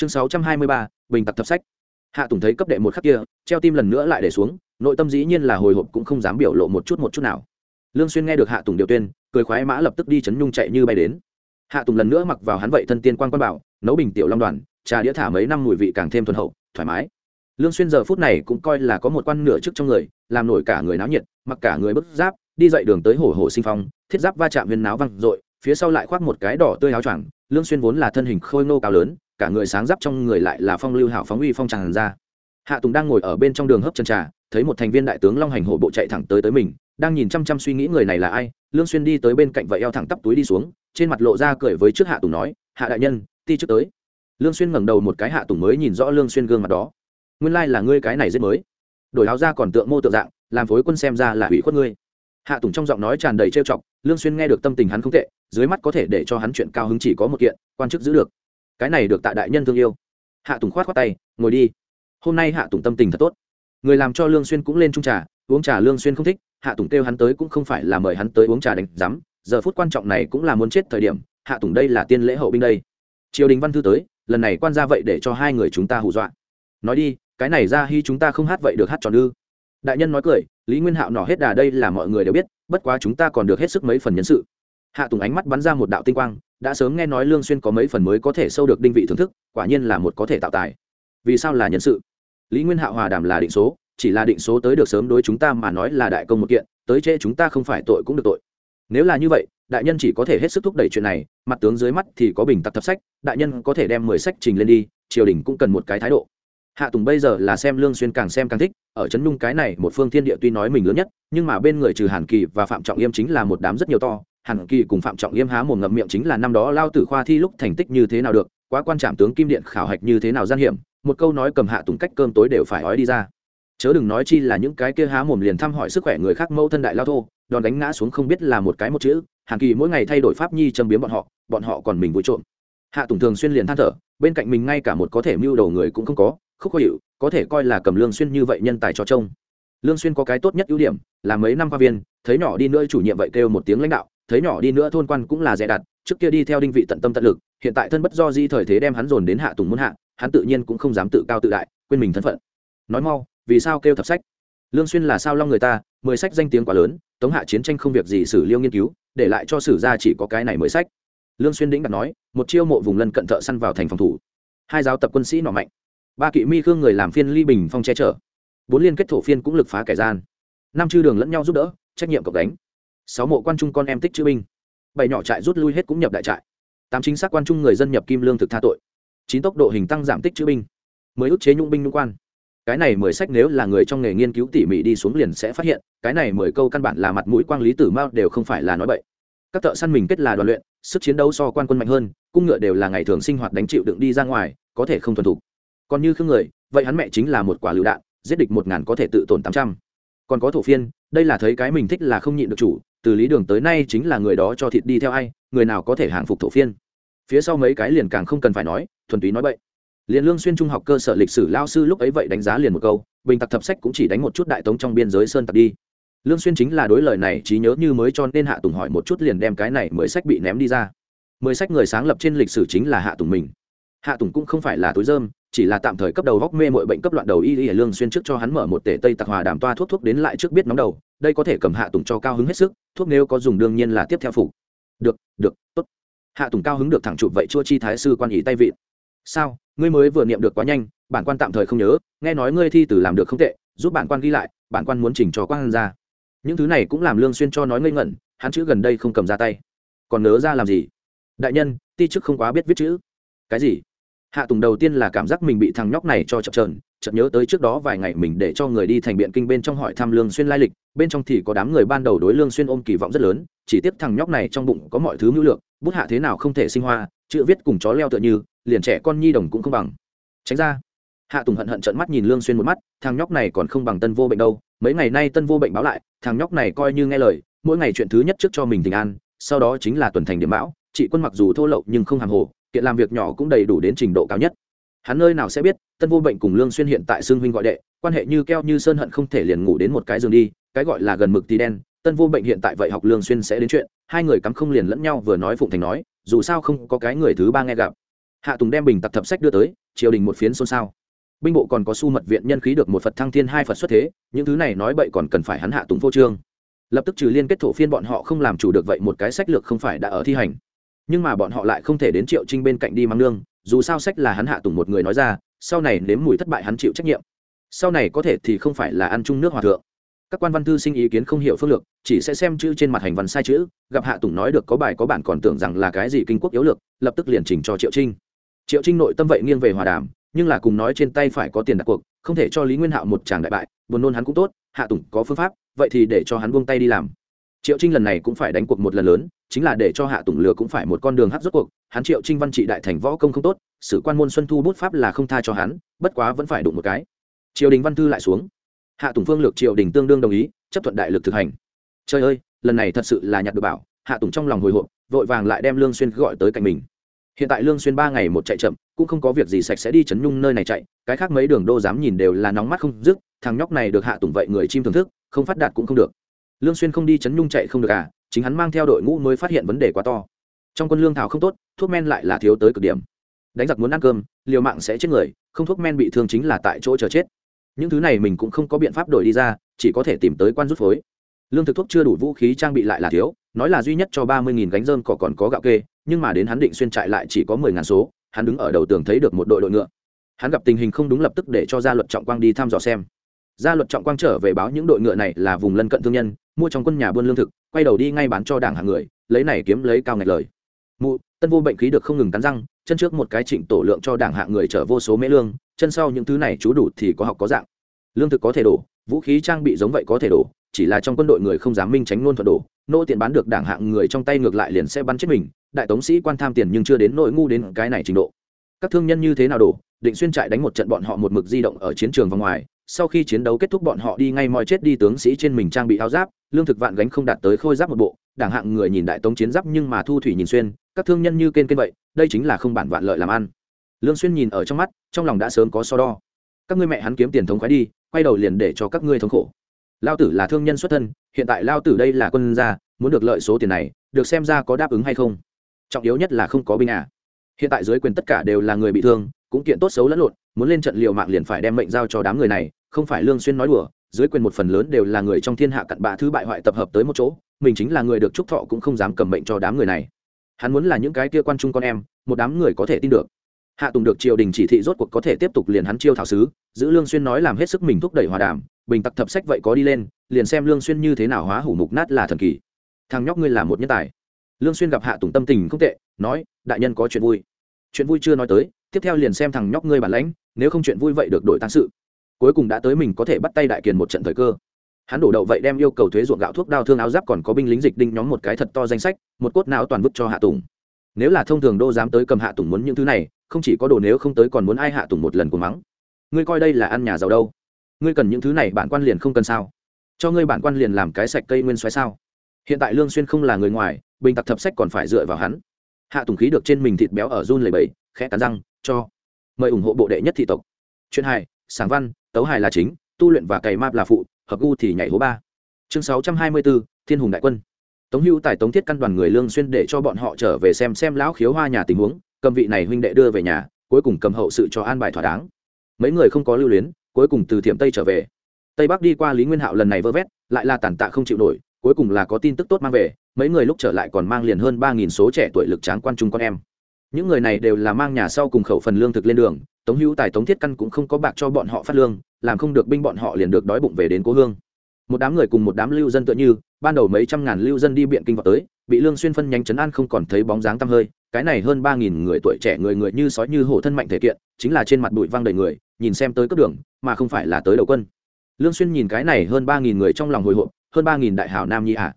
chương sáu trăm hai mươi ba bình tặc thập sách. Hạ tùng thấy cấp đệ một khắc kia treo tim lần nữa lại để xuống nội tâm dĩ nhiên là hồi hộp cũng không dám biểu lộ một chút một chút nào. Lương xuyên nghe được hạ tùng điều tuyên cười khoái mã lập tức đi chấn nhung chạy như bay đến. Hạ tùng lần nữa mặc vào hắn vậy thân tiên quan quan bảo nấu bình tiểu long đoàn trà đĩa thả mấy năm mùi vị càng thêm thuần hậu thoải mái. Lương xuyên giờ phút này cũng coi là có một quan nửa trước trong người làm nổi cả người náo nhiệt mặc cả người bức giáp đi dậy đường tới hổ hổ sinh phong thiết giáp va chạm viên náo văng rội, phía sau lại khoác một cái đỏ tươi áo choàng lương xuyên vốn là thân hình khôi ngô cao lớn cả người sáng giáp trong người lại là phong lưu hảo phóng uy phong tràn ra. Hạ tùng đang ngồi ở bên trong đường hấp chân trà, thấy một thành viên đại tướng long hành hổ bộ chạy thẳng tới tới mình, đang nhìn chăm chăm suy nghĩ người này là ai, lương xuyên đi tới bên cạnh vậy eo thẳng tắp túi đi xuống, trên mặt lộ ra cười với trước hạ tùng nói, hạ đại nhân, ti trước tới. Lương xuyên ngẩng đầu một cái hạ tùng mới nhìn rõ lương xuyên gương mặt đó. Nguyên lai là ngươi cái này rất mới. Đổi áo ra còn tượng mô tượng dạng, làm phối quân xem ra là hủy khuất ngươi. Hạ tùng trong giọng nói tràn đầy trêu chọc, lương xuyên nghe được tâm tình hắn không tệ, dưới mắt có thể để cho hắn chuyện cao hứng chỉ có một kiện, quan chức giữ được cái này được tạ đại nhân thương yêu. Hạ tùng khoát khoát tay, ngồi đi. Hôm nay hạ tùng tâm tình thật tốt. Người làm cho lương xuyên cũng lên trung trà, uống trà lương xuyên không thích, hạ tùng kêu hắn tới cũng không phải là mời hắn tới uống trà đánh giám. Giờ phút quan trọng này cũng là muốn chết thời điểm, hạ tùng đây là tiên lễ hậu binh đây. Triều đình văn thư tới, lần này quan ra vậy để cho hai người chúng ta hù dọa. Nói đi, cái này ra hy chúng ta không hát vậy được hát tròn ư đại nhân nói cười, lý nguyên hạo nỏ hết đà đây là mọi người đều biết, bất quá chúng ta còn được hết sức mấy phần nhân sự hạ tùng ánh mắt bắn ra một đạo tinh quang, đã sớm nghe nói lương xuyên có mấy phần mới có thể sâu được đinh vị thưởng thức, quả nhiên là một có thể tạo tài. Vì sao là nhân sự? Lý nguyên hạo hòa đàm là định số, chỉ là định số tới được sớm đối chúng ta mà nói là đại công một kiện, tới trễ chúng ta không phải tội cũng được tội. Nếu là như vậy, đại nhân chỉ có thể hết sức thúc đẩy chuyện này, mặt tướng dưới mắt thì có bình tặc thập sách, đại nhân có thể đem mười sách trình lên đi, triều đình cũng cần một cái thái độ. Hạ tùng bây giờ là xem lương xuyên càng xem càng thích, ở trấn nhung cái này một phương thiên địa tuy nói mình lớn nhất, nhưng mà bên người trừ hàn kỳ và phạm trọng yêm chính là một đám rất nhiều to hàn kỳ cùng phạm trọng yêm há mồm ngậm miệng chính là năm đó lao tử khoa thi lúc thành tích như thế nào được, quá quan trạm tướng kim điện khảo hạch như thế nào gian hiểm, một câu nói cầm hạ tùng cách cơm tối đều phải ói đi ra. Chớ đừng nói chi là những cái kia há mồm liền thăm hỏi sức khỏe người khác mâu thân đại lao thô, đòn đánh ngã xuống không biết là một cái một chữ, hàn kỳ mỗi ngày thay đổi pháp nhi châm biếm bọn họ bọn họ còn mình vui trộm. Hạ tùng thường xuyên liền than thở, bên cạnh mình ngay cả một có thể mưu đầu người cũng không có, khúc có hiệu, có thể coi là cầm lương xuyên như vậy nhân tài cho trông. Lương xuyên có cái tốt nhất ưu điểm, là mấy năm qua viên, thấy nhỏ đi nữa chủ nhiệm vậy kêu một tiếng lãnh đạo thấy nhỏ đi nữa thôn quan cũng là dè đặt, trước kia đi theo đinh vị tận tâm tận lực, hiện tại thân bất do di thời thế đem hắn dồn đến hạ tùng muốn hạ, hắn tự nhiên cũng không dám tự cao tự đại, quên mình thân phận. Nói mau, vì sao kêu thập sách? Lương xuyên là sao long người ta, mười sách danh tiếng quá lớn, tống hạ chiến tranh không việc gì xử liêu nghiên cứu, để lại cho sử gia chỉ có cái này mười sách. Lương xuyên đĩnh đặt nói, một chiêu mộ vùng lân cận thợ săn vào thành phòng thủ. Hai giáo tập quân sĩ nọ mạnh. Ba kỵ mi khương người làm phiên ly bình phong che chở. Bốn liên kết thổ phiên cũng lực phá kẻ gian. Năm chư đường lẫn nhau giúp đỡ, trách nhiệm cộng đánh sáu mộ quan trung con em tích chữ binh. Bảy nhỏ trại rút lui hết cũng nhập đại trại. Tám chính xác quan trung người dân nhập kim lương thực tha tội. Chín tốc độ hình tăng giảm tích chữ binh. Mới ức chế nhung binh nhung quan. Cái này mười sách nếu là người trong nghề nghiên cứu tỉ mỉ đi xuống liền sẽ phát hiện, cái này mười câu căn bản là mặt mũi quang lý tử mao đều không phải là nói bậy. Các thợ săn mình kết là đoàn luyện, sức chiến đấu so quan quân mạnh hơn, cung ngựa đều là ngày thường sinh hoạt đánh chịu đựng đi ra ngoài, có thể không thuần thục. Còn như khương người, vậy hắn mẹ chính là một quả lựu đạn, giết địch một ngàn có thể tự tổn tám trăm. Còn có thổ phiên, đây là thấy cái mình thích là không nhịn được chủ từ lý đường tới nay chính là người đó cho thịt đi theo ai, người nào có thể hàng phục thổ phiên. Phía sau mấy cái liền càng không cần phải nói, thuần túy nói vậy liền lương xuyên trung học cơ sở lịch sử lao sư lúc ấy vậy đánh giá liền một câu, bình tặc thập sách cũng chỉ đánh một chút đại tống trong biên giới sơn tặc đi. Lương xuyên chính là đối lời này trí nhớ như mới cho nên hạ tùng hỏi một chút liền đem cái này mới sách bị ném đi ra. Mười sách người sáng lập trên lịch sử chính là hạ tùng mình hạ tùng cũng không phải là túi dơm chỉ là tạm thời cấp đầu góc mê mọi bệnh cấp loạn đầu y y lương xuyên trước cho hắn mở một tể tây tặc hòa đàm toa thuốc thuốc đến lại trước biết nóng đầu, đây có thể cầm hạ tùng cho cao hứng hết sức, thuốc nếu có dùng đương nhiên là tiếp theo phục. Được được, tốt. Hạ tùng cao hứng được thẳng chụp vậy chua chi thái sư quan ý tay vị sao, ngươi mới vừa niệm được quá nhanh, bản quan tạm thời không nhớ, nghe nói ngươi thi tử làm được không tệ, giúp bản quan ghi lại, bản quan muốn chỉnh cho quan ra. Những thứ này cũng làm lương xuyên cho nói ngây ngẩn, hắn chữ gần đây không cầm ra tay. Còn nhớ ra làm gì? Đại nhân, ti chức không quá biết viết chữ. Cái gì? Hạ tùng đầu tiên là cảm giác mình bị thằng nhóc này cho chập trờn chợt nhớ tới trước đó vài ngày mình để cho người đi thành biện kinh bên trong hỏi thăm lương xuyên lai lịch, bên trong thì có đám người ban đầu đối lương xuyên ôm kỳ vọng rất lớn, chỉ tiếp thằng nhóc này trong bụng có mọi thứ mưu lược, bút hạ thế nào không thể sinh hoa, chữ viết cùng chó leo tựa như, liền trẻ con nhi đồng cũng không bằng. Tránh ra. Hạ tùng hận hận trợn mắt nhìn lương xuyên một mắt, thằng nhóc này còn không bằng tân vô bệnh đâu, mấy ngày nay tân vô bệnh báo lại, thằng nhóc này coi như nghe lời, mỗi ngày chuyện thứ nhất trước cho mình tình an, sau đó chính là tuần thành điểm bão, chị quân mặc dù thô lậu nhưng không hàm hồ kiện làm việc nhỏ cũng đầy đủ đến trình độ cao nhất. Hắn nơi nào sẽ biết, tân vô bệnh cùng lương xuyên hiện tại xương huynh gọi đệ, quan hệ như keo như sơn hận không thể liền ngủ đến một cái giường đi, cái gọi là gần mực tí đen, tân vô bệnh hiện tại vậy học lương xuyên sẽ đến chuyện, hai người cắm không liền lẫn nhau vừa nói phụng thành nói, dù sao không có cái người thứ ba nghe gặp. Hạ tùng đem bình tặc thập sách đưa tới, triều đình một phiến xôn xao. Binh bộ còn có su mật viện nhân khí được một phật thăng thiên hai phật xuất thế, những thứ này nói bậy còn cần phải hắn hạ tùng vô trương. Lập tức trừ liên kết thổ phiên bọn họ không làm chủ được vậy một cái sách lược không phải đã ở thi hành nhưng mà bọn họ lại không thể đến triệu trinh bên cạnh đi mang nương, dù sao sách là hắn hạ tùng một người nói ra, sau này nếm mùi thất bại hắn chịu trách nhiệm. Sau này có thể thì không phải là ăn chung nước hòa thượng. Các quan văn thư sinh ý kiến không hiểu phương lược, chỉ sẽ xem chữ trên mặt hành văn sai chữ, gặp hạ tùng nói được có bài có bản còn tưởng rằng là cái gì kinh quốc yếu lược, lập tức liền chỉnh cho triệu trinh. Triệu trinh nội tâm vậy nghiêng về hòa đàm, nhưng là cùng nói trên tay phải có tiền đặt cuộc, không thể cho lý nguyên hạo một tràng đại bại, buồn nôn hắn cũng tốt, hạ tùng có phương pháp, vậy thì để cho hắn buông tay đi làm triệu trinh lần này cũng phải đánh cuộc một lần lớn, chính là để cho hạ tùng lừa cũng phải một con đường hát rốt cuộc. Hắn triệu trinh văn trị đại thành võ công không tốt, sử quan môn xuân thu bút pháp là không tha cho hắn, bất quá vẫn phải đụng một cái. Triều đình văn thư lại xuống. Hạ tùng phương lược triều đình tương đương đồng ý, chấp thuận đại lực thực hành. Trời ơi, lần này thật sự là nhặt được bảo, hạ tùng trong lòng hồi hộp, vội vàng lại đem lương xuyên gọi tới cạnh mình. Hiện tại lương xuyên ba ngày một chạy chậm, cũng không có việc gì sạch sẽ đi chấn nhung nơi này chạy, cái khác mấy đường đô dám nhìn đều là nóng mắt không dứt, thằng nhóc này được hạ tùng vậy người chim thưởng thức, không phát đạt cũng không được lương xuyên không đi chấn nhung chạy không được à chính hắn mang theo đội ngũ mới phát hiện vấn đề quá to. Trong quân lương thảo không tốt, thuốc men lại là thiếu tới cực điểm. Đánh giặc muốn ăn cơm, liều mạng sẽ chết người, không thuốc men bị thương chính là tại chỗ chờ chết. Những thứ này mình cũng không có biện pháp đổi đi ra, chỉ có thể tìm tới quan rút phối. Lương thực thuốc chưa đủ vũ khí trang bị lại là thiếu, nói là duy nhất cho ba mươi nghìn gánh dơm cỏ còn có gạo kê, nhưng mà đến hắn định xuyên trại lại chỉ có mười ngàn số, hắn đứng ở đầu tường thấy được một đội đội ngựa. Hắn gặp tình hình không đúng lập tức để cho gia luật trọng quang đi thăm dò xem gia luật trọng quang trở về báo những đội ngựa này là vùng lân cận thương nhân, mua trong quân nhà buôn lương thực, quay đầu đi ngay bán cho đảng hạng người, lấy này kiếm lấy cao ngạch lời. Mụ, tân vô bệnh khí được không ngừng cắn răng, chân trước một cái trịnh tổ lượng cho đảng hạng người chở vô số mễ lương, chân sau những thứ này chú đủ thì có học có dạng. Lương thực có thể đổ, vũ khí trang bị giống vậy có thể đổ, chỉ là trong quân đội người không dám minh tránh luôn thuận đổ, nô tiện bán được đảng hạng người trong tay ngược lại liền sẽ bắn chết mình, đại tống sĩ quan tham tiền nhưng chưa đến nội ngu đến cái này trình độ. Các thương nhân như thế nào đổ, định xuyên trại đánh một trận bọn họ một mực di động ở chiến trường vòng ngoài sau khi chiến đấu kết thúc bọn họ đi ngay mọi chết đi tướng sĩ trên mình trang bị áo giáp, lương thực vạn gánh không đạt tới khôi giáp một bộ, đảng hạng người nhìn đại tống chiến giáp nhưng mà thu thủy nhìn xuyên, các thương nhân như kên kên vậy, đây chính là không bản vạn lợi làm ăn. Lương xuyên nhìn ở trong mắt, trong lòng đã sớm có so đo. Các ngươi mẹ hắn kiếm tiền thống khoái đi, quay đầu liền để cho các ngươi thống khổ. Lao tử là thương nhân xuất thân, hiện tại lao tử đây là quân gia, muốn được lợi số tiền này, được xem ra có đáp ứng hay không? Trọng yếu nhất là không có binh à. Hiện tại dưới quyền tất cả đều là người bị thương, cũng kiện tốt xấu lẫn lộn muốn lên trận liều mạng liền phải đem mệnh giao cho đám người này, không phải lương xuyên nói đùa, dưới quyền một phần lớn đều là người trong thiên hạ cặn bạ thứ bại hoại tập hợp tới một chỗ, mình chính là người được chúc thọ cũng không dám cầm mệnh cho đám người này. Hắn muốn là những cái kia quan trung con em, một đám người có thể tin được. Hạ tùng được triều đình chỉ thị rốt cuộc có thể tiếp tục liền hắn chiêu thảo sứ, giữ lương xuyên nói làm hết sức mình thúc đẩy hòa đàm, bình tặc thập sách vậy có đi lên, liền xem lương xuyên như thế nào hóa hủ mục nát là thần kỳ. Thằng nhóc ngươi là một nhân tài. Lương xuyên gặp hạ tùng tâm tình không tệ, nói, đại nhân có chuyện vui. Chuyện vui chưa nói tới, tiếp theo liền xem thằng nhóc ngươi bản lãnh nếu không chuyện vui vậy được đổi tăng sự. Cuối cùng đã tới mình có thể bắt tay đại kiền một trận thời cơ. Hắn đổ đậu vậy đem yêu cầu thuế ruộng gạo thuốc đao thương áo giáp còn có binh lính dịch đinh nhóm một cái thật to danh sách, một cốt não toàn vứt cho hạ tùng. Nếu là thông thường đô dám tới cầm hạ tùng muốn những thứ này, không chỉ có đồ nếu không tới còn muốn ai hạ tùng một lần của mắng. Ngươi coi đây là ăn nhà giàu đâu? Ngươi cần những thứ này bản quan liền không cần sao? Cho ngươi bản quan liền làm cái sạch cây nguyên xoáy sao? Hiện tại lương xuyên không là người ngoài, bình tặc thập sách còn phải dựa vào hắn. Hạ tùng khí được trên mình thịt béo ở run lẩy bẩy, khẽ cắn răng, cho mời ủng hộ bộ đệ nhất thị tộc. Chuyện hài sáng văn tấu hài là chính tu luyện và cày map là phụ hợp gu thì nhảy hố ba. Chương 624, thiên hùng đại quân. Tống hưu tài tống thiết căn đoàn người lương xuyên để cho bọn họ trở về xem xem lão khiếu hoa nhà tình huống cầm vị này huynh đệ đưa về nhà cuối cùng cầm hậu sự cho an bài thỏa đáng. Mấy người không có lưu luyến cuối cùng từ thiểm tây trở về. Tây bắc đi qua lý nguyên hạo lần này vơ vét lại là tàn tạ không chịu nổi cuối cùng là có tin tức tốt mang về mấy người lúc trở lại còn mang liền hơn ba nghìn số trẻ tuổi lực tráng quan trung con em những người này đều là mang nhà sau cùng khẩu phần lương thực lên đường, tống hữu tài, tống thiết căn cũng không có bạc cho bọn họ phát lương, làm không được binh bọn họ liền được đói bụng về đến cố hương. Một đám người cùng một đám lưu dân tựa như, ban đầu mấy trăm ngàn lưu dân đi biện kinh vào tới, bị lương xuyên phân nhánh chấn an không còn thấy bóng dáng tăm hơi, cái này hơn ba nghìn người tuổi trẻ người người như sói như hổ thân mạnh thể kiện, chính là trên mặt bụi văng đầy người, nhìn xem tới cấp đường, mà không phải là tới đầu quân. Lương xuyên nhìn cái này hơn ba nghìn người trong lòng hồi hộp, hơn ba nghìn đại hảo nam nhi ạ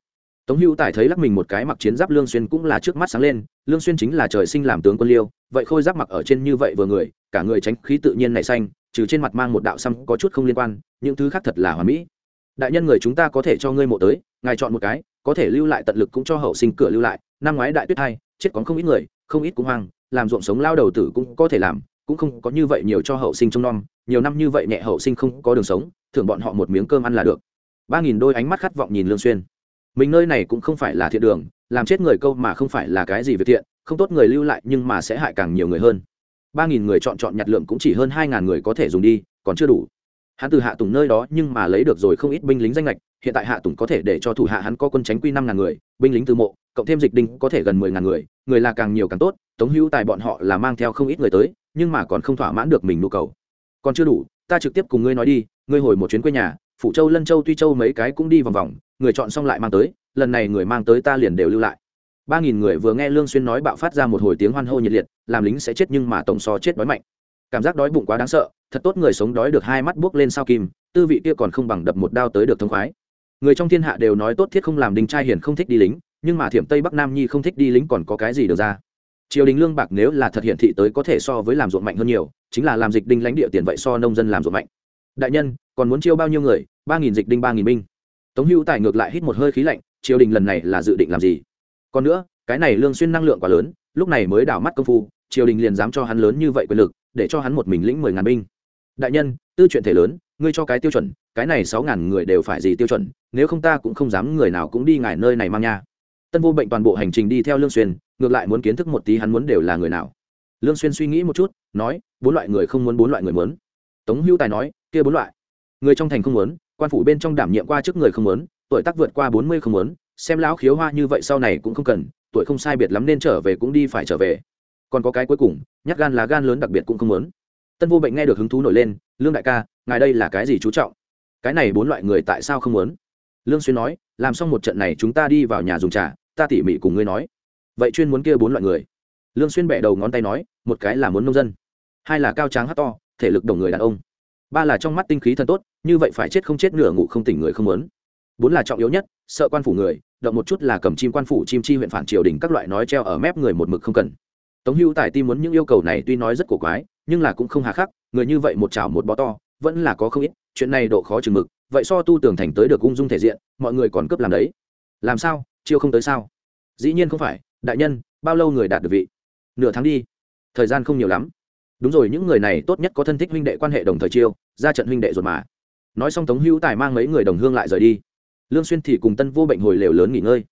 tống hữu tài thấy lắc mình một cái mặc chiến giáp lương xuyên cũng là trước mắt sáng lên lương xuyên chính là trời sinh làm tướng quân liêu vậy khôi giáp mặc ở trên như vậy vừa người cả người tránh khí tự nhiên này xanh trừ trên mặt mang một đạo xăm có chút không liên quan những thứ khác thật là hoàn mỹ. Đại nhân người chúng ta có thể cho ngươi mộ tới ngài chọn một cái có thể lưu lại tận lực cũng cho hậu sinh cửa lưu lại năm ngoái đại tuyết hai chết còn không ít người không ít cũng hoang làm ruộng sống lao đầu tử cũng có thể làm cũng không có như vậy nhiều cho hậu sinh trông non, nhiều năm như vậy nhẹ hậu sinh không có đường sống thưởng bọn họ một miếng cơm ăn là được. Ba nghìn đôi ánh mắt khát vọng nhìn lương xuyên mình nơi này cũng không phải là thiện đường, làm chết người câu mà không phải là cái gì việc thiện, không tốt người lưu lại nhưng mà sẽ hại càng nhiều người hơn. Ba nghìn người chọn chọn nhặt lượng cũng chỉ hơn hai ngàn người có thể dùng đi, còn chưa đủ. Hắn từ hạ tùng nơi đó nhưng mà lấy được rồi không ít binh lính danh lệch hiện tại hạ tùng có thể để cho thủ hạ hắn có quân tránh quy năm ngàn người, binh lính từ mộ, cộng thêm dịch đinh có thể gần mười ngàn người người là càng nhiều càng tốt, tống hữu tài bọn họ là mang theo không ít người tới, nhưng mà còn không thỏa mãn được mình nhu cầu. Còn chưa đủ, ta trực tiếp cùng ngươi nói đi, ngươi hồi một chuyến quê nhà, phủ châu, lân châu, tuy châu mấy cái cũng đi vòng vòng người chọn xong lại mang tới, lần này người mang tới ta liền đều lưu lại. Ba nghìn người vừa nghe lương xuyên nói bạo phát ra một hồi tiếng hoan hô nhiệt liệt, làm lính sẽ chết nhưng mà tổng so chết đói mạnh. Cảm giác đói bụng quá đáng sợ, thật tốt người sống đói được hai mắt buốc lên sao kim, tư vị kia còn không bằng đập một đao tới được thông khoái. Người trong thiên hạ đều nói tốt thiết không làm đình trai hiển không thích đi lính, nhưng mà thiểm tây bắc nam nhi không thích đi lính còn có cái gì được ra? Triều đình lương bạc nếu là thật hiện thị tới có thể so với làm ruộng mạnh hơn nhiều, chính là làm dịch đinh lãnh địa tiền vậy so nông dân làm ruộng mạnh. Đại nhân, còn muốn chiêu bao nhiêu người? Ba nghìn dịch đinh, ba nghìn binh tống hữu tài ngược lại hít một hơi khí lạnh, triều đình lần này là dự định làm gì? Còn nữa, cái này lương xuyên năng lượng quá lớn, lúc này mới đảo mắt công phu, triều đình liền dám cho hắn lớn như vậy quyền lực, để cho hắn một mình lĩnh mười ngàn binh. Đại nhân, tư chuyện thể lớn, ngươi cho cái tiêu chuẩn, cái này sáu ngàn người đều phải gì tiêu chuẩn, nếu không ta cũng không dám người nào cũng đi ngài nơi này mang nha. Tân vô bệnh toàn bộ hành trình đi theo lương xuyên, ngược lại muốn kiến thức một tí hắn muốn đều là người nào. Lương xuyên suy nghĩ một chút, nói, bốn loại người không muốn, bốn loại người muốn. Tống hữu tài nói, kia bốn loại. Người trong thành không muốn quan phủ bên trong đảm nhiệm qua trước người không muốn, tuổi tác vượt qua bốn mươi không muốn, xem lão khiếu hoa như vậy sau này cũng không cần, tuổi không sai biệt lắm nên trở về cũng đi phải trở về. Còn có cái cuối cùng, nhát gan là gan lớn đặc biệt cũng không muốn. Tân vô bệnh nghe được hứng thú nổi lên, lương đại ca, ngài đây là cái gì chú trọng? Cái này bốn loại người tại sao không muốn? Lương xuyên nói, làm xong một trận này chúng ta đi vào nhà dùng trà, ta tỉ mỉ cùng ngươi nói. Vậy chuyên muốn kia bốn loại người? Lương xuyên bẻ đầu ngón tay nói, một cái là muốn nông dân, hai là cao tráng hát to, thể lực đồng người đàn ông ba là trong mắt tinh khí thần tốt, như vậy phải chết không chết nửa ngủ không tỉnh người không muốn. Bốn là trọng yếu nhất, sợ quan phủ người, động một chút là cầm chim quan phủ, chim chi huyện phản triều đình các loại nói treo ở mép người một mực không cần. Tống hưu tài tim muốn những yêu cầu này tuy nói rất cổ quái, nhưng là cũng không hà khắc, người như vậy một chảo một bó to, vẫn là có không ít, chuyện này độ khó chừng mực, vậy so tu tưởng thành tới được ung dung thể diện, mọi người còn cướp làm đấy. Làm sao? Chiêu không tới sao? Dĩ nhiên không phải, đại nhân, bao lâu người đạt được vị? Nửa tháng đi. Thời gian không nhiều lắm đúng rồi, những người này tốt nhất có thân thích huynh đệ quan hệ đồng thời chiêu, ra trận huynh đệ ruột mà. Nói xong tống hữu tài mang mấy người đồng hương lại rời đi. Lương xuyên thì cùng tân vô bệnh hồi lều lớn nghỉ ngơi.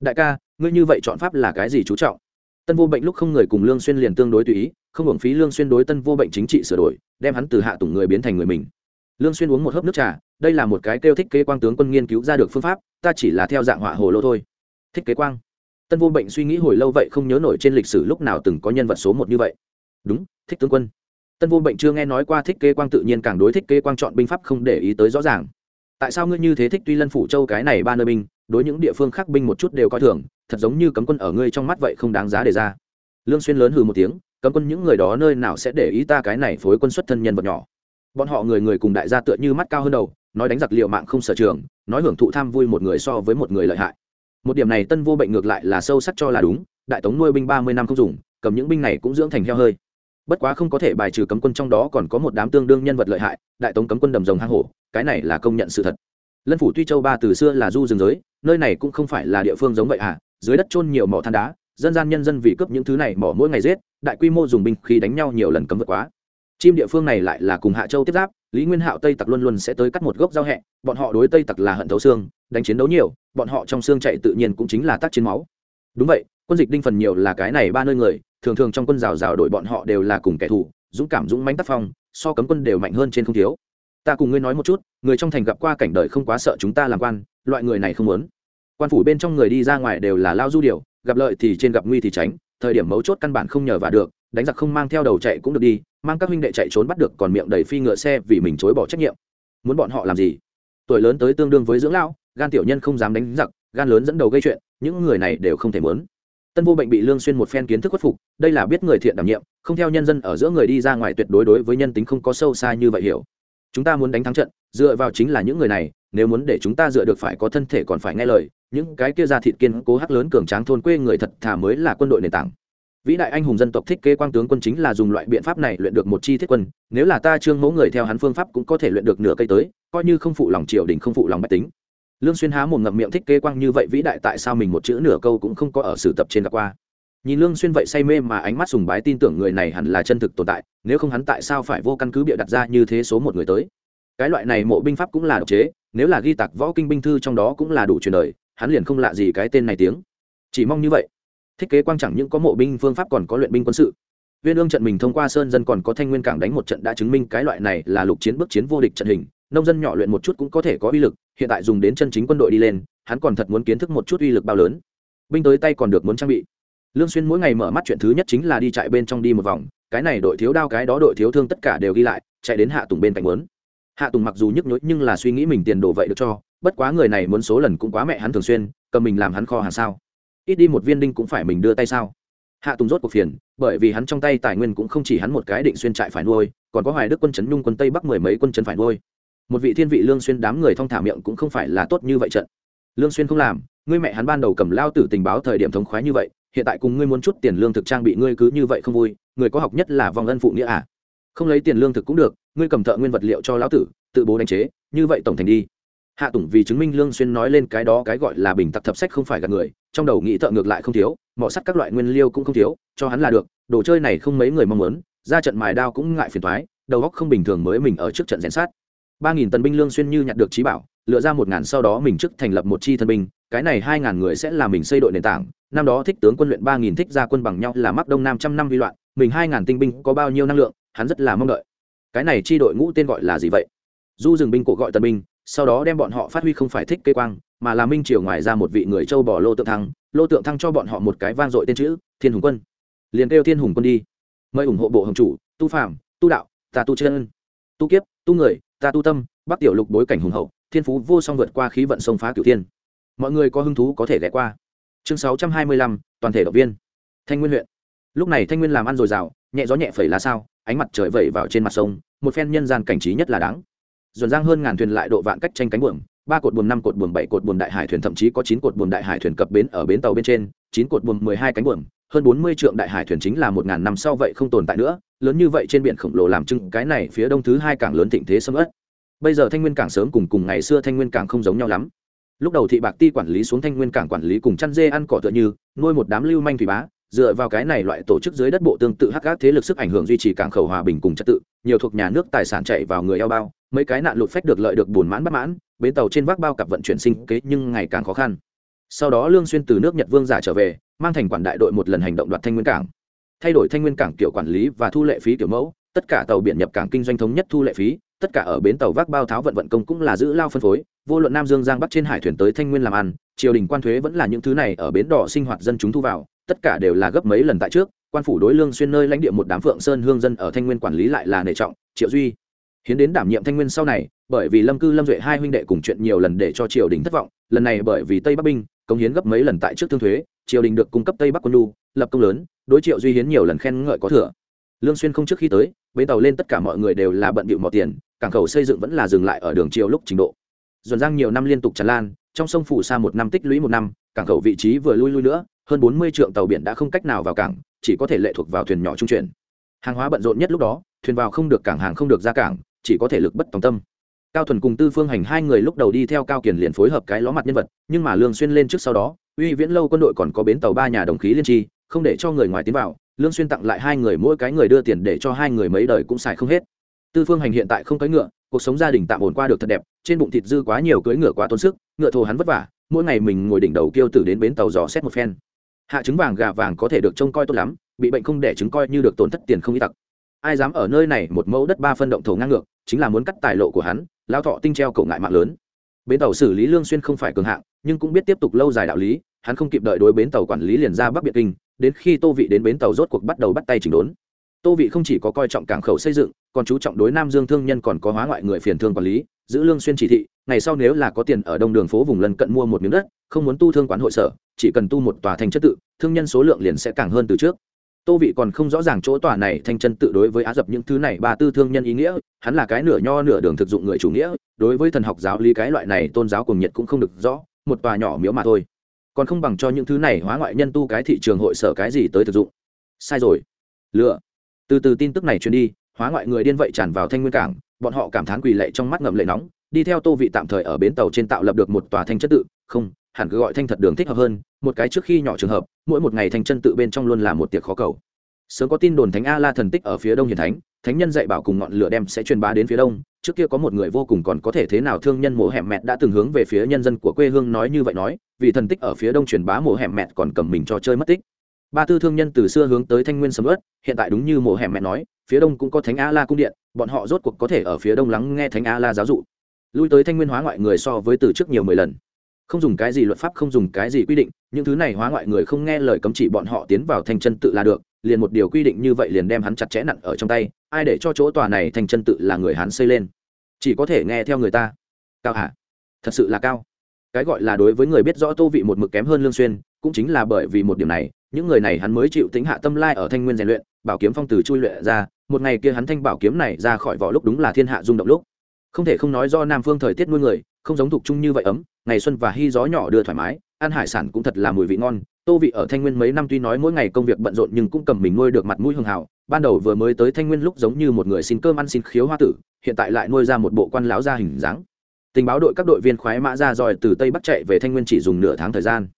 Đại ca, ngươi như vậy chọn pháp là cái gì chú trọng? Tân vô bệnh lúc không người cùng lương xuyên liền tương đối tùy ý, không hưởng phí lương xuyên đối tân vô bệnh chính trị sửa đổi, đem hắn từ hạ tùng người biến thành người mình. Lương xuyên uống một hớp nước trà, đây là một cái kêu thích kế quang tướng quân nghiên cứu ra được phương pháp, ta chỉ là theo dạng họa hồ lô thôi. Thích kế quang? Tân vô bệnh suy nghĩ hồi lâu vậy không nhớ nổi trên lịch sử lúc nào từng có nhân vật số một như vậy đúng, thích tướng quân. Tân vô bệnh chưa nghe nói qua thích kế quang tự nhiên càng đối thích kế quang chọn binh pháp không để ý tới rõ ràng. Tại sao ngươi như thế thích tuy lân phủ châu cái này ba nơi binh, đối những địa phương khác binh một chút đều coi thường, thật giống như cấm quân ở ngươi trong mắt vậy không đáng giá để ra. Lương xuyên lớn hừ một tiếng, cấm quân những người đó nơi nào sẽ để ý ta cái này phối quân xuất thân nhân vật nhỏ. Bọn họ người người cùng đại gia tựa như mắt cao hơn đầu, nói đánh giặc liều mạng không sở trường, nói hưởng thụ tham vui một người so với một người lợi hại. Một điểm này tân vô bệnh ngược lại là sâu sắc cho là đúng, đại tống nuôi binh ba mươi năm không dùng, cầm những binh này cũng dưỡng thành heo hơi bất quá không có thể bài trừ cấm quân trong đó còn có một đám tương đương nhân vật lợi hại, đại tống cấm quân đầm rồng hang hổ, cái này là công nhận sự thật. Lân phủ tuy châu ba từ xưa là du rừng giới, nơi này cũng không phải là địa phương giống vậy à dưới đất trôn nhiều mỏ than đá, dân gian nhân dân vì cướp những thứ này mỏ mỗi ngày giết, đại quy mô dùng binh khi đánh nhau nhiều lần cấm vượt quá. Chim địa phương này lại là cùng hạ châu tiếp giáp, lý nguyên hạo tây tặc luôn luôn sẽ tới cắt một gốc giao hẹ, bọn họ đối tây tặc là hận thấu xương, đánh chiến đấu nhiều, bọn họ trong xương chạy tự nhiên cũng chính là tác chiến máu. Đúng vậy, quân dịch đinh phần nhiều là cái này ba nơi người thường thường trong quân rào rào đội bọn họ đều là cùng kẻ thù, dũng cảm dũng mãnh tác phong, so cấm quân đều mạnh hơn trên không thiếu. Ta cùng ngươi nói một chút, người trong thành gặp qua cảnh đời không quá sợ chúng ta làm quan, loại người này không muốn. Quan phủ bên trong người đi ra ngoài đều là lao du điều, gặp lợi thì trên gặp nguy thì tránh, thời điểm mấu chốt căn bản không nhờ và được, đánh giặc không mang theo đầu chạy cũng được đi, mang các huynh đệ chạy trốn bắt được còn miệng đầy phi ngựa xe vì mình chối bỏ trách nhiệm. Muốn bọn họ làm gì? Tuổi lớn tới tương đương với dưỡng lão, gan tiểu nhân không dám đánh giặc, gan lớn dẫn đầu gây chuyện, những người này đều không thể muốn tân vô bệnh bị lương xuyên một phen kiến thức khuất phục, đây là biết người thiện đảm nhiệm, không theo nhân dân ở giữa người đi ra ngoài tuyệt đối đối với nhân tính không có sâu xa như vậy hiểu. Chúng ta muốn đánh thắng trận, dựa vào chính là những người này, nếu muốn để chúng ta dựa được phải có thân thể còn phải nghe lời, những cái kia ra thịt kiên cố hắc lớn cường tráng thôn quê người thật thà mới là quân đội nền tảng. Vĩ đại anh hùng dân tộc thích kế quang tướng quân chính là dùng loại biện pháp này luyện được một chi thiết quân, nếu là ta trương mẫu người theo hắn phương pháp cũng có thể luyện được nửa cây tới, coi như không phụ lòng triều đình không phụ lòng bách tính lương xuyên há một ngậm miệng thích kế quang như vậy vĩ đại, tại sao mình một chữ nửa câu cũng không có ở sử tập trên gặp qua? Nhìn lương xuyên vậy say mê mà ánh mắt sùng bái tin tưởng người này hẳn là chân thực tồn tại, nếu không hắn tại sao phải vô căn cứ bịa đặt ra như thế số một người tới? Cái loại này mộ binh pháp cũng là độc chế, nếu là ghi tặc võ kinh binh thư trong đó cũng là đủ truyền đời, hắn liền không lạ gì cái tên này tiếng. Chỉ mong như vậy. Thiết kế quang chẳng những có mộ binh phương pháp còn có luyện binh quân sự. Viên ương trận mình thông qua sơn dân còn có thanh nguyên cảng đánh một trận đã chứng minh cái loại này là lục chiến bước chiến vô địch trận hình nông dân nhỏ luyện một chút cũng có thể có uy lực, hiện tại dùng đến chân chính quân đội đi lên, hắn còn thật muốn kiến thức một chút uy lực bao lớn. Binh tới tay còn được muốn trang bị. Lương xuyên mỗi ngày mở mắt chuyện thứ nhất chính là đi chạy bên trong đi một vòng, cái này đội thiếu đao cái đó đội thiếu thương tất cả đều ghi lại, chạy đến hạ tùng bên cạnh muốn. Hạ tùng mặc dù nhức nhối nhưng là suy nghĩ mình tiền đồ vậy được cho, bất quá người này muốn số lần cũng quá mẹ hắn thường xuyên, cầm mình làm hắn kho hàng sao. Ít đi một viên đinh cũng phải mình đưa tay sao. Hạ tùng rốt cuộc phiền, bởi vì hắn trong tay tài nguyên cũng không chỉ hắn một cái định xuyên trại phải nuôi, còn có hoài đức quân chấn nhung quân tây bắc mười mấy quân chấn phải nuôi một vị thiên vị lương xuyên đám người thong thả miệng cũng không phải là tốt như vậy trận. Lương xuyên không làm, ngươi mẹ hắn ban đầu cầm lao tử tình báo thời điểm thống khoái như vậy, hiện tại cùng ngươi muốn chút tiền lương thực trang bị ngươi cứ như vậy không vui, người có học nhất là vòng ân phụ nghĩa à? Không lấy tiền lương thực cũng được, ngươi cầm thợ nguyên vật liệu cho lão tử, tự bố đánh chế, như vậy tổng thành đi. Hạ tùng vì chứng minh lương xuyên nói lên cái đó cái gọi là bình tặc thập sách không phải gạt người, trong đầu nghĩ thợ ngược lại không thiếu mỏ sắt các loại nguyên liêu cũng không thiếu, cho hắn là được, đồ chơi này không mấy người mong muốn, ra trận mài đao cũng ngại phiền toái, đầu óc không bình thường mới mình ở trước trận rèn sát ba nghìn tần binh lương xuyên như nhặt được trí bảo, lựa ra một ngàn sau đó mình trước thành lập một chi thân binh, cái này hai ngàn người sẽ là mình xây đội nền tảng, năm đó thích tướng quân luyện ba nghìn, thích ra quân bằng nhau là mắc đông nam trăm năm vi loạn, mình hai ngàn tinh binh có bao nhiêu năng lượng, hắn rất là mong đợi. Cái này chi đội ngũ tên gọi là gì vậy? Du dừng binh cổ gọi tân binh, sau đó đem bọn họ phát huy không phải thích kê quang, mà là minh triều ngoài ra một vị người châu bỏ lô tượng thăng, lô tượng thăng cho bọn họ một cái vang dội tên chữ, thiên hùng quân. Liền kêu thiên hùng quân đi. Mời ủng hộ bộ hồng chủ, tu phạm tu đạo ta tu chân, tu kiếp, tu người ta tu tâm, bắc tiểu lục bối cảnh hùng hậu, thiên phú vô song vượt qua khí vận sông phá cửu thiên. Mọi người có hứng thú có thể ghé qua. Chương sáu trăm hai mươi lăm, toàn thể động viên. Thanh nguyên huyện. Lúc này thanh nguyên làm ăn dồi dào, nhẹ gió nhẹ phẩy lá sao, ánh mặt trời vẩy vào trên mặt sông, một phen nhân gian cảnh trí nhất là đáng. Dồn giang hơn ngàn thuyền lại độ vạn cách tranh cánh buồm, ba cột buồm, năm cột buồm, bảy cột buồm đại hải thuyền, thậm chí có chín cột buồm đại hải thuyền cập bến ở bến tàu bên trên, chín cột buồm, mười hai cánh buồm hơn bốn mươi trượng đại hải thuyền chính là một ngàn năm sau vậy không tồn tại nữa, lớn như vậy trên biển khổng lồ làm trưng cái này phía đông thứ hai cảng lớn thịnh thế sâm ớt bây giờ thanh nguyên cảng sớm cùng cùng ngày xưa thanh nguyên cảng không giống nhau lắm. Lúc đầu thị bạc ti quản lý xuống thanh nguyên cảng quản lý cùng chăn dê ăn cỏ tựa như, nuôi một đám lưu manh thủy bá, dựa vào cái này loại tổ chức dưới đất bộ tương tự hắc ác thế lực sức ảnh hưởng duy trì cảng khẩu hòa bình cùng trật tự, nhiều thuộc nhà nước tài sản chạy vào người eo bao, mấy cái nạn lụt phách được lợi được buồn mãn bất mãn, bến tàu trên vác bao cặp vận chuyển sinh kế nhưng ngày càng khó khăn sau đó lương xuyên từ nước nhật vương giả trở về, mang thành quản đại đội một lần hành động đoạt thanh nguyên cảng. Thay đổi thanh nguyên cảng kiểu quản lý và thu lệ phí kiểu mẫu, tất cả tàu biển nhập cảng kinh doanh thống nhất thu lệ phí, tất cả ở bến tàu vác bao tháo vận vận công cũng là giữ lao phân phối, vô luận nam dương giang bắc trên hải thuyền tới thanh nguyên làm ăn, triều đình quan thuế vẫn là những thứ này ở bến đỏ sinh hoạt dân chúng thu vào, tất cả đều là gấp mấy lần tại trước, quan phủ đối lương xuyên nơi lãnh địa một đám phượng sơn hương dân ở thanh nguyên quản lý lại là nể trọng, triệu duy. Hiến đến đảm nhiệm thanh nguyên sau này, bởi vì lâm cư lâm duệ hai huynh đệ cùng chuyện nhiều lần để cho triều đình thất vọng, lần này bởi vì tây bắc binh công hiến gấp mấy lần tại trước thương thuế, triều đình được cung cấp tây bắc quân lu lập công lớn, đối triệu duy hiến nhiều lần khen ngợi có thừa. Lương xuyên không trước khi tới, bến tàu lên tất cả mọi người đều là bận bịu mò tiền, cảng khẩu xây dựng vẫn là dừng lại ở đường triều lúc trình độ. Dồn giang nhiều năm liên tục tràn lan, trong sông phủ xa một năm tích lũy một năm, cảng khẩu vị trí vừa lui lui nữa, hơn bốn mươi trượng tàu biển đã không cách nào vào cảng, chỉ có thể lệ thuộc vào thuyền nhỏ trung chuyển. Hàng hóa bận rộn nhất lúc đó, thuyền vào không được cảng hàng không được ra cảng, chỉ có thể lực bất tòng tâm cao thuần cùng tư phương hành hai người lúc đầu đi theo cao kiền liền phối hợp cái ló mặt nhân vật, nhưng mà lương xuyên lên trước sau đó, uy viễn lâu quân đội còn có bến tàu ba nhà đồng khí liên tri, không để cho người ngoài tiến vào, lương xuyên tặng lại hai người mỗi cái người đưa tiền để cho hai người mấy đời cũng xài không hết. Tư phương hành hiện tại không cưỡi ngựa, cuộc sống gia đình tạm ổn qua được thật đẹp, trên bụng thịt dư quá nhiều cưỡi ngựa quá tốn sức, ngựa thồ hắn vất vả, mỗi ngày mình ngồi đỉnh đầu kêu tử đến bến tàu dò xét một phen. Hạ trứng vàng gà vàng có thể được trông coi tốt lắm, bị bệnh không để trứng coi như được tổn thất tiền không ít tặc. Ai dám ở nơi này một mẫu đất ba phân động thổ ngang ngược, chính là muốn cắt tài lộ của hắn lao thọ tinh treo cậu ngại mạng lớn. Bến tàu xử lý lương xuyên không phải cường hạng, nhưng cũng biết tiếp tục lâu dài đạo lý, hắn không kịp đợi đối bến tàu quản lý liền ra bắc biệt kinh, đến khi tô vị đến bến tàu rốt cuộc bắt đầu bắt tay chỉnh đốn. Tô vị không chỉ có coi trọng cảng khẩu xây dựng, còn chú trọng đối nam dương thương nhân còn có hóa ngoại người phiền thương quản lý, giữ lương xuyên chỉ thị, ngày sau nếu là có tiền ở đông đường phố vùng lân cận mua một miếng đất, không muốn tu thương quán hội sở, chỉ cần tu một tòa thành chất tự, thương nhân số lượng liền sẽ càng hơn từ trước tô vị còn không rõ ràng chỗ tòa này thanh chân tự đối với á dập những thứ này ba tư thương nhân ý nghĩa, hắn là cái nửa nho nửa đường thực dụng người chủ nghĩa, đối với thần học giáo lý cái loại này tôn giáo cùng nhiệt cũng không được rõ, một tòa nhỏ miếu mà thôi. Còn không bằng cho những thứ này hóa ngoại nhân tu cái thị trường hội sở cái gì tới thực dụng. Sai rồi. Lựa. Từ từ tin tức này truyền đi, hóa ngoại người điên vậy tràn vào thanh nguyên cảng, bọn họ cảm thán quỳ lệ trong mắt ngậm lệ nóng, đi theo tô vị tạm thời ở bến tàu trên tạo lập được một tòa thanh chất tự, không hẳn cứ gọi thanh thật đường thích hợp hơn, một cái trước khi nhỏ trường hợp, mỗi một ngày thanh chân tự bên trong luôn là một tiệc khó cầu. Sớm có tin đồn thánh a la thần tích ở phía đông hiền thánh thánh nhân dạy bảo cùng ngọn lửa đem sẽ truyền bá đến phía đông, trước kia có một người vô cùng còn có thể thế nào thương nhân mổ hẻm mẹt đã từng hướng về phía nhân dân của quê hương nói như vậy nói, vì thần tích ở phía đông truyền bá mổ hẻm mẹt còn cầm mình cho chơi mất tích. Ba tư thương nhân từ xưa hướng tới thanh nguyên sầm ớt hiện tại đúng như mổ hẻm mẹt nói, phía đông cũng có thánh a la cung điện, bọn họ rốt cuộc có thể ở phía đông lắng nghe thánh a la giáo dụ. Lui tới thanh nguyên hóa ngoại người so với từ trước nhiều mười lần không dùng cái gì luật pháp, không dùng cái gì quy định, những thứ này hóa ngoại người không nghe lời cấm chỉ bọn họ tiến vào thanh chân tự là được, liền một điều quy định như vậy liền đem hắn chặt chẽ nặng ở trong tay, ai để cho chỗ tòa này thanh chân tự là người hắn xây lên? Chỉ có thể nghe theo người ta. Cao hả? Thật sự là cao. Cái gọi là đối với người biết rõ tô vị một mực kém hơn lương xuyên, cũng chính là bởi vì một điểm này, những người này hắn mới chịu tính hạ tâm lai ở thanh nguyên rèn luyện, bảo kiếm phong từ chui luyện ra, một ngày kia hắn thanh bảo kiếm này ra khỏi vỏ lúc đúng là thiên hạ rung động lúc. Không thể không nói do nam phương thời tiết nuôi người, không giống thuộc chung như vậy ấm ngày xuân và hy gió nhỏ đưa thoải mái, ăn hải sản cũng thật là mùi vị ngon. Tô vị ở thanh nguyên mấy năm tuy nói mỗi ngày công việc bận rộn nhưng cũng cầm mình nuôi được mặt mũi hưng hào. Ban đầu vừa mới tới thanh nguyên lúc giống như một người xin cơm ăn xin khiếu hoa tử, hiện tại lại nuôi ra một bộ quan láo ra hình dáng. Tình báo đội các đội viên khoái mã ra dòi từ tây bắc chạy về thanh nguyên chỉ dùng nửa tháng thời gian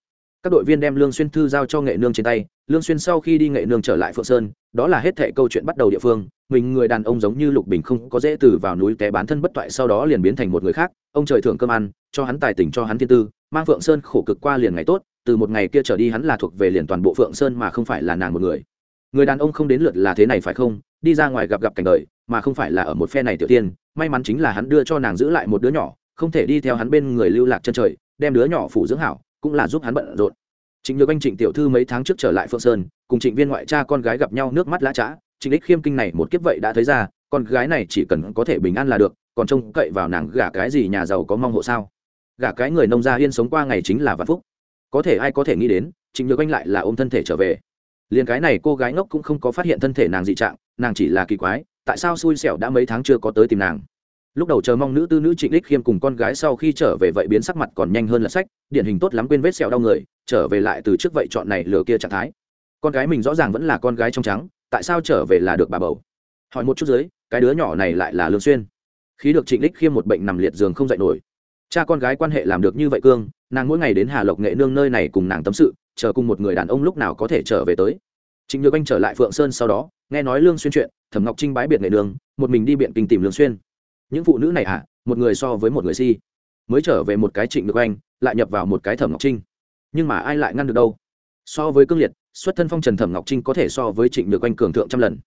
các đội viên đem lương xuyên thư giao cho nghệ nương trên tay, lương xuyên sau khi đi nghệ nương trở lại phượng sơn, đó là hết thệ câu chuyện bắt đầu địa phương, mình người đàn ông giống như lục bình không có dễ từ vào núi té bán thân bất toại sau đó liền biến thành một người khác, ông trời thưởng cơm ăn, cho hắn tài tình cho hắn thiên tư, mang phượng sơn khổ cực qua liền ngày tốt, từ một ngày kia trở đi hắn là thuộc về liền toàn bộ phượng sơn mà không phải là nàng một người. Người đàn ông không đến lượt là thế này phải không? Đi ra ngoài gặp gặp cảnh đời, mà không phải là ở một phe này tiểu tiên, may mắn chính là hắn đưa cho nàng giữ lại một đứa nhỏ, không thể đi theo hắn bên người lưu lạc chân trời, đem đứa nhỏ phủ dưỡng hảo cũng là giúp hắn bận rộn. Trịnh nhược anh trịnh tiểu thư mấy tháng trước trở lại phượng sơn cùng trịnh viên ngoại cha con gái gặp nhau nước mắt lã chã, trịnh Lịch khiêm kinh này một kiếp vậy đã thấy ra con gái này chỉ cần có thể bình an là được còn trông cậy vào nàng gả cái gì nhà giàu có mong hộ sao? Gả cái người nông gia yên sống qua ngày chính là vạn phúc. Có thể ai có thể nghĩ đến trịnh nhược anh lại là ôm thân thể trở về. Liên cái này cô gái ngốc cũng không có phát hiện thân thể nàng dị trạng nàng chỉ là kỳ quái tại sao xui xẻo đã mấy tháng chưa có tới tìm nàng? Lúc đầu chờ mong nữ tư nữ trịnh đích khiêm cùng con gái sau khi trở về vậy biến sắc mặt còn nhanh hơn là sách, điển hình tốt lắm quên vết sẹo đau người, trở về lại từ trước vậy chọn này lừa kia trạng thái. Con gái mình rõ ràng vẫn là con gái trong trắng, tại sao trở về là được bà bầu? Hỏi một chút dưới, cái đứa nhỏ này lại là lương xuyên. Khi được trịnh đích khiêm một bệnh nằm liệt giường không dậy nổi. Cha con gái quan hệ làm được như vậy cương, nàng mỗi ngày đến hà lộc nghệ nương nơi này cùng nàng tâm sự, chờ cùng một người đàn ông lúc nào có thể trở về tới. Trịnh nhược anh trở lại phượng sơn sau đó, nghe nói lương xuyên chuyện, thẩm ngọc trinh bái biệt nghệ nương, một mình đi biện kinh tìm lương xuyên những phụ nữ này à một người so với một người si. Mới trở về một cái trịnh được anh lại nhập vào một cái thẩm ngọc trinh. Nhưng mà ai lại ngăn được đâu? So với cương liệt, xuất thân phong trần thẩm ngọc trinh có thể so với trịnh được anh cường thượng trăm lần.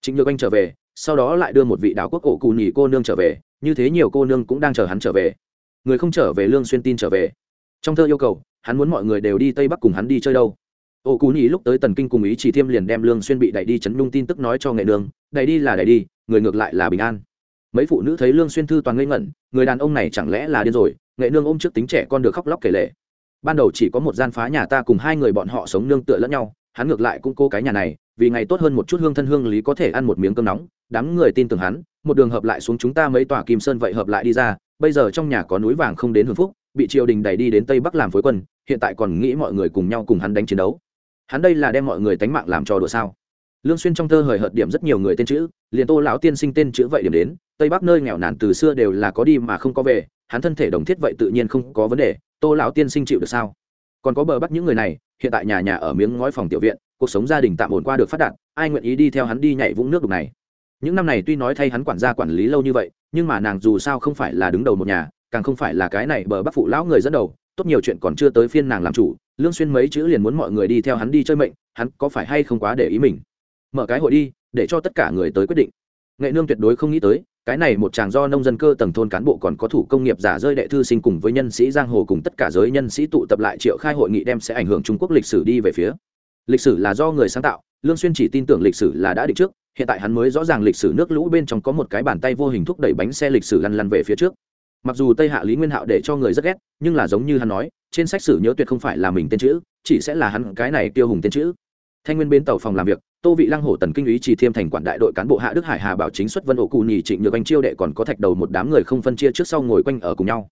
Trịnh được anh trở về, sau đó lại đưa một vị đạo quốc cổ cù nhì cô nương trở về, như thế nhiều cô nương cũng đang chờ hắn trở về. Người không trở về lương xuyên tin trở về. Trong thơ yêu cầu, hắn muốn mọi người đều đi tây bắc cùng hắn đi chơi đâu. Ô cú nhì lúc tới tần kinh cùng ý chỉ thiêm liền đem lương xuyên bị đẩy đi chấn nhung tin tức nói cho nghệ nương đẩy đi là đẩy đi, người ngược lại là bình an mấy phụ nữ thấy lương xuyên thư toàn ngây ngẩn, người đàn ông này chẳng lẽ là điên rồi? Nghệ nương ôm trước tính trẻ con được khóc lóc kể lể. Ban đầu chỉ có một gian phá nhà ta cùng hai người bọn họ sống nương tựa lẫn nhau, hắn ngược lại cũng cố cái nhà này, vì ngày tốt hơn một chút hương thân hương lý có thể ăn một miếng cơm nóng, đám người tin tưởng hắn, một đường hợp lại xuống chúng ta mấy tòa kim sơn vậy hợp lại đi ra, bây giờ trong nhà có núi vàng không đến hưởng phúc, bị triều đình đẩy đi đến tây bắc làm phối quân, hiện tại còn nghĩ mọi người cùng nhau cùng hắn đánh chiến đấu. Hắn đây là đem mọi người tánh mạng làm trò đùa sao? Lương xuyên trong thơ hời hợt điểm rất nhiều người tên chữ, liền tô lão tiên sinh tên chữ vậy điểm đến tây bắc nơi nghèo nàn từ xưa đều là có đi mà không có về, hắn thân thể đồng thiết vậy tự nhiên không có vấn đề, tô lão tiên sinh chịu được sao? Còn có bờ bắc những người này, hiện tại nhà nhà ở miếng ngói phòng tiểu viện, cuộc sống gia đình tạm ổn qua được phát đạt, ai nguyện ý đi theo hắn đi nhảy vũng nước đục này? Những năm này tuy nói thay hắn quản gia quản lý lâu như vậy, nhưng mà nàng dù sao không phải là đứng đầu một nhà, càng không phải là cái này bờ bắc phụ lão người dẫn đầu, tốt nhiều chuyện còn chưa tới phiên nàng làm chủ, lương xuyên mấy chữ liền muốn mọi người đi theo hắn đi chơi mệnh, hắn có phải hay không quá để ý mình? Mở cái hội đi, để cho tất cả người tới quyết định. Nghệ nương tuyệt đối không nghĩ tới cái này một chàng do nông dân cơ tầng thôn cán bộ còn có thủ công nghiệp giả rơi đệ thư sinh cùng với nhân sĩ giang hồ cùng tất cả giới nhân sĩ tụ tập lại triệu khai hội nghị đem sẽ ảnh hưởng trung quốc lịch sử đi về phía. Lịch sử là do người sáng tạo, lương xuyên chỉ tin tưởng lịch sử là đã định trước, hiện tại hắn mới rõ ràng lịch sử nước lũ bên trong có một cái bàn tay vô hình thúc đẩy bánh xe lịch sử lăn lăn về phía trước. Mặc dù tây hạ lý nguyên hạo để cho người rất ghét, nhưng là giống như hắn nói, trên sách sử nhớ tuyệt không phải là mình tên chữ, chỉ sẽ là hắn cái này tiêu hùng tên chữ thanh nguyên bến tàu phòng làm việc, tô vị lăng hổ tần kinh ý chỉ thiêm thành quản đại đội cán bộ hạ đức hải hà bảo chính xuất vân ổ cụ nhì trịnh nhược anh chiêu đệ còn có thạch đầu một đám người không phân chia trước sau ngồi quanh ở cùng nhau.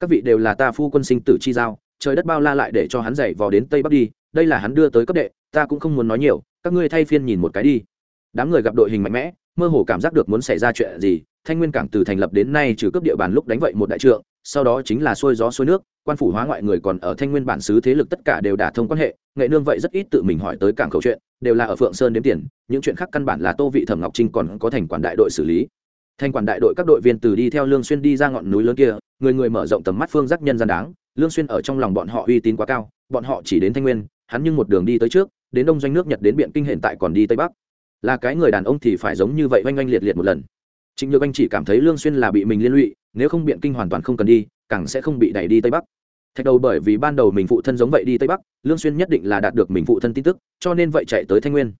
Các vị đều là ta phu quân sinh tử chi giao, trời đất bao la lại để cho hắn dậy vò đến tây bắc đi, đây là hắn đưa tới cấp đệ, ta cũng không muốn nói nhiều, các ngươi thay phiên nhìn một cái đi. Đám người gặp đội hình mạnh mẽ, mơ hồ cảm giác được muốn xảy ra chuyện gì, thanh nguyên cảng từ thành lập đến nay trừ cấp địa bàn lúc đánh vậy một đại trượng sau đó chính là xuôi gió xuôi nước, quan phủ hóa ngoại người còn ở thanh nguyên bản xứ thế lực tất cả đều đả thông quan hệ, nghệ nương vậy rất ít tự mình hỏi tới cảng khẩu chuyện, đều là ở phượng sơn đếm tiền, những chuyện khác căn bản là tô vị thẩm ngọc trinh còn có thành quản đại đội xử lý. Thành quản đại đội các đội viên từ đi theo lương xuyên đi ra ngọn núi lớn kia, người người mở rộng tầm mắt phương giác nhân gian đáng, lương xuyên ở trong lòng bọn họ uy tín quá cao, bọn họ chỉ đến thanh nguyên, hắn nhưng một đường đi tới trước, đến đông doanh nước nhật đến biện kinh hiện tại còn đi tây bắc. Là cái người đàn ông thì phải giống như vậy oanh oanh liệt liệt một lần. Trịnh nhược anh chỉ cảm thấy lương xuyên là bị mình liên lụy nếu không biện kinh hoàn toàn không cần đi, càng sẽ không bị đẩy đi tây bắc. Thạch đầu bởi vì ban đầu mình phụ thân giống vậy đi tây bắc, lương xuyên nhất định là đạt được mình phụ thân tin tức, cho nên vậy chạy tới thanh nguyên.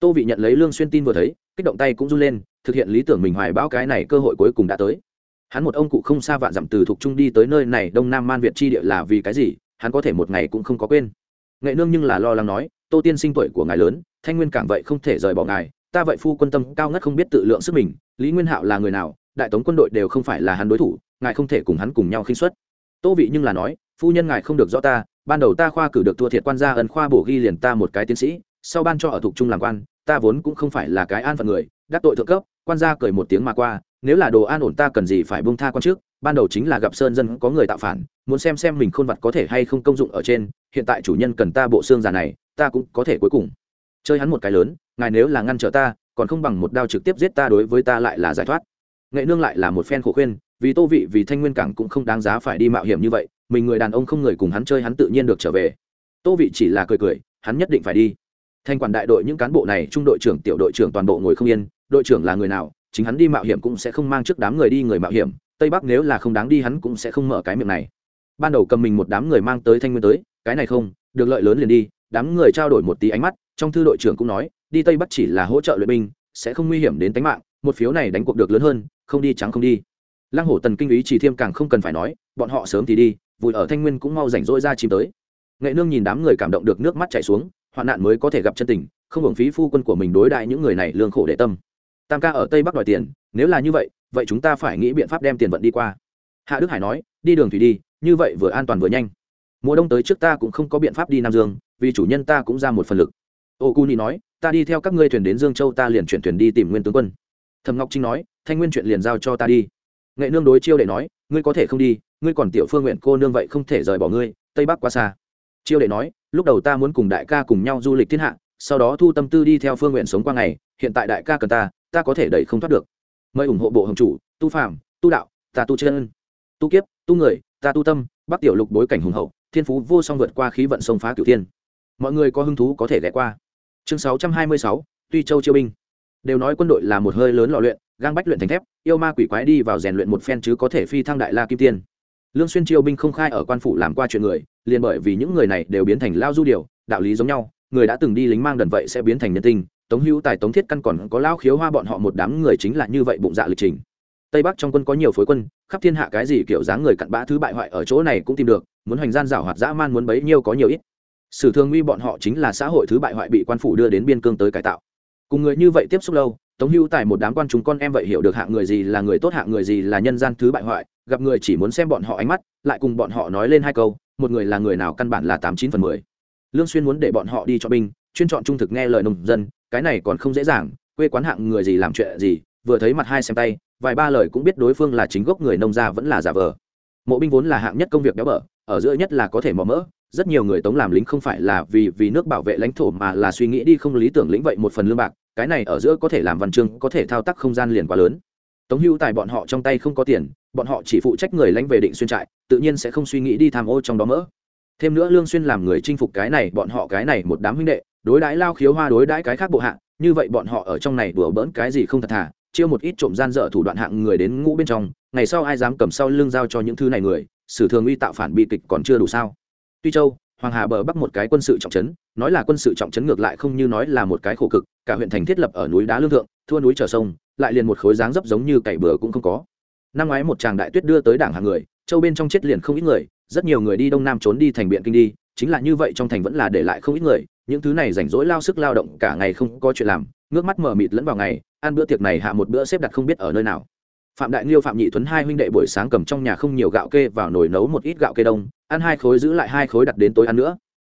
Tô vị nhận lấy lương xuyên tin vừa thấy, kích động tay cũng run lên, thực hiện lý tưởng mình hoài bão cái này cơ hội cuối cùng đã tới. Hắn một ông cụ không xa vạn dặm từ thuộc trung đi tới nơi này, đông nam man việt chi địa là vì cái gì, hắn có thể một ngày cũng không có quên. Nghệ nương nhưng là lo lắng nói, tô tiên sinh tuổi của ngài lớn, thanh nguyên càng vậy không thể rời bỏ ngài, ta vậy phu quân tâm cao ngất không biết tự lượng sức mình, lý nguyên hạo là người nào đại tống quân đội đều không phải là hắn đối thủ, ngài không thể cùng hắn cùng nhau khinh xuất tô vị nhưng là nói, phu nhân ngài không được rõ ta, ban đầu ta khoa cử được thua thiệt quan gia ân khoa bổ ghi liền ta một cái tiến sĩ, sau ban cho ở thuộc trung làm quan, ta vốn cũng không phải là cái an phận người, đắc tội thượng cấp, quan gia cười một tiếng mà qua, nếu là đồ an ổn ta cần gì phải buông tha quan trước, ban đầu chính là gặp sơn dân có người tạo phản, muốn xem xem mình khôn vật có thể hay không công dụng ở trên, hiện tại chủ nhân cần ta bộ xương già này, ta cũng có thể cuối cùng. Chơi hắn một cái lớn, ngài nếu là ngăn trở ta, còn không bằng một đao trực tiếp giết ta đối với ta lại là giải thoát nghệ nương lại là một phen khổ khuyên, vì tô vị, vì thanh nguyên cảng cũng không đáng giá phải đi mạo hiểm như vậy, mình người đàn ông không người cùng hắn chơi hắn tự nhiên được trở về. Tô vị chỉ là cười cười, hắn nhất định phải đi. Thanh quản đại đội những cán bộ này, trung đội trưởng, tiểu đội trưởng toàn bộ ngồi không yên, đội trưởng là người nào, chính hắn đi mạo hiểm cũng sẽ không mang trước đám người đi người mạo hiểm, tây bắc nếu là không đáng đi hắn cũng sẽ không mở cái miệng này. Ban đầu cầm mình một đám người mang tới thanh nguyên tới, cái này không, được lợi lớn liền đi, đám người trao đổi một tí ánh mắt, trong thư đội trưởng cũng nói, đi tây bắc chỉ là hỗ trợ luyện binh, sẽ không nguy hiểm đến tính mạng, một phiếu này đánh cuộc được lớn hơn không đi trắng không đi. Lăng hổ tần kinh ý chỉ thiêm càng không cần phải nói, bọn họ sớm thì đi, vùi ở thanh nguyên cũng mau rảnh rỗi ra chìm tới. Nghệ nương nhìn đám người cảm động được nước mắt chảy xuống, hoạn nạn mới có thể gặp chân tình, không hưởng phí phu quân của mình đối đại những người này lương khổ để tâm. Tam ca ở tây bắc đòi tiền, nếu là như vậy vậy chúng ta phải nghĩ biện pháp đem tiền vận đi qua. Hạ đức hải nói, đi đường thủy đi, như vậy vừa an toàn vừa nhanh. Mùa đông tới trước ta cũng không có biện pháp đi nam dương, vì chủ nhân ta cũng ra một phần lực. Ô cu ni nói, ta đi theo các ngươi thuyền đến dương châu ta liền chuyển thuyền đi tìm nguyên tướng quân thầm ngọc trinh nói, thanh nguyên chuyện liền giao cho ta đi. Nghệ nương đối chiêu đệ nói, ngươi có thể không đi, ngươi còn tiểu phương nguyện cô nương vậy không thể rời bỏ ngươi, tây bắc quá xa. Chiêu đệ nói, lúc đầu ta muốn cùng đại ca cùng nhau du lịch thiên hạ, sau đó thu tâm tư đi theo phương nguyện sống qua ngày, hiện tại đại ca cần ta ta có thể đẩy không thoát được. Mời ủng hộ bộ hồng chủ, tu phàm, tu đạo, ta tu chân, tu kiếp, tu người, ta tu tâm, bắc tiểu lục bối cảnh hùng hậu, thiên phú vô song vượt qua khí vận sông phá cửu thiên. Mọi người có hứng thú có thể ghé qua. Chương sáu trăm hai mươi sáu, tuy châu chiêu binh đều nói quân đội là một hơi lớn lò luyện, gang bách luyện thành thép, yêu ma quỷ quái đi vào rèn luyện một phen chứ có thể phi thăng đại la kim tiên. Lương xuyên chiêu binh không khai ở quan phủ làm qua chuyện người, liền bởi vì những người này đều biến thành lao du điều, đạo lý giống nhau, người đã từng đi lính mang đần vậy sẽ biến thành nhân tinh tống hữu tài tống thiết căn còn có lao khiếu hoa bọn họ một đám người chính là như vậy bụng dạ lịch trình. Tây bắc trong quân có nhiều phối quân, khắp thiên hạ cái gì kiểu dáng người cặn bã thứ bại hoại ở chỗ này cũng tìm được, muốn hoành gian rảo hoạt dã man muốn bấy nhiêu có nhiều ít. Sử thương uy bọn họ chính là xã hội thứ bại hoại bị quan phủ đưa đến biên cương tới cải tạo cùng người như vậy tiếp xúc lâu, tống hữu tài một đám quan chúng con em vậy hiểu được hạng người gì là người tốt, hạng người gì là nhân gian thứ bại hoại, gặp người chỉ muốn xem bọn họ ánh mắt, lại cùng bọn họ nói lên hai câu, một người là người nào căn bản là tám chín phần mười. Lương xuyên muốn để bọn họ đi cho binh, chuyên chọn trung thực nghe lời nông dân, cái này còn không dễ dàng, quê quán hạng người gì làm chuyện gì, vừa thấy mặt hai xem tay, vài ba lời cũng biết đối phương là chính gốc người nông gia vẫn là giả vờ. Mộ binh vốn là hạng nhất công việc béo bở, ở giữa nhất là có thể mò mỡ, rất nhiều người tống làm lính không phải là vì vì nước bảo vệ lãnh thổ mà là suy nghĩ đi không lý tưởng lĩnh vậy một phần lương bạc cái này ở giữa có thể làm văn chương, có thể thao tác không gian liền quá lớn. Tống hưu tài bọn họ trong tay không có tiền, bọn họ chỉ phụ trách người lãnh về định xuyên trại, tự nhiên sẽ không suy nghĩ đi tham ô trong đó mỡ. Thêm nữa lương xuyên làm người chinh phục cái này, bọn họ cái này một đám huynh đệ, đối đãi lao khiếu hoa, đối đãi cái khác bộ hạ, như vậy bọn họ ở trong này đùa bỡn cái gì không thật thà, chiêu một ít trộm gian dở thủ đoạn hạng người đến ngũ bên trong, ngày sau ai dám cầm sau lưng giao cho những thứ này người sử thường uy tạo phản bị kịch còn chưa đủ sao. Tuy châu, hoàng hà bờ bắc một cái quân sự trọng trấn nói là quân sự trọng trấn ngược lại không như nói là một cái khổ cực, cả huyện thành thiết lập ở núi đá lương thượng, thua núi trở sông, lại liền một khối dáng dấp giống như cày bừa cũng không có. Năm ngoái một tràng đại tuyết đưa tới đảng hàng người, châu bên trong chết liền không ít người, rất nhiều người đi đông nam trốn đi thành biện kinh đi, chính là như vậy trong thành vẫn là để lại không ít người, những thứ này rảnh rỗi lao sức lao động cả ngày không có chuyện làm, ngước mắt mở mịt lẫn vào ngày, ăn bữa tiệc này hạ một bữa xếp đặt không biết ở nơi nào. Phạm đại liêu phạm nhị tuấn hai huynh đệ buổi sáng cầm trong nhà không nhiều gạo kê vào nồi nấu một ít gạo kê đông, ăn hai khối giữ lại hai khối đặt đến tối ăn nữa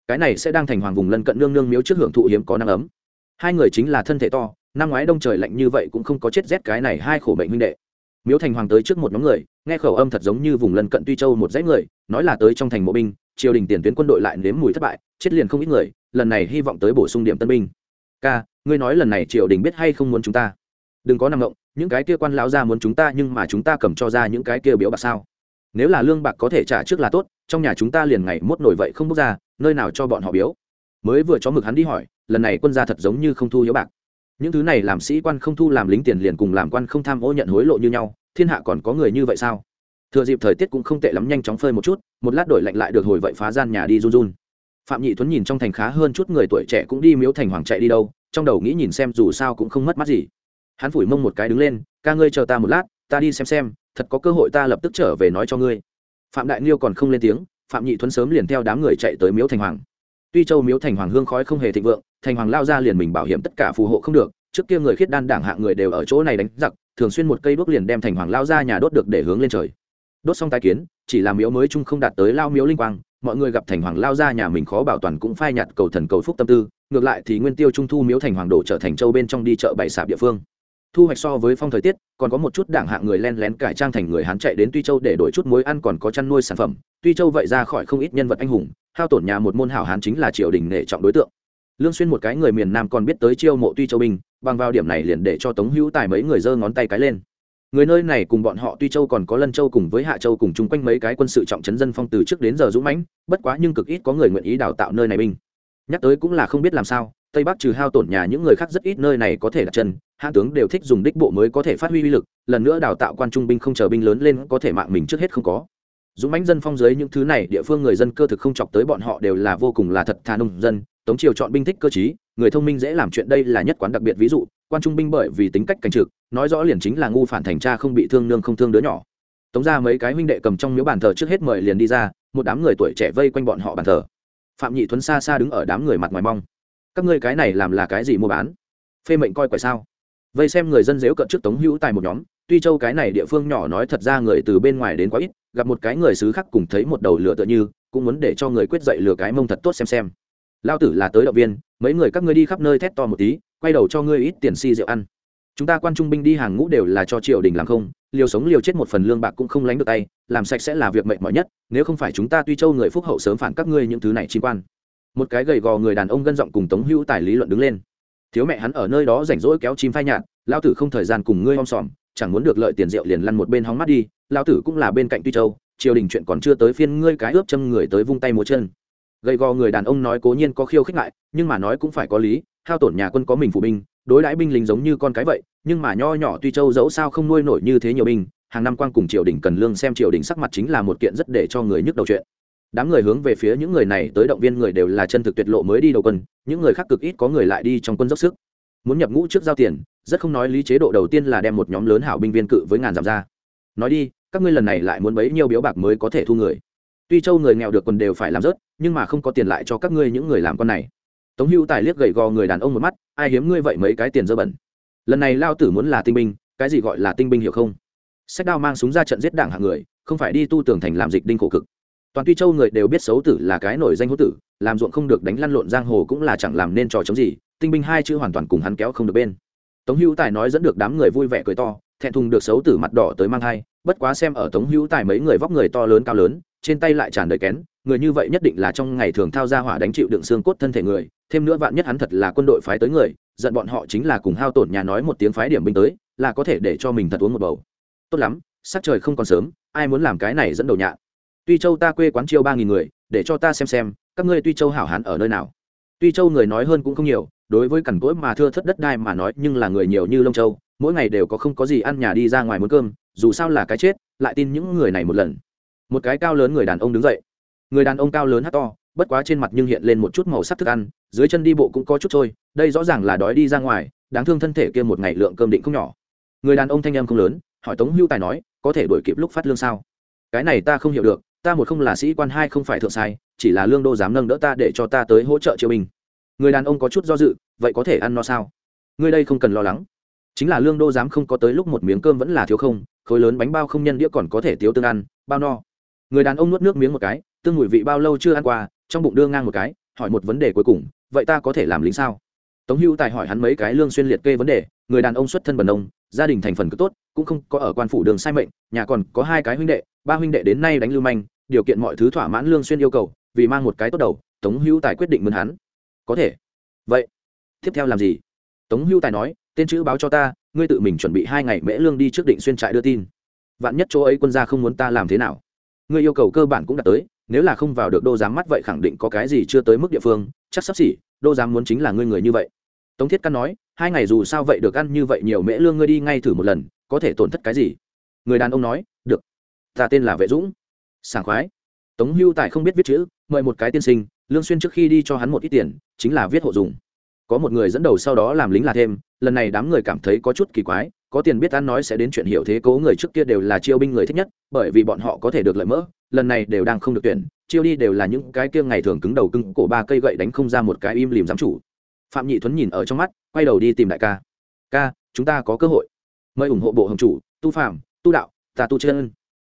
cái này sẽ đang thành hoàng vùng lân cận nương nương miếu trước hưởng thụ hiếm có năng ấm. Hai người chính là thân thể to, năm ngoái đông trời lạnh như vậy cũng không có chết rét cái này hai khổ bệnh huynh đệ. Miếu thành hoàng tới trước một nhóm người, nghe khẩu âm thật giống như vùng lân cận tuy châu một dãy người, nói là tới trong thành mộ binh, triều đình tiền tuyến quân đội lại nếm mùi thất bại, chết liền không ít người, lần này hy vọng tới bổ sung điểm tân binh. Ca, ngươi nói lần này triều đình biết hay không muốn chúng ta? Đừng có nằm ngộng những cái kia quan lão ra muốn chúng ta nhưng mà chúng ta cầm cho ra những cái kia biếu bạc sao? Nếu là lương bạc có thể trả trước là tốt trong nhà chúng ta liền ngày mốt nổi vậy không bước ra, nơi nào cho bọn họ biếu? Mới vừa cho mực hắn đi hỏi, lần này quân gia thật giống như không thu hiếu bạc. Những thứ này làm sĩ quan không thu làm lính tiền liền cùng làm quan không tham ô nhận hối lộ như nhau, thiên hạ còn có người như vậy sao? Thừa dịp thời tiết cũng không tệ lắm nhanh chóng phơi một chút, một lát đổi lạnh lại được hồi vậy phá gian nhà đi run run. Phạm nhị tuấn nhìn trong thành khá hơn chút người tuổi trẻ cũng đi miếu thành hoàng chạy đi đâu, trong đầu nghĩ nhìn xem dù sao cũng không mất mắt gì. Hắn phủi mông một cái đứng lên, ca ngươi chờ ta một lát, ta đi xem xem, thật có cơ hội ta lập tức trở về nói cho ngươi phạm đại nghiêu còn không lên tiếng, phạm nhị thuấn sớm liền theo đám người chạy tới miếu thành hoàng. Tuy châu miếu thành hoàng hương khói không hề thịnh vượng, thành hoàng lao ra liền mình bảo hiểm tất cả phù hộ không được, trước kia người khiết đan đảng hạng người đều ở chỗ này đánh giặc, thường xuyên một cây đuốc liền đem thành hoàng lao ra nhà đốt được để hướng lên trời. Đốt xong tai kiến, chỉ là miếu mới chung không đạt tới lao miếu linh quang, mọi người gặp thành hoàng lao ra nhà mình khó bảo toàn cũng phai nhạt cầu thần cầu phúc tâm tư, ngược lại thì nguyên tiêu trung thu miếu thành hoàng đổ trở thành châu bên trong đi chợ bảy sạp địa phương thu hoạch so với phong thời tiết, còn có một chút đảng hạng người len lén cải trang thành người hán chạy đến tuy châu để đổi chút muối ăn còn có chăn nuôi sản phẩm. Tuy châu vậy ra khỏi không ít nhân vật anh hùng, hao tổn nhà một môn hảo hán chính là triều đình nể trọng đối tượng. Lương xuyên một cái người miền nam còn biết tới chiêu mộ tuy châu binh, bằng vào điểm này liền để cho tống hữu tài mấy người giơ ngón tay cái lên. Người nơi này cùng bọn họ tuy châu còn có lân châu cùng với hạ châu cùng chung quanh mấy cái quân sự trọng trấn dân phong từ trước đến giờ dũng mãnh, bất quá nhưng cực ít có người nguyện ý đào tạo nơi này binh. Nhắc tới cũng là không biết làm sao, tây bắc trừ hao tổn nhà những người khác rất ít nơi này có thể đặt chân hạ tướng đều thích dùng đích bộ mới có thể phát huy uy lực, lần nữa đào tạo quan trung binh không chờ binh lớn lên có thể mạng mình trước hết không có. Dũng mãnh dân phong dưới những thứ này, địa phương người dân cơ thực không chọc tới bọn họ đều là vô cùng là thật thà nông dân. Tống triều chọn binh thích cơ chí người thông minh dễ làm chuyện đây là nhất quán đặc biệt ví dụ. Quan trung binh bởi vì tính cách cảnh trực, nói rõ liền chính là ngu phản thành cha không bị thương nương không thương đứa nhỏ. Tống ra mấy cái huynh đệ cầm trong miếu bàn thờ trước hết mời liền đi ra, một đám người tuổi trẻ vây quanh bọn họ bàn thờ. Phạm nhị thuấn xa xa đứng ở đám người mặt ngoài mong. Các ngươi cái này làm là cái gì mua bán? Phê mệnh coi quẻ sao? Vậy xem người dân dếu cận trước tống hữu tài một nhóm, tuy châu cái này địa phương nhỏ nói thật ra người từ bên ngoài đến quá ít, gặp một cái người xứ khác cùng thấy một đầu lửa tựa như, cũng muốn để cho người quyết dậy lừa cái mông thật tốt xem xem. Lao tử là tới động viên, mấy người các ngươi đi khắp nơi thét to một tí, quay đầu cho ngươi ít tiền si rượu ăn. Chúng ta quan trung binh đi hàng ngũ đều là cho triều đình làm không, liều sống liều chết một phần lương bạc cũng không lánh được tay, làm sạch sẽ là việc mệnh mỏi nhất, nếu không phải chúng ta tuy châu người phúc hậu sớm phản các ngươi những thứ này chi quan. Một cái gầy gò người đàn ông gân giọng cùng tống hữu tài lý luận đứng lên thiếu mẹ hắn ở nơi đó rảnh rỗi kéo chim phai nhạt lao tử không thời gian cùng ngươi om sòm chẳng muốn được lợi tiền rượu liền lăn một bên hóng mắt đi lao tử cũng là bên cạnh tuy châu triều đình chuyện còn chưa tới phiên ngươi cái ướp châm người tới vung tay múa chân. Gầy gò người đàn ông nói cố nhiên có khiêu khích lại, nhưng mà nói cũng phải có lý hao tổn nhà quân có mình phụ binh đối đãi binh lính giống như con cái vậy nhưng mà nho nhỏ tuy châu dẫu sao không nuôi nổi như thế nhiều binh hàng năm quan cùng triều đình cần lương xem triều đình sắc mặt chính là một kiện rất để cho người nhức đầu chuyện đám người hướng về phía những người này tới động viên người đều là chân thực tuyệt lộ mới đi đầu quân, những người khác cực ít có người lại đi trong quân dốc sức. Muốn nhập ngũ trước giao tiền, rất không nói lý chế độ đầu tiên là đem một nhóm lớn hảo binh viên cự với ngàn giảm ra. Nói đi, các ngươi lần này lại muốn bấy nhiêu biếu bạc mới có thể thu người? Tuy châu người nghèo được quần đều phải làm rớt, nhưng mà không có tiền lại cho các ngươi những người làm con này. Tống hưu tài liếc gầy gò người đàn ông một mắt, ai hiếm ngươi vậy mấy cái tiền dơ bẩn? Lần này lao tử muốn là tinh binh, cái gì gọi là tinh binh hiểu không? Sách đao mang súng ra trận giết đảng hạng người, không phải đi tu tường thành làm dịch đinh khổ cực toàn tuy châu người đều biết xấu tử là cái nổi danh hữu tử, làm ruộng không được đánh lăn lộn giang hồ cũng là chẳng làm nên trò chống gì, tinh binh hai chữ hoàn toàn cùng hắn kéo không được bên. Tống hữu tài nói dẫn được đám người vui vẻ cười to, thẹn thùng được xấu tử mặt đỏ tới mang thai, bất quá xem ở tống hữu tài mấy người vóc người to lớn cao lớn, trên tay lại tràn đầy kén, người như vậy nhất định là trong ngày thường thao ra hỏa đánh chịu đựng xương cốt thân thể người, thêm nữa vạn nhất hắn thật là quân đội phái tới người, giận bọn họ chính là cùng hao tổn nhà nói một tiếng phái điểm binh tới, là có thể để cho mình thật uống một bầu. Tốt lắm, sắc trời không còn sớm, ai muốn làm cái này dẫn đầu nhạn tuy châu ta quê quán chiêu ba nghìn người, để cho ta xem xem, các ngươi tuy châu hảo hán ở nơi nào. Tuy châu người nói hơn cũng không nhiều, đối với cằn cỗi mà thưa thất đất đai mà nói, nhưng là người nhiều như lông châu, mỗi ngày đều có không có gì ăn nhà đi ra ngoài muốn cơm, dù sao là cái chết, lại tin những người này một lần. Một cái cao lớn người đàn ông đứng dậy. Người đàn ông cao lớn hát to, bất quá trên mặt nhưng hiện lên một chút màu sắc thức ăn, dưới chân đi bộ cũng có chút trôi, đây rõ ràng là đói đi ra ngoài, đáng thương thân thể kia một ngày lượng cơm định không nhỏ. Người đàn ông thanh em không lớn, hỏi tống hưu tài nói, có thể đổi kịp lúc phát lương sao? Cái này ta không hiểu được ta một không là sĩ quan, hai không phải thượng sai, chỉ là lương đô dám nâng đỡ ta để cho ta tới hỗ trợ triều binh. Người đàn ông có chút do dự, vậy có thể ăn no sao? Người đây không cần lo lắng. Chính là lương đô dám không có tới lúc một miếng cơm vẫn là thiếu không, khối lớn bánh bao không nhân đĩa còn có thể thiếu tương ăn, bao no. Người đàn ông nuốt nước miếng một cái, tương mùi vị bao lâu chưa ăn qua, trong bụng đưa ngang một cái, hỏi một vấn đề cuối cùng, vậy ta có thể làm lính sao? Tống hữu tài hỏi hắn mấy cái lương xuyên liệt kê vấn đề, người đàn ông xuất thân bần ông gia đình thành phần cực tốt, cũng không có ở quan phủ đường sai mệnh, nhà còn có hai cái huynh đệ, ba huynh đệ đến nay đánh lưu manh điều kiện mọi thứ thỏa mãn lương xuyên yêu cầu, vì mang một cái tốt đầu, tống hữu tài quyết định mướn hắn. Có thể. Vậy, tiếp theo làm gì? Tống hữu tài nói, tên chữ báo cho ta, ngươi tự mình chuẩn bị hai ngày mễ lương đi trước định xuyên trại đưa tin. Vạn nhất chỗ ấy quân gia không muốn ta làm thế nào? Ngươi yêu cầu cơ bản cũng đạt tới, nếu là không vào được đô giám mắt vậy khẳng định có cái gì chưa tới mức địa phương, chắc sắp xỉ, đô giám muốn chính là ngươi người như vậy. Tống thiết căn nói, hai ngày dù sao vậy được ăn như vậy nhiều mễ lương ngươi đi ngay thử một lần, có thể tổn thất cái gì? Người đàn ông nói, được. Ta tên là vệ dũng sảng khoái. Tống hưu tài không biết viết chữ, mời một cái tiên sinh, lương xuyên trước khi đi cho hắn một ít tiền, chính là viết hộ dùng. Có một người dẫn đầu sau đó làm lính là thêm, lần này đám người cảm thấy có chút kỳ quái, có tiền biết ăn nói sẽ đến chuyện hiểu thế cố người trước kia đều là chiêu binh người thích nhất, bởi vì bọn họ có thể được lợi mỡ, lần này đều đang không được tuyển, chiêu đi đều là những cái kia ngày thường cứng đầu cứng cổ ba cây gậy đánh không ra một cái im lìm giám chủ. Phạm nhị thuấn nhìn ở trong mắt, quay đầu đi tìm đại ca. Ca, chúng ta có cơ hội. Mời ủng hộ bộ hồng chủ, tu phạm, tu đạo, ta tu chân.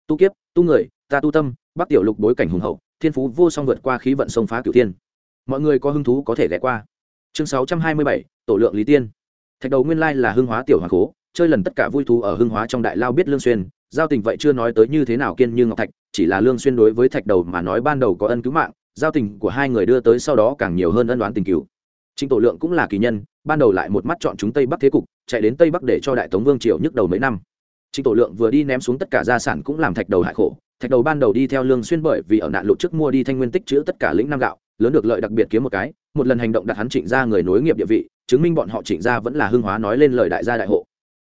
Tu kiếp, tu người ta tu tâm bắc tiểu lục bối cảnh hùng hậu thiên phú vô song vượt qua khí vận sông phá cửu thiên. Mọi người có hứng thú có thể ghé qua. Chương sáu trăm hai mươi bảy tổ lượng lý tiên. Thạch đầu nguyên lai là hưng hóa tiểu hoàng cố chơi lần tất cả vui thú ở hưng hóa trong đại lao biết lương xuyên. Giao tình vậy chưa nói tới như thế nào kiên như ngọc thạch chỉ là lương xuyên đối với thạch đầu mà nói ban đầu có ân cứu mạng giao tình của hai người đưa tới sau đó càng nhiều hơn ân đoán tình cứu chính Tổ Lượng cũng là kỳ nhân, ban đầu lại một mắt chọn chúng Tây Bắc thế cục, chạy đến Tây Bắc để cho Đại Tống Vương triều nhức đầu mấy năm. Trịnh Tổ Lượng vừa đi ném xuống tất cả gia sản cũng làm thạch đầu hại khổ, thạch đầu ban đầu đi theo Lương Xuyên bởi vì ở nạn lụt trước mua đi thanh nguyên tích chứa tất cả lĩnh nam gạo, lớn được lợi đặc biệt kiếm một cái, một lần hành động đặt hắn Trịnh gia người nối nghiệp địa vị, chứng minh bọn họ Trịnh gia vẫn là hưng hóa nói lên lời đại gia đại hộ.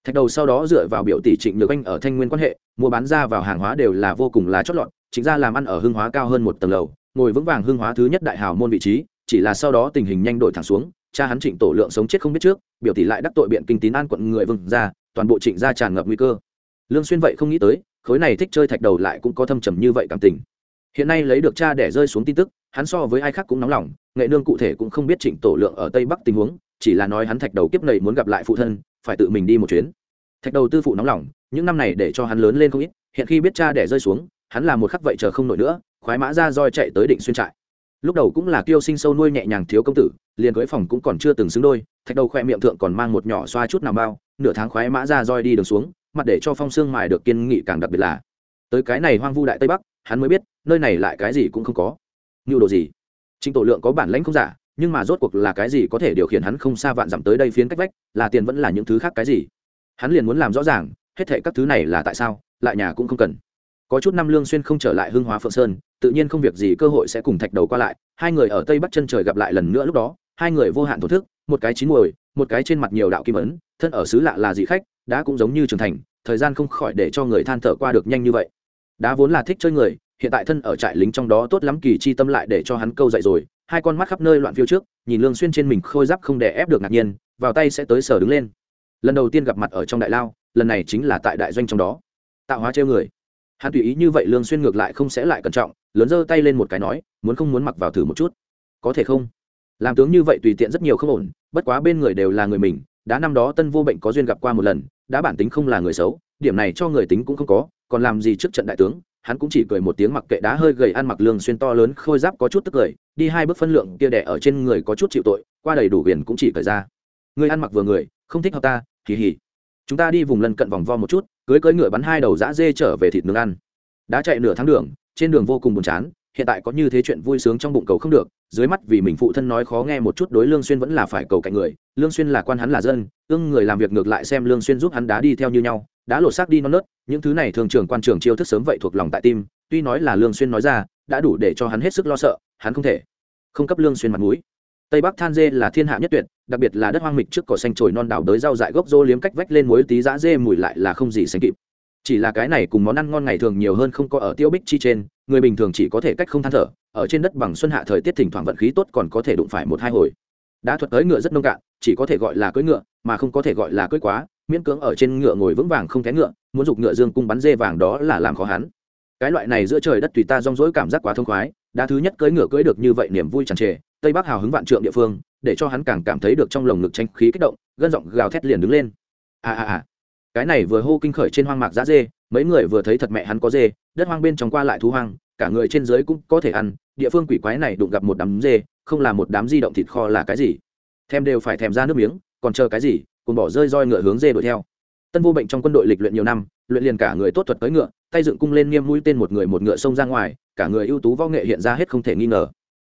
Thạch đầu sau đó dựa vào biểu tỷ Trịnh Nhược Anh ở thanh nguyên quan hệ, mua bán ra vào hàng hóa đều là vô cùng là chót lọt, Trịnh gia làm ăn ở hưng hóa cao hơn một tầng lầu, ngồi vững vàng hưng hóa thứ nhất đại hào môn vị trí, chỉ là sau đó tình hình nhanh đổi thẳng xuống, cha hắn trịnh tổ lượng sống chết không biết trước biểu tỷ lại đắc tội biện kinh tín an quận người vừng ra toàn bộ trịnh gia tràn ngập nguy cơ lương xuyên vậy không nghĩ tới, khối này thích chơi thạch đầu lại cũng có thâm trầm như vậy cảm tình. Hiện nay lấy được cha để rơi xuống tin tức, hắn so với ai khác cũng nóng lòng, nghệ nương cụ thể cũng không biết trịnh tổ lượng ở tây bắc tình huống, chỉ là nói hắn thạch đầu kiếp này muốn gặp lại phụ thân, phải tự mình đi một chuyến. Thạch đầu tư phụ nóng lòng, những năm này để cho hắn lớn lên không ít, hiện khi biết cha để rơi xuống, hắn là một khắc vậy chờ không nổi nữa, khoái mã ra roi chạy tới định xuyên trại. Lúc đầu cũng là kiêu sinh sâu nuôi nhẹ nhàng thiếu công tử, liền cưới phòng cũng còn chưa từng xứng đôi, thạch đầu khoe miệng thượng còn mang một nhỏ xoa chút nào bao, nửa tháng khoái mã ra roi đi đường xuống mặt để cho phong xương mài được kiên nghị càng đặc biệt là, tới cái này hoang vu đại tây bắc, hắn mới biết, nơi này lại cái gì cũng không có. Như đồ gì? Trình tổ lượng có bản lãnh không giả, nhưng mà rốt cuộc là cái gì có thể điều khiển hắn không xa vạn dặm tới đây phiến cách vách, là tiền vẫn là những thứ khác cái gì? Hắn liền muốn làm rõ ràng, hết thệ các thứ này là tại sao, lại nhà cũng không cần. Có chút năm lương xuyên không trở lại hương hóa phượng sơn, tự nhiên không việc gì, cơ hội sẽ cùng thạch đầu qua lại. Hai người ở tây bắc chân trời gặp lại lần nữa lúc đó, hai người vô hạn thổ thức, một cái chín muồi, một cái trên mặt nhiều đạo kim ấn, thân ở xứ lạ là dị khách đã cũng giống như trưởng thành, thời gian không khỏi để cho người than thở qua được nhanh như vậy. Đá vốn là thích chơi người, hiện tại thân ở trại lính trong đó tốt lắm kỳ chi tâm lại để cho hắn câu dậy rồi, hai con mắt khắp nơi loạn phiêu trước, nhìn lương xuyên trên mình khôi giáp không đè ép được ngạc nhiên, vào tay sẽ tới sở đứng lên. Lần đầu tiên gặp mặt ở trong đại lao, lần này chính là tại đại doanh trong đó. Tạo hóa treo người. Hắn tùy ý như vậy lương xuyên ngược lại không sẽ lại cẩn trọng, lớn giơ tay lên một cái nói, muốn không muốn mặc vào thử một chút. Có thể không? Làm tướng như vậy tùy tiện rất nhiều không ổn, bất quá bên người đều là người mình, đã năm đó tân vô bệnh có duyên gặp qua một lần đã bản tính không là người xấu, điểm này cho người tính cũng không có, còn làm gì trước trận đại tướng, hắn cũng chỉ cười một tiếng mặc kệ đá hơi gầy ăn mặc lương xuyên to lớn khôi giáp có chút tức cười, đi hai bước phân lượng kia đẻ ở trên người có chút chịu tội, qua đầy đủ viền cũng chỉ cởi ra người ăn mặc vừa người, không thích hợp ta kỳ hì. chúng ta đi vùng lân cận vòng vo một chút, cưới cưới ngựa bắn hai đầu dã dê trở về thịt nướng ăn đã chạy nửa tháng đường, trên đường vô cùng buồn chán hiện tại có như thế chuyện vui sướng trong bụng cầu không được, dưới mắt vì mình phụ thân nói khó nghe một chút đối lương xuyên vẫn là phải cầu cạnh người, lương xuyên là quan hắn là dân ương người làm việc ngược lại xem lương xuyên giúp hắn đá đi theo như nhau đã lột xác đi non nớt, những thứ này thường trưởng quan trưởng chiêu thức sớm vậy thuộc lòng tại tim, tuy nói là lương xuyên nói ra, đã đủ để cho hắn hết sức lo sợ, hắn không thể không cấp lương xuyên mặt mũi. Tây bắc than dê là thiên hạ nhất tuyệt, đặc biệt là đất hoang mịch trước cỏ xanh trồi non đảo đới rau dại gốc rô liếm cách vách lên muối tí dã dê mùi lại là không gì sánh kịp chỉ là cái này cùng món ăn ngon ngày thường nhiều hơn không có ở tiêu bích chi trên, người bình thường chỉ có thể cách không than thở, ở trên đất bằng xuân hạ thời tiết thỉnh thoảng vận khí tốt còn có thể đụng phải một hai hồi. Đã thuật tới ngựa rất nông cạn, chỉ có thể gọi là cưỡi ngựa, mà không có thể gọi là cưỡi quá, miễn cưỡng ở trên ngựa ngồi vững vàng không té ngựa, muốn giục ngựa dương cung bắn dê vàng đó là làm khó hắn. Cái loại này giữa trời đất tùy ta rong rỗi cảm giác quá thông khoái đã thứ nhất cưỡi ngựa cưỡi được như vậy niềm vui tràn trề, tây bắc hào hứng vạn trượng địa phương, để cho hắn càng cảm thấy được trong lồng ngực tranh khí kích động, gân giọng gào thét liền đứng lên. À à à cái này vừa hô kinh khởi trên hoang mạc giá dê, mấy người vừa thấy thật mẹ hắn có dê, đất hoang bên trong qua lại thú hoang, cả người trên dưới cũng có thể ăn, địa phương quỷ quái này đụng gặp một đám dê, không là một đám di động thịt kho là cái gì? Thèm đều phải thèm ra nước miếng, còn chờ cái gì? Cùng bỏ rơi roi ngựa hướng dê đuổi theo. Tân vô bệnh trong quân đội lịch luyện nhiều năm, luyện liền cả người tốt thuật tới ngựa, tay dựng cung lên nghiêm mũi tên một người một ngựa xông ra ngoài, cả người ưu tú võ nghệ hiện ra hết không thể nghi ngờ.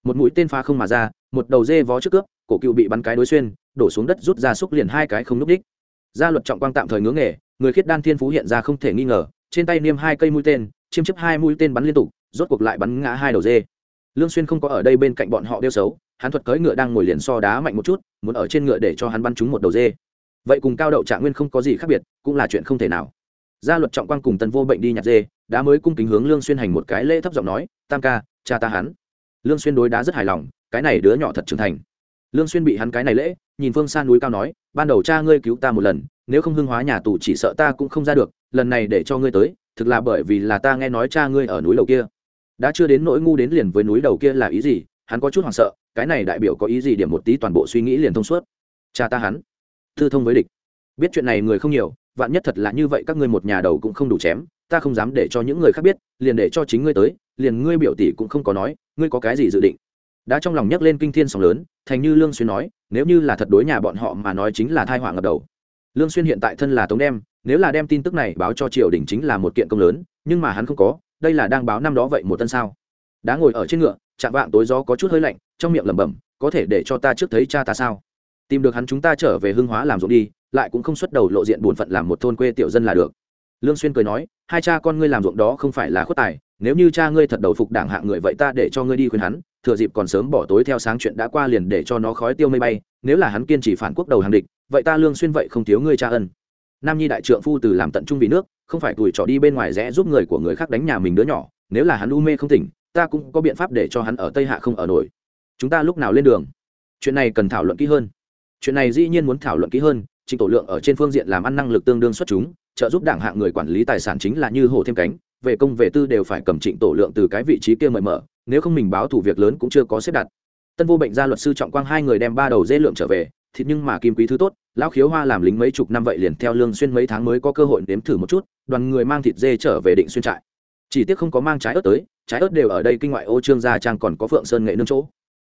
Một mũi tên phá không mà ra, một đầu dê vó trước cướp, cổ cựu bị bắn cái đối xuyên, đổ xuống đất rút ra xúc liền hai cái không núp đích gia luật trọng quang tạm thời ngưỡng nghề, người khiết đan thiên phú hiện ra không thể nghi ngờ, trên tay niêm hai cây mũi tên, chiêm chấp hai mũi tên bắn liên tục, rốt cuộc lại bắn ngã hai đầu dê. Lương xuyên không có ở đây bên cạnh bọn họ đeo xấu, hắn thuật cưỡi ngựa đang ngồi liền so đá mạnh một chút, muốn ở trên ngựa để cho hắn bắn trúng một đầu dê. Vậy cùng cao đậu trạng nguyên không có gì khác biệt, cũng là chuyện không thể nào. Gia luật trọng quang cùng tần vô bệnh đi nhặt dê đã mới cung kính hướng lương xuyên hành một cái lễ thấp giọng nói, tam ca, cha ta hắn. Lương xuyên đối đá rất hài lòng, cái này đứa nhỏ thật trưởng thành. Lương xuyên bị hắn cái này lễ nhìn phương xa núi cao nói, ban đầu cha ngươi cứu ta một lần, nếu không hưng hóa nhà tù chỉ sợ ta cũng không ra được, lần này để cho ngươi tới, thực là bởi vì là ta nghe nói cha ngươi ở núi đầu kia. Đã chưa đến nỗi ngu đến liền với núi đầu kia là ý gì, hắn có chút hoảng sợ, cái này đại biểu có ý gì điểm một tí toàn bộ suy nghĩ liền thông suốt. Cha ta hắn thư thông với địch. Biết chuyện này người không nhiều, vạn nhất thật là như vậy các ngươi một nhà đầu cũng không đủ chém, ta không dám để cho những người khác biết, liền để cho chính ngươi tới, liền ngươi biểu tỷ cũng không có nói, ngươi có cái gì dự định? Đã trong lòng nhấc lên kinh thiên sóng lớn, thành như lương xuyên nói, nếu như là thật đối nhà bọn họ mà nói chính là thai họa ngập đầu. Lương xuyên hiện tại thân là tống đem, nếu là đem tin tức này báo cho triều đình chính là một kiện công lớn, nhưng mà hắn không có, đây là đang báo năm đó vậy một tân sao. Đã ngồi ở trên ngựa, chạm vạng tối gió có chút hơi lạnh, trong miệng lẩm bẩm, có thể để cho ta trước thấy cha ta sao? Tìm được hắn chúng ta trở về hương hóa làm ruộng đi, lại cũng không xuất đầu lộ diện buồn phận làm một thôn quê tiểu dân là được. Lương xuyên cười nói, hai cha con ngươi làm ruộng đó không phải là khuất tài, nếu như cha ngươi thật đầu phục đảng hạng người vậy ta để cho ngươi đi khuyên hắn thừa dịp còn sớm bỏ tối theo sáng chuyện đã qua liền để cho nó khói tiêu mây bay, nếu là hắn kiên trì phản quốc đầu hàng địch, vậy ta lương xuyên vậy không thiếu ngươi cha ân. Nam nhi đại trượng phu từ làm tận trung vì nước, không phải tuổi trò đi bên ngoài rẽ giúp người của người khác đánh nhà mình đứa nhỏ, nếu là hắn u mê không tỉnh, ta cũng có biện pháp để cho hắn ở tây hạ không ở nổi. Chúng ta lúc nào lên đường? Chuyện này cần thảo luận kỹ hơn. Chuyện này dĩ nhiên muốn thảo luận kỹ hơn trình tổ lượng ở trên phương diện làm ăn năng lực tương đương xuất chúng, trợ giúp đảng hạng người quản lý tài sản chính là như hồ thêm cánh về công về tư đều phải cầm trịnh tổ lượng từ cái vị trí kia mời mở, nếu không mình báo thủ việc lớn cũng chưa có xếp đặt. Tân vô bệnh gia luật sư trọng quang hai người đem ba đầu dê lượng trở về, thịt nhưng mà kim quý thứ tốt, lão khiếu hoa làm lính mấy chục năm vậy liền theo lương xuyên mấy tháng mới có cơ hội nếm thử một chút, đoàn người mang thịt dê trở về định xuyên trại. Chỉ tiếc không có mang trái ớt tới, trái ớt đều ở đây kinh ngoại ô trương gia trang còn có phượng sơn nghệ nương chỗ.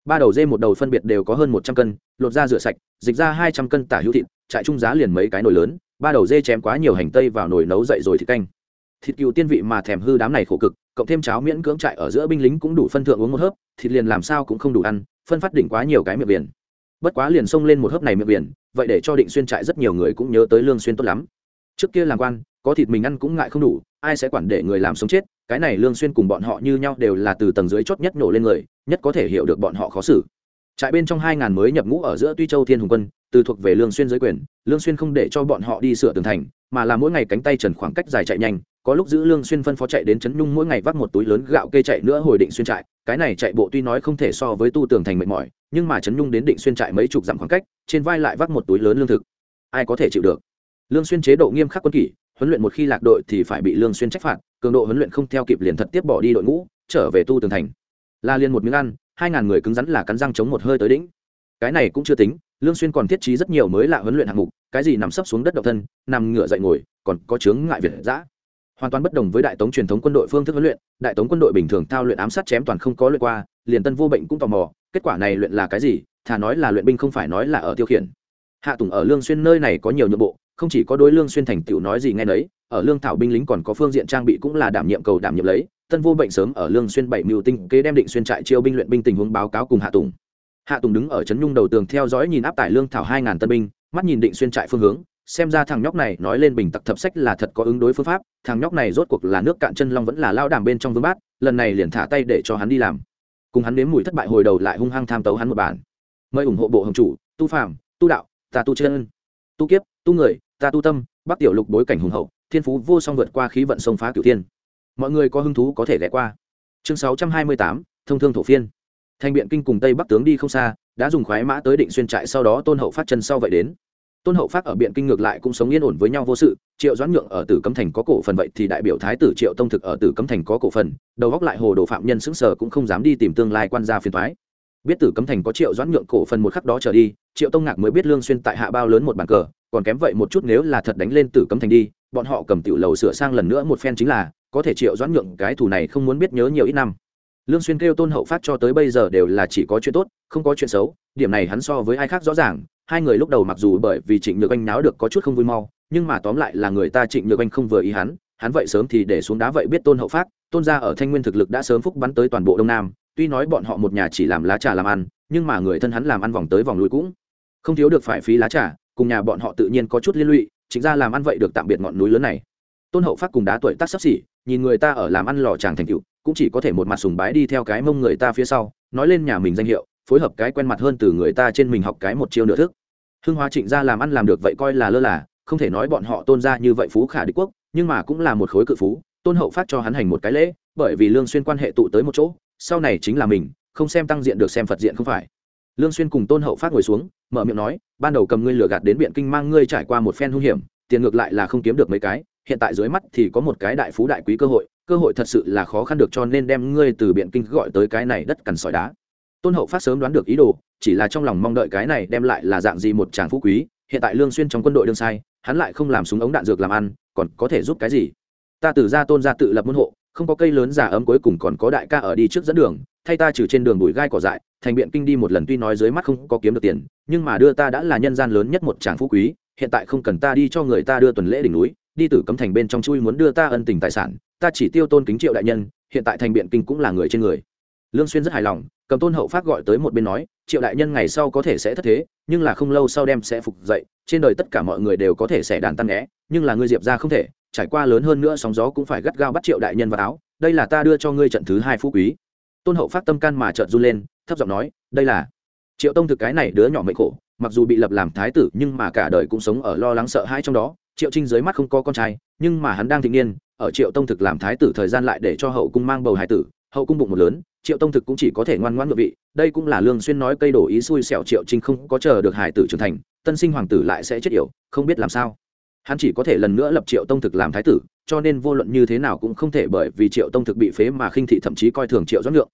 Ba đầu dê một đầu phân biệt đều có hơn một trăm cân, lột ra rửa sạch, dịch ra hai trăm cân tả hữu thịt, trại trung giá liền mấy cái nồi lớn, ba đầu dê chém quá nhiều hành tây vào nồi nấu dậy rồi thịt canh thịt cừu tiên vị mà thèm hư đám này khổ cực, cộng thêm cháo miễn cưỡng trại ở giữa binh lính cũng đủ phân thượng uống một hớp, thịt liền làm sao cũng không đủ ăn, phân phát đỉnh quá nhiều cái miệng biển. Bất quá liền xông lên một hớp này miệng biển, vậy để cho định xuyên trại rất nhiều người cũng nhớ tới lương xuyên tốt lắm. Trước kia làm quan, có thịt mình ăn cũng ngại không đủ, ai sẽ quản để người làm sống chết, cái này lương xuyên cùng bọn họ như nhau đều là từ tầng dưới chót nhất nổ lên người, nhất có thể hiểu được bọn họ khó xử. Trại bên trong hai ngàn mới nhập ngũ ở giữa tuy châu thiên hùng quân, từ thuộc về lương xuyên dưới quyền, lương xuyên không để cho bọn họ đi sửa tường thành, mà là mỗi ngày cánh tay trần khoảng cách dài chạy nhanh có lúc giữ lương xuyên phân phó chạy đến chấn nhung mỗi ngày vác một túi lớn gạo kê chạy nữa hồi định xuyên trại cái này chạy bộ tuy nói không thể so với tu tường thành mệt mỏi nhưng mà chấn nhung đến định xuyên trại mấy chục dặm khoảng cách trên vai lại vác một túi lớn lương thực ai có thể chịu được lương xuyên chế độ nghiêm khắc quân kỷ huấn luyện một khi lạc đội thì phải bị lương xuyên trách phạt cường độ huấn luyện không theo kịp liền thật tiếp bỏ đi đội ngũ trở về tu tường thành la liên một miếng ăn hai ngàn người cứng rắn là cắn răng chống một hơi tới đỉnh cái này cũng chưa tính lương xuyên còn thiết trí rất nhiều mới lạ huấn luyện hạng mục cái gì nằm sấp xuống đất độc thân nằm ngửa dậy ngồi còn có chướng ngại việt dã hoàn toàn bất đồng với đại tống truyền thống quân đội phương thức huấn luyện. Đại tống quân đội bình thường thao luyện ám sát chém toàn không có luyện qua, liền tân vô bệnh cũng tò mò, kết quả này luyện là cái gì? Thà nói là luyện binh không phải nói là ở tiêu khiển. Hạ tùng ở lương xuyên nơi này có nhiều nhượng bộ, không chỉ có đối lương xuyên thành tựu nói gì nghe nấy, ở lương thảo binh lính còn có phương diện trang bị cũng là đảm nhiệm cầu đảm nhiệm lấy. Tân vô bệnh sớm ở lương xuyên bảy mưu tinh kế đem định xuyên trại chiêu binh luyện binh tình huống báo cáo cùng hạ tùng. Hạ tùng đứng ở trấn nhung đầu tường theo dõi nhìn áp tải lương thảo hai ngàn tân binh, mắt nhìn định xuyên trại phương hướng xem ra thằng nhóc này nói lên bình tặc thập sách là thật có ứng đối phương pháp, thằng nhóc này rốt cuộc là nước cạn chân long vẫn là lao đàm bên trong vương bát, lần này liền thả tay để cho hắn đi làm. Cùng hắn nếm mùi thất bại hồi đầu lại hung hăng tham tấu hắn một bản. Mời ủng hộ bộ hồng chủ, tu phạm tu đạo, ta tu chân. Tu kiếp, tu người, ta tu tâm, bắc tiểu lục bối cảnh hùng hậu, thiên phú vô song vượt qua khí vận sông phá cửu thiên. Mọi người có hứng thú có thể ghé qua. Chương sáu trăm hai mươi tám, thông thương thổ phiên. Thành biện kinh cùng tây bắc tướng đi không xa, đã dùng khoái mã tới định xuyên trại sau đó tôn hậu phát chân sau vậy đến tôn hậu pháp ở biện kinh ngược lại cũng sống yên ổn với nhau vô sự, triệu doãn nhượng ở tử cấm thành có cổ phần vậy thì đại biểu thái tử triệu tông thực ở tử cấm thành có cổ phần, đầu góc lại hồ đồ phạm nhân xứng sở cũng không dám đi tìm tương lai quan gia phiền thoái biết tử cấm thành có triệu doãn nhượng cổ phần một khắc đó trở đi, triệu tông ngạc mới biết lương xuyên tại hạ bao lớn một bàn cờ, còn kém vậy một chút nếu là thật đánh lên tử cấm thành đi, bọn họ cầm tiểu lầu sửa sang lần nữa một phen chính là, có thể triệu doãn nhượng cái thù này không muốn biết nhớ nhiều ít năm. Lương xuyên kêu tôn hậu phát cho tới bây giờ đều là chỉ có chuyện tốt, không có chuyện xấu, điểm này hắn so với ai khác rõ ràng hai người lúc đầu mặc dù bởi vì trịnh nhược anh náo được có chút không vui mau, nhưng mà tóm lại là người ta trịnh nhược anh không vừa ý hắn hắn vậy sớm thì để xuống đá vậy biết tôn hậu phát tôn gia ở thanh nguyên thực lực đã sớm phúc bắn tới toàn bộ đông nam, tuy nói bọn họ một nhà chỉ làm lá trà làm ăn, nhưng mà người thân hắn làm ăn vòng tới vòng lui cũng không thiếu được phải phí lá trà, cùng nhà bọn họ tự nhiên có chút liên lụy, chính ra làm ăn vậy được tạm biệt ngọn núi lớn này. Tôn hậu phát cùng đá tuổi tác sắp xỉ, nhìn người ta ở làm ăn lò tràng thành cựu cũng chỉ có thể một mặt sùng bái đi theo cái mông người ta phía sau, nói lên nhà mình danh hiệu, phối hợp cái quen mặt hơn từ người ta trên mình học cái một chiêu nửa thức hưng hóa trịnh gia làm ăn làm được vậy coi là lơ là, không thể nói bọn họ tôn ra như vậy phú khả đế quốc, nhưng mà cũng là một khối cự phú, tôn hậu phát cho hắn hành một cái lễ, bởi vì lương xuyên quan hệ tụ tới một chỗ, sau này chính là mình, không xem tăng diện được xem phật diện không phải. Lương xuyên cùng tôn hậu phát ngồi xuống, mở miệng nói, ban đầu cầm ngươi lừa gạt đến biện kinh mang ngươi trải qua một phen hung hiểm, tiền ngược lại là không kiếm được mấy cái, hiện tại dưới mắt thì có một cái đại phú đại quý cơ hội cơ hội thật sự là khó khăn được cho nên đem ngươi từ biện kinh gọi tới cái này đất cằn sỏi đá. Tôn hậu phát sớm đoán được ý đồ chỉ là trong lòng mong đợi cái này đem lại là dạng gì một chàng phú quý, hiện tại lương xuyên trong quân đội đương sai, hắn lại không làm súng ống đạn dược làm ăn, còn có thể giúp cái gì? Ta từ gia tôn gia tự lập môn hộ, không có cây lớn giả ấm cuối cùng còn có đại ca ở đi trước dẫn đường, thay ta trừ trên đường bụi gai cỏ dại, thành biện kinh đi một lần tuy nói dưới mắt không có kiếm được tiền, nhưng mà đưa ta đã là nhân gian lớn nhất một tràng phú quý, hiện tại không cần ta đi cho người ta đưa tuần lễ đỉnh núi, đi từ cấm thành bên trong chui muốn đưa ta ân tình tài sản, ta chỉ tiêu tôn kính triệu đại nhân, hiện tại thành biện kinh cũng là người trên người. Lương xuyên rất hài lòng, cầm tôn hậu phát gọi tới một bên nói triệu đại nhân ngày sau có thể sẽ thất thế, nhưng là không lâu sau đem sẽ phục dậy, trên đời tất cả mọi người đều có thể sẽ đàn tan nghẽ, nhưng là ngươi diệp ra không thể, trải qua lớn hơn nữa sóng gió cũng phải gắt gao bắt triệu đại nhân vào áo, đây là ta đưa cho ngươi trận thứ hai phú quý. Tôn hậu phát tâm can mà trợn run lên, thấp giọng nói, đây là triệu tông thực cái này đứa nhỏ mệnh khổ, mặc dù bị lập làm thái tử, nhưng mà cả đời cũng sống ở lo lắng sợ hãi trong đó, triệu trinh dưới mắt không có con trai, nhưng mà hắn đang thịnh niên, ở triệu tông thực làm thái tử thời gian lại để cho hậu cung mang bầu hải tử, hậu cung bụng một lớn triệu tông thực cũng chỉ có thể ngoan ngoãn ngựa vị, đây cũng là lương xuyên nói cây đổ ý xui xẻo triệu trinh không có chờ được hải tử trưởng thành, tân sinh hoàng tử lại sẽ chết yểu, không biết làm sao. Hắn chỉ có thể lần nữa lập triệu tông thực làm thái tử, cho nên vô luận như thế nào cũng không thể bởi vì triệu tông thực bị phế mà khinh thị thậm chí coi thường triệu doãn lượng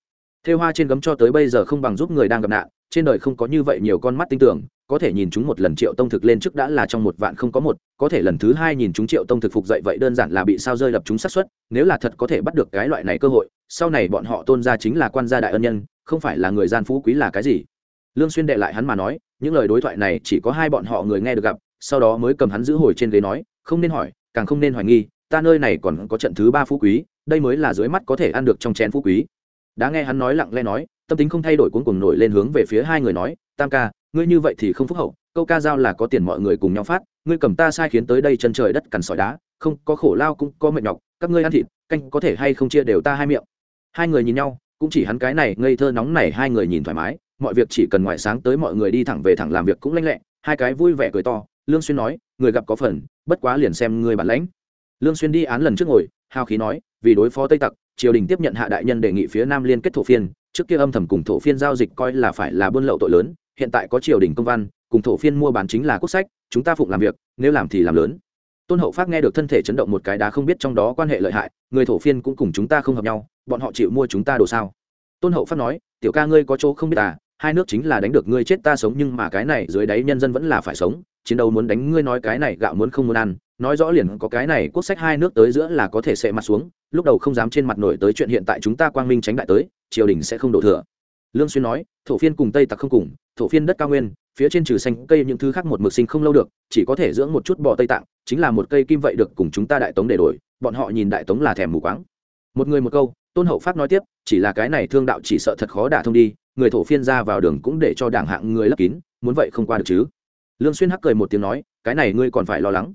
thêu hoa trên gấm cho tới bây giờ không bằng giúp người đang gặp nạn, trên đời không có như vậy nhiều con mắt tin tưởng, có thể nhìn chúng một lần triệu tông thực lên trước đã là trong một vạn không có một, có thể lần thứ hai nhìn chúng triệu tông thực phục dậy vậy đơn giản là bị sao rơi lập chúng sát xuất nếu là thật có thể bắt được cái loại này cơ hội, sau này bọn họ tôn ra chính là quan gia đại ân nhân, không phải là người gian phú quý là cái gì. Lương xuyên đệ lại hắn mà nói, những lời đối thoại này chỉ có hai bọn họ người nghe được gặp, sau đó mới cầm hắn giữ hồi trên ghế nói, không nên hỏi, càng không nên hoài nghi, ta nơi này còn có trận thứ ba phú quý, đây mới là dưới mắt có thể ăn được trong chén phú quý đã nghe hắn nói lặng lẽ nói, tâm tính không thay đổi cuốn cùng nổi lên hướng về phía hai người nói, tam ca, ngươi như vậy thì không phúc hậu, câu ca giao là có tiền mọi người cùng nhau phát, ngươi cầm ta sai khiến tới đây chân trời đất cằn sỏi đá, không có khổ lao cũng có mệt nhọc, các ngươi ăn thịt, canh có thể hay không chia đều ta hai miệng. Hai người nhìn nhau, cũng chỉ hắn cái này ngây thơ nóng này hai người nhìn thoải mái, mọi việc chỉ cần ngoại sáng tới mọi người đi thẳng về thẳng làm việc cũng lanh lẹ, hai cái vui vẻ cười to, lương xuyên nói, người gặp có phần, bất quá liền xem ngươi bản lãnh. Lương xuyên đi án lần trước ngồi hao khí nói, vì đối phó tây tặc triều đình tiếp nhận hạ đại nhân đề nghị phía nam liên kết thổ phiên, trước kia âm thầm cùng thổ phiên giao dịch coi là phải là buôn lậu tội lớn, hiện tại có triều đình công văn, cùng thổ phiên mua bán chính là quốc sách, chúng ta phụng làm việc, nếu làm thì làm lớn. Tôn hậu phát nghe được thân thể chấn động một cái đá không biết trong đó quan hệ lợi hại, người thổ phiên cũng cùng chúng ta không hợp nhau, bọn họ chịu mua chúng ta đồ sao? Tôn hậu phát nói, tiểu ca ngươi có chỗ không biết à hai nước chính là đánh được ngươi chết ta sống nhưng mà cái này dưới đáy nhân dân vẫn là phải sống, chiến đấu muốn đánh ngươi nói cái này gạo muốn không muốn ăn nói rõ liền có cái này quốc sách hai nước tới giữa là có thể sẽ mặt xuống, lúc đầu không dám trên mặt nổi tới chuyện hiện tại chúng ta quang minh tránh đại tới, triều đình sẽ không đổ thừa. Lương xuyên nói, thổ phiên cùng tây tặc không cùng, thổ phiên đất cao nguyên, phía trên trừ xanh, cây những thứ khác một mực sinh không lâu được, chỉ có thể dưỡng một chút bò tây tạng, chính là một cây kim vậy được cùng chúng ta đại tống để đổi, bọn họ nhìn đại tống là thèm mù quáng. Một người một câu, tôn hậu phát nói tiếp, chỉ là cái này thương đạo chỉ sợ thật khó đả thông đi, người thổ phiên ra vào đường cũng để cho đảng hạng người lấp kín, muốn vậy không qua được chứ. Lương xuyên hắc cười một tiếng nói, cái này ngươi còn phải lo lắng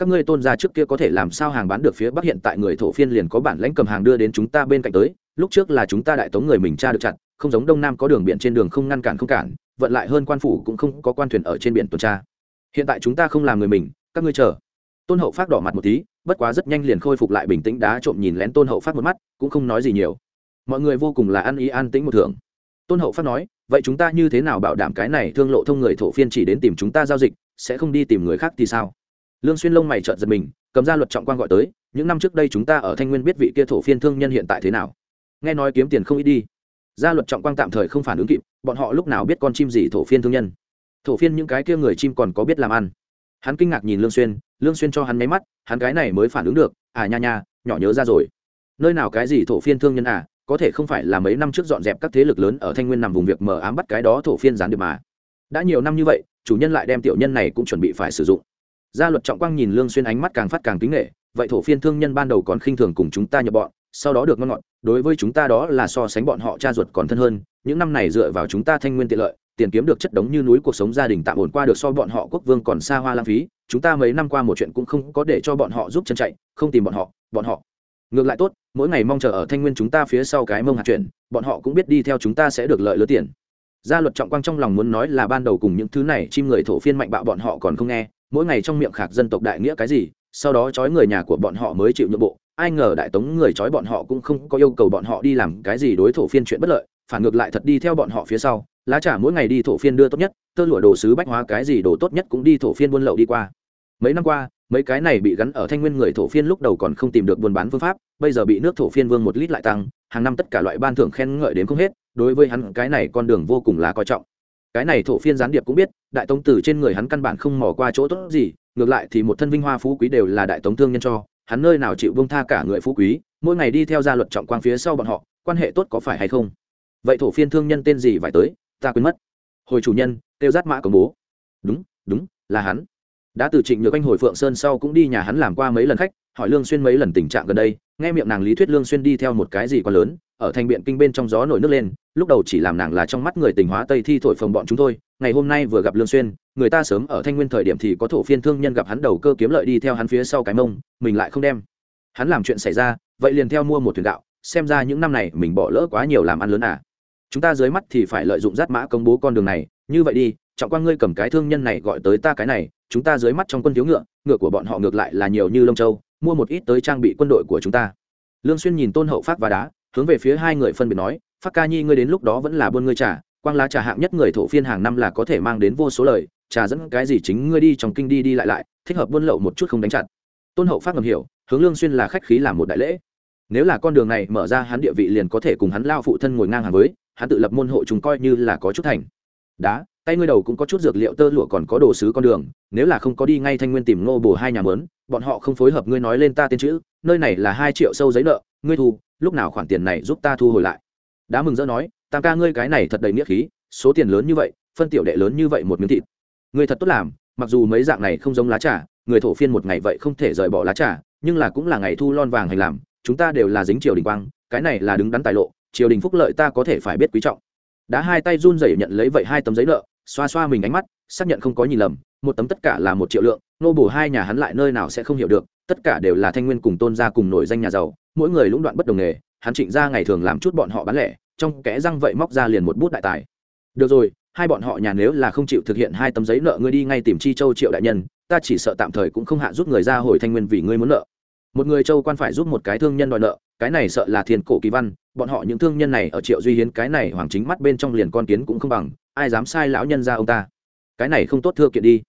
các ngươi tôn gia trước kia có thể làm sao hàng bán được phía bắc hiện tại người thổ phiên liền có bản lãnh cầm hàng đưa đến chúng ta bên cạnh tới, lúc trước là chúng ta đại tống người mình tra được chặt, không giống đông nam có đường biển trên đường không ngăn cản không cản, vận lại hơn quan phủ cũng không có quan thuyền ở trên biển tuần tra. Hiện tại chúng ta không làm người mình, các ngươi chờ. Tôn hậu phát đỏ mặt một tí, bất quá rất nhanh liền khôi phục lại bình tĩnh đá trộm nhìn lén tôn hậu phát một mắt, cũng không nói gì nhiều. Mọi người vô cùng là ăn ý an tĩnh một thưởng. Tôn hậu phát nói, vậy chúng ta như thế nào bảo đảm cái này thương lộ thông người thổ phiên chỉ đến tìm chúng ta giao dịch, sẽ không đi tìm người khác thì sao? Lương xuyên lông mày trợn giật mình, cầm ra luật trọng quan gọi tới, những năm trước đây chúng ta ở thanh nguyên biết vị kia thổ phiên thương nhân hiện tại thế nào? Nghe nói kiếm tiền không ít đi. Gia luật trọng quang tạm thời không phản ứng kịp, bọn họ lúc nào biết con chim gì thổ phiên thương nhân? Thổ phiên những cái kia người chim còn có biết làm ăn? Hắn kinh ngạc nhìn lương xuyên lương xuyên cho hắn mấy mắt, hắn cái này mới phản ứng được à nha nha, nhỏ nhớ ra rồi. Nơi nào cái gì thổ phiên thương nhân à có thể không phải là mấy năm trước dọn dẹp các thế lực lớn ở thanh nguyên nằm vùng việc mờ ám bắt cái đó thổ phiên gián điệp mà. Đã nhiều năm như vậy, chủ nhân lại đem tiểu nhân này cũng chuẩn bị phải sử dụng gia luật trọng quang nhìn lương xuyên ánh mắt càng phát càng kính nghệ vậy thổ phiên thương nhân ban đầu còn khinh thường cùng chúng ta nhập bọn, sau đó được ngon ngọt, đối với chúng ta đó là so sánh bọn họ cha ruột còn thân hơn, những năm này dựa vào chúng ta thanh nguyên tiện lợi, tiền kiếm được chất đống như núi cuộc sống gia đình tạm ổn qua được so bọn họ quốc vương còn xa hoa lãng phí, chúng ta mấy năm qua một chuyện cũng không có để cho bọn họ giúp chân chạy, không tìm bọn họ bọn họ. Ngược lại tốt, mỗi ngày mong chờ ở thanh nguyên chúng ta phía sau cái mông hạt chuyển, bọn họ cũng biết đi theo chúng ta sẽ được lợi lớn tiền gia luật trọng quang trong lòng muốn nói là ban đầu cùng những thứ này, chim người thổ phiên mạnh bạo bọn họ còn không nghe, mỗi ngày trong miệng khạc dân tộc đại nghĩa cái gì, sau đó trói người nhà của bọn họ mới chịu nhượng bộ, ai ngờ đại tống người trói bọn họ cũng không có yêu cầu bọn họ đi làm cái gì đối thổ phiên chuyện bất lợi, phản ngược lại thật đi theo bọn họ phía sau, lá trả mỗi ngày đi thổ phiên đưa tốt nhất, tơ lụa đồ sứ bách hóa cái gì đồ tốt nhất cũng đi thổ phiên buôn lậu đi qua. Mấy năm qua, mấy cái này bị gắn ở thanh nguyên người thổ phiên lúc đầu còn không tìm được buôn bán phương pháp, bây giờ bị nước thổ phiên vương một lít lại tăng hàng năm tất cả loại ban thưởng khen ngợi đến không hết, đối với hắn, cái này con đường vô cùng là coi trọng. Cái này thổ phiên gián điệp cũng biết, đại tống từ trên người hắn căn bản không mò qua chỗ tốt gì, ngược lại thì một thân vinh hoa phú quý đều là đại tống thương nhân cho, hắn nơi nào chịu bông tha cả người phú quý, mỗi ngày đi theo gia luật trọng quang phía sau bọn họ, quan hệ tốt có phải hay không? Vậy thổ phiên thương nhân tên gì phải tới, ta quên mất. Hồi chủ nhân kêu giát mã công bố. Đúng đúng, là hắn. Đã từ trịnh nhược anh hồi phượng sơn sau cũng đi nhà hắn làm qua mấy lần khách, hỏi lương xuyên mấy lần tình trạng gần đây nghe miệng nàng lý thuyết lương xuyên đi theo một cái gì quá lớn, ở thành biện kinh bên trong gió nổi nước lên, lúc đầu chỉ làm nàng là trong mắt người tình hóa tây thi thổi phồng bọn chúng thôi. Ngày hôm nay vừa gặp lương xuyên, người ta sớm ở thanh nguyên thời điểm thì có thổ phiên thương nhân gặp hắn đầu cơ kiếm lợi đi theo hắn phía sau cái mông, mình lại không đem. Hắn làm chuyện xảy ra, vậy liền theo mua một thuyền gạo, xem ra những năm này mình bỏ lỡ quá nhiều làm ăn lớn à. Chúng ta dưới mắt thì phải lợi dụng rát mã công bố con đường này, như vậy đi, trọng quan ngươi cầm cái thương nhân này gọi tới ta cái này, chúng ta dưới mắt trong quân thiếu ngựa ngựa của bọn họ ngược lại là nhiều như lông châu mua một ít tới trang bị quân đội của chúng ta. Lương xuyên nhìn tôn hậu phát và đá, hướng về phía hai người phân biệt nói, phát ca nhi, ngươi đến lúc đó vẫn là buôn ngươi trà, quang lá trà hạng nhất người thổ phiên hàng năm là có thể mang đến vô số lời, trà dẫn cái gì chính ngươi đi trong kinh đi đi lại lại, thích hợp buôn lậu một chút không đánh chặt. Tôn hậu phát ngầm hiểu, hướng lương xuyên là khách khí làm một đại lễ. Nếu là con đường này mở ra hắn địa vị liền có thể cùng hắn lao phụ thân ngồi ngang hàng với, hắn tự lập môn hộ chúng coi như là có chút thành. Đá tay ngươi đầu cũng có chút dược liệu tơ lụa còn có đồ sứ con đường, nếu là không có đi ngay thanh nguyên tìm ngô bổ hai nhà mớn, bọn họ không phối hợp ngươi nói lên ta tên chữ, nơi này là hai triệu sâu giấy nợ, ngươi thu, lúc nào khoản tiền này giúp ta thu hồi lại? Đã mừng rỡ nói, tam ca ngươi cái này thật đầy nghĩa khí, số tiền lớn như vậy, phân tiểu đệ lớn như vậy một miếng thịt. Ngươi thật tốt làm, mặc dù mấy dạng này không giống lá trà, người thổ phiên một ngày vậy không thể rời bỏ lá trà, nhưng là cũng là ngày thu lon vàng hành làm, chúng ta đều là dính triều đình quang, cái này là đứng đắn tài lộ, triều đình phúc lợi ta có thể phải biết quý trọng đã hai tay run rẩy nhận lấy vậy hai tấm giấy nợ, xoa xoa mình ánh mắt, xác nhận không có nhìn lầm, một tấm tất cả là một triệu lượng, nô bổ hai nhà hắn lại nơi nào sẽ không hiểu được, tất cả đều là thanh nguyên cùng tôn gia cùng nổi danh nhà giàu, mỗi người lũng đoạn bất đồng nghề, hắn trịnh ra ngày thường làm chút bọn họ bán lẻ, trong kẽ răng vậy móc ra liền một bút đại tài. Được rồi, hai bọn họ nhà nếu là không chịu thực hiện hai tấm giấy nợ ngươi đi ngay tìm chi châu triệu đại nhân, ta chỉ sợ tạm thời cũng không hạ giúp người ra hồi thanh nguyên vì ngươi muốn nợ. Một người châu quan phải giúp một cái thương nhân đòi nợ, cái này sợ là thiền cổ kỳ văn bọn họ những thương nhân này ở triệu duy hiến cái này hoàng chính mắt bên trong liền con kiến cũng không bằng ai dám sai lão nhân ra ông ta? Cái này không tốt thưa kiện đi.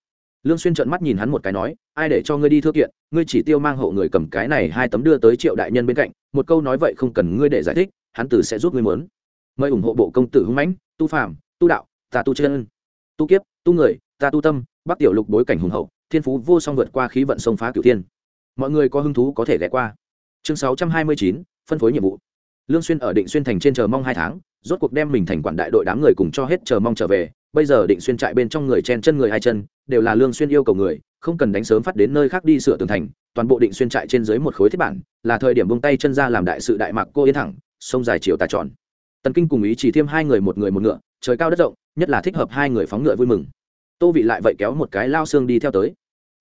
Lương xuyên trợn mắt nhìn hắn một cái nói ai để cho ngươi đi thưa kiện ngươi chỉ tiêu mang hộ người cầm cái này hai tấm đưa tới triệu đại nhân bên cạnh một câu nói vậy không cần ngươi để giải thích hắn tử sẽ giúp ngươi muốn mời ủng hộ bộ công tử hung mãnh tu phàm tu đạo ta tu chân tu kiếp tu người ta tu tâm bắc tiểu lục bối cảnh hùng hậu thiên phú vô song vượt qua khí vận sông phá cửu thiên. Mọi người có hứng thú có thể ghé qua. Chương 629, phân phối nhiệm vụ lương xuyên ở định xuyên thành trên chờ mong hai tháng, rốt cuộc đem mình thành quản đại đội đám người cùng cho hết chờ mong trở về. Bây giờ định xuyên trại bên trong người chen chân người hai chân, đều là lương xuyên yêu cầu người, không cần đánh sớm phát đến nơi khác đi sửa tường thành. Toàn bộ định xuyên trại trên dưới một khối thiết bản, là thời điểm buông tay chân ra làm đại sự đại mạc cô yên thẳng, sông dài chiều tà tròn. Tần kinh cùng ý chỉ thêm hai người một người một ngựa, trời cao đất rộng, nhất là thích hợp hai người phóng ngựa vui mừng. Tô vị lại vậy kéo một cái lao xương đi theo tới.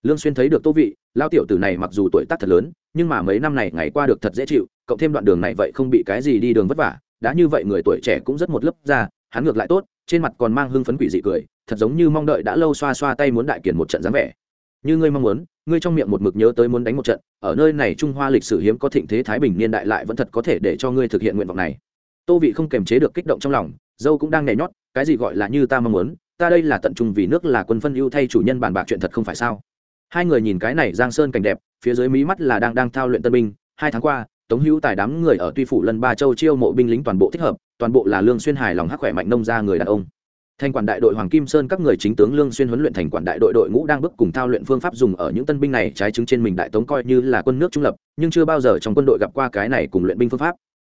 Lương xuyên thấy được tô vị, lao tiểu tử này mặc dù tuổi tác thật lớn nhưng mà mấy năm này ngày qua được thật dễ chịu, cộng thêm đoạn đường này vậy không bị cái gì đi đường vất vả, đã như vậy người tuổi trẻ cũng rất một lớp ra, hắn ngược lại tốt, trên mặt còn mang hưng phấn quỷ dị cười, thật giống như mong đợi đã lâu xoa xoa tay muốn đại kiển một trận dáng vẻ. Như ngươi mong muốn, ngươi trong miệng một mực nhớ tới muốn đánh một trận, ở nơi này trung hoa lịch sử hiếm có thịnh thế thái bình niên đại lại vẫn thật có thể để cho ngươi thực hiện nguyện vọng này. Tô vị không kềm chế được kích động trong lòng, dâu cũng đang nhảy nhót, cái gì gọi là như ta mong muốn, ta đây là tận trung vì nước là quân phân ưu thay chủ nhân bàn bạc chuyện thật không phải sao? Hai người nhìn cái này giang sơn cảnh đẹp phía dưới mí mắt là đang đang thao luyện tân binh. Hai tháng qua, tống hữu tài đám người ở tuy phủ lân ba châu chiêu mộ binh lính toàn bộ thích hợp, toàn bộ là lương xuyên hài lòng hắc khỏe mạnh nông gia người đàn ông. Thành quản đại đội hoàng kim sơn các người chính tướng lương xuyên huấn luyện thành quản đại đội đội ngũ đang bước cùng thao luyện phương pháp dùng ở những tân binh này trái chứng trên mình đại tống coi như là quân nước trung lập, nhưng chưa bao giờ trong quân đội gặp qua cái này cùng luyện binh phương pháp.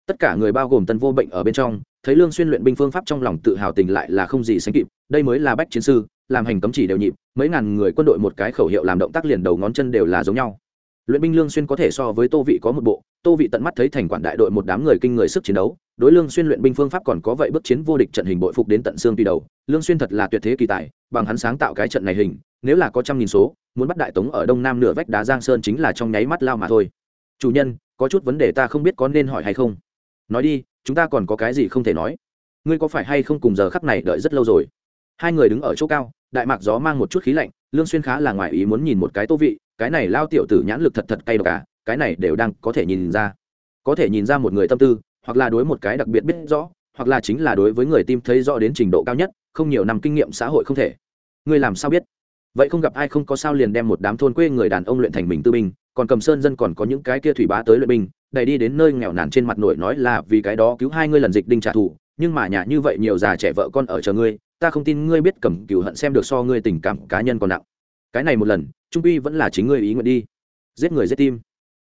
Tất cả người bao gồm tân vô bệnh ở bên trong, thấy lương xuyên luyện binh phương pháp trong lòng tự hào tình lại là không gì sánh kịp, đây mới là bách chiến sư, làm hành cấm chỉ đều nhịp, mấy ngàn người quân đội một cái khẩu hiệu làm động tác liền đầu ngón chân đều là giống nhau luyện binh lương xuyên có thể so với tô vị có một bộ, tô vị tận mắt thấy thành quản đại đội một đám người kinh người sức chiến đấu, đối lương xuyên luyện binh phương pháp còn có vậy bước chiến vô địch trận hình bội phục đến tận xương tùy đầu, lương xuyên thật là tuyệt thế kỳ tài, bằng hắn sáng tạo cái trận này hình, nếu là có trăm nghìn số, muốn bắt đại tống ở đông nam nửa vách đá giang sơn chính là trong nháy mắt lao mà thôi. Chủ nhân, có chút vấn đề ta không biết có nên hỏi hay không. Nói đi, chúng ta còn có cái gì không thể nói? Ngươi có phải hay không cùng giờ khắc này đợi rất lâu rồi? Hai người đứng ở chỗ cao, đại mạc gió mang một chút khí lạnh lương xuyên khá là ngoài ý muốn nhìn một cái tô vị, cái này lao tiểu tử nhãn lực thật thật cay độc cả cái này đều đang có thể nhìn ra. Có thể nhìn ra một người tâm tư, hoặc là đối một cái đặc biệt biết rõ, hoặc là chính là đối với người tim thấy rõ đến trình độ cao nhất, không nhiều năm kinh nghiệm xã hội không thể. Ngươi làm sao biết? Vậy không gặp ai không có sao liền đem một đám thôn quê người đàn ông luyện thành mình tư binh, còn cầm sơn dân còn có những cái kia thủy bá tới luyện binh, đẩy đi đến nơi nghèo nàn trên mặt nổi nói là vì cái đó cứu hai ngươi lần dịch đinh trả thù, nhưng mà nhà như vậy nhiều già trẻ vợ con ở chờ ngươi ta không tin ngươi biết cầm cửu hận xem được so ngươi tình cảm cá nhân còn nặng. Cái này một lần, trung uy vẫn là chính ngươi ý nguyện đi. Giết người giết tim.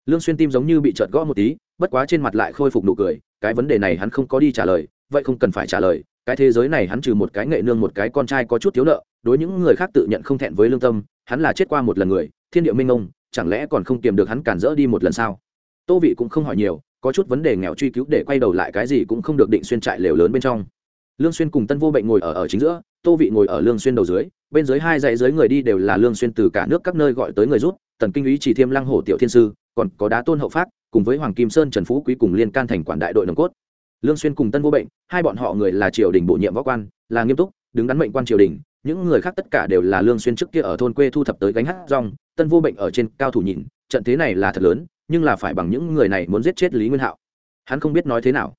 Lương xuyên tim giống như bị trợt gõ một tí, bất quá trên mặt lại khôi phục nụ cười, cái vấn đề này hắn không có đi trả lời, vậy không cần phải trả lời. Cái thế giới này hắn trừ một cái nghệ nương một cái con trai có chút thiếu nợ, đối những người khác tự nhận không thẹn với lương tâm, hắn là chết qua một lần người, thiên địa minh ông, chẳng lẽ còn không kiềm được hắn cản rỡ đi một lần sao? Tô vị cũng không hỏi nhiều, có chút vấn đề nghèo truy cứu để quay đầu lại cái gì cũng không được định xuyên trại lều lớn bên trong lương xuyên cùng tân vô bệnh ngồi ở ở chính giữa, tô vị ngồi ở lương xuyên đầu dưới, bên dưới hai dãy dưới người đi đều là lương xuyên từ cả nước các nơi gọi tới người rút, tần kinh úy, chỉ thiêm, lăng hổ, tiểu thiên sư, còn có đá tôn hậu phát cùng với hoàng kim sơn, trần phú quý cùng liên can thành quản đại đội nồng cốt. Lương xuyên cùng tân vô bệnh, hai bọn họ người là triều đình bổ nhiệm võ quan, là nghiêm túc, đứng đắn mệnh quan triều đình, những người khác tất cả đều là lương xuyên trước kia ở thôn quê thu thập tới gánh hát rong, tân vô bệnh ở trên cao thủ nhìn, trận thế này là thật lớn, nhưng là phải bằng những người này muốn giết chết lý nguyên hạo. Hắn không biết nói thế nào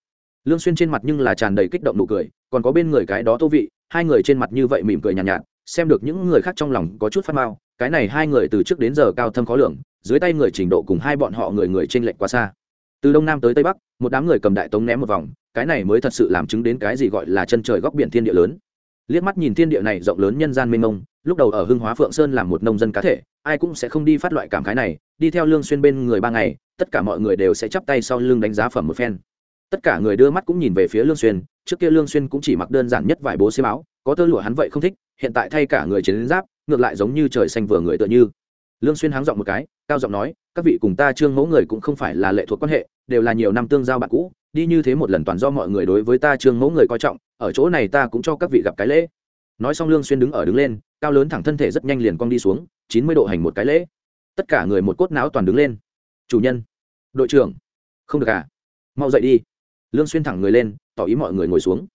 lương xuyên trên mặt nhưng là tràn đầy kích động nụ cười còn có bên người cái đó tô vị hai người trên mặt như vậy mỉm cười nhàn nhạt, nhạt xem được những người khác trong lòng có chút phát mao cái này hai người từ trước đến giờ cao thâm khó lường dưới tay người trình độ cùng hai bọn họ người người trên lệnh quá xa. Từ đông nam tới tây bắc một đám người cầm đại tống ném một vòng cái này mới thật sự làm chứng đến cái gì gọi là chân trời góc biển thiên địa lớn. Liếc mắt nhìn thiên địa này rộng lớn nhân gian mênh mông lúc đầu ở hưng hóa phượng sơn làm một nông dân cá thể ai cũng sẽ không đi phát loại cảm khái này đi theo lương xuyên bên người ba ngày tất cả mọi người đều sẽ chắp tay sau lưng đánh giá phẩm một phen tất cả người đưa mắt cũng nhìn về phía lương xuyên, trước kia lương xuyên cũng chỉ mặc đơn giản nhất vài bố xi áo, có tơ lụa hắn vậy không thích, hiện tại thay cả người chiến giáp, ngược lại giống như trời xanh vừa người tựa như. Lương xuyên háng giọng một cái, cao giọng nói, các vị cùng ta trương mẫu người cũng không phải là lệ thuộc quan hệ, đều là nhiều năm tương giao bạn cũ, đi như thế một lần toàn do mọi người đối với ta trương mẫu người coi trọng, ở chỗ này ta cũng cho các vị gặp cái lễ. Nói xong lương xuyên đứng ở đứng lên, cao lớn thẳng thân thể rất nhanh liền cong đi xuống, chín mươi độ hành một cái lễ. Tất cả người một cốt não toàn đứng lên. Chủ nhân, đội trưởng. Không được à? Mau dậy đi lương xuyên thẳng người lên, tỏ ý mọi người ngồi xuống.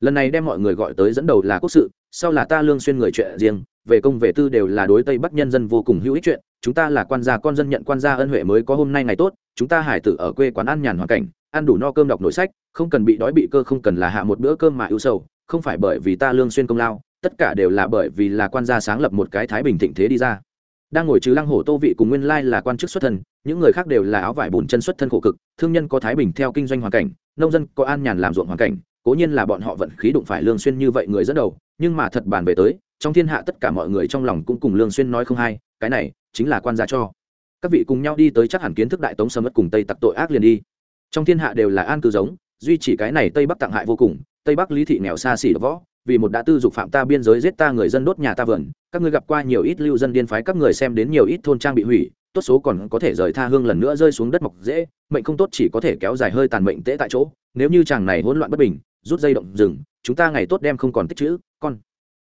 Lần này đem mọi người gọi tới dẫn đầu là quốc sự, sau là ta lương xuyên người chuyện riêng, về công về tư đều là đối tây bắc nhân dân vô cùng hữu ích chuyện, chúng ta là quan gia, con dân nhận quan gia ân huệ mới có hôm nay ngày tốt, chúng ta hải tử ở quê quán ăn nhàn hoàn cảnh, ăn đủ no cơm đọc nội sách, không cần bị đói bị cơ, không cần là hạ một bữa cơm mà ưu sầu, không phải bởi vì ta lương xuyên công lao, tất cả đều là bởi vì là quan gia sáng lập một cái thái bình thịnh thế đi ra. Đang ngồi trừ lăng hổ tô vị cùng nguyên lai là quan chức xuất thân, những người khác đều là áo vải bùn chân xuất thân khổ cực, thương nhân có thái bình theo kinh doanh hoàn cảnh nông dân có an nhàn làm ruộng hoàn cảnh, cố nhiên là bọn họ vận khí đụng phải lương xuyên như vậy người dẫn đầu, nhưng mà thật bàn về tới, trong thiên hạ tất cả mọi người trong lòng cũng cùng lương xuyên nói không hay cái này chính là quan gia cho. Các vị cùng nhau đi tới chắc hẳn kiến thức đại tống sớm mất cùng tây tặc tội ác liền đi. Trong thiên hạ đều là an cư giống, duy chỉ cái này tây bắc tặng hại vô cùng, tây bắc lý thị nghèo xa xỉ võ, vì một đã tư dục phạm ta biên giới giết ta người dân đốt nhà ta vườn, các ngươi gặp qua nhiều ít lưu dân điên phái các người xem đến nhiều ít thôn trang bị hủy tốt số còn có thể rời tha hương lần nữa rơi xuống đất mọc dễ, mệnh không tốt chỉ có thể kéo dài hơi tàn mệnh tễ tại chỗ. Nếu như chàng này hỗn loạn bất bình, rút dây động rừng, chúng ta ngày tốt đem không còn tích chữ, con.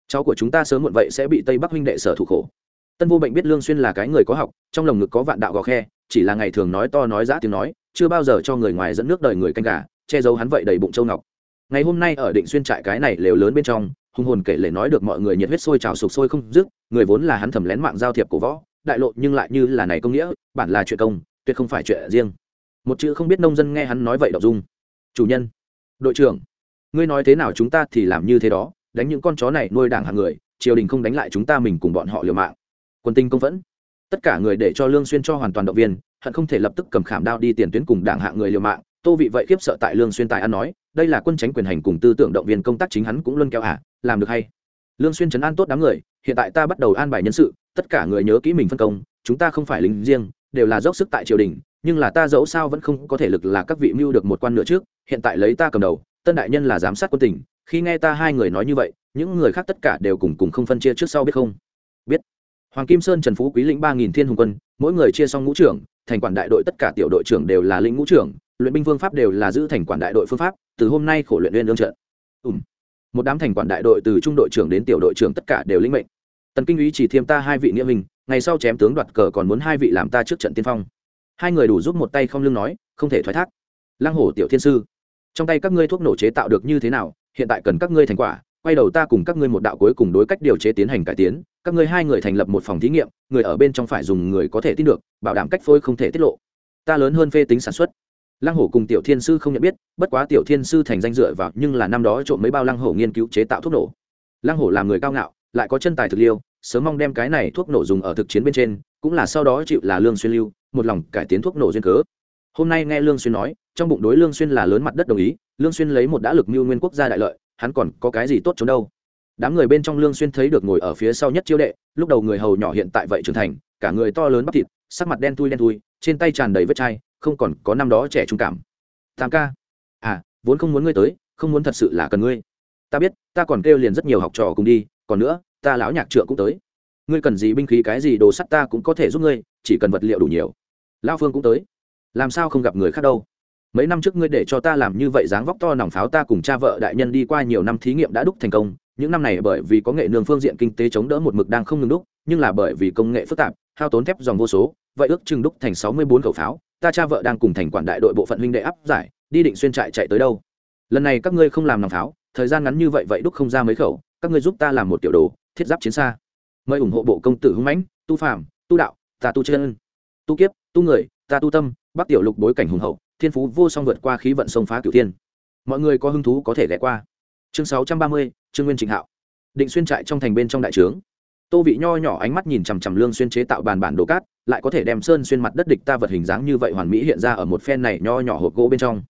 Cháu của chúng ta sớm muộn vậy sẽ bị tây bắc huynh đệ sở thủ khổ. Tân vô bệnh biết lương xuyên là cái người có học, trong lồng ngực có vạn đạo gò khe, chỉ là ngày thường nói to nói giã tiếng nói, chưa bao giờ cho người ngoài dẫn nước đời người canh gà, che giấu hắn vậy đầy bụng châu ngọc. Ngày hôm nay ở định xuyên trại cái này lều lớn bên trong hung hồn kể lể nói được mọi người nhiệt huyết sôi trào sục sôi không dứt, người vốn là hắn thầm lén mạng giao thiệp cổ võ đại lộ nhưng lại như là này công nghĩa bản là chuyện công tuyệt không phải chuyện riêng. Một chữ không biết nông dân nghe hắn nói vậy đọc dung. Chủ nhân đội trưởng ngươi nói thế nào chúng ta thì làm như thế đó đánh những con chó này nuôi đảng hàng người triều đình không đánh lại chúng ta mình cùng bọn họ liều mạng. Quân tinh công vẫn tất cả người để cho lương xuyên cho hoàn toàn động viên hận không thể lập tức cầm khảm đao đi tiền tuyến cùng đảng hạng người liều mạng. Tô vị vậy khiếp sợ tại lương xuyên tài ăn nói đây là quân tránh quyền hành cùng tư tưởng động viên công tác chính hắn cũng luôn kéo ả à, làm được hay lương xuyên chấn an tốt đám người, hiện tại ta bắt đầu an bài nhân sự, tất cả người nhớ kỹ mình phân công, chúng ta không phải lính riêng, đều là dốc sức tại triều đình, nhưng là ta dẫu sao vẫn không có thể lực là các vị mưu được một quan nữa trước, hiện tại lấy ta cầm đầu, tân đại nhân là giám sát quân tỉnh khi nghe ta hai người nói như vậy, những người khác tất cả đều cùng cùng không phân chia trước sau biết không? Biết. Hoàng kim sơn, trần phú quý lĩnh ba nghìn thiên hùng quân, mỗi người chia xong ngũ trưởng, thành quản đại đội tất cả tiểu đội trưởng đều là lĩnh ngũ trưởng, luyện binh phương pháp đều là giữ thành quản đại đội phương pháp, từ hôm nay khổ luyện viên lương trận. Ùm một đám thành quản đại đội từ trung đội trưởng đến tiểu đội trưởng tất cả đều lĩnh mệnh. Tần kinh úy chỉ thiêm ta hai vị nghĩa minh ngày sau chém tướng đoạt cờ còn muốn hai vị làm ta trước trận tiên phong. Hai người đủ giúp một tay không lưng nói, không thể thoái thác. Lăng hổ tiểu thiên sư, trong tay các ngươi thuốc nổ chế tạo được như thế nào, hiện tại cần các ngươi thành quả, quay đầu ta cùng các ngươi một đạo cuối cùng đối cách điều chế tiến hành cải tiến, các ngươi hai người thành lập một phòng thí nghiệm, người ở bên trong phải dùng người có thể tin được, bảo đảm cách phôi không thể tiết lộ. Ta lớn hơn phê tính sản xuất lăng hổ cùng tiểu thiên sư không nhận biết, bất quá tiểu thiên sư thành danh dựa vào, nhưng là năm đó trộm mấy bao lăng hổ nghiên cứu chế tạo thuốc nổ. Lăng hổ là người cao ngạo, lại có chân tài thực liêu, sớm mong đem cái này thuốc nổ dùng ở thực chiến bên trên, cũng là sau đó chịu là lương xuyên lưu, một lòng cải tiến thuốc nổ duyên cớ. Hôm nay nghe lương xuyên nói, trong bụng đối lương xuyên là lớn mặt đất đồng ý, lương xuyên lấy một đã lực mưu nguyên quốc gia đại lợi, hắn còn có cái gì tốt chống đâu. Đám người bên trong lương xuyên thấy được ngồi ở phía sau nhất chiêu đệ, lúc đầu người hầu nhỏ hiện tại vậy trưởng thành, cả người to lớn bắp thịt, sắc mặt đen thui đen thui, trên tay tràn đầy vết chai không còn có năm đó trẻ trung cảm. Tam ca. À vốn không muốn ngươi tới, không muốn thật sự là cần ngươi. Ta biết, ta còn kêu liền rất nhiều học trò cùng đi, còn nữa, ta lão nhạc trượng cũng tới. Ngươi cần gì binh khí cái gì đồ sắt ta cũng có thể giúp ngươi, chỉ cần vật liệu đủ nhiều. Lao phương cũng tới. Làm sao không gặp người khác đâu? Mấy năm trước ngươi để cho ta làm như vậy dáng vóc to nòng pháo ta cùng cha vợ đại nhân đi qua nhiều năm thí nghiệm đã đúc thành công. Những năm này bởi vì có nghệ nương phương diện kinh tế chống đỡ một mực đang không ngừng đúc nhưng là bởi vì công nghệ phức tạp, hao tốn thép dòng vô số, vậy ước chừng đúc thành sáu mươi bốn khẩu pháo, ta cha vợ đang cùng thành quản đại đội bộ phận huynh đệ áp giải, đi định xuyên trại chạy tới đâu. Lần này các ngươi không làm nòng pháo, thời gian ngắn như vậy vậy đúc không ra mấy khẩu, các ngươi giúp ta làm một tiểu đồ, thiết giáp chiến xa. Mời ủng hộ bộ công tử hưng mãnh, tu phàm, tu đạo, ta tu chân. Tu kiếp, tu người, ta tu tâm, bắc tiểu lục bối cảnh hùng hậu, thiên phú vô song vượt qua khí vận sông phá cửu thiên. Mọi người có hứng thú có thể ghé qua. Chương sáu trăm ba mươi, trương nguyên trịnh hạo. Định xuyên trại trong thành bên trong đại trướng tô vị nho nhỏ ánh mắt nhìn chằm chằm lương xuyên chế tạo bàn bản đồ cát, lại có thể đem sơn xuyên mặt đất địch ta vật hình dáng như vậy hoàn mỹ hiện ra ở một phen này nho nhỏ hộp gỗ bên trong.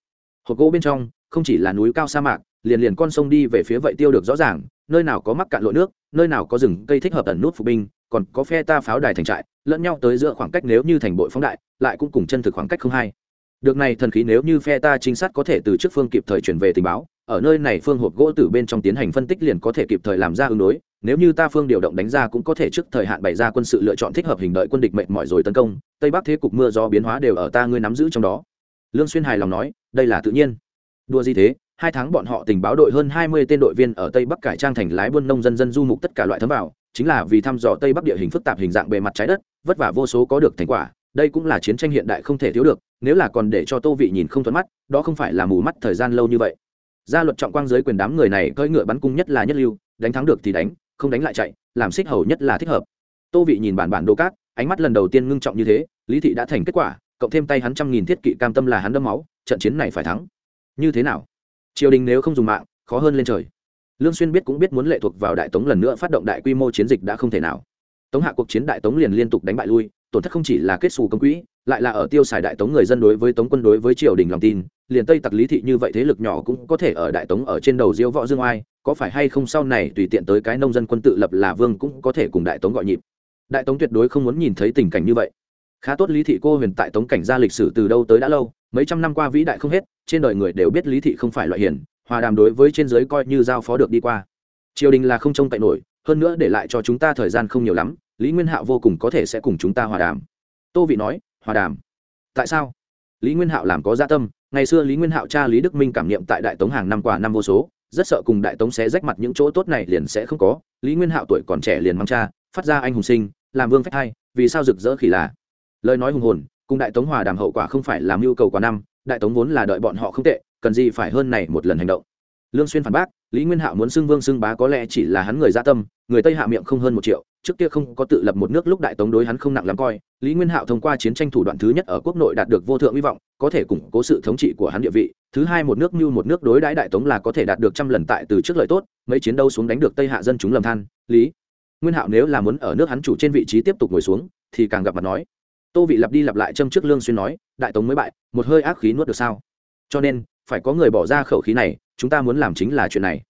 Hộp gỗ bên trong, không chỉ là núi cao sa mạc, liền liền con sông đi về phía vậy tiêu được rõ ràng, nơi nào có mắc cạn lội nước, nơi nào có rừng cây thích hợp ẩn nút phục binh, còn có phe ta pháo đài thành trại, lẫn nhau tới giữa khoảng cách nếu như thành bội phóng đại, lại cũng cùng chân thực khoảng cách không hay được này thần khí nếu như phe ta trinh sát có thể từ trước phương kịp thời chuyển về tình báo, ở nơi này phương hộp gỗ từ bên trong tiến hành phân tích liền có thể kịp thời làm ra ứng đối, nếu như ta phương điều động đánh ra cũng có thể trước thời hạn bày ra quân sự lựa chọn thích hợp hình đợi quân địch mệt mỏi rồi tấn công, tây bắc thế cục mưa do biến hóa đều ở ta ngươi nắm giữ trong đó. Lương xuyên hài lòng nói, đây là tự nhiên. Đua gì thế? Hai tháng bọn họ tình báo đội hơn hai mươi tên đội viên ở tây bắc cải trang thành lái buôn nông dân dân du mục tất cả loại thấm vào, chính là vì thăm dò tây bắc địa hình phức tạp hình dạng bề mặt trái đất, vất vả vô số có được thành quả, đây cũng là chiến tranh hiện đại không thể thiếu được nếu là còn để cho tô vị nhìn không thuận mắt, đó không phải là mù mắt thời gian lâu như vậy. Gia luật trọng quang giới quyền đám người này cưỡi ngựa bắn cung nhất là nhất lưu, đánh thắng được thì đánh, không đánh lại chạy, làm xích hầu nhất là thích hợp. Tô vị nhìn bản bản đồ cát, ánh mắt lần đầu tiên ngưng trọng như thế, lý thị đã thành kết quả, cộng thêm tay hắn trăm nghìn thiết kỵ cam tâm là hắn đâm máu, trận chiến này phải thắng. Như thế nào? Triều đình nếu không dùng mạng, khó hơn lên trời. Lương xuyên biết cũng biết muốn lệ thuộc vào đại tống lần nữa phát động đại quy mô chiến dịch đã không thể nào. Tống hạ cuộc chiến đại tống liền liên tục đánh bại lui, tổn thất không chỉ là kết xù công quỹ lại là ở tiêu xài đại tống người dân đối với tống quân đối với triều đình lòng tin, liền tây tặc lý thị như vậy thế lực nhỏ cũng có thể ở đại tống ở trên đầu diễu võ dương oai, có phải hay không sau này tùy tiện tới cái nông dân quân tự lập là vương cũng có thể cùng đại tống gọi nhịp. Đại tống tuyệt đối không muốn nhìn thấy tình cảnh như vậy. Khá tốt lý thị cô huyền tại tống cảnh gia lịch sử từ đâu tới đã lâu, mấy trăm năm qua vĩ đại không hết, trên đời người đều biết lý thị không phải loại hiền, hòa đàm đối với trên giới coi như giao phó được đi qua. Triều đình là không trông cậy nổi, hơn nữa để lại cho chúng ta thời gian không nhiều lắm, lý nguyên hạo vô cùng có thể sẽ cùng chúng ta hòa đàm. Tô vị nói hòa đàm. Tại sao? Lý nguyên hạo làm có gia tâm, ngày xưa lý nguyên hạo cha lý đức minh cảm niệm tại đại tống hàng năm qua năm vô số, rất sợ cùng đại tống sẽ rách mặt những chỗ tốt này liền sẽ không có. Lý nguyên hạo tuổi còn trẻ liền mang cha, phát ra anh hùng sinh, làm vương phép hai, vì sao rực rỡ khỉ là? Lời nói hùng hồn, cùng đại tống hòa đàm hậu quả không phải làm yêu cầu quá năm, đại tống vốn là đợi bọn họ không tệ, cần gì phải hơn này một lần hành động? Lương xuyên phản bác, lý nguyên hạo muốn xưng vương xưng bá có lẽ chỉ là hắn người gia tâm, người tây hạ miệng không hơn một triệu, trước kia không có tự lập một nước lúc đại tống đối hắn không nặng lắm coi, lý nguyên hạo thông qua chiến tranh thủ đoạn thứ nhất ở quốc nội đạt được vô thượng hy vọng, có thể củng cố sự thống trị của hắn địa vị, thứ hai một nước như một nước đối đãi đại tống là có thể đạt được trăm lần tại từ trước lợi tốt, mấy chiến đấu xuống đánh được tây hạ dân chúng lầm than, lý nguyên hạo nếu là muốn ở nước hắn chủ trên vị trí tiếp tục ngồi xuống, thì càng gặp mặt nói, tô vị lặp đi lặp lại châm trước lương xuyên nói, đại tống mới bại, một hơi ác khí nuốt được sao? Cho nên, phải có người bỏ ra khẩu khí này chúng ta muốn làm chính là chuyện này.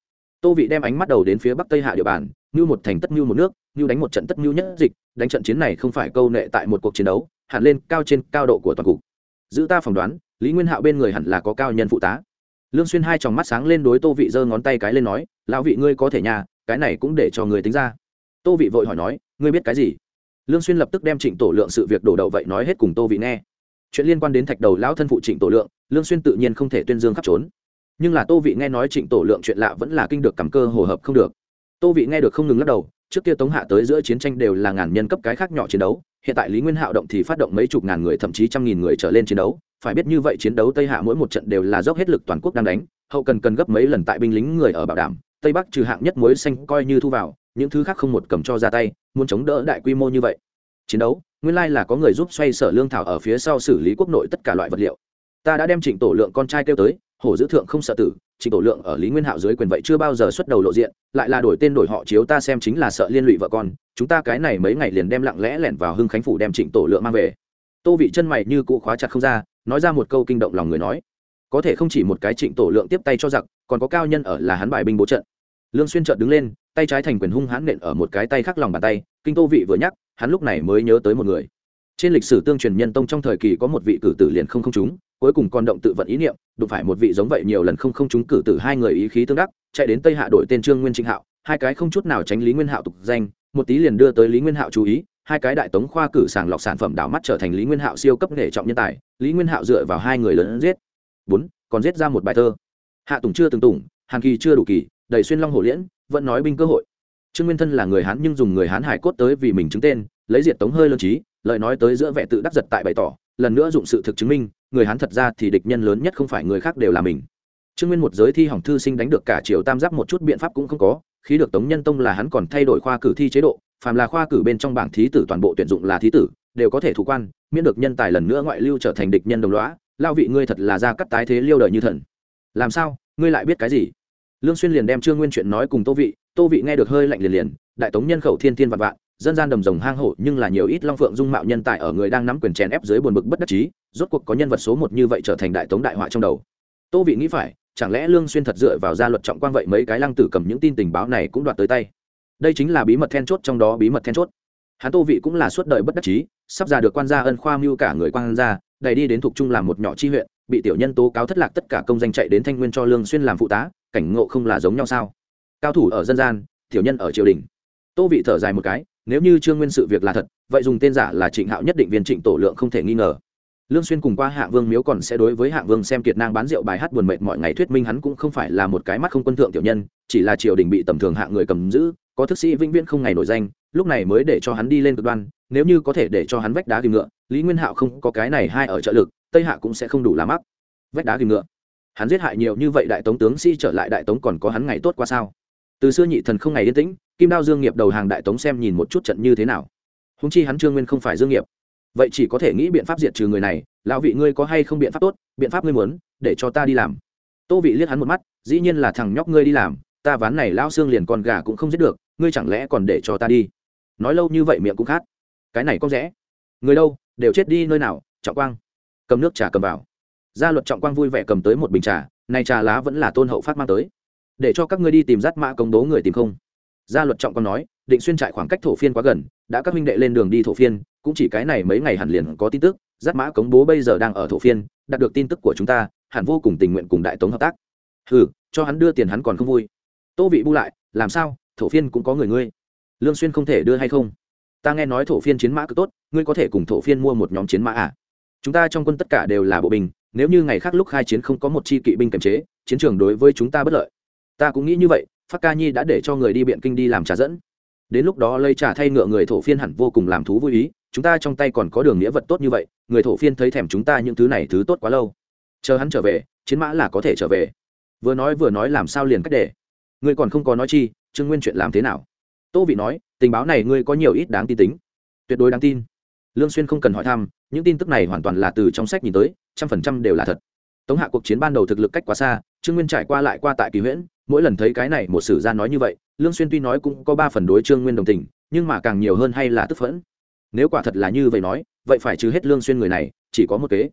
Tô vị đem ánh mắt đầu đến phía bắc tây hạ địa bàn, như một thành tất như một nước, như đánh một trận tất như nhất dịch, đánh trận chiến này không phải câu nệ tại một cuộc chiến đấu, hẳn lên cao trên cao độ của toàn cục. Giữ ta phỏng đoán, lý nguyên hạo bên người hẳn là có cao nhân phụ tá. Lương xuyên hai tròng mắt sáng lên đối tô vị giơ ngón tay cái lên nói, lão vị ngươi có thể nhà, cái này cũng để cho người tính ra. Tô vị vội hỏi nói, ngươi biết cái gì? Lương xuyên lập tức đem trịnh tổ lượng sự việc đổ đầu vậy nói hết cùng tô vị nghe. Chuyện liên quan đến thạch đầu lão thân phụ trịnh tổ lượng, lương xuyên tự nhiên không thể tuyên dương khắp trốn nhưng là tô vị nghe nói trịnh tổ lượng chuyện lạ vẫn là kinh được cầm cơ hồ hợp không được. Tô vị nghe được không ngừng lắc đầu, trước kia tống hạ tới giữa chiến tranh đều là ngàn nhân cấp cái khác nhỏ chiến đấu, hiện tại lý nguyên hạo động thì phát động mấy chục ngàn người, thậm chí trăm nghìn người trở lên chiến đấu. Phải biết như vậy chiến đấu tây hạ mỗi một trận đều là dốc hết lực toàn quốc đang đánh, hậu cần cần gấp mấy lần tại binh lính người ở bảo đảm, tây bắc trừ hạng nhất muối xanh coi như thu vào, những thứ khác không một cầm cho ra tay, muốn chống đỡ đại quy mô như vậy. Chiến đấu, nguyên lai là có người giúp xoay sở lương thảo ở phía sau xử lý quốc nội tất cả loại vật liệu. Ta đã đem trịnh tổ lượng con trai kêu tới hổ dữ thượng không sợ tử trịnh tổ lượng ở lý nguyên hạo dưới quyền vậy chưa bao giờ xuất đầu lộ diện, lại là đổi tên đổi họ chiếu ta xem chính là sợ liên lụy vợ con, chúng ta cái này mấy ngày liền đem lặng lẽ lẻn vào hưng khánh phủ đem trịnh tổ lượng mang về. Tô vị chân mày như cụ khóa chặt không ra, nói ra một câu kinh động lòng người nói. Có thể không chỉ một cái trịnh tổ lượng tiếp tay cho giặc, còn có cao nhân ở là hắn bài binh bố trận. Lương xuyên chợt đứng lên, tay trái thành quyền hung hãn nện ở một cái tay khác lòng bàn tay, kinh tô vị vừa nhắc, hắn lúc này mới nhớ tới một người. Trên lịch sử tương truyền nhân tông trong thời kỳ có một vị cử tử liền không không chúng cuối cùng còn động tự vận ý niệm, đụng phải một vị giống vậy nhiều lần không không chúng cử từ hai người ý khí tương đắc, chạy đến tây hạ đổi tên trương nguyên trinh hạo, hai cái không chút nào tránh lý nguyên hạo tục danh, một tí liền đưa tới lý nguyên hạo chú ý, hai cái đại tống khoa cử sàng lọc sản phẩm đảo mắt trở thành lý nguyên hạo siêu cấp nghề trọng nhân tài, lý nguyên hạo dựa vào hai người lớn giết. Bốn, còn giết ra một bài thơ. Hạ tùng chưa từng tùng, hàn kỳ chưa đủ kỳ, đầy xuyên long hổ liễn, vẫn nói binh cơ hội. Trương nguyên thân là người hán nhưng dùng người hán hải cốt tới vì mình chứng tên, lấy diệt tống hơi lơ trí, lời nói tới giữa vẻ tự đắc giật tại bày tỏ, lần nữa dụng sự thực chứng minh người hắn thật ra thì địch nhân lớn nhất không phải người khác đều là mình. Trương nguyên một giới thi hỏng thư sinh đánh được cả triều tam giác một chút biện pháp cũng không có khi được tống nhân tông là hắn còn thay đổi khoa cử thi chế độ, phàm là khoa cử bên trong bảng thí tử toàn bộ tuyển dụng là thí tử, đều có thể thủ quan, miễn được nhân tài lần nữa ngoại lưu trở thành địch nhân đồng lõa, lao vị ngươi thật là ra cắt tái thế liêu đời như thần. Làm sao? Ngươi lại biết cái gì? Lương xuyên liền đem trương nguyên chuyện nói cùng tô vị tô vị nghe được hơi lạnh liền liền, đại tống nhân khẩu thiên thiên vạn vạn dân gian đầm rồng hang hổ nhưng là nhiều ít long phượng dung mạo nhân tài ở người đang nắm quyền chèn ép dưới buồn bực bất đắc chí, rốt cuộc có nhân vật số một như vậy trở thành đại tống đại họa trong đầu. Tô vị nghĩ phải, chẳng lẽ lương xuyên thật dựa vào gia luật trọng quang vậy mấy cái lăng tử cầm những tin tình báo này cũng đoạt tới tay? Đây chính là bí mật then chốt trong đó bí mật then chốt. Hắn tô vị cũng là suốt đời bất đắc chí, sắp ra được quan gia ân khoa mưu cả người quan gia đầy đi đến thuộc trung làm một nhỏ chi huyện, bị tiểu nhân tố cáo thất lạc tất cả công danh chạy đến thanh nguyên cho lương xuyên làm phụ tá, cảnh ngộ không là giống nhau sao? Cao thủ ở dân gian, tiểu nhân ở triều đình. Tô vị thở dài một cái nếu như trương nguyên sự việc là thật, vậy dùng tên giả là trịnh hạo nhất định viên trịnh tổ lượng không thể nghi ngờ. Lương xuyên cùng qua hạ vương miếu còn sẽ đối với hạ vương xem kiệt nang bán rượu bài hát buồn mệt mọi ngày thuyết minh hắn cũng không phải là một cái mắt không quân thượng tiểu nhân, chỉ là triều đình bị tầm thường hạng người cầm giữ, có thức sĩ vĩnh viễn không ngày nổi danh, lúc này mới để cho hắn đi lên cực đoan, nếu như có thể để cho hắn vách đá kìm ngựa, lý nguyên hạo không có cái này hai ở trợ lực, tây hạ cũng sẽ không đủ làm mắc vách đá kìm ngựa. Hắn giết hại nhiều như vậy đại tống tướng sĩ trở lại đại tống còn có hắn ngày tốt qua sao? Từ xưa nhị thần không ngày yên tĩnh, kim đao dương nghiệp đầu hàng đại tống xem nhìn một chút trận như thế nào. Húng chi hắn trương nguyên không phải dương nghiệp. Vậy chỉ có thể nghĩ biện pháp diệt trừ người này, lão vị ngươi có hay không biện pháp tốt, biện pháp ngươi muốn, để cho ta đi làm. Tô vị liếc hắn một mắt, dĩ nhiên là thằng nhóc ngươi đi làm, ta ván này lao xương liền con gà cũng không giết được, ngươi chẳng lẽ còn để cho ta đi? Nói lâu như vậy miệng cũng khát. Cái này có rẽ. Người đâu, đều chết đi nơi nào, trọng quang. Cầm nước trà cầm vào. Gia luật trọng quang vui vẻ cầm tới một bình trà, này trà lá vẫn là tôn hậu phát mang tới để cho các ngươi đi tìm rát mã công đố người tìm không? Gia luật trọng còn nói định xuyên trại khoảng cách thổ phiên quá gần đã các minh đệ lên đường đi thổ phiên cũng chỉ cái này mấy ngày hẳn liền có tin tức dắt mã cống bố bây giờ đang ở thổ phiên đạt được tin tức của chúng ta hẳn vô cùng tình nguyện cùng đại tống hợp tác. Hừ, cho hắn đưa tiền hắn còn không vui. Tô vị bu lại làm sao thổ phiên cũng có người ngươi. Lương xuyên không thể đưa hay không? Ta nghe nói thổ phiên chiến mã cực tốt ngươi có thể cùng thổ phiên mua một nhóm chiến mã à? Chúng ta trong quân tất cả đều là bộ binh nếu như ngày khác lúc khai chiến không có một chi kỵ binh kiểm chế chiến trường đối với chúng ta bất lợi ta cũng nghĩ như vậy, phát ca nhi đã để cho người đi biện kinh đi làm trà dẫn. Đến lúc đó lây trà thay ngựa người thổ phiên hẳn vô cùng làm thú vui ý, chúng ta trong tay còn có đường nghĩa vật tốt như vậy, người thổ phiên thấy thèm chúng ta những thứ này thứ tốt quá lâu. Chờ hắn trở về, chiến mã là có thể trở về. Vừa nói vừa nói làm sao liền cách để. Ngươi còn không có nói chi, trương nguyên chuyện làm thế nào? Tô vị nói, tình báo này ngươi có nhiều ít đáng tin tính. Tuyệt đối đáng tin. Lương xuyên không cần hỏi thăm, những tin tức này hoàn toàn là từ trong sách nhìn tới, trăm phần trăm đều là thật. Tống hạ cuộc chiến ban đầu thực lực cách quá xa, trương nguyên trải qua lại qua tại kỳ huyễn mỗi lần thấy cái này một sử gia nói như vậy, lương xuyên tuy nói cũng có ba phần đối trương nguyên đồng tình, nhưng mà càng nhiều hơn hay là tức phẫn. Nếu quả thật là như vậy nói, vậy phải trừ hết lương xuyên người này, chỉ có một kế.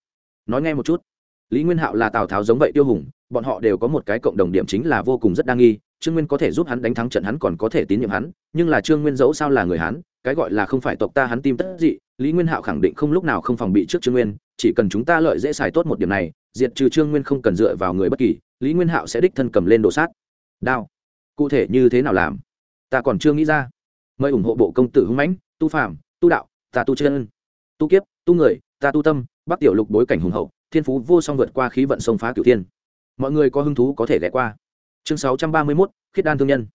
Nói nghe một chút. Lý nguyên hạo là tào tháo giống vậy tiêu hùng, bọn họ đều có một cái cộng đồng điểm chính là vô cùng rất đa nghi, trương nguyên có thể giúp hắn đánh thắng trận hắn còn có thể tín nhiệm hắn, nhưng là trương nguyên dẫu sao là người hắn cái gọi là không phải tộc ta hắn tim tất dị, lý nguyên hạo khẳng định không lúc nào không phòng bị trước trương nguyên, chỉ cần chúng ta lợi dễ xài tốt một điểm này, diệt trừ trương nguyên không cần dựa vào người bất kỳ, lý nguyên hạo sẽ đích thân cầm lên đồ sát đao. Cụ thể như thế nào làm? Ta còn chưa nghĩ ra. Mời ủng hộ bộ công tử hưng mãnh tu phạm tu đạo ta tu chân. Tu kiếp tu người ta tu tâm bắc tiểu lục bối cảnh hùng hậu thiên phú vô song vượt qua khí vận sông phá cửu tiên. mọi người có hứng thú có thể ghé qua. Chương sáu trăm ba mươi 631, khiết đan thương nhân.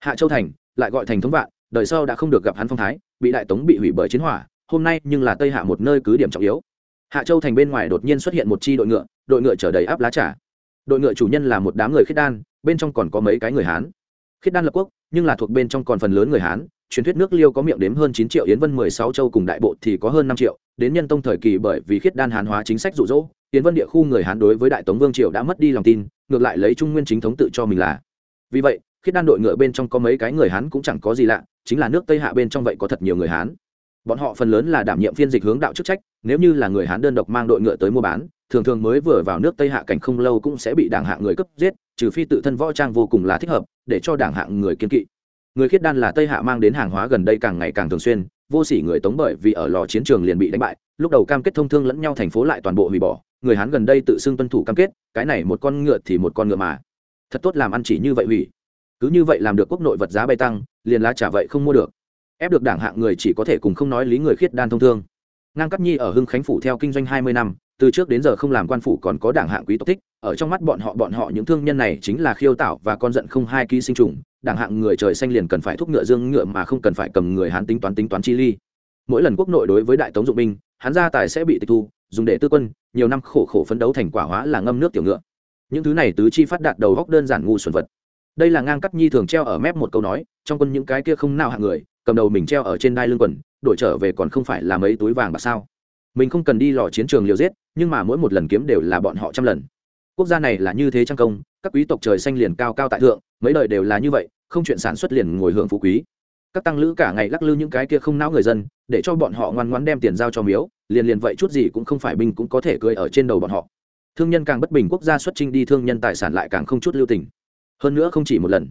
Hạ châu thành lại gọi thành thống vạn đời sau đã không được gặp hắn phong thái bị đại tống bị hủy bởi chiến hỏa hôm nay nhưng là tây hạ một nơi cứ điểm trọng yếu. Hạ châu thành bên ngoài đột nhiên xuất hiện một chi đội ngựa đội ngựa chở đầy áp lá trà đội ngựa chủ nhân là một đám người khiết đan, bên trong còn có mấy cái người hán. Khiết đan lập quốc, nhưng là thuộc bên trong còn phần lớn người hán, truyền thuyết nước liêu có miệng đếm hơn chín triệu, yến vân mười sáu châu cùng đại bộ thì có hơn năm triệu, đến nhân tông thời kỳ bởi vì khiết đan hán hóa chính sách rụ rỗ yến vân địa khu người hán đối với đại tống vương triều đã mất đi lòng tin, ngược lại lấy trung nguyên chính thống tự cho mình là. Vì vậy, khiết đan đội ngựa bên trong có mấy cái người hán cũng chẳng có gì lạ, chính là nước tây hạ bên trong vậy có thật nhiều người hán. Bọn họ phần lớn là đảm nhiệm phiên dịch hướng đạo chức trách nếu như là người hán đơn độc mang đội ngựa tới mua bán, thường thường mới vừa vào nước tây hạ cảnh không lâu cũng sẽ bị đảng hạng người cấp giết, trừ phi tự thân võ trang vô cùng là thích hợp, để cho đảng hạng người kiên kỵ. Người khiết đan là tây hạ mang đến hàng hóa gần đây càng ngày càng thường xuyên, vô sỉ người tống bởi vì ở lò chiến trường liền bị đánh bại, lúc đầu cam kết thông thương lẫn nhau thành phố lại toàn bộ hủy bỏ, người hán gần đây tự xưng tuân thủ cam kết, cái này một con ngựa thì một con ngựa mà. Thật tốt làm ăn chỉ như vậy hủy. Cứ như vậy làm được quốc nội vật giá bay tăng, liền lá trả vậy không mua được. Ép được đảng hạng người chỉ có thể cùng không nói lý người khiết đan thông thương ngang cắt nhi ở hưng khánh phủ theo kinh doanh hai mươi năm, từ trước đến giờ không làm quan phủ còn có đảng hạng quý tộc thích, ở trong mắt bọn họ bọn họ những thương nhân này chính là khiêu tảo và con giận không hai ký sinh trùng, đảng hạng người trời xanh liền cần phải thúc ngựa dương ngựa mà không cần phải cầm người hán tính toán tính toán chi ly. Mỗi lần quốc nội đối với đại tống dụng binh hắn gia tài sẽ bị tịch thu, dùng để tư quân, nhiều năm khổ khổ phấn đấu thành quả hóa là ngâm nước tiểu ngựa. Những thứ này tứ chi phát đạt đầu góc đơn giản ngu xuẩn vật. Đây là ngang cắt nhi thường treo ở mép một câu nói, trong quân những cái kia không nào hạng người, cầm đầu mình treo ở trên đai lưng quần đổi trở về còn không phải là mấy túi vàng bạc sao? Mình không cần đi lò chiến trường liều giết, nhưng mà mỗi một lần kiếm đều là bọn họ trăm lần. Quốc gia này là như thế trang công, các quý tộc trời xanh liền cao cao tại thượng, mấy đời đều là như vậy, không chuyện sản xuất liền ngồi hưởng phú quý. Các tăng lữ cả ngày lắc lư những cái kia không não người dân, để cho bọn họ ngoan ngoãn đem tiền giao cho miếu, liền liền vậy chút gì cũng không phải binh cũng có thể cười ở trên đầu bọn họ. Thương nhân càng bất bình quốc gia xuất trinh đi thương nhân tài sản lại càng không chút lưu tình. Hơn nữa không chỉ một lần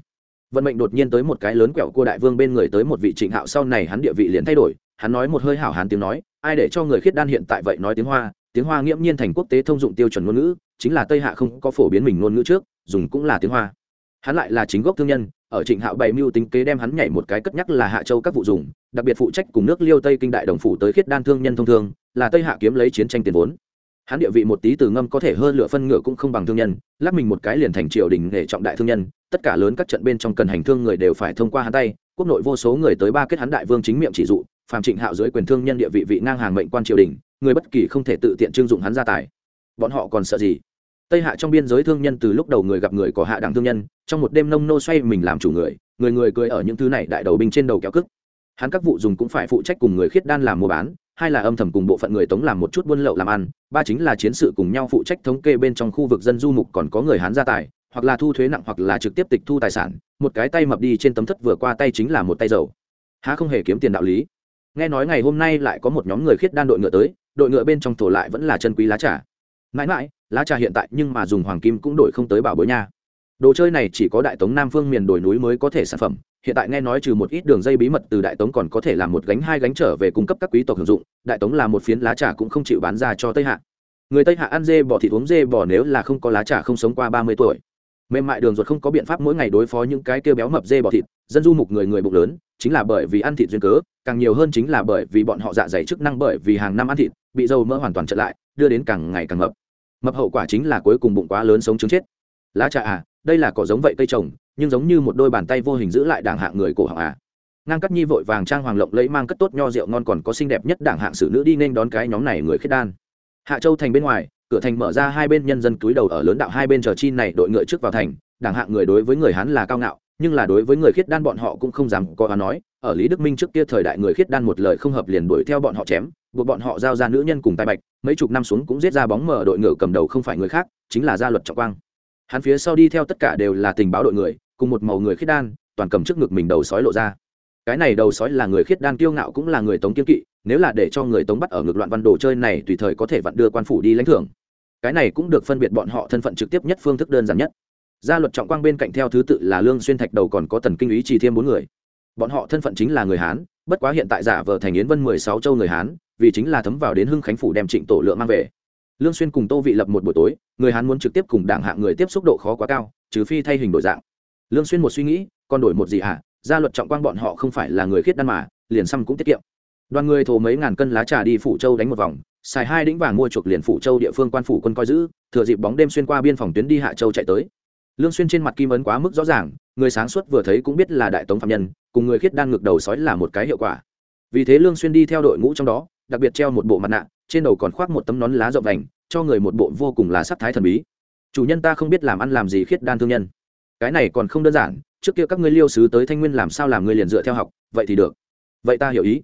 vận mệnh đột nhiên tới một cái lớn quẹo cua đại vương bên người tới một vị trịnh hạo, sau này hắn địa vị liền thay đổi, hắn nói một hơi hảo hán tiếng nói, ai để cho người khiết đan hiện tại vậy nói tiếng hoa tiếng hoa nghiễm nhiên thành quốc tế thông dụng tiêu chuẩn ngôn ngữ, chính là tây hạ không có phổ biến mình ngôn ngữ trước, dùng cũng là tiếng hoa. Hắn lại là chính gốc thương nhân, ở trịnh hạo bày mưu tính kế đem hắn nhảy một cái cất nhắc là hạ châu các vụ dùng, đặc biệt phụ trách cùng nước liêu tây kinh đại đồng phủ tới khiết đan thương nhân thông thường, là tây hạ kiếm lấy chiến tranh tiền vốn hắn địa vị một tí từ ngâm có thể hơn lựa phân ngựa cũng không bằng thương nhân, lắc mình một cái liền thành triều đình để trọng đại thương nhân, tất cả lớn các trận bên trong cần hành thương người đều phải thông qua hắn tay, quốc nội vô số người tới ba kết hắn đại vương chính miệng chỉ dụ Phạm trịnh hạo dưới quyền thương nhân địa vị vị ngang hàng mệnh quan triều đình, người bất kỳ không thể tự tiện trưng dụng hắn gia tài. Bọn họ còn sợ gì? Tây hạ trong biên giới thương nhân từ lúc đầu người gặp người có hạ đẳng thương nhân, trong một đêm nông nô xoay mình làm chủ người người người cười ở những thứ này đại đầu binh trên đầu kéo cức. Hắn các vụ dùng cũng phải phụ trách cùng người khiết đan làm mua bán hai là âm thầm cùng bộ phận người tống làm một chút buôn lậu làm ăn, ba chính là chiến sự cùng nhau phụ trách thống kê bên trong khu vực dân du mục còn có người hán gia tài, hoặc là thu thuế nặng hoặc là trực tiếp tịch thu tài sản, một cái tay mập đi trên tấm thất vừa qua tay chính là một tay dầu. Há không hề kiếm tiền đạo lý. Nghe nói ngày hôm nay lại có một nhóm người khiết đan đội ngựa tới, đội ngựa bên trong thổ lại vẫn là chân quý lá trà. Mãi mãi, lá trà hiện tại nhưng mà dùng hoàng kim cũng đổi không tới bảo bối nha. Đồ chơi này chỉ có đại tống nam phương miền đồi núi mới có thể sản phẩm hiện tại nghe nói trừ một ít đường dây bí mật từ đại tống còn có thể làm một gánh hai gánh trở về cung cấp các quý tộc hưởng dụng, đại tống là một phiến lá trà cũng không chịu bán ra cho tây hạ. Người tây hạ ăn dê bỏ thịt uống dê bỏ nếu là không có lá trà không sống qua ba mươi tuổi. Mềm mại đường ruột không có biện pháp mỗi ngày đối phó những cái kêu béo mập dê bỏ thịt, dân du mục người người bụng lớn, chính là bởi vì ăn thịt duyên cớ, càng nhiều hơn chính là bởi vì bọn họ dạ dày chức năng bởi vì hàng năm ăn thịt, bị dầu mỡ hoàn toàn trở lại, đưa đến càng ngày càng mập. Mập hậu quả chính là cuối cùng bụng quá lớn sống chứng chết. Lá trà à đây là cỏ giống vậy cây trồng nhưng giống như một đôi bàn tay vô hình giữ lại đảng hạng người cổ họng à. Ngang cắt nhi vội vàng trang hoàng lộng lấy mang cất tốt nho rượu ngon còn có xinh đẹp nhất đảng hạng sử nữ đi nên đón cái nhóm này người khiết đan. Hạ châu thành bên ngoài, cửa thành mở ra hai bên nhân dân cúi đầu ở lớn đạo hai bên chờ chi này đội ngựa trước vào thành, đảng hạng người đối với người hán là cao ngạo, nhưng là đối với người khiết đan bọn họ cũng không dám có nói. Ở lý đức minh trước kia thời đại người khiết đan một lời không hợp liền đuổi theo bọn họ chém, buộc bọn họ giao ra nữ nhân cùng tài bạch, mấy chục năm xuống cũng giết ra bóng mở đội ngựa cầm đầu không phải người khác, chính là gia luật trọng quang. Hắn phía sau đi theo tất cả đều là tình báo đội người cùng một màu người khiết đan, toàn cầm trước ngực mình đầu sói lộ ra. Cái này đầu sói là người khiết đan kiêu ngạo cũng là người tống kiên kỵ, nếu là để cho người tống bắt ở ngực loạn văn đồ chơi này tùy thời có thể vặn đưa quan phủ đi lãnh thưởng. Cái này cũng được phân biệt bọn họ thân phận trực tiếp nhất phương thức đơn giản nhất. Gia luật trọng quang bên cạnh theo thứ tự là lương xuyên thạch đầu còn có tần kinh ý trì thêm bốn người. Bọn họ thân phận chính là người hán, bất quá hiện tại giả vờ thành yến vân mười sáu châu người hán, vì chính là thấm vào đến hưng khánh phủ đem trịnh tổ lượng mang về. Lương xuyên cùng tô vị lập một buổi tối, người hán muốn trực tiếp cùng đảng hạng người tiếp xúc độ khó quá cao, trừ phi thay hình đổi dạng lương xuyên một suy nghĩ còn đổi một gì hả? Gia luật trọng quang bọn họ không phải là người khiết đan mà, liền xăm cũng tiết kiệm. Đoàn người thổ mấy ngàn cân lá trà đi phủ châu đánh một vòng, xài hai đĩnh vàng mua chuộc liền phủ châu địa phương quan phủ quân coi giữ, thừa dịp bóng đêm xuyên qua biên phòng tuyến đi hạ châu chạy tới. Lương xuyên trên mặt kim ấn quá mức rõ ràng, người sáng suốt vừa thấy cũng biết là đại tống phạm nhân, cùng người khiết đan ngược đầu sói là một cái hiệu quả. Vì thế lương xuyên đi theo đội ngũ trong đó, đặc biệt treo một bộ mặt nạ, trên đầu còn khoác một tấm nón lá rộng vành, cho người một bộ vô cùng là sắc thái thần bí. Chủ nhân ta không biết làm ăn làm gì khiết đan thương nhân cái này còn không đơn giản, trước kia các ngươi liêu sứ tới thanh nguyên làm sao làm ngươi liền dựa theo học, vậy thì được. Vậy ta hiểu ý.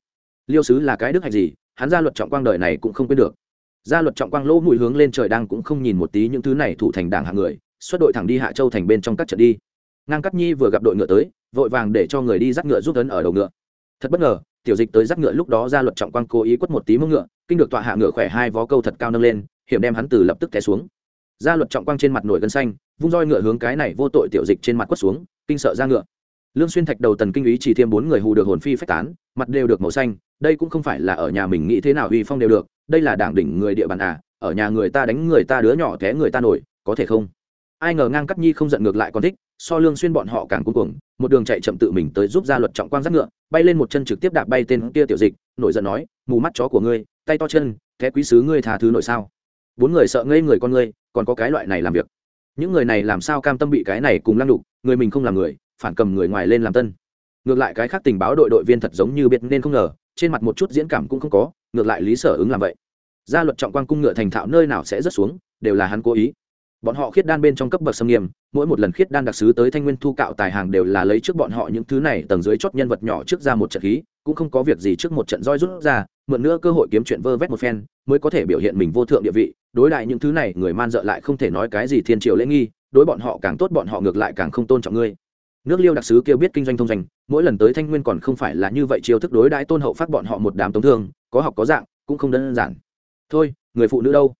Liêu sứ là cái đức hạnh gì, hắn ra luật trọng quang đời này cũng không quên được. Gia luật trọng quang lỗ mũi hướng lên trời đang cũng không nhìn một tí những thứ này thủ thành đảng hạng người, xuất đội thẳng đi hạ châu thành bên trong các trận đi. Ngang cắt nhi vừa gặp đội ngựa tới, vội vàng để cho người đi dắt ngựa giúp tấn ở đầu ngựa. Thật bất ngờ, tiểu dịch tới dắt ngựa lúc đó gia luật trọng quang cố ý quất một tí mông ngựa, kinh được tọa hạ ngựa khỏe hai vó câu thật cao nâng lên, hiểm đem hắn từ lập tức té xuống gia luật trọng quang trên mặt nổi gân xanh, vung roi ngựa hướng cái này vô tội tiểu dịch trên mặt quất xuống, kinh sợ ra ngựa. Lương xuyên thạch đầu tần kinh ý chỉ thêm bốn người hù được hồn phi phách tán, mặt đều được màu xanh, đây cũng không phải là ở nhà mình nghĩ thế nào uy phong đều được, đây là đảng đỉnh người địa bàn à ở nhà người ta đánh người ta đứa nhỏ té người ta nổi, có thể không? Ai ngờ ngang cắt nhi không giận ngược lại còn thích, so lương xuyên bọn họ càng cuồng cuồng, một đường chạy chậm tự mình tới giúp gia luật trọng quang dắt ngựa, bay lên một chân trực tiếp đạp bay tên kia tiểu dịch, nổi giận nói, mù mắt chó của ngươi, tay to chân, thế quý sứ ngươi thà thứ nổi sao? Bốn người sợ ngây người con ngươi, còn có cái loại này làm việc. Những người này làm sao cam tâm bị cái này cùng lăng đục người mình không làm người, phản cầm người ngoài lên làm tân. Ngược lại cái khác tình báo đội đội viên thật giống như biết nên không ngờ, trên mặt một chút diễn cảm cũng không có, ngược lại lý sở ứng làm vậy. Gia luật trọng quan cung ngựa thành thạo nơi nào sẽ rớt xuống, đều là hắn cố ý. Bọn họ khiết đan bên trong cấp bậc xâm nghiêm, mỗi một lần khiết đan đặc sứ tới thanh nguyên thu cạo tài hàng đều là lấy trước bọn họ những thứ này tầng dưới chót nhân vật nhỏ trước ra một trận khí, cũng không có việc gì trước một trận roi rút ra mượn nữa cơ hội kiếm chuyện vơ vét một phen, mới có thể biểu hiện mình vô thượng địa vị. Đối lại những thứ này, người man dợ lại không thể nói cái gì thiên triều lễ nghi, đối bọn họ càng tốt, bọn họ ngược lại càng không tôn trọng ngươi. Nước liêu đặc sứ kêu biết kinh doanh thông doanh, mỗi lần tới thanh nguyên còn không phải là như vậy chiêu thức đối đãi tôn hậu phát bọn họ một đám tống thương, có học có dạng, cũng không đơn giản. Thôi, người phụ nữ đâu?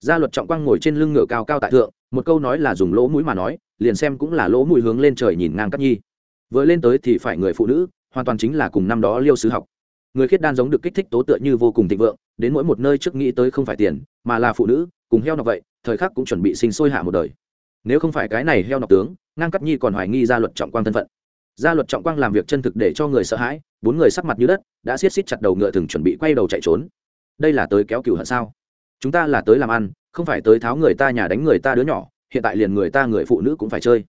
Gia luật trọng quang ngồi trên lưng ngựa cao cao tại thượng, một câu nói là dùng lỗ mũi mà nói, liền xem cũng là lỗ mũi hướng lên trời nhìn ngang cắt nhi. Vừa lên tới thì phải người phụ nữ, hoàn toàn chính là cùng năm đó liêu sứ học người khiết đan giống được kích thích tố tựa như vô cùng thịnh vượng, đến mỗi một nơi trước nghĩ tới không phải tiền, mà là phụ nữ, cùng heo nọc vậy, thời khắc cũng chuẩn bị sinh sôi hạ một đời. Nếu không phải cái này heo nọc tướng, ngang cắt nhi còn hoài nghi gia luật trọng quang thân phận. Gia luật trọng quang làm việc chân thực để cho người sợ hãi, bốn người sắc mặt như đất, đã xiết xít chặt đầu ngựa thường chuẩn bị quay đầu chạy trốn. Đây là tới kéo cửu hận sao? Chúng ta là tới làm ăn, không phải tới tháo người ta nhà đánh người ta đứa nhỏ, hiện tại liền người ta người phụ nữ cũng phải chơi.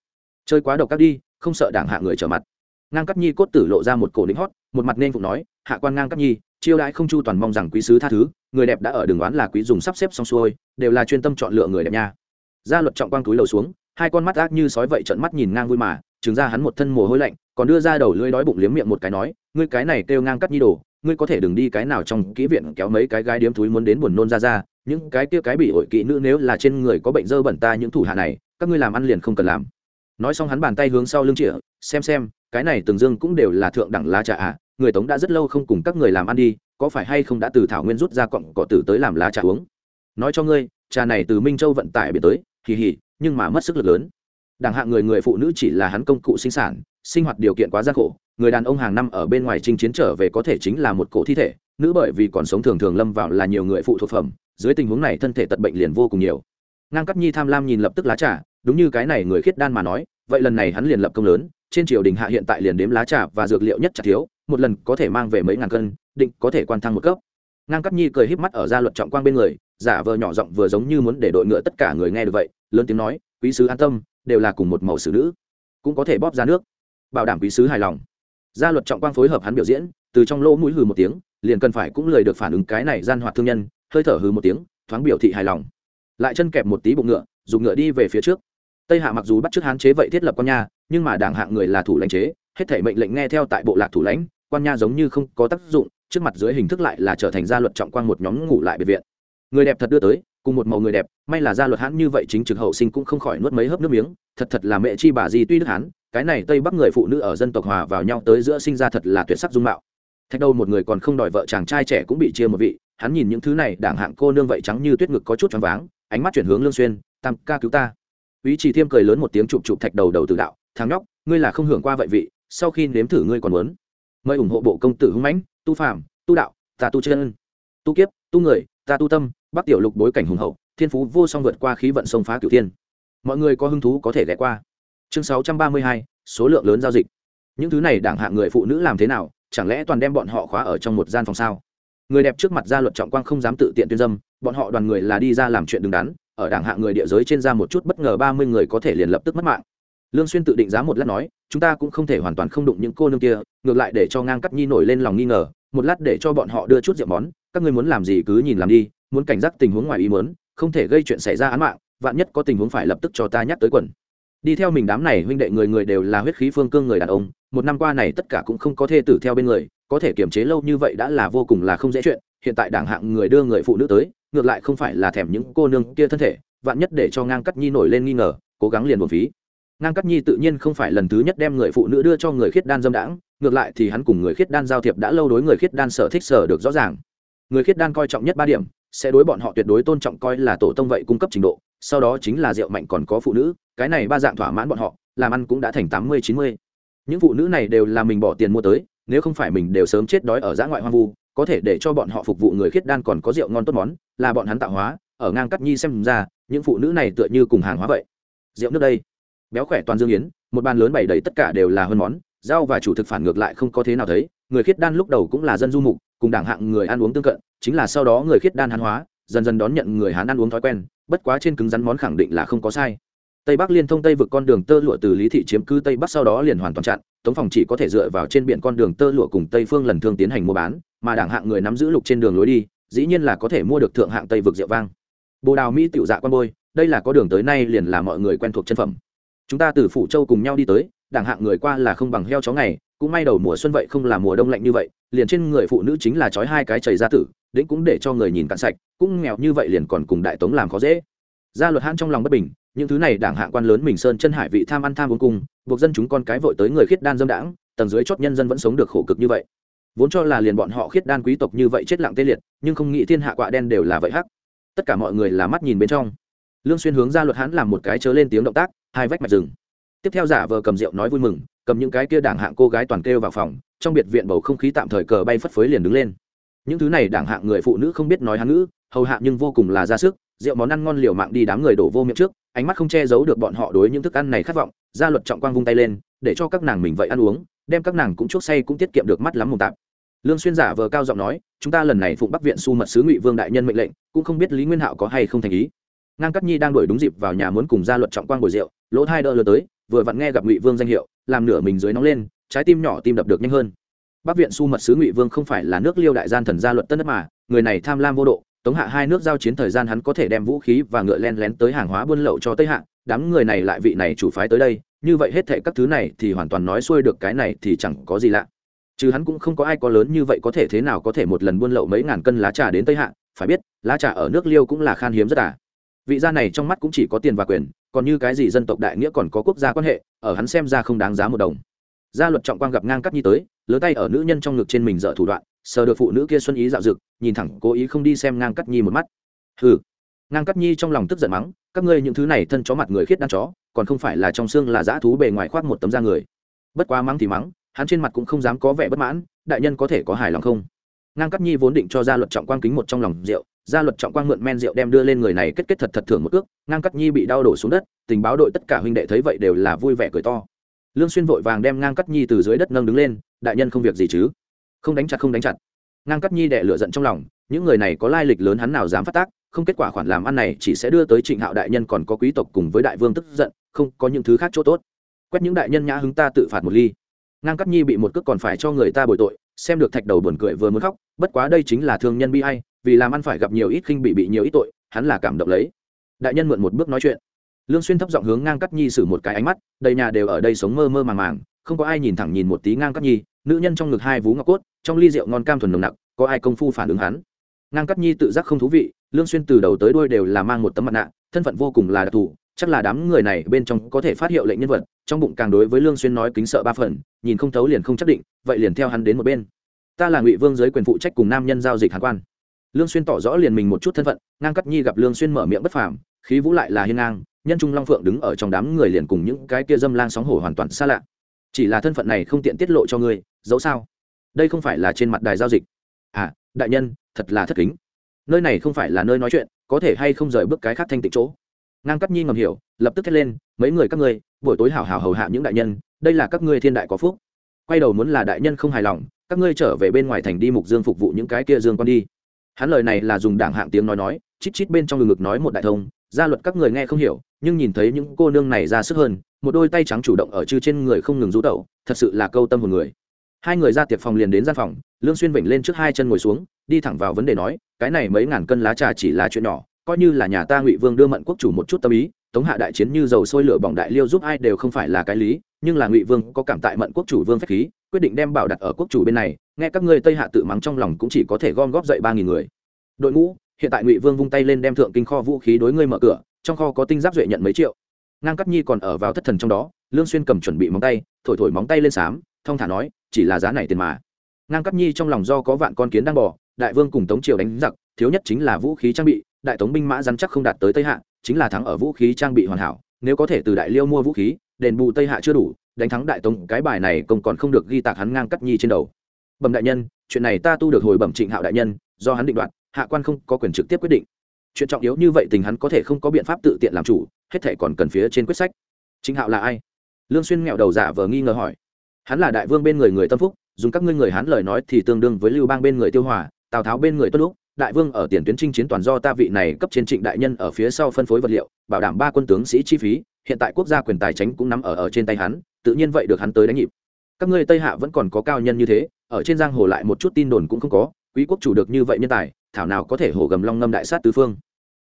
Chơi quá độc các đi, không sợ đảng hạ người trở mặt. Ngang cắt nhi cốt tử lộ ra một cổ lính hót, một mặt nên phụ nói hạ quan ngang cắt nhi, chiêu đãi không chu toàn mong rằng quý sứ tha thứ, người đẹp đã ở đường oán là quý dùng sắp xếp xong xuôi, đều là chuyên tâm chọn lựa người đẹp nha. Gia luật trọng quang túi lầu xuống, hai con mắt ác như sói vậy trận mắt nhìn ngang vui mà chứng ra hắn một thân mồ hôi lạnh, còn đưa ra đầu lưỡi đói bụng liếm miệng một cái nói, ngươi cái này kêu ngang cắt nhi đồ, ngươi có thể đừng đi cái nào trong kỹ viện kéo mấy cái gái điếm thúi muốn đến buồn nôn ra ra, những cái kia cái bị ổi kỵ nữ nếu là trên người có bệnh dơ bẩn ta những thủ hạ này, các ngươi làm ăn liền không cần làm. Nói xong hắn bàn tay hướng sau lưng chĩa, xem xem, cái này từng dương cũng đều là thượng đẳng lá trà à người tống đã rất lâu không cùng các người làm ăn đi, có phải hay không đã từ thảo nguyên rút ra cọng cỏ tử tới làm lá trà uống? Nói cho ngươi, trà này từ minh châu vận tải biển tới, hì hì, nhưng mà mất sức lực lớn. Đẳng hạng người người phụ nữ chỉ là hắn công cụ sinh sản, sinh hoạt điều kiện quá gian khổ, người đàn ông hàng năm ở bên ngoài chinh chiến trở về có thể chính là một cổ thi thể, nữ bởi vì còn sống thường thường lâm vào là nhiều người phụ thuộc phẩm, dưới tình huống này thân thể tật bệnh liền vô cùng nhiều. Ngang cắt nhi tham lam nhìn lập tức lá trà, đúng như cái này người khiết đan mà nói, vậy lần này hắn liền lập công lớn, trên triều đình hạ hiện tại liền đếm lá trà và dược liệu nhất chặt thiếu một lần có thể mang về mấy ngàn cân, định có thể quan thăng một cấp. Ngang cắt nhi cười híp mắt ở ra luật trọng quang bên người, giả vờ nhỏ giọng vừa giống như muốn để đội ngựa tất cả người nghe được vậy, lớn tiếng nói, quý sứ an tâm, đều là cùng một màu xử nữ, cũng có thể bóp ra nước, bảo đảm quý sứ hài lòng. Gia luật trọng quang phối hợp hắn biểu diễn, từ trong lỗ mũi hừ một tiếng, liền cần phải cũng lời được phản ứng cái này gian hoạt thương nhân, hơi thở hừ một tiếng, thoáng biểu thị hài lòng. Lại chân kẹp một tí bụng ngựa, dùng ngựa đi về phía trước. Tây hạ mặc dù bắt chước hán chế vậy thiết lập quan nha nhưng mà đảng hạng người là thủ lãnh chế, hết thể mệnh lệnh nghe theo tại bộ lạc thủ lãnh quan nha giống như không có tác dụng, trước mặt dưới hình thức lại là trở thành gia luật trọng quang một nhóm ngủ lại biệt viện. Người đẹp thật đưa tới, cùng một màu người đẹp, may là gia luật hãn như vậy chính trực hậu sinh cũng không khỏi nuốt mấy hớp nước miếng, thật thật là mẹ chi bà gì tuy đức hán, cái này tây bắc người phụ nữ ở dân tộc hòa vào nhau tới giữa sinh ra thật là tuyệt sắc dung mạo. Thạch đâu một người còn không đòi vợ chàng trai trẻ cũng bị chia một vị, hắn nhìn những thứ này, đảng hạng cô nương vậy trắng như tuyết ngực có chút choáng váng, ánh mắt chuyển hướng lương xuyên, tam ca cứu ta. Ý chỉ thiêm cười lớn một tiếng chụp chụp thạch đầu đầu từ đạo, thằng nhóc, ngươi là không hưởng qua vậy vị, sau khi nếm thử ngươi còn muốn mời ủng hộ bộ công tử hung mãnh tu phạm, tu đạo ta tu chân tu kiếp tu người ta tu tâm bắc tiểu lục bối cảnh hùng hậu thiên phú vô song vượt qua khí vận sông phá cửu thiên. Mọi người có hứng thú có thể ghé qua. Chương sáu trăm ba mươi hai số lượng lớn giao dịch. Những thứ này đảng hạng người phụ nữ làm thế nào chẳng lẽ toàn đem bọn họ khóa ở trong một gian phòng sao? Người đẹp trước mặt gia luật trọng quang không dám tự tiện tuyên dâm bọn họ đoàn người là đi ra làm chuyện đứng đắn ở đảng hạng người địa giới trên ra một chút bất ngờ ba mươi người có thể liền lập tức mất mạng lương xuyên tự định giá một lát nói, chúng ta cũng không thể hoàn toàn không đụng những cô nương kia, ngược lại để cho ngang cắt nhi nổi lên lòng nghi ngờ, một lát để cho bọn họ đưa chút rượu món, các ngươi muốn làm gì cứ nhìn làm đi, muốn cảnh giác tình huống ngoài ý muốn, không thể gây chuyện xảy ra án mạng, vạn nhất có tình huống phải lập tức cho ta nhắc tới quần. Đi theo mình đám này huynh đệ người người đều là huyết khí phương cương người đàn ông, một năm qua này tất cả cũng không có thê tử theo bên người, có thể kiềm chế lâu như vậy đã là vô cùng là không dễ chuyện, hiện tại đảng hạng người đưa người phụ nữ tới, ngược lại không phải là thèm những cô nương kia thân thể, vạn nhất để cho ngang cắt nhi nổi lên nghi ngờ, cố gắng liền buồn phí ngang cắt nhi tự nhiên không phải lần thứ nhất đem người phụ nữ đưa cho người khiết đan dâm đãng, ngược lại thì hắn cùng người khiết đan giao thiệp đã lâu đối người khiết đan sở thích sở được rõ ràng. Người khiết đan coi trọng nhất ba điểm, sẽ đối bọn họ tuyệt đối tôn trọng coi là tổ tông vậy cung cấp trình độ, sau đó chính là rượu mạnh còn có phụ nữ, cái này ba dạng thỏa mãn bọn họ, làm ăn cũng đã thành tám mươi, chín mươi. Những phụ nữ này đều là mình bỏ tiền mua tới, nếu không phải mình đều sớm chết đói ở giã ngoại hoang vu, có thể để cho bọn họ phục vụ người khiết đan còn có rượu ngon tốt món, là bọn hắn tạo hóa, ở ngang cắt nhi xem ra, những phụ nữ này tựa như cùng hàng hóa vậy. Rượu nước đây béo khỏe toàn dương yến, một bàn lớn bày đầy tất cả đều là hơn món, rau và chủ thực phản ngược lại không có thế nào thấy, người khiết đan lúc đầu cũng là dân du mục, cùng đảng hạng người ăn uống tương cận, chính là sau đó người khiết đan hán hóa, dần dần đón nhận người hán ăn uống thói quen, bất quá trên cứng rắn món khẳng định là không có sai. Tây bắc liên thông tây vực con đường tơ lụa từ lý thị chiếm cứ tây bắc sau đó liền hoàn toàn chặn, tống phòng chỉ có thể dựa vào trên biển con đường tơ lụa cùng tây phương lần thương tiến hành mua bán, mà đảng hạng người nắm giữ lục trên đường lối đi, dĩ nhiên là có thể mua được thượng hạng tây vực rượu vang. Bồ đào mỹ tiểu dạ quan bôi, đây là có đường tới nay liền là mọi người quen thuộc chân phẩm chúng ta từ phủ châu cùng nhau đi tới đảng hạng người qua là không bằng heo chó ngày cũng may đầu mùa xuân vậy không là mùa đông lạnh như vậy liền trên người phụ nữ chính là trói hai cái chảy ra tử đĩnh cũng để cho người nhìn cạn sạch cũng nghèo như vậy liền còn cùng đại tống làm khó dễ. Gia luật hãn trong lòng bất bình những thứ này đảng hạng quan lớn mình sơn chân hải vị tham ăn tham uống cùng buộc dân chúng con cái vội tới người khiết đan dâm đảng, tầng dưới chót nhân dân vẫn sống được khổ cực như vậy. Vốn cho là liền bọn họ khiết đan quý tộc như vậy chết lặng tê liệt nhưng không nghĩ thiên hạ quạ đen đều là vậy hắc. Tất cả mọi người là mắt nhìn bên trong lương xuyên hướng ra luật hãn làm một cái chớ lên tiếng động tác, hai vách mạch rừng. Tiếp theo giả vờ cầm rượu nói vui mừng, cầm những cái kia đảng hạng cô gái toàn kêu vào phòng, trong biệt viện bầu không khí tạm thời cờ bay phất phới liền đứng lên. Những thứ này đảng hạng người phụ nữ không biết nói hán ngữ, hầu hạ nhưng vô cùng là ra sức, rượu món ăn ngon liều mạng đi đám người đổ vô miệng trước, ánh mắt không che giấu được bọn họ đối những thức ăn này khát vọng gia luật trọng quang vung tay lên, để cho các nàng mình vậy ăn uống, đem các nàng cũng chuốc say cũng tiết kiệm được mắt lắm mồm tạp. Lương xuyên giả vờ cao giọng nói, chúng ta lần này phụng bắc viện su mật sứ ngụy vương đại nhân mệnh lệnh, cũng không biết lý nguyên hạo có hay không thành ý ngang cắt nhi đang đuổi đúng dịp vào nhà muốn cùng gia luật trọng quang bồi rượu, lỗ thai đỡ lừa tới, vừa vặn nghe gặp ngụy vương danh hiệu, làm nửa mình dưới nóng lên, trái tim nhỏ tim đập được nhanh hơn. Bắc viện su mật sứ ngụy vương không phải là nước liêu đại gian thần gia luật tân đất mà, người này tham lam vô độ, tống hạ hai nước giao chiến thời gian hắn có thể đem vũ khí và ngựa len lén tới hàng hóa buôn lậu cho tây hạ, đám người này lại vị này chủ phái tới đây, như vậy hết thệ các thứ này thì hoàn toàn nói xuôi được, cái này thì chẳng có gì lạ. Chứ hắn cũng không có ai có lớn như vậy có thể thế nào có thể một lần buôn lậu mấy ngàn cân lá trà đến tây hạ, phải biết, lá trà ở nước liêu cũng là khan hiếm rất à vị gia này trong mắt cũng chỉ có tiền và quyền, còn như cái gì dân tộc đại nghĩa còn có quốc gia quan hệ, ở hắn xem ra không đáng giá một đồng. Gia luật trọng quang gặp ngang cắt nhi tới lớn tay ở nữ nhân trong ngực trên mình dở thủ đoạn, sờ được phụ nữ kia xuân ý dạo dực, nhìn thẳng cố ý không đi xem ngang cắt nhi một mắt. Hừ. Ngang cắt nhi trong lòng tức giận mắng, các ngươi những thứ này thân chó mặt người khiết đan chó, còn không phải là trong xương là dã thú bề ngoài khoác một tấm da người. Bất quá mắng thì mắng, hắn trên mặt cũng không dám có vẻ bất mãn, đại nhân có thể có hài lòng không? Ngang cắt nhi vốn định cho gia luật trọng quang kính một trong lòng rượu gia luật trọng quang mượn men rượu đem đưa lên người này kết kết thật thật thưởng một cước ngang cắt nhi bị đau đổ xuống đất, tình báo đội tất cả huynh đệ thấy vậy đều là vui vẻ cười to. Lương xuyên vội vàng đem ngang cắt nhi từ dưới đất nâng đứng lên, đại nhân không việc gì chứ? Không đánh chặt, không đánh chặt. Ngang cắt nhi đệ lửa giận trong lòng, những người này có lai lịch lớn hắn nào dám phát tác, không kết quả khoản làm ăn này chỉ sẽ đưa tới trịnh hạo đại nhân còn có quý tộc cùng với đại vương tức giận, không có những thứ khác chỗ tốt. Quét những đại nhân nhã hứng ta tự phạt một ly. Ngang cắt nhi bị một cước còn phải cho người ta bồi tội, xem được thạch đầu buồn cười vừa muốn khóc, bất quá đây chính là thương nhân bi hay vì làm ăn phải gặp nhiều ít khinh bị bị nhiều ít tội, hắn là cảm động lấy. Đại nhân mượn một bước nói chuyện. Lương xuyên thấp giọng hướng ngang cắt nhi sử một cái ánh mắt, đầy nhà đều ở đây sống mơ mơ màng màng, không có ai nhìn thẳng nhìn một tí ngang cắt nhi, nữ nhân trong ngực hai vú ngọc cốt, trong ly rượu ngon cam thuần nồng nặc, có ai công phu phản ứng hắn. Ngang cắt nhi tự giác không thú vị, lương xuyên từ đầu tới đuôi đều là mang một tấm mặt nạ, thân phận vô cùng là đặc thù, chắc là đám người này bên trong có thể phát hiệu lệnh nhân vật, trong bụng càng đối với lương xuyên nói kính sợ ba phần, nhìn không thấu liền không chắc định, vậy liền theo hắn đến một bên. Ta là ngụy vương giới quyền phụ trách cùng nam nhân giao dịch hàng quan lương xuyên tỏ rõ liền mình một chút thân phận, ngang cắt nhi gặp lương xuyên mở miệng bất phàm, khí vũ lại là hiên ngang, nhân trung long phượng đứng ở trong đám người liền cùng những cái kia dâm lang sóng hổ hoàn toàn xa lạ. Chỉ là thân phận này không tiện tiết lộ cho ngươi, dẫu sao? Đây không phải là trên mặt đài giao dịch. À đại nhân, thật là thất kính. Nơi này không phải là nơi nói chuyện, có thể hay không rời bước cái khác thanh tịnh chỗ? Ngang cắt nhi ngầm hiểu, lập tức thét lên, mấy người các ngươi, buổi tối hảo hảo hầu hạ những đại nhân, đây là các ngươi thiên đại có phúc. Quay đầu muốn là đại nhân không hài lòng, các ngươi trở về bên ngoài thành đi mục dương phục vụ những cái kia dương con đi hắn lời này là dùng đảng hạng tiếng nói nói, chít chít bên trong ngực nói một đại thông, gia luật các người nghe không hiểu, nhưng nhìn thấy những cô nương này ra sức hơn, một đôi tay trắng chủ động ở chư trên người không ngừng rú tẩu, thật sự là câu tâm hồn người. Hai người ra tiệc phòng liền đến gian phòng, lương xuyên vịnh lên trước hai chân ngồi xuống, đi thẳng vào vấn đề nói, cái này mấy ngàn cân lá trà chỉ là chuyện nhỏ, coi như là nhà ta ngụy vương đưa mận quốc chủ một chút tâm ý, tống hạ đại chiến như dầu sôi lửa bỏng đại liêu giúp ai đều không phải là cái lý nhưng là ngụy vương có cảm tại mận quốc chủ vương phép khí, quyết định đem bảo đặt ở quốc chủ bên này, nghe các ngươi tây hạ tự mắng trong lòng cũng chỉ có thể gom góp dậy ba nghìn người. Đội ngũ, hiện tại ngụy vương vung tay lên đem thượng kinh kho vũ khí đối ngươi mở cửa, trong kho có tinh giáp duệ nhận mấy triệu. Ngang cắt nhi còn ở vào thất thần trong đó, lương xuyên cầm chuẩn bị móng tay, thổi thổi móng tay lên sám thông thả nói, chỉ là giá này tiền mà. Ngang cắt nhi trong lòng do có vạn con kiến đang bò, đại vương cùng tống triều đánh giặc, thiếu nhất chính là vũ khí trang bị, đại tống binh mã rắn chắc không đạt tới tây hạ, chính là thắng ở vũ khí trang bị hoàn hảo, nếu có thể từ đại liêu mua vũ khí đền bù tây hạ chưa đủ, đánh thắng đại tống, cái bài này công còn không được ghi tạc hắn ngang cắt nhi trên đầu. Bẩm đại nhân, chuyện này ta tu được hồi bẩm trịnh hạo đại nhân, do hắn định đoạt, hạ quan không có quyền trực tiếp quyết định. Chuyện trọng yếu như vậy tình hắn có thể không có biện pháp tự tiện làm chủ, hết thể còn cần phía trên quyết sách. Trịnh hạo là ai? Lương xuyên nghẹo đầu giả vờ nghi ngờ hỏi. Hắn là đại vương bên người người tâm phúc, dùng các ngươi người hắn lời nói thì tương đương với lưu bang bên người tiêu hòa, tào tháo bên người tuất lúc đại vương ở tiền tuyến chinh chiến toàn do ta vị này cấp trên trịnh đại nhân ở phía sau phân phối vật liệu, bảo đảm ba quân tướng sĩ chi phí hiện tại quốc gia quyền tài chính cũng nắm ở ở trên tay hắn, tự nhiên vậy được hắn tới đánh nhịp. Các ngươi tây hạ vẫn còn có cao nhân như thế, ở trên giang hồ lại một chút tin đồn cũng không có, quý quốc chủ được như vậy nhân tài, thảo nào có thể hổ gầm long ngâm đại sát tứ phương.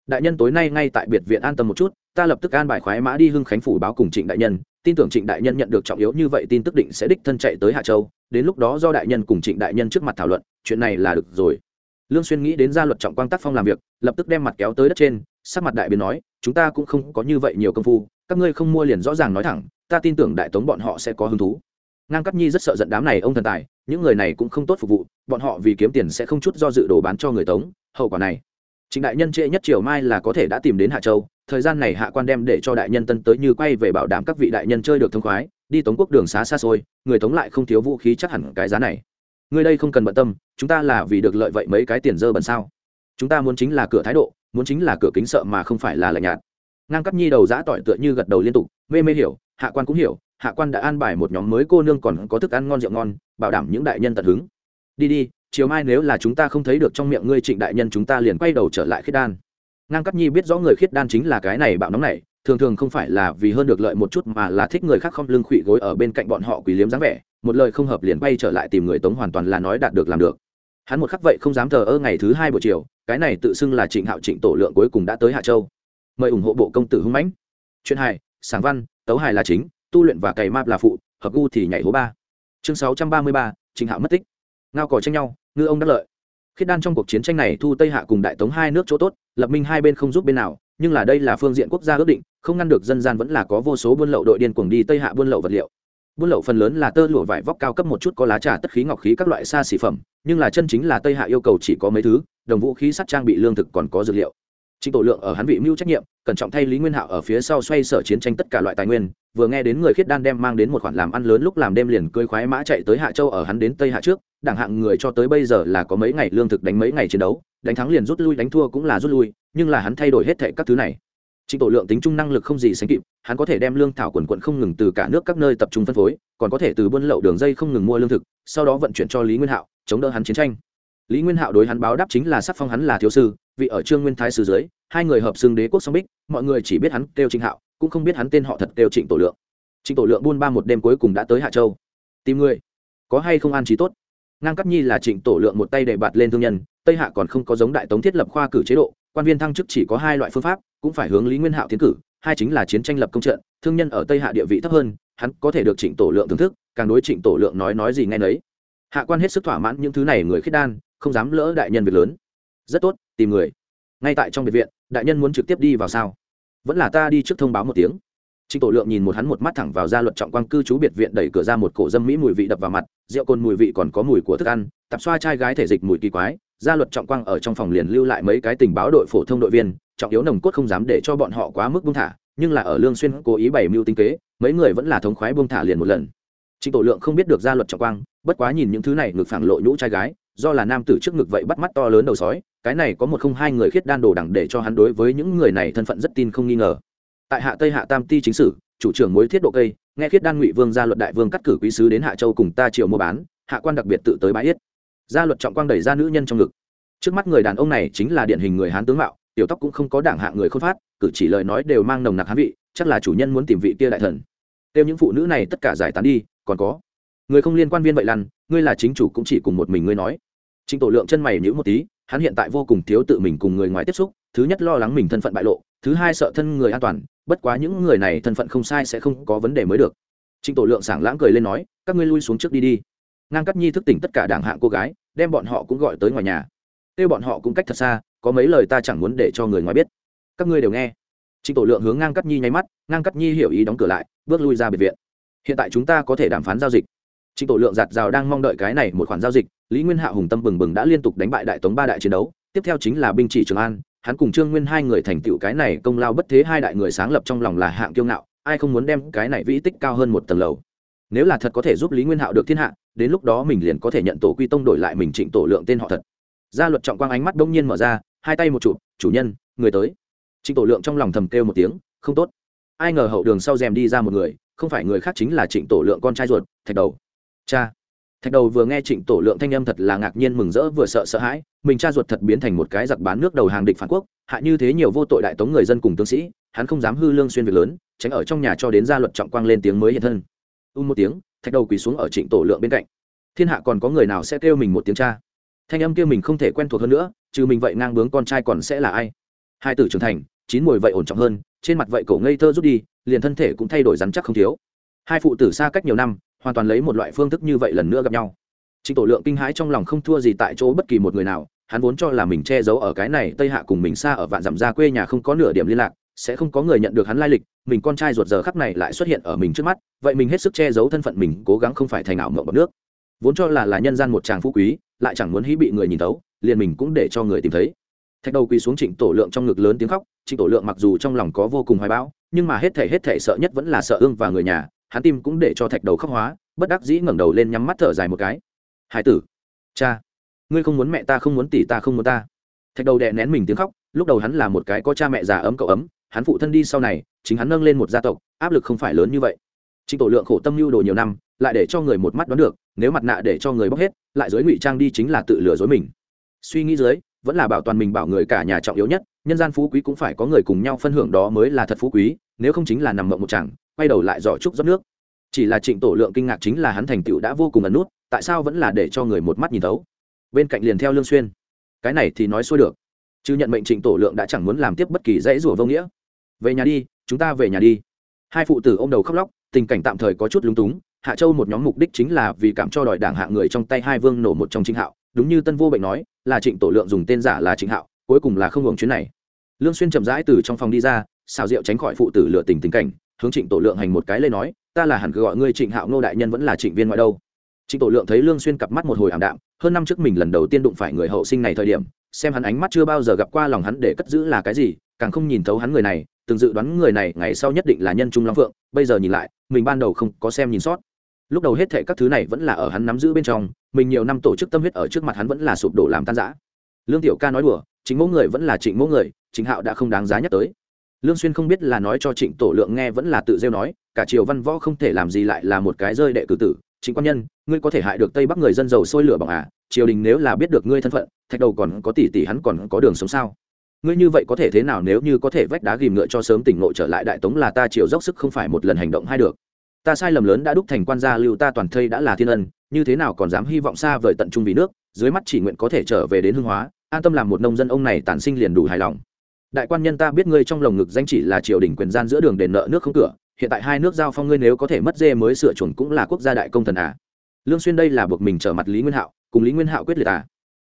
Đại nhân tối nay ngay tại biệt viện an tâm một chút, ta lập tức an bài khoái mã đi hưng khánh phủ báo cùng trịnh đại nhân, tin tưởng trịnh đại nhân nhận được trọng yếu như vậy tin tức định sẽ đích thân chạy tới hạ châu, đến lúc đó do đại nhân cùng trịnh đại nhân trước mặt thảo luận, chuyện này là được rồi. Lương xuyên nghĩ đến gia luật trọng quang tác phong làm việc, lập tức đem mặt kéo tới đất trên, sắc mặt đại biến nói, chúng ta cũng không có như vậy nhiều công phu các ngươi không mua liền rõ ràng nói thẳng ta tin tưởng đại tống bọn họ sẽ có hứng thú ngang cắt nhi rất sợ giận đám này ông thần tài những người này cũng không tốt phục vụ bọn họ vì kiếm tiền sẽ không chút do dự đồ bán cho người tống hậu quả này Trịnh đại nhân trễ nhất chiều mai là có thể đã tìm đến Hạ Châu, thời gian này hạ quan đem để cho đại nhân tân tới như quay về bảo đảm các vị đại nhân chơi được thông khoái, đi Tống quốc đường xá xa xôi, người Tống lại không thiếu vũ khí chắc hẳn cái giá này. Người đây không cần bận tâm, chúng ta là vì được lợi vậy mấy cái tiền dơ bẩn sao? Chúng ta muốn chính là cửa thái độ, muốn chính là cửa kính sợ mà không phải là lạnh nhạt. Ngang Cắt Nhi đầu giã tỏi tựa như gật đầu liên tục, mê mê hiểu, hạ quan cũng hiểu, hạ quan đã an bài một nhóm mới cô nương còn có thức ăn ngon rượu ngon, bảo đảm những đại nhân tận hứng. Đi đi, chiều mai nếu là chúng ta không thấy được trong miệng ngươi trịnh đại nhân chúng ta liền quay đầu trở lại khiết đan. Ngang cắt nhi biết rõ người khiết đan chính là cái này bạo nóng này thường thường không phải là vì hơn được lợi một chút mà là thích người khác không lưng khụy gối ở bên cạnh bọn họ quỳ liếm dáng vẻ một lời không hợp liền quay trở lại tìm người tống hoàn toàn là nói đạt được làm được. Hắn một khắc vậy không dám thờ ơ ngày thứ hai buổi chiều cái này tự xưng là trịnh hạo trịnh tổ lượng cuối cùng đã tới hạ châu mời ủng hộ bộ công tử hưng mãnh. Chuyện hài sáng văn, tấu hài là chính, tu luyện và cày map là phụ, hợp gu thì nhảy hố ba. Chương sáu trăm ba mươi ba, trịnh hạo mất tích. Ngao còi tranh nhau, ngư ông đắc lợi. Khiết đan trong cuộc chiến tranh này thu tây hạ cùng đại tống hai nước chỗ tốt, lập minh hai bên không giúp bên nào, nhưng là đây là phương diện quốc gia ước định, không ngăn được dân gian vẫn là có vô số buôn lậu đội điên cuồng đi tây hạ buôn lậu vật liệu. Buôn lậu phần lớn là tơ lụa vải vóc cao cấp một chút có lá trà tất khí ngọc khí các loại xa xỉ phẩm, nhưng là chân chính là tây hạ yêu cầu chỉ có mấy thứ, đồng vũ khí sắt trang bị lương thực còn có dược liệu. Trịnh Tổ Lượng ở hắn vị mưu trách nhiệm, cẩn trọng thay Lý Nguyên Hạo ở phía sau xoay sở chiến tranh tất cả loại tài nguyên, vừa nghe đến người khiết đan đem mang đến một khoản làm ăn lớn lúc làm đêm liền cưỡi khoái mã chạy tới Hạ Châu ở hắn đến Tây Hạ trước, đảng hạng người cho tới bây giờ là có mấy ngày lương thực đánh mấy ngày chiến đấu, đánh thắng liền rút lui đánh thua cũng là rút lui, nhưng là hắn thay đổi hết thảy các thứ này. Trịnh Tổ Lượng tính trung năng lực không gì sánh kịp, hắn có thể đem lương thảo quần quần không ngừng từ cả nước các nơi tập trung phân phối, còn có thể từ buôn lậu đường dây không ngừng mua lương thực, sau đó vận chuyển cho Lý Nguyên Hạo, chống đỡ hắn chiến tranh. Lý Nguyên Hạo đối hắn báo đáp chính là sắc phong hắn là thiếu sư, vị ở Trương Nguyên Thái sư dưới, hai người hợp xưng đế quốc song bích mọi người chỉ biết hắn kêu trịnh hạo cũng không biết hắn tên họ thật kêu trịnh tổ lượng. Trịnh tổ lượng buôn ba một đêm cuối cùng đã tới hạ châu. Tìm người. Có hay không an trí tốt? Ngang cấp nhi là trịnh tổ lượng một tay để bạt lên thương nhân tây hạ còn không có giống đại tống thiết lập khoa cử chế độ quan viên thăng chức chỉ có hai loại phương pháp cũng phải hướng lý nguyên hạo tiến cử hai chính là chiến tranh lập công trận thương nhân ở tây hạ địa vị thấp hơn hắn có thể được trịnh tổ lượng thưởng thức càng đối trịnh tổ lượng nói nói gì nghe nấy. Hạ quan hết sức thỏa mãn những thứ này người khiết đan không dám lỡ đại nhân việc lớn. Rất tốt tìm người. Ngay tại trong biệt viện đại nhân muốn trực tiếp đi vào sao? Vẫn là ta đi trước thông báo một tiếng. Trịnh Tổ Lượng nhìn một hắn một mắt thẳng vào gia luật trọng quang cư trú biệt viện đẩy cửa ra một cổ dâm mỹ mùi vị đập vào mặt, rượu cồn mùi vị còn có mùi của thức ăn, tạp xoa trai gái thể dịch mùi kỳ quái, gia luật trọng quang ở trong phòng liền lưu lại mấy cái tình báo đội phổ thông đội viên, trọng yếu nồng cốt không dám để cho bọn họ quá mức buông thả, nhưng là ở Lương Xuyên cố ý bày mưu tinh kế, mấy người vẫn là thống khoái buông thả liền một lần. Trịnh Tổ Lượng không biết được gia luật trọng quang, bất quá nhìn những thứ này ngược phẳng lộ nhũ trai gái, do là nam tử trước ngực vậy bắt mắt to lớn đầu sói, cái này có một không hai người khiết đan đồ đẳng để cho hắn đối với những người này thân phận rất tin không nghi ngờ. Tại hạ tây hạ tam ti chính sử chủ trưởng mối thiết độ cây nghe khiết đan ngụy vương gia luật đại vương cắt cử quý sứ đến hạ châu cùng ta triệu mua bán hạ quan đặc biệt tự tới bãi yết. Gia luật trọng quang đẩy ra nữ nhân trong ngực. Trước mắt người đàn ông này chính là điển hình người hán tướng mạo tiểu tóc cũng không có đảng hạ người khôn phát cử chỉ lời nói đều mang nồng nặc hán vị chắc là chủ nhân muốn tìm vị kia đại thần. Kêu những phụ nữ này tất cả giải tán đi còn có. Người không liên quan viên vậy lăn ngươi là chính chủ cũng chỉ cùng một mình ngươi nói. Trình tổ lượng chân mày nhíu một tí, hắn hiện tại vô cùng thiếu tự mình cùng người ngoài tiếp xúc, thứ nhất lo lắng mình thân phận bại lộ, thứ hai sợ thân người an toàn, bất quá những người này thân phận không sai sẽ không có vấn đề mới được. Trình tổ lượng sảng lãng cười lên nói, các ngươi lui xuống trước đi đi. Ngang cắt nhi thức tỉnh tất cả đảng hạng cô gái, đem bọn họ cũng gọi tới ngoài nhà. Kêu bọn họ cũng cách thật xa, có mấy lời ta chẳng muốn để cho người ngoài biết. Các ngươi đều nghe. Trình tổ lượng hướng ngang cắt nhi nháy mắt, ngang cắt nhi hiểu ý đóng cửa lại, bước lui ra biệt viện. Hiện tại chúng ta có thể đàm phán giao dịch trịnh tổ lượng giạt rào đang mong đợi cái này một khoản giao dịch, lý nguyên hạ hùng tâm bừng bừng đã liên tục đánh bại đại tống ba đại chiến đấu, tiếp theo chính là binh chỉ trường an, hắn cùng trương nguyên hai người thành tựu cái này công lao bất thế hai đại người sáng lập trong lòng là hạng kiêu ngạo, ai không muốn đem cái này vĩ tích cao hơn một tầng lầu. Nếu là thật có thể giúp lý nguyên hạo được thiên hạ, đến lúc đó mình liền có thể nhận tổ quy tông đổi lại mình trịnh tổ lượng tên họ thật. Gia luật trọng quang ánh mắt đông nhiên mở ra, hai tay một chụp, chủ nhân, người tới. Trịnh tổ lượng trong lòng thầm kêu một tiếng, không tốt. Ai ngờ hậu đường sau rèm đi ra một người, không phải người khác chính là trịnh tổ lượng con trai ruột, thạch đầu cha. Thạch đầu vừa nghe trịnh tổ lượng thanh âm thật là ngạc nhiên mừng rỡ vừa sợ sợ hãi, mình cha ruột thật biến thành một cái giặc bán nước đầu hàng địch phản quốc, hạ như thế nhiều vô tội đại tống người dân cùng tướng sĩ, hắn không dám hư lương xuyên việc lớn, tránh ở trong nhà cho đến gia luật trọng quang lên tiếng mới hiện thân. Un một tiếng, thạch đầu quỳ xuống ở trịnh tổ lượng bên cạnh. Thiên hạ còn có người nào sẽ kêu mình một tiếng cha? Thanh âm kêu mình không thể quen thuộc hơn nữa, trừ mình vậy ngang bướng con trai còn sẽ là ai? Hai tử trưởng thành, chín mùi vậy ổn trọng hơn, trên mặt vậy cổ ngây thơ rút đi, liền thân thể cũng thay đổi rắn chắc không thiếu. Hai phụ tử xa cách nhiều năm hoàn toàn lấy một loại phương thức như vậy lần nữa gặp nhau. Trịnh tổ lượng kinh hãi trong lòng không thua gì tại chỗ bất kỳ một người nào, hắn vốn cho là mình che giấu ở cái này tây hạ cùng mình xa ở vạn dặm ra quê nhà không có nửa điểm liên lạc, sẽ không có người nhận được hắn lai lịch, mình con trai ruột giờ khắc này lại xuất hiện ở mình trước mắt, vậy mình hết sức che giấu thân phận mình, cố gắng không phải thành ảo mộng bọc nước. Vốn cho là là nhân gian một chàng phú quý, lại chẳng muốn hí bị người nhìn tấu liền mình cũng để cho người tìm thấy. Thạch đầu quỳ xuống trịnh tổ lượng trong ngực lớn tiếng khóc, trịnh tổ lượng mặc dù trong lòng có vô cùng hoài bão, nhưng mà hết thể hết thể sợ nhất vẫn là sợ ương và người nhà hắn tim cũng để cho thạch đầu khóc hóa, bất đắc dĩ ngẩng đầu lên nhắm mắt thở dài một cái. Hải tử, cha, ngươi không muốn mẹ ta, không muốn tỷ ta, không muốn ta. Thạch đầu đè nén mình tiếng khóc, lúc đầu hắn là một cái có cha mẹ già ấm cậu ấm, hắn phụ thân đi sau này, chính hắn nâng lên một gia tộc, áp lực không phải lớn như vậy. Trịnh tổ lượng khổ tâm lưu đồ nhiều năm, lại để cho người một mắt đoán được, nếu mặt nạ để cho người bóc hết, lại dưới ngụy trang đi chính là tự lừa dối mình. Suy nghĩ dưới, vẫn là bảo toàn mình bảo người cả nhà trọng yếu nhất, nhân gian phú quý cũng phải có người cùng nhau phân hưởng đó mới là thật phú quý, nếu không chính là nằm mộng một chẳng quay đầu lại giỏ trúc rót nước. Chỉ là trịnh tổ lượng kinh ngạc chính là hắn thành tựu đã vô cùng ẩn nút, tại sao vẫn là để cho người một mắt nhìn thấu? Bên cạnh liền theo lương xuyên. Cái này thì nói xuôi được. Chứ nhận mệnh trịnh tổ lượng đã chẳng muốn làm tiếp bất kỳ dãy rủa vô nghĩa. Về nhà đi, chúng ta về nhà đi. Hai phụ tử ôm đầu khóc lóc, tình cảnh tạm thời có chút lúng túng. Hạ châu một nhóm mục đích chính là vì cảm cho đòi đảng hạ người trong tay hai vương nổ một trong trịnh hạo. Đúng như tân vô bệnh nói, là trịnh tổ lượng dùng tên giả là trịnh hạo, cuối cùng là không hưởng chuyến này. Lương xuyên chậm rãi từ trong phòng đi ra xào rượu tránh khỏi phụ tử lựa tình tình cảnh hướng trịnh tổ lượng hành một cái lên nói, ta là hẳn cứ gọi ngươi trịnh hạo nô đại nhân vẫn là trịnh viên ngoại đâu. Trịnh tổ lượng thấy lương xuyên cặp mắt một hồi ảm đạm, hơn năm trước mình lần đầu tiên đụng phải người hậu sinh này thời điểm, xem hắn ánh mắt chưa bao giờ gặp qua lòng hắn để cất giữ là cái gì, càng không nhìn thấu hắn người này, từng dự đoán người này ngày sau nhất định là nhân trung long phượng, bây giờ nhìn lại, mình ban đầu không có xem nhìn sót. Lúc đầu hết thệ các thứ này vẫn là ở hắn nắm giữ bên trong, mình nhiều năm tổ chức tâm huyết ở trước mặt hắn vẫn là sụp đổ làm tan rã. Lương tiểu ca nói đùa chính mẫu người vẫn là trịnh mẫu người chính hạo đã không đáng giá nhắc tới lương xuyên không biết là nói cho trịnh tổ lượng nghe vẫn là tự rêu nói, cả triều văn võ không thể làm gì lại là một cái rơi đệ cử tử. Chính quan nhân, ngươi có thể hại được tây bắc người dân giàu sôi lửa bằng à? Triều đình nếu là biết được ngươi thân phận, thạch đầu còn có tỷ tỷ hắn còn có đường sống sao? Ngươi như vậy có thể thế nào nếu như có thể vách đá ghìm ngựa cho sớm tỉnh ngộ trở lại đại tống là ta triều dốc sức không phải một lần hành động hay được. Ta sai lầm lớn đã đúc thành quan gia lưu ta toàn thây đã là thiên ân, như thế nào còn dám hy vọng xa vời tận trung vì nước, dưới mắt chỉ nguyện có thể trở về đến hương hóa, an tâm làm một nông dân ông này tản sinh liền đủ hài lòng đại quan nhân ta biết ngươi trong lồng ngực danh chỉ là triều đình quyền gian giữa đường đền nợ nước không cửa, hiện tại hai nước giao phong ngươi nếu có thể mất dê mới sửa chuẩn cũng là quốc gia đại công thần à. Lương xuyên đây là buộc mình trở mặt lý nguyên hạo, cùng lý nguyên hạo quyết liệt à.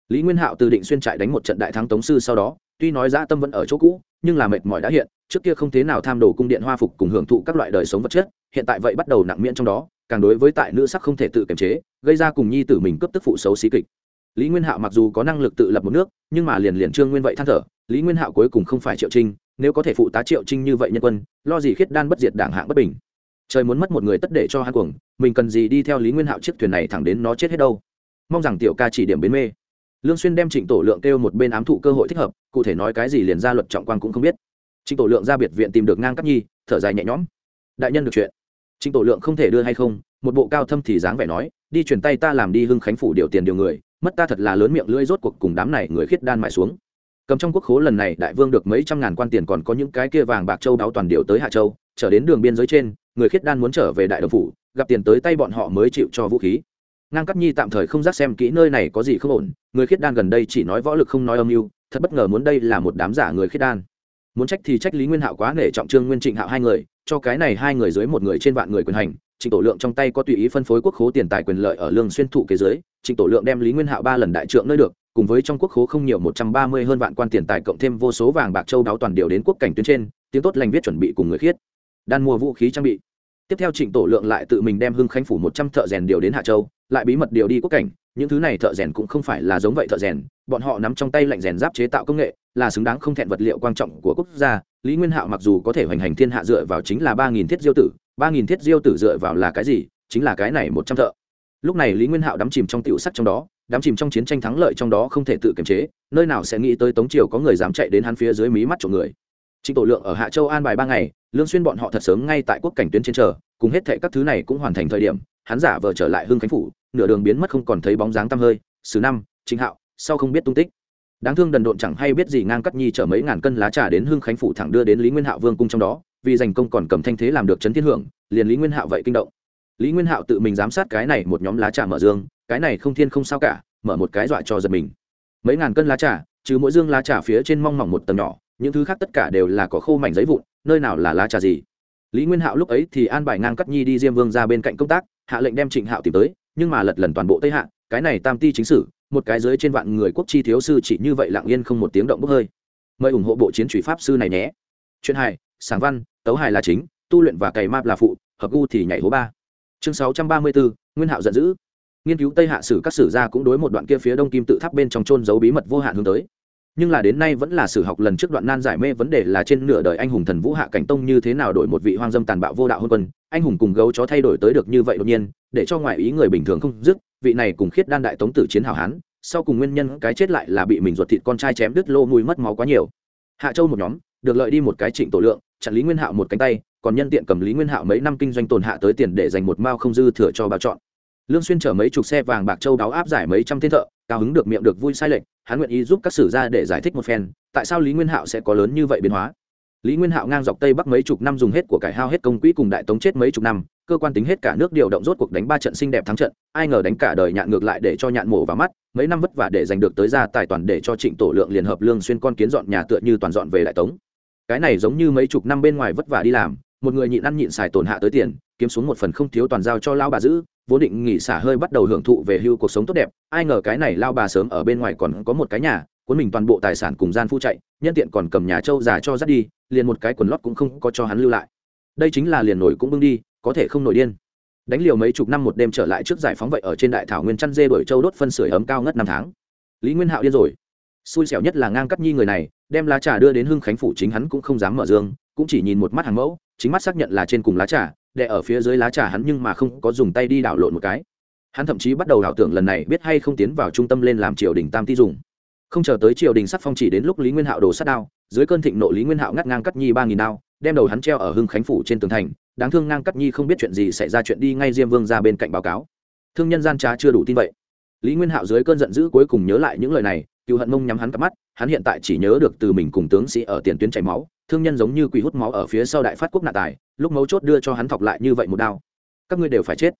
Lý nguyên hạo từ định xuyên trại đánh một trận đại thắng tống sư sau đó, tuy nói dã tâm vẫn ở chỗ cũ, nhưng là mệt mỏi đã hiện, trước kia không thế nào tham đồ cung điện hoa phục cùng hưởng thụ các loại đời sống vật chất, hiện tại vậy bắt đầu nặng miễn trong đó, càng đối với tại nữ sắc không thể tự kiềm chế, gây ra cùng nhi tử mình cấp tức phụ xấu xí kịch. Lý nguyên hạo mặc dù có năng lực tự lập một nước, nhưng mà liền liền trương nguyên vậy than thở lý nguyên hạo cuối cùng không phải triệu trinh, nếu có thể phụ tá triệu trinh như vậy nhân quân, lo gì khiết đan bất diệt đảng hạng bất bình. Trời muốn mất một người tất để cho hắn cuồng, mình cần gì đi theo lý nguyên hạo chiếc thuyền này thẳng đến nó chết hết đâu. Mong rằng tiểu ca chỉ điểm bến mê. Lương xuyên đem trịnh tổ lượng kêu một bên ám thụ cơ hội thích hợp, cụ thể nói cái gì liền ra luật trọng quan cũng không biết. Trịnh tổ lượng ra biệt viện tìm được ngang cắt nhi, thở dài nhẹ nhõm. Đại nhân được chuyện. Trịnh tổ lượng không thể đưa hay không, một bộ cao thâm thì dáng vẻ nói, đi chuyển tay ta làm đi hưng khánh phủ điều tiền điều người, mất ta thật là lớn miệng lưỡi rốt cuộc cùng đám này người khiết đan mại xuống cầm trong quốc khố lần này đại vương được mấy trăm ngàn quan tiền còn có những cái kia vàng bạc châu đáo toàn điều tới hạ châu, trở đến đường biên giới trên, người khiết đan muốn trở về đại đồng phủ, gặp tiền tới tay bọn họ mới chịu cho vũ khí. Ngang cắt nhi tạm thời không giác xem kỹ nơi này có gì không ổn, người khiết đan gần đây chỉ nói võ lực không nói âm mưu, thật bất ngờ muốn đây là một đám giả người khiết đan. Muốn trách thì trách lý nguyên hạo quá nể trọng trương nguyên trịnh hạo hai người, cho cái này hai người dưới một người trên vạn người quyền hành, trịnh tổ lượng trong tay có tùy ý phân phối quốc khố tiền tài quyền lợi ở lương xuyên thụ kế dưới trịnh tổ lượng đem lý nguyên hạo ba lần đại trượng nơi được cùng với trong quốc khố không nhiều một trăm ba mươi hơn vạn quan tiền tài cộng thêm vô số vàng bạc châu đáo toàn điều đến quốc cảnh tuyến trên, tiếng tốt lành viết chuẩn bị cùng người khiết. Đan mua vũ khí trang bị. Tiếp theo trịnh tổ lượng lại tự mình đem hưng khánh phủ một trăm thợ rèn điều đến hạ châu, lại bí mật điều đi quốc cảnh. Những thứ này thợ rèn cũng không phải là giống vậy thợ rèn, bọn họ nắm trong tay lạnh rèn giáp chế tạo công nghệ, là xứng đáng không thẹn vật liệu quan trọng của quốc gia. Lý nguyên hạo mặc dù có thể hoành hành thiên hạ dựa vào chính là ba nghìn thiết diêu tử, ba nghìn thiết diêu tử dựa vào là cái gì? Chính là cái này một trăm thợ. Lúc này lý nguyên hạo đắm chìm trong tiểu sắc trong đó đám chìm trong chiến tranh thắng lợi trong đó không thể tự kiềm chế, nơi nào sẽ nghĩ tới tống triều có người dám chạy đến hắn phía dưới mí mắt chỗ người. Trịnh tổ lượng ở hạ châu an bài ba ngày, lương xuyên bọn họ thật sớm ngay tại quốc cảnh tuyến trên chờ, cùng hết thệ các thứ này cũng hoàn thành thời điểm, hắn giả vờ trở lại hưng khánh phủ, nửa đường biến mất không còn thấy bóng dáng tăm hơi, Sử năm chính hạo, sau không biết tung tích. Đáng thương đần độn chẳng hay biết gì ngang cắt nhi chở mấy ngàn cân lá trà đến hưng khánh phủ thẳng đưa đến lý nguyên hạo vương cung trong đó, vì giành công còn cầm thanh thế làm được chấn thiên hưởng, liền lý nguyên hạo vậy kinh động. Lý nguyên hạo tự mình giám sát cái này một nhóm lá trà mở dương cái này không thiên không sao cả, mở một cái dọa cho giật mình. Mấy ngàn cân lá trà chứ mỗi dương lá trà phía trên mong mỏng một tầng nhỏ, những thứ khác tất cả đều là có khô mảnh giấy vụn, nơi nào là lá trà gì? Lý nguyên hạo lúc ấy thì an bài ngang cắt nhi đi diêm vương ra bên cạnh công tác, hạ lệnh đem trịnh hạo tìm tới, nhưng mà lật lần toàn bộ tây hạ, cái này tam ti chính sử, một cái dưới trên vạn người quốc chi thiếu sư chỉ như vậy lặng yên không một tiếng động bốc hơi. Mời ủng hộ bộ chiến thủy pháp sư này nhé. Chuyện hài sáng văn, tấu hài là chính, tu luyện và cày map là phụ, hợp gu thì nhảy hố ba. Chương sáu trăm ba mươi bốn nguyên hạo giận dữ nghiên cứu tây hạ sử các sử gia cũng đối một đoạn kia phía đông kim tự tháp bên trong trôn giấu bí mật vô hạn hướng tới. Nhưng là đến nay vẫn là sử học lần trước đoạn nan giải mê vấn đề là trên nửa đời anh hùng thần vũ hạ cảnh tông như thế nào đổi một vị hoang dâm tàn bạo vô đạo hôn quân, anh hùng cùng gấu chó thay đổi tới được như vậy đột nhiên, để cho ngoại ý người bình thường không dứt, vị này cùng khiết đan đại tống tử chiến hào hán, sau cùng nguyên nhân cái chết lại là bị mình ruột thịt con trai chém đứt lô mùi mất máu quá nhiều. Hạ châu một nhóm, được lợi đi một cái trịnh tổ lượng, chặn lý nguyên hạo một cánh tay, còn nhân tiện cầm lý nguyên hạo mấy năm kinh doanh tồn hạ tới tiền để dành một mao không dư thừa cho bao chọn lương xuyên chở mấy chục xe vàng bạc châu đáo áp giải mấy trăm tên thợ, cao hứng được miệng được vui sai lệch, hắn nguyện ý giúp các sử gia để giải thích một phen, tại sao lý nguyên hạo sẽ có lớn như vậy biến hóa? Lý nguyên hạo ngang dọc tây bắc mấy chục năm dùng hết của cải hao hết công quỹ cùng đại tống chết mấy chục năm, cơ quan tính hết cả nước điều động rốt cuộc đánh ba trận xinh đẹp thắng trận, ai ngờ đánh cả đời nhạn ngược lại để cho nhạn mổ vào mắt, mấy năm vất vả để giành được tới gia tài toàn để cho trịnh tổ lượng liền hợp lương xuyên con kiến dọn nhà tựa như toàn dọn về đại tống. Cái này giống như mấy chục năm bên ngoài vất vả đi làm, một người nhịn ăn nhịn xài tổn hạ tới tiền, kiếm xuống một phần không thiếu toàn giao cho lao bà giữ vốn định nghỉ xả hơi bắt đầu hưởng thụ về hưu cuộc sống tốt đẹp, ai ngờ cái này lao bà sớm ở bên ngoài còn có một cái nhà, cuốn mình toàn bộ tài sản cùng gian phu chạy, nhân tiện còn cầm nhà trâu già cho dắt đi, liền một cái quần lót cũng không có cho hắn lưu lại. Đây chính là liền nổi cũng bưng đi, có thể không nổi điên. Đánh liều mấy chục năm một đêm trở lại trước giải phóng vậy ở trên đại thảo nguyên chăn dê đổi châu đốt phân sưởi ấm cao ngất năm tháng. Lý nguyên hạo điên rồi. Xui xẻo nhất là ngang cắt nhi người này, đem lá trà đưa đến hưng khánh phủ chính hắn cũng không dám mở dương, cũng chỉ nhìn một mắt hàng mẫu chính mắt xác nhận là trên cùng lá trà, để ở phía dưới lá trà hắn nhưng mà không có dùng tay đi đảo lộn một cái. Hắn thậm chí bắt đầu đảo tưởng lần này biết hay không tiến vào trung tâm lên làm triều đình tam ti dùng. Không chờ tới triều đình sắc phong chỉ đến lúc lý nguyên hạo đổ sát đao, dưới cơn thịnh nộ lý nguyên hạo ngắt ngang cắt nhi ba nghìn đao, đem đầu hắn treo ở hưng khánh phủ trên tường thành, đáng thương ngang cắt nhi không biết chuyện gì xảy ra chuyện đi ngay diêm vương ra bên cạnh báo cáo. Thương nhân gian trá chưa đủ tin vậy. Lý nguyên hạo dưới cơn giận dữ cuối cùng nhớ lại những lời này cựu hận mông nhắm hắn cặp mắt, hắn hiện tại chỉ nhớ được từ mình cùng tướng sĩ ở tiền tuyến chảy máu, thương nhân giống như quỷ hút máu ở phía sau đại phát quốc nạn tài, lúc mấu chốt đưa cho hắn thọc lại như vậy một đao. Các ngươi đều phải chết.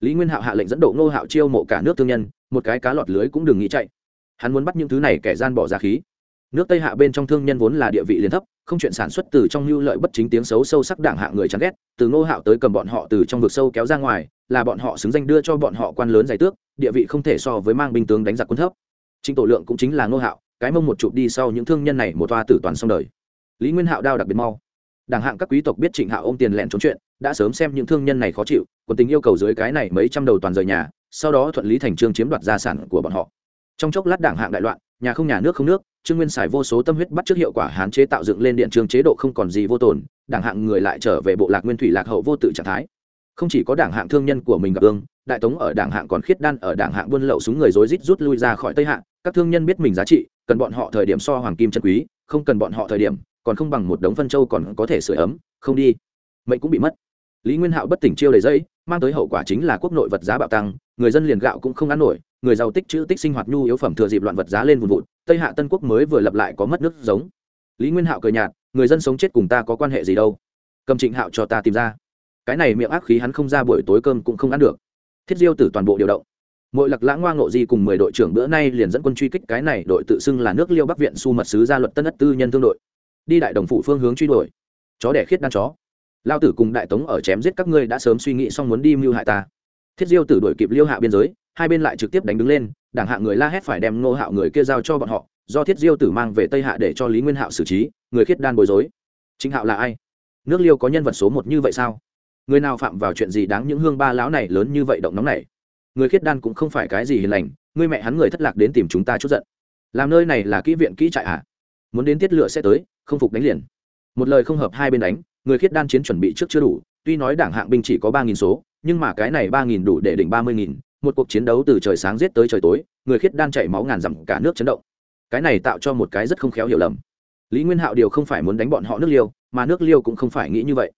Lý nguyên hạo hạ lệnh dẫn độ ngô hạo chiêu mộ cả nước thương nhân, một cái cá lọt lưới cũng đừng nghĩ chạy. Hắn muốn bắt những thứ này kẻ gian bỏ ra khí. Nước tây hạ bên trong thương nhân vốn là địa vị liền thấp, không chuyện sản xuất từ trong lưu lợi bất chính tiếng xấu sâu sắc đảng hạ người chán ghét, từ ngô hạo tới cầm bọn họ từ trong vực sâu kéo ra ngoài, là bọn họ xứng danh đưa cho bọn họ quan lớn giải tước, địa vị không thể so với mang binh tướng đánh giặc quân thấp trịnh tổ lượng cũng chính là ngô hạo, cái mông một chụp đi sau những thương nhân này một toa tử toàn xong đời. Lý nguyên hạo đao đặc biệt mau. Đảng hạng các quý tộc biết trịnh hạo ôm tiền lẹn trốn chuyện, đã sớm xem những thương nhân này khó chịu còn tình yêu cầu dưới cái này mấy trăm đầu toàn rời nhà, sau đó thuận lý thành trương chiếm đoạt gia sản của bọn họ. Trong chốc lát đảng hạng đại loạn, nhà không nhà nước không nước, trương nguyên xài vô số tâm huyết bắt trước hiệu quả hán chế tạo dựng lên điện trường chế độ không còn gì vô tồn, đảng hạng người lại trở về bộ lạc nguyên thủy lạc hậu vô tự trạng thái. Không chỉ có đảng hạng thương nhân của mình gặp ương đại tống ở đảng hạng còn khiết đan ở đảng hạng buôn lậu súng người rối rít rút lui ra khỏi tây hạng các thương nhân biết mình giá trị, cần bọn họ thời điểm so hoàng kim chân quý, không cần bọn họ thời điểm, còn không bằng một đống phân châu còn có thể sửa ấm, không đi. Mệnh cũng bị mất. Lý nguyên hạo bất tỉnh chiêu đầy dây mang tới hậu quả chính là quốc nội vật giá bạo tăng, người dân liền gạo cũng không ăn nổi, người giàu tích chữ tích sinh hoạt nhu yếu phẩm thừa dịp loạn vật giá lên vùn vụt, tây hạ tân quốc mới vừa lập lại có mất nước giống. Lý nguyên hạo cười nhạt, người dân sống chết cùng ta có quan hệ gì đâu? Cầm trịnh hạo cho ta tìm ra. Cái này miệng ác khí hắn không ra buổi tối cơm cũng không ăn được. Thiết diêu tử toàn bộ điều động mỗi lặc lãng ngoa ngộ di cùng mười đội trưởng bữa nay liền dẫn quân truy kích cái này đội tự xưng là nước liêu bắc viện su mật sứ gia luật tân ất tư nhân thương đội. Đi đại đồng phụ phương hướng truy đuổi. Chó đẻ khiết đan chó. Lao tử cùng đại tống ở chém giết các ngươi đã sớm suy nghĩ xong muốn đi mưu hại ta. Thiết diêu tử đuổi kịp liêu hạ biên giới, hai bên lại trực tiếp đánh đứng lên, đảng hạ người la hét phải đem ngô hạo người kia giao cho bọn họ, do thiết diêu tử mang về tây hạ để cho lý nguyên hạo xử trí, người khiết đan bối rối. Chính hạo là ai? Nước liêu có nhân vật số một như vậy sao? Người nào phạm vào chuyện gì đáng những hương ba lão này lớn như vậy động nóng này? Người khiết đan cũng không phải cái gì hiền lành, người mẹ hắn người thất lạc đến tìm chúng ta chút giận. Làm nơi này là kỹ viện kỹ trại ạ à? muốn đến tiết lựa sẽ tới, không phục đánh liền. Một lời không hợp hai bên đánh, người khiết đan chiến chuẩn bị trước chưa đủ, tuy nói đảng hạng binh chỉ có ba nghìn số, nhưng mà cái này ba nghìn đủ để đỉnh ba mươi nghìn, một cuộc chiến đấu từ trời sáng giết tới trời tối, người khiết đan chảy máu ngàn dặm cả nước chấn động. Cái này tạo cho một cái rất không khéo hiểu lầm. Lý nguyên hạo điều không phải muốn đánh bọn họ nước liêu, mà nước liêu cũng không phải nghĩ như vậy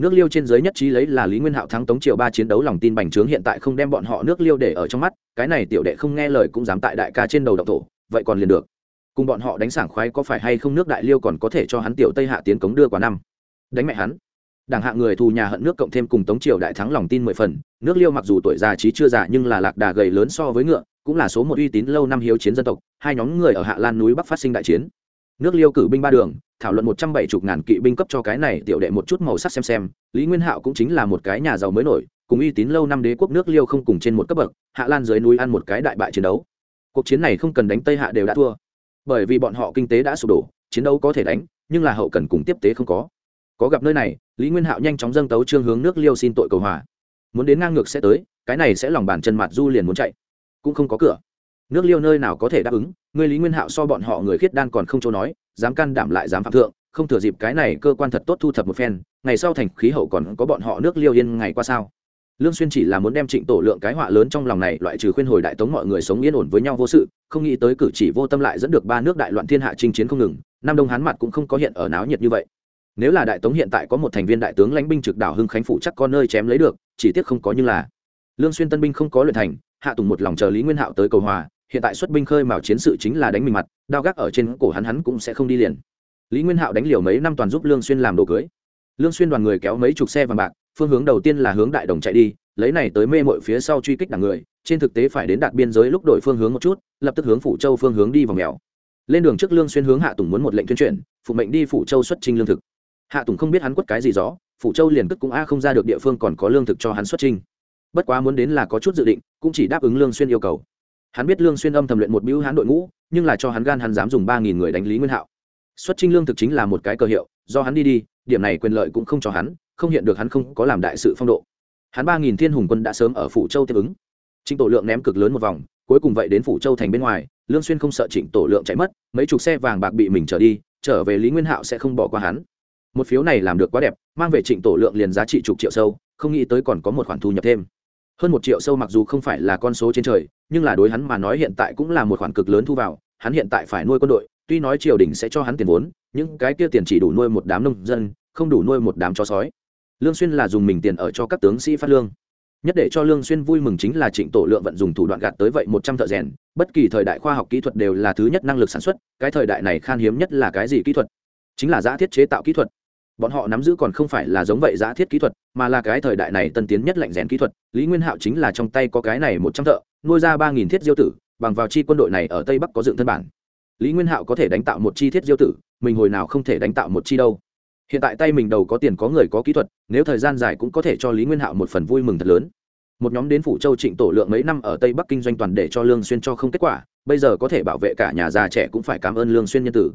nước liêu trên giới nhất trí lấy là lý nguyên hạo thắng tống triều ba chiến đấu lòng tin bành trướng hiện tại không đem bọn họ nước liêu để ở trong mắt, cái này tiểu đệ không nghe lời cũng dám tại đại ca trên đầu độc thổ, vậy còn liền được. Cùng bọn họ đánh sảng khoái có phải hay không nước đại liêu còn có thể cho hắn tiểu tây hạ tiến cống đưa quả năm? Đánh mẹ hắn. Đảng hạ người thù nhà hận nước cộng thêm cùng tống triều đại thắng lòng tin mười phần, nước liêu mặc dù tuổi già trí chưa già nhưng là lạc đà gầy lớn so với ngựa, cũng là số một uy tín lâu năm hiếu chiến dân tộc, hai nhóm người ở hạ lan núi bắc phát sinh đại chiến nước liêu cử binh ba đường, thảo luận một trăm bảy chục ngàn kỵ binh cấp cho cái này tiểu đệ một chút màu sắc xem xem, lý nguyên hạo cũng chính là một cái nhà giàu mới nổi, cùng uy tín lâu năm đế quốc nước liêu không cùng trên một cấp bậc, hạ lan dưới núi ăn một cái đại bại chiến đấu. Cuộc chiến này không cần đánh tây hạ đều đã thua. Bởi vì bọn họ kinh tế đã sụp đổ, chiến đấu có thể đánh, nhưng là hậu cần cùng tiếp tế không có. Có gặp nơi này, lý nguyên hạo nhanh chóng dâng tấu trương hướng nước liêu xin tội cầu hòa. Muốn đến ngang ngược sẽ tới, cái này sẽ lòng bàn chân mặt du liền muốn chạy. Cũng không có cửa nước liêu nơi nào có thể đáp ứng? Người lý nguyên hạo so bọn họ người khiết đan còn không chỗ nói, dám can đảm lại dám phạm thượng, không thừa dịp cái này cơ quan thật tốt thu thập một phen, ngày sau thành khí hậu còn có bọn họ nước liêu yên ngày qua sao? Lương xuyên chỉ là muốn đem trịnh tổ lượng cái họa lớn trong lòng này loại trừ khuyên hồi đại tống mọi người sống yên ổn với nhau vô sự, không nghĩ tới cử chỉ vô tâm lại dẫn được ba nước đại loạn thiên hạ chinh chiến không ngừng, nam đông hán mặt cũng không có hiện ở náo nhiệt như vậy. Nếu là đại tống hiện tại có một thành viên đại tướng lãnh binh trực đảo hưng khánh phủ chắc có nơi chém lấy được, chỉ tiếc không có như là. Lương xuyên tân binh không có luyện thành, hạ tùng một lòng chờ lý nguyên hạo tới cầu hòa hiện tại xuất binh khơi mào chiến sự chính là đánh mình mặt, đao gác ở trên cổ hắn hắn cũng sẽ không đi liền. Lý nguyên hạo đánh liều mấy năm toàn giúp lương xuyên làm đồ cưới. Lương xuyên đoàn người kéo mấy chục xe vàng bạc, phương hướng đầu tiên là hướng đại đồng chạy đi, lấy này tới mê mội phía sau truy kích đảng người, trên thực tế phải đến đạt biên giới lúc đổi phương hướng một chút, lập tức hướng phủ châu phương hướng đi vào mèo. Lên đường trước lương xuyên hướng hạ tùng muốn một lệnh tuyên truyền, phụ mệnh đi phủ châu xuất trình lương thực. Hạ tùng không biết hắn quất cái gì gió, phủ châu liền tức cũng a không ra được địa phương còn có lương thực cho hắn xuất trình bất quá muốn đến là có chút dự định, cũng chỉ đáp ứng lương xuyên yêu cầu hắn biết lương xuyên âm thầm luyện một bưu hán đội ngũ, nhưng là cho hắn gan hắn dám dùng ba nghìn người đánh lý nguyên hạo. Xuất trinh lương thực chính là một cái cơ hiệu, do hắn đi đi, điểm này quyền lợi cũng không cho hắn, không hiện được hắn không có làm đại sự phong độ. Hắn ba nghìn thiên hùng quân đã sớm ở phủ châu tiếp ứng. Trịnh tổ lượng ném cực lớn một vòng, cuối cùng vậy đến phủ châu thành bên ngoài, lương xuyên không sợ trịnh tổ lượng chạy mất, mấy chục xe vàng bạc bị mình trở đi, trở về lý nguyên hạo sẽ không bỏ qua hắn. Một phiếu này làm được quá đẹp, mang về trịnh tổ lượng liền giá trị chục triệu sâu, không nghĩ tới còn có một khoản thu nhập thêm hơn một triệu sâu mặc dù không phải là con số trên trời, nhưng là đối hắn mà nói hiện tại cũng là một khoản cực lớn thu vào, hắn hiện tại phải nuôi quân đội, tuy nói triều đình sẽ cho hắn tiền vốn, nhưng cái kia tiền chỉ đủ nuôi một đám nông dân, không đủ nuôi một đám chó sói. Lương xuyên là dùng mình tiền ở cho các tướng sĩ phát lương. Nhất để cho lương xuyên vui mừng chính là trịnh tổ lượng vận dùng thủ đoạn gạt tới vậy một trăm thợ rèn, bất kỳ thời đại khoa học kỹ thuật đều là thứ nhất năng lực sản xuất, cái thời đại này khan hiếm nhất là cái gì kỹ thuật? Chính là giá thiết chế tạo kỹ thuật bọn họ nắm giữ còn không phải là giống vậy giá thiết kỹ thuật, mà là cái thời đại này tân tiến nhất lạnh rèn kỹ thuật. Lý nguyên hạo chính là trong tay có cái này một trăm thợ, nuôi ra ba nghìn thiết diêu tử, bằng vào chi quân đội này ở tây bắc có dựng thân bản. Lý nguyên hạo có thể đánh tạo một chi thiết diêu tử, mình hồi nào không thể đánh tạo một chi đâu. Hiện tại tay mình đầu có tiền có người có kỹ thuật, nếu thời gian dài cũng có thể cho lý nguyên hạo một phần vui mừng thật lớn. Một nhóm đến phủ châu trịnh tổ lượng mấy năm ở tây bắc kinh doanh toàn để cho lương xuyên cho không kết quả, bây giờ có thể bảo vệ cả nhà già trẻ cũng phải cảm ơn lương xuyên nhân tử.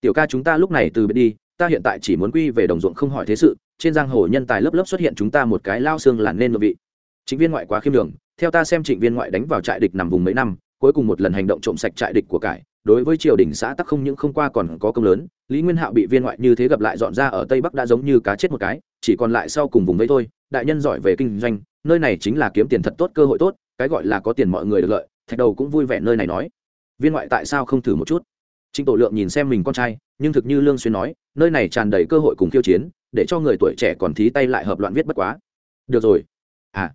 Tiểu ca chúng ta lúc này từ biệt đi ta hiện tại chỉ muốn quy về đồng ruộng không hỏi thế sự, trên giang hồ nhân tài lớp lớp xuất hiện chúng ta một cái lao xương là nên nội vị. Trịnh viên ngoại quá khiêm đường, theo ta xem trịnh viên ngoại đánh vào trại địch nằm vùng mấy năm, cuối cùng một lần hành động trộm sạch trại địch của cải, đối với triều đình xã tắc không những không qua còn có công lớn, lý nguyên hạo bị viên ngoại như thế gặp lại dọn ra ở tây bắc đã giống như cá chết một cái, chỉ còn lại sau cùng vùng vây thôi, đại nhân giỏi về kinh doanh, nơi này chính là kiếm tiền thật tốt, cơ hội tốt, cái gọi là có tiền mọi người được lợi, thạch đầu cũng vui vẻ nơi này nói. Viên ngoại tại sao không thử một chút? Trịnh tổ lượng nhìn xem mình con trai nhưng thực như lương xuyên nói, nơi này tràn đầy cơ hội cùng khiêu chiến, để cho người tuổi trẻ còn thí tay lại hợp loạn viết bất quá. Được rồi. À.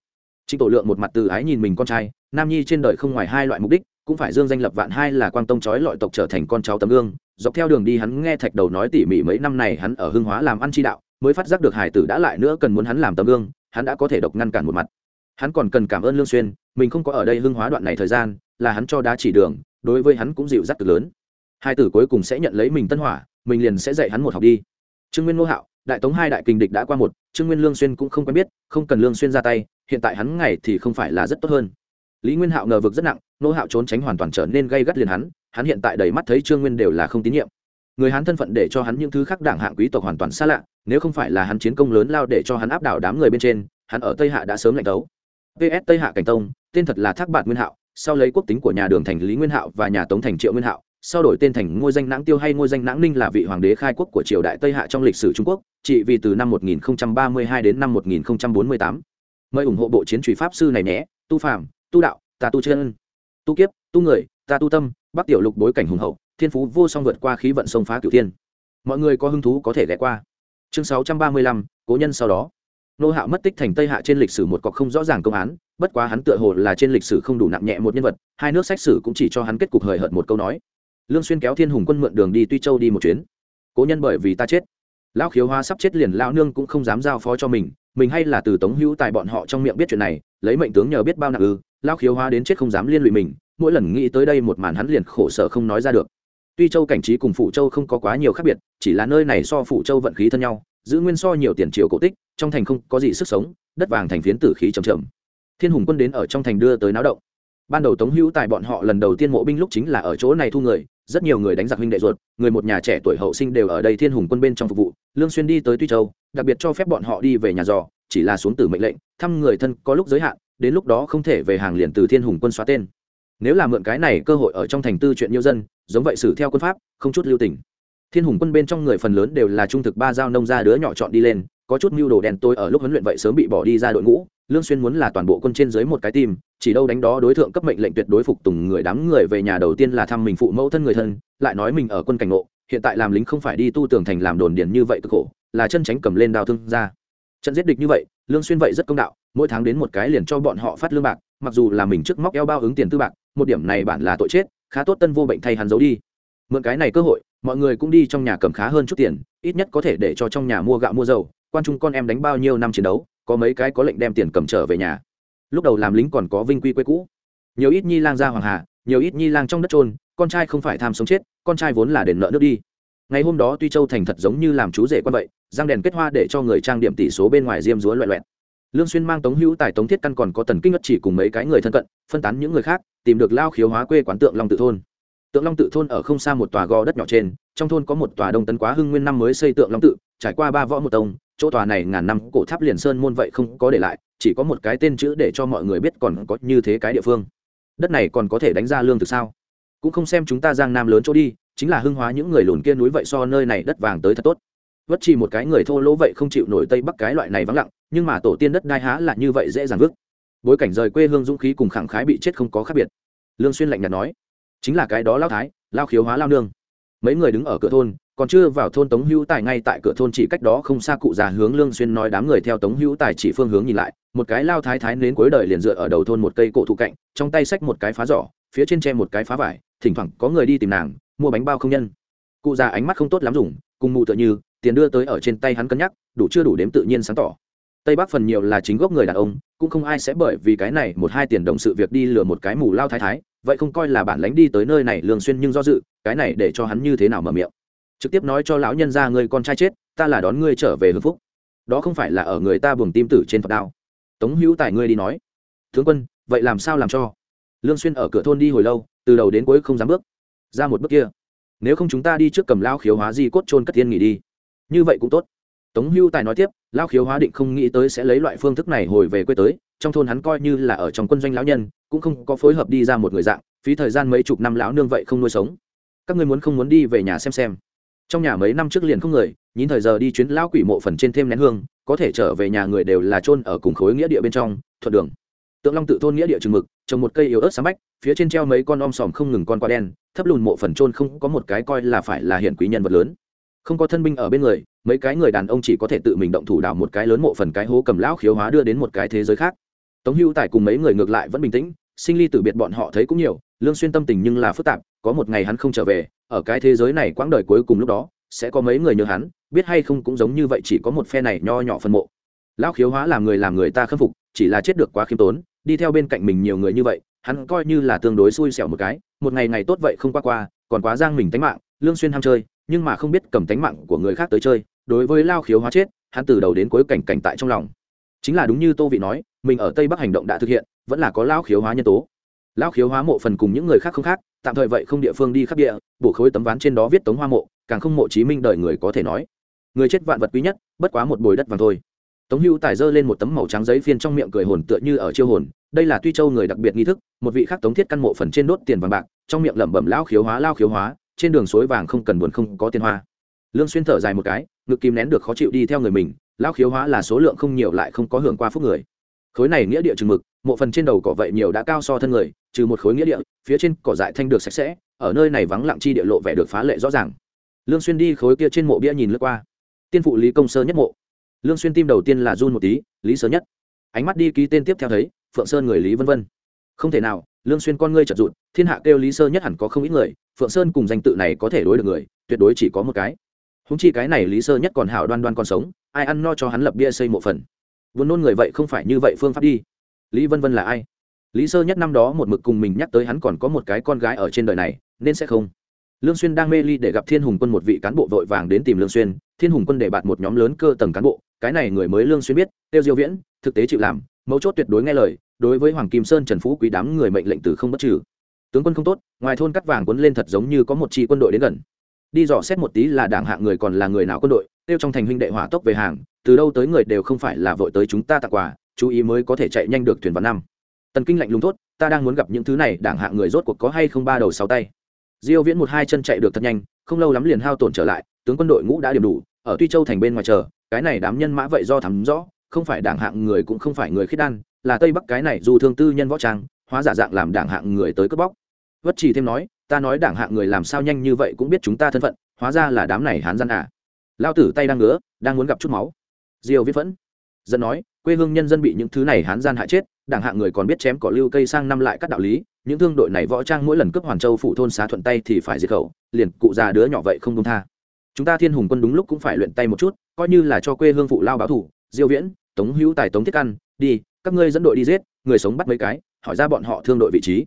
Trịnh tổ lượng một mặt từ ái nhìn mình con trai, nam nhi trên đời không ngoài hai loại mục đích, cũng phải dương danh lập vạn hai là quang tông chói lọi tộc trở thành con cháu tấm gương. Dọc theo đường đi hắn nghe thạch đầu nói tỉ mỉ mấy năm này hắn ở hưng hóa làm ăn chi đạo, mới phát giác được hải tử đã lại nữa cần muốn hắn làm tấm gương, hắn đã có thể độc ngăn cản một mặt. Hắn còn cần cảm ơn lương xuyên, mình không có ở đây hưng hóa đoạn này thời gian, là hắn cho đá chỉ đường, đối với hắn cũng dịu dắt cực lớn hai tử cuối cùng sẽ nhận lấy mình tân hỏa, mình liền sẽ dạy hắn một học đi. Trương nguyên ngô hạo, đại tống hai đại kình địch đã qua một, trương nguyên lương xuyên cũng không quen biết, không cần lương xuyên ra tay, hiện tại hắn ngày thì không phải là rất tốt hơn. Lý nguyên hạo ngờ vực rất nặng nô hạo trốn tránh hoàn toàn trở nên gây gắt liền hắn hắn hiện tại đầy mắt thấy trương nguyên đều là không tín nhiệm. Người hắn thân phận để cho hắn những thứ khác đảng hạng quý tộc hoàn toàn xa lạ, nếu không phải là hắn chiến công lớn lao để cho hắn áp đảo đám người bên trên, hắn ở tây hạ đã sớm lạnh tấu. Ps tây hạ cảnh tông, tên thật là thác bạt nguyên hạo, sau lấy quốc tính của nhà đường thành lý nguyên hạo và nhà tống thành triệu nguyên hạo sau đổi tên thành ngôi danh nãng tiêu hay ngôi danh nãng ninh là vị hoàng đế khai quốc của triều đại tây hạ trong lịch sử trung quốc trị vì từ năm 1032 đến năm 1048. mời ủng hộ bộ chiến truy pháp sư này nhé tu phàm tu đạo ta tu chân tu kiếp tu người ta tu tâm bắc tiểu lục bối cảnh hùng hậu thiên phú vô song vượt qua khí vận sông phá cửu thiên. Mọi người có hứng thú có thể ghé qua. Chương 635, cố nhân sau đó. Nô hạo mất tích thành tây hạ trên lịch sử một cọc không rõ ràng công án bất quá hắn tựa hồ là trên lịch sử không đủ nặng nhẹ một nhân vật hai nước sách sử cũng chỉ cho hắn kết cục hời hợt một câu nói lương xuyên kéo thiên hùng quân mượn đường đi tuy châu đi một chuyến cố nhân bởi vì ta chết lão khiếu hoa sắp chết liền lão nương cũng không dám giao phó cho mình mình hay là từ tống hữu tại bọn họ trong miệng biết chuyện này lấy mệnh tướng nhờ biết bao nặng ư lão khiếu hoa đến chết không dám liên lụy mình mỗi lần nghĩ tới đây một màn hắn liền khổ sở không nói ra được tuy châu cảnh trí cùng phủ châu không có quá nhiều khác biệt chỉ là nơi này so phủ châu vận khí thân nhau giữ nguyên so nhiều tiền triều cổ tích trong thành không có gì sức sống đất vàng thành phiến tử khí trầm trầm thiên hùng quân đến ở trong thành đưa tới náo động ban đầu tống hữu tại bọn họ lần đầu tiên mộ binh lúc chính là ở chỗ này thu người rất nhiều người đánh giặc huynh đệ ruột, người một nhà trẻ tuổi hậu sinh đều ở đây thiên hùng quân bên trong phục vụ, lương xuyên đi tới tuy châu, đặc biệt cho phép bọn họ đi về nhà dò, chỉ là xuống từ mệnh lệnh, thăm người thân có lúc giới hạn, đến lúc đó không thể về hàng liền từ thiên hùng quân xóa tên. Nếu là mượn cái này cơ hội ở trong thành tư chuyện nhiều dân, giống vậy xử theo quân pháp, không chút lưu tình. Thiên hùng quân bên trong người phần lớn đều là trung thực ba giao nông gia đứa nhỏ chọn đi lên, có chút mưu đồ đen tối ở lúc huấn luyện vậy sớm bị bỏ đi ra đội ngũ lương xuyên muốn là toàn bộ quân trên dưới một cái tim chỉ đâu đánh đó đối tượng cấp mệnh lệnh tuyệt đối phục tùng người đám người về nhà đầu tiên là thăm mình phụ mẫu thân người thân, lại nói mình ở quân cảnh ngộ, hiện tại làm lính không phải đi tu tường thành làm đồn điền như vậy cực khổ, là chân tránh cầm lên đao thương ra. Trận giết địch như vậy, lương xuyên vậy rất công đạo, mỗi tháng đến một cái liền cho bọn họ phát lương bạc, mặc dù là mình trước móc eo bao ứng tiền tư bạc, một điểm này bản là tội chết, khá tốt tân vô bệnh thay hắn giấu đi. Mượn cái này cơ hội, mọi người cũng đi trong nhà cầm khá hơn chút tiền, ít nhất có thể để cho trong nhà mua gạo mua dầu, quan trung con em đánh bao nhiêu năm chiến đấu có mấy cái có lệnh đem tiền cầm trở về nhà. Lúc đầu làm lính còn có vinh quy quê cũ. Nhiều ít nhi lang ra hoàng hà nhiều ít nhi lang trong đất trôn con trai không phải tham sống chết, con trai vốn là đền nợ nước đi. Ngày hôm đó tuy châu thành thật giống như làm chú rể quan vậy, răng đèn kết hoa để cho người trang điểm tỷ số bên ngoài diêm dúa loẹ loẹt. Lương xuyên mang tống hữu tài, tống thiết căn còn có tần kinh ngất chỉ cùng mấy cái người thân cận, phân tán những người khác, tìm được lao khiếu hóa quê quán tượng long tự thôn. Tượng long tự thôn ở không xa một tòa gò đất nhỏ trên, trong thôn có một tòa đông tấn quá hưng nguyên năm mới xây tượng long tự, trải qua ba võ một tông chỗ tòa này ngàn năm cổ tháp liền sơn môn vậy không có để lại, chỉ có một cái tên chữ để cho mọi người biết còn có như thế cái địa phương. Đất này còn có thể đánh ra lương thực sao? Cũng không xem chúng ta giang nam lớn chỗ đi, chính là hưng hóa những người lùn kia núi vậy so nơi này đất vàng tới thật tốt. Vất chỉ một cái người thô lỗ vậy không chịu nổi tây bắc cái loại này vắng lặng, nhưng mà tổ tiên đất đai há là như vậy dễ dàng vứt. Bối cảnh rời quê hương dũng khí cùng khẳng khái bị chết không có khác biệt. Lương xuyên lạnh nhạt nói, chính là cái đó lao thái, lao khiếu hóa lao nương. Mấy người đứng ở cửa thôn còn chưa vào thôn tống hữu tài ngay tại cửa thôn chỉ cách đó không xa cụ già hướng lương xuyên nói đám người theo tống hữu tài chỉ phương hướng nhìn lại, một cái lao thái thái đến cuối đời liền dựa ở đầu thôn một cây cổ thụ cạnh, trong tay xách một cái phá giỏ, phía trên tre một cái phá vải, thỉnh thoảng có người đi tìm nàng, mua bánh bao không nhân. Cụ già ánh mắt không tốt lắm dùng, cùng mù tựa như, tiền đưa tới ở trên tay hắn cân nhắc, đủ chưa đủ đếm tự nhiên sáng tỏ. Tây bắc phần nhiều là chính gốc người đàn ông, cũng không ai sẽ bởi vì cái này một hai tiền đồng sự việc đi lừa một cái mù lao thái thái, vậy không coi là bản lánh đi tới nơi này lương xuyên nhưng do dự, cái này để cho hắn như thế nào mở miệng trực tiếp nói cho lão nhân ra người con trai chết, ta là đón ngươi trở về hưng phúc. Đó không phải là ở người ta buồng tim tử trên phật đao tống hữu tài ngươi đi nói. Tướng quân, vậy làm sao làm cho? Lương xuyên ở cửa thôn đi hồi lâu, từ đầu đến cuối không dám bước. Ra một bước kia. Nếu không chúng ta đi trước cầm lao khiếu hóa di cốt trôn cất tiên nghỉ đi. Như vậy cũng tốt. Tống hữu tài nói tiếp lao khiếu hóa định không nghĩ tới sẽ lấy loại phương thức này hồi về quê tới, trong thôn hắn coi như là ở trong quân doanh lão nhân, cũng không có phối hợp đi ra một người dạng, phí thời gian mấy chục năm lão nương vậy không nuôi sống. Các ngươi muốn không muốn đi về nhà xem xem trong nhà mấy năm trước liền không người nhìn thời giờ đi chuyến lão quỷ mộ phần trên thêm nén hương, có thể trở về nhà người đều là chôn ở cùng khối nghĩa địa bên trong, thuận đường. Tượng long tự thôn nghĩa địa trừng mực, trồng một cây yếu ớt sáng bách, phía trên treo mấy con om sòm không ngừng con qua đen, thấp lùn mộ phần trôn không có một cái coi là phải là hiện quý nhân vật lớn. Không có thân binh ở bên người, mấy cái người đàn ông chỉ có thể tự mình động thủ đào một cái lớn mộ phần cái hố cầm lão khiếu hóa đưa đến một cái thế giới khác. Tống hưu tài cùng mấy người ngược lại vẫn bình tĩnh, sinh ly tử biệt bọn họ thấy cũng nhiều lương xuyên tâm tình nhưng là phức tạp, có một ngày hắn không trở về, ở cái thế giới này quãng đời cuối cùng lúc đó, sẽ có mấy người nhớ hắn, biết hay không cũng giống như vậy chỉ có một phe này nho nhỏ phân mộ. Lão khiếu hóa làm người làm người ta khâm phục, chỉ là chết được quá khiêm tốn, đi theo bên cạnh mình nhiều người như vậy, hắn coi như là tương đối xui xẻo một cái, một ngày ngày tốt vậy không qua qua, còn quá giang mình tánh mạng, lương xuyên ham chơi, nhưng mà không biết cầm tánh mạng của người khác tới chơi, đối với lao khiếu hóa chết, hắn từ đầu đến cuối cảnh cảnh tại trong lòng. Chính là đúng như tô vị nói, mình ở tây bắc hành động đã thực hiện, vẫn là có lao khiếu hóa nhân tố lão khiếu hóa mộ phần cùng những người khác không khác, tạm thời vậy không địa phương đi khắp địa, bổ khối tấm ván trên đó viết tống hoa mộ, càng không mộ chí minh đời người có thể nói. Người chết vạn vật quý nhất, bất quá một bồi đất vàng thôi. Tống hữu tài dơ lên một tấm màu trắng giấy phiên trong miệng cười hồn tựa như ở chiêu hồn, đây là tuy châu người đặc biệt nghi thức, một vị khác tống thiết căn mộ phần trên đốt tiền vàng bạc, trong miệng lẩm bẩm lao khiếu hóa lao khiếu hóa, trên đường suối vàng không cần buồn không có tiền hoa. Lương xuyên thở dài một cái, ngực kìm nén được khó chịu đi theo người mình lao khiếu hóa là số lượng không nhiều lại không có hưởng qua phúc người. Khối này nghĩa địa chừng mực mộ phần trên đầu cỏ vậy nhiều đã cao so thân người, trừ một khối nghĩa địa, phía trên cỏ dại thanh được sạch sẽ, ở nơi này vắng lặng chi địa lộ vẻ được phá lệ rõ ràng. Lương xuyên đi khối kia trên mộ bia nhìn lướt qua. Tiên phụ lý công sơ nhất mộ. Lương xuyên tim đầu tiên là run một tí, lý sơ nhất. Ánh mắt đi ký tên tiếp theo thấy, phượng sơn người lý vân vân. Không thể nào, lương xuyên con ngươi chợt rụt, thiên hạ kêu lý sơ nhất hẳn có không ít người, phượng sơn cùng danh tự này có thể đối được người, tuyệt đối chỉ có một cái. Húng chi cái này lý sơ nhất còn hảo đoan đoan còn sống, ai ăn no cho hắn lập bia xây mộ phần. Vốn nôn người vậy không phải như vậy phương pháp đi lý vân vân là ai? Lý sơ nhất năm đó một mực cùng mình nhắc tới hắn còn có một cái con gái ở trên đời này, nên sẽ không. Lương xuyên đang mê ly để gặp thiên hùng quân một vị cán bộ vội vàng đến tìm lương xuyên, thiên hùng quân để bạt một nhóm lớn cơ tầng cán bộ, cái này người mới lương xuyên biết, tiêu diêu viễn, thực tế chịu làm, mấu chốt tuyệt đối nghe lời, đối với hoàng kim sơn trần phú quý đám người mệnh lệnh từ không bất trừ. Tướng quân không tốt, ngoài thôn cắt vàng cuốn lên thật giống như có một chi quân đội đến gần. Đi dò xét một tí là đảng hạng người còn là người nào quân đội, tiêu trong thành huynh đệ hỏa tốc về hàng, từ đâu tới người đều không phải là vội tới chúng ta tặng quà chú ý mới có thể chạy nhanh được thuyền vào năm. Tần kinh lạnh lùng tốt ta đang muốn gặp những thứ này, đảng hạng người rốt cuộc có hay không ba đầu sáu tay? Diêu viễn một hai chân chạy được thật nhanh, không lâu lắm liền hao tổn trở lại, tướng quân đội ngũ đã điểm đủ, ở tuy châu thành bên ngoài chờ, cái này đám nhân mã vậy do thắm rõ, không phải đảng hạng người cũng không phải người khiết đan, là tây bắc cái này dù thương tư nhân võ trang, hóa giả dạng làm đảng hạng người tới cướp bóc. Vất chỉ thêm nói, ta nói đảng hạng người làm sao nhanh như vậy cũng biết chúng ta thân phận, hóa ra là đám này hán gian à. Lao tử tay đang ngứa, đang muốn gặp chút máu. Diêu viết vẫn dân nói quê hương nhân dân bị những thứ này hán gian hại chết, đảng hạng người còn biết chém cỏ lưu cây sang năm lại các đạo lý, những thương đội này võ trang mỗi lần cướp hoàn châu phủ thôn xá thuận tay thì phải diệt khẩu, liền cụ già đứa nhỏ vậy không công tha. Chúng ta thiên hùng quân đúng lúc cũng phải luyện tay một chút, coi như là cho quê hương phụ lao báo thủ, diêu viễn, tống hữu tài, tống thiết căn, đi, các ngươi dẫn đội đi giết, người sống bắt mấy cái, hỏi ra bọn họ thương đội vị trí.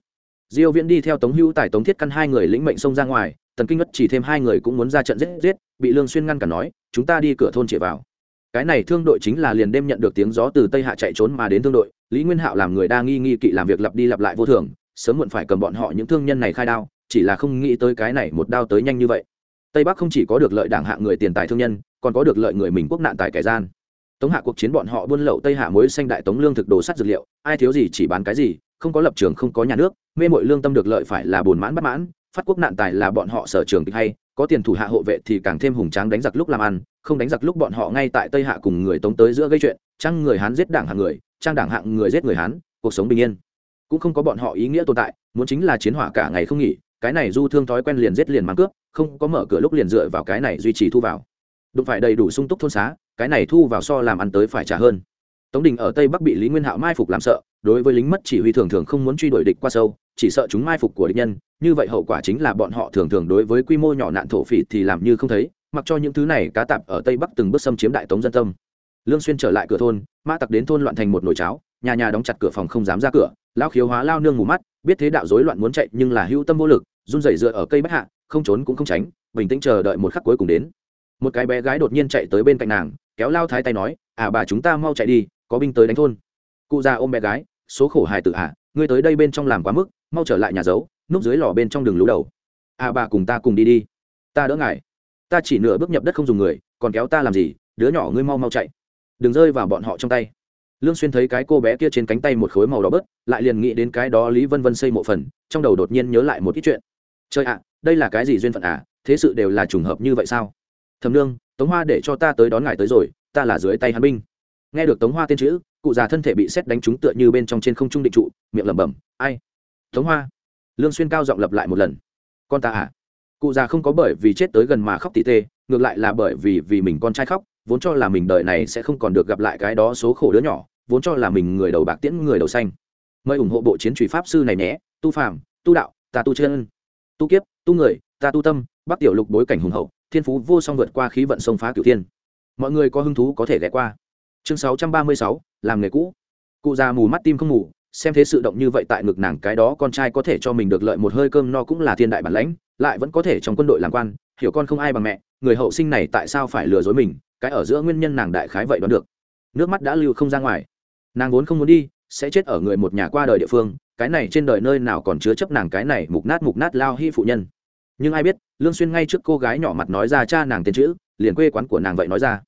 Diêu viễn đi theo tống hữu tài, tống thiết căn hai người lĩnh mệnh xông ra ngoài, tần kinh ngất chỉ thêm hai người cũng muốn ra trận giết giết, bị lương xuyên ngăn cả nói, chúng ta đi cửa thôn chỉ vào cái này thương đội chính là liền đêm nhận được tiếng gió từ tây hạ chạy trốn mà đến thương đội, lý nguyên hạo làm người đa nghi nghi kỵ làm việc lặp đi lặp lại vô thường, sớm muộn phải cầm bọn họ những thương nhân này khai đao, chỉ là không nghĩ tới cái này một đao tới nhanh như vậy. Tây bắc không chỉ có được lợi đảng hạ người tiền tài thương nhân, còn có được lợi người mình quốc nạn tài kẻ gian. Tống hạ cuộc chiến bọn họ buôn lậu tây hạ mối xanh đại tống lương thực đồ sắt dược liệu, ai thiếu gì chỉ bán cái gì, không có lập trường không có nhà nước, mê mội lương tâm được lợi phải là buồn mãn bất mãn phát quốc nạn tài là bọn họ sở trường kịch hay, có tiền thủ hạ hộ vệ thì càng thêm hùng tráng đánh giặc lúc làm ăn, không đánh giặc lúc bọn họ ngay tại tây hạ cùng người tống tới giữa gây chuyện trang người hán giết đảng hạng người trang đảng hạng người giết người hán, cuộc sống bình yên. Cũng không có bọn họ ý nghĩa tồn tại, muốn chính là chiến hỏa cả ngày không nghỉ, cái này du thương thói quen liền giết liền mang cướp, không có mở cửa lúc liền dựa vào cái này duy trì thu vào. Đụng phải đầy đủ sung túc thôn xá, cái này thu vào so làm ăn tới phải trả hơn. Tống đình ở tây bắc bị lý nguyên hạo mai phục làm sợ, đối với lính mất chỉ huy thường thường không muốn truy đuổi địch qua sâu, chỉ sợ chúng mai phục của địch nhân như vậy hậu quả chính là bọn họ thường thường đối với quy mô nhỏ nạn thổ phỉ thì làm như không thấy, mặc cho những thứ này cá tạp ở tây bắc từng bước xâm chiếm đại tống dân tâm. Lương xuyên trở lại cửa thôn, mã tặc đến thôn loạn thành một nồi cháo, nhà nhà đóng chặt cửa phòng không dám ra cửa lao khiếu hóa lao nương mù mắt, biết thế đạo rối loạn muốn chạy nhưng là hữu tâm vô lực, run rẩy dựa ở cây bách hạ, không trốn cũng không tránh, bình tĩnh chờ đợi một khắc cuối cùng đến. Một cái bé gái đột nhiên chạy tới bên cạnh nàng, kéo lao thái tay nói à bà chúng ta mau chạy đi, có binh tới đánh thôn. Cụ già ôm bé gái, số khổ hài tử à ngươi tới đây bên trong làm quá mức, mau trở lại nhà giấu núp dưới lò bên trong đường lũ đầu. À bà cùng ta cùng đi đi. Ta đỡ ngài. Ta chỉ nửa bước nhập đất không dùng người, còn kéo ta làm gì? Đứa nhỏ ngươi mau mau chạy. Đừng rơi vào bọn họ trong tay. Lương xuyên thấy cái cô bé kia trên cánh tay một khối màu đỏ bớt, lại liền nghĩ đến cái đó lý vân vân xây mộ phần, trong đầu đột nhiên nhớ lại một ít chuyện. Trời ạ, đây là cái gì duyên phận à? Thế sự đều là trùng hợp như vậy sao? Thầm nương, tống hoa để cho ta tới đón ngài tới rồi, ta là dưới tay hắn binh. Nghe được tống hoa tên chữ, cụ già thân thể bị xét đánh trúng tựa như bên trong trên không trung định trụ, miệng lẩm bẩm, ai? Tống hoa lương xuyên cao giọng lặp lại một lần. Con ta à? Cụ già không có bởi vì chết tới gần mà khóc tỉ tê, ngược lại là bởi vì vì mình con trai khóc, vốn cho là mình đời này sẽ không còn được gặp lại cái đó số khổ đứa nhỏ, vốn cho là mình người đầu bạc tiễn, người đầu xanh. Mời ủng hộ bộ chiến truy pháp sư này nhé, tu phàm, tu đạo, ta tu chân. Tu kiếp, tu người, ta tu tâm, bắc tiểu lục bối cảnh hùng hậu, thiên phú vô song vượt qua khí vận sông phá cửu thiên. Mọi người có hứng thú có thể ghé qua. Chương sáu trăm ba mươi sáu, làm nghề cũ. Cụ già mù mắt tim không ngủ xem thế sự động như vậy tại ngực nàng cái đó con trai có thể cho mình được lợi một hơi cơm no cũng là thiên đại bản lãnh, lại vẫn có thể trong quân đội làm quan, hiểu con không ai bằng mẹ, người hậu sinh này tại sao phải lừa dối mình, cái ở giữa nguyên nhân nàng đại khái vậy đoán được. Nước mắt đã lưu không ra ngoài. Nàng vốn không muốn đi, sẽ chết ở người một nhà qua đời địa phương, cái này trên đời nơi nào còn chứa chấp nàng cái này mục nát mục nát lao hy phụ nhân. Nhưng ai biết, lương xuyên ngay trước cô gái nhỏ mặt nói ra cha nàng tên chữ, liền quê quán của nàng vậy nói ra.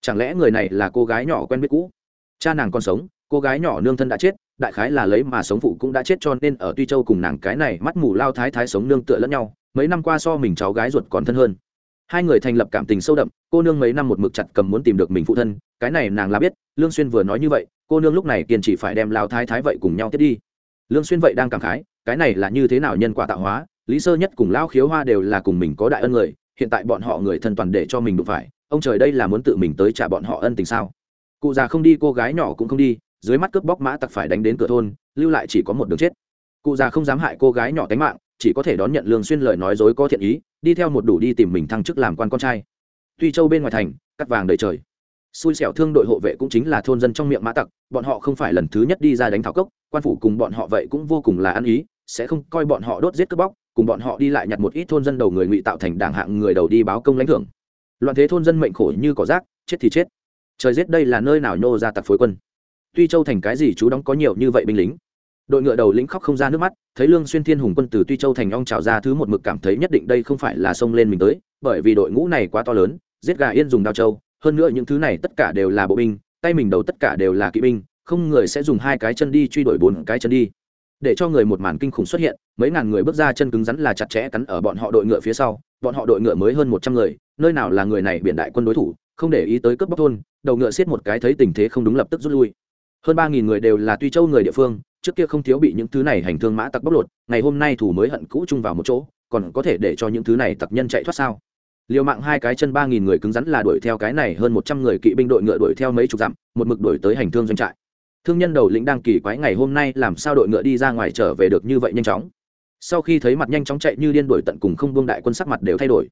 Chẳng lẽ người này là cô gái nhỏ quen biết cũ? Cha nàng còn sống, cô gái nhỏ nương thân đã chết đại khái là lấy mà sống phụ cũng đã chết cho nên ở tuy châu cùng nàng cái này mắt mù lao thái thái sống nương tựa lẫn nhau, mấy năm qua so mình cháu gái ruột còn thân hơn. Hai người thành lập cảm tình sâu đậm, cô nương mấy năm một mực chặt cầm muốn tìm được mình phụ thân, cái này nàng là biết, lương xuyên vừa nói như vậy, cô nương lúc này kiên chỉ phải đem lao thái thái vậy cùng nhau tiếp đi. Lương xuyên vậy đang cảm khái, cái này là như thế nào nhân quả tạo hóa, lý sơ nhất cùng lao khiếu hoa đều là cùng mình có đại ân người, hiện tại bọn họ người thân toàn để cho mình đụng phải, ông trời đây là muốn tự mình tới trả bọn họ ân tình sao? Cụ già không đi, cô gái nhỏ cũng không đi dưới mắt cướp bóc mã tặc phải đánh đến cửa thôn, lưu lại chỉ có một đường chết. Cụ già không dám hại cô gái nhỏ tánh mạng, chỉ có thể đón nhận lương xuyên lời nói dối có thiện ý, đi theo một đủ đi tìm mình thăng chức làm quan con trai. Tuy châu bên ngoài thành, cắt vàng đầy trời. Xui xẻo thương đội hộ vệ cũng chính là thôn dân trong miệng mã tặc, bọn họ không phải lần thứ nhất đi ra đánh thảo cốc, quan phủ cùng bọn họ vậy cũng vô cùng là ăn ý, sẽ không coi bọn họ đốt giết cướp bóc, cùng bọn họ đi lại nhặt một ít thôn dân đầu người ngụy tạo thành đảng hạng người đầu đi báo công lãnh thưởng. Loạn thế thôn dân mệnh khổ như cỏ rác, chết thì chết. Trời giết đây là nơi nào nhô ra tặc phối quân tuy châu thành cái gì chú đóng có nhiều như vậy binh lính. Đội ngựa đầu lĩnh khóc không ra nước mắt, thấy lương xuyên thiên hùng quân từ tuy châu thành ong trào ra thứ một mực cảm thấy nhất định đây không phải là xông lên mình tới, bởi vì đội ngũ này quá to lớn, giết gà yên dùng đao châu hơn nữa những thứ này tất cả đều là bộ binh, tay mình đầu tất cả đều là kỵ binh, không người sẽ dùng hai cái chân đi truy đuổi bốn cái chân đi. Để cho người một màn kinh khủng xuất hiện, mấy ngàn người bước ra chân cứng rắn là chặt chẽ cắn ở bọn họ đội ngựa phía sau, bọn họ đội ngựa mới hơn một trăm người, nơi nào là người này biển đại quân đối thủ, không để ý tới cướp bóc thôn, đầu ngựa xiết một cái thấy tình thế không đúng lập tức rút lui hơn ba nghìn người đều là tuy châu người địa phương, trước kia không thiếu bị những thứ này hành thương mã tặc bóc lột, ngày hôm nay thủ mới hận cũ chung vào một chỗ, còn có thể để cho những thứ này tặc nhân chạy thoát sao? Liều mạng hai cái chân ba nghìn người cứng rắn là đuổi theo cái này, hơn một trăm người kỵ binh đội ngựa đuổi theo mấy chục dặm, một mực đuổi tới hành thương doanh trại. Thương nhân đầu lĩnh đang kỳ quái ngày hôm nay làm sao đội ngựa đi ra ngoài trở về được như vậy nhanh chóng? Sau khi thấy mặt nhanh chóng chạy như điên đuổi tận cùng không buông đại quân sắc mặt đều thay đổi.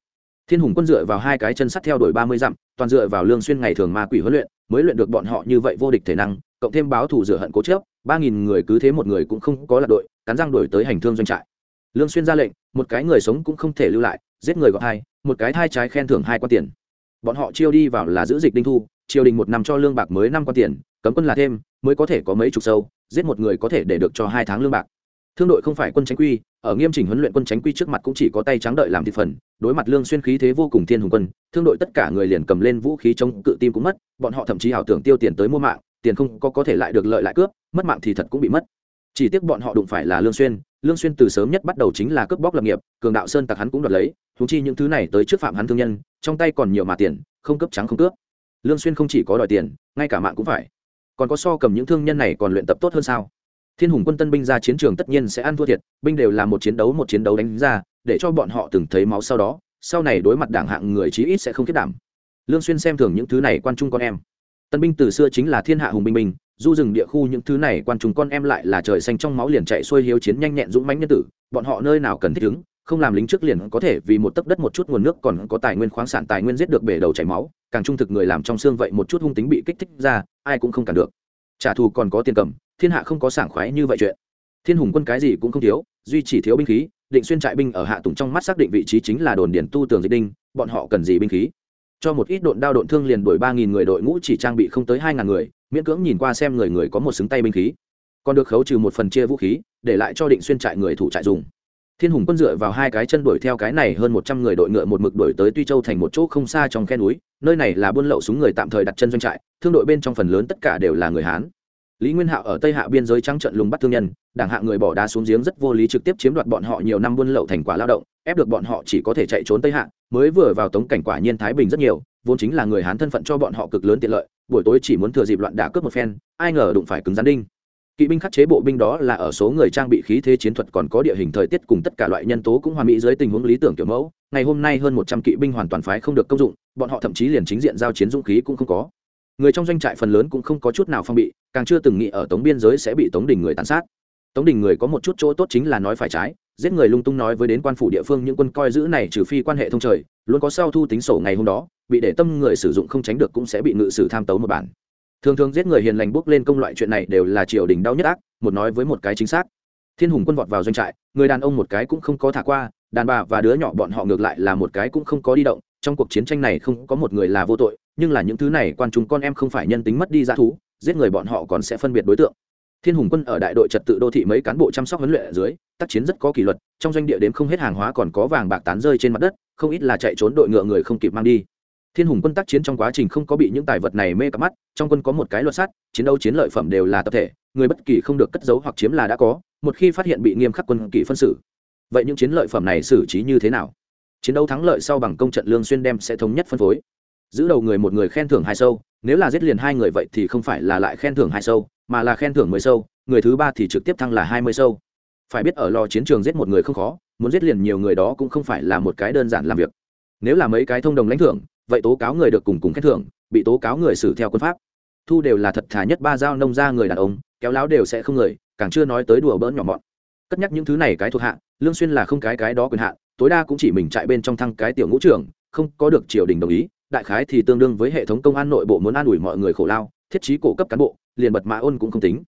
Thiên hùng quân dựa vào hai cái chân sắt theo đuổi ba mươi dặm, toàn dựa vào lương xuyên ngày thường ma quỷ huấn luyện, mới luyện được bọn họ như vậy vô địch thể năng cộng thêm báo thủ rửa hận cố chấp, ba nghìn người cứ thế một người cũng không có lạc đội, cắn răng đuổi tới hành thương doanh trại. Lương xuyên ra lệnh, một cái người sống cũng không thể lưu lại, giết người gọi hai, một cái thai trái khen thưởng hai quan tiền. Bọn họ chiêu đi vào là giữ dịch đinh thu, triều đình một năm cho lương bạc mới năm quan tiền, cấm quân là thêm, mới có thể có mấy chục sâu, giết một người có thể để được cho hai tháng lương bạc. Thương đội không phải quân tránh quy, ở nghiêm chỉnh huấn luyện quân tránh quy trước mặt cũng chỉ có tay trắng đợi làm thị phần, đối mặt lương xuyên khí thế vô cùng thiên hùng quân, thương đội tất cả người liền cầm lên vũ khí chống cự tim cũng mất, bọn họ thậm chí ảo tưởng tiêu tiền tới mua mạng tiền không có có thể lại được lợi lại cướp, mất mạng thì thật cũng bị mất. Chỉ tiếc bọn họ đụng phải là lương xuyên lương xuyên từ sớm nhất bắt đầu chính là cướp bóc lập nghiệp, cường đạo sơn tặc hắn cũng đoạt lấy thú chi những thứ này tới trước phạm hắn thương nhân, trong tay còn nhiều mà tiền, không cướp trắng không cướp. Lương xuyên không chỉ có đòi tiền, ngay cả mạng cũng phải. Còn có so cầm những thương nhân này còn luyện tập tốt hơn sao? Thiên hùng quân tân binh ra chiến trường tất nhiên sẽ ăn thua thiệt, binh đều là một chiến đấu một chiến đấu đánh ra, để cho bọn họ từng thấy máu sau đó, sau này đối mặt đảng hạng người chí ít sẽ không kết đảm. Lương xuyên xem thường những thứ này quan trung con em tân binh từ xưa chính là thiên hạ hùng binh binh, du rừng địa khu những thứ này quan chúng con em lại là trời xanh trong máu liền chạy xuôi hiếu chiến nhanh nhẹn dũng mãnh nhân tử, bọn họ nơi nào cần thích ứng, không làm lính trước liền có thể vì một tấc đất một chút nguồn nước còn có tài nguyên khoáng sản tài nguyên giết được bể đầu chảy máu, càng trung thực người làm trong xương vậy một chút hung tính bị kích thích ra, ai cũng không cản được. Trả thù còn có tiền cầm, thiên hạ không có sảng khoái như vậy chuyện. Thiên hùng quân cái gì cũng không thiếu, duy chỉ thiếu binh khí, định xuyên trại binh ở hạ tùng trong mắt xác định vị trí chính là đồn điển tu tường dịch đinh, bọn họ cần gì binh khí? Cho một ít độn đao độn thương liền đuổi ba nghìn người đội ngũ chỉ trang bị không tới hai ngàn người, miễn cưỡng nhìn qua xem người người có một xứng tay binh khí. Còn được khấu trừ một phần chia vũ khí, để lại cho định xuyên trại người thủ trại dùng. Thiên hùng quân dựa vào hai cái chân đuổi theo cái này hơn một trăm người đội ngựa một mực đuổi tới tuy châu thành một chỗ không xa trong khe núi, nơi này là buôn lậu súng người tạm thời đặt chân doanh trại, thương đội bên trong phần lớn tất cả đều là người hán lý nguyên hạo ở tây hạ biên giới trắng trận lùng bắt thương nhân, đảng hạ người bỏ đá xuống giếng rất vô lý trực tiếp chiếm đoạt bọn họ nhiều năm buôn lậu thành quả lao động, ép được bọn họ chỉ có thể chạy trốn tây hạ, mới vừa vào tống cảnh quả nhiên thái bình rất nhiều, vốn chính là người hán thân phận cho bọn họ cực lớn tiện lợi, buổi tối chỉ muốn thừa dịp loạn đả cướp một phen, ai ngờ đụng phải cứng gián đinh. Kỵ binh khắc chế bộ binh đó là ở số người trang bị khí thế chiến thuật còn có địa hình thời tiết cùng tất cả loại nhân tố cũng hoàn mỹ dưới tình huống lý tưởng kiểu mẫu, ngày hôm nay hơn một trăm kỵ binh hoàn toàn phái không được công dụng, bọn họ thậm chí liền chính diện giao chiến dũng khí cũng không có người trong doanh trại phần lớn cũng không có chút nào phong bị, càng chưa từng nghĩ ở tống biên giới sẽ bị tống đình người tàn sát. Tống đình người có một chút chỗ tốt chính là nói phải trái, giết người lung tung nói với đến quan phủ địa phương những quân coi giữ này trừ phi quan hệ thông trời, luôn có sau thu tính sổ ngày hôm đó, bị để tâm người sử dụng không tránh được cũng sẽ bị ngự sử tham tấu một bản. Thường thường giết người hiền lành bước lên công loại chuyện này đều là triều đình đau nhất ác, một nói với một cái chính xác. Thiên hùng quân vọt vào doanh trại, người đàn ông một cái cũng không có thả qua, đàn bà và đứa nhỏ bọn họ ngược lại là một cái cũng không có đi động trong cuộc chiến tranh này không có một người là vô tội, nhưng là những thứ này quan chúng con em không phải nhân tính mất đi giá thú, giết người bọn họ còn sẽ phân biệt đối tượng. Thiên hùng quân ở đại đội trật tự đô thị mấy cán bộ chăm sóc huấn luyện ở dưới, tác chiến rất có kỷ luật, trong doanh địa đếm không hết hàng hóa còn có vàng bạc tán rơi trên mặt đất, không ít là chạy trốn đội ngựa người không kịp mang đi. Thiên hùng quân tác chiến trong quá trình không có bị những tài vật này mê cắp mắt, trong quân có một cái luật sát, chiến đấu chiến lợi phẩm đều là tập thể, người bất kỳ không được cất giấu hoặc chiếm là đã có, một khi phát hiện bị nghiêm khắc quân kỷ phân xử. Vậy những chiến lợi phẩm này xử trí như thế nào? Chiến đấu thắng lợi sau bằng công trận lương xuyên đem sẽ thống nhất phân phối. Giữ đầu người một người khen thưởng hai sâu, nếu là giết liền hai người vậy thì không phải là lại khen thưởng hai sâu, mà là khen thưởng mười sâu, người thứ ba thì trực tiếp thăng là hai mươi sâu. Phải biết ở lò chiến trường giết một người không khó, muốn giết liền nhiều người đó cũng không phải là một cái đơn giản làm việc. Nếu là mấy cái thông đồng lãnh thưởng, vậy tố cáo người được cùng cùng khen thưởng, bị tố cáo người xử theo quân pháp. Thu đều là thật thà nhất ba dao nông ra người đàn ông, kéo láo đều sẽ không người, càng chưa nói tới đùa bỡn nhỏ mọn. Cất nhắc những thứ này cái thuộc hạ lương xuyên là không cái cái đó quyền hạn, tối đa cũng chỉ mình chạy bên trong thăng cái tiểu ngũ trưởng, không có được triều đình đồng ý, đại khái thì tương đương với hệ thống công an nội bộ muốn an ủi mọi người khổ lao, thiết trí cổ cấp cán bộ, liền bật mã ôn cũng không tính.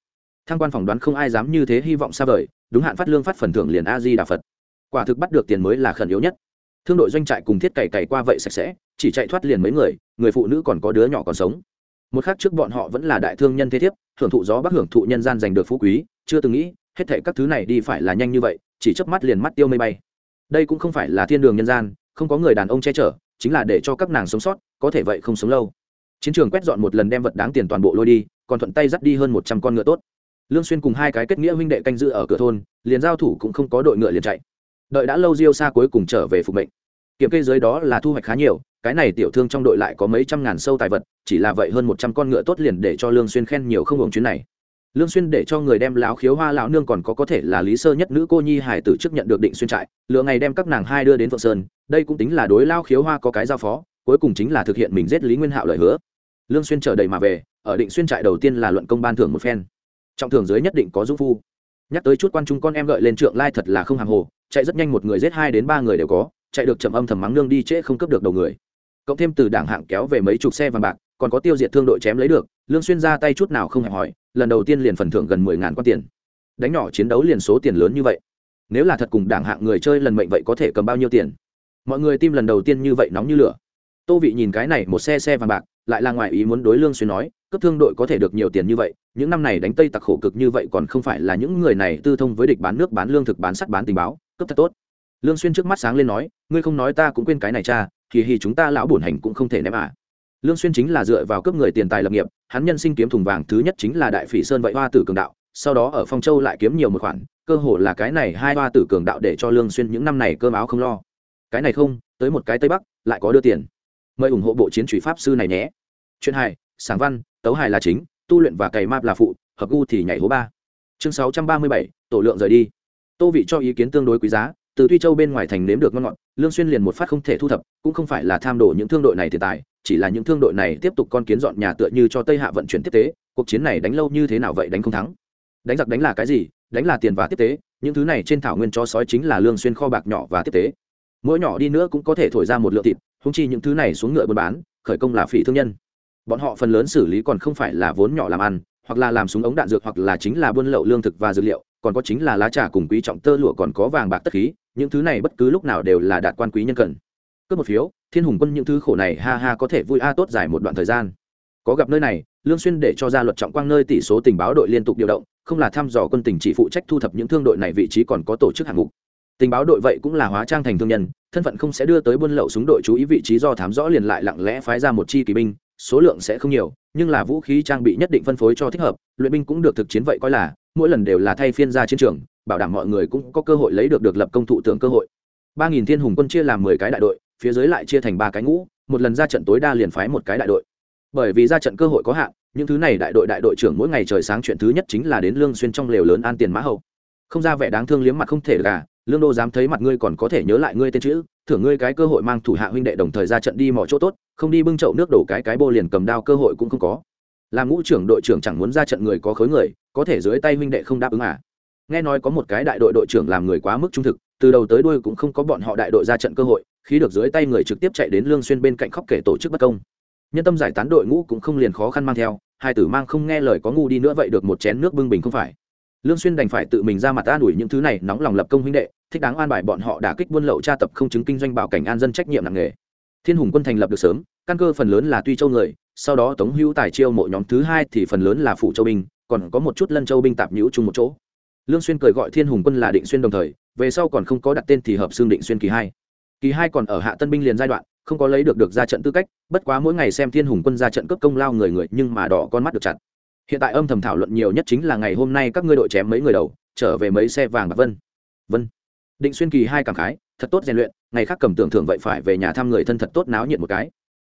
Thăng quan phỏng đoán không ai dám như thế hy vọng xa vời, đúng hạn phát lương phát phần thưởng liền a di đà phật. Quả thực bắt được tiền mới là khẩn yếu nhất. Thương đội doanh trại cùng thiết cày cày qua vậy sạch sẽ, chỉ chạy thoát liền mấy người người phụ nữ còn có đứa nhỏ còn sống. Một khác trước bọn họ vẫn là đại thương nhân thế thiếp, hưởng thụ gió bắc hưởng thụ nhân gian giành được phú quý, chưa từng nghĩ, hết thảy các thứ này đi phải là nhanh như vậy chỉ chớp mắt liền mắt tiêu mây bay. Đây cũng không phải là thiên đường nhân gian, không có người đàn ông che chở, chính là để cho các nàng sống sót, có thể vậy không sống lâu. Chiến trường quét dọn một lần đem vật đáng tiền toàn bộ lôi đi, còn thuận tay dắt đi hơn một trăm con ngựa tốt. Lương xuyên cùng hai cái kết nghĩa huynh đệ canh giữ ở cửa thôn, liền giao thủ cũng không có đội ngựa liền chạy. Đợi đã lâu diêu xa cuối cùng trở về phục mệnh. Kiểm kê dưới đó là thu hoạch khá nhiều, cái này tiểu thương trong đội lại có mấy trăm ngàn sâu tài vật, chỉ là vậy hơn một trăm con ngựa tốt liền để cho lương xuyên khen nhiều không hưởng chuyến này lương xuyên để cho người đem lão khiếu hoa lão nương còn có có thể là lý sơ nhất nữ cô nhi hải tử trước nhận được định xuyên trại, lựa ngày đem các nàng hai đưa đến phượng sơn, đây cũng tính là đối lao khiếu hoa có cái giao phó, cuối cùng chính là thực hiện mình giết lý nguyên hạo lời hứa. Lương xuyên chờ đầy mà về, ở định xuyên trại đầu tiên là luận công ban thưởng một phen. Trọng thưởng dưới nhất định có dũng phu. Nhắc tới chút quan trung con em gợi lên trượng lai thật là không hàng hồ, chạy rất nhanh một người giết hai đến ba người đều có, chạy được chậm âm thầm mắng nương đi trễ không cướp được đầu người. Cộng thêm từ đảng hạng kéo về mấy chục xe vàng bạc, còn có tiêu diệt thương đội chém lấy được, lương xuyên ra tay chút nào không hề hỏi lần đầu tiên liền phần thưởng gần mười ngàn quan tiền. Đánh nhỏ chiến đấu liền số tiền lớn như vậy. Nếu là thật cùng đảng hạng người chơi lần mệnh vậy có thể cầm bao nhiêu tiền? Mọi người tim lần đầu tiên như vậy nóng như lửa. Tô vị nhìn cái này một xe xe vàng bạc, lại là ngoài ý muốn đối lương xuyên nói, cấp thương đội có thể được nhiều tiền như vậy, những năm này đánh tây tặc khổ cực như vậy còn không phải là những người này tư thông với địch bán nước bán lương thực bán sắt bán tình báo, cấp thật tốt. Lương xuyên trước mắt sáng lên nói, ngươi không nói ta cũng quên cái này cha thì hì chúng ta lão bổn hành cũng không thể ném à lương xuyên chính là dựa vào cấp người tiền tài lập nghiệp hắn nhân sinh kiếm thùng vàng thứ nhất chính là đại phỉ sơn vậy hoa tử cường đạo sau đó ở phong châu lại kiếm nhiều một khoản cơ hồ là cái này hai hoa tử cường đạo để cho lương xuyên những năm này cơm áo không lo. Cái này không tới một cái tây bắc lại có đưa tiền. Mời ủng hộ bộ chiến truy pháp sư này nhé. Chuyện hài sáng văn tấu hài là chính tu luyện và cày map là phụ hợp gu thì nhảy hố ba. Chương 637, tổ lượng rời đi. Tô vị cho ý kiến tương đối quý giá từ tuy châu bên ngoài thành nếm được ngon ngọt lương xuyên liền một phát không thể thu thập, cũng không phải là tham đồ những thương đội này tiền tài, chỉ là những thương đội này tiếp tục con kiến dọn nhà tựa như cho tây hạ vận chuyển tiếp tế, cuộc chiến này đánh lâu như thế nào vậy đánh không thắng. Đánh giặc đánh là cái gì? Đánh là tiền và tiếp tế, những thứ này trên thảo nguyên cho sói chính là lương xuyên kho bạc nhỏ và tiếp tế. Mỗi nhỏ đi nữa cũng có thể thổi ra một lượng thịt húng chi những thứ này xuống ngựa buôn bán, khởi công là phỉ thương nhân. Bọn họ phần lớn xử lý còn không phải là vốn nhỏ làm ăn, hoặc là làm súng ống đạn dược, hoặc là chính là buôn lậu lương thực và dược liệu, còn có chính là lá trà cùng quý trọng tơ lụa, còn có vàng bạc tất khí những thứ này bất cứ lúc nào đều là đạt quan quý nhân cần. Cướp một phiếu, thiên hùng quân những thứ khổ này ha ha có thể vui a tốt dài một đoạn thời gian. Có gặp nơi này, lương xuyên để cho ra luật trọng quang nơi tỷ số tình báo đội liên tục điều động, không là thăm dò quân tình chỉ phụ trách thu thập những thương đội này vị trí còn có tổ chức hạng mục. Tình báo đội vậy cũng là hóa trang thành thương nhân, thân phận không sẽ đưa tới buôn lậu súng đội chú ý vị trí do thám rõ liền lại lặng lẽ phái ra một chi kỳ binh, số lượng sẽ không nhiều, nhưng là vũ khí trang bị nhất định phân phối cho thích hợp, luyện binh cũng được thực chiến vậy coi là, mỗi lần đều là thay phiên ra chiến trường bảo đảm mọi người cũng có cơ hội lấy được được lập công thụ tượng cơ hội. Ba nghìn thiên hùng quân chia làm mười cái đại đội, phía dưới lại chia thành ba cái ngũ, một lần ra trận tối đa liền phái một cái đại đội. Bởi vì ra trận cơ hội có hạn, những thứ này đại đội đại đội trưởng mỗi ngày trời sáng chuyện thứ nhất chính là đến lương xuyên trong lều lớn an tiền mã hậu. Không ra vẻ đáng thương liếm mặt không thể gà lương đô dám thấy mặt ngươi còn có thể nhớ lại ngươi tên chữ, thưởng ngươi cái cơ hội mang thủ hạ huynh đệ đồng thời ra trận đi mò chỗ tốt, không đi bưng chậu nước đổ cái cái bô liền cầm đao cơ hội cũng không có. Làm ngũ trưởng đội trưởng chẳng muốn ra trận người có khối người, có thể dưới tay huynh đệ không đáp ứng à? Nghe nói có một cái đại đội đội trưởng làm người quá mức trung thực, từ đầu tới đuôi cũng không có bọn họ đại đội ra trận cơ hội khi được dưới tay người trực tiếp chạy đến lương xuyên bên cạnh khóc kể tổ chức bất công. Nhân tâm giải tán đội ngũ cũng không liền khó khăn mang theo, hai tử mang không nghe lời có ngu đi nữa vậy được một chén nước bưng bình không phải. Lương xuyên đành phải tự mình ra mặt an ủi những thứ này, nóng lòng lập công huynh đệ, thích đáng an bài bọn họ đả kích buôn lậu tra tập không chứng kinh doanh bảo cảnh an dân trách nhiệm nặng nghề thiên hùng quân thành lập được sớm, căn cơ phần lớn là tuy châu người, sau đó tống hữu tài chiêu mộ nhóm thứ hai thì phần lớn là phụ châu binh, còn có một chút lân châu binh tạp nhũ chung một chỗ lương xuyên cười gọi thiên hùng quân là định xuyên đồng thời, về sau còn không có đặt tên thì hợp xương định xuyên kỳ hai. Kỳ hai còn ở hạ tân binh liền giai đoạn, không có lấy được được ra trận tư cách, bất quá mỗi ngày xem thiên hùng quân ra trận cấp công lao người người nhưng mà đỏ con mắt được chặt. Hiện tại âm thầm thảo luận nhiều nhất chính là ngày hôm nay các ngươi đội chém mấy người đầu, trở về mấy xe vàng bạc vân. Vân. Định xuyên kỳ hai cảm khái, thật tốt rèn luyện, ngày khác cầm tưởng thưởng vậy phải về nhà thăm người thân thật tốt náo nhiệt một cái.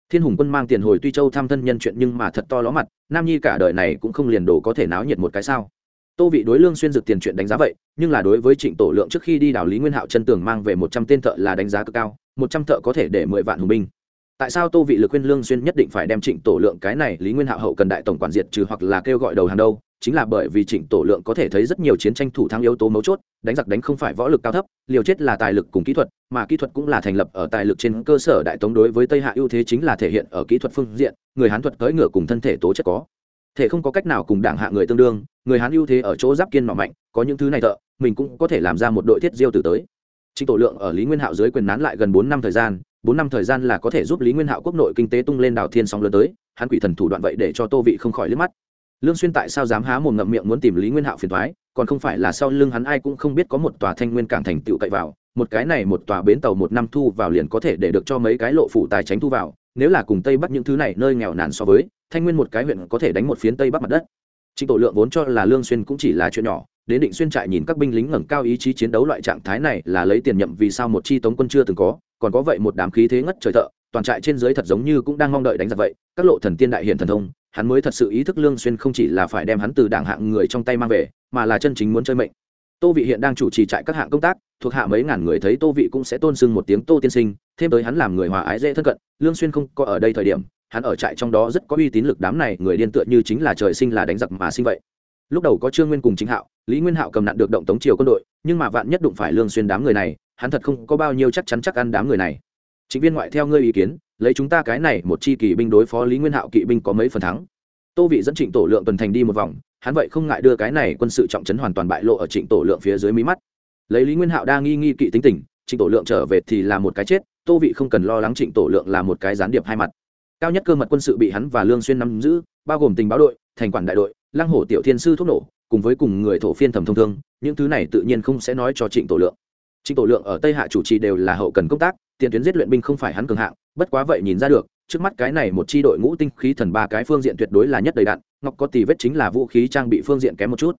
Thiên hùng quân mang tiền hồi tuy châu thăm thân nhân chuyện nhưng mà thật to ló mặt, nam nhi cả đời này cũng không liền đồ có thể náo nhiệt một cái sao tô vị đối lương xuyên dược tiền chuyện đánh giá vậy, nhưng là đối với trịnh tổ lượng trước khi đi đảo lý nguyên hạo chân tường mang về một trăm tên thợ là đánh giá cực cao, một trăm thợ có thể để mười vạn hùng binh. Tại sao tô vị lực khuyên lương xuyên nhất định phải đem trịnh tổ lượng cái này lý nguyên hạo hậu cần đại tổng quản diệt trừ hoặc là kêu gọi đầu hàng đâu, chính là bởi vì trịnh tổ lượng có thể thấy rất nhiều chiến tranh thủ thắng yếu tố mấu chốt, đánh giặc đánh không phải võ lực cao thấp, liều chết là tài lực cùng kỹ thuật, mà kỹ thuật cũng là thành lập ở tài lực trên cơ sở đại tống đối với tây hạ ưu thế chính là thể hiện ở kỹ thuật phương diện, người hán thuật cưỡi ngựa cùng thân thể tố chất có thể không có cách nào cùng đảng hạ người tương đương, người hán ưu thế ở chỗ giáp kiên nọ mạnh, có những thứ này thợ, mình cũng có thể làm ra một đội thiết diêu từ tới. Trịnh tổ lượng ở lý nguyên hạo dưới quyền nán lại gần bốn năm thời gian, bốn năm thời gian là có thể giúp lý nguyên hạo quốc nội kinh tế tung lên đảo thiên sóng lớn tới, hắn quỷ thần thủ đoạn vậy để cho tô vị không khỏi liếc mắt. Lương xuyên tại sao dám há mồm ngậm miệng muốn tìm lý nguyên hạo phiền toái, còn không phải là sau lưng hắn ai cũng không biết có một tòa thanh nguyên cảng thành tựu cậy vào một cái này một tòa bến tàu một năm thu vào liền có thể để được cho mấy cái lộ phủ tài tránh thu vào, nếu là cùng tây bắc những thứ này nơi nghèo nàn so với, thanh nguyên một cái huyện có thể đánh một phiến tây bắc mặt đất. Trịnh tổ lượng vốn cho là lương xuyên cũng chỉ là chuyện nhỏ, đến định xuyên trại nhìn các binh lính ngẩng cao ý chí chiến đấu loại trạng thái này là lấy tiền nhậm vì sao một chi tống quân chưa từng có, còn có vậy một đám khí thế ngất trời thợ, toàn trại trên dưới thật giống như cũng đang mong đợi đánh giặc vậy, các lộ thần tiên đại hiển thần thông, hắn mới thật sự ý thức lương xuyên không chỉ là phải đem hắn từ đảng hạng người trong tay mang về, mà là chân chính muốn chơi mệnh tô vị hiện đang chủ trì trại các hạng công tác, thuộc hạ mấy ngàn người thấy tô vị cũng sẽ tôn sưng một tiếng tô tiên sinh, thêm tới hắn làm người hòa ái dễ thân cận, lương xuyên không có ở đây thời điểm, hắn ở trại trong đó rất có uy tín lực đám này người điên tựa như chính là trời sinh là đánh giặc mà sinh vậy. Lúc đầu có trương nguyên cùng chính hạo, lý nguyên hạo cầm nạn được động tống triều quân đội, nhưng mà vạn nhất đụng phải lương xuyên đám người này, hắn thật không có bao nhiêu chắc chắn chắc ăn đám người này. Chính viên ngoại theo ngươi ý kiến, lấy chúng ta cái này một chi kỳ binh đối phó lý nguyên hạo kỵ binh có mấy phần thắng. Tô vị dẫn trịnh tổ lượng tuần thành đi một vòng hắn vậy không ngại đưa cái này quân sự trọng trấn hoàn toàn bại lộ ở trịnh tổ lượng phía dưới mí mắt. Lấy lý nguyên hạo đa nghi nghi kỵ tính tình, trịnh tổ lượng trở về thì là một cái chết, tô vị không cần lo lắng trịnh tổ lượng là một cái gián điệp hai mặt. Cao nhất cơ mật quân sự bị hắn và lương xuyên nắm giữ, bao gồm tình báo đội, thành quản đại đội, lăng hổ tiểu thiên sư thuốc nổ, cùng với cùng người thổ phiên thẩm thông thương, những thứ này tự nhiên không sẽ nói cho trịnh tổ lượng. Trịnh tổ lượng ở tây hạ chủ trì đều là hậu cần công tác, tiền tuyến giết luyện binh không phải hắn cường hạng, bất quá vậy nhìn ra được, trước mắt cái này một chi đội ngũ tinh khí thần ba cái phương diện tuyệt đối là nhất đầy đạn ngọc có tỷ vết chính là vũ khí trang bị phương diện kém một chút.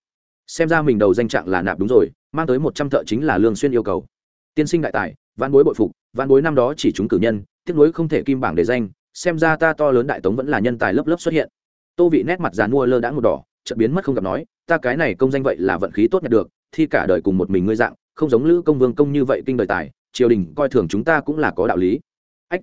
Xem ra mình đầu danh trạng là nạp đúng rồi, mang tới một trăm thợ chính là lương xuyên yêu cầu. Tiên sinh đại tài văn bối bội phục văn bối năm đó chỉ chúng cử nhân, tiếc nuối không thể kim bảng để danh, xem ra ta to lớn đại tống vẫn là nhân tài lớp lớp xuất hiện. Tô vị nét mặt dàn mua lơ đãng một đỏ, chợt biến mất không gặp nói, ta cái này công danh vậy là vận khí tốt nhặt được, thi cả đời cùng một mình ngươi dạng, không giống lữ công vương công như vậy kinh đời tài, triều đình coi thường chúng ta cũng là có đạo lý. Ách,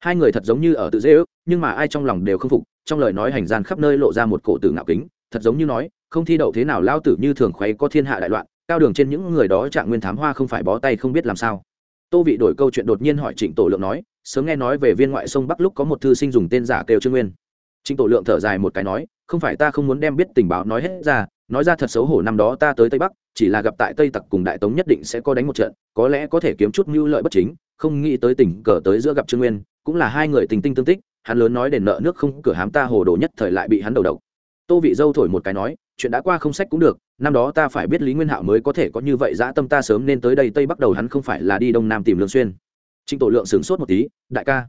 hai người thật giống như ở tự dễ ước, nhưng mà ai trong lòng đều không phục trong lời nói hành gian khắp nơi lộ ra một cổ tử ngạo kính, thật giống như nói, không thi đậu thế nào lao tử như thường khoáy có thiên hạ đại loạn, cao đường trên những người đó trạng nguyên thám hoa không phải bó tay không biết làm sao. Tô vị đổi câu chuyện đột nhiên hỏi trịnh tổ lượng nói, sớm nghe nói về viên ngoại sông bắc lúc có một thư sinh dùng tên giả kêu trương nguyên. Trịnh tổ lượng thở dài một cái nói, không phải ta không muốn đem biết tình báo nói hết ra, nói ra thật xấu hổ năm đó ta tới tây bắc, chỉ là gặp tại tây tặc cùng đại tống nhất định sẽ có đánh một trận, có lẽ có thể kiếm chút mưu lợi bất chính, không nghĩ tới tình cờ tới giữa gặp trương nguyên, cũng là hai người tình tinh tương tích hắn lớn nói đền nợ nước không, cửa hám ta hồ đồ nhất thời lại bị hắn đầu độc. Tô vị dâu thổi một cái nói, chuyện đã qua không sách cũng được, năm đó ta phải biết lý nguyên hạo mới có thể có như vậy dã tâm ta sớm nên tới đây, tây bắc đầu hắn không phải là đi đông nam tìm lương xuyên. Trịnh tổ lượng sửng sốt một tí, đại ca,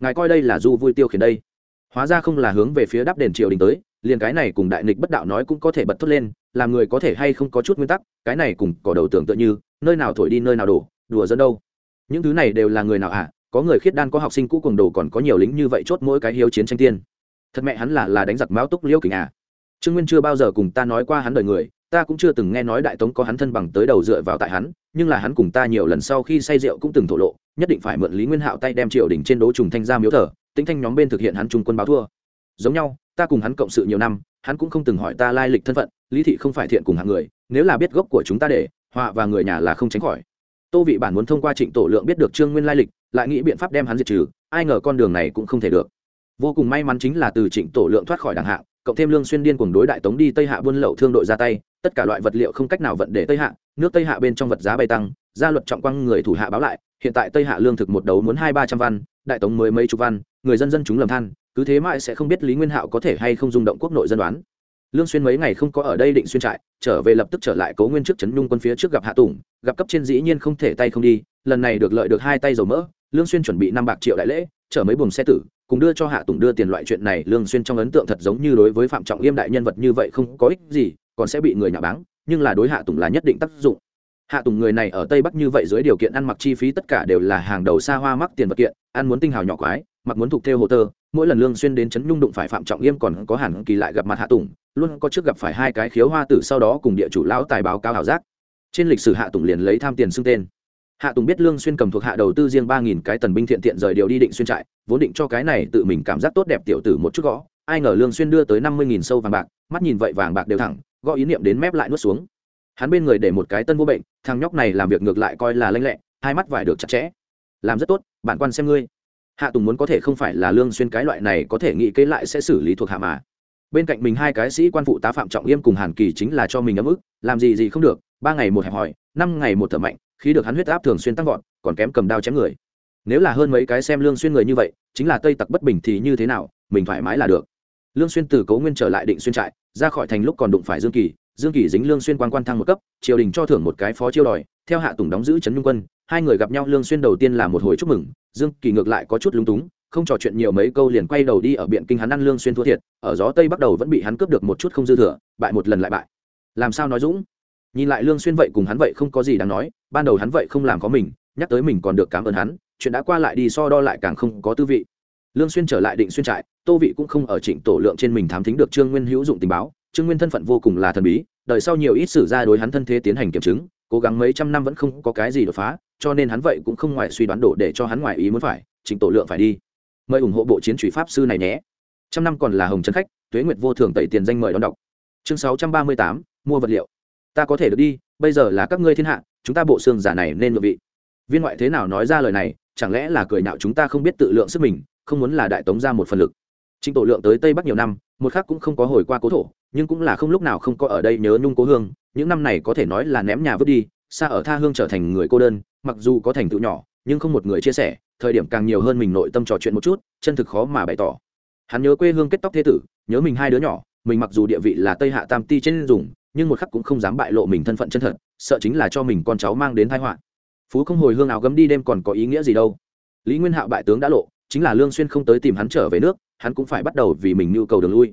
ngài coi đây là du vui tiêu khiển đây. Hóa ra không là hướng về phía đáp đền triều đình tới, liền cái này cùng đại nghịch bất đạo nói cũng có thể bật thốt lên, làm người có thể hay không có chút nguyên tắc, cái này cùng cỏ đầu tưởng tượng như, nơi nào thổi đi nơi nào đổ, đùa dân đâu. Những thứ này đều là người nào ạ à? Có người khiết đan có học sinh cũ cùng đồ còn có nhiều lính như vậy chốt mỗi cái hiếu chiến tranh tiên. Thật mẹ hắn là là đánh giặc mão túc liêu kình à. Trương nguyên chưa bao giờ cùng ta nói qua hắn đời người, ta cũng chưa từng nghe nói đại tống có hắn thân bằng tới đầu dựa vào tại hắn, nhưng là hắn cùng ta nhiều lần sau khi say rượu cũng từng thổ lộ, nhất định phải mượn lý nguyên hạo tay đem triều đình trên đố trùng thanh ra miếu thờ, tính thanh nhóm bên thực hiện hắn trung quân báo thua. Giống nhau, ta cùng hắn cộng sự nhiều năm, hắn cũng không từng hỏi ta lai lịch thân phận, lý thị không phải thiện cùng hạng người, nếu là biết gốc của chúng ta để, họa và người nhà là không tránh khỏi. Tô vị bản muốn thông qua trịnh tổ lượng biết được trương nguyên lai lịch lại nghĩ biện pháp đem hắn diệt trừ, ai ngờ con đường này cũng không thể được. Vô cùng may mắn chính là từ trịnh tổ lượng thoát khỏi đảng hạng, cộng thêm lương xuyên điên cuồng đối đại tống đi tây hạ buôn lậu thương đội ra tay, tất cả loại vật liệu không cách nào vận để tây hạ, nước tây hạ bên trong vật giá bay tăng, gia luật trọng quang người thủ hạ báo lại, hiện tại tây hạ lương thực một đấu muốn hai ba trăm văn, đại tống mới mấy chục văn, người dân dân chúng lầm than, cứ thế mãi sẽ không biết lý nguyên hạo có thể hay không rung động quốc nội dân đoán lương xuyên mấy ngày không có ở đây định xuyên trại, trở về lập tức trở lại cố nguyên trước trấn nhung quân phía trước gặp hạ tùng, gặp cấp trên dĩ nhiên không thể tay không đi, lần này được lợi được hai tay dầu mỡ, lương xuyên chuẩn bị năm bạc triệu đại lễ, chở mấy buồng xe tử, cùng đưa cho hạ tùng đưa tiền loại chuyện này, lương xuyên trong ấn tượng thật giống như đối với phạm trọng yêm đại nhân vật như vậy không có ích gì, còn sẽ bị người nhà báng, nhưng là đối hạ tùng là nhất định tác dụng. Hạ tùng người này ở tây bắc như vậy dưới điều kiện ăn mặc chi phí tất cả đều là hàng đầu xa hoa mắc tiền vật kiện, ăn muốn tinh hào nhỏ quái, mặc muốn thuộc theo hồ tơ, mỗi lần lương xuyên đến chấn nhung đụng phải phạm trọng yêm còn có hẳn kỳ lại gặp mặt hạ tùng luôn có trước gặp phải hai cái khiếu hoa tử sau đó cùng địa chủ lão tài báo cáo hảo giác. Trên lịch sử hạ tùng liền lấy tham tiền xưng tên. Hạ tùng biết lương xuyên cầm thuộc hạ đầu tư riêng ba nghìn cái tần binh thiện tiện rời điều đi định xuyên trại, vốn định cho cái này tự mình cảm giác tốt đẹp tiểu tử một chút gõ. Ai ngờ lương xuyên đưa tới năm mươi nghìn sâu vàng bạc, mắt nhìn vậy vàng bạc đều thẳng, gõ ý niệm đến mép lại nuốt xuống. Hắn bên người để một cái tân vô bệnh, thằng nhóc này làm việc ngược lại coi là lanh lẹ, hai mắt vải được chặt chẽ. Làm rất tốt, bản quan xem ngươi. Hạ tùng muốn có thể không phải là lương xuyên cái loại này có thể nghĩ kế lại sẽ xử lý thuộc hạ mà bên cạnh mình hai cái sĩ quan phụ tá phạm trọng yêm cùng hàn kỳ chính là cho mình ấm ức, làm gì gì không được, ba ngày một hẹp hỏi năm ngày một thở mạnh khi được hắn huyết áp thường xuyên tăng vọt, còn kém cầm đao chém người. Nếu là hơn mấy cái xem lương xuyên người như vậy, chính là tây tặc bất bình thì như thế nào, mình thoải mái là được. Lương xuyên từ cố nguyên trở lại định xuyên trại, ra khỏi thành lúc còn đụng phải dương kỳ dương kỳ dính lương xuyên quan quan thăng một cấp, triều đình cho thưởng một cái phó chiêu đòi, theo hạ tùng đóng giữ trấn nhung quân, hai người gặp nhau lương xuyên đầu tiên là một hồi chúc mừng, dương kỳ ngược lại có chút lúng túng không trò chuyện nhiều mấy câu liền quay đầu đi ở biện kinh hắn ăn lương xuyên thua thiệt, ở gió tây bắt đầu vẫn bị hắn cướp được một chút không dư thừa, bại một lần lại bại. Làm sao nói dũng? Nhìn lại lương xuyên vậy cùng hắn vậy không có gì đáng nói, ban đầu hắn vậy không làm có mình, nhắc tới mình còn được cảm ơn hắn, chuyện đã qua lại đi so đo lại càng không có tư vị. Lương xuyên trở lại định xuyên trại, tô vị cũng không ở trịnh tổ lượng trên mình thám thính được trương nguyên hữu dụng tình báo, trương nguyên thân phận vô cùng là thần bí đợi sau nhiều ít sử ra đối hắn thân thế tiến hành kiểm chứng, cố gắng mấy trăm năm vẫn không có cái gì đột phá, cho nên hắn vậy cũng không ngoài suy đoán đổ để cho hắn ngoài ý muốn phải, trịnh tổ lượng phải đi mời ủng hộ bộ chiến truy pháp sư này nhé. Trăm năm còn là hồng trấn khách, tuế nguyệt vô thường tẩy tiền danh mời đón đọc. Chương sáu trăm ba mươi tám, mua vật liệu. Ta có thể được đi, bây giờ là các ngươi thiên hạ, chúng ta bộ xương giả này nên ngự vị. Viên ngoại thế nào nói ra lời này, chẳng lẽ là cười nhạo chúng ta không biết tự lượng sức mình, không muốn là đại tống ra một phần lực. Trịnh tổ lượng tới tây bắc nhiều năm, một khác cũng không có hồi qua cố thổ, nhưng cũng là không lúc nào không có ở đây nhớ nhung cố hương, những năm này có thể nói là ném nhà vứt đi, xa ở tha hương trở thành người cô đơn, mặc dù có thành tựu nhỏ, nhưng không một người chia sẻ thời điểm càng nhiều hơn mình nội tâm trò chuyện một chút, chân thực khó mà bày tỏ. Hắn nhớ quê hương kết tóc thế tử, nhớ mình hai đứa nhỏ, mình mặc dù địa vị là tây hạ tam ti trên dùng, nhưng một khắc cũng không dám bại lộ mình thân phận chân thật, sợ chính là cho mình con cháu mang đến thái họa. Phú không hồi hương áo gấm đi đêm còn có ý nghĩa gì đâu. Lý nguyên hạo bại tướng đã lộ, chính là lương xuyên không tới tìm hắn trở về nước, hắn cũng phải bắt đầu vì mình nhu cầu đường lui.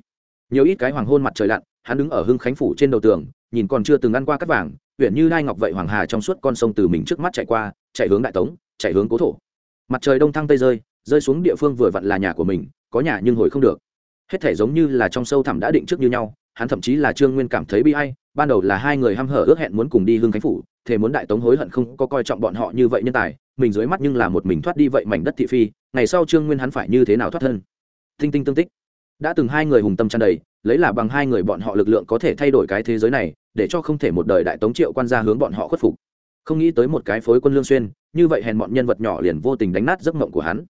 Nhiều ít cái hoàng hôn mặt trời lặn, hắn đứng ở hưng khánh phủ trên đầu tường, nhìn còn chưa từng ăn qua cắt vàng, huyện như lai ngọc vậy hoàng hà trong suốt con sông từ mình trước mắt chạy qua, chạy hướng đại tống, chạy hướng cố thổ mặt trời đông thăng tây rơi rơi xuống địa phương vừa vặn là nhà của mình, có nhà nhưng hồi không được. Hết thể giống như là trong sâu thẳm đã định trước như nhau, hắn thậm chí là trương nguyên cảm thấy bi ai, ban đầu là hai người h hở ước hẹn muốn cùng đi hương khánh phủ thế muốn đại tống hối hận không có coi trọng bọn họ như vậy nhân tài, mình dưới mắt nhưng là một mình thoát đi vậy mảnh đất thị phi, ngày sau trương nguyên hắn phải như thế nào thoát thân? Thinh tinh tương tích. Đã từng hai người hùng tâm tràn đầy, lấy là bằng hai người bọn họ lực lượng có thể thay đổi cái thế giới này, để cho không thể một đời đại tống triệu quan gia hướng bọn họ khuất phục không nghĩ tới một cái phối quân lương xuyên, như vậy hèn bọn nhân vật nhỏ liền vô tình đánh nát giấc mộng của hắn.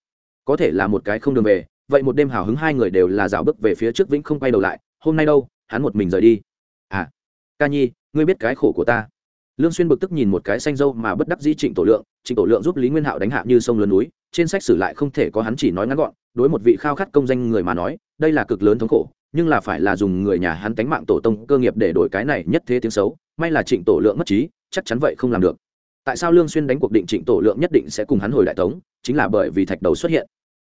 Có thể là một cái không đường về, vậy một đêm hào hứng hai người đều là rào bước về phía trước vĩnh không quay đầu lại, hôm nay đâu, hắn một mình rời đi. À ca nhi, ngươi biết cái khổ của ta. Lương xuyên bực tức nhìn một cái xanh dâu mà bất đắc dĩ trịnh tổ lượng, trịnh tổ lượng giúp lý nguyên hạo đánh hạ như sông lớn núi, trên sách sử lại không thể có hắn chỉ nói ngắn gọn, đối một vị khao khát công danh người mà nói, đây là cực lớn thống khổ, nhưng là phải là dùng người nhà hắn tánh mạng tổ tông cơ nghiệp để đổi cái này nhất thế tiếng xấu, may là trịnh tổ lượng mất trí, chắc chắn vậy không làm được tại sao lương xuyên đánh cuộc định trịnh tổ lượng nhất định sẽ cùng hắn hồi đại tống, chính là bởi vì thạch đầu xuất hiện.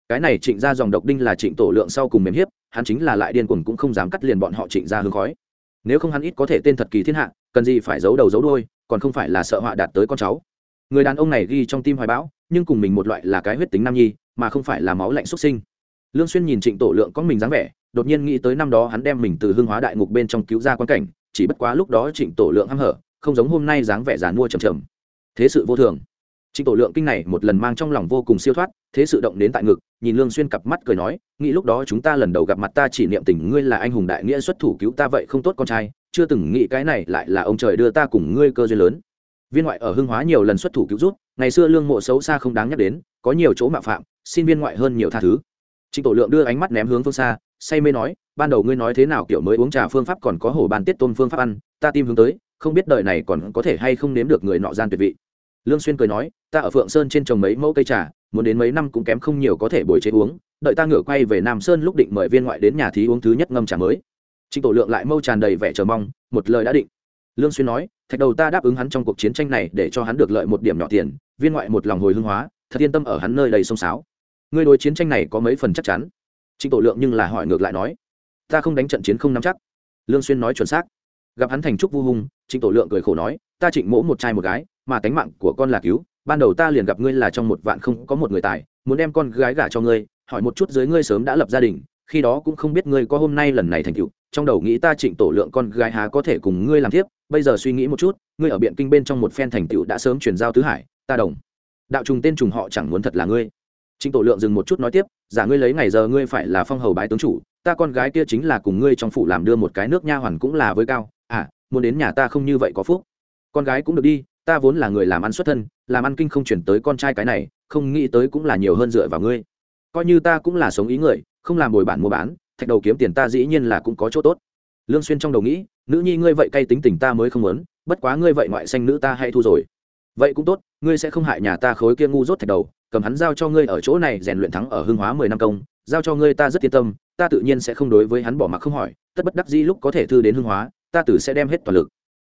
Cái này trịnh gia dòng độc đinh là trịnh tổ lượng sau cùng mềm hiếp, hắn chính là lại điên cuồng cũng không dám cắt liền bọn họ trịnh gia hương khói. Nếu không hắn ít có thể tên thật kỳ thiên hạ, cần gì phải giấu đầu giấu đuôi, còn không phải là sợ họa đạt tới con cháu. Người đàn ông này ghi trong tim hoài bão, nhưng cùng mình một loại là cái huyết tính nam nhi, mà không phải là máu lạnh xuất sinh. Lương xuyên nhìn trịnh tổ lượng có mình dáng vẻ, đột nhiên nghĩ tới năm đó hắn đem mình từ hương hóa đại ngục bên trong cứu ra quan cảnh, chỉ bất quá lúc đó trịnh tổ lượng hăm hở, không giống hôm nay dáng vẻ giàn mua trầm trầm thế sự vô thường. Trịnh tổ lượng kinh này một lần mang trong lòng vô cùng siêu thoát, thế sự động đến tại ngực, nhìn lương xuyên cặp mắt cười nói, nghĩ lúc đó chúng ta lần đầu gặp mặt ta chỉ niệm tình ngươi là anh hùng đại nghĩa xuất thủ cứu ta vậy không tốt con trai, chưa từng nghĩ cái này lại là ông trời đưa ta cùng ngươi cơ duyên lớn. Viên ngoại ở hưng hóa nhiều lần xuất thủ cứu rút ngày xưa lương mộ xấu xa không đáng nhắc đến, có nhiều chỗ mạo phạm, xin viên ngoại hơn nhiều tha thứ. Trịnh tổ lượng đưa ánh mắt ném hướng phương xa, say mê nói, ban đầu ngươi nói thế nào kiểu mới uống trà phương pháp còn có hồ bàn tiết tôm phương pháp ăn, ta tim hướng tới, không biết đời này còn có thể hay không nếm được người nọ gian tuyệt vị lương xuyên cười nói, ta ở phượng sơn trên trồng mấy mẫu cây trà, muốn đến mấy năm cũng kém không nhiều có thể bồi chế uống, đợi ta ngửa quay về nam sơn lúc định mời viên ngoại đến nhà thí uống thứ nhất ngâm trà mới. Trịnh tổ lượng lại mâu tràn đầy vẻ chờ mong, một lời đã định. Lương xuyên nói, thạch đầu ta đáp ứng hắn trong cuộc chiến tranh này để cho hắn được lợi một điểm nhỏ tiền, viên ngoại một lòng hồi hương hóa, thật yên tâm ở hắn nơi đầy sông sáo. Ngươi đối chiến tranh này có mấy phần chắc chắn? Trịnh tổ lượng nhưng là hỏi ngược lại nói, ta không đánh trận chiến không nắm chắc. Lương xuyên nói chuẩn xác. Gặp hắn thành trúc vu hùng. trịnh tổ lượng cười khổ nói, ta trịnh mỗ một trai một gái mà tánh mạng của con là cứu. Ban đầu ta liền gặp ngươi là trong một vạn không có một người tài, muốn đem con gái gả cho ngươi, hỏi một chút dưới ngươi sớm đã lập gia đình, khi đó cũng không biết ngươi có hôm nay lần này thành tựu. Trong đầu nghĩ ta trịnh tổ lượng con gái há có thể cùng ngươi làm tiếp bây giờ suy nghĩ một chút, ngươi ở biện kinh bên trong một phen thành tựu đã sớm chuyển giao tứ hải, ta đồng. Đạo trùng tên trùng họ chẳng muốn thật là ngươi. Trịnh tổ lượng dừng một chút nói tiếp, giả ngươi lấy ngày giờ ngươi phải là phong hầu bái tướng chủ, ta con gái kia chính là cùng ngươi trong phủ làm đưa một cái nước nha hoàn cũng là với cao. À muốn đến nhà ta không như vậy có phúc. Con gái cũng được đi ta vốn là người làm ăn xuất thân, làm ăn kinh không chuyển tới con trai cái này, không nghĩ tới cũng là nhiều hơn dựa vào ngươi. Coi như ta cũng là sống ý người, không làm bồi bản mua bán, thạch đầu kiếm tiền ta dĩ nhiên là cũng có chỗ tốt. Lương xuyên trong đầu nghĩ, nữ nhi ngươi vậy cay tính tình ta mới không muốn, bất quá ngươi vậy ngoại xanh nữ ta hay thu rồi. Vậy cũng tốt, ngươi sẽ không hại nhà ta khối kia ngu dốt thạch đầu, cầm hắn giao cho ngươi ở chỗ này rèn luyện thắng ở hương hóa mười năm công, giao cho ngươi ta rất yên tâm, ta tự nhiên sẽ không đối với hắn bỏ mặc không hỏi, tất bất đắc dĩ lúc có thể thư đến hương hóa, ta tử sẽ đem hết toàn lực.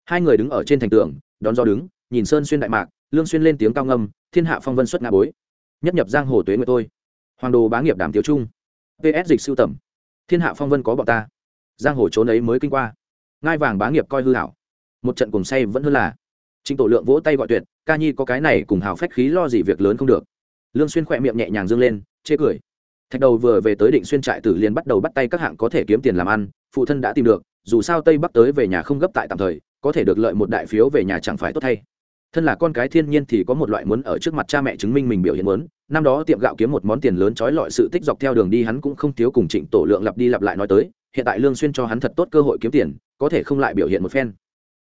Hai người đứng ở trên thành tường, đón gió đứng nhìn sơn xuyên đại mạc, lương xuyên lên tiếng cao ngâm, thiên hạ phong vân xuất ngã bối. Nhất nhập giang hồ tuế nguyệt tôi hoàng đồ bá nghiệp đảm tiểu trung. Ps dịch siêu tầm. Thiên hạ phong vân có bọn ta. Giang hồ trốn ấy mới kinh qua. Ngai vàng bá nghiệp coi hư hảo. Một trận cùng say vẫn hơn là. Trịnh tổ lượng vỗ tay gọi tuyệt, ca nhi, có cái này cùng hào phách khí lo gì việc lớn không được. Lương xuyên khoẹt miệng nhẹ nhàng dương lên, chê cười. Thạch đầu vừa về tới định xuyên trại tử liền bắt đầu bắt tay các hạng có thể kiếm tiền làm ăn, phụ thân đã tìm được, dù sao tây bắc tới về nhà không gấp tại tạm thời, có thể được lợi một đại phiếu về nhà chẳng phải tốt thay thân là con cái thiên nhiên thì có một loại muốn ở trước mặt cha mẹ chứng minh mình biểu hiện muốn. Năm đó tiệm gạo kiếm một món tiền lớn trói lọi sự tích dọc theo đường đi, hắn cũng không thiếu cùng trịnh tổ lượng lặp đi lặp lại nói tới, hiện tại lương xuyên cho hắn thật tốt cơ hội kiếm tiền, có thể không lại biểu hiện một phen.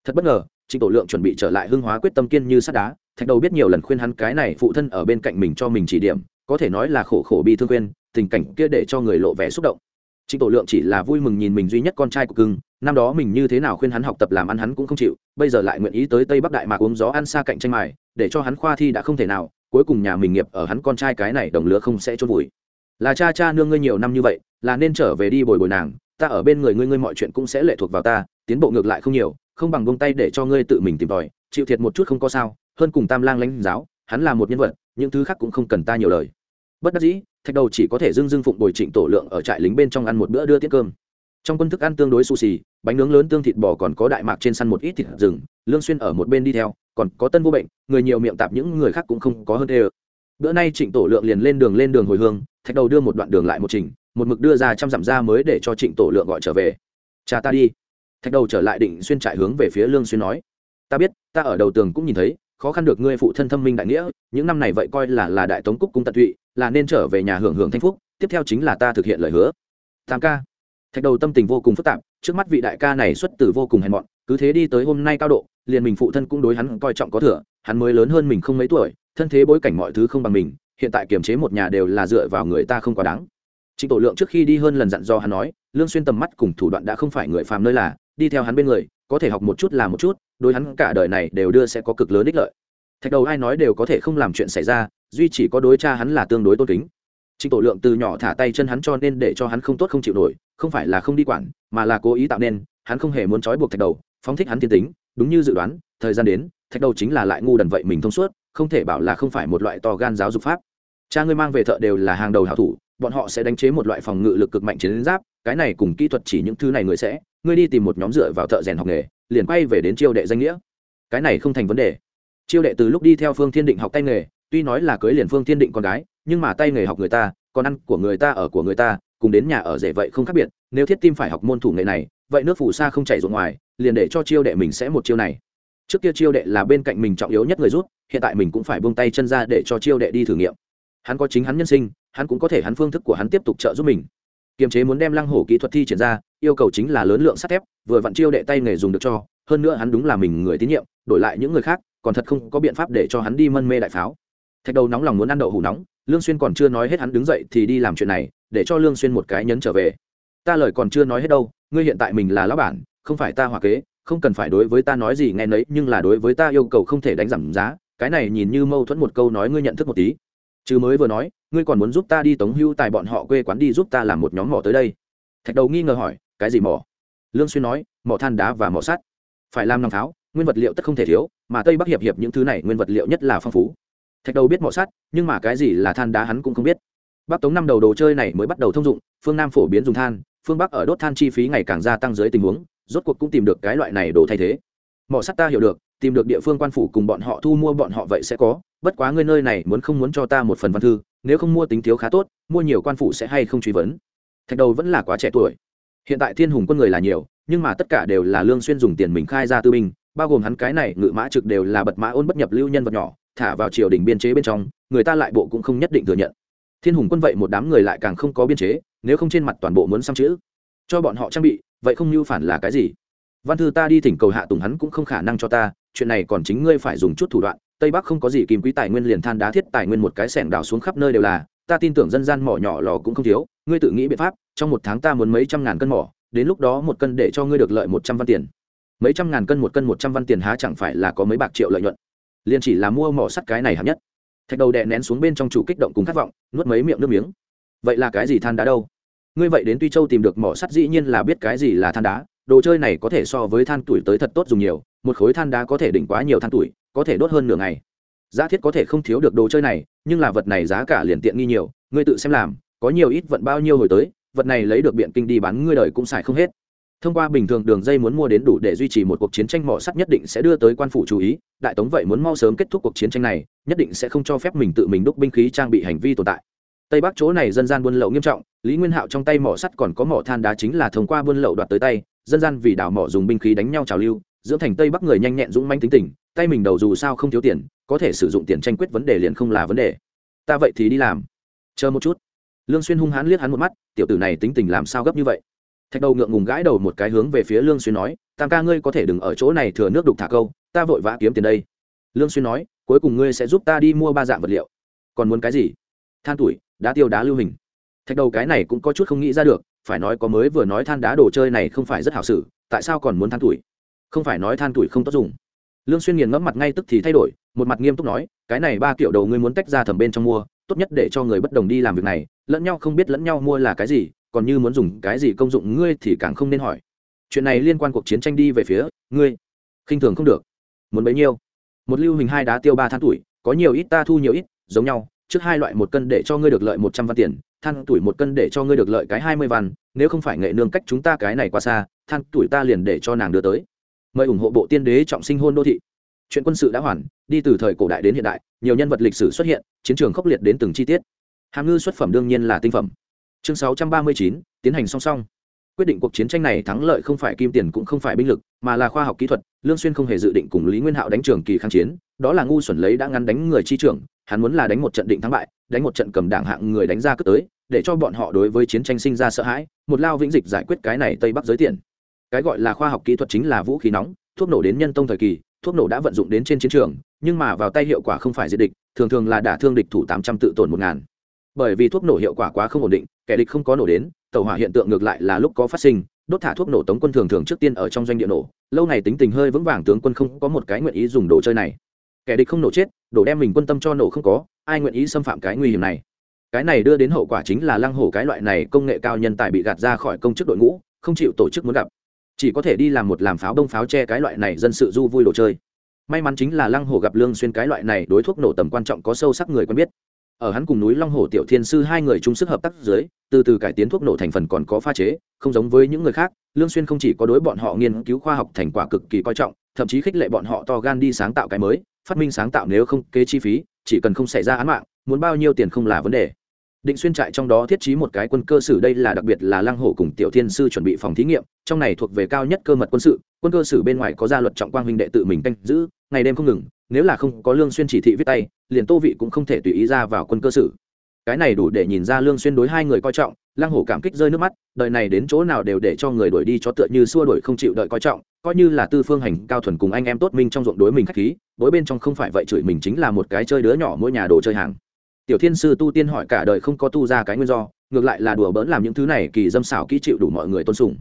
Thật bất ngờ, trịnh tổ lượng chuẩn bị trở lại hưng hóa quyết tâm kiên như sắt đá, thạch đầu biết nhiều lần khuyên hắn cái này phụ thân ở bên cạnh mình cho mình chỉ điểm, có thể nói là khổ khổ bi thương khuyên, tình cảnh kia để cho người lộ vẻ xúc động. Trịnh tổ lượng chỉ là vui mừng nhìn mình duy nhất con trai của cưng năm đó mình như thế nào khuyên hắn học tập làm ăn hắn cũng không chịu, bây giờ lại nguyện ý tới tây bắc đại mạc uống gió ăn xa cạnh tranh mài, để cho hắn khoa thi đã không thể nào, cuối cùng nhà mình nghiệp ở hắn con trai cái này đồng lứa không sẽ chôn vùi. Là cha cha nương ngươi nhiều năm như vậy, là nên trở về đi bồi bồi nàng, ta ở bên người ngươi ngươi mọi chuyện cũng sẽ lệ thuộc vào ta, tiến bộ ngược lại không nhiều, không bằng buông tay để cho ngươi tự mình tìm tòi, chịu thiệt một chút không có sao, hơn cùng tam lang lãnh giáo, hắn là một nhân vật, những thứ khác cũng không cần ta nhiều lời. Bất đắc dĩ, thạch đầu chỉ có thể dưng dưng phụng bồi trịnh tổ lượng ở trại lính bên trong ăn một bữa đưa tiết cơm trong quân thức ăn tương đối sushi, bánh nướng lớn tương thịt bò còn có đại mạc trên săn một ít thịt rừng, lương xuyên ở một bên đi theo, còn có tân vô bệnh, người nhiều miệng tạp những người khác cũng không có hơn thế bữa nay trịnh tổ lượng liền lên đường lên đường hồi hương, thạch đầu đưa một đoạn đường lại một trình, một mực đưa ra trăm dặm ra mới để cho trịnh tổ lượng gọi trở về. Cha ta đi. Thạch đầu trở lại định xuyên trại hướng về phía lương xuyên nói. Ta biết, ta ở đầu tường cũng nhìn thấy, khó khăn được ngươi phụ thân thâm minh đại nghĩa, những năm này vậy coi là là đại tống cúc cung tận tụy, là nên trở về nhà hưởng hưởng thanh phúc, tiếp theo chính là ta thực hiện lời hứa. Tam ca thạch đầu tâm tình vô cùng phức tạp, trước mắt vị đại ca này xuất từ vô cùng hèn mọn, cứ thế đi tới hôm nay cao độ, liền mình phụ thân cũng đối hắn coi trọng có thừa, hắn mới lớn hơn mình không mấy tuổi, thân thế bối cảnh mọi thứ không bằng mình, hiện tại kiềm chế một nhà đều là dựa vào người ta không quá đáng. Trịnh tổ lượng trước khi đi hơn lần dặn do hắn nói, lương xuyên tầm mắt cùng thủ đoạn đã không phải người phàm nơi là, đi theo hắn bên người, có thể học một chút là một chút, đối hắn cả đời này đều đưa sẽ có cực lớn ích lợi. Thạch đầu ai nói đều có thể không làm chuyện xảy ra, duy chỉ có đối cha hắn là tương đối tôn kính. Trịnh tổ lượng từ nhỏ thả tay chân hắn cho nên để cho hắn không tốt không chịu nổi không phải là không đi quản, mà là cố ý tạo nên, hắn không hề muốn trói buộc thạch đầu, phóng thích hắn thiên tính, đúng như dự đoán, thời gian đến, thạch đầu chính là lại ngu đần vậy mình thông suốt, không thể bảo là không phải một loại to gan giáo dục pháp. Cha ngươi mang về thợ đều là hàng đầu hảo thủ, bọn họ sẽ đánh chế một loại phòng ngự lực cực mạnh chiến giáp, cái này cùng kỹ thuật chỉ những thứ này người sẽ, ngươi đi tìm một nhóm dựa vào thợ rèn học nghề, liền quay về đến chiêu đệ danh nghĩa. Cái này không thành vấn đề. Chiêu đệ từ lúc đi theo phương thiên định học tay nghề, tuy nói là cưới liền phương thiên định con gái, nhưng mà tay nghề học người ta còn ăn của người ta ở của người ta cùng đến nhà ở rể vậy không khác biệt, nếu thiết tim phải học môn thủ nghệ này, vậy nước phù sa không chảy ruộng ngoài, liền để cho chiêu đệ mình sẽ một chiêu này. Trước kia chiêu đệ là bên cạnh mình trọng yếu nhất người rút hiện tại mình cũng phải buông tay chân ra để cho chiêu đệ đi thử nghiệm. Hắn có chính hắn nhân sinh, hắn cũng có thể hắn phương thức của hắn tiếp tục trợ giúp mình. Kiềm chế muốn đem lăng hổ kỹ thuật thi triển ra, yêu cầu chính là lớn lượng sắt thép, vừa vặn chiêu đệ tay nghề dùng được cho, hơn nữa hắn đúng là mình người tín nhiệm, đổi lại những người khác, còn thật không có biện pháp để cho hắn đi mân mê đại pháo. Thạch đầu nóng lòng muốn ăn đậu hủ nóng, lương xuyên còn chưa nói hết hắn đứng dậy thì đi làm chuyện này để cho lương xuyên một cái nhấn trở về. Ta lời còn chưa nói hết đâu, ngươi hiện tại mình là lão bản, không phải ta hòa kế, không cần phải đối với ta nói gì nghe nấy, nhưng là đối với ta yêu cầu không thể đánh giảm giá, cái này nhìn như mâu thuẫn một câu nói ngươi nhận thức một tí. Chứ mới vừa nói, ngươi còn muốn giúp ta đi tống hưu tài bọn họ quê quán đi giúp ta làm một nhóm mỏ tới đây. Thạch đầu nghi ngờ hỏi, cái gì mỏ? Lương xuyên nói, mỏ than đá và mỏ sắt. Phải làm nòng tháo, nguyên vật liệu tất không thể thiếu, mà tây bắc hiệp hiệp những thứ này nguyên vật liệu nhất là phong phú. Thạch đầu biết mỏ sắt, nhưng mà cái gì là than đá hắn cũng không biết bắc tống năm đầu đồ chơi này mới bắt đầu thông dụng, phương nam phổ biến dùng than, phương bắc ở đốt than chi phí ngày càng gia tăng dưới tình huống, rốt cuộc cũng tìm được cái loại này đồ thay thế. Mỏ sắt ta hiểu được, tìm được địa phương quan phủ cùng bọn họ thu mua bọn họ vậy sẽ có, bất quá ngươi nơi này muốn không muốn cho ta một phần văn thư, nếu không mua tính thiếu khá tốt, mua nhiều quan phủ sẽ hay không truy vấn. Thạch đầu vẫn là quá trẻ tuổi. Hiện tại thiên hùng quân người là nhiều, nhưng mà tất cả đều là lương xuyên dùng tiền mình khai ra tư binh, bao gồm hắn cái này ngự mã trực đều là bật mã ôn bất nhập lưu nhân vật nhỏ, thả vào triều đình biên chế bên trong, người ta lại bộ cũng không nhất định thừa nhận thiên hùng quân vậy một đám người lại càng không có biên chế, nếu không trên mặt toàn bộ muốn xăm chữ. Cho bọn họ trang bị, vậy không như phản là cái gì? Văn thư ta đi thỉnh cầu hạ tùng hắn cũng không khả năng cho ta, chuyện này còn chính ngươi phải dùng chút thủ đoạn. Tây bắc không có gì kìm quý tài nguyên liền than đá thiết tài nguyên một cái sẻng đào xuống khắp nơi đều là, ta tin tưởng dân gian mỏ nhỏ lò cũng không thiếu, ngươi tự nghĩ biện pháp, trong một tháng ta muốn mấy trăm ngàn cân mỏ, đến lúc đó một cân để cho ngươi được lợi một trăm văn tiền. Mấy trăm ngàn cân một cân một trăm văn tiền há chẳng phải là có mấy bạc triệu lợi nhuận? Liền chỉ là mua mỏ sắt cái này hạng nhất thạch đầu đè nén xuống bên trong chủ kích động cùng khát vọng, nuốt mấy miệng nước miếng. Vậy là cái gì than đá đâu? Ngươi vậy đến tuy châu tìm được mỏ sắt dĩ nhiên là biết cái gì là than đá. Đồ chơi này có thể so với than tuổi tới thật tốt dùng nhiều. Một khối than đá có thể đỉnh quá nhiều than tuổi, có thể đốt hơn nửa ngày. Giá thiết có thể không thiếu được đồ chơi này, nhưng là vật này giá cả liền tiện nghi nhiều. Ngươi tự xem làm, có nhiều ít vận bao nhiêu hồi tới, vật này lấy được biện kinh đi bán, ngươi đời cũng xài không hết thông qua bình thường đường dây muốn mua đến đủ để duy trì một cuộc chiến tranh mỏ sắt nhất định sẽ đưa tới quan phủ chú ý, đại tống vậy muốn mau sớm kết thúc cuộc chiến tranh này, nhất định sẽ không cho phép mình tự mình đúc binh khí trang bị hành vi tồn tại. Tây bắc chỗ này dân gian buôn lậu nghiêm trọng, lý nguyên hạo trong tay mỏ sắt còn có mỏ than đá chính là thông qua buôn lậu đoạt tới tay, dân gian vì đảo mỏ dùng binh khí đánh nhau trào lưu, dưỡng thành tây bắc người nhanh nhẹn dũng manh tính tình, tay mình đầu dù sao không thiếu tiền, có thể sử dụng tiền tranh quyết vấn đề liền không là vấn đề. Ta vậy thì đi làm. Chờ một chút. Lương xuyên hung hãn liếc hắn một mắt, tiểu tử này tính tình làm sao gấp như vậy? Thạch đầu ngượng ngùng gãi đầu một cái hướng về phía lương xuyên nói, tam ca ngươi có thể đừng ở chỗ này thừa nước đục thả câu, ta vội vã kiếm tiền đây. Lương xuyên nói, cuối cùng ngươi sẽ giúp ta đi mua ba dạng vật liệu. Còn muốn cái gì? Than tuổi, đá tiêu đá lưu hình. Thạch đầu cái này cũng có chút không nghĩ ra được, phải nói có mới vừa nói than đá đồ chơi này không phải rất hảo sử tại sao còn muốn than tuổi? Không phải nói than tuổi không tốt dùng. Lương xuyên nghiền ngẫm mặt ngay tức thì thay đổi, một mặt nghiêm túc nói, cái này ba kiểu đầu ngươi muốn tách ra thẩm bên trong mua, tốt nhất để cho người bất đồng đi làm việc này, lẫn nhau không biết lẫn nhau mua là cái gì còn như muốn dùng cái gì công dụng ngươi thì càng không nên hỏi. Chuyện này liên quan cuộc chiến tranh đi về phía ngươi. Khinh thường không được. Muốn bấy nhiêu? Một lưu hình hai đá tiêu ba than tuổi, có nhiều ít ta thu nhiều ít, giống nhau. Trước hai loại một cân để cho ngươi được lợi một trăm văn tiền, than tuổi một cân để cho ngươi được lợi cái hai mươi văn nếu không phải nghệ nương cách chúng ta cái này quá xa, than tuổi ta liền để cho nàng đưa tới. Mời ủng hộ bộ tiên đế trọng sinh hôn đô thị. Chuyện quân sự đã hoàn, đi từ thời cổ đại đến hiện đại, nhiều nhân vật lịch sử xuất hiện, chiến trường khốc liệt đến từng chi tiết. Hàm ngư xuất phẩm đương nhiên là tinh phẩm chương sáu trăm ba mươi chín, tiến hành song song. Quyết định cuộc chiến tranh này thắng lợi không phải kim tiền cũng không phải binh lực, mà là khoa học kỹ thuật, lương xuyên không hề dự định cùng lý nguyên hạo đánh trường kỳ kháng chiến, đó là ngu xuẩn lấy đã ngăn đánh người chi trưởng, hắn muốn là đánh một trận định thắng bại, đánh một trận cầm đảng hạng người đánh ra cất tới, để cho bọn họ đối với chiến tranh sinh ra sợ hãi, một lao vĩnh dịch giải quyết cái này tây bắc giới tiền. Cái gọi là khoa học kỹ thuật chính là vũ khí nóng, thuốc nổ đến nhân tông thời kỳ, thuốc nổ đã vận dụng đến trên chiến trường, nhưng mà vào tay hiệu quả không phải diệt địch, thường thường là đả thương địch thủ tám trăm tự tổn một ngàn. Bởi vì thuốc nổ hiệu quả quá không ổn định kẻ địch không có nổ đến, tàu hỏa hiện tượng ngược lại là lúc có phát sinh, đốt thả thuốc nổ tống quân thường thường trước tiên ở trong doanh địa nổ, lâu ngày tính tình hơi vững vàng tướng quân không có một cái nguyện ý dùng đồ chơi này. Kẻ địch không nổ chết đổ đem mình quân tâm cho nổ không có, ai nguyện ý xâm phạm cái nguy hiểm này? Cái này đưa đến hậu quả chính là lăng hổ cái loại này công nghệ cao nhân tài bị gạt ra khỏi công chức đội ngũ, không chịu tổ chức muốn gặp. Chỉ có thể đi làm một làm pháo đông pháo che cái loại này dân sự du vui đồ chơi. May mắn chính là lăng hổ gặp lương xuyên cái loại này đối thuốc nổ tầm quan trọng có sâu sắc người quen biết ở hắn cùng núi long hổ tiểu thiên sư hai người chung sức hợp tác dưới, từ từ cải tiến thuốc nổ thành phần còn có pha chế, không giống với những người khác, lương xuyên không chỉ có đối bọn họ nghiên cứu khoa học thành quả cực kỳ coi trọng, thậm chí khích lệ bọn họ to gan đi sáng tạo cái mới, phát minh sáng tạo nếu không kế chi phí, chỉ cần không xảy ra án mạng, muốn bao nhiêu tiền không là vấn đề. Định xuyên trại trong đó thiết trí một cái quân cơ sử đây là đặc biệt là lăng hổ cùng tiểu thiên sư chuẩn bị phòng thí nghiệm, trong này thuộc về cao nhất cơ mật quân sự, quân cơ sử bên ngoài có gia luật trọng quang huynh đệ tự mình canh giữ ngày đêm không ngừng, nếu là không có lương xuyên chỉ thị viết tay, liền tô vị cũng không thể tùy ý ra vào quân cơ sử cái này đủ để nhìn ra lương xuyên đối hai người coi trọng, lăng hổ cảm kích rơi nước mắt, đời này đến chỗ nào đều để cho người đuổi đi cho tựa như xua đuổi không chịu đợi coi trọng, coi như là tư phương hành, cao thuần cùng anh em tốt minh trong ruộng đối mình khách khí, đối bên trong không phải vậy chửi mình chính là một cái chơi đứa nhỏ mỗi nhà đồ chơi hàng. Tiểu thiên sư tu tiên hỏi cả đời không có tu ra cái nguyên do, ngược lại là đùa bỡn làm những thứ này kỳ dâm xảo kỹ chịu đủ mọi người tôn sùng.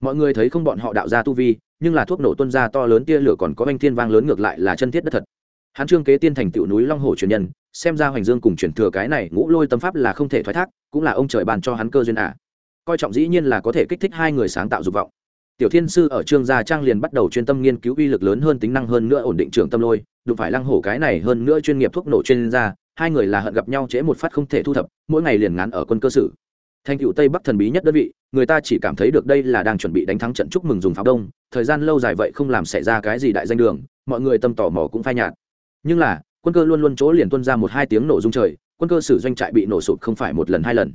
Mọi người thấy không bọn họ đạo ra tu vi nhưng là thuốc nổ tuân ra to lớn tia lửa còn có anh thiên vang lớn ngược lại là chân thiết đất thật. Hắn trương kế tiên thành tựu núi long hồ truyền nhân, xem ra hoành dương cùng truyền thừa cái này ngũ lôi tâm pháp là không thể thoái thác, cũng là ông trời bàn cho hắn cơ duyên ả à. coi trọng dĩ nhiên là có thể kích thích hai người sáng tạo dục vọng. Tiểu thiên sư ở trương gia trang liền bắt đầu chuyên tâm nghiên cứu uy lực lớn hơn tính năng hơn nữa ổn định trường tâm lôi, đụng phải lăng hổ cái này hơn nữa chuyên nghiệp thuốc nổ chuyên gia, hai người là hận gặp nhau trễ một phát không thể thu thập, mỗi ngày liền ngắn ở quân cơ sử thành cựu tây bắc thần bí nhất đơn vị, người ta chỉ cảm thấy được đây là đang chuẩn bị đánh thắng trận chúc mừng dùng pháo đông, thời gian lâu dài vậy không làm xảy ra cái gì đại danh đường, mọi người tâm tò mò cũng phai nhạt. Nhưng là, quân cơ luôn luôn chỗ liền tuân ra một hai tiếng nổ rung trời, quân cơ sử doanh trại bị nổ sụt không phải một lần hai lần.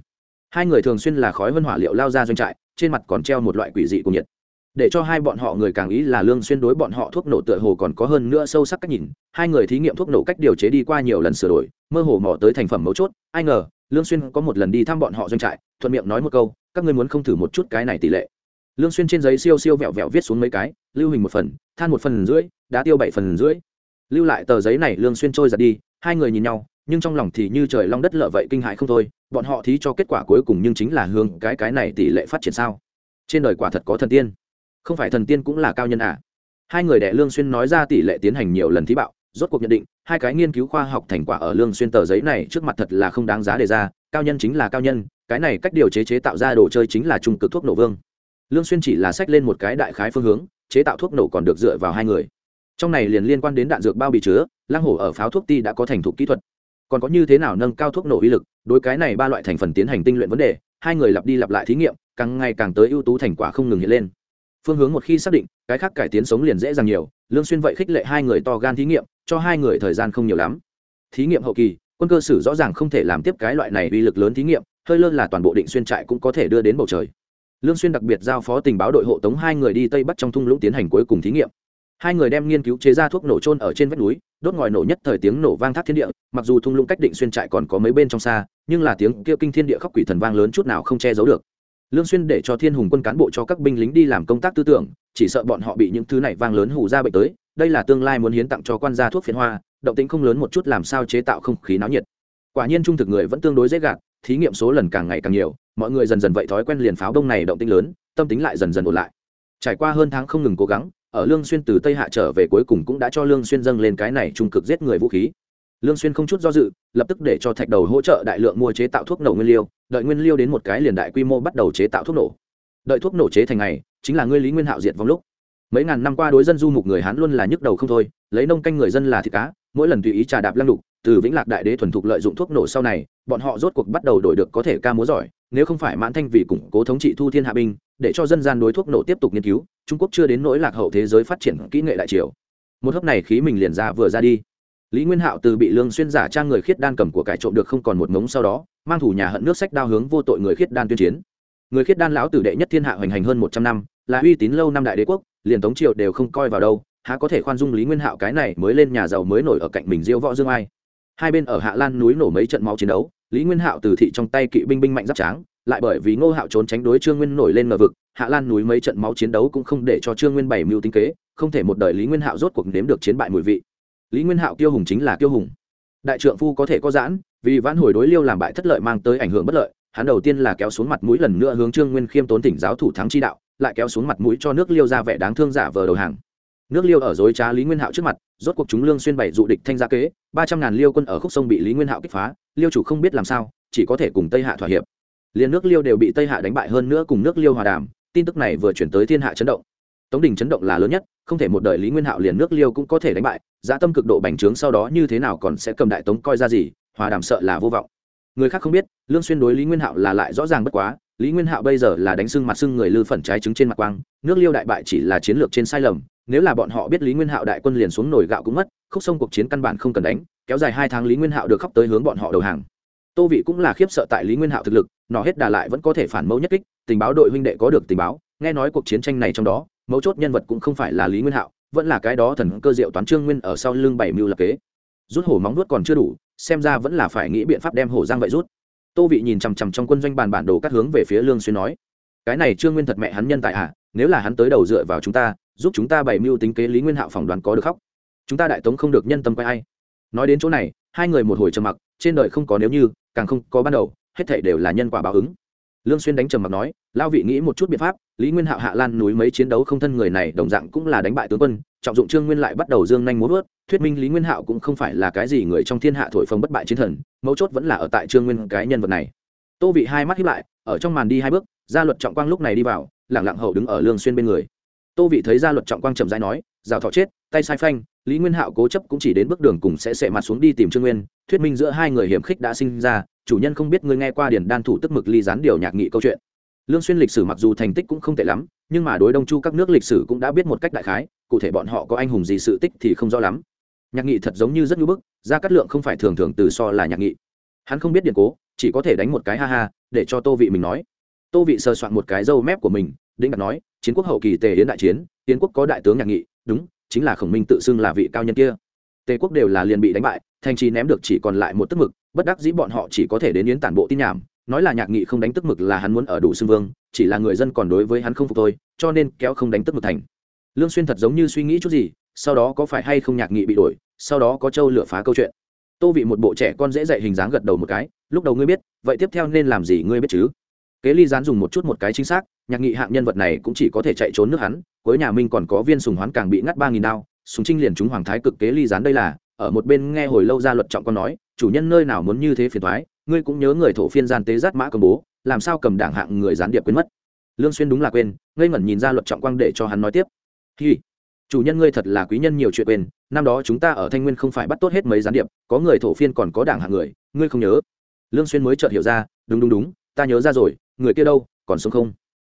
Hai người thường xuyên là khói vân hỏa liệu lao ra doanh trại, trên mặt còn treo một loại quỷ dị của nhiệt để cho hai bọn họ người càng ý là lương xuyên đối bọn họ thuốc nổ tựa hồ còn có hơn nữa sâu sắc cách nhìn. Hai người thí nghiệm thuốc nổ cách điều chế đi qua nhiều lần sửa đổi, mơ hồ mò tới thành phẩm mấu chốt. Ai ngờ, lương xuyên có một lần đi thăm bọn họ doanh trại, thuận miệng nói một câu, các ngươi muốn không thử một chút cái này tỷ lệ. Lương xuyên trên giấy siêu siêu vẹo vẹo viết xuống mấy cái, lưu hình một phần, than một phần rưỡi, đá tiêu bảy phần rưỡi. Lưu lại tờ giấy này, lương xuyên trôi giật đi, hai người nhìn nhau, nhưng trong lòng thì như trời long đất lở vậy kinh hãi không thôi, bọn họ thí cho kết quả cuối cùng nhưng chính là hướng cái cái này tỷ lệ phát triển sao? Trên đời quả thật có thần tiên không phải thần tiên cũng là cao nhân à. Hai người đệ lương xuyên nói ra tỷ lệ tiến hành nhiều lần thí bạo, rốt cuộc nhận định, hai cái nghiên cứu khoa học thành quả ở lương xuyên tờ giấy này trước mặt thật là không đáng giá đề ra, cao nhân chính là cao nhân, cái này cách điều chế chế tạo ra đồ chơi chính là trung cực thuốc nổ vương. Lương xuyên chỉ là sách lên một cái đại khái phương hướng, chế tạo thuốc nổ còn được dựa vào hai người. Trong này liền liên quan đến đạn dược bao bì chứa lang hổ ở pháo thuốc ti đã có thành thục kỹ thuật. Còn có như thế nào nâng cao thuốc nổ uy lực, đối cái này ba loại thành phần tiến hành tinh luyện vấn đề, hai người lặp đi lặp lại thí nghiệm, càng ngày càng tới ưu tú thành quả không ngừng hiện lên phương hướng một khi xác định, cái khác cải tiến sống liền dễ dàng nhiều. Lương xuyên vậy khích lệ hai người to gan thí nghiệm, cho hai người thời gian không nhiều lắm. Thí nghiệm hậu kỳ, quân cơ sử rõ ràng không thể làm tiếp cái loại này uy lực lớn thí nghiệm, hơi lơ là toàn bộ định xuyên trại cũng có thể đưa đến bầu trời. Lương xuyên đặc biệt giao phó tình báo đội hộ tống hai người đi tây bắc trong thung lũng tiến hành cuối cùng thí nghiệm. Hai người đem nghiên cứu chế ra thuốc nổ trôn ở trên vách núi, đốt ngòi nổ nhất thời tiếng nổ vang thác thiên địa, mặc dù thung lũng cách định xuyên trại còn có mấy bên trong xa, nhưng là tiếng kia kinh thiên địa khóc quỷ thần vang lớn chút nào không che giấu được lương xuyên để cho thiên hùng quân cán bộ cho các binh lính đi làm công tác tư tưởng, chỉ sợ bọn họ bị những thứ này vang lớn hù ra bệnh tới, đây là tương lai muốn hiến tặng cho quan gia thuốc phiện hoa, động tĩnh không lớn một chút làm sao chế tạo không khí náo nhiệt. Quả nhiên trung thực người vẫn tương đối dễ gạt, thí nghiệm số lần càng ngày càng nhiều, mọi người dần dần vậy thói quen liền pháo đông này động tĩnh lớn, tâm tính lại dần dần ổn lại. Trải qua hơn tháng không ngừng cố gắng, ở lương xuyên từ tây hạ trở về cuối cùng cũng đã cho lương xuyên dâng lên cái này trung cực giết người vũ khí lương xuyên không chút do dự, lập tức để cho thạch đầu hỗ trợ đại lượng mua chế tạo thuốc nổ nguyên liêu đợi nguyên liêu đến một cái liền đại quy mô bắt đầu chế tạo thuốc nổ. Đợi thuốc nổ chế thành ngày, chính là ngươi lý nguyên hạo diệt vong lúc. Mấy ngàn năm qua đối dân du mục người hán luôn là nhức đầu không thôi, lấy nông canh người dân là thịt cá, mỗi lần tùy ý trà đạp lăng đục, từ vĩnh lạc đại đế thuần thục lợi dụng thuốc nổ sau này, bọn họ rốt cuộc bắt đầu đổi được có thể ca múa giỏi, nếu không phải mãn thanh vì củng cố thống trị thu thiên hạ binh, để cho dân gian đối thuốc nổ tiếp tục nghiên cứu, trung quốc chưa đến nỗi lạc hậu thế giới phát triển kỹ nghệ đại triều. Một hớp này khí mình liền ra vừa ra đi lý nguyên hạo từ bị lương xuyên giả trang người khiết đan cầm của cải trộm được không còn một ngống sau đó, mang thủ nhà hận nước sách đao hướng vô tội người khiết đan tuyên chiến. Người khiết đan lão tử đệ nhất thiên hạ hoành hành hơn một trăm năm, là uy tín lâu năm đại đế quốc, liền tống triều đều không coi vào đâu, há có thể khoan dung lý nguyên hạo cái này mới lên nhà giàu mới nổi ở cạnh mình diêu võ dương ai. Hai bên ở hạ lan núi nổ mấy trận máu chiến đấu, lý nguyên hạo từ thị trong tay kỵ binh binh mạnh giáp tráng, lại bởi vì ngô hạo trốn tránh đối trương nguyên nổi lên ngờ vực, hạ lan núi mấy trận máu chiến đấu cũng không để cho trương nguyên bảy mưu tính kế, không thể một đời lý nguyên hạo rốt cuộc nếm được chiến bại mùi vị lý nguyên hạo kiêu hùng chính là kiêu hùng. Đại trượng phu có thể có giãn, vì vãn hồi đối liêu làm bại thất lợi mang tới ảnh hưởng bất lợi, hắn đầu tiên là kéo xuống mặt mũi lần nữa hướng trương nguyên khiêm tốn tỉnh giáo thủ thắng chi đạo, lại kéo xuống mặt mũi cho nước liêu ra vẻ đáng thương giả vờ đầu hàng. Nước liêu ở dối trá lý nguyên hạo trước mặt, rốt cuộc chúng lương xuyên bày dụ địch thanh gia kế, ba trăm ngàn liêu quân ở khúc sông bị lý nguyên hạo kích phá, liêu chủ không biết làm sao, chỉ có thể cùng tây hạ thỏa hiệp. Liền nước liêu đều bị tây hạ đánh bại hơn nữa cùng nước liêu hòa đàm, tin tức này vừa chuyển tới thiên hạ chấn động. Tống đình chấn động là lớn nhất không thể một đời lý nguyên hạo liền nước liêu cũng có thể đánh bại dã tâm cực độ bành trướng sau đó như thế nào còn sẽ cầm đại tống coi ra gì, hòa đàm sợ là vô vọng. Người khác không biết, lương xuyên đối lý nguyên hạo là lại rõ ràng bất quá, lý nguyên hạo bây giờ là đánh sưng mặt sưng người lư phần trái trứng trên mặt quang, nước liêu đại bại chỉ là chiến lược trên sai lầm, nếu là bọn họ biết lý nguyên hạo đại quân liền xuống nổi gạo cũng mất, khúc sông cuộc chiến căn bản không cần đánh, kéo dài hai tháng lý nguyên hạo được khóc tới hướng bọn họ đầu hàng. Tô vị cũng là khiếp sợ tại lý nguyên hạo thực lực, nọ hết đà lại vẫn có thể phản mẫu nhất kích, tình báo đội huynh đệ có được tình báo, nghe nói cuộc chiến tranh này trong đó mấu chốt nhân vật cũng không phải là lý nguyên hạo, vẫn là cái đó thần cơ diệu toán trương nguyên ở sau lưng bảy mưu lập kế. Rút hổ móng nuốt còn chưa đủ, xem ra vẫn là phải nghĩ biện pháp đem hổ giang vậy rút. Tô vị nhìn chằm chằm trong quân doanh bàn bản đồ các hướng về phía lương xuyên nói, cái này trương nguyên thật mẹ hắn nhân tài à nếu là hắn tới đầu dựa vào chúng ta, giúp chúng ta bày mưu tính kế lý nguyên hạo phỏng đoán có được khóc. Chúng ta đại tống không được nhân tâm quay ai. Nói đến chỗ này, hai người một hồi trầm mặc, trên đời không có nếu như, càng không có ban đầu, hết thảy đều là nhân quả báo ứng lương xuyên đánh trầm mặc nói lao vị nghĩ một chút biện pháp, lý nguyên hạo hạ lan núi mấy chiến đấu không thân người này đồng dạng cũng là đánh bại tướng quân, trọng dụng trương nguyên lại bắt đầu dương nhanh muốn vớt, thuyết minh lý nguyên hạo cũng không phải là cái gì người trong thiên hạ thổi phồng bất bại chiến thần, mấu chốt vẫn là ở tại trương nguyên cái nhân vật này. Tô vị hai mắt hiếp lại, ở trong màn đi hai bước gia luật trọng quang lúc này đi vào, lẳng lặng hậu đứng ở lương xuyên bên người. Tô vị thấy gia luật trọng quang trầm rãi nói, rào thọ chết, tay sai phanh, lý nguyên hạo cố chấp cũng chỉ đến bước đường cùng sẽ sệ mặt xuống đi tìm trương nguyên, thuyết minh giữa hai người hiểm khích đã sinh ra chủ nhân không biết ngươi nghe qua điển đan thủ tức mực ly gián điều nhạc nghị câu chuyện. Lương xuyên lịch sử mặc dù thành tích cũng không tệ lắm, nhưng mà đối đông chu các nước lịch sử cũng đã biết một cách đại khái, cụ thể bọn họ có anh hùng gì sự tích thì không rõ lắm. Nhạc nghị thật giống như rất nhu bức, gia cát lượng không phải thường thường từ so là nhạc nghị. Hắn không biết điện cố, chỉ có thể đánh một cái ha ha, để cho tô vị mình nói. Tô vị sờ soạn một cái râu mép của mình, đĩnh đặt nói, chiến quốc hậu kỳ tề hiến đại chiến tiến quốc có đại tướng nhạc nghị, đúng, chính là khổng minh tự xưng là vị cao nhân kia. Tề quốc đều là liền bị đánh bại thành trì ném được chỉ còn lại một tức mực, bất đắc dĩ bọn họ chỉ có thể đến yến tản bộ tin nhảm, nói là nhạc nghị không đánh tức mực là hắn muốn ở đủ xưng vương, chỉ là người dân còn đối với hắn không phục thôi, cho nên kéo không đánh tức mực thành. Lương xuyên thật giống như suy nghĩ chút gì, sau đó có phải hay không nhạc nghị bị đổi, sau đó có châu lửa phá câu chuyện. Tô vị một bộ trẻ con dễ dạy hình dáng gật đầu một cái, lúc đầu ngươi biết, vậy tiếp theo nên làm gì ngươi biết chứ? Kế ly gián dùng một chút một cái chính xác, nhạc nghị hạng nhân vật này cũng chỉ có thể chạy trốn nước hắn, cuối nhà minh còn có viên sùng hoán càng bị ngắt ba nghìn đao, sùng trinh liền chúng hoàng thái cực kế ly gián đây là ở một bên nghe hồi lâu ra luật trọng con nói, chủ nhân nơi nào muốn như thế phiền thoái ngươi cũng nhớ người thổ phiên gian tế giát mã cầm bố, làm sao cầm đảng hạng người gián điệp quên mất. Lương xuyên đúng là quên, ngây ngẩn nhìn ra luật trọng quang để cho hắn nói tiếp. Hi, chủ nhân ngươi thật là quý nhân nhiều chuyện quên, năm đó chúng ta ở thanh nguyên không phải bắt tốt hết mấy gián điệp, có người thổ phiên còn có đảng hạng người, ngươi không nhớ? Lương xuyên mới chợt hiểu ra, đúng đúng đúng, ta nhớ ra rồi, người kia đâu, còn sống không?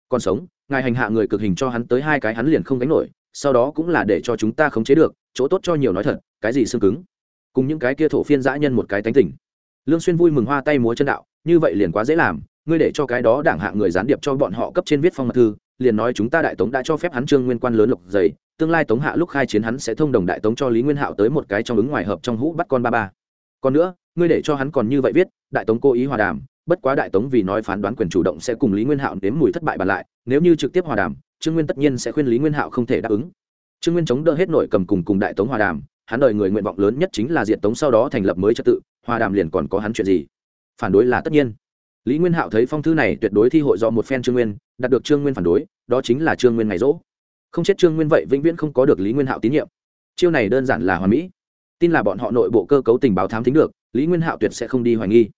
Còn sống, ngài hành hạ người cực hình cho hắn tới hai cái hắn liền không đánh nổi, sau đó cũng là để cho chúng ta khống chế được chỗ tốt cho nhiều nói thật cái gì xương cứng? Cùng những cái kia thổ phiên dã nhân một cái tánh tình, lương xuyên vui mừng hoa tay múa chân đạo như vậy liền quá dễ làm ngươi để cho cái đó đảng hạ người gián điệp cho bọn họ cấp trên viết phong mật thư liền nói chúng ta đại tống đã cho phép hắn trương nguyên quan lớn lục dày tương lai tống hạ lúc khai chiến hắn sẽ thông đồng đại tống cho lý nguyên hạo tới một cái trong ứng ngoài hợp trong hũ bắt con ba ba. Còn nữa ngươi để cho hắn còn như vậy viết đại tống cố ý hòa đàm bất quá đại tống vì nói phán đoán quyền chủ động sẽ cùng lý nguyên hạo đến mùi thất bại bàn lại nếu như trực tiếp hòa đàm trương nguyên tất nhiên sẽ khuyên lý nguyên hạo không thể đáp ứng trương nguyên chống đỡ hết nội cầm cùng cùng đại tống hòa đàm, hắn đợi người nguyện vọng lớn nhất chính là diệt tống sau đó thành lập mới trật tự, hòa đàm liền còn có hắn chuyện gì? Phản đối là tất nhiên. Lý nguyên hạo thấy phong thư này tuyệt đối thi hội do một phen trương nguyên, đạt được trương nguyên phản đối, đó chính là trương nguyên ngày rỗ. Không chết trương nguyên vậy vĩnh viễn không có được lý nguyên hạo tín nhiệm. Chiêu này đơn giản là hoàn mỹ. Tin là bọn họ nội bộ cơ cấu tình báo thám thính được, lý nguyên hạo tuyệt sẽ không đi hoài nghi.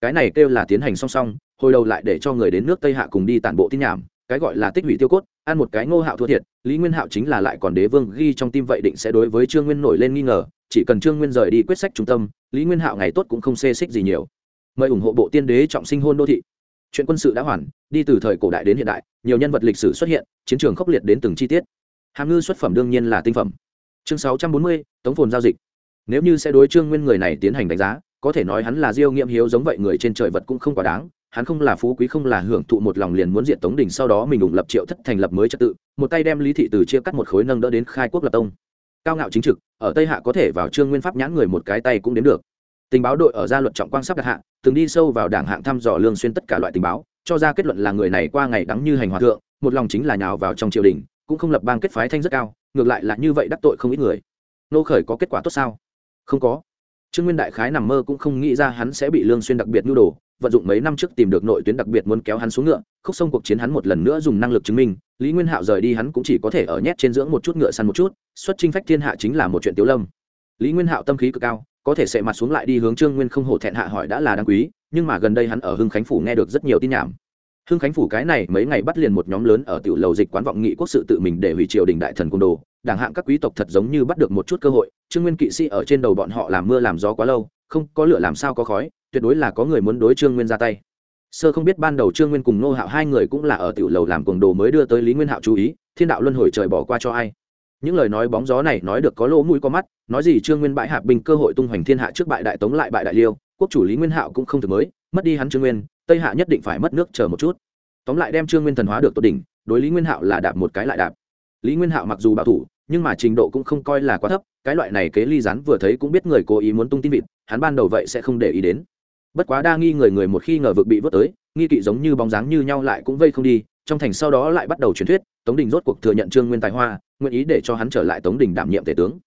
Cái này kêu là tiến hành song song, hồi đầu lại để cho người đến nước tây hạ cùng đi tản bộ tin nhảm, cái gọi là tích hủy tiêu cốt ăn một cái ngô hạo thua thiệt, lý nguyên hạo chính là lại còn đế vương, ghi trong tim vậy định sẽ đối với trương nguyên nổi lên nghi ngờ, chỉ cần trương nguyên rời đi quyết sách trung tâm, lý nguyên hạo ngày tốt cũng không xê xích gì nhiều. Mời ủng hộ bộ tiên đế trọng sinh hôn đô thị. Chuyện quân sự đã hoàn, đi từ thời cổ đại đến hiện đại, nhiều nhân vật lịch sử xuất hiện, chiến trường khốc liệt đến từng chi tiết. Hàm ngư xuất phẩm đương nhiên là tinh phẩm. Chương sáu trăm bốn mươi, tống phồn giao dịch. Nếu như sẽ đối trương nguyên người này tiến hành đánh giá, có thể nói hắn là diêu nghiệm hiếu giống vậy người trên trời vật cũng không quá đáng hắn không là phú quý, không là hưởng thụ một lòng liền muốn diệt tống đình, sau đó mình ủng lập triệu thất thành lập mới trật tự, một tay đem lý thị từ chia cắt một khối nâng đỡ đến khai quốc lập tông. Cao ngạo chính trực, ở tây hạ có thể vào trương nguyên pháp nhãn người một cái tay cũng đến được. Tình báo đội ở gia luật trọng quang sắp đặt hạ, từng đi sâu vào đảng hạng thăm dò lương xuyên tất cả loại tình báo, cho ra kết luận là người này qua ngày đắng như hành hòa thượng, một lòng chính là nhào vào trong triều đình, cũng không lập bang kết phái thanh rất cao, ngược lại là như vậy đắc tội không ít người. Nô khởi có kết quả tốt sao? Không có. Trương nguyên đại khái nằm mơ cũng không nghĩ ra hắn sẽ bị lương xuyên đặc biệt nhu đồ vận dụng mấy năm trước tìm được nội tuyến đặc biệt muốn kéo hắn xuống ngựa, khúc sông cuộc chiến hắn một lần nữa dùng năng lực chứng minh, lý nguyên hạo rời đi hắn cũng chỉ có thể ở nhét trên dưỡng một chút ngựa săn một chút, xuất chinh phách thiên hạ chính là một chuyện tiếu lâm. Lý nguyên hạo tâm khí cực cao, có thể sẽ mặt xuống lại đi hướng trương nguyên không hổ thẹn hạ hỏi đã là đáng quý, nhưng mà gần đây hắn ở hưng khánh phủ nghe được rất nhiều tin nhảm. Hưng khánh phủ cái này mấy ngày bắt liền một nhóm lớn ở tiểu lầu dịch quán vọng nghị quốc sự tự mình để hủy triều đình đại thần cung đồ, đảng hạng các quý tộc thật giống như bắt được một chút cơ hội, trương nguyên kỵ sĩ ở trên đầu bọn họ làm mưa làm gió quá lâu không có lửa làm sao có khói, tuyệt đối là có người muốn đối trương nguyên ra tay. Sơ không biết ban đầu trương nguyên cùng nô hạo hai người cũng là ở tiểu lầu làm cuồng đồ mới đưa tới lý nguyên hạo chú ý, thiên đạo luân hồi trời bỏ qua cho ai. Những lời nói bóng gió này nói được có lỗ mũi có mắt, nói gì trương nguyên bãi hạ bình cơ hội tung hoành thiên hạ trước bại đại tống lại bại đại liêu, quốc chủ lý nguyên hạo cũng không thực mới, mất đi hắn trương nguyên, tây hạ nhất định phải mất nước chờ một chút. Tóm lại đem trương nguyên thần hóa được tốt đỉnh, đối lý nguyên hạo là đạp một cái lại đạp. Lý nguyên hạo mặc dù bảo thủ nhưng mà trình độ cũng không coi là quá thấp, cái loại này kế ly rán vừa thấy cũng biết người cố ý muốn tung tin vịt, hắn ban đầu vậy sẽ không để ý đến. Bất quá đa nghi người người một khi ngờ vực bị vớt tới, nghi kỵ giống như bóng dáng như nhau lại cũng vây không đi, trong thành sau đó lại bắt đầu truyền thuyết, tống đình rốt cuộc thừa nhận trương nguyên tài hoa, nguyện ý để cho hắn trở lại tống đình đảm nhiệm tể tướng.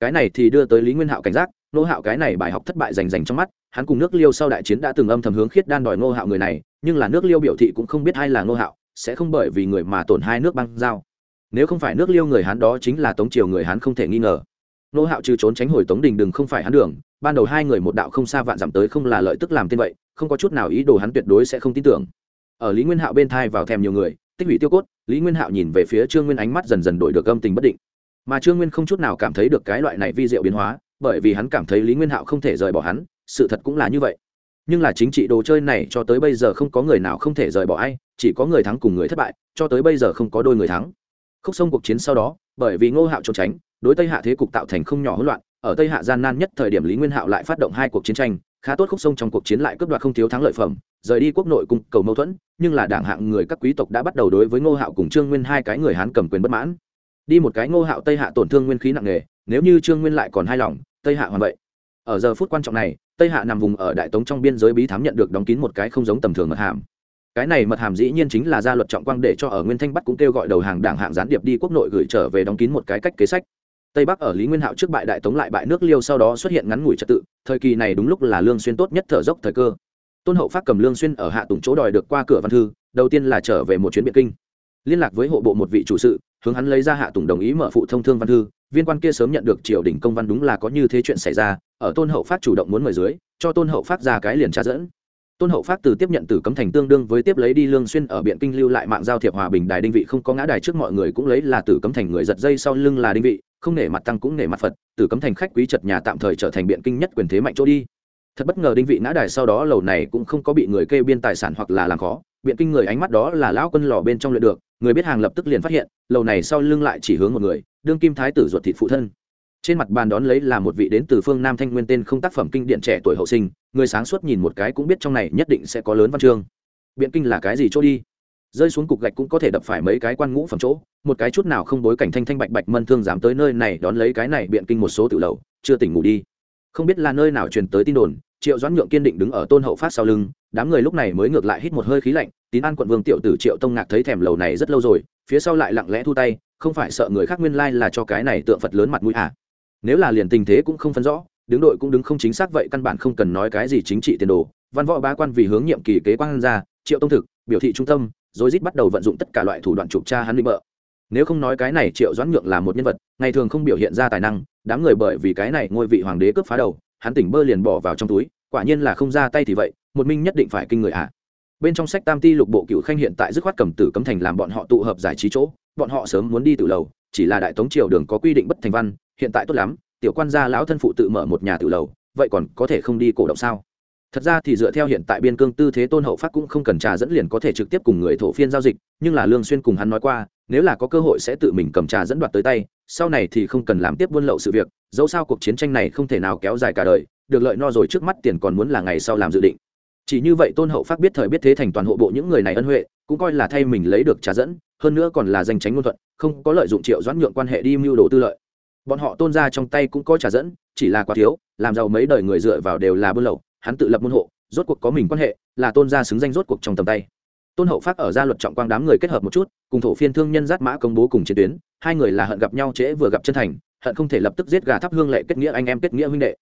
Cái này thì đưa tới lý nguyên hạo cảnh giác nô hạo cái này bài học thất bại rành rành trong mắt, hắn cùng nước liêu sau đại chiến đã từng âm thầm hướng khiết đan đòi nô hạo người này, nhưng là nước liêu biểu thị cũng không biết ai là nô hạo, sẽ không bởi vì người mà tổn hai nước băng giao nếu không phải nước liêu người hán đó chính là tống triều người hán không thể nghi ngờ. Nô hạo trừ trốn tránh hồi tống đình đừng không phải hắn đường, ban đầu hai người một đạo không xa vạn dặm tới không là lợi tức làm tên vậy, không có chút nào ý đồ hắn tuyệt đối sẽ không tin tưởng. Ở lý nguyên hạo bên thai vào thèm nhiều người, tích hủy tiêu cốt, lý nguyên hạo nhìn về phía trương nguyên ánh mắt dần dần đổi được âm tình bất định. Mà trương nguyên không chút nào cảm thấy được cái loại này vi diệu biến hóa, bởi vì hắn cảm thấy lý nguyên hạo không thể rời bỏ hắn, sự thật cũng là như vậy. Nhưng là chính trị đồ chơi này cho tới bây giờ không có người nào không thể rời bỏ ai, chỉ có người thắng cùng người thất bại, cho tới bây giờ không có đôi người thắng khúc sông cuộc chiến sau đó, bởi vì ngô hạo trốn tránh, đối tây hạ thế cục tạo thành không nhỏ hỗn loạn, ở tây hạ gian nan nhất thời điểm lý nguyên hạo lại phát động hai cuộc chiến tranh, khá tốt khúc sông trong cuộc chiến lại cướp đoạt không thiếu thắng lợi phẩm, rời đi quốc nội cung cầu mâu thuẫn, nhưng là đảng hạng người các quý tộc đã bắt đầu đối với ngô hạo cùng trương nguyên hai cái người hán cầm quyền bất mãn. Đi một cái ngô hạo tây hạ tổn thương nguyên khí nặng nề, nếu như trương nguyên lại còn hai lòng, tây hạ hoàn vậy. Ở giờ phút quan trọng này, tây hạ nằm vùng ở đại tống trong biên giới bí thám nhận được đóng kín một cái không giống tầm thường mật hàm cái này mật hàm dĩ nhiên chính là gia luật trọng quang để cho ở nguyên thanh bắt cũng kêu gọi đầu hàng đảng hạng gián điệp đi quốc nội gửi trở về đóng kín một cái cách kế sách. Tây bắc ở lý nguyên hạo trước bại đại tống lại bại nước liêu sau đó xuất hiện ngắn ngủi trật tự, thời kỳ này đúng lúc là lương xuyên tốt nhất thở dốc thời cơ. Tôn hậu phát cầm lương xuyên ở hạ tùng chỗ đòi được qua cửa văn thư, đầu tiên là trở về một chuyến biện kinh. Liên lạc với hộ bộ một vị chủ sự, hướng hắn lấy ra hạ tùng đồng ý mở phụ thông thương văn thư, viên quan kia sớm nhận được triều đình công văn đúng là có như thế chuyện xảy ra, ở tôn hậu phát chủ động muốn mời dưới, cho tôn hậu phát ra cái liền tra dẫn tôn hậu phát từ tiếp nhận từ cấm thành tương đương với tiếp lấy đi lương xuyên ở biện kinh lưu lại mạng giao thiệp hòa bình đài đinh vị, không có ngã đài trước mọi người cũng lấy là tử cấm thành người giật dây sau lưng là đinh vị, không nể mặt tăng cũng nể mặt phật, tử cấm thành khách quý chợt nhà tạm thời trở thành biện kinh nhất quyền thế mạnh chỗ đi. Thật bất ngờ đinh vị ngã đài sau đó lầu này cũng không có bị người kê biên tài sản hoặc là làm khó, biện kinh người ánh mắt đó là lão quân lò bên trong luyện được, người biết hàng lập tức liền phát hiện, lầu này sau lưng lại chỉ hướng một người, đương kim thái tử ruột thịt phụ thân trên mặt bàn đón lấy là một vị đến từ phương nam thanh nguyên tên không tác phẩm kinh điển trẻ tuổi hậu sinh, người sáng suốt nhìn một cái cũng biết trong này nhất định sẽ có lớn văn chương. Biện kinh là cái gì chỗ đi? Rơi xuống cục gạch cũng có thể đập phải mấy cái quan ngũ phẩm chỗ, một cái chút nào không bối cảnh thanh thanh bạch bạch mân thương dám tới nơi này đón lấy cái này biện kinh một số tự lầu, chưa tỉnh ngủ đi. Không biết là nơi nào truyền tới tin đồn, triệu doãn nhượng kiên định đứng ở tôn hậu phát sau lưng, đám người lúc này mới ngược lại hít một hơi khí lạnh, tín an quận vương tiểu tử triệu tông ngạc thấy thèm lầu này rất lâu rồi, phía sau lại lặng lẽ thu tay, không phải sợ người khác nguyên lai là cho cái này tượng phật lớn mặt mũi à nếu là liền tình thế cũng không phân rõ, đứng đội cũng đứng không chính xác vậy căn bản không cần nói cái gì chính trị tiền đồ văn võ bá quan vì hướng nhiệm kỳ kế quan ra, triệu tông thực, biểu thị trung tâm, rồi rít bắt đầu vận dụng tất cả loại thủ đoạn trục tra hắn định bợ nếu không nói cái này triệu doãn nhượng là một nhân vật, ngày thường không biểu hiện ra tài năng, đám người bởi vì cái này ngôi vị hoàng đế cướp phá đầu, hắn tỉnh bơ liền bỏ vào trong túi, quả nhiên là không ra tay thì vậy, một minh nhất định phải kinh người ạ à. bên trong sách tam ti lục bộ cựu khanh hiện tại dứt khoát cầm tử cấm thành làm bọn họ tụ hợp giải trí chỗ, bọn họ sớm muốn đi từ lầu, chỉ là đại tống triều đường có quy định bất thành văn hiện tại tốt lắm, tiểu quan gia lão thân phụ tự mở một nhà tự lầu, vậy còn có thể không đi cổ động sao? Thật ra thì dựa theo hiện tại biên cương tư thế tôn hậu phát cũng không cần trà dẫn liền có thể trực tiếp cùng người thổ phiên giao dịch, nhưng là lương xuyên cùng hắn nói qua, nếu là có cơ hội sẽ tự mình cầm trà dẫn đoạt tới tay, sau này thì không cần làm tiếp buôn lậu sự việc, dẫu sao cuộc chiến tranh này không thể nào kéo dài cả đời, được lợi no rồi trước mắt tiền còn muốn là ngày sau làm dự định. Chỉ như vậy tôn hậu phát biết thời biết thế thành toàn hộ bộ những người này ân huệ, cũng coi là thay mình lấy được trà dẫn, hơn nữa còn là danh tránh ngôn thuận, không có lợi dụng triệu doãn nhượng quan hệ đi mưu đồ tư lợi bọn họ tôn ra trong tay cũng có trà dẫn, chỉ là quá thiếu, làm giàu mấy đời người dựa vào đều là buôn lậu, hắn tự lập môn hộ, rốt cuộc có mình quan hệ, là tôn gia xứng danh rốt cuộc trong tầm tay. Tôn hậu phát ở gia luật trọng quang đám người kết hợp một chút, cùng thổ phiên thương nhân giáp mã công bố cùng chiến tuyến, hai người là hận gặp nhau trễ vừa gặp chân thành, hận không thể lập tức giết gà thắp hương lệ kết nghĩa anh em kết nghĩa huynh đệ.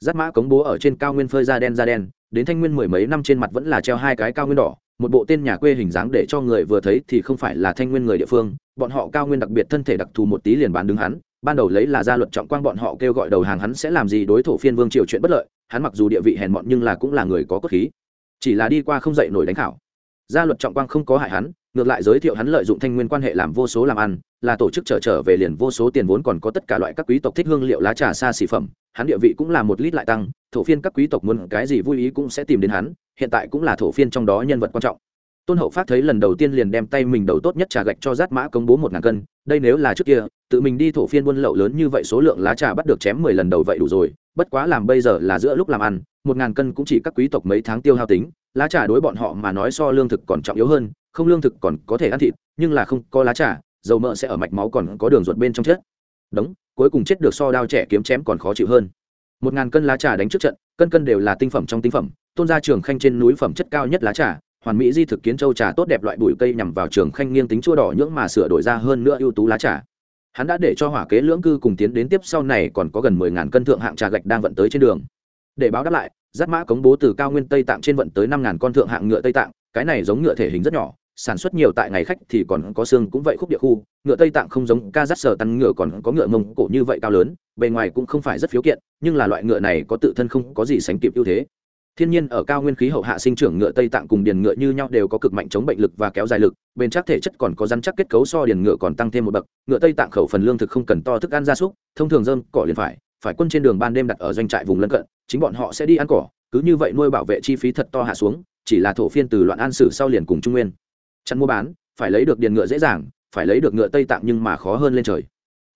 Giáp mã công bố ở trên cao nguyên phơi da đen da đen, đến thanh nguyên mười mấy năm trên mặt vẫn là treo hai cái cao nguyên đỏ, một bộ tên nhà quê hình dáng để cho người vừa thấy thì không phải là thanh nguyên người địa phương, bọn họ cao nguyên đặc biệt thân thể đặc thù một tí liền bán đứng hắn ban đầu lấy là gia luật trọng quang bọn họ kêu gọi đầu hàng hắn sẽ làm gì đối thủ phiên vương triều chuyện bất lợi, hắn mặc dù địa vị hèn mọn nhưng là cũng là người có cốt khí. Chỉ là đi qua không dậy nổi đánh khảo. Gia luật trọng quang không có hại hắn, ngược lại giới thiệu hắn lợi dụng thanh nguyên quan hệ làm vô số làm ăn, là tổ chức trở trở về liền vô số tiền vốn còn có tất cả loại các quý tộc thích hương liệu lá trà xa xỉ phẩm, hắn địa vị cũng là một lít lại tăng, thổ phiên các quý tộc muốn cái gì vui ý cũng sẽ tìm đến hắn, hiện tại cũng là thổ phiên trong đó nhân vật quan trọng tôn hậu phát thấy lần đầu tiên liền đem tay mình đầu tốt nhất trà gạch cho rát mã công bố một ngàn cân, đây nếu là trước kia, tự mình đi thổ phiên buôn lậu lớn như vậy số lượng lá trà bắt được chém mười lần đầu vậy đủ rồi, bất quá làm bây giờ là giữa lúc làm ăn, một ngàn cân cũng chỉ các quý tộc mấy tháng tiêu hao tính, lá trà đối bọn họ mà nói so lương thực còn trọng yếu hơn, không lương thực còn có thể ăn thịt, nhưng là không có lá trà, dầu mỡ sẽ ở mạch máu còn có đường ruột bên trong chết. Đống cuối cùng chết được so đao trẻ kiếm chém còn khó chịu hơn. Một ngàn cân lá trà đánh trước trận, cân cân đều là tinh phẩm trong tinh phẩm, tôn gia trường khanh trên núi phẩm chất cao nhất lá trà hoàn mỹ di thực kiến châu trà tốt đẹp loại bụi cây nhằm vào trường khanh nghiêng tính chua đỏ nhưỡng mà sửa đổi ra hơn nữa ưu tú lá trà. Hắn đã để cho hỏa kế lưỡng cư cùng tiến đến tiếp sau này còn có gần mười ngàn cân thượng hạng trà gạch đang vận tới trên đường. Để báo đáp lại, giáp mã cống bố từ cao nguyên tây tạng trên vận tới năm ngàn con thượng hạng ngựa tây tạng, cái này giống ngựa thể hình rất nhỏ, sản xuất nhiều tại ngày khách thì còn có xương cũng vậy khúc địa khu, ngựa tây tạng không giống ca dắt sờ tăng ngựa còn có ngựa mông cổ như vậy cao lớn, bề ngoài cũng không phải rất phiếu kiện, nhưng là loại ngựa này có tự thân không có gì sánh kịp ưu thế thiên nhiên ở cao nguyên khí hậu hạ sinh trưởng ngựa tây tạng cùng điền ngựa như nhau đều có cực mạnh chống bệnh lực và kéo dài lực, bên chắc thể chất còn có rắn chắc kết cấu so điền ngựa còn tăng thêm một bậc. Ngựa tây tạng khẩu phần lương thực không cần to thức ăn gia súc, thông thường dơm cỏ liền phải phải quân trên đường ban đêm đặt ở doanh trại vùng lân cận, chính bọn họ sẽ đi ăn cỏ, cứ như vậy nuôi bảo vệ chi phí thật to hạ xuống, chỉ là thổ phiên từ loạn an sử sau liền cùng trung nguyên. Chăn mua bán, phải lấy được điền ngựa dễ dàng, phải lấy được ngựa tây tạng nhưng mà khó hơn lên trời.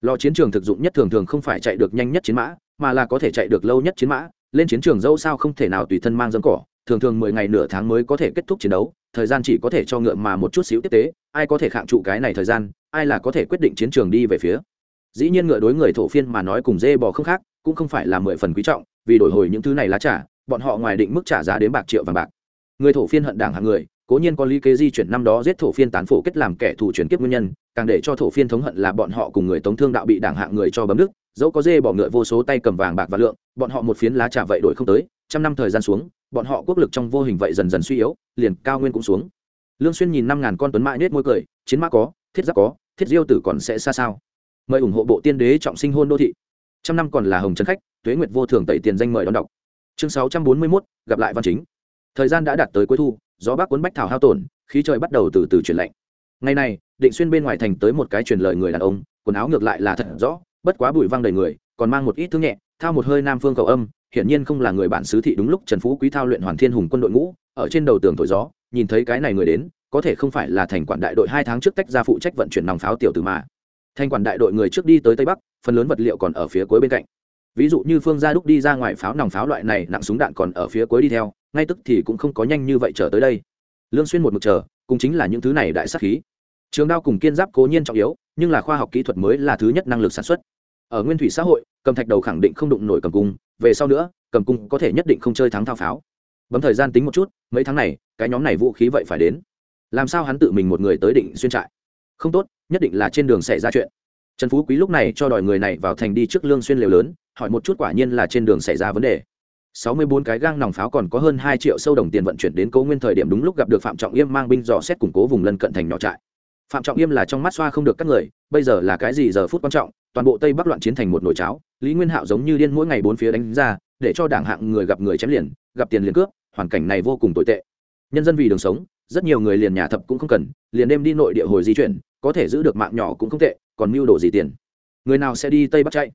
Lò chiến trường thực dụng nhất thường thường không phải chạy được nhanh nhất chiến mã, mà là có thể chạy được lâu nhất chiến mã lên chiến trường dẫu sao không thể nào tùy thân mang dâm cỏ, thường thường mười ngày nửa tháng mới có thể kết thúc chiến đấu, thời gian chỉ có thể cho ngựa mà một chút xíu tiếp tế, ai có thể khạng trụ cái này thời gian, ai là có thể quyết định chiến trường đi về phía. Dĩ nhiên ngựa đối người thổ phiên mà nói cùng dê bò không khác, cũng không phải là mười phần quý trọng, vì đổi hồi những thứ này lá trả bọn họ ngoài định mức trả giá đến bạc triệu vàng bạc. Người thổ phiên hận đảng hàng người, cố nhiên có lý kế di chuyển năm đó giết thổ phiên tán phổ kết làm kẻ thù chuyển kiếp nguyên nhân, càng để cho thổ phiên thống hận là bọn họ cùng người tống thương đạo bị đảng hạng người cho bấm đức dẫu có dê bỏ ngựa vô số tay cầm vàng bạc và lượng bọn họ một phiến lá trà vậy đổi không tới trăm năm thời gian xuống bọn họ quốc lực trong vô hình vậy dần dần suy yếu liền cao nguyên cũng xuống. Lương xuyên nhìn năm ngàn con tuấn mã nết môi cười chiến mã có thiết giáp có thiết diêu tử còn sẽ xa sao? Mời ủng hộ bộ tiên đế trọng sinh hôn đô thị. Trăm năm còn là hồng trần khách tuế nguyệt vô thường tẩy tiền danh mời đón đọc. Chương 641, gặp lại văn chính. Thời gian đã đạt tới cuối thu gió bắc cuốn bách thảo hao tổn khí trời bắt đầu từ từ chuyển lạnh. Ngày này định xuyên bên ngoài thành tới một cái truyền lời người đàn ông quần áo ngược lại là thật rõ bất quá bụi văng đầy người, còn mang một ít thương nhẹ, thao một hơi nam phương cầu âm, hiển nhiên không là người bản xứ thị đúng lúc trần phú quý thao luyện hoàn thiên hùng quân đội ngũ, ở trên đầu tường thổi gió, nhìn thấy cái này người đến, có thể không phải là thành quản đại đội hai tháng trước tách ra phụ trách vận chuyển nòng pháo tiểu từ mà. Thành quản đại đội người trước đi tới tây bắc, phần lớn vật liệu còn ở phía cuối bên cạnh. Ví dụ như phương gia đúc đi ra ngoài pháo nòng pháo loại này, nặng súng đạn còn ở phía cuối đi theo, ngay tức thì cũng không có nhanh như vậy trở tới đây. Lương xuyên một mực chờ, cũng chính là những thứ này đại sát khí. Trường đao cùng kiên giáp cố nhiên trọng yếu, nhưng là khoa học kỹ thuật mới là thứ nhất năng lực sản xuất ở nguyên thủy xã hội, cầm thạch đầu khẳng định không đụng nổi cầm cung, về sau nữa, cầm cung có thể nhất định không chơi thắng thao pháo. Bấm thời gian tính một chút, mấy tháng này, cái nhóm này vũ khí vậy phải đến. Làm sao hắn tự mình một người tới định xuyên trại? Không tốt, nhất định là trên đường xảy ra chuyện. Trần phú quý lúc này cho đòi người này vào thành đi trước lương xuyên liều lớn, hỏi một chút quả nhiên là trên đường xảy ra vấn đề. Sáu mươi bốn cái gang nòng pháo còn có hơn hai triệu sâu đồng tiền vận chuyển đến cố nguyên thời điểm đúng lúc gặp được phạm trọng yêm mang binh dò xét củng cố vùng lân cận thành nhỏ trại phạm trọng yêm là trong mắt xoa không được các người, bây giờ là cái gì giờ phút quan trọng, toàn bộ tây bắc loạn chiến thành một nồi cháo, lý nguyên hạo giống như điên mỗi ngày bốn phía đánh ra, để cho đảng hạng người gặp người chém liền, gặp tiền liền cướp, hoàn cảnh này vô cùng tồi tệ. Nhân dân vì đường sống, rất nhiều người liền nhà thập cũng không cần, liền đêm đi nội địa hồi di chuyển, có thể giữ được mạng nhỏ cũng không tệ, còn mưu đồ gì tiền? Người nào sẽ đi tây bắc chạy?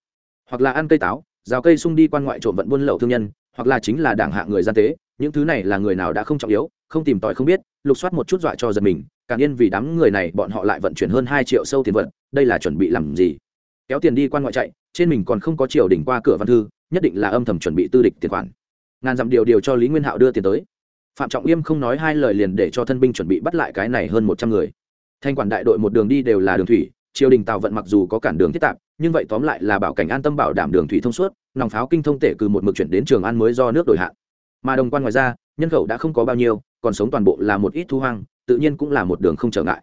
Hoặc là ăn cây táo, rào cây sung đi quan ngoại trộm vận buôn lậu thương nhân, hoặc là chính là đảng hạng người gian tế những thứ này là người nào đã không trọng yếu, không tìm tòi không biết, lục soát một chút dọa cho giật mình, càng yên vì đám người này bọn họ lại vận chuyển hơn hai triệu sâu tiền vận đây là chuẩn bị làm gì? Kéo tiền đi quan ngoại chạy, trên mình còn không có triều đỉnh qua cửa văn thư, nhất định là âm thầm chuẩn bị tư địch tiền khoản. Ngàn dặm điều điều cho lý nguyên hạo đưa tiền tới. Phạm trọng yêm không nói hai lời liền để cho thân binh chuẩn bị bắt lại cái này hơn một trăm người. Thanh quản đại đội một đường đi đều là đường thủy, triều đình tàu vận mặc dù có cản đường thiết tạp, nhưng vậy tóm lại là bảo cảnh an tâm bảo đảm đường thủy thông suốt, nòng pháo kinh thông tể cử một mực chuyển đến trường an mới do nước đổi hạn mà đồng quan ngoài ra, nhân khẩu đã không có bao nhiêu, còn sống toàn bộ là một ít thu hoang, tự nhiên cũng là một đường không trở ngại.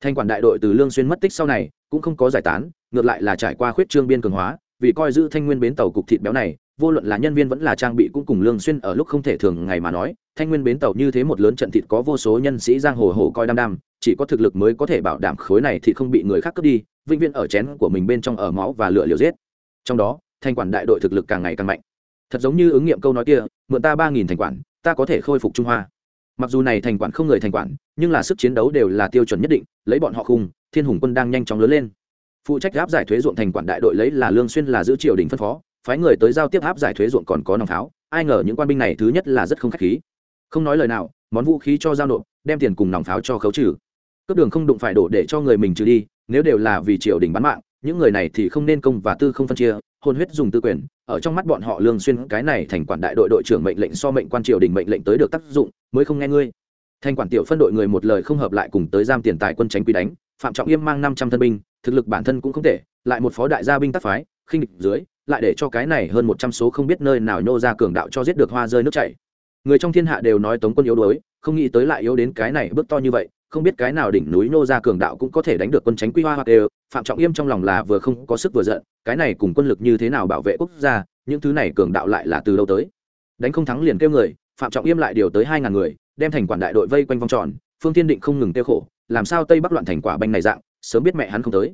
Thanh quản đại đội từ lương xuyên mất tích sau này, cũng không có giải tán, ngược lại là trải qua khuyết trương biên cường hóa, vì coi giữ thanh nguyên bến tàu cục thịt béo này, vô luận là nhân viên vẫn là trang bị cũng cùng lương xuyên ở lúc không thể thường ngày mà nói, thanh nguyên bến tàu như thế một lớn trận thịt có vô số nhân sĩ giang hồ hồ coi đam đam chỉ có thực lực mới có thể bảo đảm khối này thì không bị người khác cướp đi, vĩnh viễn ở chén của mình bên trong ở máu và lửa liều giết. Trong đó, thanh quản đại đội thực lực càng ngày càng mạnh thật giống như ứng nghiệm câu nói kia, mượn ta ba nghìn thành quản, ta có thể khôi phục trung hoa. Mặc dù này thành quản không người thành quản, nhưng là sức chiến đấu đều là tiêu chuẩn nhất định, lấy bọn họ khung, thiên hùng quân đang nhanh chóng lớn lên. Phụ trách áp giải thuế ruộng thành quản đại đội lấy là lương xuyên là giữ triều đình phân phó, phái người tới giao tiếp áp giải thuế ruộng còn có nòng pháo, ai ngờ những quan binh này thứ nhất là rất không khách khí. Không nói lời nào, món vũ khí cho giao nộp, đem tiền cùng nòng pháo cho khấu trừ. Cướp đường không đụng phải đổ để cho người mình trừ đi, nếu đều là vì triều đình bán mạng, những người này thì không nên công và tư không phân chia hôn huyết dùng tư quyền ở trong mắt bọn họ lương xuyên cái này thành quản đại đội đội trưởng mệnh lệnh so mệnh quan triều đình mệnh lệnh tới được tác dụng, mới không nghe ngươi. Thành quản tiểu phân đội người một lời không hợp lại cùng tới giam tiền tài quân tránh quy đánh, phạm trọng yêm mang năm trăm thân binh, thực lực bản thân cũng không tệ, lại một phó đại gia binh tác phái, khinh địch dưới, lại để cho cái này hơn một trăm số không biết nơi nào nhô ra cường đạo cho giết được hoa rơi nước chảy. Người trong thiên hạ đều nói tống quân yếu đuối, không nghĩ tới lại yếu đến cái này bước to như vậy, không biết cái nào đỉnh núi nô ra cường đạo cũng có thể đánh được quân tránh quy hoa hoặc đều phạm trọng yêm trong lòng là vừa không có sức vừa giận, cái này cùng quân lực như thế nào bảo vệ quốc gia, những thứ này cường đạo lại là từ đâu tới? Đánh không thắng liền kêu người, phạm trọng yêm lại điều tới hai ngàn người, đem thành quản đại đội vây quanh vòng tròn, phương tiên định không ngừng tiêu khổ, làm sao tây bắc loạn thành quả banh này dạng, sớm biết mẹ hắn không tới.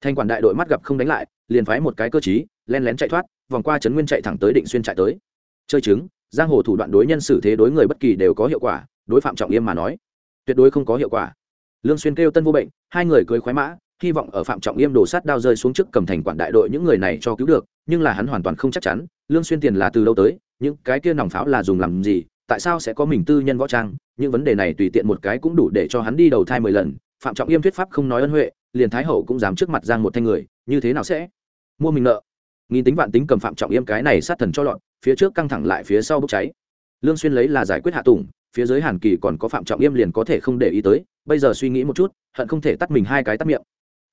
Thành quản đại đội mắt gặp không đánh lại, liền phái một cái cơ chí len lén chạy thoát, vòng qua trấn nguyên chạy thẳng tới định xuyên chạy tới. Chơi chứng, giang hồ thủ đoạn đối nhân xử thế đối người bất kỳ đều có hiệu quả, đối phạm trọng yêm mà nói, tuyệt đối không có hiệu quả. Lương xuyên kêu tân vô bệnh, hai người cưới khoái mã hy vọng ở phạm trọng yêm đổ sát đao rơi xuống trước cầm thành quản đại đội những người này cho cứu được, nhưng là hắn hoàn toàn không chắc chắn, lương xuyên tiền là từ lâu tới, những cái kia nòng pháo là dùng làm gì, tại sao sẽ có mình tư nhân võ trang, những vấn đề này tùy tiện một cái cũng đủ để cho hắn đi đầu thai mười lần, phạm trọng yêm thuyết pháp không nói ân huệ, liền thái hậu cũng dám trước mặt giang một thanh người, như thế nào sẽ? Mua mình nợ. Nghìn tính vạn tính cầm phạm trọng yêm cái này sát thần cho loạn phía trước căng thẳng lại phía sau bốc cháy. Lương xuyên lấy là giải quyết hạ tùng, phía dưới hàn kỳ còn có phạm trọng yêm liền có thể không để ý tới, bây giờ suy nghĩ một chút, hận không thể tắt mình hai cái tắt miệng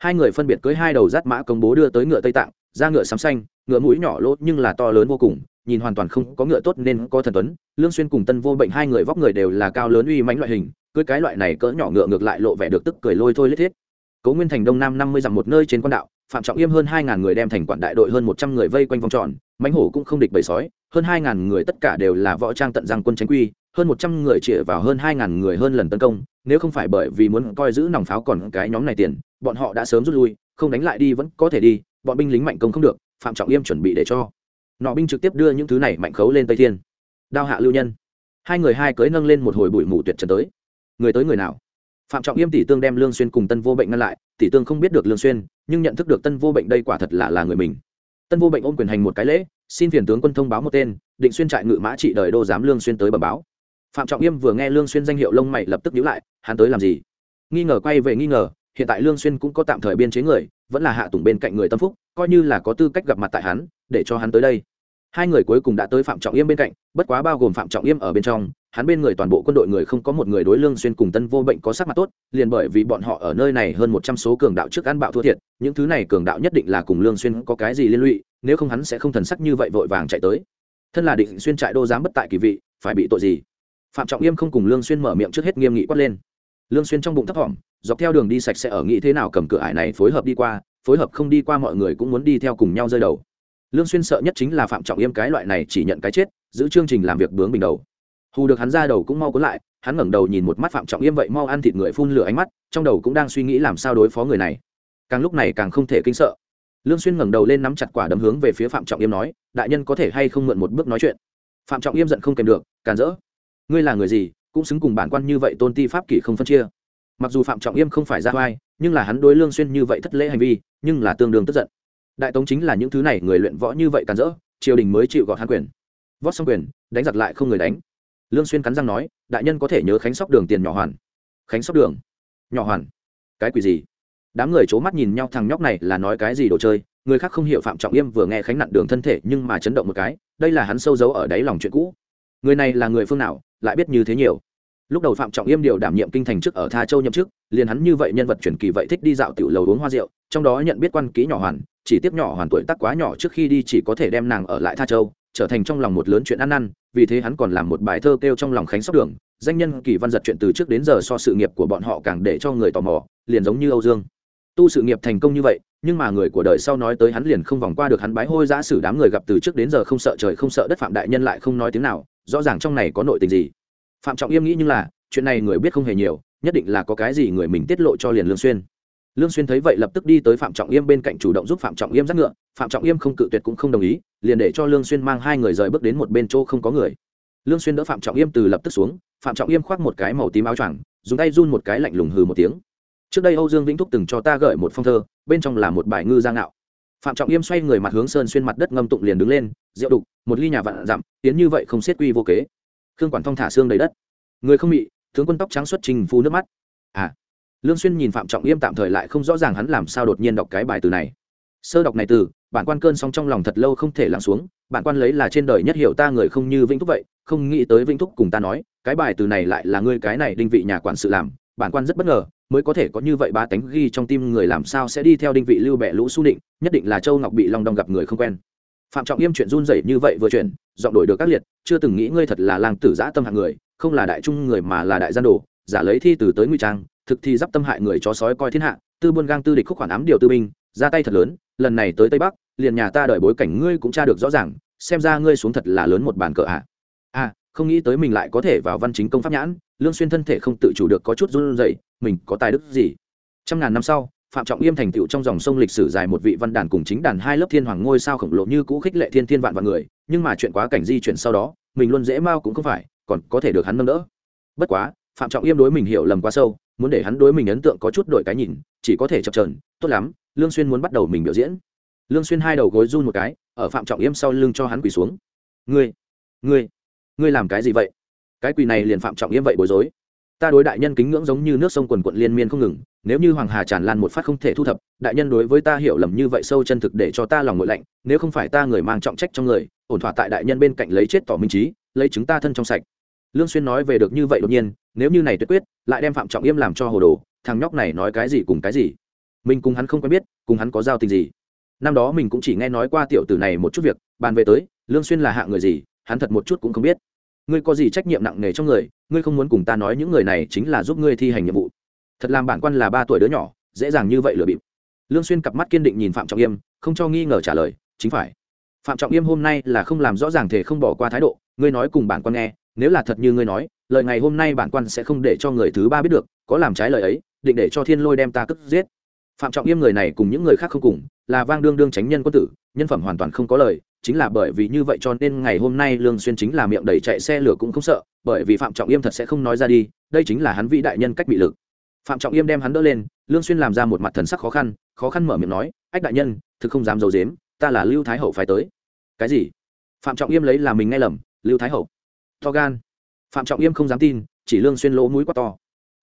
hai người phân biệt cưới hai đầu rát mã công bố đưa tới ngựa tây tạng ra ngựa sắm xanh, ngựa mũi nhỏ lốt nhưng là to lớn vô cùng, nhìn hoàn toàn không có ngựa tốt nên có thần tuấn. Lương xuyên cùng tân vô bệnh hai người vóc người đều là cao lớn uy mãnh loại hình, cưới cái loại này cỡ nhỏ ngựa ngược lại lộ vẻ được tức cười lôi thôi lết thiết. Cố nguyên thành đông nam năm mươi dặm một nơi trên quan đạo, phạm trọng yêm hơn hai ngàn người đem thành quản đại đội hơn một trăm người vây quanh vòng tròn, mãnh hổ cũng không địch bầy sói, hơn hai ngàn người tất cả đều là võ trang tận răng quân tránh quy hơn một trăm người chĩa vào hơn hai ngàn người hơn lần tấn công, nếu không phải bởi vì muốn coi giữ nòng pháo còn cái nhóm này tiền, bọn họ đã sớm rút lui, không đánh lại đi vẫn có thể đi, bọn binh lính mạnh công không được, phạm trọng yêm chuẩn bị để cho. Nọ binh trực tiếp đưa những thứ này mạnh khấu lên tây thiên. Đao hạ lưu nhân. Hai người hai cưới nâng lên một hồi bụi mù tuyệt trần tới. Người tới người nào? Phạm trọng yêm tỷ tương đem lương xuyên cùng tân vô bệnh ngăn lại, tỷ tương không biết được lương xuyên, nhưng nhận thức được tân vô bệnh đây quả thật là là người mình. Tân vô bệnh ôm quyền hành một cái lễ, xin phiền tướng quân thông báo một tên, định xuyên trại ngự mã trị đời đô giám lương xuyên tới bẩm báo phạm trọng yêm vừa nghe lương xuyên danh hiệu lông mày lập tức nhíu lại, hắn tới làm gì? Nghi ngờ quay về nghi ngờ, hiện tại lương xuyên cũng có tạm thời biên chế người, vẫn là hạ tùng bên cạnh người tâm phúc, coi như là có tư cách gặp mặt tại hắn, để cho hắn tới đây. Hai người cuối cùng đã tới phạm trọng yêm bên cạnh, bất quá bao gồm phạm trọng yêm ở bên trong, hắn bên người toàn bộ quân đội người không có một người đối lương xuyên cùng tân vô bệnh có sắc mặt tốt, liền bởi vì bọn họ ở nơi này hơn một trăm số cường đạo trước ăn bạo thua thiệt, những thứ này cường đạo nhất định là cùng lương xuyên có cái gì liên lụy, nếu không hắn sẽ không thần sắc như vậy vội vàng chạy tới. Thân là định xuyên trại đô giám bất tại kỳ vị, phải bị tội gì? Phạm trọng yêm không cùng lương xuyên mở miệng trước hết nghiêm nghị quát lên. Lương xuyên trong bụng thấp thỏm, dọc theo đường đi sạch sẽ ở nghĩ thế nào cầm cửa ải này phối hợp đi qua, phối hợp không đi qua mọi người cũng muốn đi theo cùng nhau rơi đầu. Lương xuyên sợ nhất chính là phạm trọng yêm cái loại này chỉ nhận cái chết, giữ chương trình làm việc bướng bình đầu. Hù được hắn ra đầu cũng mau cuốn lại, hắn ngẩng đầu nhìn một mắt phạm trọng yêm vậy mau ăn thịt người phun lửa ánh mắt, trong đầu cũng đang suy nghĩ làm sao đối phó người này. Càng lúc này càng không thể kinh sợ. Lương xuyên ngẩng đầu lên nắm chặt quả đấm hướng về phía phạm trọng yêm nói, đại nhân có thể hay không mượn một bước nói chuyện? Phạm trọng yêm giận không kèm được, càn rỡ ngươi là người gì, cũng xứng cùng bản quan như vậy tôn ti pháp kỷ không phân chia. Mặc dù phạm trọng yêm không phải ra oai, nhưng là hắn đối lương xuyên như vậy thất lễ hành vi, nhưng là tương đương tức giận. Đại tống chính là những thứ này, người luyện võ như vậy càn rỡ, triều đình mới chịu gọt hắn quyền. Vót xong quyền, đánh giặc lại không người đánh. Lương xuyên cắn răng nói, đại nhân có thể nhớ khánh sóc đường tiền nhỏ hoàn. Khánh sóc đường? Nhỏ hoàn? Cái quỷ gì? Đám người c mắt nhìn nhau thằng nhóc này là nói cái gì đồ chơi, người khác không hiểu phạm trọng yêm vừa nghe khánh nặn đường thân thể nhưng mà chấn động một cái, đây là hắn sâu giấu ở đáy lòng chuyện cũ người này là người phương nào, lại biết như thế nhiều. Lúc đầu phạm trọng yêm điều đảm nhiệm kinh thành chức ở tha châu nhậm chức, liền hắn như vậy nhân vật truyền kỳ vậy thích đi dạo tiểu lầu uống hoa rượu, trong đó nhận biết quan kỹ nhỏ hoàn, chỉ tiếp nhỏ hoàn tuổi tác quá nhỏ trước khi đi chỉ có thể đem nàng ở lại tha châu, trở thành trong lòng một lớn chuyện ăn năn, vì thế hắn còn làm một bài thơ kêu trong lòng khánh sóc đường, danh nhân kỳ văn giật chuyện từ trước đến giờ so sự nghiệp của bọn họ càng để cho người tò mò, liền giống như âu dương. Tu sự nghiệp thành công như vậy, nhưng mà người của đời sau nói tới hắn liền không vòng qua được hắn bái hôi giã sử đám người gặp từ trước đến giờ không sợ trời không sợ đất phạm đại nhân lại không nói tiếng nào rõ ràng trong này có nội tình gì. Phạm trọng yêm nghĩ như là, chuyện này người biết không hề nhiều, nhất định là có cái gì người mình tiết lộ cho liền lương xuyên. Lương xuyên thấy vậy lập tức đi tới phạm trọng yêm bên cạnh chủ động giúp phạm trọng yêm dắt ngựa. Phạm trọng yêm không cự tuyệt cũng không đồng ý, liền để cho lương xuyên mang hai người rời bước đến một bên chỗ không có người. Lương xuyên đỡ phạm trọng yêm từ lập tức xuống, phạm trọng yêm khoác một cái màu tím áo choàng, dùng tay run một cái lạnh lùng hừ một tiếng. Trước đây âu dương vĩnh thúc từng cho ta gửi một phong thơ, bên trong là một bài ngư giang ngạo phạm trọng yêm xoay người mặt hướng sơn xuyên mặt đất ngâm tụng liền đứng lên, rượu đục, một ly nhà vạn dặm tiến như vậy không xiết quy vô kế. Khương quản Thong thả xương đầy đất. Người không bị tướng quân tóc trắng xuất trình phu nước mắt. À lương xuyên nhìn phạm trọng yêm tạm thời lại không rõ ràng hắn làm sao đột nhiên đọc cái bài từ này. Sơ đọc này từ, bản quan cơn song trong lòng thật lâu không thể lắng xuống, bản quan lấy là trên đời nhất hiểu ta người không như vĩnh thúc vậy, không nghĩ tới vĩnh thúc cùng ta nói, cái bài từ này lại là ngươi cái này đinh vị nhà quản sự làm bản quan rất bất ngờ, mới có thể có như vậy ba tánh ghi trong tim người làm sao sẽ đi theo đinh vị lưu bẹ lũ su định nhất định là châu ngọc bị long đong gặp người không quen phạm trọng yêm chuyện run rẩy như vậy vừa chuyển, giọng đổi được các liệt, chưa từng nghĩ ngươi thật là lang tử giã tâm hạng người, không là đại trung người mà là đại gian đồ, giả lấy thi từ tới ngụy trang, thực thi d tâm hại người chó sói coi thiên hạ, tư buôn gang tư địch khúc khoản ám điều tư binh, ra tay thật lớn, lần này tới tây bắc, liền nhà ta đợi bối cảnh ngươi cũng tra được rõ ràng, xem ra ngươi xuống thật là lớn một bàn cờ ạ à không nghĩ tới mình lại có thể vào văn chính công pháp nhãn, lương xuyên thân thể không tự chủ được có chút run rẩy, mình có tài đức gì? Trăm ngàn năm sau, phạm trọng yêm thành tựu trong dòng sông lịch sử dài một vị văn đàn cùng chính đàn hai lớp thiên hoàng ngôi sao khổng lồ như cũ khích lệ thiên thiên vạn vạn người, nhưng mà chuyện quá cảnh di chuyển sau đó, mình luôn dễ mau cũng không phải, còn có thể được hắn nâng đỡ. Bất quá, phạm trọng yêm đối mình hiểu lầm quá sâu, muốn để hắn đối mình ấn tượng có chút đổi cái nhìn, chỉ có thể chập chờn, tốt lắm, lương xuyên muốn bắt đầu mình biểu diễn. Lương xuyên hai đầu gối run một cái, ở phạm trọng yêm sau lưng cho hắn quỳ xuống. Ngươi ngươi ngươi làm cái gì vậy? Cái quỳ này liền phạm trọng yêm vậy bối rối. Ta đối đại nhân kính ngưỡng giống như nước sông quần quận liên miên không ngừng, nếu như hoàng hà tràn lan một phát không thể thu thập, đại nhân đối với ta hiểu lầm như vậy sâu chân thực để cho ta lòng ngội lạnh, nếu không phải ta người mang trọng trách trong người, ổn thỏa tại đại nhân bên cạnh lấy chết tỏ minh trí, lấy chúng ta thân trong sạch. Lương xuyên nói về được như vậy đột nhiên, nếu như này tuyệt quyết, lại đem phạm trọng yêm làm cho hồ đồ, thằng nhóc này nói cái gì cùng cái gì. Mình cùng hắn không quen biết, cùng hắn có giao tình gì. Năm đó mình cũng chỉ nghe nói qua tiểu tử này một chút việc, bàn về tới, lương xuyên là hạ người gì hắn thật một chút cũng không biết. Ngươi có gì trách nhiệm nặng nề trong người, ngươi không muốn cùng ta nói những người này chính là giúp ngươi thi hành nhiệm vụ. Thật làm bản quan là ba tuổi đứa nhỏ, dễ dàng như vậy lừa bịp. Lương xuyên cặp mắt kiên định nhìn phạm trọng yêm, không cho nghi ngờ trả lời, chính phải. Phạm trọng yêm hôm nay là không làm rõ ràng thể không bỏ qua thái độ, ngươi nói cùng bản quan nghe, nếu là thật như ngươi nói, lời ngày hôm nay bản quan sẽ không để cho người thứ ba biết được, có làm trái lời ấy, định để cho thiên lôi đem ta cướp giết. Phạm trọng yêm người này cùng những người khác không cùng, là vang đương đương tránh nhân quân tử, nhân phẩm hoàn toàn không có lời chính là bởi vì như vậy cho nên ngày hôm nay lương xuyên chính là miệng đầy chạy xe lửa cũng không sợ, bởi vì phạm trọng yêm thật sẽ không nói ra đi, đây chính là hắn vĩ đại nhân cách bị lực. Phạm trọng yêm đem hắn đỡ lên, lương xuyên làm ra một mặt thần sắc khó khăn khó khăn mở miệng nói, ách đại nhân, thực không dám giấu giếm, ta là lưu thái hậu phải tới. Cái gì? Phạm trọng yêm lấy là mình nghe lầm, lưu thái hậu. To gan. Phạm trọng yêm không dám tin, chỉ lương xuyên lỗ mũi quá to.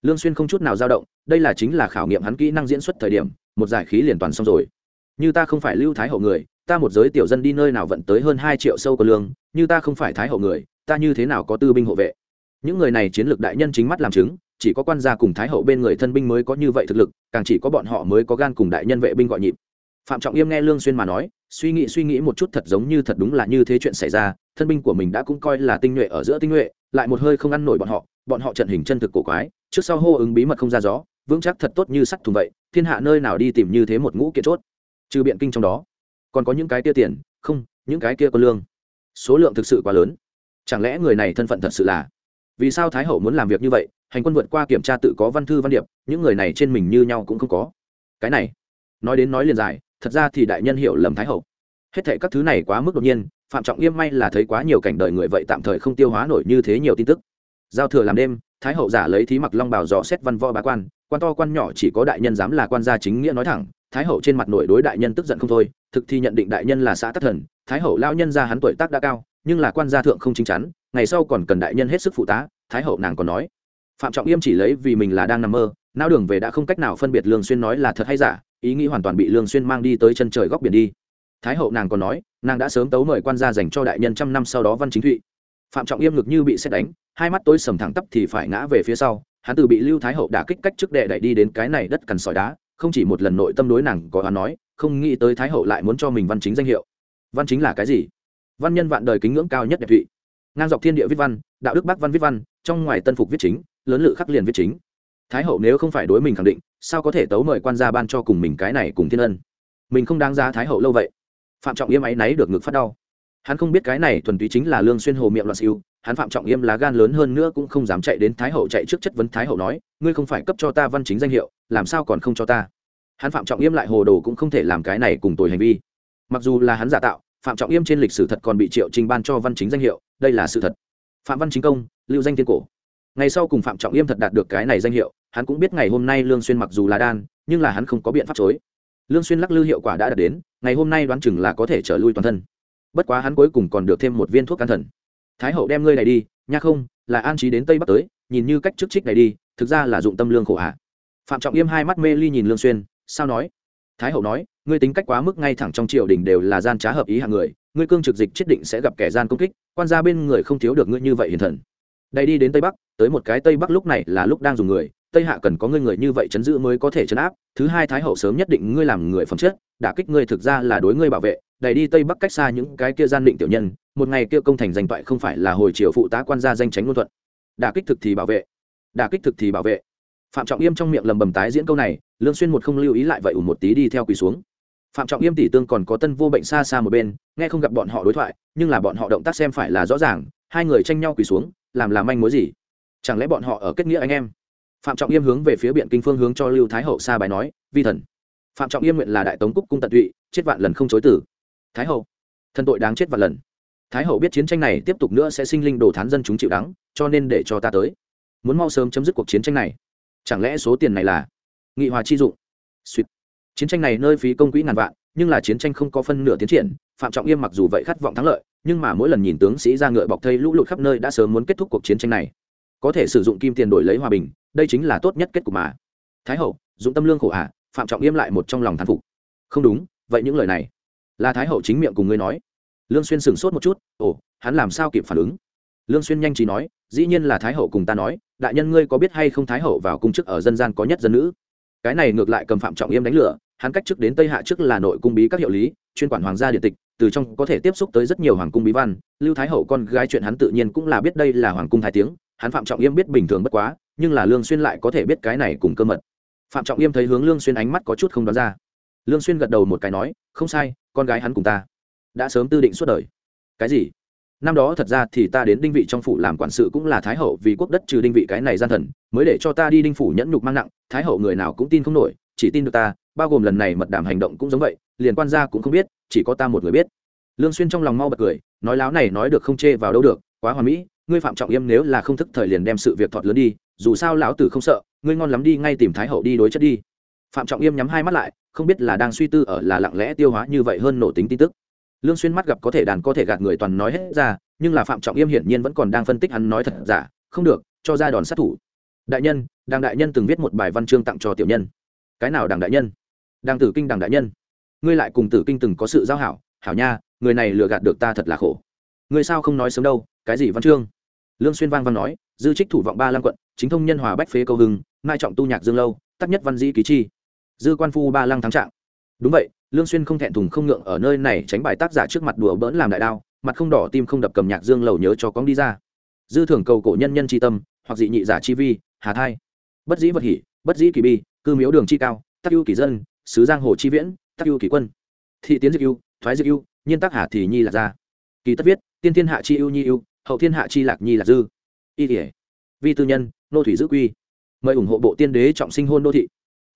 Lương xuyên không chút nào dao động, đây là chính là khảo nghiệm hắn kỹ năng diễn xuất thời điểm, một giải khí liền toàn xong rồi. Như ta không phải lưu thái hậu người ta một giới tiểu dân đi nơi nào vận tới hơn hai triệu sâu của lương, như ta không phải thái hậu người, ta như thế nào có tư binh hộ vệ? Những người này chiến lược đại nhân chính mắt làm chứng, chỉ có quan gia cùng thái hậu bên người thân binh mới có như vậy thực lực, càng chỉ có bọn họ mới có gan cùng đại nhân vệ binh gọi nhịp. Phạm trọng yêm nghe lương xuyên mà nói, suy nghĩ suy nghĩ một chút thật giống như thật đúng là như thế chuyện xảy ra, thân binh của mình đã cũng coi là tinh nhuệ ở giữa tinh nhuệ, lại một hơi không ăn nổi bọn họ bọn họ trận hình chân thực cổ quái, trước sau hô ứng bí mật không ra gió, vững chắc thật tốt như sắt thùng vậy, thiên hạ nơi nào đi tìm như thế một ngũ kiện chốt? Trừ biện kinh trong đó còn có những cái kia tiền, không, những cái kia có lương. Số lượng thực sự quá lớn. Chẳng lẽ người này thân phận thật sự là? Vì sao thái hậu muốn làm việc như vậy? Hành quân vượt qua kiểm tra tự có văn thư văn điệp, những người này trên mình như nhau cũng không có. Cái này, nói đến nói liền dài, thật ra thì đại nhân hiểu lầm thái hậu. Hết thệ các thứ này quá mức đột nhiên, phạm trọng yêm may là thấy quá nhiều cảnh đời người vậy tạm thời không tiêu hóa nổi như thế nhiều tin tức. Giao thừa làm đêm, thái hậu giả lấy thí mặc long bào dò xét văn võ bá quan quan to quan nhỏ chỉ có đại nhân dám là quan gia chính nghĩa nói thẳng thái hậu trên mặt nội đối đại nhân tức giận không thôi, thực thi nhận định đại nhân là xã tắc thần, thái hậu lao nhân ra hắn tuổi tác đã cao, nhưng là quan gia thượng không chính chắn, ngày sau còn cần đại nhân hết sức phụ tá, thái hậu nàng còn nói. Phạm trọng yêm chỉ lấy vì mình là đang nằm mơ, nao đường về đã không cách nào phân biệt lương xuyên nói là thật hay giả, ý nghĩ hoàn toàn bị lương xuyên mang đi tới chân trời góc biển đi. Thái hậu nàng còn nói, nàng đã sớm tấu mời quan gia dành cho đại nhân trăm năm sau đó văn chính thụy. Phạm trọng yêm ngực như bị xét đánh, hai mắt tối sầm thẳng tắp thì phải ngã về phía sau, hắn từ bị lưu thái hậu đả kích cách trước đệ đẩy đi đến cái này đất cằn sỏi đá không chỉ một lần nội tâm đối nàng có hắn nói, không nghĩ tới thái hậu lại muốn cho mình văn chính danh hiệu. Văn chính là cái gì? Văn nhân vạn đời kính ngưỡng cao nhất đẹp thụy ngang dọc thiên địa viết văn, đạo đức bác văn viết văn, trong ngoài tân phục viết chính, lớn lự khắc liền viết chính. Thái hậu nếu không phải đối mình khẳng định, sao có thể tấu mời quan gia ban cho cùng mình cái này cùng thiên ân? Mình không đáng giá thái hậu lâu vậy. Phạm trọng yêm áy náy được ngực phát đau. Hắn không biết cái này thuần túy chính là lương xuyên hồ miệng loạn siêu hắn phạm trọng yêm lá gan lớn hơn nữa cũng không dám chạy đến thái hậu chạy trước chất vấn thái hậu nói, ngươi không phải cấp cho ta văn chính danh hiệu, làm sao còn không cho ta? Hắn phạm trọng yêm lại hồ đồ cũng không thể làm cái này cùng tội hành vi. Mặc dù là hắn giả tạo, phạm trọng yêm trên lịch sử thật còn bị triệu trình ban cho văn chính danh hiệu, đây là sự thật. Phạm văn chính công, lưu danh thiên cổ. Ngày sau cùng phạm trọng yêm thật đạt được cái này danh hiệu, hắn cũng biết ngày hôm nay lương xuyên mặc dù là đan, nhưng là hắn không có biện pháp chối. Lương xuyên lắc lư hiệu quả đã đạt đến, ngày hôm nay đoán chừng là có thể trở lui toàn thân. Bất quá hắn cuối cùng còn được thêm một viên thuốc can thần thái hậu đem ngươi này đi, nha không, là an trí đến tây bắc tới, nhìn như cách trước trích này đi, thực ra là dụng tâm lương khổ hạ phạm trọng yêm hai mắt mê ly nhìn lương xuyên, sao nói? Thái hậu nói, ngươi tính cách quá mức ngay thẳng trong triều đình đều là gian trá hợp ý hạng người, ngươi cương trực dịch chết định sẽ gặp kẻ gian công kích, quan gia bên người không thiếu được ngươi như vậy hiền thần. Đây đi đến tây bắc, tới một cái tây bắc lúc này là lúc đang dùng người, tây hạ cần có ngươi người như vậy chấn giữ mới có thể chấn áp, thứ hai thái hậu sớm nhất định ngươi làm người phẩm chất, đả kích ngươi thực ra là đối ngươi bảo vệ, đẩy đi tây bắc cách xa những cái kia gian định tiểu nhân một ngày kia công thành danh toại không phải là hồi triều phụ tá quan gia danh tránh ngôn thuận. Đả kích thực thì bảo vệ. Đả kích thực thì bảo vệ. Phạm trọng yêm trong miệng lầm bầm tái diễn câu này, lương xuyên một không lưu ý lại vậy ủ một tí đi theo quỳ xuống. Phạm trọng yêm tỷ tương còn có tân vô bệnh xa xa một bên, nghe không gặp bọn họ đối thoại, nhưng là bọn họ động tác xem phải là rõ ràng, hai người tranh nhau quỳ xuống, làm làm manh mối gì? Chẳng lẽ bọn họ ở kết nghĩa anh em? Phạm trọng yêm hướng về phía biện kinh phương hướng cho lưu thái hậu xa bài nói, vi thần. Phạm trọng yêm nguyện là đại tống cúc cung tận tụy, chết vạn lần không chối tử. Thái hậu thân tội đáng chết vạn lần thái hậu biết chiến tranh này tiếp tục nữa sẽ sinh linh đồ thán dân chúng chịu đắng, cho nên để cho ta tới. Muốn mau sớm chấm dứt cuộc chiến tranh này. Chẳng lẽ số tiền này là nghị hòa chi dụng? Suýt chiến tranh này nơi phí công quỹ ngàn vạn, nhưng là chiến tranh không có phân nửa tiến triển, phạm trọng yêm mặc dù vậy khát vọng thắng lợi, nhưng mà mỗi lần nhìn tướng sĩ ra ngựa bọc thây lũ lụt khắp nơi đã sớm muốn kết thúc cuộc chiến tranh này. Có thể sử dụng kim tiền đổi lấy hòa bình, đây chính là tốt nhất kết cục mà. Thái hậu, dụng tâm lương khổ hạ phạm trọng yêm lại một trong lòng thán phục. Không đúng, vậy những lời này là thái hậu chính miệng cùng ngươi nói lương xuyên sừng sốt một chút, ồ, hắn làm sao kịp phản ứng? Lương xuyên nhanh trí nói, dĩ nhiên là thái hậu cùng ta nói, đại nhân ngươi có biết hay không thái hậu vào cung chức ở dân gian có nhất dân nữ? Cái này ngược lại cầm phạm trọng yêm đánh lửa, hắn cách trước đến tây hạ trước là nội cung bí các hiệu lý, chuyên quản hoàng gia điện tịch, từ trong có thể tiếp xúc tới rất nhiều hoàng cung bí văn, lưu thái hậu con gái chuyện hắn tự nhiên cũng là biết đây là hoàng cung thái tiếng, hắn phạm trọng yêm biết bình thường bất quá, nhưng là lương xuyên lại có thể biết cái này cùng cơ mật. Phạm trọng yêm thấy hướng lương xuyên ánh mắt có chút không đoán ra. Lương xuyên gật đầu một cái nói, không sai, con gái hắn cùng ta đã sớm tư định suốt đời. Cái gì? Năm đó thật ra thì ta đến đinh vị trong phủ làm quản sự cũng là thái hậu vì quốc đất trừ đinh vị cái này gian thần, mới để cho ta đi đinh phủ nhẫn nhục mang nặng, thái hậu người nào cũng tin không nổi, chỉ tin được ta, bao gồm lần này mật đảm hành động cũng giống vậy, liền quan gia cũng không biết, chỉ có ta một người biết. Lương xuyên trong lòng mau bật cười, nói láo này nói được không chê vào đâu được, quá hoàn mỹ, ngươi phạm trọng yêm nếu là không thức thời liền đem sự việc thọt lớn đi, dù sao lão tử không sợ, ngươi ngon lắm đi ngay tìm thái hậu đi đối chất đi. Phạm trọng yêm nhắm hai mắt lại, không biết là đang suy tư ở là lặng lẽ tiêu hóa như vậy hơn nổ tính tin tức lương xuyên mắt gặp có thể đàn có thể gạt người toàn nói hết ra, nhưng là phạm trọng yêm hiển nhiên vẫn còn đang phân tích hắn nói thật giả, không được, cho ra đòn sát thủ. Đại nhân đàng đại nhân từng viết một bài văn chương tặng cho tiểu nhân. Cái nào đàng đại nhân? Đàng tử kinh đàng đại nhân. Ngươi lại cùng tử kinh từng có sự giao hảo hảo nha, người này lừa gạt được ta thật là khổ. Ngươi sao không nói sớm đâu, cái gì văn chương? Lương xuyên vang văn nói, dư trích thủ vọng ba lăng quận, chính thông nhân hòa bách phế câu hưng, mai trọng tu nhạc dương lâu, tắc nhất văn dĩ ký chi. Dư quan phu ba lăng thắng trạng. Đúng vậy lương xuyên không thẹn thùng không ngượng ở nơi này tránh bài tác giả trước mặt đùa bỡn làm đại đao, mặt không đỏ tim không đập cầm nhạc dương lầu nhớ cho con đi ra. Dư thưởng cầu cổ nhân nhân chi tâm, hoặc dị nhị giả chi vi, hà thai. Bất dĩ vật hỉ bất dĩ kỳ bi, cư miếu đường chi cao, tắc ưu kỳ dân, sứ giang hồ chi viễn, tắc ưu kỳ quân. Thị tiến diệt ưu, thoái diệt ưu, nhiên tắc hà thì nhi là ra kỳ tất viết, tiên thiên hạ chi ưu nhi ưu, hậu thiên hạ chi lạc nhi là dư. Y thể. Vi tư nhân, nô thủy giữ quy. Mời ủng hộ bộ tiên đế trọng sinh hôn đô thị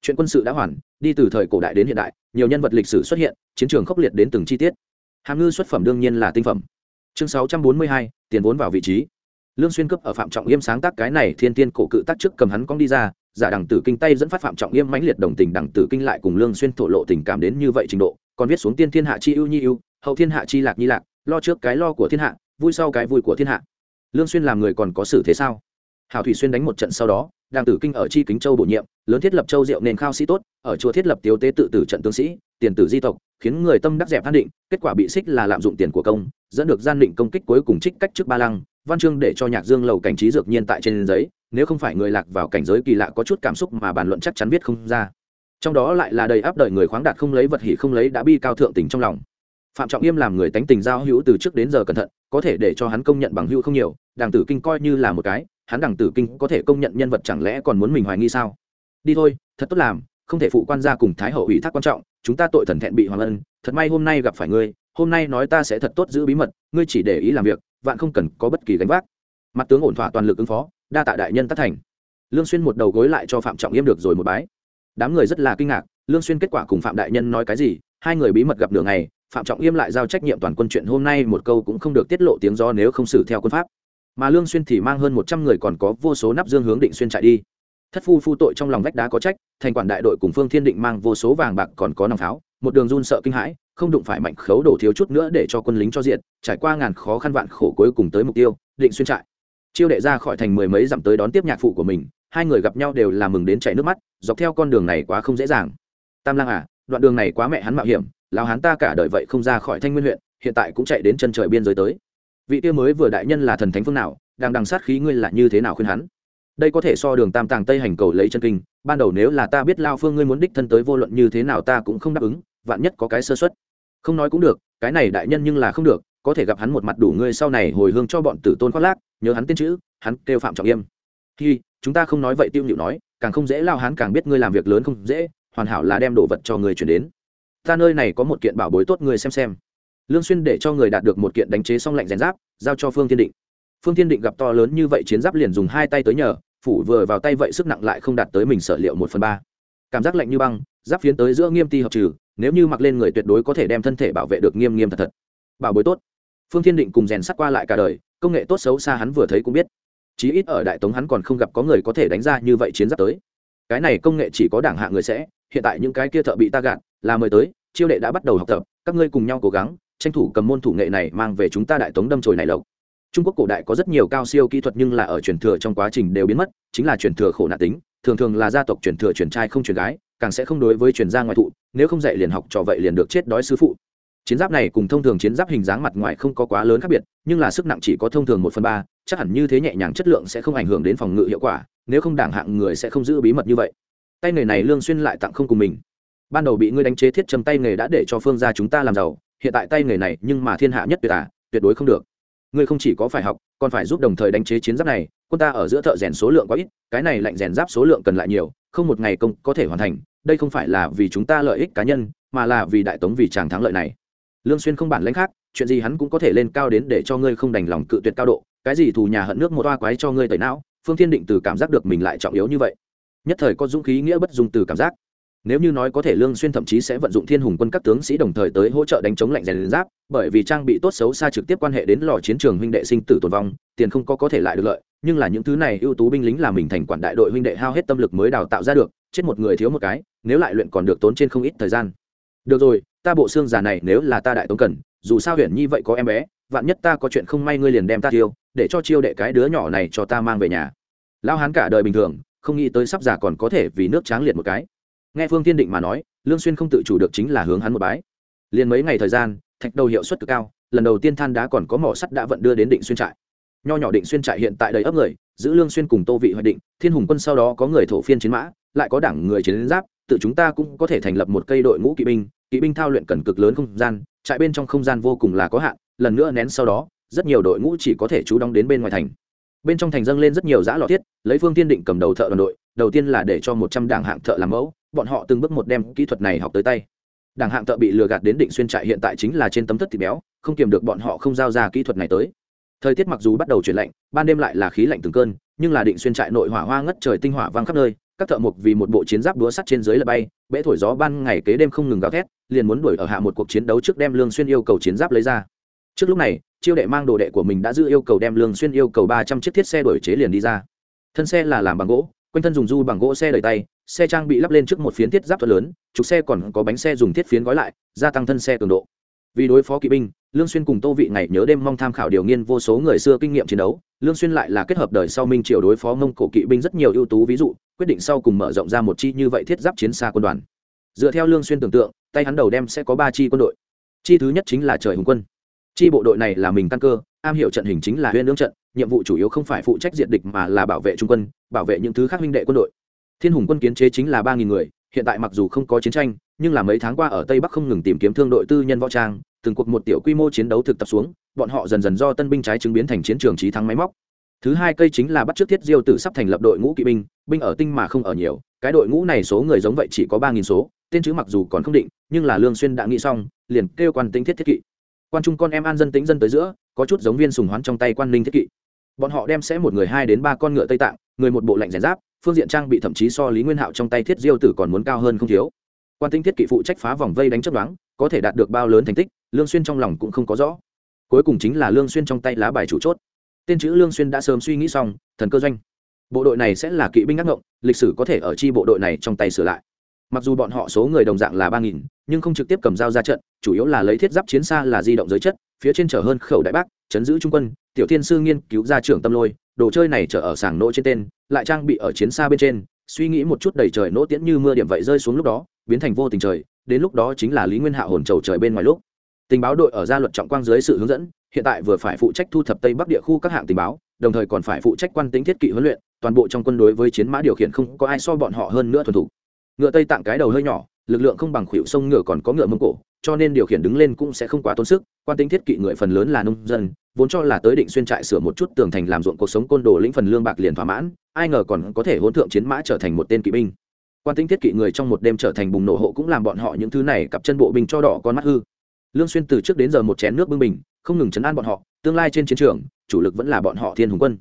chuyện quân sự đã hoàn, đi từ thời cổ đại đến hiện đại, nhiều nhân vật lịch sử xuất hiện, chiến trường khốc liệt đến từng chi tiết. Hàm ngư xuất phẩm đương nhiên là tinh phẩm. Chương sáu trăm bốn mươi hai, tiền vốn vào vị trí. Lương xuyên cấp ở phạm trọng yêm sáng tác cái này thiên tiên cổ cự tác trước cầm hắn cong đi ra, giả đẳng tử kinh tay dẫn phát phạm trọng yêm mãnh liệt đồng tình đẳng tử kinh lại cùng lương xuyên thổ lộ tình cảm đến như vậy trình độ, còn viết xuống tiên thiên hạ chi ưu nhi ưu, hậu thiên hạ chi lạc nhi lạc, lo trước cái lo của thiên hạ, vui sau cái vui của thiên hạ. Lương xuyên làm người còn có xử thế sao? Hào thủy xuyên đánh một trận sau đó đang tử kinh ở chi kính châu bổ nhiệm, lớn thiết lập châu diệu nền khao sĩ tốt, ở chùa thiết lập tiêu tế tự tử trận tướng sĩ, tiền tử di tộc, khiến người tâm đắc dẹp an định, kết quả bị xích là lạm dụng tiền của công, dẫn được gian định công kích cuối cùng trích cách trước ba lăng. Văn chương để cho nhạc dương lầu cảnh trí dược nhiên tại trên giấy, nếu không phải người lạc vào cảnh giới kỳ lạ có chút cảm xúc mà bàn luận chắc chắn biết không ra. Trong đó lại là đầy áp đời người khoáng đạt không lấy vật hỉ không lấy đã bi cao thượng tình trong lòng. Phạm trọng yêm làm người tánh tình giao hữu từ trước đến giờ cẩn thận, có thể để cho hắn công nhận bằng hữu không nhiều, đàng tử kinh coi như là một cái hắn đằng tử kinh có thể công nhận nhân vật chẳng lẽ còn muốn mình hoài nghi sao? Đi thôi, thật tốt làm, không thể phụ quan gia cùng thái hậu ủy thác quan trọng, chúng ta tội thần thẹn bị hoàng ân, thật may hôm nay gặp phải ngươi, hôm nay nói ta sẽ thật tốt giữ bí mật, ngươi chỉ để ý làm việc, vạn không cần có bất kỳ gánh vác. Mặt tướng ổn thỏa toàn lực ứng phó, đa tạ đại nhân tất thành. Lương xuyên một đầu gối lại cho phạm trọng yêm được rồi một bái. Đám người rất là kinh ngạc, lương xuyên kết quả cùng phạm đại nhân nói cái gì, hai người bí mật gặp nửa ngày, phạm trọng yêm lại giao trách nhiệm toàn quân chuyện hôm nay một câu cũng không được tiết lộ tiếng do nếu không xử theo quân pháp mà lương xuyên thì mang hơn một trăm người còn có vô số nắp dương hướng định xuyên chạy đi. Thất phu phu tội trong lòng vách đá có trách, thành quản đại đội cùng phương thiên định mang vô số vàng bạc còn có nòng pháo, một đường run sợ kinh hãi, không đụng phải mạnh khấu đổ thiếu chút nữa để cho quân lính cho diện, trải qua ngàn khó khăn vạn khổ cuối cùng tới mục tiêu, định xuyên trại. Chiêu đệ ra khỏi thành mười mấy dặm tới đón tiếp nhạc phụ của mình, hai người gặp nhau đều là mừng đến chảy nước mắt, dọc theo con đường này quá không dễ dàng. Tam lang à đoạn đường này quá mẹ hắn mạo hiểm, lão hắn ta cả đời vậy không ra khỏi thanh nguyên huyện, hiện tại cũng chạy đến chân trời biên giới tới vị kia mới vừa đại nhân là thần thánh phương nào, đang đằng sát khí ngươi là như thế nào khuyên hắn? Đây có thể so đường tam tàng tây hành cầu lấy chân kinh, ban đầu nếu là ta biết lao phương ngươi muốn đích thân tới vô luận như thế nào ta cũng không đáp ứng, vạn nhất có cái sơ xuất không nói cũng được, cái này đại nhân nhưng là không được, có thể gặp hắn một mặt đủ ngươi sau này hồi hương cho bọn tử tôn khoác lác, nhớ hắn tên chữ, hắn kêu phạm trọng yêm. Khi chúng ta không nói vậy tiêu nhịu nói, càng không dễ lao hắn càng biết ngươi làm việc lớn không dễ, hoàn hảo là đem đồ vật cho người chuyển đến. Ta nơi này có một kiện bảo bối tốt người xem xem lương xuyên để cho người đạt được một kiện đánh chế xong lạnh rèn giáp, giao cho phương thiên định. Phương thiên định gặp to lớn như vậy chiến giáp liền dùng hai tay tới nhờ, phủ vừa vào tay vậy sức nặng lại không đạt tới mình sở liệu một phần ba. Cảm giác lạnh như băng, giáp phiến tới giữa nghiêm ti hợp trừ, nếu như mặc lên người tuyệt đối có thể đem thân thể bảo vệ được nghiêm nghiêm thật thật. Bảo bối tốt. Phương thiên định cùng rèn sắt qua lại cả đời, công nghệ tốt xấu xa hắn vừa thấy cũng biết. Chí ít ở đại tống hắn còn không gặp có người có thể đánh ra như vậy chiến giáp tới. Cái này công nghệ chỉ có đảng hạ người sẽ, hiện tại những cái kia thợ bị ta gạt, là mời tới, chiêu đệ đã bắt đầu học tập, các ngươi cùng nhau cố gắng tranh thủ cầm môn thủ nghệ này mang về chúng ta đại tống đâm chồi này lộc. Trung quốc cổ đại có rất nhiều cao siêu kỹ thuật nhưng là ở truyền thừa trong quá trình đều biến mất, chính là truyền thừa khổ nạn tính, thường thường là gia tộc truyền thừa truyền trai không truyền gái, càng sẽ không đối với truyền gia ngoại thụ, nếu không dạy liền học trò vậy liền được chết đói sư phụ. Chiến giáp này cùng thông thường chiến giáp hình dáng mặt ngoài không có quá lớn khác biệt, nhưng là sức nặng chỉ có thông thường một phần ba, chắc hẳn như thế nhẹ nhàng chất lượng sẽ không ảnh hưởng đến phòng ngự hiệu quả, nếu không đảng hạng người sẽ không giữ bí mật như vậy. Tay nghề này lương xuyên lại tặng không cùng mình. Ban đầu bị ngươi đánh chế thiết châm tay nghề đã để cho phương gia chúng ta làm giàu hiện tại tay nghề này nhưng mà thiên hạ nhất tuyệt à tuyệt đối không được. Ngươi không chỉ có phải học, còn phải giúp đồng thời đánh chế chiến giáp này, quân ta ở giữa thợ rèn số lượng quá ít, cái này lạnh rèn giáp số lượng cần lại nhiều, không một ngày công có thể hoàn thành, đây không phải là vì chúng ta lợi ích cá nhân, mà là vì đại tống vì chàng thắng lợi này. Lương xuyên không bản lãnh khác, chuyện gì hắn cũng có thể lên cao đến để cho ngươi không đành lòng cự tuyệt cao độ, cái gì thù nhà hận nước một toa quái cho ngươi tẩy não, phương thiên định từ cảm giác được mình lại trọng yếu như vậy. Nhất thời có dũng khí nghĩa bất dung từ cảm giác nếu như nói có thể lương xuyên thậm chí sẽ vận dụng thiên hùng quân các tướng sĩ đồng thời tới hỗ trợ đánh chống lạnh rèn giáp, bởi vì trang bị tốt xấu xa trực tiếp quan hệ đến lò chiến trường huynh đệ sinh tử tồn vong, tiền không có có thể lại được lợi, nhưng là những thứ này ưu tú binh lính là mình thành quản đại đội huynh đệ hao hết tâm lực mới đào tạo ra được, chết một người thiếu một cái, nếu lại luyện còn được tốn trên không ít thời gian. Được rồi, ta bộ xương già này nếu là ta đại tống cần, dù sao huyền nhi vậy có em bé, vạn nhất ta có chuyện không may ngươi liền đem ta tiêu để cho chiêu đệ cái đứa nhỏ này cho ta mang về nhà. Lao hán cả đời bình thường, không nghĩ tới sắp già còn có thể vì nước tráng liệt một cái nghe phương tiên định mà nói, lương xuyên không tự chủ được chính là hướng hắn một bái. Liền mấy ngày thời gian, thạch đầu hiệu suất cực cao, lần đầu tiên than đá còn có mỏ sắt đã vận đưa đến định xuyên trại. Nho nhỏ định xuyên trại hiện tại đầy ấp người, giữ lương xuyên cùng tô vị hoạch định, thiên hùng quân sau đó có người thổ phiên chiến mã, lại có đảng người chiến giáp, tự chúng ta cũng có thể thành lập một cây đội ngũ kỵ binh kỵ binh thao luyện cần cực lớn không gian, trại bên trong không gian vô cùng là có hạn, lần nữa nén sau đó, rất nhiều đội ngũ chỉ có thể trú đóng đến bên ngoài thành. Bên trong thành dâng lên rất nhiều giã lọ thiết, lấy phương tiên định cầm đầu thợ đoàn đội, đầu tiên là để cho một trăm đảng hạng thợ làm mẫu bọn họ từng bước một đem kỹ thuật này học tới tay. Đảng hạng thợ bị lừa gạt đến định xuyên trại hiện tại chính là trên tấm thất thịt béo, không kiềm được bọn họ không giao ra kỹ thuật này tới. Thời tiết mặc dù bắt đầu chuyển lạnh, ban đêm lại là khí lạnh từng cơn, nhưng là định xuyên trại nội hỏa hoa ngất trời tinh hỏa vang khắp nơi, các thợ mộc vì một bộ chiến giáp đúa sắt trên dưới là bay bẽ thổi gió ban ngày kế đêm không ngừng gào thét, liền muốn đuổi ở hạ một cuộc chiến đấu trước đem lương xuyên yêu cầu chiến giáp lấy ra. Trước lúc này, chiêu đệ mang đồ đệ của mình đã giữ yêu cầu đem lương xuyên yêu cầu ba trăm chiếc thiết xe đuổi chế liền đi ra. Thân xe là làm bằng gỗ quanh thân dùng du bằng gỗ xe đẩy tay, xe trang bị lắp lên trước một phiến thiết giáp thuật lớn, trục xe còn có bánh xe dùng thiết phiến gói lại, gia tăng thân xe cường độ. Vì đối phó kỵ binh, lương xuyên cùng tô vị ngày nhớ đêm mong tham khảo điều nghiên vô số người xưa kinh nghiệm chiến đấu. Lương xuyên lại là kết hợp đời sau minh triều đối phó mông cổ kỵ binh rất nhiều ưu tú ví dụ, quyết định sau cùng mở rộng ra một chi như vậy thiết giáp chiến xa quân đoàn. Dựa theo lương xuyên tưởng tượng, tay hắn đầu đem sẽ có ba chi quân đội. Chi thứ nhất chính là trời hùng quân chi bộ đội này là mình căn cơ, am hiểu trận hình chính là huyên lương trận, nhiệm vụ chủ yếu không phải phụ trách diện địch mà là bảo vệ trung quân, bảo vệ những thứ khác huynh đệ quân đội. Thiên hùng quân kiến chế chính là ba nghìn người, hiện tại mặc dù không có chiến tranh, nhưng là mấy tháng qua ở tây bắc không ngừng tìm kiếm thương đội tư nhân võ trang, từng cuộc một tiểu quy mô chiến đấu thực tập xuống, bọn họ dần dần do tân binh trái chứng biến thành chiến trường trí thắng máy móc. Thứ hai cây chính là bắt trước thiết diêu tử sắp thành lập đội ngũ kỵ binh binh ở tinh mà không ở nhiều, cái đội ngũ này số người giống vậy chỉ có ba nghìn số, tên chữ mặc dù còn không định, nhưng là lương xuyên đã nghĩ xong, liền kêu quan tinh thiết thiết kỵ quan trung con em an dân tính dân tới giữa, có chút giống viên sùng hoán trong tay quan ninh thiết kỵ. Bọn họ đem sẽ một người hai đến ba con ngựa tây tạng, người một bộ lạnh rèn giáp, phương diện trang bị thậm chí so lý nguyên hạo trong tay thiết diêu tử còn muốn cao hơn không thiếu. Quan tinh thiết kỵ phụ trách phá vòng vây đánh chấp đoán, có thể đạt được bao lớn thành tích, lương xuyên trong lòng cũng không có rõ. Cuối cùng chính là lương xuyên trong tay lá bài chủ chốt. Tên chữ lương xuyên đã sớm suy nghĩ xong, thần cơ doanh. Bộ đội này sẽ là kỵ binh ngắc ngộng, lịch sử có thể ở chi bộ đội này trong tay sửa lại mặc dù bọn họ số người đồng dạng là ba nghìn, nhưng không trực tiếp cầm dao ra trận, chủ yếu là lấy thiết giáp chiến xa là di động giới chất, phía trên chở hơn khẩu đại bác, chấn giữ trung quân, tiểu thiên sư nghiên cứu ra trưởng tâm lôi, đồ chơi này chở ở sảng nỗ trên tên, lại trang bị ở chiến xa bên trên, suy nghĩ một chút đầy trời nỗ tiễn như mưa điểm vậy rơi xuống lúc đó, biến thành vô tình trời, đến lúc đó chính là lý nguyên hạ hồn trầu trời bên ngoài lúc. Tình báo đội ở gia luật trọng quang dưới sự hướng dẫn, hiện tại vừa phải phụ trách thu thập tây bắc địa khu các hạng tình báo, đồng thời còn phải phụ trách quan tính thiết kỵ huấn luyện, toàn bộ trong quân đối với chiến mã điều khiển không có ai so bọn họ hơn nữa thuần thủ ngựa tây tạng cái đầu hơi nhỏ, lực lượng không bằng khuỷu sông ngựa còn có ngựa mông cổ, cho nên điều khiển đứng lên cũng sẽ không quá tốn sức. Quan tính thiết kỵ người phần lớn là nông dân, vốn cho là tới định xuyên trại sửa một chút tường thành làm ruộng cuộc sống côn đồ lĩnh phần lương bạc liền thỏa mãn, ai ngờ còn có thể hỗn thượng chiến mã trở thành một tên kỵ binh. Quan tính thiết kỵ người trong một đêm trở thành bùng nổ hộ cũng làm bọn họ những thứ này cặp chân bộ binh cho đỏ con mắt hư. Lương xuyên từ trước đến giờ một chén nước bưng bình, không ngừng chấn an bọn họ, tương lai trên chiến trường, chủ lực vẫn là bọn họ thiên hùng quân.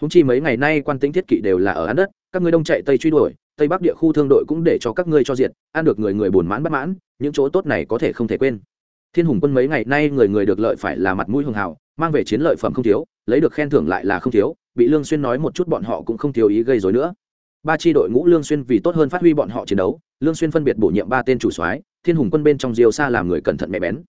Húng chi mấy ngày nay quan tính thiết kỵ đều là ở ăn đất các ngươi đông chạy tây truy đuổi, tây bắc địa khu thương đội cũng để cho các ngươi cho diệt, ăn được người người buồn mãn bất mãn, những chỗ tốt này có thể không thể quên. Thiên hùng quân mấy ngày nay người người được lợi phải là mặt mũi hường hào, mang về chiến lợi phẩm không thiếu, lấy được khen thưởng lại là không thiếu, bị lương xuyên nói một chút bọn họ cũng không thiếu ý gây rối nữa. Ba chi đội ngũ lương xuyên vì tốt hơn phát huy bọn họ chiến đấu, lương xuyên phân biệt bổ nhiệm ba tên chủ soái, thiên hùng quân bên trong diều xa làm người cẩn thận mẹ bén.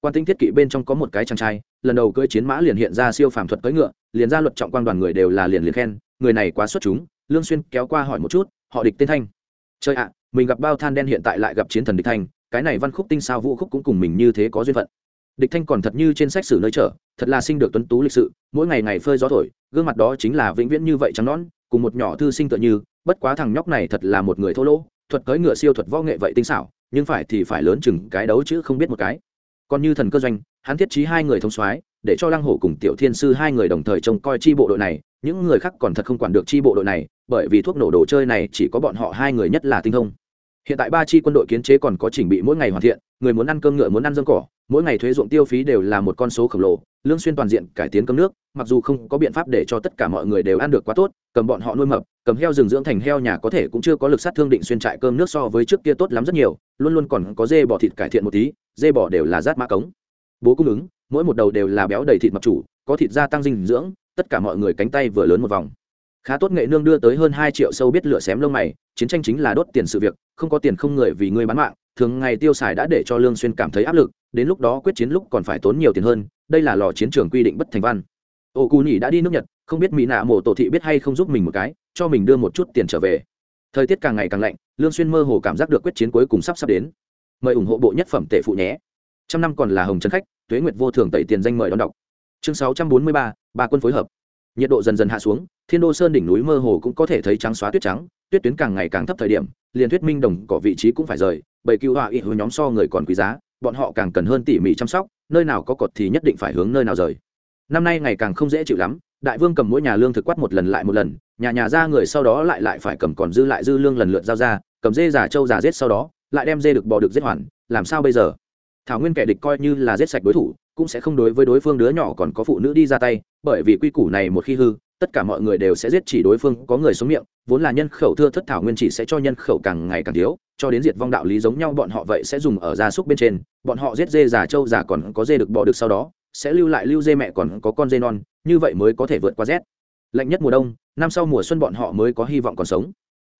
Quan tinh thiết kỵ bên trong có một cái chàng trai, lần đầu cưỡi chiến mã liền hiện ra siêu phàm thuật cưỡi ngựa, liền ra luật trọng quan đoàn người đều là liền liền khen, người này quá xuất chúng lương xuyên kéo qua hỏi một chút, họ địch tên thanh. Trời ạ, mình gặp bao than đen hiện tại lại gặp chiến thần địch thanh, cái này văn khúc tinh sao vũ khúc cũng cùng mình như thế có duyên phận. Địch thanh còn thật như trên sách sử nơi trở thật là sinh được tuấn tú lịch sự, mỗi ngày ngày phơi gió thổi, gương mặt đó chính là vĩnh viễn như vậy trắng nõn, cùng một nhỏ thư sinh tựa như, bất quá thằng nhóc này thật là một người thô lỗ, thuật cưỡi ngựa siêu thuật võ nghệ vậy tinh xảo, nhưng phải thì phải lớn chừng cái đấu chứ không biết một cái. Còn như thần cơ doanh, hắn thiết trí hai người thông soái, để cho lăng hổ cùng tiểu thiên sư hai người đồng thời trông coi chi bộ đội này những người khác còn thật không quản được chi bộ đội này, bởi vì thuốc nổ đồ chơi này chỉ có bọn họ hai người nhất là tinh thông. Hiện tại ba chi quân đội kiến chế còn có chỉnh bị mỗi ngày hoàn thiện, người muốn ăn cơm ngựa muốn ăn dơm cỏ, mỗi ngày thuế ruộng tiêu phí đều là một con số khổng lồ, lương xuyên toàn diện, cải tiến cơm nước, mặc dù không có biện pháp để cho tất cả mọi người đều ăn được quá tốt, cầm bọn họ nuôi mập, cầm heo rừng dưỡng thành heo nhà có thể cũng chưa có lực sát thương định xuyên trại cơm nước so với trước kia tốt lắm rất nhiều, luôn luôn còn có dê bò thịt cải thiện một tí, dê bò đều là rát mã cống. Bố cung ứng, mỗi một đầu đều là béo đầy thịt mập chủ, có thịt gia tăng dinh dưỡng tất cả mọi người cánh tay vừa lớn một vòng. Khá tốt nghệ nương đưa tới hơn hai triệu sâu biết lửa xém lông mày, chiến tranh chính là đốt tiền sự việc, không có tiền không người vì ngươi bán mạng, thường ngày tiêu xài đã để cho lương xuyên cảm thấy áp lực, đến lúc đó quyết chiến lúc còn phải tốn nhiều tiền hơn, đây là lò chiến trường quy định bất thành văn. Ô cù nhỉ đã đi nước nhật, không biết mỹ nạ mổ tổ thị biết hay không giúp mình một cái, cho mình đưa một chút tiền trở về. Thời tiết càng ngày càng lạnh, lương xuyên mơ hồ cảm giác được quyết chiến cuối cùng sắp sắp đến. Mời ủng hộ bộ nhất phẩm tệ phụ nhé. Trăm năm còn là hồng trấn khách, tuế nguyệt vô thường tẩy tiền danh mời đón đọc chương 643, ba quân phối hợp. Nhiệt độ dần dần hạ xuống thiên đô sơn đỉnh núi mơ hồ cũng có thể thấy trắng xóa tuyết trắng tuyết tuyến càng ngày càng thấp thời điểm liền thuyết minh đồng cỏ vị trí cũng phải rời bởi cứu họa y hướng nhóm so người còn quý giá bọn họ càng cần hơn tỉ mỉ chăm sóc nơi nào có cột thì nhất định phải hướng nơi nào rời. Năm nay ngày càng không dễ chịu lắm đại vương cầm mỗi nhà lương thực quát một lần lại một lần nhà nhà ra người sau đó lại lại phải cầm còn dư lại dư lương lần lượt giao ra cầm dê giả trâu giả giết sau đó lại đem dê được bò được giết hoàn làm sao bây giờ? Thảo nguyên kẻ địch coi như là giết sạch đối thủ cũng sẽ không đối với đối phương đứa nhỏ còn có phụ nữ đi ra tay, bởi vì quy củ này một khi hư, tất cả mọi người đều sẽ giết chỉ đối phương, có người xuống miệng, vốn là nhân khẩu thưa thất thảo nguyên chỉ sẽ cho nhân khẩu càng ngày càng thiếu, cho đến diệt vong đạo lý giống nhau bọn họ vậy sẽ dùng ở gia súc bên trên, bọn họ giết dê già trâu già còn có dê được bò được sau đó, sẽ lưu lại lưu dê mẹ còn có con dê non, như vậy mới có thể vượt qua rét lạnh nhất mùa đông, năm sau mùa xuân bọn họ mới có hy vọng còn sống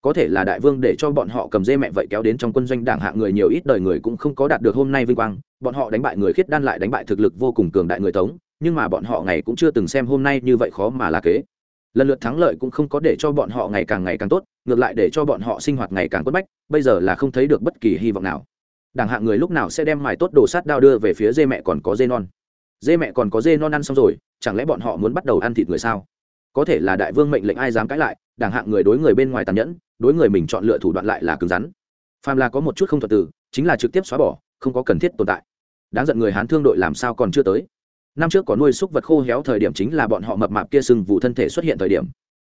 có thể là đại vương để cho bọn họ cầm dê mẹ vậy kéo đến trong quân doanh đảng hạng người nhiều ít đời người cũng không có đạt được hôm nay vinh quang. Bọn họ đánh bại người khiết đan lại đánh bại thực lực vô cùng cường đại người tống, nhưng mà bọn họ ngày cũng chưa từng xem hôm nay như vậy khó mà là kế. Lần lượt thắng lợi cũng không có để cho bọn họ ngày càng ngày càng tốt, ngược lại để cho bọn họ sinh hoạt ngày càng quất bách, bây giờ là không thấy được bất kỳ hy vọng nào. Đảng hạng người lúc nào sẽ đem mài tốt đồ sát đao đưa về phía dê mẹ còn có dê non? Dê mẹ còn có dê non ăn xong rồi, chẳng lẽ bọn họ muốn bắt đầu ăn thịt người sao? Có thể là đại vương mệnh lệnh ai dám cãi lại, đảng hạng người đối người bên ngoài tàn nhẫn đối người mình chọn lựa thủ đoạn lại là cứng rắn. Phàm là có một chút không thuật từ, chính là trực tiếp xóa bỏ, không có cần thiết tồn tại. Đáng giận người hán thương đội làm sao còn chưa tới? Năm trước có nuôi súc vật khô héo thời điểm chính là bọn họ mập mạp kia sừng vụ thân thể xuất hiện thời điểm.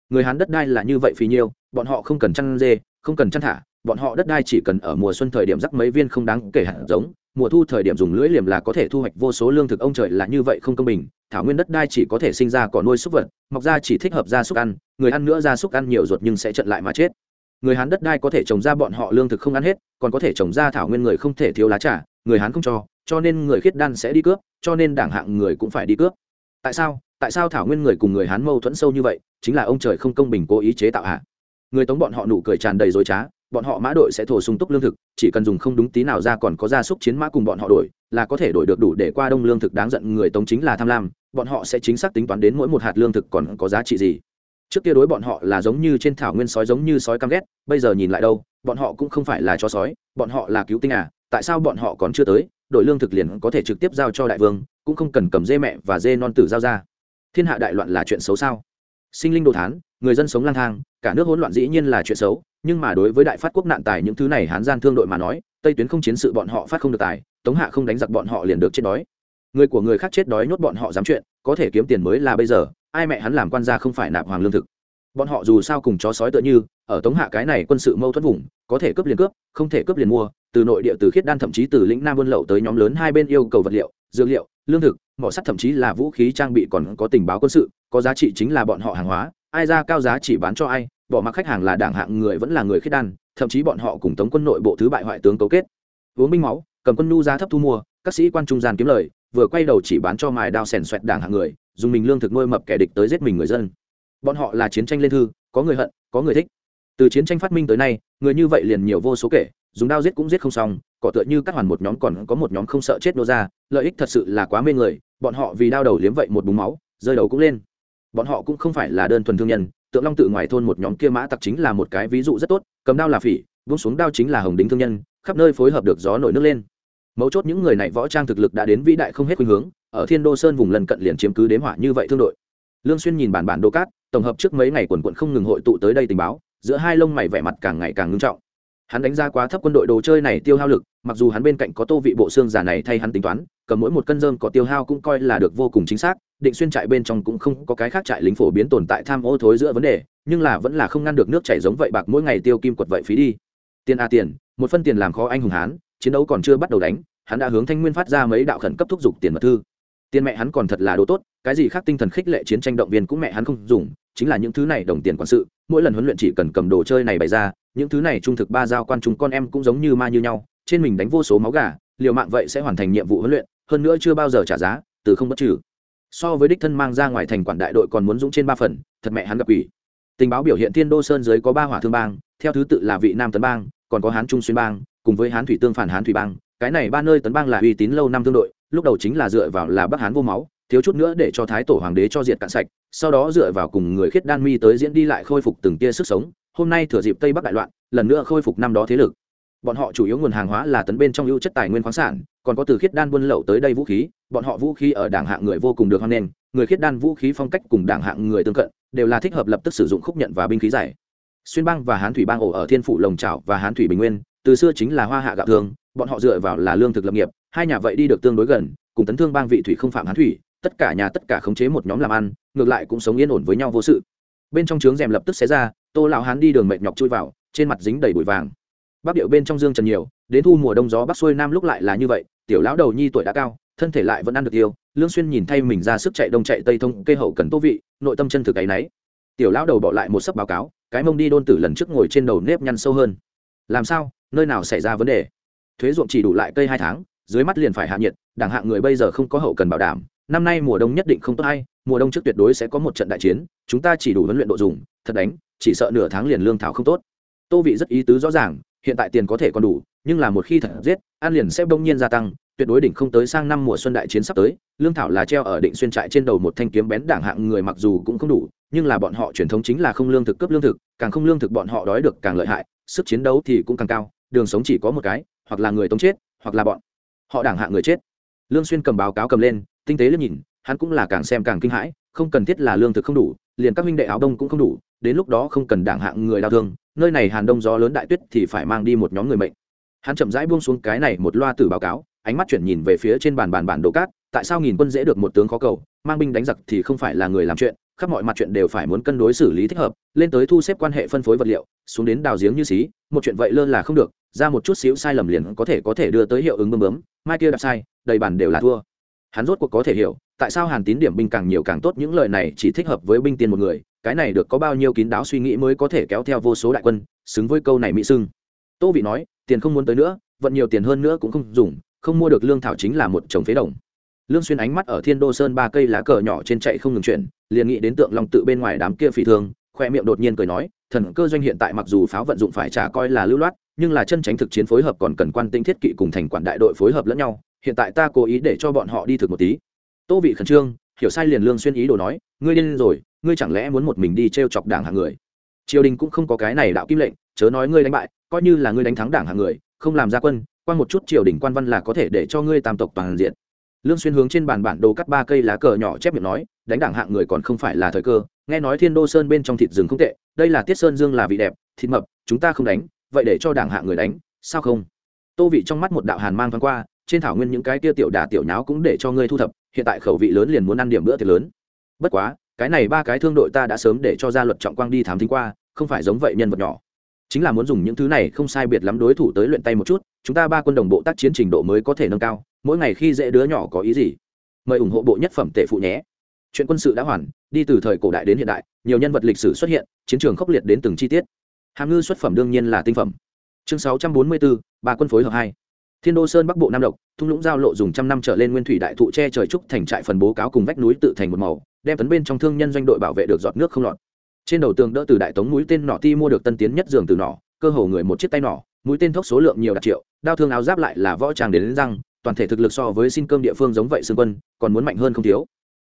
Người hán đất đai là như vậy phì nhiêu, bọn họ không cần chăn dê, không cần chăn thả, bọn họ đất đai chỉ cần ở mùa xuân thời điểm rắc mấy viên không đáng kể hạt giống, mùa thu thời điểm dùng lưỡi liềm là có thể thu hoạch vô số lương thực, ông trời là như vậy không công bình, thảo nguyên đất đai chỉ có thể sinh ra cỏ nuôi súc vật, mọc ra chỉ thích hợp ra súc ăn, người ăn nữa ra súc ăn nhiều ruột nhưng sẽ trận lại mà chết người hán đất đai có thể trồng ra bọn họ lương thực không ăn hết, còn có thể trồng ra thảo nguyên người không thể thiếu lá trà, người hán không cho cho nên người khiết đan sẽ đi cướp, cho nên đảng hạng người cũng phải đi cướp. Tại sao? Tại sao thảo nguyên người cùng người hán mâu thuẫn sâu như vậy? Chính là ông trời không công bình cố ý chế tạo hạ người tống bọn họ nụ cười tràn đầy dối trá, bọn họ mã đội sẽ thổ sung túc lương thực, chỉ cần dùng không đúng tí nào ra còn có gia súc chiến mã cùng bọn họ đổi, là có thể đổi được đủ để qua đông lương thực đáng giận người tống chính là tham lam, bọn họ sẽ chính xác tính toán đến mỗi một hạt lương thực còn có giá trị gì trước kia đối bọn họ là giống như trên thảo nguyên sói giống như sói căm ghét, bây giờ nhìn lại đâu, bọn họ cũng không phải là cho sói, bọn họ là cứu tinh à tại sao bọn họ còn chưa tới đội lương thực liền có thể trực tiếp giao cho đại vương, cũng không cần cầm dê mẹ và dê non tử giao ra. Thiên hạ đại loạn là chuyện xấu sao? Sinh linh đồ thán, người dân sống lang thang, cả nước hỗn loạn dĩ nhiên là chuyện xấu, nhưng mà đối với đại phát quốc nạn tài những thứ này hán gian thương đội mà nói, tây tuyến không chiến sự bọn họ phát không được tài, tống hạ không đánh giặc bọn họ liền được chết đói. Người của người khác chết đói nhốt bọn họ dám chuyện, có thể kiếm tiền mới là bây giờ ai mẹ hắn làm quan gia không phải nạp hoàng lương thực. Bọn họ dù sao cùng chó sói tựa như, ở tống hạ cái này quân sự mâu thuẫn vùng, có thể cướp liền cướp, không thể cướp liền mua, từ nội địa từ khiết đan thậm chí từ lĩnh nam buôn lậu tới nhóm lớn hai bên yêu cầu vật liệu, dược liệu, lương thực, mỏ sắt thậm chí là vũ khí trang bị còn có tình báo quân sự, có giá trị chính là bọn họ hàng hóa, ai ra cao giá chỉ bán cho ai, bỏ mặc khách hàng là đảng hạng người vẫn là người khiết đan, thậm chí bọn họ cùng tống quân nội bộ thứ bại hoại tướng cấu kết. Uống binh máu, cầm quân nhu giá thấp thu mua, các sĩ quan trung gian kiếm lời, vừa quay đầu chỉ bán cho mài đao sèn xoẹt đảng hạng người dùng mình lương thực nuôi mập kẻ địch tới giết mình người dân. Bọn họ là chiến tranh lên thư, có người hận, có người thích. Từ chiến tranh phát minh tới nay, người như vậy liền nhiều vô số kể, dùng đao giết cũng giết không xong, cỏ tựa như các hoàn một nhóm còn có một nhóm không sợ chết nô ra, lợi ích thật sự là quá mê người, bọn họ vì đao đầu liếm vậy một búng máu, rơi đầu cũng lên. Bọn họ cũng không phải là đơn thuần thương nhân, tượng long tự ngoài thôn một nhóm kia mã tặc chính là một cái ví dụ rất tốt, cầm đao là phỉ vung xuống đao chính là hồng đính thương nhân, khắp nơi phối hợp được gió nổi nước lên. Mấu chốt những người này võ trang thực lực đã đến vĩ đại không hết khuynh hướng ở thiên đô sơn vùng lần cận liền chiếm cứ đếm hỏa như vậy thương đội. Lương xuyên nhìn bản bản Đô cát, tổng hợp trước mấy ngày quần quận không ngừng hội tụ tới đây tình báo, giữa hai lông mày vẻ mặt càng ngày càng ngưng trọng. Hắn đánh giá quá thấp quân đội đồ chơi này tiêu hao lực, mặc dù hắn bên cạnh có tô vị bộ xương giả này thay hắn tính toán, cầm mỗi một cân dơm có tiêu hao cũng coi là được vô cùng chính xác, định xuyên trại bên trong cũng không có cái khác trại lính phổ biến tồn tại tham ô thối giữa vấn đề, nhưng là vẫn là không ngăn được nước chảy giống vậy bạc mỗi ngày tiêu kim quật vậy phí đi. Tiền a tiền, một phân tiền làm khó anh hùng hán, chiến đấu còn chưa bắt đầu đánh, hắn đã hướng thanh nguyên phát ra mấy đạo khẩn cấp thúc giục tiền mật thư tiền mẹ hắn còn thật là đồ tốt, cái gì khác tinh thần khích lệ chiến tranh động viên cũng mẹ hắn không dùng, chính là những thứ này đồng tiền quản sự, mỗi lần huấn luyện chỉ cần cầm đồ chơi này bày ra, những thứ này trung thực ba giao quan chúng con em cũng giống như ma như nhau, trên mình đánh vô số máu gà, liều mạng vậy sẽ hoàn thành nhiệm vụ huấn luyện, hơn nữa chưa bao giờ trả giá, từ không bất trừ. So với đích thân mang ra ngoài thành quản đại đội còn muốn dũng trên ba phần, thật mẹ hắn gặp ủy tình báo biểu hiện thiên đô sơn dưới có ba hỏa thương bang, theo thứ tự là vị nam tấn bang, còn có hán trung xuyên bang, cùng với hán thủy tương phản hán thủy bang, cái này ba nơi tấn bang là uy tín lâu năm thương đội lúc đầu chính là dựa vào là bắc hán vô máu thiếu chút nữa để cho thái tổ hoàng đế cho diệt cạn sạch sau đó dựa vào cùng người khiết đan mi tới diễn đi lại khôi phục từng tia sức sống hôm nay thừa dịp tây bắc đại loạn lần nữa khôi phục năm đó thế lực. Bọn họ chủ yếu nguồn hàng hóa là tấn bên trong ưu chất tài nguyên khoáng sản còn có từ khiết đan buôn lậu tới đây vũ khí bọn họ vũ khí ở đảng hạng người vô cùng được hoan nghênh người khiết đan vũ khí phong cách cùng đảng hạng người tương cận đều là thích hợp lập tức sử dụng khúc nhận và binh khí giải. Xuyên bang và hán thủy bang ổ ở thiên phủ lồng trảo và hán thủy bình nguyên từ xưa chính là hoa hạ gạo thường, bọn họ dựa vào là lương thực lập nghiệp hai nhà vậy đi được tương đối gần, cùng tấn thương bang vị thủy không phạm hán thủy, tất cả nhà tất cả khống chế một nhóm làm ăn, ngược lại cũng sống yên ổn với nhau vô sự. Bên trong trướng rèm lập tức xé ra, tô lão hán đi đường mệt nhọc chui vào, trên mặt dính đầy bụi vàng. Bắc điệu bên trong dương trần nhiều, đến thu mùa đông gió bắc xuôi nam lúc lại là như vậy, tiểu lão đầu nhi tuổi đã cao, thân thể lại vẫn ăn được tiêu lương xuyên nhìn thay mình ra sức chạy đông chạy tây thông, kê hậu cần tô vị, nội tâm chân thực ấy nấy. Tiểu lão đầu bỏ lại một sấp báo cáo, cái mông đi đôn tử lần trước ngồi trên đầu nếp nhăn sâu hơn. Làm sao? Nơi nào xảy ra vấn đề? Thuế ruộng chỉ đủ lại cây hai tháng dưới mắt liền phải hạ nhiệt, đảng hạng người bây giờ không có hậu cần bảo đảm, năm nay mùa đông nhất định không tốt hay, mùa đông trước tuyệt đối sẽ có một trận đại chiến, chúng ta chỉ đủ huấn luyện độ dùng, thật đánh, chỉ sợ nửa tháng liền lương thảo không tốt. Tô vị rất ý tứ rõ ràng, hiện tại tiền có thể còn đủ, nhưng là một khi thật giết an liền sẽ bỗng nhiên gia tăng, tuyệt đối đỉnh không tới sang năm mùa xuân đại chiến sắp tới, lương thảo là treo ở định xuyên trại trên đầu một thanh kiếm bén đảng hạng người mặc dù cũng không đủ, nhưng là bọn họ truyền thống chính là không lương thực cấp lương thực, càng không lương thực bọn họ đói được càng lợi hại, sức chiến đấu thì cũng càng cao, đường sống chỉ có một cái, hoặc là người tống chết, hoặc là bọn họ đảng hạ người chết. Lương xuyên cầm báo cáo cầm lên, tinh tế liếc nhìn, hắn cũng là càng xem càng kinh hãi, không cần thiết là lương thực không đủ, liền các huynh đệ áo đông cũng không đủ, đến lúc đó không cần đảng hạng người đau thương, nơi này hàn đông gió lớn đại tuyết thì phải mang đi một nhóm người mệnh. Hắn chậm rãi buông xuống cái này một loa tử báo cáo, ánh mắt chuyển nhìn về phía trên bàn bàn bản đồ cát, tại sao nghìn quân dễ được một tướng khó cầu, mang binh đánh giặc thì không phải là người làm chuyện khắp mọi mặt chuyện đều phải muốn cân đối xử lý thích hợp, lên tới thu xếp quan hệ phân phối vật liệu, xuống đến đào giếng như xí, một chuyện vậy lơ là không được, ra một chút xíu sai lầm liền có thể có thể đưa tới hiệu ứng bơm bướm, mai kia đạp sai, đầy bản đều là thua. Hắn rốt cuộc có thể hiểu, tại sao hàn tín điểm binh càng nhiều càng tốt, những lời này chỉ thích hợp với binh tiên một người, cái này được có bao nhiêu kín đáo suy nghĩ mới có thể kéo theo vô số đại quân, xứng với câu này mỹ sưng. Tô vị nói, tiền không muốn tới nữa, vận nhiều tiền hơn nữa cũng không dùng, không mua được lương thảo chính là một chồng phế đồng lương xuyên ánh mắt ở thiên đô sơn ba cây lá cờ nhỏ trên chạy không ngừng chuyển liền nghĩ đến tượng long tự bên ngoài đám kia phỉ thường, khoe miệng đột nhiên cười nói thần cơ doanh hiện tại mặc dù pháo vận dụng phải trả coi là lưu loát nhưng là chân tránh thực chiến phối hợp còn cần quan tinh thiết kỵ cùng thành quản đại đội phối hợp lẫn nhau hiện tại ta cố ý để cho bọn họ đi thực một tí. Tô vị khẩn trương hiểu sai liền lương xuyên ý đồ nói ngươi điên rồi ngươi chẳng lẽ muốn một mình đi treo chọc đảng hạng người? Triều đình cũng không có cái này đạo kim lệnh chớ nói ngươi đánh bại coi như là ngươi đánh thắng đảng hạng người không làm ra quân quan một chút triều đình quan văn là có thể để cho ngươi tam tộc toàn diện lương xuyên hướng trên bàn bản đồ cắt ba cây lá cờ nhỏ chép miệng nói, đánh đảng hạng người còn không phải là thời cơ. Nghe nói thiên đô sơn bên trong thịt rừng không tệ, đây là tiết sơn dương là vị đẹp, thịt mập, chúng ta không đánh, vậy để cho đảng hạng người đánh, sao không? Tô vị trong mắt một đạo hàn mang thoáng qua, trên thảo nguyên những cái kia tiểu đà tiểu nháo cũng để cho ngươi thu thập, hiện tại khẩu vị lớn liền muốn ăn điểm bữa tiệc lớn. Bất quá, cái này ba cái thương đội ta đã sớm để cho gia luật trọng quang đi thám thính qua, không phải giống vậy nhân vật nhỏ chính là muốn dùng những thứ này không sai biệt lắm đối thủ tới luyện tay một chút, chúng ta ba quân đồng bộ tác chiến trình độ mới có thể nâng cao, mỗi ngày khi dễ đứa nhỏ có ý gì, mời ủng hộ bộ nhất phẩm tệ phụ nhé. Chuyện quân sự đã hoàn, đi từ thời cổ đại đến hiện đại, nhiều nhân vật lịch sử xuất hiện, chiến trường khốc liệt đến từng chi tiết. Hàm ngư xuất phẩm đương nhiên là tinh phẩm. Chương sáu trăm bốn mươi bốn ba quân phối hợp hai. Thiên đô sơn bắc bộ nam độc, thung lũng giao lộ dùng trăm năm trở lên nguyên thủy đại thụ che trời trúc thành trại phần bố cáo cùng vách núi tự thành một màu, đem tấn bên trong thương nhân doanh đội bảo vệ được giọt nước không lọt trên đầu tường đỡ từ đại tống mũi tên nỏ ti mua được tân tiến nhất giường từ nỏ cơ hồ người một chiếc tay nỏ mũi tên thuốc số lượng nhiều đạt triệu đao thương áo giáp lại là võ tràng đến, đến răng toàn thể thực lực so với xin cơm địa phương giống vậy xương quân còn muốn mạnh hơn không thiếu.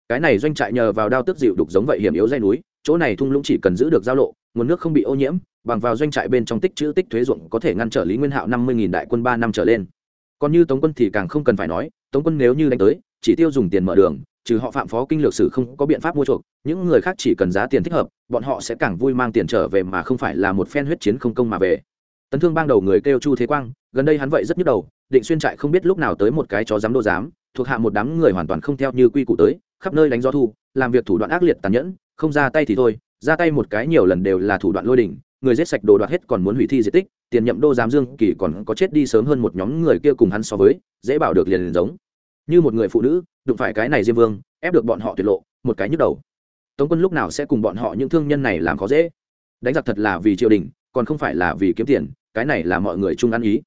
Cái này doanh trại nhờ vào đao tức dịu đục giống vậy hiểm yếu dây núi chỗ này thung lũng chỉ cần giữ được giao lộ nguồn nước không bị ô nhiễm bằng vào doanh trại bên trong tích chữ tích thuế ruộng có thể ngăn trở lý nguyên hạo năm mươi đại quân ba năm trở lên. Còn như tống quân thì càng không cần phải nói tống quân nếu như đánh tới chỉ tiêu dùng tiền mở đường trừ họ phạm phó kinh lược sử không có biện pháp mua chuộc, những người khác chỉ cần giá tiền thích hợp, bọn họ sẽ càng vui mang tiền trở về mà không phải là một phen huyết chiến không công mà về. Tấn thương bang đầu người kêu chu thế quang, gần đây hắn vậy rất nhức đầu, định xuyên trại không biết lúc nào tới một cái chó dám đô dám, thuộc hạ một đám người hoàn toàn không theo như quy củ tới, khắp nơi đánh gió thu, làm việc thủ đoạn ác liệt tàn nhẫn, không ra tay thì thôi, ra tay một cái nhiều lần đều là thủ đoạn lôi đỉnh, người giết sạch đồ đoạt hết còn muốn hủy thi di tích, tiền nhậm đô giám dương, kỳ còn có chết đi sớm hơn một nhóm người kia cùng hắn so với, dễ bảo được liền liền giống như một người phụ nữ, đụng phải cái này diêm vương, ép được bọn họ tuyệt lộ, một cái nhức đầu. Tống quân lúc nào sẽ cùng bọn họ những thương nhân này làm khó dễ? Đánh giặc thật là vì triều đình, còn không phải là vì kiếm tiền, cái này là mọi người chung ăn ý.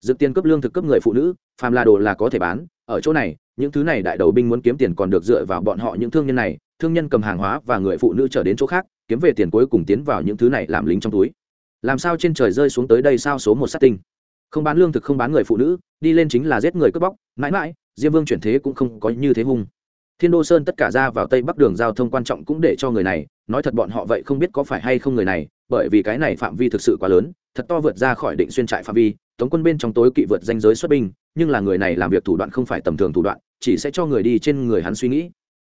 Dự tiền cấp lương thực cấp người phụ nữ, phàm là đồ là có thể bán, ở chỗ này, những thứ này đại đầu binh muốn kiếm tiền còn được dựa vào bọn họ những thương nhân này, thương nhân cầm hàng hóa và người phụ nữ trở đến chỗ khác, kiếm về tiền cuối cùng tiến vào những thứ này làm lính trong túi. Làm sao trên trời rơi xuống tới đây sao số một sát tinh? Không bán lương thực không bán người phụ nữ, đi lên chính là giết người cướp bóc, mãi mãi diêm vương chuyển thế cũng không có như thế hung. Thiên đô sơn tất cả ra vào tây bắc đường giao thông quan trọng cũng để cho người này, nói thật bọn họ vậy không biết có phải hay không người này, bởi vì cái này phạm vi thực sự quá lớn, thật to vượt ra khỏi định xuyên trại phạm vi, tống quân bên trong tối kỵ vượt danh giới xuất binh, nhưng là người này làm việc thủ đoạn không phải tầm thường thủ đoạn, chỉ sẽ cho người đi trên người hắn suy nghĩ.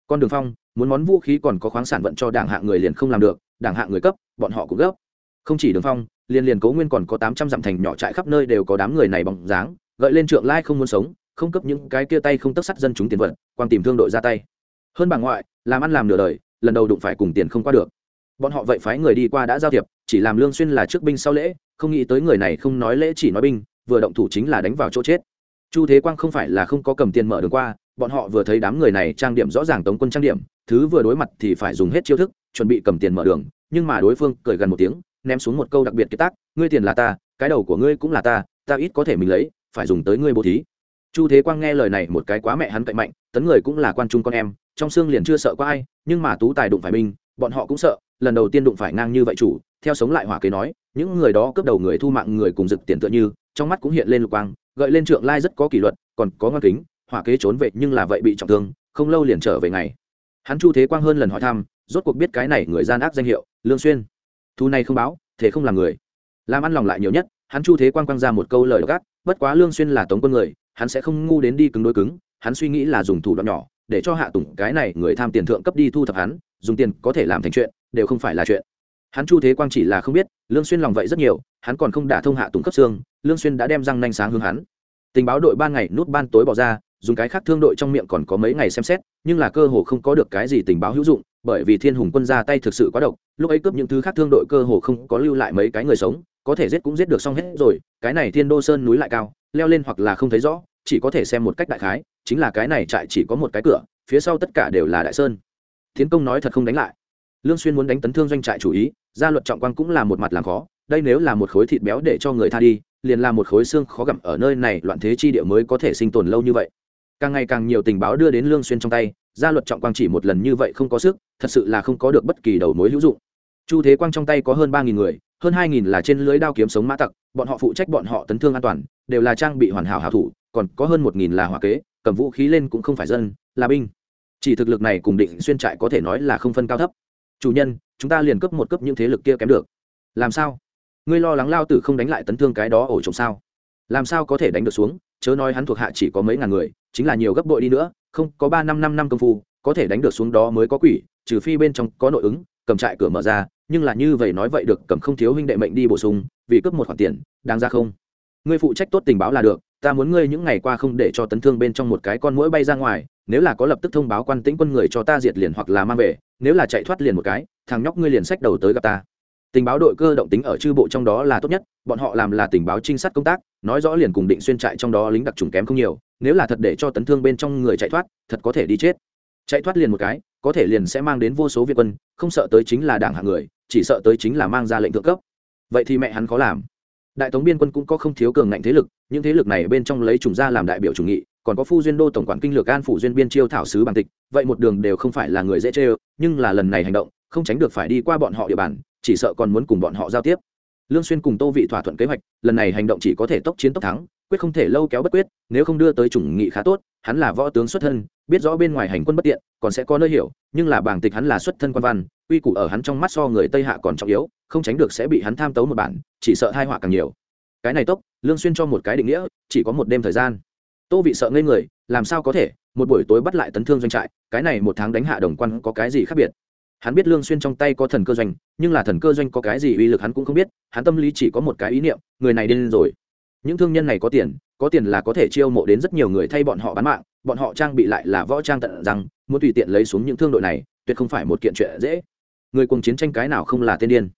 Con đường phong, muốn món vũ khí còn có khoáng sản vận cho đảng hạng người liền không làm được, đảng hạng người cấp, bọn họ cũng gấp. Không chỉ đường phong liền liền cố nguyên còn có tám trăm dặm thành nhỏ trại khắp nơi đều có đám người này bóng dáng, gợi lên trượng lai không muốn sống không cấp những cái kia tay không tất sắt dân chúng tiền vận quang tìm thương đội ra tay. Hơn bà ngoại, làm ăn làm nửa đời, lần đầu đụng phải cùng tiền không qua được. Bọn họ vậy phái người đi qua đã giao thiệp, chỉ làm lương xuyên là trước binh sau lễ, không nghĩ tới người này không nói lễ chỉ nói binh, vừa động thủ chính là đánh vào chỗ chết. Chu thế quang không phải là không có cầm tiền mở đường qua, bọn họ vừa thấy đám người này trang điểm rõ ràng tống quân trang điểm, thứ vừa đối mặt thì phải dùng hết chiêu thức, chuẩn bị cầm tiền mở đường, nhưng mà đối phương cười gần một tiếng, ném xuống một câu đặc biệt kiệt tác, ngươi tiền là ta, cái đầu của ngươi cũng là ta ta ít có thể mình lấy, phải dùng tới ngươi bố thí chu thế quang nghe lời này một cái quá mẹ hắn cậy mạnh tấn người cũng là quan trung con em trong xương liền chưa sợ có ai nhưng mà tú tài đụng phải binh bọn họ cũng sợ lần đầu tiên đụng phải ngang như vậy chủ theo sống lại hỏa kế nói những người đó cướp đầu người thu mạng người cùng rực tiền tựa như trong mắt cũng hiện lên lục quang gợi lên trượng lai rất có kỷ luật còn có ngoan kính hỏa kế trốn vệ nhưng là vậy bị trọng thương không lâu liền trở về ngày. Hắn chu thế quang hơn lần hỏi thăm rốt cuộc biết cái này người gian ác danh hiệu lương xuyên. Thu này không báo thế không làm người. Làm ăn lòng lại nhiều nhất hắn chu thế quang quang ra một câu lời gắt, bất quá lương xuyên là tống quân người hắn sẽ không ngu đến đi cứng đối cứng, hắn suy nghĩ là dùng thủ đoạn nhỏ, để cho hạ tùng cái này người tham tiền thượng cấp đi thu thập hắn, dùng tiền có thể làm thành chuyện, đều không phải là chuyện. Hắn chu thế quang chỉ là không biết, lương xuyên lòng vậy rất nhiều, hắn còn không đả thông hạ tùng cấp xương, lương xuyên đã đem răng nanh sáng hướng hắn. Tình báo đội ban ngày nút ban tối bỏ ra, dùng cái khác thương đội trong miệng còn có mấy ngày xem xét, nhưng là cơ hồ không có được cái gì tình báo hữu dụng, bởi vì thiên hùng quân ra tay thực sự quá độc, lúc ấy cướp những thứ khác thương đội cơ hồ không có lưu lại mấy cái người sống có thể giết cũng giết được xong hết rồi, cái này thiên đô sơn núi lại cao, leo lên hoặc là không thấy rõ, chỉ có thể xem một cách đại khái, chính là cái này trại chỉ có một cái cửa, phía sau tất cả đều là đại sơn. Tiến công nói thật không đánh lại. Lương xuyên muốn đánh tấn thương doanh trại chủ ý, gia luật trọng quang cũng là một mặt làm khó, đây nếu là một khối thịt béo để cho người tha đi, liền là một khối xương khó gặm ở nơi này, loạn thế chi địa mới có thể sinh tồn lâu như vậy. Càng ngày càng nhiều tình báo đưa đến lương xuyên trong tay, gia luật trọng quang chỉ một lần như vậy không có sức, thật sự là không có được bất kỳ đầu mối hữu dụng. Chu thế quang trong tay có hơn ba nghìn người hơn hai nghìn là trên lưới đao kiếm sống mã tặc, bọn họ phụ trách bọn họ tấn thương an toàn, đều là trang bị hoàn hảo hảo thủ, còn có hơn một nghìn là hỏa kế, cầm vũ khí lên cũng không phải dân, là binh. Chỉ thực lực này cùng định xuyên trại có thể nói là không phân cao thấp. Chủ nhân, chúng ta liền cấp một cấp những thế lực kia kém được. Làm sao? Ngươi lo lắng lao tử không đánh lại tấn thương cái đó ổ trộm sao? Làm sao có thể đánh được xuống? Chớ nói hắn thuộc hạ chỉ có mấy ngàn người, chính là nhiều gấp bội đi nữa, không có ba năm năm năm công phu, có thể đánh được xuống đó mới có quỷ, trừ phi bên trong có nội ứng, cầm trại cửa mở ra nhưng là như vậy nói vậy được, cầm không thiếu huynh đệ mệnh đi bổ sung, vì cướp một khoản tiền, đáng ra không? Ngươi phụ trách tốt tình báo là được, ta muốn ngươi những ngày qua không để cho tấn thương bên trong một cái con mũi bay ra ngoài, nếu là có lập tức thông báo quan tĩnh quân người cho ta diệt liền hoặc là mang về, nếu là chạy thoát liền một cái, thằng nhóc ngươi liền sách đầu tới gặp ta. Tình báo đội cơ động tính ở chư bộ trong đó là tốt nhất, bọn họ làm là tình báo trinh sát công tác, nói rõ liền cùng định xuyên trại trong đó lính đặc trùng kém không nhiều, nếu là thật để cho tấn thương bên trong người chạy thoát, thật có thể đi chết chạy thoát liền một cái, có thể liền sẽ mang đến vô số việt quân, không sợ tới chính là đảng hạng người, chỉ sợ tới chính là mang ra lệnh thượng cấp. Vậy thì mẹ hắn khó làm. Đại tống biên quân cũng có không thiếu cường ngạnh thế lực, những thế lực này bên trong lấy chủng gia làm đại biểu chủ nghị, còn có phu duyên đô tổng quản kinh lược an phủ duyên biên chiêu thảo sứ bằng tịch, vậy một đường đều không phải là người dễ chê nhưng là lần này hành động, không tránh được phải đi qua bọn họ địa bàn, chỉ sợ còn muốn cùng bọn họ giao tiếp lương xuyên cùng tô vị thỏa thuận kế hoạch, lần này hành động chỉ có thể tốc chiến tốc thắng, quyết không thể lâu kéo bất quyết, nếu không đưa tới chủng nghị khá tốt, hắn là võ tướng xuất thân, biết rõ bên ngoài hành quân bất tiện, còn sẽ có nơi hiểu, nhưng là bảng tịch hắn là xuất thân quan văn uy củ ở hắn trong mắt so người tây hạ còn trọng yếu, không tránh được sẽ bị hắn tham tấu một bản, chỉ sợ hai họa càng nhiều. Cái này tốc, lương xuyên cho một cái định nghĩa, chỉ có một đêm thời gian. Tô vị sợ ngây người, làm sao có thể, một buổi tối bắt lại tấn thương doanh trại, cái này một tháng đánh hạ đồng quan có cái gì khác biệt? Hắn biết lương xuyên trong tay có thần cơ doanh, nhưng là thần cơ doanh có cái gì uy lực hắn cũng không biết, hắn tâm lý chỉ có một cái ý niệm, người này điên rồi. Những thương nhân này có tiền có tiền là có thể chiêu mộ đến rất nhiều người thay bọn họ bán mạng, bọn họ trang bị lại là võ trang tận rằng, muốn tùy tiện lấy xuống những thương đội này, tuyệt không phải một kiện chuyện dễ. Người cùng chiến tranh cái nào không là tiên điên?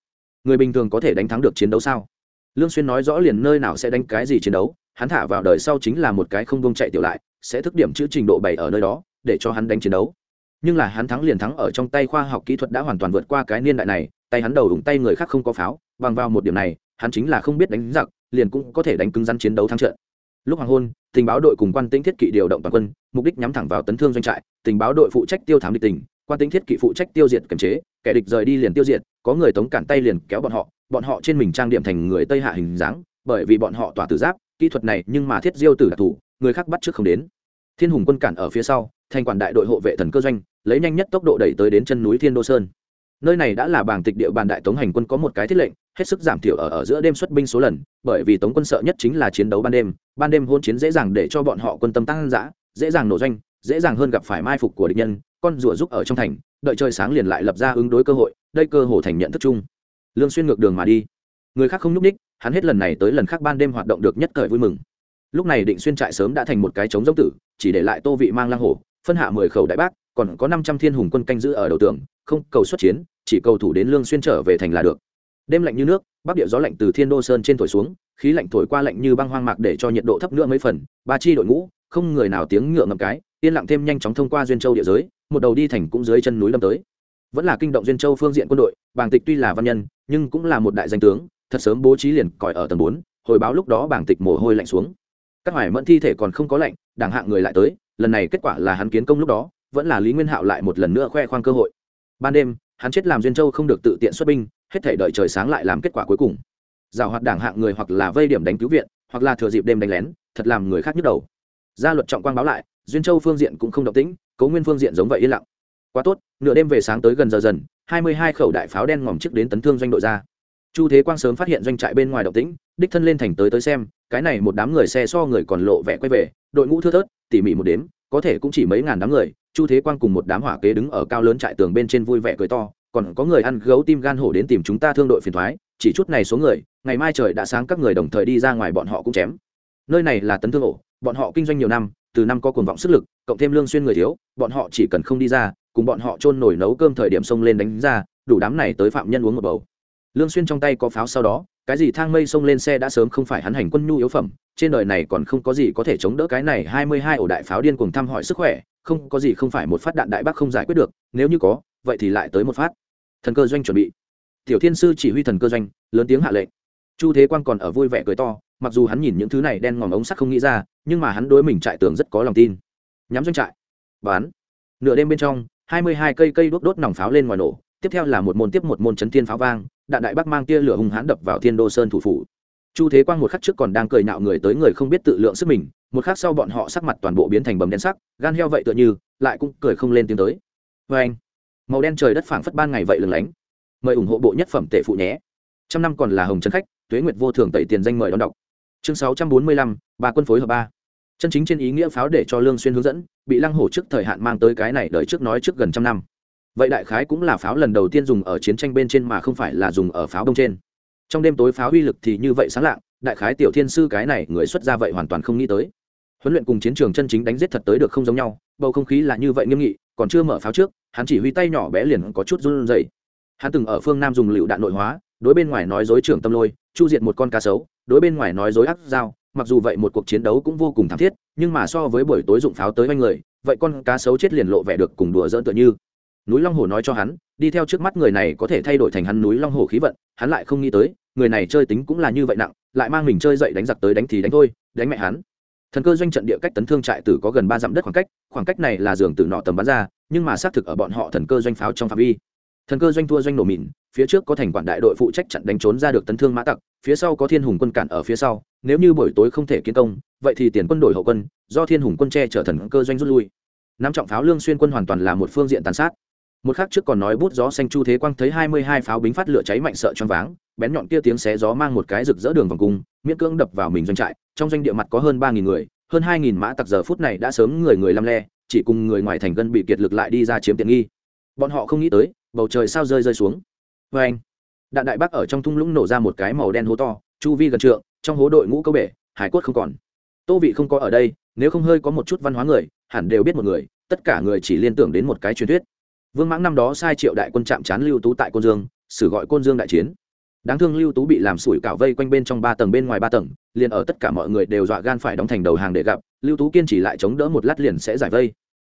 Người bình thường có thể đánh thắng được chiến đấu sao? Lương xuyên nói rõ liền nơi nào sẽ đánh cái gì chiến đấu, hắn thả vào đời sau chính là một cái không vương chạy tiểu lại, sẽ thức điểm chữ trình độ bảy ở nơi đó, để cho hắn đánh chiến đấu nhưng là hắn thắng liền thắng ở trong tay khoa học kỹ thuật đã hoàn toàn vượt qua cái niên đại này, tay hắn đầu đụng tay người khác không có pháo, bằng vào một điểm này, hắn chính là không biết đánh giặc, liền cũng có thể đánh cứng rắn chiến đấu thắng trận. Lúc hoàng hôn, tình báo đội cùng quan tĩnh thiết kỵ điều động toàn quân, mục đích nhắm thẳng vào tấn thương doanh trại, tình báo đội phụ trách tiêu thám địch tình, quan tĩnh thiết kỵ phụ trách tiêu diệt kiềm chế, kẻ địch rời đi liền tiêu diệt, có người tống cản tay liền kéo bọn họ bọn họ trên mình trang điểm thành người tây hạ hình dáng, bởi vì bọn họ tỏa tử giáp, kỹ thuật này nhưng mà thiết diêu tử đặc thù người khác bắt trước không đến. Thiên hùng quân cản ở phía sau thành quản đại đội hộ vệ thần cơ doanh, lấy nhanh nhất tốc độ đẩy tới đến chân núi thiên đô sơn. Nơi này đã là bảng tịch địa bàn đại tống hành quân có một cái thiết lệnh, hết sức giảm thiểu ở ở giữa đêm xuất binh số lần, bởi vì tống quân sợ nhất chính là chiến đấu ban đêm ban đêm hôn chiến dễ dàng để cho bọn họ quân tâm tăng giã dễ dàng nổ doanh, dễ dàng hơn gặp phải mai phục của địch nhân, con rùa giúp ở trong thành, đợi trời sáng liền lại lập ra ứng đối cơ hội, đây cơ hồ thành nhận thức chung. Lương xuyên ngược đường mà đi. Người khác không nhúc ních hắn hết lần này tới lần khác ban đêm hoạt động được nhất thời vui mừng. Lúc này định xuyên trại sớm đã thành một cái trống giống tử, chỉ để lại tô vị mang lang hổ phân hạ mười khẩu đại bác, còn có năm trăm thiên hùng quân canh giữ ở đầu tường, không cầu xuất chiến, chỉ cầu thủ đến lương xuyên trở về thành là được. Đêm lạnh như nước, bắc địa gió lạnh từ thiên đô sơn trên thổi xuống, khí lạnh thổi qua lạnh như băng hoang mạc để cho nhiệt độ thấp nữa mấy phần, ba chi đội ngũ, không người nào tiếng ngựa ngậm cái, yên lặng thêm nhanh chóng thông qua duyên châu địa giới, một đầu đi thành cũng dưới chân núi lâm tới. Vẫn là kinh động duyên châu phương diện quân đội, bàng tịch tuy là văn nhân, nhưng cũng là một đại danh tướng, thật sớm bố trí liền còi ở tầng bốn, hồi báo lúc đó bàng tịch mồ hôi lạnh xuống. Các hoài mẫn thi thể còn không có lạnh, đảng hạng người lại tới lần này kết quả là hắn kiến công lúc đó, vẫn là lý nguyên hạo lại một lần nữa khoe khoang cơ hội. Ban đêm, hắn chết làm duyên châu không được tự tiện xuất binh, hết thể đợi trời sáng lại làm kết quả cuối cùng. Giảo hoạt đảng hạng người hoặc là vây điểm đánh cứu viện, hoặc là thừa dịp đêm đánh lén, thật làm người khác nhức đầu. Gia luật trọng quang báo lại, duyên châu phương diện cũng không động tĩnh cấu nguyên phương diện giống vậy yên lặng. Quá tốt, nửa đêm về sáng tới gần giờ dần, hai mươi hai khẩu đại pháo đen ngòm trước đến tấn thương doanh đội ra. Chu thế quang sớm phát hiện doanh trại bên ngoài động tĩnh đích thân lên thành tới tới xem, cái này một đám người xe so người còn lộ vẻ quay về, đội ngũ thưa thớt, tỉ mỉ một đếm, có thể cũng chỉ mấy ngàn đám người, chu thế quang cùng một đám hỏa kế đứng ở cao lớn trại tường bên trên vui vẻ cười to, còn có người ăn gấu tim gan hổ đến tìm chúng ta thương đội phiền thoái, chỉ chút này số người, ngày mai trời đã sáng các người đồng thời đi ra ngoài bọn họ cũng chém. Nơi này là tấn thương ổ, bọn họ kinh doanh nhiều năm, từ năm có cuồng vọng sức lực, cộng thêm lương xuyên người thiếu, bọn họ chỉ cần không đi ra, cùng bọn họ trôn nổi nấu cơm thời điểm xông lên đánh ra, đủ đám này tới phạm nhân uống một bầu. Lương xuyên trong tay có pháo sau đó cái gì thang mây xông lên xe đã sớm không phải hắn hành quân nhu yếu phẩm, trên đời này còn không có gì có thể chống đỡ cái này 22 ổ đại pháo điên cùng thăm hỏi sức khỏe, không, có gì không phải một phát đạn đại bác không giải quyết được, nếu như có, vậy thì lại tới một phát. Thần cơ doanh chuẩn bị. Tiểu thiên sư chỉ huy thần cơ doanh, lớn tiếng hạ lệnh. Chu thế quang còn ở vui vẻ cười to, mặc dù hắn nhìn những thứ này đen ngòm ống sắt không nghĩ ra, nhưng mà hắn đối mình trại tường rất có lòng tin. Nhắm doanh trại. Bán. Nửa đêm bên trong, hai mươi hai cây cây đốt đốt nòng pháo lên ngoài nổ, tiếp theo là một môn tiếp một môn chấn thiên pháo vang đạn đại bác mang tia lửa hung hãn đập vào thiên đô sơn thủ phủ. Chu thế quang một khắc trước còn đang cười nạo người tới người không biết tự lượng sức mình, một khắc sau bọn họ sắc mặt toàn bộ biến thành bầm đen sắc, gan heo vậy tựa như, lại cũng cười không lên tiếng tới. Vê anh, màu đen trời đất phảng phất ban ngày vậy lừng lánh. Mời ủng hộ bộ nhất phẩm tệ phụ nhé. Trăm năm còn là hồng trấn khách, tuế nguyệt vô thường tẩy tiền danh mời đón đọc. Chương sáu trăm bốn mươi lăm, ba quân phối hợp ba. Chân chính trên ý nghĩa pháo để cho lương xuyên hướng dẫn, bị lăng hổ trước thời hạn mang tới cái này đợi trước nói trước gần trăm năm vậy đại khái cũng là pháo lần đầu tiên dùng ở chiến tranh bên trên mà không phải là dùng ở pháo đông trên. Trong đêm tối pháo uy lực thì như vậy sáng lạng, đại khái tiểu thiên sư cái này người xuất ra vậy hoàn toàn không nghĩ tới. Huấn luyện cùng chiến trường chân chính đánh giết thật tới được không giống nhau, bầu không khí là như vậy nghiêm nghị, còn chưa mở pháo trước, hắn chỉ huy tay nhỏ bé liền có chút run rẩy. Hắn từng ở phương nam dùng lựu đạn nội hóa, đối bên ngoài nói dối trưởng tâm lôi, chu diệt một con cá sấu, đối bên ngoài nói dối ác dao, mặc dù vậy một cuộc chiến đấu cũng vô cùng thảm thiết, nhưng mà so với buổi tối dụng pháo tới oanh người, vậy con cá sấu chết liền lộ vẻ được cùng đùa dỡn tựa như núi long hồ nói cho hắn, đi theo trước mắt người này có thể thay đổi thành hắn núi long hồ khí vận, hắn lại không nghĩ tới, người này chơi tính cũng là như vậy nặng, lại mang mình chơi dậy đánh giặc tới đánh thì đánh thôi, đánh mẹ hắn. Thần cơ doanh trận địa cách tấn thương trại tử có gần ba dặm đất khoảng cách khoảng cách này là giường tử nọ tầm bắn ra, nhưng mà xác thực ở bọn họ thần cơ doanh pháo trong phạm vi. Thần cơ doanh thua doanh nổ mìn, phía trước có thành quản đại đội phụ trách chặn đánh trốn ra được tấn thương mã tặc, phía sau có thiên hùng quân cản ở phía sau, nếu như buổi tối không thể kiến công, vậy thì tiền quân đổi hậu quân, do thiên hùng quân che chở thần cơ doanh rút lui. Năm trọng pháo lương xuyên quân hoàn toàn là một phương diện tàn sát một khắc trước còn nói bút gió xanh chu thế quang thấy hai mươi hai pháo bính phát lửa cháy mạnh sợ choáng váng, bén nhọn kia tiếng xé gió mang một cái rực rỡ đường vòng cung, miễn cưỡng đập vào mình doanh trại, trong doanh địa mặt có hơn ba nghìn người, hơn hai nghìn mã tặc giờ phút này đã sớm người người lăm le, chỉ cùng người ngoài thành gân bị kiệt lực lại đi ra chiếm tiện nghi. Bọn họ không nghĩ tới, bầu trời sao rơi rơi xuống. Vê anh, đạn đại bác ở trong thung lũng nổ ra một cái màu đen hố to, chu vi gần trượng, trong hố đội ngũ câu bể, hải quất không còn. Tô vị không có ở đây, nếu không hơi có một chút văn hóa người, hẳn đều biết một người, tất cả người chỉ liên tưởng đến một cái truyền thuyết vương mãng năm đó sai triệu đại quân chạm chán lưu tú tại côn dương, sử gọi côn dương đại chiến. Đáng thương lưu tú bị làm sủi cảo vây quanh bên trong ba tầng bên ngoài ba tầng, liền ở tất cả mọi người đều dọa gan phải đóng thành đầu hàng để gặp, lưu tú kiên trì lại chống đỡ một lát liền sẽ giải vây.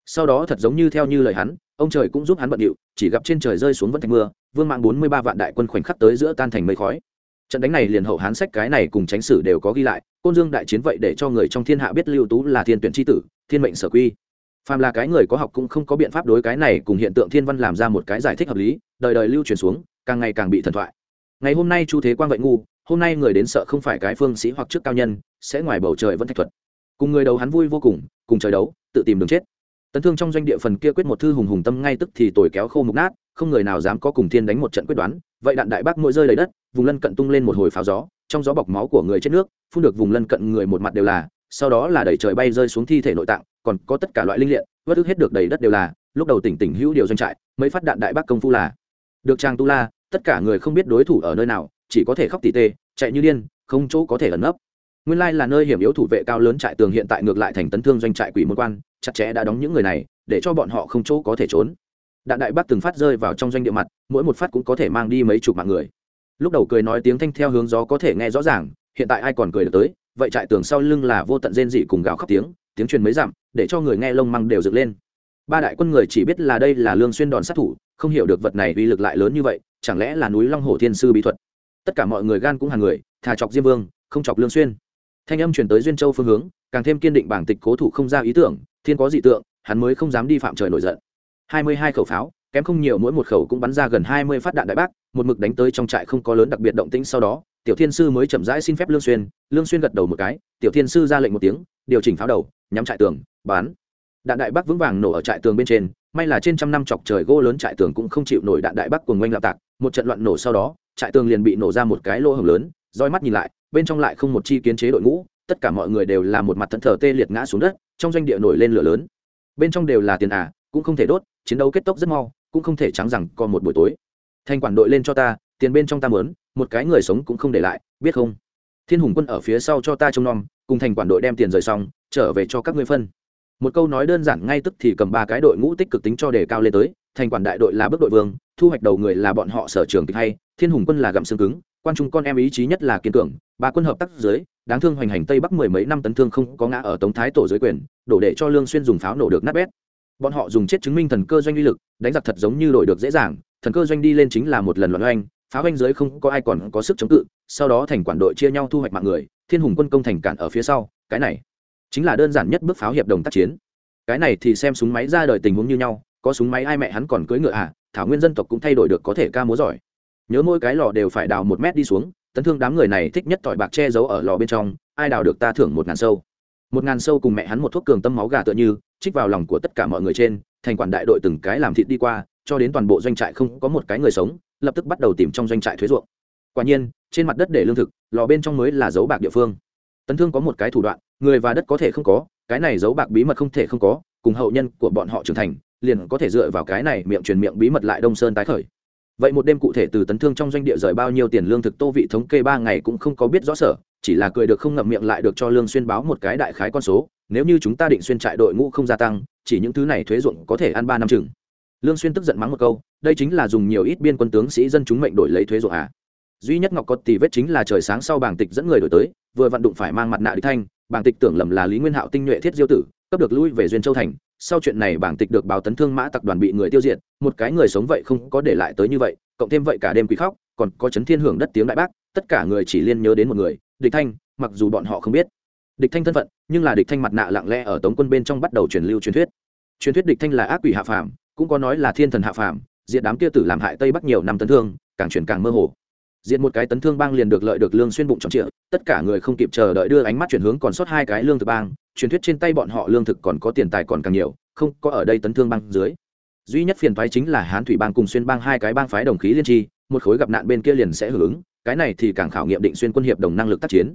Sau đó thật giống như theo như lời hắn, ông trời cũng giúp hắn bận điệu, chỉ gặp trên trời rơi xuống vẫn thành mưa, vương mạng bốn mươi ba vạn đại quân khoảnh khắc tới giữa tan thành mây khói. Trận đánh này liền hậu hán sách cái này cùng tránh sử đều có ghi lại, côn dương đại chiến vậy để cho người trong thiên hạ biết lưu tú là thiên tuyển tri tử, thiên mệnh sở quy phàm là cái người có học cũng không có biện pháp đối cái này cùng hiện tượng thiên văn làm ra một cái giải thích hợp lý, đời đời lưu truyền xuống, càng ngày càng bị thần thoại. Ngày hôm nay chu thế quang vậy ngu, hôm nay người đến sợ không phải cái phương sĩ hoặc trước cao nhân, sẽ ngoài bầu trời vẫn thạch thuật. Cùng người đấu hắn vui vô cùng cùng trời đấu, tự tìm đường chết. Tấn thương trong doanh địa phần kia quyết một thư hùng hùng tâm ngay tức thì tồi kéo khô mục nát, không người nào dám có cùng thiên đánh một trận quyết đoán, vậy đạn đại bác mỗi rơi lấy đất, vùng lân cận tung lên một hồi pháo gió, trong gió bọc máu của người chết nước, phun được vùng lân cận người một mặt đều là, sau đó là đẩy trời bay rơi xuống thi thể nội tạng còn có tất cả loại linh liện vớt ức hết được đầy đất đều là, lúc đầu tỉnh tỉnh hữu điều doanh trại, mấy phát đạn đại bác công phu là. Được trang tu la, tất cả người không biết đối thủ ở nơi nào, chỉ có thể khóc tỉ tê, chạy như điên, không chỗ có thể ẩn nấp. Nguyên lai là nơi hiểm yếu thủ vệ cao lớn trại tường hiện tại ngược lại thành tấn thương doanh trại quỷ môn quan, chặt chẽ đã đóng những người này, để cho bọn họ không chỗ có thể trốn. Đạn đại bác từng phát rơi vào trong doanh địa mặt, mỗi một phát cũng có thể mang đi mấy chục mạng người. Lúc đầu cười nói tiếng thanh theo hướng gió có thể nghe rõ ràng, hiện tại ai còn cười được tới, vậy trại tường sau lưng là vô tận rên dị cùng gào khóc tiếng tiếng truyền mấy dặm, để cho người nghe lông măng đều dựng lên. Ba đại quân người chỉ biết là đây là lương xuyên đòn sát thủ, không hiểu được vật này uy lực lại lớn như vậy, chẳng lẽ là núi long hồ thiên sư bí thuật? Tất cả mọi người gan cũng hàng người, thà chọc diêm vương, không chọc lương xuyên. Thanh âm truyền tới duyên châu phương hướng, càng thêm kiên định bảng tịch cố thủ không ra ý tưởng, thiên có dị tượng, hắn mới không dám đi phạm trời nổi giận. Hai mươi hai khẩu pháo, kém không nhiều mỗi một khẩu cũng bắn ra gần hai mươi phát đạn đại bác, một mực đánh tới trong trại không có lớn đặc biệt động tĩnh sau đó, tiểu thiên sư mới chậm rãi xin phép lương xuyên lương xuyên gật đầu một cái, tiểu thiên sư ra lệnh một tiếng điều chỉnh pháo đầu, nhắm trại tường bắn đạn đại bác vững vàng nổ ở trại tường bên trên, may là trên trăm năm chọc trời gỗ lớn trại tường cũng không chịu nổi đạn đại bác cùng oanh lạp tạc, một trận loạn nổ sau đó, trại tường liền bị nổ ra một cái lỗ hổng lớn, roi mắt nhìn lại, bên trong lại không một chi kiến chế đội ngũ, tất cả mọi người đều là một mặt thẫn thờ tê liệt ngã xuống đất, trong doanh địa nổi lên lửa lớn. Bên trong đều là tiền à cũng không thể đốt, chiến đấu kết thúc rất mau, cũng không thể trắng rằng còn một buổi tối. Thanh quản đội lên cho ta, tiền bên trong ta mớn một cái người sống cũng không để lại, biết không? Thiên hùng quân ở phía sau cho ta trông nom, cùng thành quản đội đem tiền rời xong, trở về cho các ngươi phân. Một câu nói đơn giản ngay tức thì cầm ba cái đội ngũ tích cực tính cho đề cao lên tới, thành quản đại đội là bước đội vương, thu hoạch đầu người là bọn họ sở trường kịch hay, thiên hùng quân là gặm xương cứng, quan trung con em ý chí nhất là kiên cường, ba quân hợp tác dưới, đáng thương hoành hành tây bắc mười mấy năm tấn thương không có ngã ở tống thái tổ dưới quyền, đổ để cho lương xuyên dùng pháo nổ được nát bét. Bọn họ dùng chết chứng minh thần cơ doanh uy lực, đánh giặc thật giống như đổi được dễ dàng, thần cơ doanh đi lên chính là một lần loạn oanh pháo oanh dưới không có ai còn có sức chống cự, sau đó thành quản đội chia nhau thu hoạch mạng người, thiên hùng quân công thành cản ở phía sau, cái này chính là đơn giản nhất bước pháo hiệp đồng tác chiến. Cái này thì xem súng máy ra đời tình huống như nhau, có súng máy ai mẹ hắn còn cưỡi ngựa à thảo nguyên dân tộc cũng thay đổi được có thể ca múa giỏi. Nhớ mỗi cái lò đều phải đào một mét đi xuống, tấn thương đám người này thích nhất tỏi bạc che giấu ở lò bên trong, ai đào được ta thưởng một ngàn sâu. Một ngàn sâu cùng mẹ hắn một thuốc cường tâm máu gà tựa như, trích vào lòng của tất cả mọi người trên, thành quản đại đội từng cái làm thịt đi qua, cho đến toàn bộ doanh trại không có một cái người sống lập tức bắt đầu tìm trong doanh trại thuế ruộng. Quả nhiên, trên mặt đất để lương thực, lò bên trong mới là dấu bạc địa phương. Tấn thương có một cái thủ đoạn, người và đất có thể không có, cái này dấu bạc bí mật không thể không có, cùng hậu nhân của bọn họ trưởng thành, liền có thể dựa vào cái này miệng truyền miệng bí mật lại đông sơn tái khởi. Vậy một đêm cụ thể từ tấn thương trong doanh địa rời bao nhiêu tiền lương thực tô vị thống kê ba ngày cũng không có biết rõ sở, chỉ là cười được không ngậm miệng lại được cho lương xuyên báo một cái đại khái con số, nếu như chúng ta định xuyên trại đội ngũ không gia tăng, chỉ những thứ này thuế ruộng có thể ăn ba năm chừng lương xuyên tức giận mắng một câu, đây chính là dùng nhiều ít biên quân tướng sĩ dân chúng mệnh đổi lấy thuế ruộng à. Duy nhất ngọc có tỷ vết chính là trời sáng sau bảng tịch dẫn người đổi tới, vừa vận đụng phải mang mặt nạ đi thanh bảng tịch tưởng lầm là lý nguyên hạo tinh nhuệ thiết diêu tử, cấp được lui về duyên châu thành, sau chuyện này bảng tịch được báo tấn thương mã tập đoàn bị người tiêu diệt, một cái người sống vậy không có để lại tới như vậy, cộng thêm vậy cả đêm quỷ khóc, còn có chấn thiên hưởng đất tiếng đại bác, tất cả người chỉ liên nhớ đến một người, địch thanh, mặc dù bọn họ không biết. Địch thanh thân phận, nhưng là địch thanh mặt nạ lặng lẽ ở tống quân bên trong bắt đầu truyền lưu truyền thuyết. Truyền thuyết địch thanh là ác quỷ hạ phàm cũng có nói là thiên thần hạ phàm diện đám kia tử làm hại tây bắc nhiều năm tấn thương, càng chuyển càng mơ hồ. Diện một cái tấn thương bang liền được lợi được lương xuyên bụng trọng trịa, tất cả người không kịp chờ đợi đưa ánh mắt chuyển hướng còn sót hai cái lương thực bang, truyền thuyết trên tay bọn họ lương thực còn có tiền tài còn càng nhiều, không có ở đây tấn thương bang dưới. Duy nhất phiền phái chính là hán thủy bang cùng xuyên bang hai cái bang phái đồng khí liên tri, một khối gặp nạn bên kia liền sẽ hưởng ứng, cái này thì càng khảo nghiệm định xuyên quân hiệp đồng năng lực tác chiến.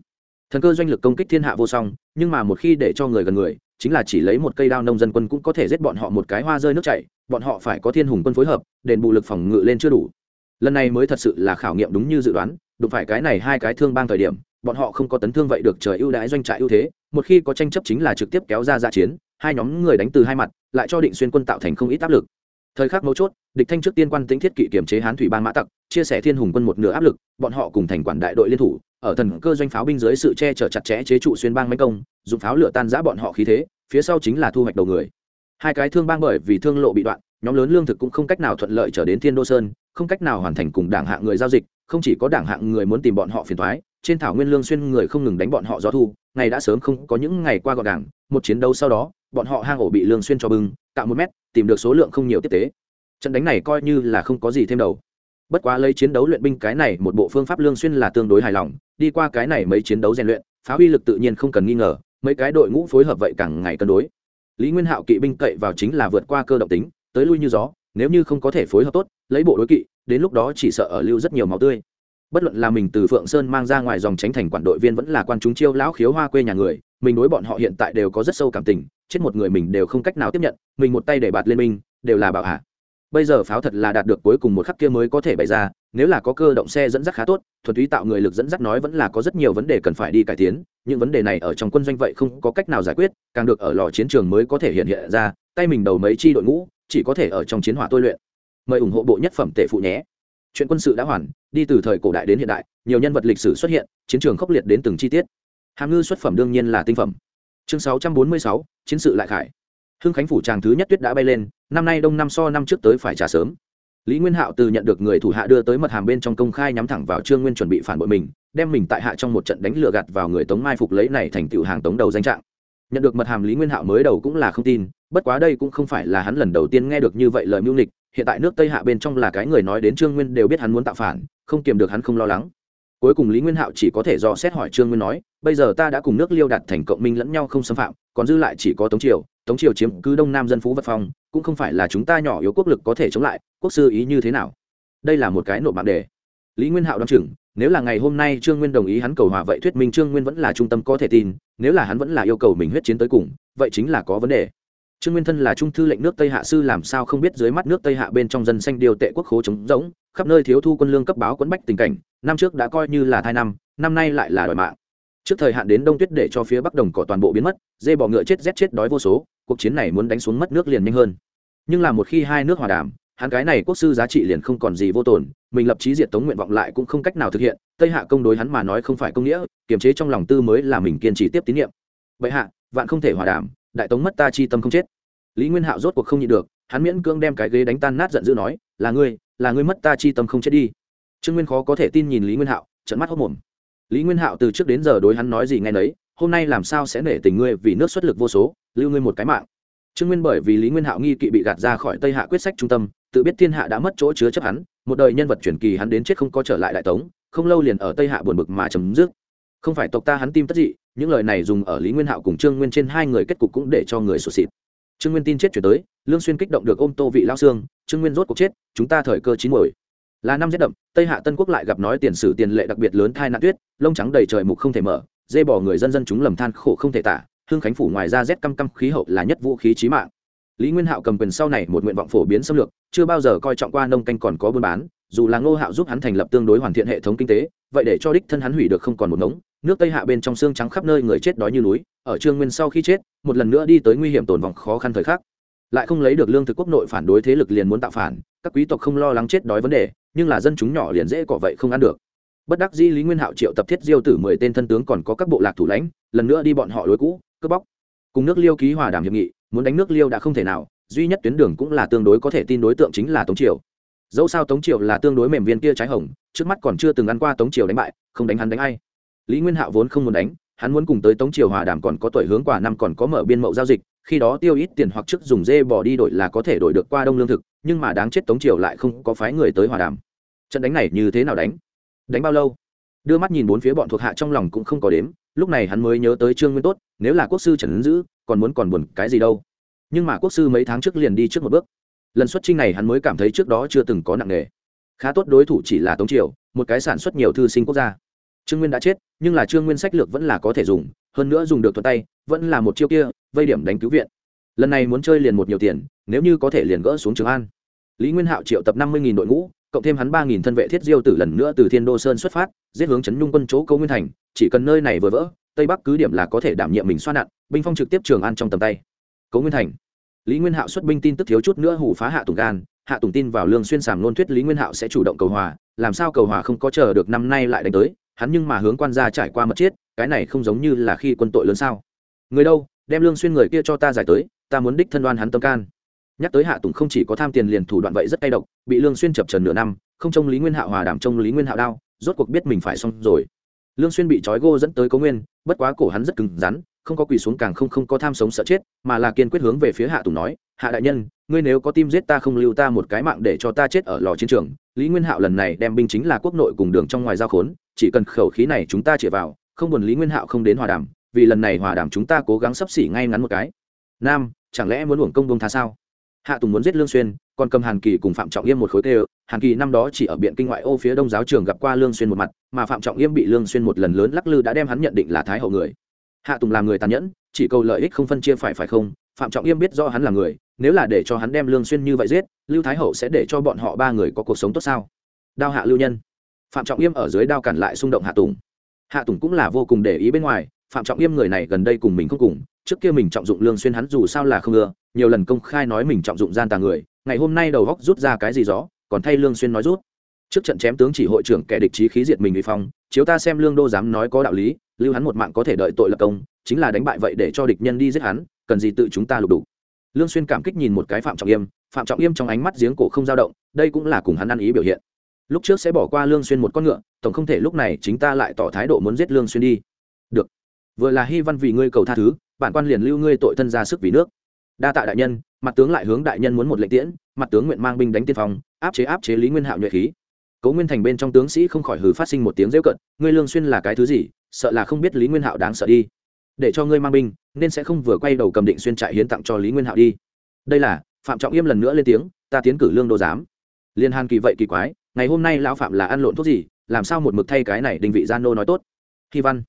Thần cơ doanh lực công kích thiên hạ vô song, nhưng mà một khi để cho người gần người chính là chỉ lấy một cây đao nông dân quân cũng có thể giết bọn họ một cái hoa rơi nước chảy, bọn họ phải có thiên hùng quân phối hợp, đền bù lực phòng ngự lên chưa đủ. Lần này mới thật sự là khảo nghiệm đúng như dự đoán, đụng phải cái này hai cái thương bang thời điểm, bọn họ không có tấn thương vậy được trời ưu đãi doanh trại ưu thế, một khi có tranh chấp chính là trực tiếp kéo ra ra chiến, hai nhóm người đánh từ hai mặt, lại cho định xuyên quân tạo thành không ít áp lực. Thời khắc mấu chốt, địch thanh trước tiên quan tính thiết kỵ kiểm chế hán thủy ban mã tặc, chia sẻ thiên hùng quân một nửa áp lực, bọn họ cùng thành quản đại đội liên thủ ở thần cơ doanh pháo binh dưới sự che chở chặt chẽ chế trụ xuyên bang mấy công, dùng pháo lửa tan giã bọn họ khí thế, phía sau chính là thu hoạch đầu người. Hai cái thương bang bởi vì thương lộ bị đoạn, nhóm lớn lương thực cũng không cách nào thuận lợi trở đến thiên đô sơn, không cách nào hoàn thành cùng đảng hạng người giao dịch, không chỉ có đảng hạng người muốn tìm bọn họ phiền thoái trên thảo nguyên lương xuyên người không ngừng đánh bọn họ gió thu, ngày đã sớm không có những ngày qua gọn đảng một chiến đấu sau đó, bọn họ hang ổ bị lương xuyên cho bưng, cạo một mét, tìm được số lượng không nhiều tiếp tế. Trận đánh này coi như là không có gì thêm đầu bất quá lấy chiến đấu luyện binh cái này một bộ phương pháp lương xuyên là tương đối hài lòng, đi qua cái này mấy chiến đấu rèn luyện, phá huy lực tự nhiên không cần nghi ngờ, mấy cái đội ngũ phối hợp vậy càng ngày cân đối. Lý nguyên hạo kỵ binh cậy vào chính là vượt qua cơ động tính, tới lui như gió, nếu như không có thể phối hợp tốt, lấy bộ đối kỵ, đến lúc đó chỉ sợ ở lưu rất nhiều máu tươi. Bất luận là mình từ phượng sơn mang ra ngoài dòng tránh thành quản đội viên vẫn là quan chúng chiêu lão khiếu hoa quê nhà người, mình đối bọn họ hiện tại đều có rất sâu cảm tình, chết một người mình đều không cách nào tiếp nhận, mình một tay để bạt lên mình đều là bảo hạ bây giờ pháo thật là đạt được cuối cùng một khắc kia mới có thể bày ra nếu là có cơ động xe dẫn dắt khá tốt thuần túy tạo người lực dẫn dắt nói vẫn là có rất nhiều vấn đề cần phải đi cải tiến những vấn đề này ở trong quân doanh vậy không có cách nào giải quyết càng được ở lò chiến trường mới có thể hiện hiện ra tay mình đầu mấy chi đội ngũ chỉ có thể ở trong chiến hỏa tôi luyện. Mời ủng hộ bộ nhất phẩm tệ phụ nhé. Chuyện quân sự đã hoàn đi từ thời cổ đại đến hiện đại nhiều nhân vật lịch sử xuất hiện chiến trường khốc liệt đến từng chi tiết. Hàm ngư xuất phẩm đương nhiên là tinh phẩm. Chương 646, chiến sự lại khải. Hưng khánh phủ tràng thứ nhất tuyết đã bay lên năm nay đông năm so năm trước tới phải trả sớm. Lý nguyên hạo từ nhận được người thủ hạ đưa tới mật hàm bên trong công khai nhắm thẳng vào trương nguyên chuẩn bị phản bội mình, đem mình tại hạ trong một trận đánh lừa gạt vào người tống mai phục lấy này thành tựu hàng tống đầu danh trạng. Nhận được mật hàm lý nguyên hạo mới đầu cũng là không tin, bất quá đây cũng không phải là hắn lần đầu tiên nghe được như vậy lời mưu nịch hiện tại nước tây hạ bên trong là cái người nói đến trương nguyên đều biết hắn muốn tạo phản, không kiềm được hắn không lo lắng. Cuối cùng lý nguyên hạo chỉ có thể do xét hỏi trương nguyên nói, bây giờ ta đã cùng nước liêu đạt thành cộng minh lẫn nhau không xâm phạm, còn dư lại chỉ có tống triều tống triều chiếm cứ đông nam dân phú vật phong cũng không phải là chúng ta nhỏ yếu quốc lực có thể chống lại, quốc sư ý như thế nào? Đây là một cái nộp mạng đề. Lý nguyên hạo đ o chừng, nếu là ngày hôm nay trương nguyên đồng ý hắn cầu hòa vậy thuyết minh trương nguyên vẫn là trung tâm có thể tin, nếu là hắn vẫn là yêu cầu mình huyết chiến tới cùng, vậy chính là có vấn đề. Trương nguyên thân là trung thư lệnh nước tây hạ sư làm sao không biết dưới mắt nước tây hạ bên trong dân xanh điều tệ quốc khố trống rỗng, khắp nơi thiếu thu quân lương cấp báo quấn bách tình cảnh, năm trước đã coi như là thai năm năm nay lại là đòi mạng. Trước thời hạn đến đông tuyết để cho phía bắc đồng cỏ toàn bộ biến mất, dê bò ngựa chết rét chết đói vô số, cuộc chiến này muốn đánh xuống mất nước liền nhanh hơn nhưng là một khi hai nước hòa đàm, hắn cái này quốc sư giá trị liền không còn gì vô tồn, mình lập trí diệt tống nguyện vọng lại cũng không cách nào thực hiện, tây hạ công đối hắn mà nói không phải công nghĩa, kiềm chế trong lòng tư mới là mình kiên trì tiếp tín nhiệm. Vậy hạ, vạn không thể hòa đàm, đại tống mất ta chi tâm không chết. Lý nguyên hạo rốt cuộc không nhịn được, hắn miễn cưỡng đem cái ghế đánh tan nát giận dữ nói, là ngươi là ngươi mất ta chi tâm không chết đi. Trương nguyên khó có thể tin nhìn lý nguyên hạo trận mắt hốc mồm. Lý nguyên hạo từ trước đến giờ đối hắn nói gì ngay nấy, hôm nay làm sao sẽ nể tình ngươi vì nước xuất lực vô số, lưu ngươi một cái mạng trương nguyên bởi vì lý nguyên hạo nghi kỵ bị gạt ra khỏi tây hạ quyết sách trung tâm, tự biết thiên hạ đã mất chỗ chứa chấp hắn, một đời nhân vật truyền kỳ hắn đến chết không có trở lại đại tống, không lâu liền ở tây hạ buồn bực mà chấm dứt. Không phải tộc ta hắn tim tất dị, những lời này dùng ở lý nguyên hạo cùng trương nguyên trên hai người kết cục cũng để cho người sụt xịt trương nguyên tin chết chuyển tới, lương xuyên kích động được ôm tô vị lao xương trương nguyên rốt cuộc chết, chúng ta thời cơ chín muồi. Là năm rét đậm, tây hạ tân quốc lại gặp nói tiền sử tiền lệ đặc biệt lớn thai nạn tuyết, lông trắng đầy trời mục không thể mở, dê bỏ người dân dân chúng lầm than khổ không thể tả hương khánh phủ ngoài ra rét căm căm khí hậu là nhất vũ khí chí mạng. Lý nguyên hạo cầm quyền sau này một nguyện vọng phổ biến xâm lược, chưa bao giờ coi trọng qua nông canh còn có buôn bán, dù là ngô hạo giúp hắn thành lập tương đối hoàn thiện hệ thống kinh tế, vậy để cho đích thân hắn hủy được không còn một ngống, nước tây hạ bên trong xương trắng khắp nơi người chết đói như núi, ở trương nguyên sau khi chết, một lần nữa đi tới nguy hiểm tồn vòng khó khăn thời khắc. Lại không lấy được lương thực quốc nội phản đối thế lực liền muốn tạo phản, các quý tộc không lo lắng chết đói vấn đề, nhưng là dân chúng nhỏ liền dễ cỏ vậy không ăn được bất đắc dĩ lý nguyên hạo triệu tập thiết diêu tử mười tên thân tướng còn có các bộ lạc thủ lãnh, lần nữa đi bọn họ lối cũ, cướp bóc. Cùng nước liêu ký hòa đàm hiệp nghị, muốn đánh nước liêu đã không thể nào, duy nhất tuyến đường cũng là tương đối có thể tin đối tượng chính là tống triều. Dẫu sao tống triều là tương đối mềm viên kia trái hồng, trước mắt còn chưa từng ăn qua tống triều đánh bại, không đánh hắn đánh ai. Lý nguyên hạo vốn không muốn đánh, hắn muốn cùng tới tống triều hòa đàm còn có tuổi hướng quả năm còn có mở biên mậu giao dịch, khi đó tiêu ít tiền hoặc chức dùng dê bỏ đi đổi là có thể đổi được qua đông lương thực, nhưng mà đáng chết tống triều lại không có phái người tới hòa đàm. Trận đánh này như thế nào đánh? Đánh bao lâu? Đưa mắt nhìn bốn phía bọn thuộc hạ trong lòng cũng không có đếm, lúc này hắn mới nhớ tới trương nguyên tốt, nếu là quốc sư trần ứng dữ còn muốn còn buồn cái gì đâu. Nhưng mà quốc sư mấy tháng trước liền đi trước một bước. Lần xuất trinh này hắn mới cảm thấy trước đó chưa từng có nặng nề. Khá tốt đối thủ chỉ là tống triều, một cái sản xuất nhiều thư sinh quốc gia. Trương nguyên đã chết, nhưng là trương nguyên sách lược vẫn là có thể dùng, hơn nữa dùng được thuận tay, vẫn là một chiêu kia, vây điểm đánh cứu viện. Lần này muốn chơi liền một nhiều tiền, nếu như có thể liền gỡ xuống trường an. Lý nguyên hạo triệu tập năm mươi đội ngũ cộng thêm hắn ba nghìn thân vệ thiết diêu tử lần nữa từ thiên đô sơn xuất phát giết hướng trấn nhung quân chỗ câu nguyên thành chỉ cần nơi này vừa vỡ tây bắc cứ điểm là có thể đảm nhiệm mình xoa nạn, binh phong trực tiếp trường an trong tầm tay. Cấu nguyên thành. Lý nguyên hạo xuất binh tin tức thiếu chút nữa hủ phá hạ tùng gan hạ tùng tin vào lương xuyên sàm nôn thuyết lý nguyên hạo sẽ chủ động cầu hòa làm sao cầu hòa không có chờ được năm nay lại đánh tới hắn nhưng mà hướng quan gia trải qua mất chết cái này không giống như là khi quân tội lớn sao. Người đâu đem lương xuyên người kia cho ta giải tới ta muốn đích thân đoan hắn tâm can nhắc tới hạ tùng không chỉ có tham tiền liền thủ đoạn vậy rất cay độc, bị lương xuyên chập trần nửa năm, không trông lý nguyên hạo hòa đảm trông lý nguyên hạo đau rốt cuộc biết mình phải xong rồi. Lương xuyên bị trói gô dẫn tới cố nguyên, bất quá cổ hắn rất cứng rắn, không có quỳ xuống càng không không có tham sống sợ chết, mà là kiên quyết hướng về phía hạ tùng nói, hạ đại nhân, ngươi nếu có tim giết ta không lưu ta một cái mạng để cho ta chết ở lò chiến trường, lý nguyên hạo lần này đem binh chính là quốc nội cùng đường trong ngoài giao khốn, chỉ cần khẩu khí này chúng ta chĩa vào, không buồn lý nguyên hạo không đến hòa đàm, vì lần này hòa đàm chúng ta cố gắng sắp xỉ ngay ngắn một cái. Nam, chẳng lẽ muốn uổng công bông tha sao? Hạ tùng muốn giết lương xuyên, còn cầm hàn kỳ cùng phạm trọng yêm một khối tê hàn kỳ năm đó chỉ ở biện kinh ngoại ô phía đông giáo trường gặp qua lương xuyên một mặt, mà phạm trọng yêm bị lương xuyên một lần lớn lắc lư đã đem hắn nhận định là thái hậu người. Hạ tùng là người tàn nhẫn, chỉ cầu lợi ích không phân chia phải phải không, phạm trọng yêm biết do hắn là người, nếu là để cho hắn đem lương xuyên như vậy giết, lưu thái hậu sẽ để cho bọn họ ba người có cuộc sống tốt sao? Đao hạ lưu nhân. Phạm trọng yêm ở dưới đao cản lại xung động hạ tùng. Hạ tùng cũng là vô cùng để ý bên ngoài, phạm trọng yêm người này gần đây cùng mình không cùng, trước kia mình trọng dụng lương xuyên hắn dù sao là không ưa nhiều lần công khai nói mình trọng dụng gian tà người, ngày hôm nay đầu góc rút ra cái gì đó còn thay lương xuyên nói rút. Trước trận chém tướng chỉ hội trưởng kẻ địch trí khí diệt mình bị phong, chiếu ta xem lương đô dám nói có đạo lý, lưu hắn một mạng có thể đợi tội lập công, chính là đánh bại vậy để cho địch nhân đi giết hắn, cần gì tự chúng ta lục đủ lương xuyên cảm kích nhìn một cái phạm trọng yêm, phạm trọng yêm trong ánh mắt giếng cổ không dao động, đây cũng là cùng hắn ăn ý biểu hiện. Lúc trước sẽ bỏ qua lương xuyên một con ngựa, tổng không thể lúc này chính ta lại tỏ thái độ muốn giết lương xuyên đi. Được. Vừa là hy văn vì ngươi cầu tha thứ, bản quan liền lưu ngươi tội thân ra sức vì nước đa tạ đại nhân, mặt tướng lại hướng đại nhân muốn một lệnh tiễn, mặt tướng nguyện mang binh đánh tiên phong, áp chế áp chế lý nguyên hạo nhuệ khí. Cố nguyên thành bên trong tướng sĩ không khỏi hừ phát sinh một tiếng rêu cận ngươi lương xuyên là cái thứ gì, sợ là không biết lý nguyên hạo đáng sợ đi. Để cho ngươi mang binh, nên sẽ không vừa quay đầu cầm định xuyên trại hiến tặng cho lý nguyên hạo đi. Đây là, phạm trọng yêm lần nữa lên tiếng, ta tiến cử lương đô giám. Liên hàn kỳ vậy kỳ quái, ngày hôm nay lão phạm là ăn lộn thuốc gì, làm sao một mực thay cái này đình vị gian nô nói tốt? Hy văn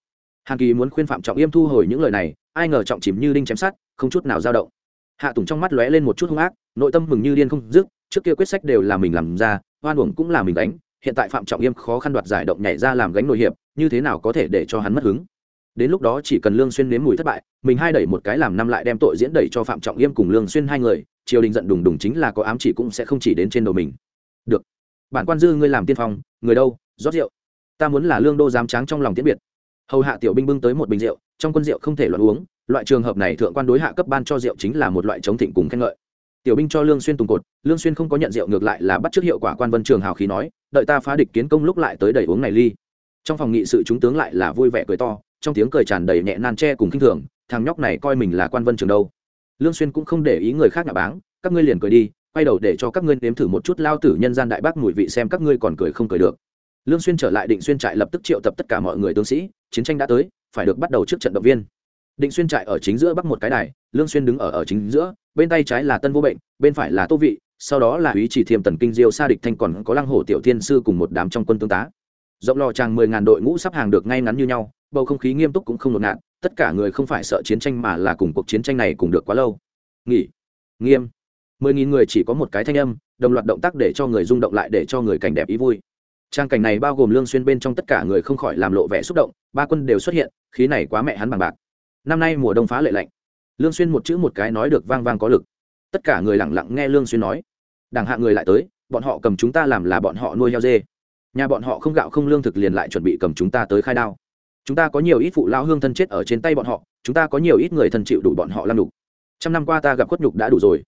hàn kỳ muốn khuyên phạm trọng yêm thu hồi những lời này, ai ngờ trọng chìm như đinh chém sát không chút nào dao động hạ tùng trong mắt lóe lên một chút hung ác, nội tâm mừng như điên không dứt, trước kia quyết sách đều là mình làm ra hoan uổng cũng là mình đánh hiện tại phạm trọng yêm khó khăn đoạt giải động nhảy ra làm gánh nội hiệp, như thế nào có thể để cho hắn mất hứng? Đến lúc đó chỉ cần lương xuyên nếm mùi thất bại, mình hai đẩy một cái làm năm lại đem tội diễn đẩy cho phạm trọng yêm cùng lương xuyên hai người, triều đình giận đùng đùng chính là có ám chỉ cũng sẽ không chỉ đến trên đầu mình. Được. Bản quan dư ngươi làm tiên phong, người đâu? Rót rượu. Ta muốn là lương đô dám tráng trong lòng tiễn biệt. Hầu hạ tiểu binh bưng tới một bình rượu, trong quân rượu không thể loạn uống loại trường hợp này thượng quan đối hạ cấp ban cho rượu chính là một loại chống thịnh cùng khen ngợi. Tiểu binh cho lương xuyên tùng cột, lương xuyên không có nhận rượu ngược lại là bắt trước hiệu quả quan vân trường hào khí nói, đợi ta phá địch kiến công lúc lại tới đẩy uống này ly. Trong phòng nghị sự chúng tướng lại là vui vẻ cười to, trong tiếng cười tràn đầy nhẹ nan che cùng kinh thường, thằng nhóc này coi mình là quan vân trường đâu. Lương xuyên cũng không để ý người khác nhà báng, các ngươi liền cười đi, quay đầu để cho các ngươi nếm thử một chút lao tử nhân gian đại bác mùi vị xem các ngươi còn cười không cười được. Lương xuyên trở lại định xuyên trại lập tức triệu tập tất cả mọi người tướng sĩ, chiến tranh đã tới, phải được bắt đầu trước trận động viên định xuyên trại ở chính giữa bắc một cái đài, lương xuyên đứng ở ở chính giữa, bên tay trái là tân vô bệnh, bên phải là tô vị, sau đó là Ý chỉ thiềm tần kinh diêu, sa địch thanh còn có lăng hổ tiểu thiên sư cùng một đám trong quân tương tá. Rộng lò tràng mười ngàn đội ngũ sắp hàng được ngay ngắn như nhau, bầu không khí nghiêm túc cũng không nột ngạt, tất cả người không phải sợ chiến tranh mà là cùng cuộc chiến tranh này cùng được quá lâu. Nghỉ. Nghiêm. Mười nghìn người chỉ có một cái thanh âm, đồng loạt động tác để cho người rung động lại để cho người cảnh đẹp ý vui. Trang cảnh này bao gồm lương xuyên bên trong tất cả người không khỏi làm lộ vẻ xúc động, ba quân đều xuất hiện, khí này quá mẹ hắn bằng bạc năm nay mùa đông phá lệ lạnh. Lương xuyên một chữ một cái nói được vang vang có lực. Tất cả người lặng lặng nghe lương xuyên nói. Đảng hạ người lại tới bọn họ cầm chúng ta làm là bọn họ nuôi heo dê. Nhà bọn họ không gạo không lương thực liền lại chuẩn bị cầm chúng ta tới khai đao. Chúng ta có nhiều ít phụ lao hương thân chết ở trên tay bọn họ chúng ta có nhiều ít người thân chịu đủ bọn họ làm đục, trăm năm qua ta gặp khuất nhục đã đủ rồi.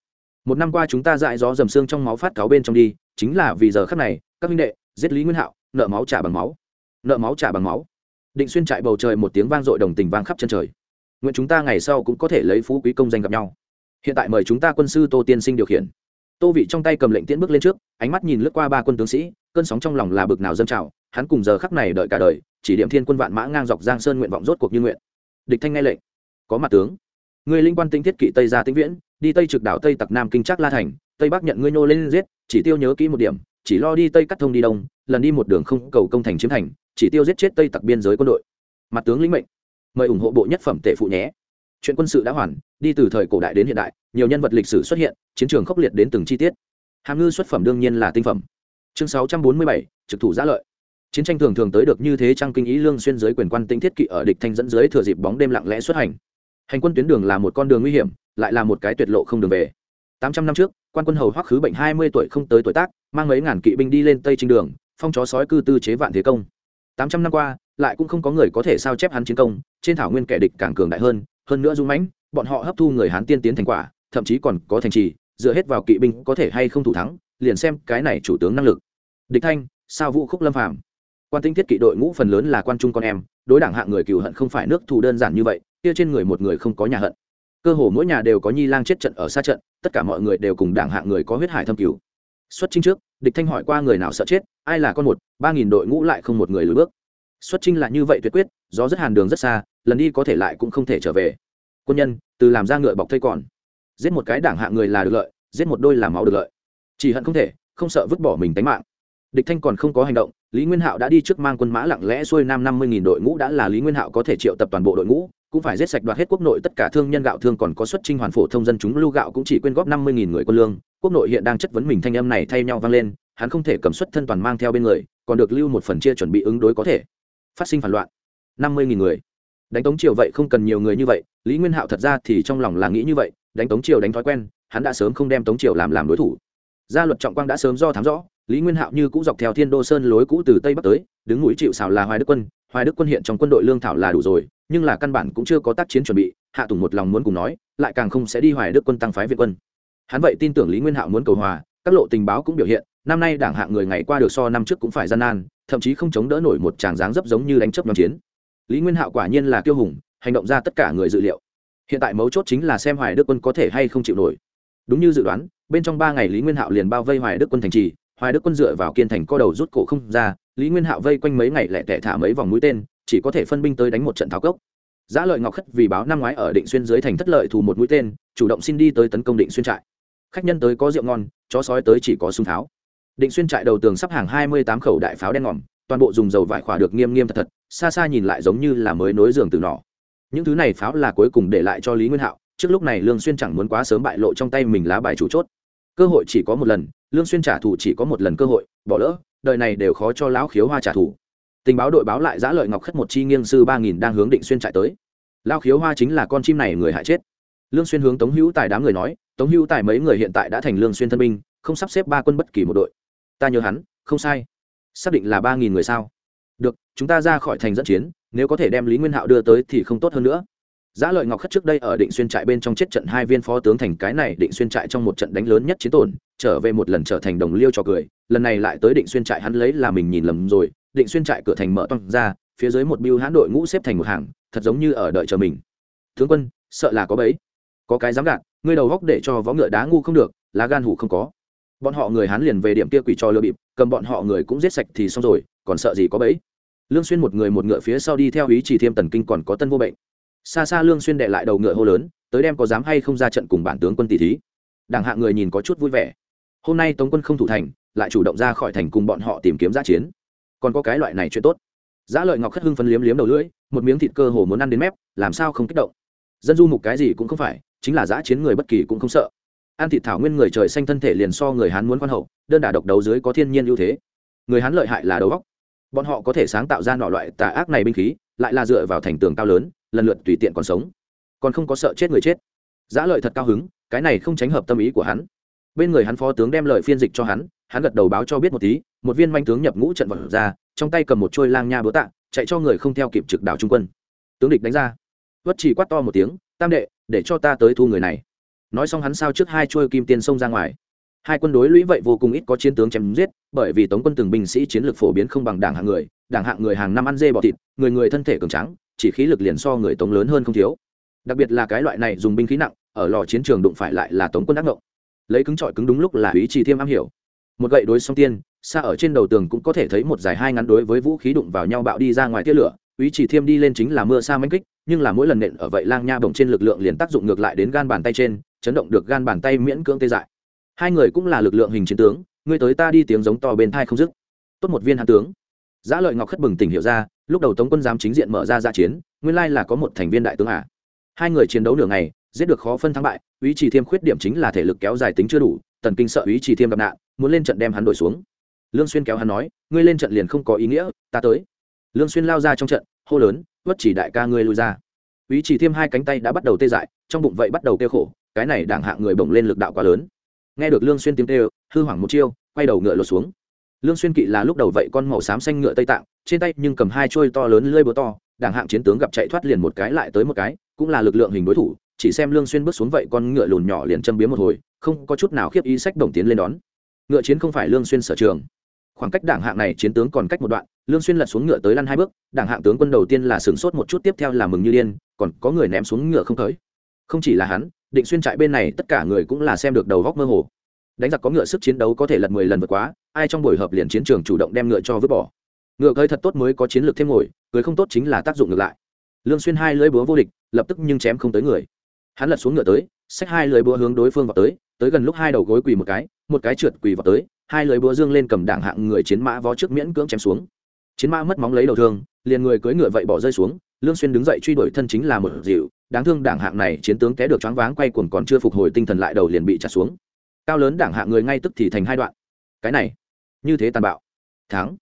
Một năm qua chúng ta dại gió dầm xương trong máu phát cáo bên trong đi chính là vì giờ khắc này các minh đệ giết lý nguyên hạo nợ máu trả bằng máu. Nợ máu trả bằng máu. Định xuyên trại bầu trời một tiếng vang dội đồng tình vang khắp chân trời nguyện chúng ta ngày sau cũng có thể lấy phú quý công danh gặp nhau. Hiện tại mời chúng ta quân sư tô tiên sinh điều khiển. Tô vị trong tay cầm lệnh tiễn bước lên trước, ánh mắt nhìn lướt qua ba quân tướng sĩ, cơn sóng trong lòng là bực nào dâng trào, hắn cùng giờ khắc này đợi cả đời, chỉ điểm thiên quân vạn mã ngang dọc giang sơn nguyện vọng rốt cuộc như nguyện. Địch thanh nghe lệnh. Có mặt tướng. Người linh quan tinh thiết kỵ tây ra tĩnh viễn, đi tây trực đảo tây tặc nam kinh trác la thành, tây bắc nhận ngươi nô lên giết, chỉ tiêu nhớ kỹ một điểm, chỉ lo đi tây cắt thông đi đông, lần đi một đường không cầu công thành chiếm thành, chỉ tiêu giết chết tây tặc biên giới quân đội. Mặt tướng lĩnh mệnh mời ủng hộ bộ nhất phẩm tệ phụ nhé. Chuyện quân sự đã hoàn đi từ thời cổ đại đến hiện đại nhiều nhân vật lịch sử xuất hiện chiến trường khốc liệt đến từng chi tiết. Hàm ngư xuất phẩm đương nhiên là tinh phẩm. Chương 647, trực thủ giã lợi. Chiến tranh thường thường tới được như thế trang kinh ý lương xuyên giới quyền quan tinh thiết kỵ ở địch thanh dẫn dưới thừa dịp bóng đêm lặng lẽ xuất hành. Hành quân tuyến đường là một con đường nguy hiểm lại là một cái tuyệt lộ không đường về. Tám trăm năm trước quan quân hầu hoắc khứ bệnh hai mươi tuổi không tới tuổi tác mang mấy ngàn kỵ binh đi lên tây trinh đường phong chó sói cư tư chế vạn thế công. Tám trăm năm qua lại cũng không có người có thể sao chép hắn chiến công, trên thảo nguyên kẻ địch càng cường đại hơn hơn nữa dung mãnh, bọn họ hấp thu người hán tiên tiến thành quả, thậm chí còn có thành trì, dựa hết vào kỵ binh có thể hay không thủ thắng, liền xem cái này chủ tướng năng lực. Địch thanh, sao vũ khúc lâm phàm. Quan tinh thiết kỵ đội ngũ phần lớn là quan trung con em, đối đảng hạng người cừu hận không phải nước thù đơn giản như vậy, kia trên người một người không có nhà hận. Cơ hồ mỗi nhà đều có nhi lang chết trận ở xa trận, tất cả mọi người đều cùng đảng hạng người có huyết hải thâm cửu xuất chinh trước, địch thanh hỏi qua người nào sợ chết, ai là con một, ba nghìn đội ngũ lại không một người lùi bước xuất chinh là như vậy tuyệt quyết, gió rất hàn đường rất xa, lần đi có thể lại cũng không thể trở về. Quân nhân, từ làm ra ngựa bọc thây còn. Giết một cái đảng hạng người là được lợi, giết một đôi làm máu được lợi. Chỉ hận không thể, không sợ vứt bỏ mình tánh mạng. Địch thanh còn không có hành động, lý nguyên hạo đã đi trước mang quân mã lặng lẽ xuôi nam năm mươi nghìn đội ngũ đã là lý nguyên hạo có thể triệu tập toàn bộ đội ngũ, cũng phải giết sạch đoạt hết quốc nội tất cả thương nhân gạo thương còn có xuất trinh hoàn phổ thông dân chúng lưu gạo cũng chỉ quyên góp năm mươi nghìn người quân lương. Quốc nội hiện đang chất vấn mình thanh âm này thay nhau vang lên, hắn không thể cầm xuất thân toàn mang theo bên người, còn được lưu một phần chia chuẩn bị ứng đối có thể phát sinh phản loạn. Năm mươi nghìn người. Đánh tống triều vậy không cần nhiều người như vậy, lý nguyên hạo thật ra thì trong lòng là nghĩ như vậy, đánh tống triều đánh thói quen, hắn đã sớm không đem tống triều làm làm đối thủ. Gia luật trọng quang đã sớm do thám rõ, lý nguyên hạo như cũ dọc theo thiên đô sơn lối cũ từ tây bắc tới, đứng núi chịu xào là hoài đức quân, hoài đức quân hiện trong quân đội lương thảo là đủ rồi, nhưng là căn bản cũng chưa có tác chiến chuẩn bị, hạ tùng một lòng muốn cùng nói, lại càng không sẽ đi hoài đức quân tăng phái việt quân. Hắn vậy tin tưởng lý nguyên hạo muốn cầu hòa, các lộ tình báo cũng biểu hiện, năm nay đảng hạng người ngày qua được so năm trước cũng phải gian nan thậm chí không chống đỡ nổi một tràng dáng dấp giống như đánh chấp nhóm chiến. Lý nguyên hạo quả nhiên là kiêu hùng, hành động ra tất cả người dự liệu. Hiện tại mấu chốt chính là xem hoài đức quân có thể hay không chịu nổi. Đúng như dự đoán, bên trong ba ngày lý nguyên hạo liền bao vây hoài đức quân thành trì, hoài đức quân dựa vào kiên thành co đầu rút cổ không ra, lý nguyên hạo vây quanh mấy ngày lẹ tẻ thả mấy vòng mũi tên, chỉ có thể phân binh tới đánh một trận tháo cốc. Giá lợi ngọc khất vì báo năm ngoái ở định xuyên dưới thành thất lợi thù một mũi tên, chủ động xin đi tới tấn công định xuyên trại. Khách nhân tới có rượu ngon, chó sói tới chỉ có súng tháo định xuyên trại đầu tường sắp hàng hai mươi tám khẩu đại pháo đen ngòm, toàn bộ dùng dầu vải khỏa được nghiêm nghiêm thật thật, xa xa nhìn lại giống như là mới nối giường từ nỏ những thứ này pháo là cuối cùng để lại cho lý nguyên hạo, trước lúc này lương xuyên chẳng muốn quá sớm bại lộ trong tay mình lá bài chủ chốt. Cơ hội chỉ có một lần, lương xuyên trả thù chỉ có một lần cơ hội, bỏ lỡ, đời này đều khó cho lão khiếu hoa trả thù. Tình báo đội báo lại giã lợi ngọc khất một chi nghiêng sư ba nghìn đang hướng định xuyên trại tới. Lão khiếu hoa chính là con chim này người hại chết. Lương xuyên hướng tống hữu tài đám người nói, tống hữu tài mấy người hiện tại đã thành lương xuyên thân binh, không sắp xếp ba quân bất kỳ một đội ta nhớ hắn, không sai. Xác định là ba nghìn người sao? Được, chúng ta ra khỏi thành dẫn chiến, nếu có thể đem lý nguyên hạo đưa tới thì không tốt hơn nữa. Giá lợi ngọc khất trước đây ở định xuyên trại bên trong chết trận hai viên phó tướng thành cái này định xuyên trại trong một trận đánh lớn nhất chiến tổn, trở về một lần trở thành đồng liêu cho cười, lần này lại tới định xuyên trại hắn lấy là mình nhìn lầm rồi, định xuyên trại cửa thành mở toang ra, phía dưới một biêu hãn đội ngũ xếp thành một hàng, thật giống như ở đợi chờ mình. Tướng quân, sợ là có bấy có cái dám gạt, ngươi đầu góc để cho võ ngựa đá ngu không được, lá gan hủ không có bọn họ người hán liền về điểm kia quỷ trò lừa bịp, cầm bọn họ người cũng giết sạch thì xong rồi, còn sợ gì có bấy lương xuyên một người một ngựa phía sau đi theo ý chỉ thêm tần kinh còn có tân vô bệnh. Xa xa lương xuyên đệ lại đầu ngựa hô lớn, tới đem có dám hay không ra trận cùng bản tướng quân tỷ thí. Đảng hạ người nhìn có chút vui vẻ. Hôm nay tống quân không thủ thành, lại chủ động ra khỏi thành cùng bọn họ tìm kiếm giã chiến. Còn có cái loại này chuyện tốt. Giã lợi ngọc khất hưng phấn liếm liếm đầu lưỡi, một miếng thịt cơ hồ muốn ăn đến mép, làm sao không kích động. Dân du mục cái gì cũng không phải, chính là giã chiến người bất kỳ cũng không sợ ăn thịt thảo nguyên người trời xanh thân thể liền so người hán muốn quan hậu, đơn đả độc đấu dưới có thiên nhiên ưu thế. Người hán lợi hại là đầu góc bọn họ có thể sáng tạo ra nọ loại tà ác này binh khí, lại là dựa vào thành tường cao lớn, lần lượt tùy tiện còn sống. Còn không có sợ chết người chết. Giã lợi thật cao hứng, cái này không tránh hợp tâm ý của hắn. Bên người hắn phó tướng đem lời phiên dịch cho hắn hắn gật đầu báo cho biết một tí, một viên manh tướng nhập ngũ trận vật ra, trong tay cầm một trôi lang nha búa tạ, chạy cho người không theo kịp trực đảo trung quân. Tướng địch đánh ra. Vất chỉ quát to một tiếng, tam đệ, để cho ta tới thu người này nói xong hắn sao trước hai trôi kim tiên xông ra ngoài. Hai quân đối lũy vậy vô cùng ít có chiến tướng chém giết, bởi vì tống quân từng binh sĩ chiến lược phổ biến không bằng đảng hạng người, đảng hạng người hàng năm ăn dê bọ thịt, người người thân thể cường trắng chỉ khí lực liền so người tống lớn hơn không thiếu. Đặc biệt là cái loại này dùng binh khí nặng, ở lò chiến trường đụng phải lại là tống quân đắc ngộ lấy cứng trọi cứng đúng lúc là ý chỉ thiêm am hiểu. Một gậy đối song tiên, xa ở trên đầu tường cũng có thể thấy một dài hai ngắn đối với vũ khí đụng vào nhau bạo đi ra ngoài tia lửa, ý chỉ thiêm đi lên chính là mưa xa mánh kích, nhưng là mỗi lần nện ở vậy lang nha bổng trên lực lượng liền tác dụng ngược lại đến gan bàn tay trên chấn động được gan bàn tay miễn cưỡng tê dại. Hai người cũng là lực lượng hình chiến tướng, ngươi tới ta đi tiếng giống to bên thai không dứt. Tốt một viên hạ tướng. Giã lợi ngọc khất bừng tỉnh hiểu ra, lúc đầu tống quân giám chính diện mở ra gia chiến, nguyên lai là có một thành viên đại tướng à. hai người chiến đấu nửa ngày, giết được khó phân thắng bại ý chỉ thiêm khuyết điểm chính là thể lực kéo dài tính chưa đủ, tần kinh sợ ý chỉ thiêm gặp nạn, muốn lên trận đem hắn đổi xuống. Lương xuyên kéo hắn nói, ngươi lên trận liền không có ý nghĩa, ta tới. Lương xuyên lao ra trong trận, hô lớn bất chỉ đại ca ngươi lui ra. Ý chỉ thiêm hai cánh tay đã bắt đầu tê dại, trong bụng vậy bắt đầu kêu khổ cái này đảng hạng người bổng lên lực đạo quá lớn. Nghe được lương xuyên tiếng kêu, hư hoảng một chiêu, quay đầu ngựa lột xuống. Lương xuyên kỵ là lúc đầu vậy con màu xám xanh ngựa tây tạng, trên tay nhưng cầm hai chuôi to lớn lưỡi búa to, đảng hạng chiến tướng gặp chạy thoát liền một cái lại tới một cái, cũng là lực lượng hình đối thủ, chỉ xem lương xuyên bước xuống vậy con ngựa lùn nhỏ liền châm biếm một hồi, không có chút nào khiếp ý sách đồng tiến lên đón. Ngựa chiến không phải lương xuyên sở trường. Khoảng cách đảng hạng này chiến tướng còn cách một đoạn, lương xuyên lật xuống ngựa tới lăn hai bước, đảng hạng tướng quân đầu tiên là sửng sốt một chút tiếp theo là mừng như điên, còn có người ném xuống ngựa không tới. Không chỉ là hắn định xuyên trại bên này tất cả người cũng là xem được đầu góc mơ hồ. Đánh giặc có ngựa sức chiến đấu có thể lật mười lần vượt quá, ai trong buổi hợp liền chiến trường chủ động đem ngựa cho vứt bỏ. Ngựa hơi thật tốt mới có chiến lược thêm ngồi cưới không tốt chính là tác dụng ngược lại. Lương xuyên hai lưỡi búa vô địch, lập tức nhưng chém không tới người. Hắn lật xuống ngựa tới, xách hai lưỡi búa hướng đối phương vào tới tới gần lúc hai đầu gối quỳ một cái một cái trượt quỳ vào tới, hai lưỡi búa dương lên cầm đảng hạng người chiến mã vó trước miễn cưỡng chém xuống. Chiến mã mất móng lấy đầu thương, liền người cưỡi ngựa vậy bỏ rơi xuống, lương xuyên đứng dậy truy đuổi thân chính là một dịu đáng thương đảng hạng này chiến tướng té được choáng váng quay cuồng còn chưa phục hồi tinh thần lại đầu liền bị chặt xuống. Cao lớn đảng hạng người ngay tức thì thành hai đoạn. Cái này, như thế tàn bạo. Thắng.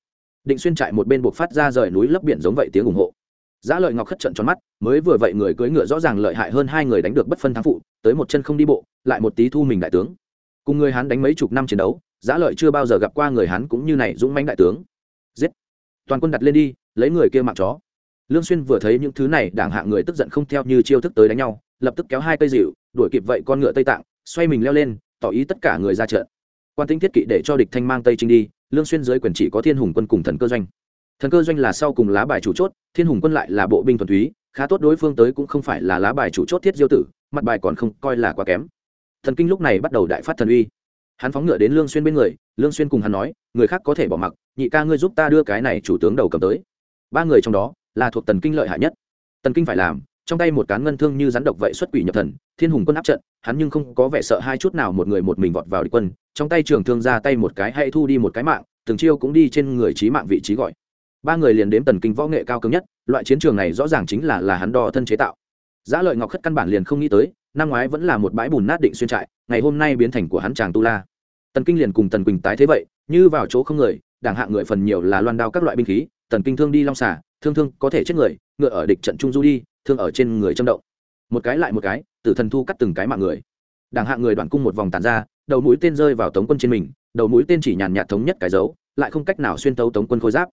Định xuyên trại một bên buộc phát ra rời núi lấp biển giống vậy tiếng ủng hộ. Giá lợi ngọc khất trận tròn mắt, mới vừa vậy người cưỡi ngựa rõ ràng lợi hại hơn hai người đánh được bất phân thắng phụ, tới một chân không đi bộ, lại một tí thu mình đại tướng. Cùng người hán đánh mấy chục năm chiến đấu giá lợi chưa bao giờ gặp qua người hán cũng như này dũng mãnh đại tướng. Giết. Toàn quân đặt lên đi, lấy người kia mạng chó lương xuyên vừa thấy những thứ này, đảng hạng người tức giận không theo như chiêu thức tới đánh nhau, lập tức kéo hai cây dịu đuổi kịp vậy con ngựa tây tạng, xoay mình leo lên, tỏ ý tất cả người ra trận. Quan tinh thiết kỵ để cho địch thanh mang tây trinh đi, lương xuyên dưới quyền chỉ có thiên hùng quân cùng thần cơ doanh. Thần cơ doanh là sau cùng lá bài chủ chốt, thiên hùng quân lại là bộ binh thuần túy, khá tốt đối phương tới cũng không phải là lá bài chủ chốt thiết diêu tử, mặt bài còn không coi là quá kém. Thần kinh lúc này bắt đầu đại phát thần uy. Hắn phóng ngựa đến lương xuyên bên người, lương xuyên cùng hắn nói, người khác có thể bỏ mặc, nhị ca ngươi giúp ta đưa cái này chủ tướng đầu cầm tới. Ba người trong đó là thuộc tần kinh lợi hại nhất. Tần kinh phải làm, trong tay một cán ngân thương như rắn độc vậy xuất quỷ nhập thần, thiên hùng quân áp trận, hắn nhưng không có vẻ sợ hai chút nào một người một mình vọt vào địch quân, trong tay trường thương ra tay một cái hay thu đi một cái mạng, từng chiêu cũng đi trên người trí mạng vị trí gọi. Ba người liền đếm tần kinh võ nghệ cao cứng nhất, loại chiến trường này rõ ràng chính là là hắn đo thân chế tạo. Giá lợi ngọc khất căn bản liền không nghĩ tới, năm ngoái vẫn là một bãi bùn nát định xuyên trại, ngày hôm nay biến thành của hắn chàng tu la. Tần kinh liền cùng tần quỳnh tái thế vậy, như vào chỗ không người, đảng hạng người phần nhiều là loan đao các loại binh khí tần kinh thương đi long xả thương thương có thể chết người, ngựa ở địch trận trung du đi, thương ở trên người châm động. Một cái lại một cái, tử thần thu cắt từng cái mạng người. Đảng hạng người đoạn cung một vòng tàn ra, đầu mũi tên rơi vào tống quân trên mình, đầu mũi tên chỉ nhàn nhạt thống nhất cái dấu, lại không cách nào xuyên tấu tống quân khôi giáp.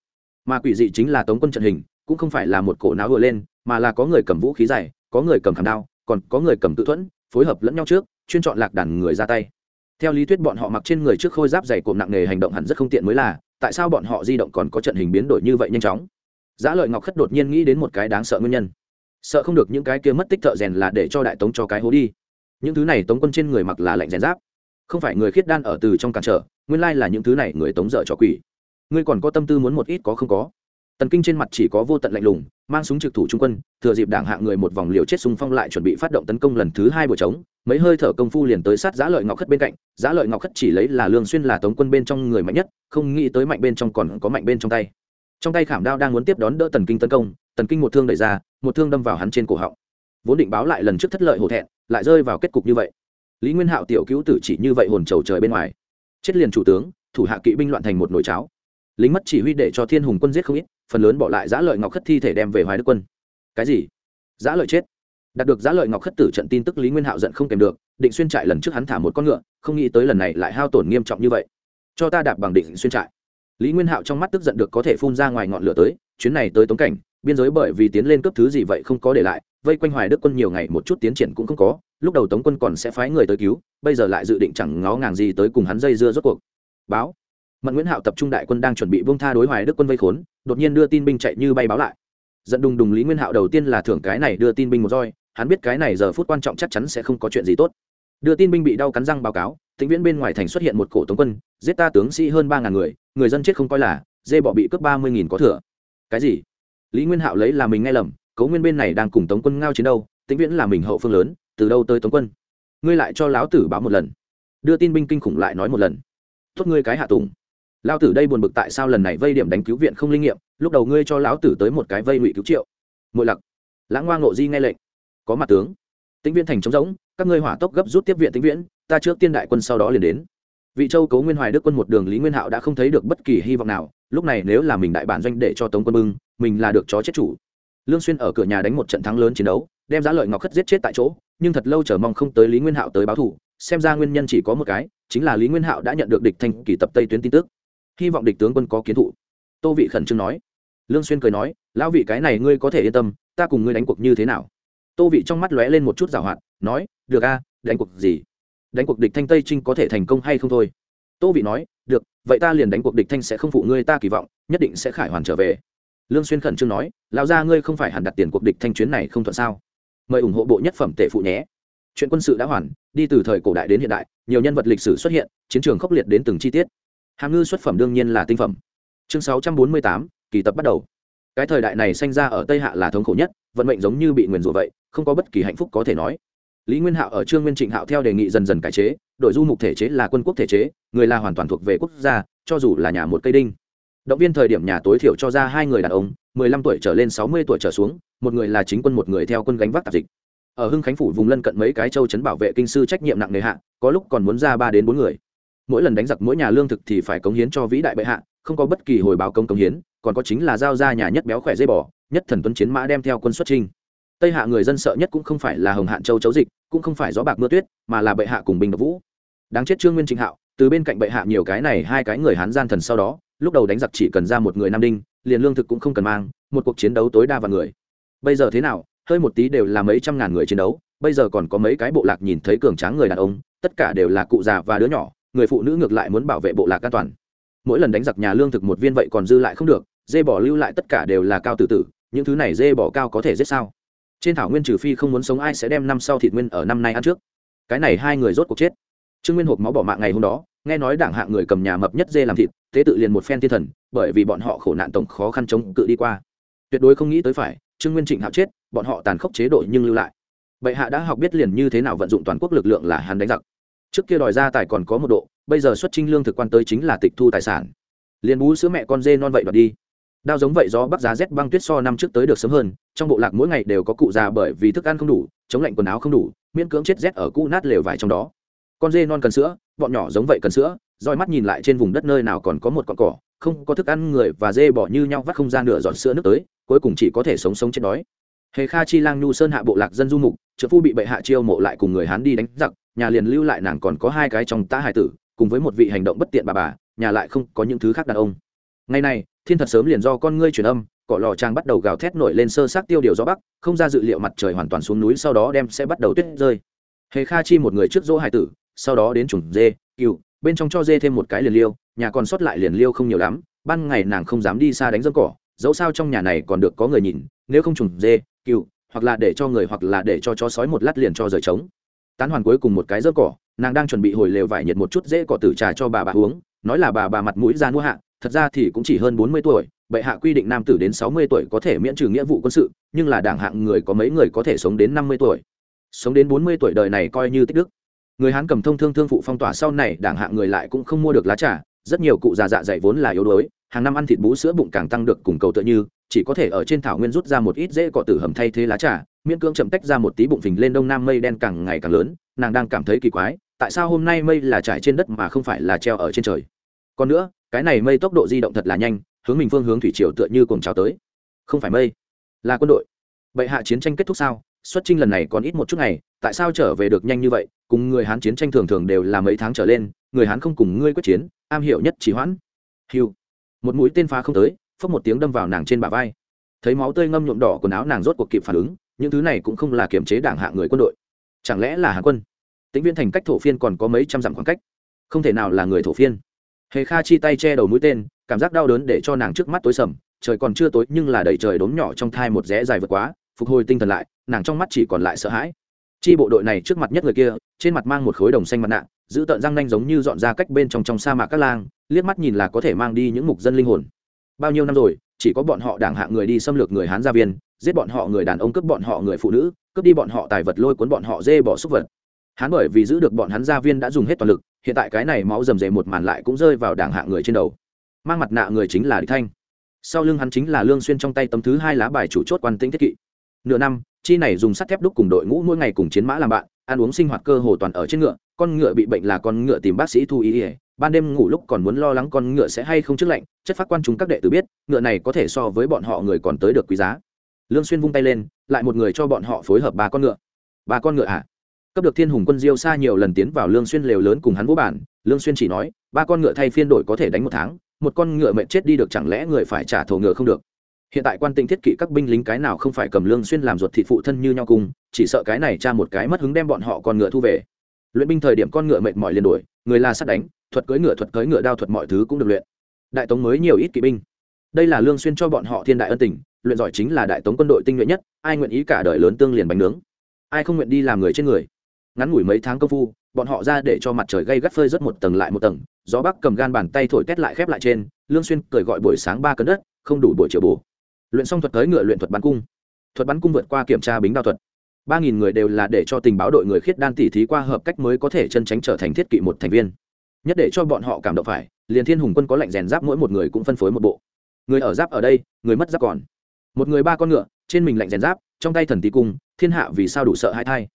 Mà quỷ dị chính là tống quân trận hình, cũng không phải là một cổ não vừa lên, mà là có người cầm vũ khí dài, có người cầm khảm đao, còn có người cầm tự thuẫn, phối hợp lẫn nhau trước, chuyên chọn lạc đàn người ra tay. Theo lý thuyết bọn họ mặc trên người trước khôi giáp dày cộm nặng nề hành động hẳn rất không tiện mới là tại sao bọn họ di động còn có trận hình biến đổi như vậy nhanh chóng? Giá lợi ngọc khất đột nhiên nghĩ đến một cái đáng sợ nguyên nhân. Sợ không được những cái kia mất tích thợ rèn là để cho đại tống cho cái hố đi. Những thứ này tống quân trên người mặc là lạnh rèn giáp. Không phải người khiết đan ở từ trong cản trở, nguyên lai là những thứ này người tống dở cho quỷ. Ngươi còn có tâm tư muốn một ít có không có? Tần kinh trên mặt chỉ có vô tận lạnh lùng mang súng trực thủ trung quân, thừa dịp đảng hạng người một vòng liều chết súng phong lại chuẩn bị phát động tấn công lần thứ hai buổi trống, mấy hơi thở công phu liền tới sát giá lợi ngọc khất bên cạnh giá lợi ngọc khất chỉ lấy là lương xuyên là tống quân bên trong người mạnh nhất, không nghĩ tới mạnh bên trong còn có mạnh bên trong tay. Trong tay khảm đao đang muốn tiếp đón đỡ tần kinh tấn công, tần kinh một thương đẩy ra, một thương đâm vào hắn trên cổ họng. Vốn định báo lại lần trước thất lợi hổ thẹn, lại rơi vào kết cục như vậy. Lý nguyên hạo tiểu cứu tử chỉ như vậy hồn trầu trời bên ngoài. Chết liền chủ tướng, thủ hạ kỵ binh loạn thành một nồi cháo. Lính mất chỉ huy để cho thiên hùng quân giết không ít phần lớn bỏ lại giã lợi ngọc khất thi thể đem về hoài đức quân. Cái gì? Giã lợi chết? Đạt được giã lợi ngọc khất tử trận tin tức lý nguyên hạo giận không kèm được, định xuyên trại lần trước hắn thả một con ngựa, không nghĩ tới lần này lại hao tổn nghiêm trọng như vậy. Cho ta đạp bằng định xuyên trại. Lý nguyên hạo trong mắt tức giận được có thể phun ra ngoài ngọn lửa tới, chuyến này tới tống cảnh, biên giới bởi vì tiến lên cấp thứ gì vậy không có để lại, vây quanh hoài đức quân nhiều ngày một chút tiến triển cũng không có, lúc đầu tống quân còn sẽ phái người tới cứu, bây giờ lại dự định chẳng ngó ngàng gì tới cùng hắn dây dưa rốt cuộc. Báo mận nguyễn hạo tập trung đại quân đang chuẩn bị vương tha đối hoài đức quân vây khốn, đột nhiên đưa tin binh chạy như bay báo lại. Dẫn đùng đùng lý nguyên hạo đầu tiên là thưởng cái này đưa tin binh một roi, hắn biết cái này giờ phút quan trọng chắc chắn sẽ không có chuyện gì tốt. Đưa tin binh bị đau cắn răng báo cáo, tĩnh viễn bên ngoài thành xuất hiện một cổ tống quân, giết ta tướng sĩ hơn ba ngàn người người dân chết không coi là, dê bỏ bị cướp ba mươi nghìn có thừa. Cái gì? Lý nguyên hạo lấy là mình nghe lầm, cấu nguyên bên này đang cùng tống quân ngao chiến đâu, tĩnh viễn là mình hậu phương lớn, từ đâu tới tống quân? Ngươi lại cho láo tử báo một lần. Đưa tin binh kinh khủng lại nói một lần. Tốt ngươi cái hạ tùng lão tử đây buồn bực tại sao lần này vây điểm đánh cứu viện không linh nghiệm, lúc đầu ngươi cho lão tử tới một cái vây ngụy cứu triệu. Mỗi lặc. Lãng hoa ngộ di nghe lệnh. Có mặt tướng. Tĩnh viễn thành trống rỗng, các ngươi hỏa tốc gấp rút tiếp viện tĩnh viễn, ta trước tiên đại quân sau đó liền đến. Vị châu cấu nguyên hoài đức quân một đường lý nguyên hạo đã không thấy được bất kỳ hy vọng nào, lúc này nếu là mình đại bản doanh để cho tống quân bưng, mình là được chó chết chủ. Lương xuyên ở cửa nhà đánh một trận thắng lớn chiến đấu, đem giá lợi ngọc khất giết chết tại chỗ, nhưng thật lâu chờ mong không tới lý nguyên hạo tới báo thù, xem ra nguyên nhân chỉ có một cái, chính là lý nguyên hạo đã nhận được địch thanh kỳ tập tây tuyến tin tức hy vọng địch tướng quân có kiến thụ. Tô vị khẩn trương nói. Lương xuyên cười nói, lão vị cái này ngươi có thể yên tâm, ta cùng ngươi đánh cuộc như thế nào? Tô vị trong mắt lóe lên một chút giảo hoạt, nói, được a, đánh cuộc gì? Đánh cuộc địch thanh tây trinh có thể thành công hay không thôi? Tô vị nói, được, vậy ta liền đánh cuộc địch thanh sẽ không phụ ngươi ta kỳ vọng, nhất định sẽ khải hoàn trở về. Lương xuyên khẩn trương nói, lão gia ngươi không phải hẳn đặt tiền cuộc địch thanh chuyến này không thuận sao? Mời ủng hộ bộ nhất phẩm tệ phụ nhé. Chuyện quân sự đã hoàn, đi từ thời cổ đại đến hiện đại, nhiều nhân vật lịch sử xuất hiện, chiến trường khốc liệt đến từng chi tiết hàm ngư xuất phẩm đương nhiên là tinh phẩm. Chương 648, kỳ tập bắt đầu. Cái thời đại này sinh ra ở tây hạ là thống khổ nhất vận mệnh giống như bị nguyền rủa vậy không có bất kỳ hạnh phúc có thể nói. Lý nguyên hạo ở trương nguyên trịnh hạo theo đề nghị dần dần cải chế đội du mục thể chế là quân quốc thể chế người là hoàn toàn thuộc về quốc gia cho dù là nhà một cây đinh. Động viên thời điểm nhà tối thiểu cho ra hai người đàn ông mười lăm tuổi trở lên sáu mươi tuổi trở xuống một người là chính quân một người theo quân gánh vác tạp dịch. Ở hưng khánh phủ vùng lân cận mấy cái châu chấn bảo vệ kinh sư trách nhiệm nặng nề hạ có lúc còn muốn ra ba đến bốn người mỗi lần đánh giặc mỗi nhà lương thực thì phải cống hiến cho vĩ đại bệ hạ, không có bất kỳ hồi báo công cống hiến, còn có chính là giao ra nhà nhất béo khỏe dây bò, nhất thần tuấn chiến mã đem theo quân xuất trinh tây hạ người dân sợ nhất cũng không phải là hồng hạn châu chấu dịch, cũng không phải gió bạc mưa tuyết, mà là bệ hạ cùng binh độc vũ. Đáng chết trương nguyên trịnh hạo, từ bên cạnh bệ hạ nhiều cái này hai cái người hán gian thần sau đó, lúc đầu đánh giặc chỉ cần ra một người nam đinh, liền lương thực cũng không cần mang, một cuộc chiến đấu tối đa vào người. Bây giờ thế nào, hơi một tí đều là mấy trăm ngàn người chiến đấu, bây giờ còn có mấy cái bộ lạc nhìn thấy cường tráng người đàn ông, tất cả đều là cụ già và đứa nhỏ người phụ nữ ngược lại muốn bảo vệ bộ lạc an toàn. Mỗi lần đánh giặc nhà lương thực một viên vậy còn dư lại không được, dê bỏ lưu lại tất cả đều là cao tự tử, những thứ này dê bỏ cao có thể giết sao? Trên thảo nguyên trừ phi không muốn sống ai sẽ đem năm sau thịt nguyên ở năm nay ăn trước. Cái này hai người rốt cuộc chết. Trương nguyên hộp máu bỏ mạng ngày hôm đó, nghe nói đảng hạng người cầm nhà mập nhất dê làm thịt, thế tự liền một phen thiên thần, bởi vì bọn họ khổ nạn tổng khó khăn chống cự đi qua. Tuyệt đối không nghĩ tới phải, trương nguyên trịnh hạo chết, bọn họ tàn khốc chế độ nhưng lưu lại. Bệ hạ đã học biết liền như thế nào vận dụng toàn quốc lực lượng là hắn đánh giặc trước kia đòi ra tài còn có một độ, bây giờ xuất trinh lương thực quan tới chính là tịch thu tài sản. Liền bú sữa mẹ con dê non vậy đoạt đi. Đao giống vậy gió bắc giá rét băng tuyết so năm trước tới được sớm hơn, trong bộ lạc mỗi ngày đều có cụ già bởi vì thức ăn không đủ, chống lạnh quần áo không đủ, miễn cưỡng chết rét ở cũ nát lều vải trong đó. Con dê non cần sữa, bọn nhỏ giống vậy cần sữa, roi mắt nhìn lại trên vùng đất nơi nào còn có một con cỏ, không có thức ăn người và dê bỏ như nhau vắt không ra nửa giọt sữa nước tới, cuối cùng chỉ có thể sống sống chết đói hề kha chi lang nhu sơn hạ bộ lạc dân du mục, trợ phu bị bệ hạ chiêu mộ lại cùng người hán đi đánh giặc, nhà liền lưu lại nàng còn có hai cái trong tá hải tử, cùng với một vị hành động bất tiện bà bà, nhà lại không có những thứ khác đàn ông. Ngày này, thiên thật sớm liền do con ngươi truyền âm, cỏ lò trang bắt đầu gào thét nổi lên sơ sát tiêu điều gió bắc, không ra dự liệu mặt trời hoàn toàn xuống núi sau đó đem sẽ bắt đầu tuyết rơi. Hề kha chi một người trước dỗ hải tử, sau đó đến trùng dê, cừu, bên trong cho dê thêm một cái liền liêu, nhà còn sót lại liền liêu không nhiều lắm, ban ngày nàng không dám đi xa đánh dâm cỏ, dẫu sao trong nhà này còn được có người nhìn, nếu không trùng dê cựu hoặc là để cho người hoặc là để cho chó sói một lát liền cho rời trống. Tán hoàn cuối cùng một cái dơm cỏ, nàng đang chuẩn bị hồi lều vải nhiệt một chút dễ cỏ tử trà cho bà bà uống, nói là bà bà mặt mũi ra mua hạ, thật ra thì cũng chỉ hơn bốn mươi tuổi, bệ hạ quy định nam tử đến sáu mươi tuổi có thể miễn trừ nghĩa vụ quân sự, nhưng là đảng hạng người có mấy người có thể sống đến năm mươi tuổi. Sống đến bốn mươi tuổi đời này coi như tích đức. Người hán cầm thông thương thương phụ phong tỏa sau này, đảng hạng người lại cũng không mua được lá trà, rất nhiều cụ già dạ dày vốn là yếu đuối, hàng năm ăn thịt bú sữa bụng càng tăng được cùng cầu tựa như chỉ có thể ở trên thảo nguyên rút ra một ít dễ cọ tử hầm thay thế lá trà, miễn cưỡng chậm tách ra một tí bụng phình lên đông nam mây đen càng ngày càng lớn, nàng đang cảm thấy kỳ quái, tại sao hôm nay mây là trải trên đất mà không phải là treo ở trên trời? Còn nữa, cái này mây tốc độ di động thật là nhanh, hướng mình phương hướng thủy triều tựa như cùng trào tới. Không phải mây, là quân đội. Bệ hạ chiến tranh kết thúc sao? Xuất trinh lần này còn ít một chút ngày, tại sao trở về được nhanh như vậy? Cùng người hán chiến tranh thường thường đều là mấy tháng trở lên, người hán không cùng ngươi quyết chiến, am hiểu nhất chỉ hoãn. Hiu một mũi tên phá không tới phốc một tiếng đâm vào nàng trên bả vai. Thấy máu tươi ngâm nhuộm đỏ quần áo nàng rốt cuộc kịp phản ứng, những thứ này cũng không là kiểm chế đảng hạ người quân đội. Chẳng lẽ là hàn quân? Tĩnh viên thành cách thổ phiên còn có mấy trăm dặm khoảng cách. Không thể nào là người thổ phiên. Hề kha chi tay che đầu mũi tên, cảm giác đau đớn để cho nàng trước mắt tối sầm, trời còn chưa tối nhưng là đầy trời đốm nhỏ trong thai một rẽ dài vượt quá, phục hồi tinh thần lại, nàng trong mắt chỉ còn lại sợ hãi. Chi bộ đội này trước mặt nhất người kia, trên mặt mang một khối đồng xanh mặt nạ, giữ tợn răng nanh giống như dọn ra cách bên trong trong sa mạc các lang, liếc mắt nhìn là có thể mang đi những mục dân linh hồn bao nhiêu năm rồi, chỉ có bọn họ đảng hạ người đi xâm lược người hán gia viên, giết bọn họ người đàn ông, cướp bọn họ người phụ nữ, cướp đi bọn họ tài vật, lôi cuốn bọn họ, dê bỏ súc vật. Hán bởi vì giữ được bọn hắn gia viên đã dùng hết toàn lực, hiện tại cái này máu rầm rề một màn lại cũng rơi vào đảng hạ người trên đầu. Mang mặt nạ người chính là địch thanh. Sau lưng hắn chính là lương xuyên trong tay tấm thứ hai lá bài chủ chốt quan tĩnh thiết kỵ. Nửa năm, chi này dùng sắt thép đúc cùng đội ngũ mỗi ngày cùng chiến mã làm bạn, ăn uống sinh hoạt cơ hồ toàn ở trên ngựa, con ngựa bị bệnh là con ngựa tìm bác sĩ thu ý ỉa ban đêm ngủ lúc còn muốn lo lắng con ngựa sẽ hay không trước lạnh, chất phát quan chúng các đệ tử biết, ngựa này có thể so với bọn họ người còn tới được quý giá. Lương xuyên vung tay lên, lại một người cho bọn họ phối hợp ba con ngựa. Ba con ngựa à? Cấp được thiên hùng quân diêu xa nhiều lần tiến vào lương xuyên lều lớn cùng hắn vũ bản, lương xuyên chỉ nói, ba con ngựa thay phiên đổi có thể đánh một tháng, một con ngựa mệnh chết đi được chẳng lẽ người phải trả thổ ngựa không được? Hiện tại quan tinh thiết kỵ các binh lính cái nào không phải cầm lương xuyên làm ruột thịt phụ thân như nhau cùng, chỉ sợ cái này cha một cái mất hứng đem bọn họ con ngựa thu về luyện binh thời điểm con ngựa mệt mỏi liền đuổi, người là sát đánh, thuật cưỡi ngựa thuật cưỡi ngựa đao thuật mọi thứ cũng được luyện. Đại tống mới nhiều ít kỵ binh. Đây là lương xuyên cho bọn họ thiên đại ân tình, luyện giỏi chính là đại tống quân đội tinh nhuệ nhất, ai nguyện ý cả đời lớn tương liền bánh nướng. Ai không nguyện đi làm người trên người. Ngắn ngủi mấy tháng công phu, bọn họ ra để cho mặt trời gây gắt phơi rất một tầng lại một tầng, gió bắc cầm gan bàn tay thổi tét lại khép lại trên, lương xuyên cười gọi buổi sáng ba cân đất, không đủ buổi chiều bù. Luyện xong thuật tới ngựa luyện thuật bắn cung. Thuật bắn cung vượt qua kiểm tra bính đao thuật ba nghìn người đều là để cho tình báo đội người khiết đan tỉ thí qua hợp cách mới có thể chân tránh trở thành thiết kỵ một thành viên. Nhất để cho bọn họ cảm động phải, liền thiên hùng quân có lệnh rèn giáp mỗi một người cũng phân phối một bộ. Người ở giáp ở đây, người mất giáp còn. Một người ba con ngựa, trên mình lệnh rèn giáp, trong tay thần tí cung, thiên hạ vì sao đủ sợ hai thai.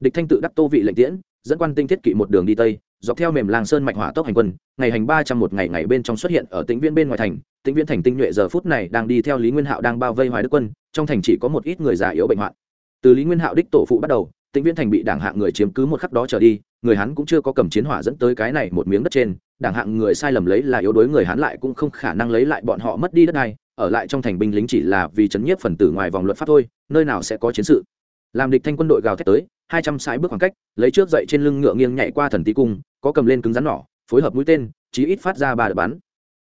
Địch thanh tự đắc tô vị lệnh tiễn, dẫn quan tinh thiết kỵ một đường đi tây, dọc theo mềm làng sơn mạch hỏa tốc hành quân, ngày hành ba trăm một ngày ngày bên trong xuất hiện ở tĩnh viên bên ngoài thành. Tĩnh viên thành tinh nhuệ giờ phút này đang đi theo lý nguyên hạo đang bao vây hoài đức quân, trong thành chỉ có một ít người già yếu bệnh hoạn từ lý nguyên hạo đích tổ phụ bắt đầu tĩnh viễn thành bị đảng hạng người chiếm cứ một khắc đó trở đi người hắn cũng chưa có cầm chiến hỏa dẫn tới cái này một miếng đất trên đảng hạng người sai lầm lấy là yếu đuối người hắn lại cũng không khả năng lấy lại bọn họ mất đi đất này ở lại trong thành binh lính chỉ là vì chấn nhiếp phần tử ngoài vòng luật pháp thôi nơi nào sẽ có chiến sự làm địch thanh quân đội gào thét tới hai trăm sải bước khoảng cách lấy trước dậy trên lưng ngựa nghiêng nhảy qua thần tí cung có cầm lên cứng rắn nỏ phối hợp mũi tên chí ít phát ra ba đợt bắn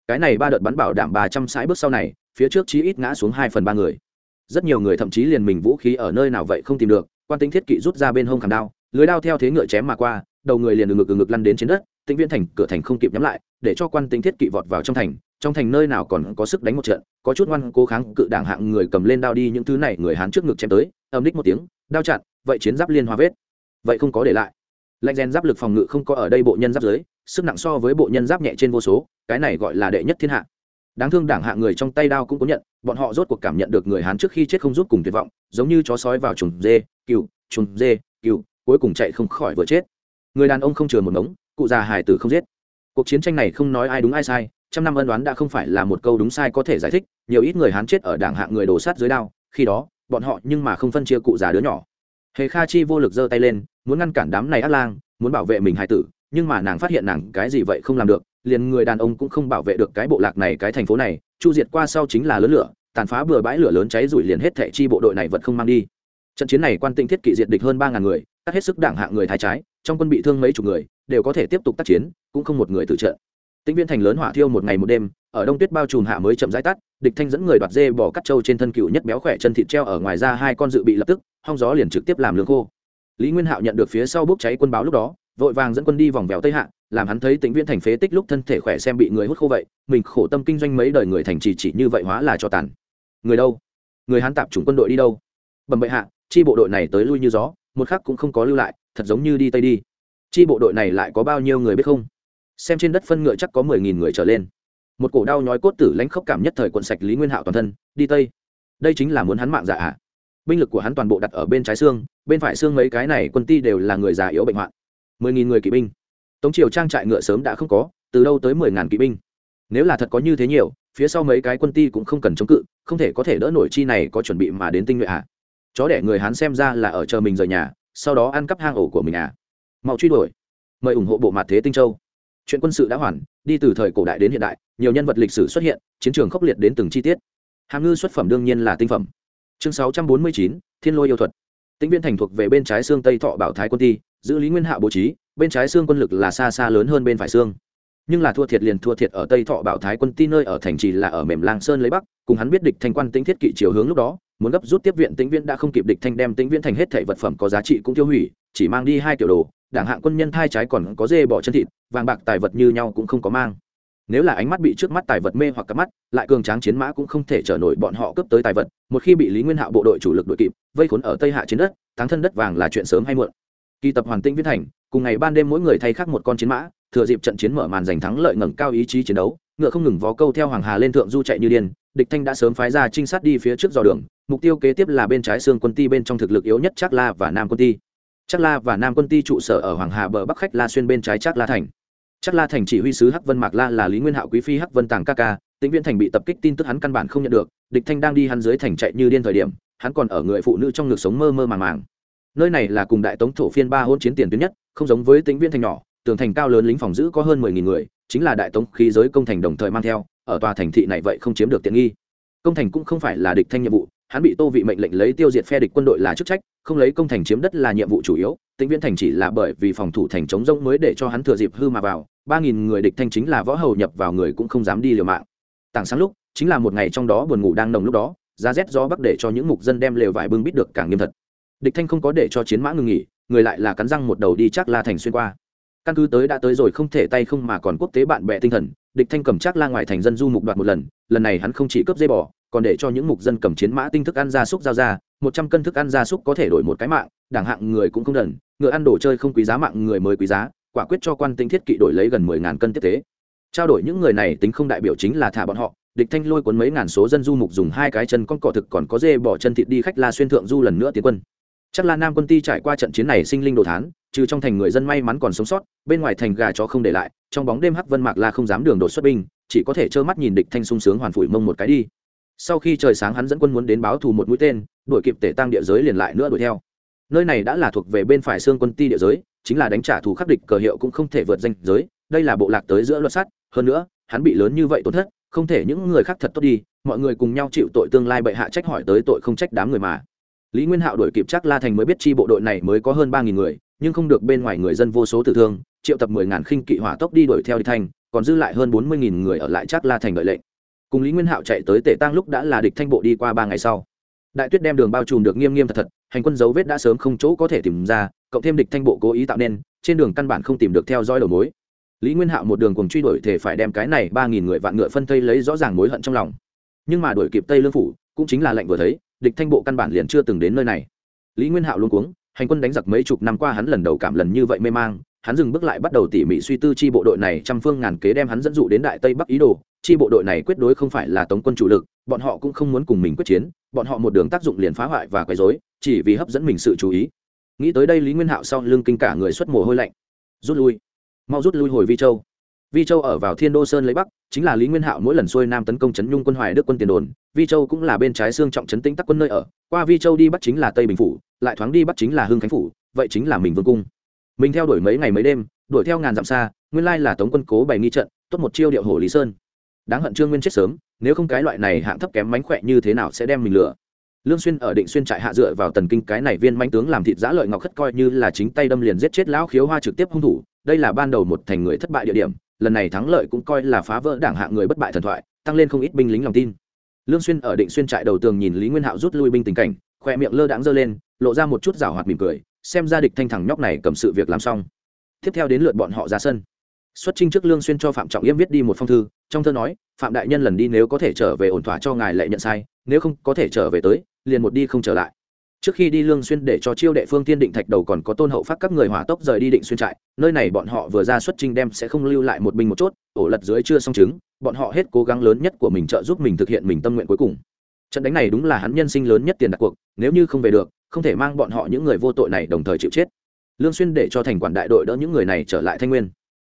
cái này ba đợt bắn bảo đảm ba trăm sải bước sau này phía trước chí ít ngã xuống hai phần ba người rất nhiều người thậm chí liền mình vũ khí ở nơi nào vậy không tìm được, quan tính thiết kỵ rút ra bên hông khảm đao, lưới đao theo thế ngựa chém mà qua, đầu người liền ngực ngực lăn đến trên đất, tĩnh viễn thành, cửa thành không kịp nhắm lại, để cho quan tính thiết kỵ vọt vào trong thành trong thành nơi nào còn có sức đánh một trận, có chút ngoan cố kháng cự đảng hạng người cầm lên đao đi những thứ này người hán trước ngực chém tới, âm đích một tiếng, đao chặn, vậy chiến giáp liên hoa vết, vậy không có để lại. Lạnh rèn giáp lực phòng ngự không có ở đây bộ nhân giáp dưới sức nặng so với bộ nhân giáp nhẹ trên vô số, cái này gọi là đệ nhất thiên hạ đáng thương đảng hạ người trong tay đao cũng có nhận, bọn họ rốt cuộc cảm nhận được người hán trước khi chết không rút cùng tuyệt vọng, giống như chó sói vào trùng dê, cừu trùng dê, cừu, cuối cùng chạy không khỏi vừa chết. Người đàn ông không chừa một ngống, cụ già hài tử không giết. Cuộc chiến tranh này không nói ai đúng ai sai, trăm năm ân đoán đã không phải là một câu đúng sai có thể giải thích, nhiều ít người hán chết ở đảng hạ người đổ sát dưới đao, khi đó, bọn họ nhưng mà không phân chia cụ già đứa nhỏ. Hề kha chi vô lực giơ tay lên, muốn ngăn cản đám này ác lang, muốn bảo vệ mình hài tử, nhưng mà nàng phát hiện nàng cái gì vậy không làm được liền người đàn ông cũng không bảo vệ được cái bộ lạc này, cái thành phố này. Chu diệt qua sau chính là lớn lửa, tàn phá bừa bãi lửa lớn cháy rủi liền hết thệ chi bộ đội này vật không mang đi. Trận chiến này quan tinh thiết kỵ diệt địch hơn ba ngàn người, cắt hết sức đảng hạng người thái trái, trong quân bị thương mấy chục người, đều có thể tiếp tục tác chiến, cũng không một người tử trợ tĩnh viên thành lớn hỏa thiêu một ngày một đêm, ở đông tuyết bao trùm hạ mới chậm rãi tắt, địch thanh dẫn người đoạt dê bỏ cắt trâu trên thân cựu nhất béo khỏe chân thịt treo ở ngoài ra hai con dự bị lập tức, hong gió liền trực tiếp làm lương khô. Lý nguyên hạo nhận được phía sau bốc cháy quân báo lúc đó, vội vàng dẫn quân đi vòng vèo tây hạ làm hắn thấy tĩnh viễn thành phế tích lúc thân thể khỏe xem bị người hút khô vậy mình khổ tâm kinh doanh mấy đời người thành trì chỉ, chỉ như vậy hóa là cho tàn. Người đâu? Người hắn tạp chủng quân đội đi đâu? Bẩm bệ hạ chi bộ đội này tới lui như gió một khắc cũng không có lưu lại thật giống như đi tây đi. Chi bộ đội này lại có bao nhiêu người biết không? Xem trên đất phân ngựa chắc có mười nghìn người trở lên. Một cổ đau nhói cốt tử lãnh khốc cảm nhất thời quận sạch lý nguyên hạo toàn thân đi tây. Đây chính là muốn hắn mạng giả ạ. Binh lực của hắn toàn bộ đặt ở bên trái xương bên phải xương mấy cái này quân ti đều là người già yếu bệnh hoạn. mười nghìn người kỵ binh tống triều trang trại ngựa sớm đã không có, từ đâu tới mười ngàn kỵ binh. Nếu là thật có như thế nhiều, phía sau mấy cái quân ti cũng không cần chống cự, không thể có thể đỡ nổi chi này có chuẩn bị mà đến tinh nhuệ à? chó đẻ người hán xem ra là ở chờ mình rời nhà, sau đó ăn cắp hang ổ của mình à? Mau truy đuổi. Mời ủng hộ bộ mặt thế tinh châu. Chuyện quân sự đã hoàn, đi từ thời cổ đại đến hiện đại, nhiều nhân vật lịch sử xuất hiện, chiến trường khốc liệt đến từng chi tiết. Hàm ngư xuất phẩm đương nhiên là tinh phẩm. Chương sáu trăm bốn mươi chín, thiên lôi yêu thuật. Tĩnh viên thành thuộc về bên trái xương tây thọ bảo thái quân ti, giữ lý nguyên hạ bố trí bên trái xương quân lực là xa xa lớn hơn bên phải xương. Nhưng là thua thiệt liền thua thiệt ở tây thọ bảo thái quân ti nơi ở thành trì là ở mềm lang sơn lấy bắc, cùng hắn biết địch thanh quan tính thiết kỵ chiều hướng lúc đó, muốn gấp rút tiếp viện tĩnh viễn đã không kịp địch thanh đem tĩnh viễn thành hết thể vật phẩm có giá trị cũng tiêu hủy, chỉ mang đi hai tiểu đồ, đảng hạng quân nhân thai trái còn có dê bỏ chân thịt, vàng bạc tài vật như nhau cũng không có mang. Nếu là ánh mắt bị trước mắt tài vật mê hoặc cắp mắt, lại cường tráng chiến mã cũng không thể trở nổi bọn họ cướp tới tài vật, một khi bị lý nguyên hạo bộ đội chủ lực đội kịp, vây khốn ở tây hạ chiến đất thắng thân đất vàng là chuyện sớm hay muộn kỳ tập hoàn tinh viễn thành, cùng ngày ban đêm mỗi người thay khắc một con chiến mã, thừa dịp trận chiến mở màn giành thắng lợi ngẩng cao ý chí chiến đấu, ngựa không ngừng vó câu theo hoàng hà lên thượng du chạy như điên, địch thanh đã sớm phái ra trinh sát đi phía trước dò đường, mục tiêu kế tiếp là bên trái xương quân ti bên trong thực lực yếu nhất chắc la và nam quân ti. Chắc la và nam quân ti trụ sở ở hoàng hà bờ bắc khách la xuyên bên trái chắc la thành. Chắc la thành chỉ huy sứ hắc vân mạc la là lý nguyên hạo quý phi hắc vân tàng ca ca, tĩnh viễn thành bị tập kích tin tức hắn căn bản không nhận được, địch thanh đang đi hắn dưới thành chạy như điên thời điểm, hắn còn ở người phụ nữ trong ngực sống mơ mơ màng màng nơi này là cùng đại tống thổ phiên ba hôn chiến tiền tuyến nhất, không giống với tĩnh viên thành nhỏ, tường thành cao lớn lính phòng giữ có hơn mười nghìn người, chính là đại tống khí giới công thành đồng thời mang theo, ở tòa thành thị này vậy không chiếm được tiện nghi. Công thành cũng không phải là địch thanh nhiệm vụ, hắn bị tô vị mệnh lệnh lấy tiêu diệt phe địch quân đội là chức trách, không lấy công thành chiếm đất là nhiệm vụ chủ yếu, tĩnh viễn thành chỉ là bởi vì phòng thủ thành chống rông mới để cho hắn thừa dịp hư mà vào, ba nghìn người địch thanh chính là võ hầu nhập vào người cũng không dám đi liều mạng. Tảng sáng lúc, chính là một ngày trong đó buồn ngủ đang nồng lúc đó, giá rét gió bắc để cho những mục dân đem lều vải bưng bít được càng nghiêm thật địch thanh không có để cho chiến mã ngừng nghỉ, người lại là cắn răng một đầu đi chắc la thành xuyên qua. Căn cứ tới đã tới rồi không thể tay không mà còn quốc tế bạn bè tinh thần, địch thanh cầm chắc la ngoài thành dân du mục đoạt một lần lần này hắn không chỉ cướp dây bò, còn để cho những mục dân cầm chiến mã tinh thức ăn gia súc giao ra, một trăm cân thức ăn gia súc có thể đổi một cái mạng, đảng hạng người cũng không đần, ngựa ăn đồ chơi không quý giá mạng người mới quý giá, quả quyết cho quan tinh thiết kỵ đổi lấy gần mười ngàn cân tiếp tế. Trao đổi những người này tính không đại biểu chính là thả bọn họ, địch thanh lôi cuốn mấy ngàn số dân du mục dùng hai cái chân con cỏ thực còn có dê bỏ chân thịt đi khách la xuyên thượng du lần nữa tiến quân chắc là nam quân ty trải qua trận chiến này sinh linh đồ thán, trừ trong thành người dân may mắn còn sống sót, bên ngoài thành gà chó không để lại, trong bóng đêm hắc vân mạc la không dám đường đột xuất binh, chỉ có thể trơ mắt nhìn địch thanh sung sướng hoàn phủi mông một cái đi. Sau khi trời sáng hắn dẫn quân muốn đến báo thù một mũi tên, đuổi kịp tể tăng địa giới liền lại nữa đuổi theo. Nơi này đã là thuộc về bên phải xương quân ty địa giới, chính là đánh trả thù khắc địch cờ hiệu cũng không thể vượt danh giới, đây là bộ lạc tới giữa luật sắt, hơn nữa, hắn bị lớn như vậy tổn thất, không thể những người khác thật tốt đi, mọi người cùng nhau chịu tội tương lai bệ hạ trách hỏi tới tội không trách đám người mà lý nguyên hạo đổi kịp chắc la thành mới biết chi bộ đội này mới có hơn ba nghìn người, nhưng không được bên ngoài người dân vô số tử thương, triệu tập mười ngàn khinh kỵ hỏa tốc đi đuổi theo đi thành, còn dư lại hơn bốn mươi nghìn người ở lại chắc la thành đợi lệnh. Cùng lý nguyên hạo chạy tới tể tăng lúc đã là địch thanh bộ đi qua ba ngày sau. Đại tuyết đem đường bao trùm được nghiêm nghiêm thật thật, hành quân dấu vết đã sớm không chỗ có thể tìm ra, cộng thêm địch thanh bộ cố ý tạo nên, trên đường căn bản không tìm được theo dõi đầu mối. Lý nguyên hạo một đường cùng truy đuổi thể phải đem cái này ba nghìn người vạn ngựa phân tây lấy rõ ràng mối hận trong lòng. Nhưng mà đuổi kịp tây lương phủ, cũng chính là lệnh vừa thấy địch thanh bộ căn bản liền chưa từng đến nơi này. Lý nguyên hạo luôn cuống, hành quân đánh giặc mấy chục năm qua hắn lần đầu cảm lần như vậy mê mang, hắn dừng bước lại bắt đầu tỉ mỉ suy tư chi bộ đội này trăm phương ngàn kế đem hắn dẫn dụ đến đại tây bắc ý đồ, chi bộ đội này quyết đối không phải là tống quân chủ lực, bọn họ cũng không muốn cùng mình quyết chiến, bọn họ một đường tác dụng liền phá hoại và quấy rối, chỉ vì hấp dẫn mình sự chú ý. Nghĩ tới đây lý nguyên hạo sau lưng kinh cả người xuất mồ hôi lạnh. Rút lui. Mau rút lui hồi vi châu vi châu ở vào thiên đô sơn lấy bắc, chính là lý nguyên hạo mỗi lần xuôi nam tấn công trấn nhung quân hoài đức quân tiền đồn, vi châu cũng là bên trái xương trọng trấn tĩnh tắc quân nơi ở, qua vi châu đi bắc chính là tây bình phủ, lại thoáng đi bắc chính là hưng khánh phủ, vậy chính là mình vương cung. Mình theo đuổi mấy ngày mấy đêm, đuổi theo ngàn dặm xa, nguyên lai là tống quân cố bày nghi trận, tốt một chiêu điệu hồ lý sơn. Đáng hận trương nguyên chết sớm, nếu không cái loại này hạng thấp kém mánh khỏe như thế nào sẽ đem mình lừa? Lương xuyên ở định xuyên trại hạ dựa vào tần kinh cái này viên mãnh tướng làm thịt giã lợi ngọc khất coi như là chính tay đâm liền giết chết lão khiếu hoa trực tiếp hung thủ, đây là ban đầu một thành người thất bại địa điểm lần này thắng lợi cũng coi là phá vỡ đảng hạng người bất bại thần thoại, tăng lên không ít binh lính lòng tin. Lương xuyên ở định xuyên trại đầu tường nhìn lý nguyên hạo rút lui binh tình cảnh, khoe miệng lơ đãng dơ lên, lộ ra một chút rào hoạt mỉm cười, xem ra địch thanh thẳng nhóc này cầm sự việc làm xong. Tiếp theo đến lượt bọn họ ra sân. Xuất trinh trước lương xuyên cho phạm trọng yêm viết đi một phong thư, trong thơ nói, phạm đại nhân lần đi nếu có thể trở về ổn thỏa cho ngài lệ nhận sai, nếu không có thể trở về tới, liền một đi không trở lại trước khi đi lương xuyên để cho chiêu đệ phương tiên định thạch đầu còn có tôn hậu phát các người hỏa tốc rời đi định xuyên trại, nơi này bọn họ vừa ra xuất trình đem sẽ không lưu lại một binh một chốt, ổ lật dưới chưa xong chứng, bọn họ hết cố gắng lớn nhất của mình trợ giúp mình thực hiện mình tâm nguyện cuối cùng. Trận đánh này đúng là hắn nhân sinh lớn nhất tiền đặt cuộc, nếu như không về được, không thể mang bọn họ những người vô tội này đồng thời chịu chết. Lương xuyên để cho thành quản đại đội đỡ những người này trở lại thanh nguyên.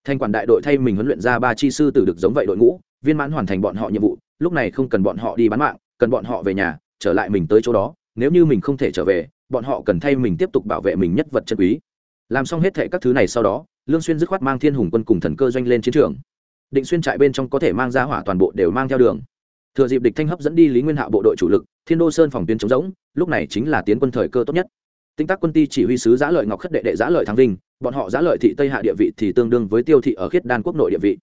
Thành quản đại đội thay mình huấn luyện ra ba chi sư tử được giống vậy đội ngũ, viên mãn hoàn thành bọn họ nhiệm vụ, lúc này không cần bọn họ đi bán mạng, cần bọn họ về nhà, trở lại mình tới chỗ đó nếu như mình không thể trở về, bọn họ cần thay mình tiếp tục bảo vệ mình nhất vật chân quý. Làm xong hết thệ các thứ này sau đó, lương xuyên dứt khoát mang thiên hùng quân cùng thần cơ doanh lên chiến trường. Định xuyên trại bên trong có thể mang ra hỏa toàn bộ đều mang theo đường. Thừa dịp địch thanh hấp dẫn đi lý nguyên hạo bộ đội chủ lực, thiên đô sơn phòng tuyến chống rỗng, lúc này chính là tiến quân thời cơ tốt nhất. Tinh tác quân ty chỉ huy sứ giã lợi ngọc khất đệ đệ giã lợi thắng vinh, bọn họ giã lợi thị tây hạ địa vị thì tương đương với tiêu thị ở khiết đan quốc nội địa vị.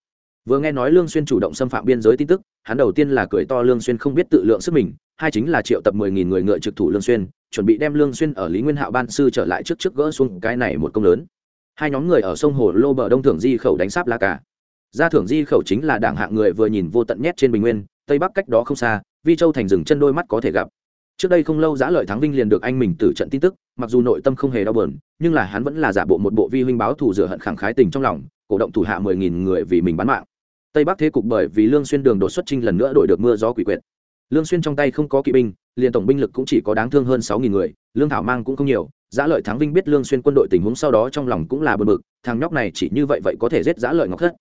Vừa nghe nói lương xuyên chủ động xâm phạm biên giới tin tức, hắn đầu tiên là cười to lương xuyên không biết tự lượng sức mình hai chính là triệu tập mười nghìn người ngựa trực thủ lương xuyên, chuẩn bị đem lương xuyên ở lý nguyên hạo ban sư trở lại trước trước gỡ xuống cái này một công lớn. Hai nhóm người ở sông hồ lô bờ đông thưởng di khẩu đánh sáp la cả ra thưởng di khẩu chính là đảng hạng người vừa nhìn vô tận nhét trên bình nguyên, tây bắc cách đó không xa vi châu thành rừng chân đôi mắt có thể gặp. Trước đây không lâu giã lợi thắng vinh liền được anh mình từ trận tin tức, mặc dù nội tâm không hề đau bờn nhưng là hắn vẫn là giả bộ một bộ vi huynh báo thù rửa hận khẳng khái tình trong lòng, cổ động thủ hạ mười nghìn người vì mình bán mạng. Tây bắc thế cục bởi vì lương xuyên đường đột xuất trinh lần nữa đổi được mưa gió quỷ quyệt lương xuyên trong tay không có kỵ binh, liền tổng binh lực cũng chỉ có đáng thương hơn sáu nghìn người, lương thảo mang cũng không nhiều, giã lợi thắng vinh biết lương xuyên quân đội tình huống sau đó trong lòng cũng là bực bực, thằng nhóc này chỉ như vậy vậy có thể giết giã lợi ngọc thất.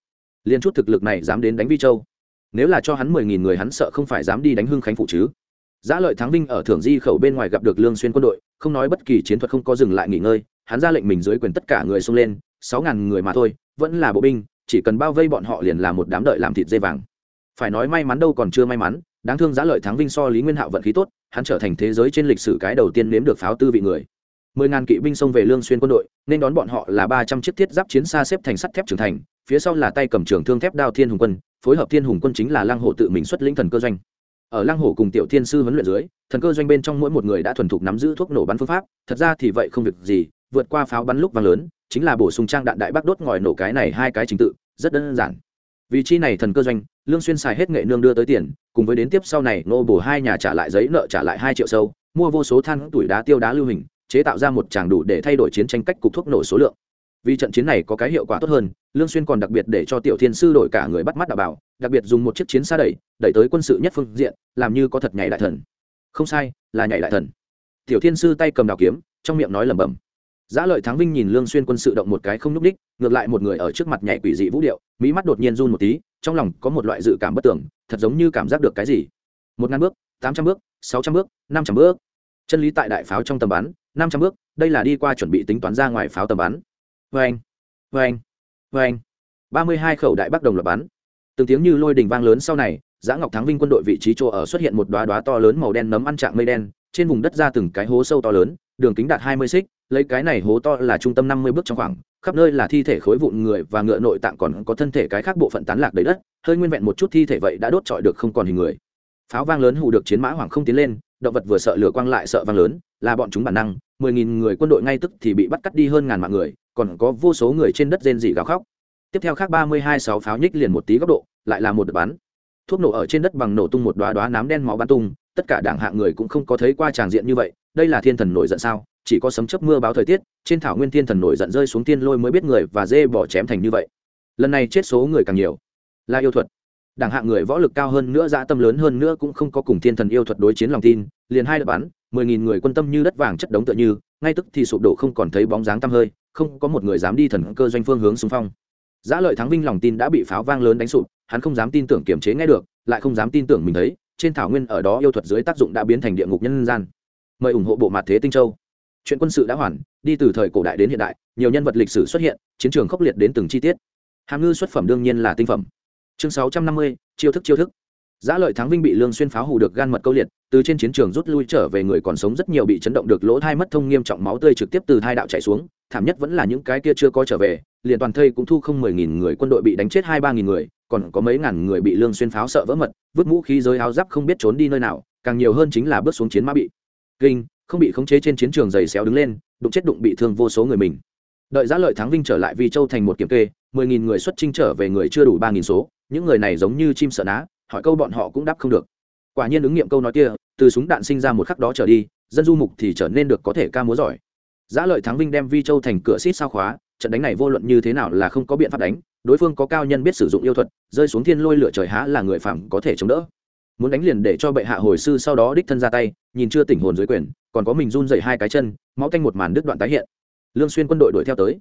Liền chút thực lực này dám đến đánh vi châu. Nếu là cho hắn mười nghìn người hắn sợ không phải dám đi đánh hưng khánh phụ chứ. Giã lợi thắng vinh ở thưởng di khẩu bên ngoài gặp được lương xuyên quân đội, không nói bất kỳ chiến thuật không có dừng lại nghỉ ngơi, hắn ra lệnh mình dưới quyền tất cả người xông lên, sáu ngàn người mà thôi, vẫn là bộ binh, chỉ cần bao vây bọn họ liền là một đám đợi làm thịt dây vàng. Phải nói may mắn đâu còn chưa may mắn đáng thương giá lợi thắng vinh so lý nguyên hạo vận khí tốt, hắn trở thành thế giới trên lịch sử cái đầu tiên nếm được pháo tư vị người. Mười ngàn kỵ binh xông về lương xuyên quân đội, nên đón bọn họ là ba trăm chiếc thiết giáp chiến xa xếp thành sắt thép trưởng thành, phía sau là tay cầm trường thương thép đao thiên hùng quân, phối hợp thiên hùng quân chính là lăng hổ tự mình xuất lĩnh thần cơ doanh. Ở lăng hổ cùng tiểu thiên sư huấn luyện dưới, thần cơ doanh bên trong mỗi một người đã thuần thục nắm giữ thuốc nổ bắn phương pháp, thật ra thì vậy không việc gì, vượt qua pháo bắn lúc vang lớn, chính là bổ sung trang đạn đại bác đốt ngòi nổ cái này hai cái trình tự, rất đơn giản vị trí này thần cơ doanh, lương xuyên xài hết nghệ nương đưa tới tiền, cùng với đến tiếp sau này nô bổ hai nhà trả lại giấy nợ trả lại hai triệu sâu, mua vô số than tuổi đá tiêu đá lưu hình, chế tạo ra một tràng đủ để thay đổi chiến tranh cách cục thuốc nổ số lượng. Vì trận chiến này có cái hiệu quả tốt hơn, lương xuyên còn đặc biệt để cho tiểu thiên sư đổi cả người bắt mắt đạo bảo, đặc biệt dùng một chiếc chiến xa đẩy đẩy tới quân sự nhất phương diện, làm như có thật nhảy đại thần. Không sai, là nhảy đại thần. Tiểu thiên sư tay cầm đào kiếm, trong miệng nói lẩm bẩm. Giá lợi thắng vinh nhìn lương xuyên quân sự động một cái không lúc đích ngược lại một người ở trước mặt nhảy quỷ dị vũ điệu, mỹ mắt đột nhiên run một tí, trong lòng có một loại dự cảm bất tưởng thật giống như cảm giác được cái gì. Một ngàn bước, tám trăm bước, sáu trăm bước, năm trăm bước. Chân lý tại đại pháo trong tầm bắn, năm trăm bước, đây là đi qua chuẩn bị tính toán ra ngoài pháo tầm bắn. Vâng vâng vâng ba mươi hai khẩu đại bác đồng loạt bắn. Từng tiếng như lôi đình vang lớn sau này Giá ngọc thắng vinh quân đội vị trí chỗ ở xuất hiện một đóa đóa to lớn màu đen nấm ăn trạng mây đen, trên vùng đất ra từng cái hố sâu to lớn, đường kính đạt hai mươi xích lấy cái này hố to là trung tâm năm mươi bước trong khoảng, khắp nơi là thi thể khối vụn người và ngựa nội tạng còn có thân thể cái khác bộ phận tán lạc đầy đất, hơi nguyên vẹn một chút thi thể vậy đã đốt trọi được không còn hình người. Pháo vang lớn hù được chiến mã hoàng không tiến lên, động vật vừa sợ lửa quang lại sợ vang lớn, là bọn chúng bản năng, mười nghìn người quân đội ngay tức thì bị bắt cắt đi hơn ngàn mạng người, còn có vô số người trên đất rên dị gào khóc. Tiếp theo khác ba mươi hai sáu pháo nhích liền một tí góc độ, lại là một đợt bắn. Thuốc nổ ở trên đất bằng nổ tung một đoá đoá nám đen máu bắn tung, tất cả đảng hạng người cũng không có thấy qua tràng diện như vậy, đây là thiên thần nổi giận sao? Chỉ có sấm chớp mưa báo thời tiết, trên thảo nguyên thiên thần nổi giận rơi xuống tiên lôi mới biết người và dê bỏ chém thành như vậy. Lần này chết số người càng nhiều. Là yêu thuật. Đảng hạng người võ lực cao hơn nữa dã tâm lớn hơn nữa cũng không có cùng thiên thần yêu thuật đối chiến lòng tin, liền hai đợt bắn, mười nghìn người quân tâm như đất vàng chất đống tựa như, ngay tức thì sụp đổ không còn thấy bóng dáng tăm hơi, không có một người dám đi thần cơ doanh phương hướng xung phong. Giã lợi thắng vinh lòng tin đã bị pháo vang lớn đánh sụp, hắn không dám tin tưởng kiềm chế nghe được, lại không dám tin tưởng mình thấy, trên thảo nguyên ở đó yêu thuật dưới tác dụng đã biến thành địa ngục nhân gian. Mời ủng hộ bộ mặt thế tinh châu chuyện quân sự đã hoàn đi từ thời cổ đại đến hiện đại nhiều nhân vật lịch sử xuất hiện chiến trường khốc liệt đến từng chi tiết. Hàm ngư xuất phẩm đương nhiên là tinh phẩm. Chương sáu trăm năm mươi chiêu thức chiêu thức. Giá lợi thắng vinh bị Lương Xuyên pháo hù được gan mật câu liệt, từ trên chiến trường rút lui trở về người còn sống rất nhiều bị chấn động được lỗ thai mất thông nghiêm trọng máu tươi trực tiếp từ thai đạo chảy xuống, thảm nhất vẫn là những cái kia chưa có trở về, liền toàn thây cũng thu không mười nghìn người quân đội bị đánh chết hai ba nghìn người, còn có mấy ngàn người bị Lương Xuyên pháo sợ vỡ mật, vứt mũ khí giới áo giáp không biết trốn đi nơi nào, càng nhiều hơn chính là bước xuống chiến mã bị. Kinh, không bị khống chế trên chiến trường giày xéo đứng lên, đụng chết đụng bị thương vô số người mình. Đợi Giá lợi thắng vinh trở lại Vi Châu thành một kiểm kê, mười nghìn người xuất chinh trở về người chưa đủ ba nghìn số, những người này giống như chim sợ ná, hỏi câu bọn họ cũng đáp không được. Quả nhiên ứng nghiệm câu nói kia từ súng đạn sinh ra một khắc đó trở đi dân du mục thì trở nên được có thể ca múa giỏi. Giá lợi thắng vinh đem vi châu thành cửa xít sao khóa trận đánh này vô luận như thế nào là không có biện pháp đánh đối phương có cao nhân biết sử dụng yêu thuật rơi xuống thiên lôi lửa trời há là người phạm có thể chống đỡ muốn đánh liền để cho bệ hạ hồi sư sau đó đích thân ra tay, nhìn chưa tỉnh hồn dưới quyền, còn có mình run dậy hai cái chân, máu tanh một màn đứt đoạn tái hiện. Lương xuyên quân đội đuổi theo tới.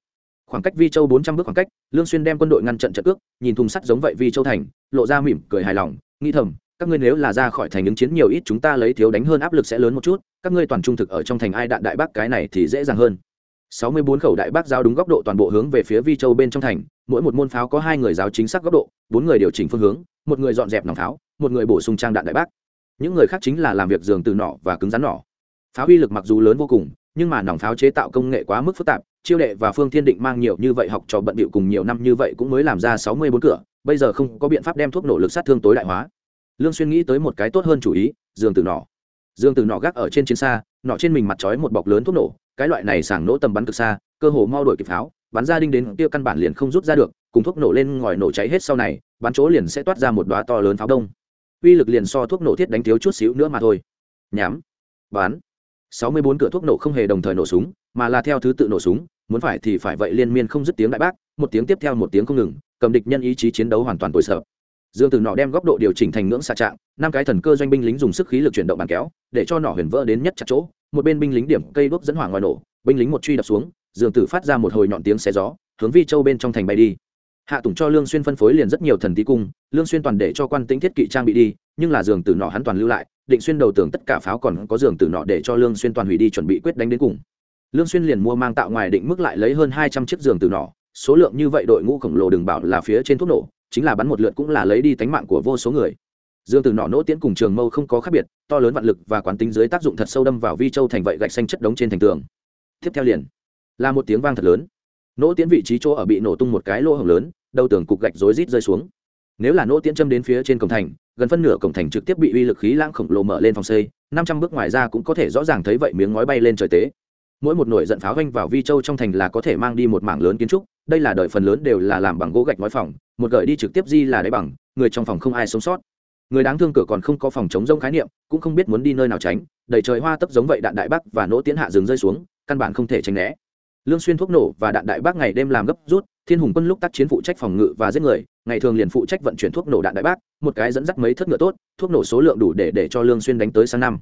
Khoảng cách vi châu bốn trăm bước khoảng cách, lương xuyên đem quân đội ngăn trận trận cước, nhìn thùng sắt giống vậy vi châu thành, lộ ra mỉm cười hài lòng, nghĩ thầm, các ngươi nếu là ra khỏi thành ứng chiến nhiều ít chúng ta lấy thiếu đánh hơn áp lực sẽ lớn một chút, các ngươi toàn trung thực ở trong thành ai đạn đại bác cái này thì dễ dàng hơn. Sáu mươi bốn khẩu đại bác giao đúng góc độ toàn bộ hướng về phía vi châu bên trong thành, mỗi một môn pháo có hai người giáo chính xác góc độ, bốn người điều chỉnh phương hướng, một người dọn dẹp nòng pháo một người bổ sung trang đạn đại bác. Những người khác chính là làm việc giường từ nỏ và cứng rắn nỏ. Pháo uy lực mặc dù lớn vô cùng, nhưng mà nòng pháo chế tạo công nghệ quá mức phức tạp, chiêu đệ và phương thiên định mang nhiều như vậy học trò bận bịu cùng nhiều năm như vậy cũng mới làm ra sáu mươi bốn cửa, bây giờ không có biện pháp đem thuốc nổ lực sát thương tối đại hóa. Lương xuyên nghĩ tới một cái tốt hơn chủ ý, giường từ nỏ. Giường từ nỏ gác ở trên chiến xa nọ trên mình mặt trói một bọc lớn thuốc nổ, cái loại này sảng nổ tầm bắn cực xa, cơ hồ mau đổi kịp pháo, bắn ra đinh đến tiêu căn bản liền không rút ra được, cùng thuốc nổ lên ngòi nổ cháy hết sau này, bắn chỗ liền sẽ toát ra một đóa to lớn pháo đông uy lực liền so thuốc nổ thiết đánh thiếu chút xíu nữa mà thôi. Nhám. Bắn sáu mươi bốn cửa thuốc nổ không hề đồng thời nổ súng, mà là theo thứ tự nổ súng, muốn phải thì phải vậy liên miên không dứt tiếng đại bác, một tiếng tiếp theo một tiếng không ngừng, cầm địch nhân ý chí chiến đấu hoàn toàn tồi sợ dương từ nọ đem góc độ điều chỉnh thành ngưỡng xạ trạng, năm cái thần cơ doanh binh lính dùng sức khí lực chuyển động bàn kéo, để cho nỏ huyền vỡ đến nhất chặt chỗ, một bên binh lính điểm cây đuốc dẫn hỏa ngoài nổ, binh lính một truy đập xuống, dương tử phát ra một hồi nhọn tiếng xé gió, hướng vi châu bên trong thành bay đi hạ tùng cho lương xuyên phân phối liền rất nhiều thần tí cung, lương xuyên toàn để cho quan tính thiết kỵ trang bị đi, nhưng là giường tử nọ hắn toàn lưu lại, định xuyên đầu tưởng tất cả pháo còn có giường tử nọ để cho lương xuyên toàn hủy đi chuẩn bị quyết đánh đến cùng. Lương xuyên liền mua mang tạo ngoài định mức lại lấy hơn 200 chiếc giường tử nọ, số lượng như vậy đội ngũ khổng lồ đừng bảo là phía trên thuốc nổ, chính là bắn một lượt cũng là lấy đi tánh mạng của vô số người. Dương tử nọ nỗ tiễn cùng trường mâu không có khác biệt, to lớn vạn lực và quán tính dưới tác dụng thật sâu đâm vào vi châu thành vậy gạch xanh chất đống trên thành tường. Tiếp theo liền, là một tiếng vang thật lớn nỗ tiễn vị trí chỗ ở bị nổ tung một cái lỗ hổng lớn, đầu tường cục gạch rối rít rơi xuống. Nếu là nỗ tiễn châm đến phía trên cổng thành, gần phân nửa cổng thành trực tiếp bị uy lực khí lãng khổng lồ mở lên phòng xây, năm trăm bước ngoài ra cũng có thể rõ ràng thấy vậy miếng ngói bay lên trời tế. Mỗi một nổi giận pháo vanh vào vi châu trong thành là có thể mang đi một mảng lớn kiến trúc, đây là đợi phần lớn đều là làm bằng gỗ gạch ngói phòng, một gợi đi trực tiếp di là đáy bằng, người trong phòng không ai sống sót. Người đáng thương cửa còn không có phòng chống rông khái niệm, cũng không biết muốn đi nơi nào tránh, đầy trời hoa tấp giống vậy đạn đại bắc và nỗ tiến hạ rừng rơi xuống, căn bản không thể tránh né lương xuyên thuốc nổ và đạn đại bác ngày đêm làm gấp rút, thiên hùng quân lúc tác chiến phụ trách phòng ngự và giết người, ngày thường liền phụ trách vận chuyển thuốc nổ đạn đại bác, một cái dẫn dắt mấy thất ngựa tốt, thuốc nổ số lượng đủ để để cho lương xuyên đánh tới sang năm.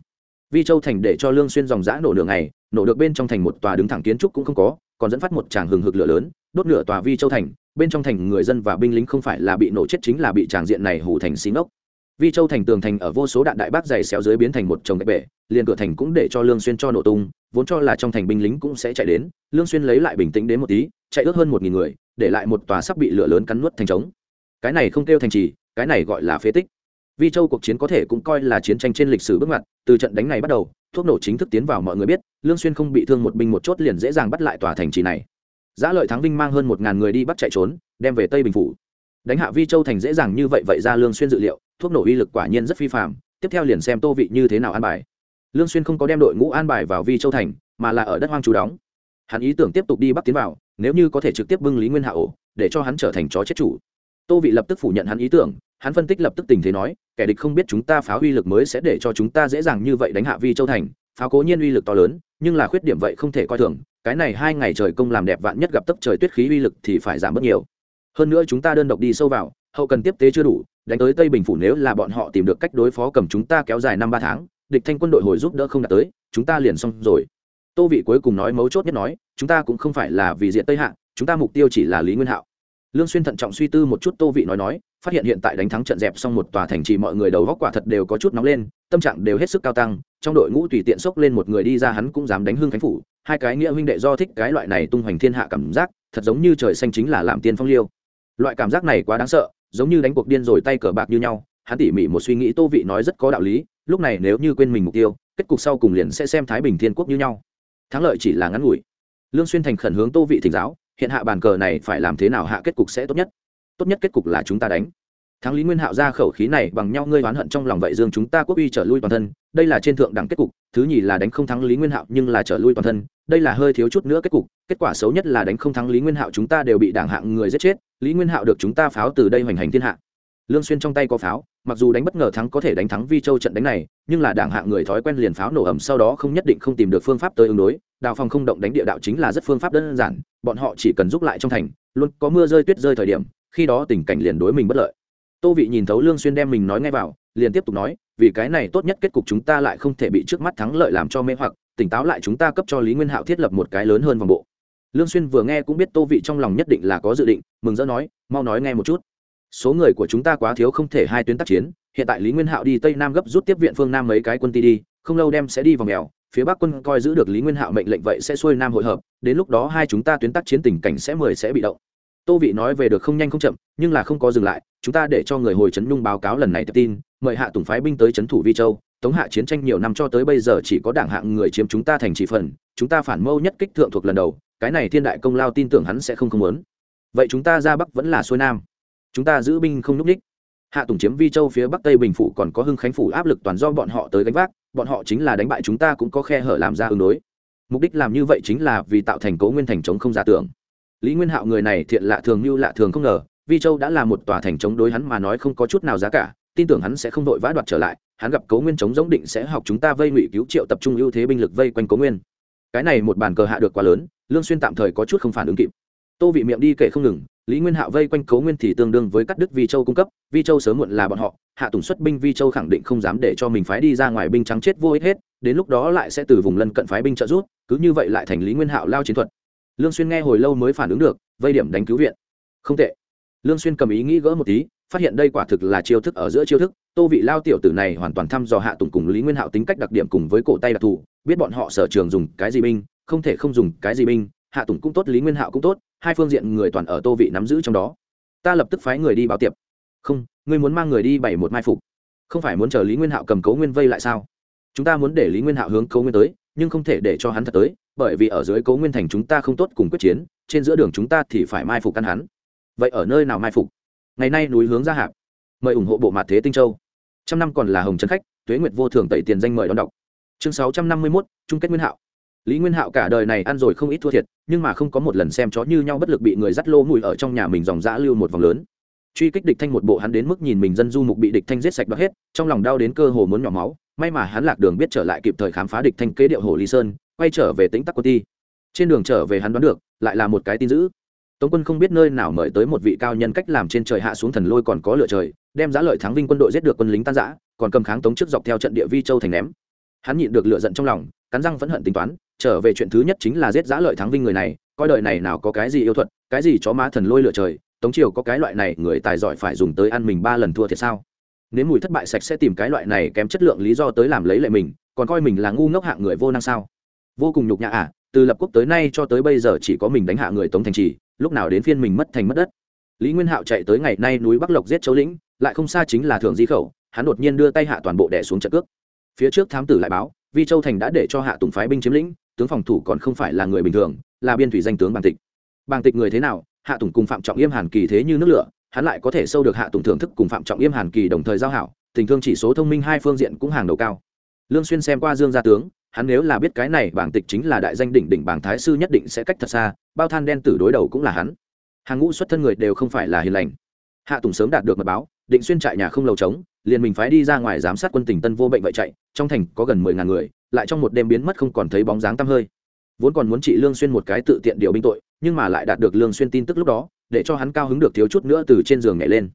Vi châu thành để cho lương xuyên dòng dã nổ nửa ngày, nổ được bên trong thành một tòa đứng thẳng kiến trúc cũng không có, còn dẫn phát một tràng hừng hực lửa lớn, đốt nửa tòa vi châu thành, bên trong thành người dân và binh lính không phải là bị nổ chết chính là bị tràng diện này hủ thành xí ngốc vi châu thành tường thành ở vô số đạn đại bác dày xéo dưới biến thành một chồng gạch bể, liền cửa thành cũng để cho lương xuyên cho nổ tung, vốn cho là trong thành binh lính cũng sẽ chạy đến, lương xuyên lấy lại bình tĩnh đến một tí, chạy ước hơn một nghìn người, để lại một tòa sắp bị lửa lớn cắn nuốt thành trống. Cái này không kêu thành trì, cái này gọi là phế tích. Vi châu cuộc chiến có thể cũng coi là chiến tranh trên lịch sử bước ngoặt, từ trận đánh này bắt đầu, thuốc nổ chính thức tiến vào mọi người biết, lương xuyên không bị thương một binh một chốt liền dễ dàng bắt lại tòa thành trì này. Giã lợi thắng vinh mang hơn một ngàn người đi bắt chạy trốn, đem về tây bình phủ. Đánh hạ vi châu thành dễ dàng như vậy vậy ra lương xuyên dự liệu thuốc nổ uy lực quả nhiên rất phi phạm. tiếp theo liền xem tô vị như thế nào an bài. Lương xuyên không có đem đội ngũ an bài vào vi châu thành, mà là ở đất hoang trú đóng. Hắn ý tưởng tiếp tục đi bắc tiến vào, nếu như có thể trực tiếp bưng lý nguyên hạ ổ, để cho hắn trở thành chó chết chủ. Tô vị lập tức phủ nhận hắn ý tưởng, hắn phân tích lập tức tình thế nói, kẻ địch không biết chúng ta phá uy lực mới sẽ để cho chúng ta dễ dàng như vậy đánh hạ vi châu thành, phá cố nhiên uy lực to lớn, nhưng là khuyết điểm vậy không thể coi thường, cái này hai ngày trời công làm đẹp vạn nhất gặp tấp trời tuyết khí uy lực thì phải giảm bớt nhiều. Hơn nữa chúng ta đơn độc đi sâu vào hậu cần tiếp tế chưa đủ đánh tới tây bình phủ nếu là bọn họ tìm được cách đối phó cầm chúng ta kéo dài năm ba tháng địch thanh quân đội hồi giúp đỡ không đạt tới chúng ta liền xong rồi. Tô vị cuối cùng nói mấu chốt nhất nói chúng ta cũng không phải là vì diện tây Hạng, chúng ta mục tiêu chỉ là lý nguyên hạo. Lương xuyên thận trọng suy tư một chút tô vị nói nói phát hiện hiện tại đánh thắng trận dẹp xong một tòa thành trì mọi người đầu góc quả thật đều có chút nóng lên tâm trạng đều hết sức cao tăng trong đội ngũ tùy tiện xốc lên một người đi ra hắn cũng dám đánh hương khánh phủ hai cái nghĩa huynh đệ do thích cái loại này tung hoành thiên hạ cảm giác thật giống như trời xanh chính là làm tiên phong liêu. Loại cảm giác này quá đáng sợ giống như đánh cuộc điên rồi tay cờ bạc như nhau, hắn tỉ mỉ một suy nghĩ tô vị nói rất có đạo lý, lúc này nếu như quên mình mục tiêu, kết cục sau cùng liền sẽ xem thái bình thiên quốc như nhau. Thắng lợi chỉ là ngắn ngủi. Lương xuyên thành khẩn hướng tô vị thỉnh giáo, hiện hạ bàn cờ này phải làm thế nào hạ kết cục sẽ tốt nhất. Tốt nhất kết cục là chúng ta đánh thắng lý nguyên hạo ra khẩu khí này bằng nhau ngươi oán hận trong lòng vậy dương chúng ta quốc uy trở lui toàn thân, đây là trên thượng đẳng kết cục, thứ nhì là đánh không thắng lý nguyên hạo nhưng là trở lui toàn thân, đây là hơi thiếu chút nữa kết cục, kết quả xấu nhất là đánh không thắng lý nguyên hạo chúng ta đều bị đảng hạng người giết chết, lý nguyên hạo được chúng ta pháo từ đây hoành hành thiên hạ. Lương xuyên trong tay có pháo, mặc dù đánh bất ngờ thắng có thể đánh thắng vi châu trận đánh này, nhưng là đảng hạng người thói quen liền pháo nổ ẩm sau đó không nhất định không tìm được phương pháp tới ứng đối, đào phòng không động đánh địa đạo chính là rất phương pháp đơn giản, bọn họ chỉ cần giúp lại trong thành, luôn có mưa rơi tuyết rơi thời điểm, khi đó tình cảnh liền đối mình bất lợi tô vị nhìn thấu lương xuyên đem mình nói ngay vào, liền tiếp tục nói, vì cái này tốt nhất kết cục chúng ta lại không thể bị trước mắt thắng lợi làm cho mê hoặc, tỉnh táo lại chúng ta cấp cho lý nguyên hạo thiết lập một cái lớn hơn vòng bộ. Lương xuyên vừa nghe cũng biết tô vị trong lòng nhất định là có dự định, mừng rỡ nói, mau nói nghe một chút. Số người của chúng ta quá thiếu không thể hai tuyến tác chiến, hiện tại lý nguyên hạo đi tây nam gấp rút tiếp viện phương nam mấy cái quân ti đi, không lâu đem sẽ đi vào mèo, phía bắc quân coi giữ được lý nguyên hạo mệnh lệnh vậy sẽ xuôi nam hội hợp, đến lúc đó hai chúng ta tuyến tác chiến tình cảnh sẽ mười sẽ bị động tô vị nói về được không nhanh không chậm, nhưng là không có dừng lại, chúng ta để cho người hồi trấn nhung báo cáo lần này tập tin, mời hạ tùng phái binh tới trấn thủ vi châu, tống hạ chiến tranh nhiều năm cho tới bây giờ chỉ có đảng hạng người chiếm chúng ta thành chỉ phần, chúng ta phản mâu nhất kích thượng thuộc lần đầu, cái này thiên đại công lao tin tưởng hắn sẽ không không muốn. Vậy chúng ta ra bắc vẫn là xuôi nam. Chúng ta giữ binh không n ú c ních. Hạ tùng chiếm vi châu phía bắc tây bình phủ còn có hưng khánh phủ áp lực toàn do bọn họ tới gánh vác, bọn họ chính là đánh bại chúng ta cũng có khe hở làm ra ứng đối. Mục đích làm như vậy chính là vì tạo thành cố nguyên thành chống không giả tưởng lý nguyên hạo người này thiện lạ thường như lạ thường không ngờ, vi châu đã là một tòa thành chống đối hắn mà nói không có chút nào giá cả, tin tưởng hắn sẽ không đội vã đoạt trở lại, hắn gặp cấu nguyên chống giống định sẽ học chúng ta vây ngụy cứu triệu tập trung ưu thế binh lực vây quanh cấu nguyên cái này một bàn cờ hạ được quá lớn, lương xuyên tạm thời có chút không phản ứng kịp tô vị miệng đi kể không ngừng, lý nguyên hạo vây quanh cấu nguyên thì tương đương với cắt đứt vi châu cung cấp, vi châu sớm muộn là bọn họ, hạ tùng xuất binh vi châu khẳng định không dám để cho mình phái đi ra ngoài binh trắng chết vô ích hết, đến lúc đó lại sẽ từ vùng lân cận phái binh trợ giúp. cứ như vậy lại thành lý nguyên hạo lao chiến thuật lương xuyên nghe hồi lâu mới phản ứng được, vây điểm đánh cứu viện. Không tệ. Lương xuyên cầm ý nghĩ gỡ một tí, phát hiện đây quả thực là chiêu thức ở giữa chiêu thức, tô vị lao tiểu tử này hoàn toàn thăm dò hạ tùng cùng lý nguyên hạo tính cách đặc điểm cùng với cổ tay đặc thù, biết bọn họ sở trường dùng cái gì binh, không thể không dùng cái gì binh, hạ tùng cũng tốt, lý nguyên hạo cũng tốt, hai phương diện người toàn ở tô vị nắm giữ trong đó. Ta lập tức phái người đi báo tiệp. Không, ngươi muốn mang người đi bảy một mai phục. Không phải muốn chờ lý nguyên hạo cầm cấu nguyên vây lại sao? Chúng ta muốn để lý nguyên hạo hướng cấu nguyên tới, nhưng không thể để cho hắn thật tới bởi vì ở dưới cấu nguyên thành chúng ta không tốt cùng quyết chiến, trên giữa đường chúng ta thì phải mai phục căn hắn. Vậy ở nơi nào mai phục? Ngày nay núi hướng ra hạp. Mời ủng hộ bộ mặt thế tinh châu. Trăm năm còn là hồng trấn khách, tuế nguyệt vô thường tẩy tiền danh mời đón đọc. Chương sáu trăm năm mươi mốt, chung kết nguyên hạo. Lý nguyên hạo cả đời này ăn rồi không ít thua thiệt, nhưng mà không có một lần xem chó như nhau bất lực bị người dắt lô mùi ở trong nhà mình dòng dã lưu một vòng lớn. Truy kích địch thanh một bộ hắn đến mức nhìn mình dân du mục bị địch thanh giết sạch đó hết, trong lòng đau đến cơ hồ muốn nhỏ máu may mà hắn lạc đường biết trở lại kịp thời khám phá địch thanh kế điệu hồ lý sơn, quay trở về tính tắc quân ti. Trên đường trở về hắn đoán được, lại là một cái tin dữ. Tống quân không biết nơi nào mời tới một vị cao nhân cách làm trên trời hạ xuống thần lôi còn có lựa trời, đem giá lợi thắng vinh quân đội giết được quân lính tan giã còn cầm kháng tống trước dọc theo trận địa vi châu thành ném. Hắn nhịn được lựa giận trong lòng, cắn răng vẫn hận tính toán, trở về chuyện thứ nhất chính là giết giá lợi thắng vinh người này, coi đời này nào có cái gì yêu thuật, cái gì chó má thần lôi lựa trời, tống triều có cái loại này người tài giỏi phải dùng tới ăn mình ba lần thua thiệt sao? Nếu mùi thất bại sạch sẽ tìm cái loại này kém chất lượng lý do tới làm lấy lệ mình, còn coi mình là ngu ngốc hạng người vô năng sao? Vô cùng nhục nhã à từ lập quốc tới nay cho tới bây giờ chỉ có mình đánh hạ người tống thành trì, lúc nào đến phiên mình mất thành mất đất. Lý nguyên hạo chạy tới ngày nay núi bắc lộc giết châu lĩnh, lại không xa chính là thường di khẩu, hắn đột nhiên đưa tay hạ toàn bộ đẻ xuống trận cước. Phía trước thám tử lại báo, vi châu thành đã để cho hạ tùng phái binh chiếm lĩnh, tướng phòng thủ còn không phải là người bình thường, là biên thủy danh tướng bàng tịch. Bàng tịch người thế nào? Hạ tùng cùng phạm trọng yêm hàn kỳ thế như nước lửa hắn lại có thể sâu được hạ tùng thưởng thức cùng phạm trọng yêm hàn kỳ đồng thời giao hảo, tình thương chỉ số thông minh hai phương diện cũng hàng đầu cao. Lương xuyên xem qua dương gia tướng, hắn nếu là biết cái này bảng tịch chính là đại danh đỉnh đỉnh bảng thái sư nhất định sẽ cách thật xa, bao than đen tử đối đầu cũng là hắn. Hàng ngũ xuất thân người đều không phải là hiền lành. Hạ tùng sớm đạt được mật báo, định xuyên trại nhà không lầu trống, liền mình phái đi ra ngoài giám sát quân tỉnh tân vô bệnh vậy chạy, trong thành có gần mười ngàn người, lại trong một đêm biến mất không còn thấy bóng dáng tăm hơi. Vốn còn muốn trị lương xuyên một cái tự tiện điều binh tội, nhưng mà lại đạt được lương xuyên tin tức lúc đó để cho hắn cao hứng được thiếu chút nữa từ trên giường nhảy lên.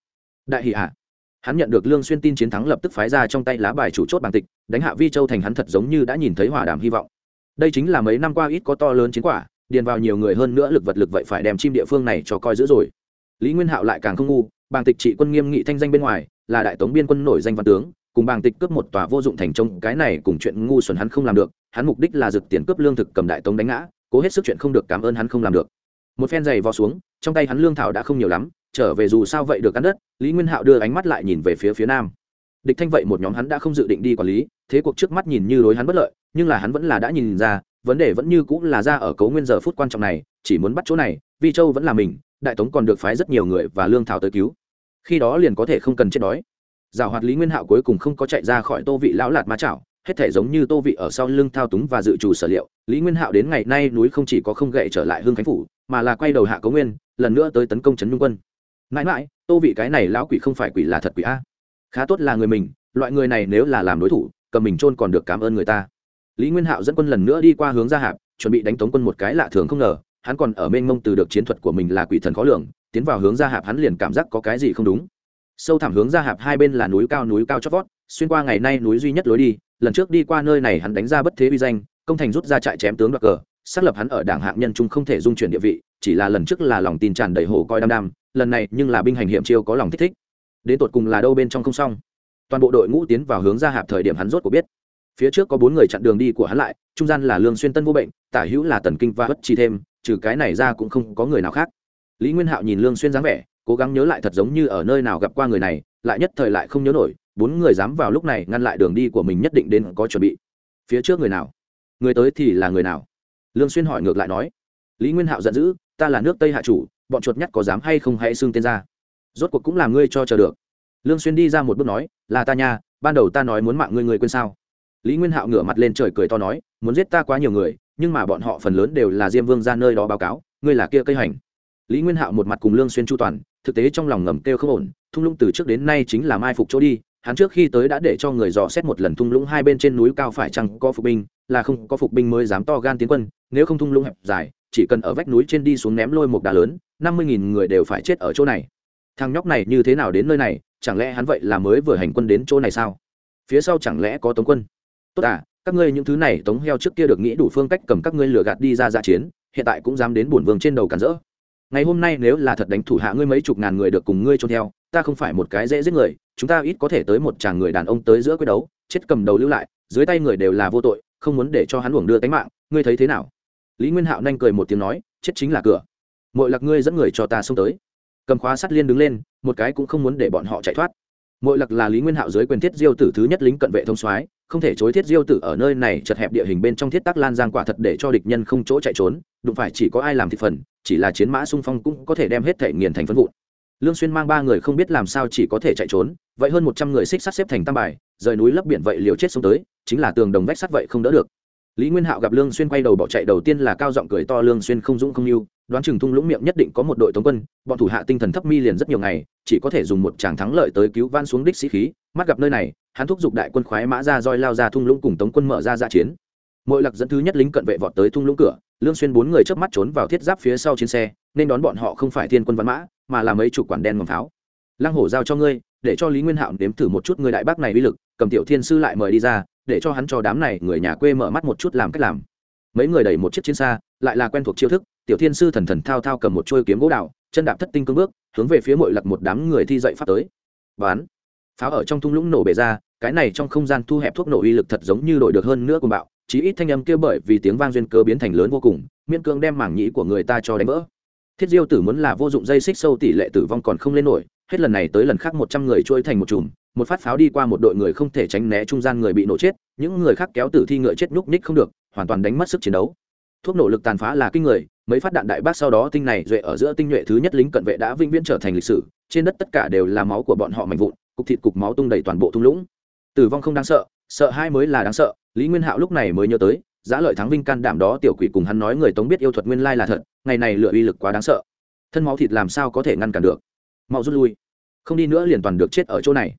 Đại hỷ hạ hắn nhận được lương xuyên tin chiến thắng lập tức phái ra trong tay lá bài chủ chốt bằng tịch, đánh hạ vi châu thành hắn thật giống như đã nhìn thấy hòa đàm hy vọng. Đây chính là mấy năm qua ít có to lớn chiến quả, điền vào nhiều người hơn nữa lực vật lực vậy phải đem chim địa phương này cho coi giữ rồi. Lý nguyên hạo lại càng không ngu bàng tịch trị quân nghiêm nghị thanh danh bên ngoài, là đại tống biên quân nổi danh văn tướng, cùng bàng tịch cướp một tòa vô dụng thành trông cái này cùng chuyện ngu xuẩn hắn không làm được, hắn mục đích là rực tiền cướp lương thực cầm đại tống đánh ngã, cố hết sức chuyện không được cảm ơn hắn không làm được một phen giày vò xuống, trong tay hắn lương thảo đã không nhiều lắm, trở về dù sao vậy được ăn đất, lý nguyên hạo đưa ánh mắt lại nhìn về phía phía nam. Địch thanh vậy một nhóm hắn đã không dự định đi quản lý, thế cuộc trước mắt nhìn như đối hắn bất lợi, nhưng là hắn vẫn là đã nhìn ra, vấn đề vẫn như cũng là ra ở cấu nguyên giờ phút quan trọng này, chỉ muốn bắt chỗ này, vi châu vẫn là mình, đại tống còn được phái rất nhiều người và lương thảo tới cứu. Khi đó liền có thể không cần chết đói. Giảo hoạt lý nguyên hạo cuối cùng không có chạy ra khỏi tô vị lão lạt ma chảo hết thể giống như tô vị ở sau lưng thao túng và dự trù sở liệu, lý nguyên hạo đến ngày nay núi không chỉ có không gậy trở lại hương khánh phủ, mà là quay đầu hạ cấu nguyên, lần nữa tới tấn công trấn nhung quân. Mãi mãi, tô vị cái này lão quỷ không phải quỷ là thật quỷ a. Khá tốt là người mình, loại người này nếu là làm đối thủ, cầm mình trôn còn được cảm ơn người ta. Lý nguyên hạo dẫn quân lần nữa đi qua hướng ra hạp, chuẩn bị đánh tống quân một cái lạ thường không ngờ, hắn còn ở mênh mông từ được chiến thuật của mình là quỷ thần khó lường, tiến vào hướng ra hạp hắn liền cảm giác có cái gì không đúng. Sâu thẳm hướng ra hạp hai bên là núi cao núi cao chót vót, xuyên qua ngày nay núi duy nhất lối đi lần trước đi qua nơi này hắn đánh ra bất thế uy danh, công thành rút ra trại chém tướng đoạt cờ, xác lập hắn ở đảng hạng nhân trung không thể dung chuyển địa vị, chỉ là lần trước là lòng tin tràn đầy hồ coi đam đam lần này nhưng là binh hành hiểm chiêu có lòng thích thích. Đến tột cùng là đâu bên trong không xong. Toàn bộ đội ngũ tiến vào hướng ra hạp thời điểm hắn rốt của biết. Phía trước có bốn người chặn đường đi của hắn lại, trung gian là lương xuyên tân vô bệnh, tả hữu là tần kinh và bất chi thêm, trừ cái này ra cũng không có người nào khác. Lý nguyên hạo nhìn lương xuyên dáng vẻ, cố gắng nhớ lại thật giống như ở nơi nào gặp qua người này, lại nhất thời lại không nhớ nổi bốn người dám vào lúc này ngăn lại đường đi của mình nhất định đến có chuẩn bị. Phía trước người nào? Người tới thì là người nào? Lương xuyên hỏi ngược lại nói. Lý nguyên hạo giận dữ, ta là nước tây hạ chủ, bọn chuột nhắt có dám hay không hãy xưng tên ra. Rốt cuộc cũng làm ngươi cho chờ được. Lương xuyên đi ra một bước nói, là ta nha, ban đầu ta nói muốn mạng ngươi người quên sao? Lý nguyên hạo ngửa mặt lên trời cười to nói, muốn giết ta quá nhiều người, nhưng mà bọn họ phần lớn đều là diêm vương ra nơi đó báo cáo, ngươi là kia cây hành. Lý nguyên hạo một mặt cùng lương xuyên chu toàn, thực tế trong lòng ngầm kêu không ổn, thung lũng từ trước đến nay chính là mai phục chỗ đi hắn trước khi tới đã để cho người dò xét một lần thung lũng hai bên trên núi cao phải chăng có phục binh, là không có phục binh mới dám to gan tiến quân, nếu không thung lũng hẹp dài, chỉ cần ở vách núi trên đi xuống ném lôi một đá lớn, năm mươi nghìn người đều phải chết ở chỗ này. Thằng nhóc này như thế nào đến nơi này, chẳng lẽ hắn vậy là mới vừa hành quân đến chỗ này sao? Phía sau chẳng lẽ có tống quân? Tốt à các ngươi những thứ này tống heo trước kia được nghĩ đủ phương cách cầm các ngươi lừa gạt đi ra dạ chiến, hiện tại cũng dám đến bổn vương trên đầu cản rỡ. Ngày hôm nay nếu là thật đánh thủ hạ ngươi mấy chục ngàn người được cùng ngươi trôn theo ta không phải một cái dễ giết người, chúng ta ít có thể tới một chàng người đàn ông tới giữa quyết đấu, chết cầm đầu lưu lại, dưới tay người đều là vô tội, không muốn để cho hắn uổng đưa tánh mạng, ngươi thấy thế nào? Lý nguyên hạo nhanh cười một tiếng nói, chết chính là cửa. Mọi lạc ngươi dẫn người cho ta xông tới. Cầm khóa sắt liên đứng lên, một cái cũng không muốn để bọn họ chạy thoát. Mọi lạc là lý nguyên hạo dưới quyền thiết diêu tử thứ nhất lính cận vệ thông soái, không thể chối thiết diêu tử ở nơi này chật hẹp địa hình bên trong thiết tác lan giang quả thật để cho địch nhân không chỗ chạy trốn, đụng phải chỉ có ai làm thị phần, chỉ là chiến mã xung phong cũng có thể đem hết thể nghiền thành phân vụn lương xuyên mang ba người không biết làm sao chỉ có thể chạy trốn, vậy hơn một trăm người xích sắt xếp thành tam bài, rời núi lấp biển vậy liều chết xuống tới, chính là tường đồng vách sắt vậy không đỡ được. Lý nguyên hạo gặp lương xuyên quay đầu bỏ chạy đầu tiên là cao giọng cười to, lương xuyên không dũng không lưu đoán chừng thung lũng miệng nhất định có một đội tống quân, bọn thủ hạ tinh thần thấp mi liền rất nhiều ngày, chỉ có thể dùng một tràng thắng lợi tới cứu van xuống đích sĩ khí. Mắt gặp nơi này, hắn thúc giục đại quân khoái mã ra roi lao ra thung lũng cùng tống quân mở ra ra chiến mỗi lạc dẫn thứ nhất lính cận vệ vọt tới thung lũng cửa lương xuyên bốn người chớp mắt trốn vào thiết giáp phía sau chiến xe nên đón bọn họ không phải thiên quân văn mã mà là mấy chủ quản đen ngầm pháo. Lăng hổ giao cho ngươi để cho lý nguyên hạo nếm thử một chút người đại bác này uy lực cầm tiểu thiên sư lại mời đi ra để cho hắn cho đám này người nhà quê mở mắt một chút làm cách làm. Mấy người đẩy một chiếc chiến xa lại là quen thuộc chiêu thức tiểu thiên sư thần thần thao thao cầm một chuôi kiếm gỗ đào, chân đạp thất tinh cương bước hướng về phía mội lặc một đám người thi dậy pháp tới. Bán pháo ở trong thung lũng nổ bể ra cái này trong không gian thu hẹp thuốc nổ uy lực thật giống như đổi được hơn nữa cùng bạo chí ít thanh âm kia bởi vì tiếng vang duyên cơ biến thành lớn vô cùng, miễn cương đem mảng nhĩ của người ta cho đánh vỡ. Thiết diêu tử muốn là vô dụng dây xích sâu tỷ lệ tử vong còn không lên nổi, hết lần này tới lần khác một trăm người trôi thành một chùm, một phát pháo đi qua một đội người không thể tránh né trung gian người bị nổ chết, những người khác kéo tử thi ngựa chết nhúc nhích không được, hoàn toàn đánh mất sức chiến đấu. Thuốc nổ lực tàn phá là kinh người, mấy phát đạn đại bác sau đó tinh này duệ ở giữa tinh nhuệ thứ nhất lính cận vệ đã vĩnh viễn trở thành lịch sử, trên đất tất cả đều là máu của bọn họ mạnh vụn, cục thịt cục máu tung đầy toàn bộ thung lũng. Tử vong không đáng sợ sợ hai mới là đáng sợ lý nguyên hạo lúc này mới nhớ tới giá lợi thắng vinh can đảm đó tiểu quỷ cùng hắn nói người tống biết yêu thuật nguyên lai là thật, ngày này lựa uy lực quá đáng sợ. Thân máu thịt làm sao có thể ngăn cản được? Mau rút lui. Không đi nữa liền toàn được chết ở chỗ này.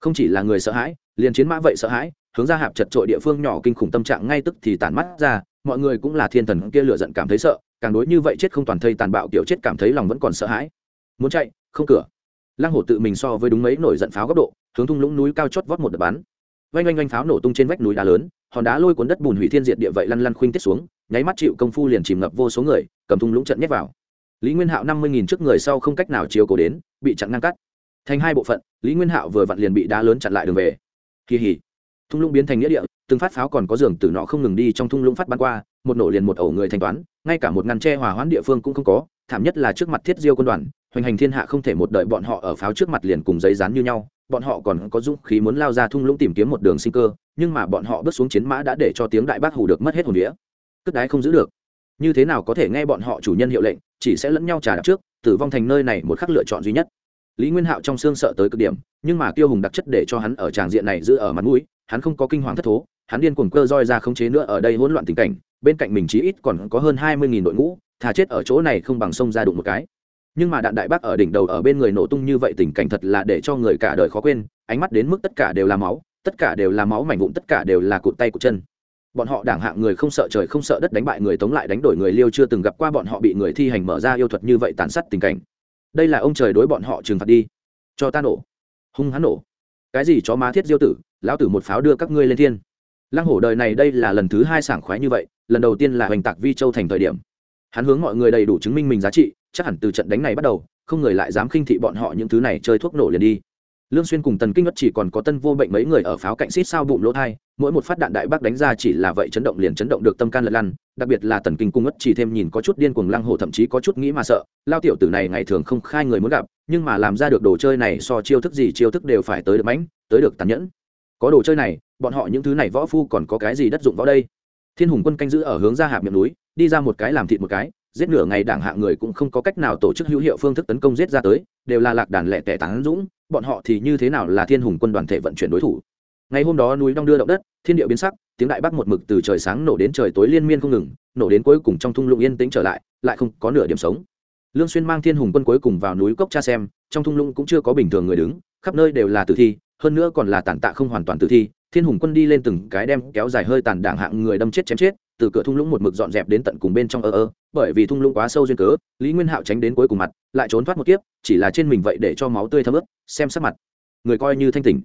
Không chỉ là người sợ hãi, liền chiến mã vậy sợ hãi, hướng ra hạp chật trội địa phương nhỏ kinh khủng tâm trạng ngay tức thì tản mắt ra, mọi người cũng là thiên thần kia lựa giận cảm thấy sợ, càng đối như vậy chết không toàn thây tàn bạo kiểu chết cảm thấy lòng vẫn còn sợ hãi. Muốn chạy, không cửa. Lăng hổ tự mình so với đúng mấy nổi giận pháo góc độ, hướng thung lũng núi cao chót vót một đợt bắn vanh oanh oanh pháo nổ tung trên vách núi đá lớn, hòn đá lôi cuốn đất bùn hủy thiên diệt địa vậy lăn lăn khuynh tiết xuống, nháy mắt chịu công phu liền chìm ngập vô số người, cầm thung lũng trận nhét vào. Lý nguyên hạo năm mươi nghìn trước người sau không cách nào chiếu cố đến, bị chặn ngang cắt. Thành hai bộ phận, lý nguyên hạo vừa vặn liền bị đá lớn chặn lại đường về. Kỳ hỉ. Thung lũng biến thành nghĩa địa, từng phát pháo còn có giường từ nọ không ngừng đi trong thung lũng phát bắn qua, một nổ liền một ẩu người thanh toán, ngay cả một ngăn tre hòa hoãn địa phương cũng không có, thảm nhất là trước mặt thiết diêu quân đoàn, hoành hành thiên hạ không thể một đợi bọn họ ở pháo trước mặt liền cùng giấy rán như nhau bọn họ còn có dũng khí muốn lao ra thung lũng tìm kiếm một đường sinh cơ, nhưng mà bọn họ bước xuống chiến mã đã để cho tiếng đại bác hủ được mất hết hồn vía. Cất đái không giữ được. Như thế nào có thể nghe bọn họ chủ nhân hiệu lệnh, chỉ sẽ lẫn nhau trả đạp trước, tử vong thành nơi này một khắc lựa chọn duy nhất. Lý nguyên hạo trong xương sợ tới cực điểm, nhưng mà tiêu hùng đặc chất để cho hắn ở tràng diện này giữ ở mặt mũi, hắn không có kinh hoàng thất thố, hắn điên cuồng cơ roi ra khống chế nữa ở đây hỗn loạn tình cảnh, bên cạnh mình chí ít còn có hơn hai mươi nghìn đội ngũ, thà chết ở chỗ này không bằng sông ra đụng một cái nhưng mà đạn đại bác ở đỉnh đầu ở bên người nổ tung như vậy tình cảnh thật là để cho người cả đời khó quên, ánh mắt đến mức tất cả đều là máu, tất cả đều là máu mảnh vụn, tất cả đều là cụt tay cụt chân. Bọn họ đảng hạng người không sợ trời không sợ đất đánh bại người tống lại đánh đổi người liêu chưa từng gặp qua bọn họ bị người thi hành mở ra yêu thuật như vậy tàn sát tình cảnh. Đây là ông trời đối bọn họ trừng phạt đi. Cho ta nổ. Hung hắn nổ. Cái gì chó má thiết diêu tử, lão tử một pháo đưa các ngươi lên thiên. Lăng hổ đời này đây là lần thứ hai sảng khoái như vậy, lần đầu tiên là hoành tạc vi châu thành thời điểm. Hắn hướng mọi người đầy đủ chứng minh mình giá trị chắc hẳn từ trận đánh này bắt đầu, không người lại dám khinh thị bọn họ những thứ này chơi thuốc nổ liền đi. Lương xuyên cùng tần kinh ngất chỉ còn có tân vô bệnh mấy người ở pháo cạnh xít sao bụng lỗ thai, mỗi một phát đạn đại bác đánh ra chỉ là vậy chấn động liền chấn động được tâm can lật lăn, đặc biệt là tần kinh cung ngất chỉ thêm nhìn có chút điên cuồng lăng hổ thậm chí có chút nghĩ mà sợ, lao tiểu tử này ngày thường không khai người muốn gặp, nhưng mà làm ra được đồ chơi này so chiêu thức gì chiêu thức đều phải tới được mãnh, tới được tàn nhẫn. Có đồ chơi này, bọn họ những thứ này võ phu còn có cái gì đất dụng võ đây? Thiên hùng quân canh giữ ở hướng ra hạp miệng núi, đi ra một cái làm thịt một cái giết nửa ngày đảng hạ người cũng không có cách nào tổ chức hữu hiệu phương thức tấn công giết ra tới, đều là lạc đàn lẻ tẻ tán dũng, bọn họ thì như thế nào là thiên hùng quân đoàn thể vận chuyển đối thủ. Ngày hôm đó núi đong đưa động đất, thiên địa biến sắc, tiếng đại bắc một mực từ trời sáng nổ đến trời tối liên miên không ngừng, nổ đến cuối cùng trong thung lũng yên tĩnh trở lại lại không có nửa điểm sống. Lương xuyên mang thiên hùng quân cuối cùng vào núi cốc cha xem, trong thung lũng cũng chưa có bình thường người đứng, khắp nơi đều là tử thi, hơn nữa còn là tàn tạ không hoàn toàn tử thi, thiên hùng quân đi lên từng cái đem kéo dài hơi tàn đảng hạng người đâm chết chém chết từ cửa thung lũng một mực dọn dẹp đến tận cùng bên trong ơ ơ, bởi vì thung lũng quá sâu duyên cớ, lý nguyên hạo tránh đến cuối cùng mặt, lại trốn thoát một kiếp, chỉ là trên mình vậy để cho máu tươi thấm ướt, xem sắc mặt. Người coi như thanh tỉnh.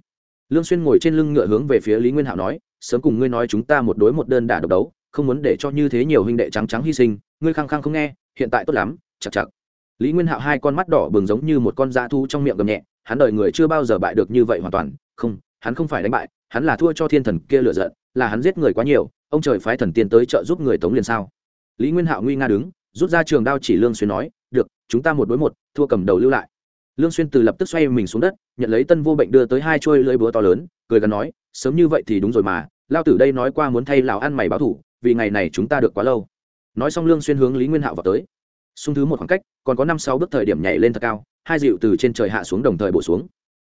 Lương xuyên ngồi trên lưng ngựa hướng về phía lý nguyên hạo nói, sớm cùng ngươi nói chúng ta một đối một đơn đả độc đấu, không muốn để cho như thế nhiều huynh đệ trắng trắng hy sinh, ngươi khăng khăng không nghe, hiện tại tốt lắm chặt chặt lý nguyên hạo hai con mắt đỏ bừng giống như một con da thu trong miệng gầm nhẹ, hắn đợi người chưa bao giờ bại được như vậy hoàn toàn, không, hắn không phải đánh bại, hắn là thua cho thiên thần kia lựa giận, là hắn giết người quá nhiều ông trời phái thần tiên tới trợ giúp người tống liền sao? Lý nguyên hạo nguy nga đứng, rút ra trường đao chỉ lương xuyên nói, được, chúng ta một đối một, thua cầm đầu lưu lại. Lương xuyên từ lập tức xoay mình xuống đất, nhận lấy tân vô bệnh đưa tới hai chuôi lưỡi búa to lớn, cười gần nói, sớm như vậy thì đúng rồi mà, lao tử đây nói qua muốn thay lão ăn mày báo thủ, vì ngày này chúng ta được quá lâu. Nói xong lương xuyên hướng lý nguyên hạo vào tới. Xung thứ một khoảng cách, còn có năm sáu bước thời điểm nhảy lên thật cao, hai dịu từ trên trời hạ xuống đồng thời bổ xuống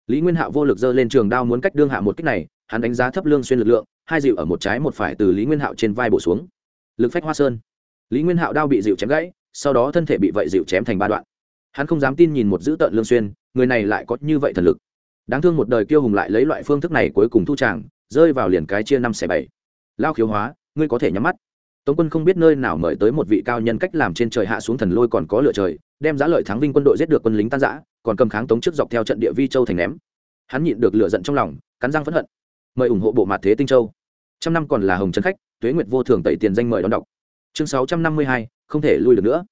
lý nguyên hạo vô lực giơ lên trường đao muốn cách đương hạ một kích này, hắn đánh giá thấp lương xuyên lực lượng, hai dịu ở một trái một phải từ lý nguyên hạo trên vai bổ xuống. Lực phách hoa sơn. Lý nguyên hạo đao bị dịu chém gãy, sau đó thân thể bị vậy dịu chém thành ba đoạn. Hắn không dám tin nhìn một dữ tợn lương xuyên, người này lại có như vậy thần lực. Đáng thương một đời kiêu hùng lại lấy loại phương thức này cuối cùng thu tràng, rơi vào liền cái chia năm xẻ bảy. Lao khiếu hóa, ngươi có thể nhắm mắt. Tống quân không biết nơi nào mời tới một vị cao nhân cách làm trên trời hạ xuống thần lôi còn có lựa trời, đem giá lợi thắng vinh quân đội giết được quân lính tan giã còn cầm kháng tống trước dọc theo trận địa vi châu thành ném. Hắn nhịn được lửa giận trong lòng, cắn răng phẫn hận. Mời ủng hộ bộ mặt thế tinh châu. Trăm năm còn là hồng trấn khách, tuế nguyệt vô thường tẩy tiền danh mời đón đọc. Chương sáu trăm năm mươi hai, không thể lui được nữa.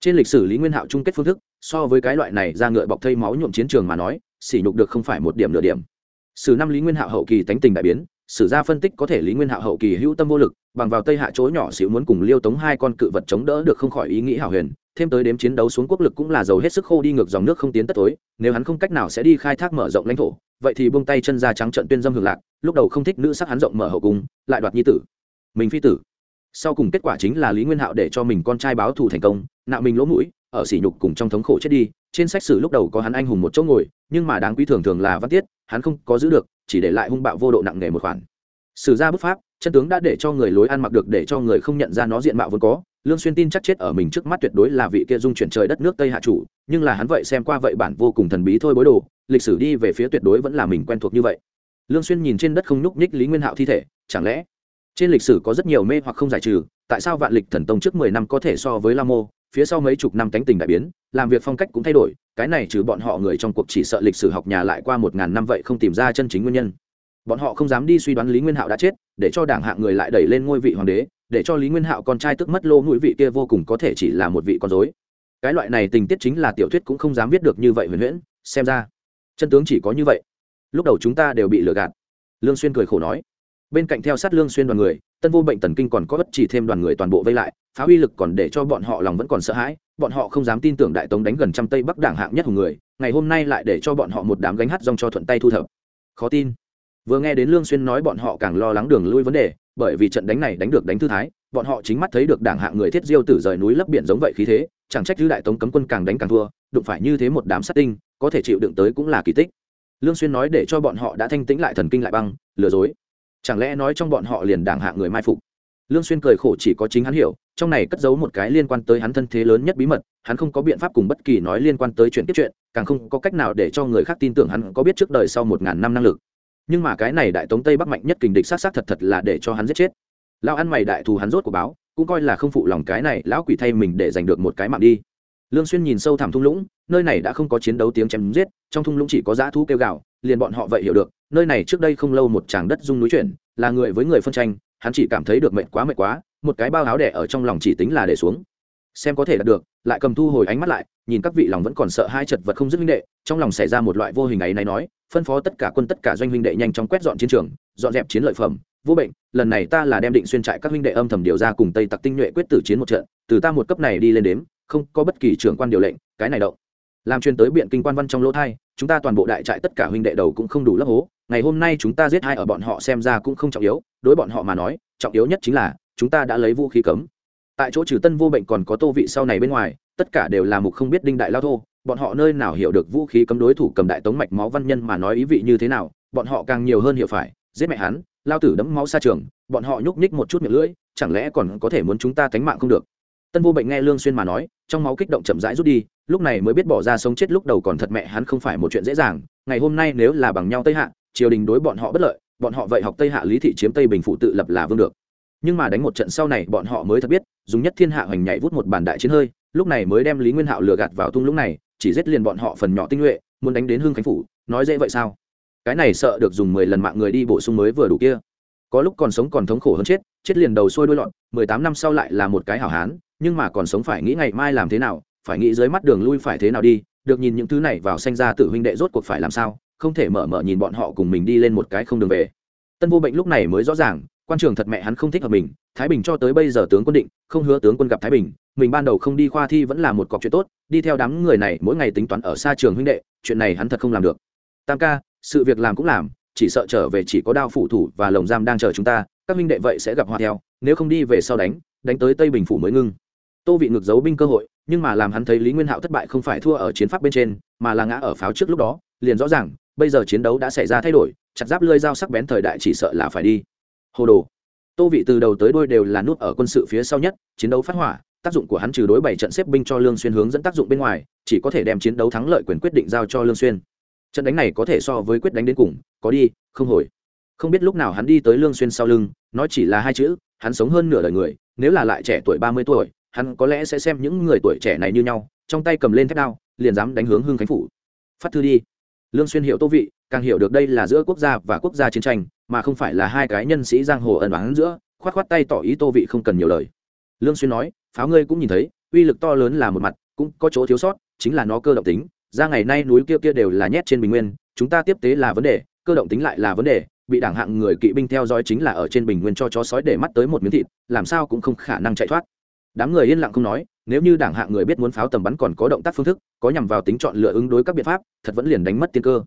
Trên lịch sử lý nguyên hạo chung kết phương thức, so với cái loại này ra ngựa bọc thây máu nhuộm chiến trường mà nói, sỉ nhục được không phải một điểm nửa điểm. Sử năm lý nguyên hạo hậu kỳ tánh tình đại biến, sử gia phân tích có thể lý nguyên hạo hậu kỳ hữu tâm vô lực, bằng vào tây hạ chỗ nhỏ xíu muốn cùng liêu tống hai con cự vật chống đỡ được không khỏi ý nghĩ hảo huyền thêm tới đếm chiến đấu xuống quốc lực cũng là dầu hết sức khô đi ngược dòng nước không tiến tất tối, nếu hắn không cách nào sẽ đi khai thác mở rộng lãnh thổ, vậy thì buông tay chân ra trắng trận tuyên dâm hưởng lạc, lúc đầu không thích nữ sắc hắn rộng mở hậu cung, lại đoạt nhi tử, mình phi tử. Sau cùng kết quả chính là lý nguyên hạo để cho mình con trai báo thù thành công, nạo mình lỗ mũi, ở sỉ nhục cùng trong thống khổ chết đi, trên sách sử lúc đầu có hắn anh hùng một chỗ ngồi, nhưng mà đáng quý thường thường là văn tiết, hắn không có giữ được, chỉ để lại hung bạo vô độ nặng nề một khoản. Sử gia bức pháp chân tướng đã để cho người lối ăn mặc được để cho người không nhận ra nó diện mạo vốn có. Lương xuyên tin chắc chết ở mình trước mắt tuyệt đối là vị kia dung chuyển trời đất nước tây hạ chủ, nhưng là hắn vậy xem qua vậy bản vô cùng thần bí thôi bối đồ, lịch sử đi về phía tuyệt đối vẫn là mình quen thuộc như vậy. Lương xuyên nhìn trên đất không nhúc nhích lý nguyên hạo thi thể, chẳng lẽ trên lịch sử có rất nhiều mê hoặc không giải trừ, tại sao vạn lịch thần tông trước mười năm có thể so với la mô, phía sau mấy chục năm cánh tình đại biến, làm việc phong cách cũng thay đổi, cái này trừ bọn họ người trong cuộc chỉ sợ lịch sử học nhà lại qua một ngàn năm vậy không tìm ra chân chính nguyên nhân bọn họ không dám đi suy đoán lý nguyên hạo đã chết, để cho đảng hạng người lại đẩy lên ngôi vị hoàng đế, để cho lý nguyên hạo con trai tức mất lô mũi vị kia vô cùng có thể chỉ là một vị con dối cái loại này tình tiết chính là tiểu thuyết cũng không dám viết được như vậy huyền huyễn, xem ra. Chân tướng chỉ có như vậy. Lúc đầu chúng ta đều bị lừa gạt. Lương xuyên cười khổ nói. Bên cạnh theo sát lương xuyên đoàn người, tân vô bệnh tần kinh còn có bất chỉ thêm đoàn người toàn bộ vây lại, phá uy lực còn để cho bọn họ lòng vẫn còn sợ hãi, bọn họ không dám tin tưởng đại tống đánh gần trăm tây bắc đảng hạng nhất hùng người, ngày hôm nay lại để cho bọn họ một đám gánh hát rong cho thuận tay thu thập. Khó tin vừa nghe đến lương xuyên nói bọn họ càng lo lắng đường lui vấn đề, bởi vì trận đánh này đánh được đánh thư thái, bọn họ chính mắt thấy được đảng hạng người thiết diêu tử rời núi lấp biển giống vậy khí thế, chẳng trách thứ đại tống cấm quân càng đánh càng thua, đụng phải như thế một đám sát tinh, có thể chịu đựng tới cũng là kỳ tích. Lương xuyên nói để cho bọn họ đã thanh tĩnh lại thần kinh lại băng, lừa dối. Chẳng lẽ nói trong bọn họ liền đảng hạng người mai phục? Lương xuyên cười khổ chỉ có chính hắn hiểu, trong này cất giấu một cái liên quan tới hắn thân thế lớn nhất bí mật, hắn không có biện pháp cùng bất kỳ nói liên quan tới chuyện tiếp chuyện, càng không có cách nào để cho người khác tin tưởng hắn có biết trước đời sau một ngàn năm năng lực nhưng mà cái này đại tống tây bắc mạnh nhất kình địch sát sát thật thật là để cho hắn giết chết. Lão ăn mày đại thù hắn rốt của báo, cũng coi là không phụ lòng cái này lão quỷ thay mình để giành được một cái mạng đi. Lương xuyên nhìn sâu thẳm thung lũng, nơi này đã không có chiến đấu tiếng chém giết, trong thung lũng chỉ có dã thú kêu gào, liền bọn họ vậy hiểu được, nơi này trước đây không lâu một tràng đất rung núi chuyển, là người với người phân tranh, hắn chỉ cảm thấy được mệt quá mệt quá, một cái bao áo đẻ ở trong lòng chỉ tính là để xuống xem có thể đạt được, lại cầm thu hồi ánh mắt lại, nhìn các vị lòng vẫn còn sợ hai chật vật không dứt huynh đệ, trong lòng xảy ra một loại vô hình ấy này nói, phân phó tất cả quân tất cả doanh huynh đệ nhanh chóng quét dọn chiến trường, dọn dẹp chiến lợi phẩm, vô bệnh, lần này ta là đem định xuyên trại các huynh đệ âm thầm điều ra cùng tây tặc tinh nhuệ quyết tử chiến một trận, từ ta một cấp này đi lên đếm, không có bất kỳ trưởng quan điều lệnh, cái này động. Làm chuyên tới biện kinh quan văn trong lỗ thai, chúng ta toàn bộ đại trại tất cả huynh đệ đầu cũng không đủ lấp hố, ngày hôm nay chúng ta giết hai ở bọn họ xem ra cũng không trọng yếu, đối bọn họ mà nói, trọng yếu nhất chính là, chúng ta đã lấy vũ khí cấm tại chỗ trừ tân vô bệnh còn có tô vị sau này bên ngoài, tất cả đều là mục không biết đinh đại lao thô. Bọn họ nơi nào hiểu được vũ khí cấm đối thủ cầm đại tống mạch máu văn nhân mà nói ý vị như thế nào, bọn họ càng nhiều hơn hiểu phải. Giết mẹ hắn, lao tử đấm máu xa trường, bọn họ nhúc nhích một chút miệng lưỡi, chẳng lẽ còn có thể muốn chúng ta tánh mạng không được? Tân vô bệnh nghe lương xuyên mà nói, trong máu kích động chậm rãi rút đi, lúc này mới biết bỏ ra sống chết lúc đầu còn thật mẹ hắn không phải một chuyện dễ dàng. Ngày hôm nay nếu là bằng nhau tây hạ, triều đình đối bọn họ bất lợi, bọn họ vậy học tây hạ lý thị chiếm tây bình phụ tự lập là vương được nhưng mà đánh một trận sau này bọn họ mới thật biết, dùng nhất thiên hạ hoành nhảy vút một bàn đại chiến hơi, lúc này mới đem lý nguyên hạo lừa gạt vào tung lũng này, chỉ giết liền bọn họ phần nhỏ tinh nhuệ, muốn đánh đến hương khánh phủ, nói dễ vậy sao? Cái này sợ được dùng mười lần mạng người đi bổ sung mới vừa đủ kia. Có lúc còn sống còn thống khổ hơn chết chết liền đầu sôi đôi lọt mười tám năm sau lại là một cái hảo hán, nhưng mà còn sống phải nghĩ ngày mai làm thế nào, phải nghĩ dưới mắt đường lui phải thế nào đi, được nhìn những thứ này vào sanh ra tự huynh đệ rốt cuộc phải làm sao, không thể mở mở nhìn bọn họ cùng mình đi lên một cái không đường về. Tân vô bệnh lúc này mới rõ ràng quan trường thật mẹ hắn không thích hợp mình, thái bình cho tới bây giờ tướng quân định, không hứa tướng quân gặp thái bình, mình ban đầu không đi khoa thi vẫn là một cọc chuyện tốt, đi theo đám người này mỗi ngày tính toán ở xa trường huynh đệ, chuyện này hắn thật không làm được. Tam ca, sự việc làm cũng làm, chỉ sợ trở về chỉ có đao phủ thủ và lồng giam đang chờ chúng ta, các huynh đệ vậy sẽ gặp hoa theo, nếu không đi về sau đánh đánh tới tây bình phủ mới ngưng. Tô vị ngược giấu binh cơ hội, nhưng mà làm hắn thấy lý nguyên hạo thất bại không phải thua ở chiến pháp bên trên, mà là ngã ở pháo trước lúc đó, liền rõ ràng, bây giờ chiến đấu đã xảy ra thay đổi, chặt giáp lơi dao sắc bén thời đại chỉ sợ là phải đi hồ đồ. Tô vị từ đầu tới đôi đều là nút ở quân sự phía sau nhất, chiến đấu phát hỏa, tác dụng của hắn trừ đối bảy trận xếp binh cho lương xuyên hướng dẫn tác dụng bên ngoài, chỉ có thể đem chiến đấu thắng lợi quyền quyết định giao cho lương xuyên. Trận đánh này có thể so với quyết đánh đến cùng, có đi, không hồi. Không biết lúc nào hắn đi tới lương xuyên sau lưng, nói chỉ là hai chữ, hắn sống hơn nửa đời người, nếu là lại trẻ tuổi ba mươi tuổi, hắn có lẽ sẽ xem những người tuổi trẻ này như nhau, trong tay cầm lên thép đao, liền dám đánh hướng hưng khánh phủ. Phát thư đi. Lương xuyên hiểu tô vị, càng hiểu được đây là giữa quốc gia và quốc gia chiến tranh mà không phải là hai cái nhân sĩ giang hồ ẩn oán giữa, khoát khoát tay tỏ ý tô vị không cần nhiều lời. Lương xuyên nói, pháo ngươi cũng nhìn thấy, uy lực to lớn là một mặt, cũng có chỗ thiếu sót, chính là nó cơ động tính, ra ngày nay núi kia kia đều là nhét trên bình nguyên, chúng ta tiếp tế là vấn đề, cơ động tính lại là vấn đề, bị đảng hạng người kỵ binh theo dõi chính là ở trên bình nguyên cho chó sói để mắt tới một miếng thịt, làm sao cũng không khả năng chạy thoát. Đám người yên lặng không nói, nếu như đảng hạng người biết muốn pháo tầm bắn còn có động tác phương thức, có nhằm vào tính chọn lựa ứng đối các biện pháp, thật vẫn liền đánh mất tiên cơ.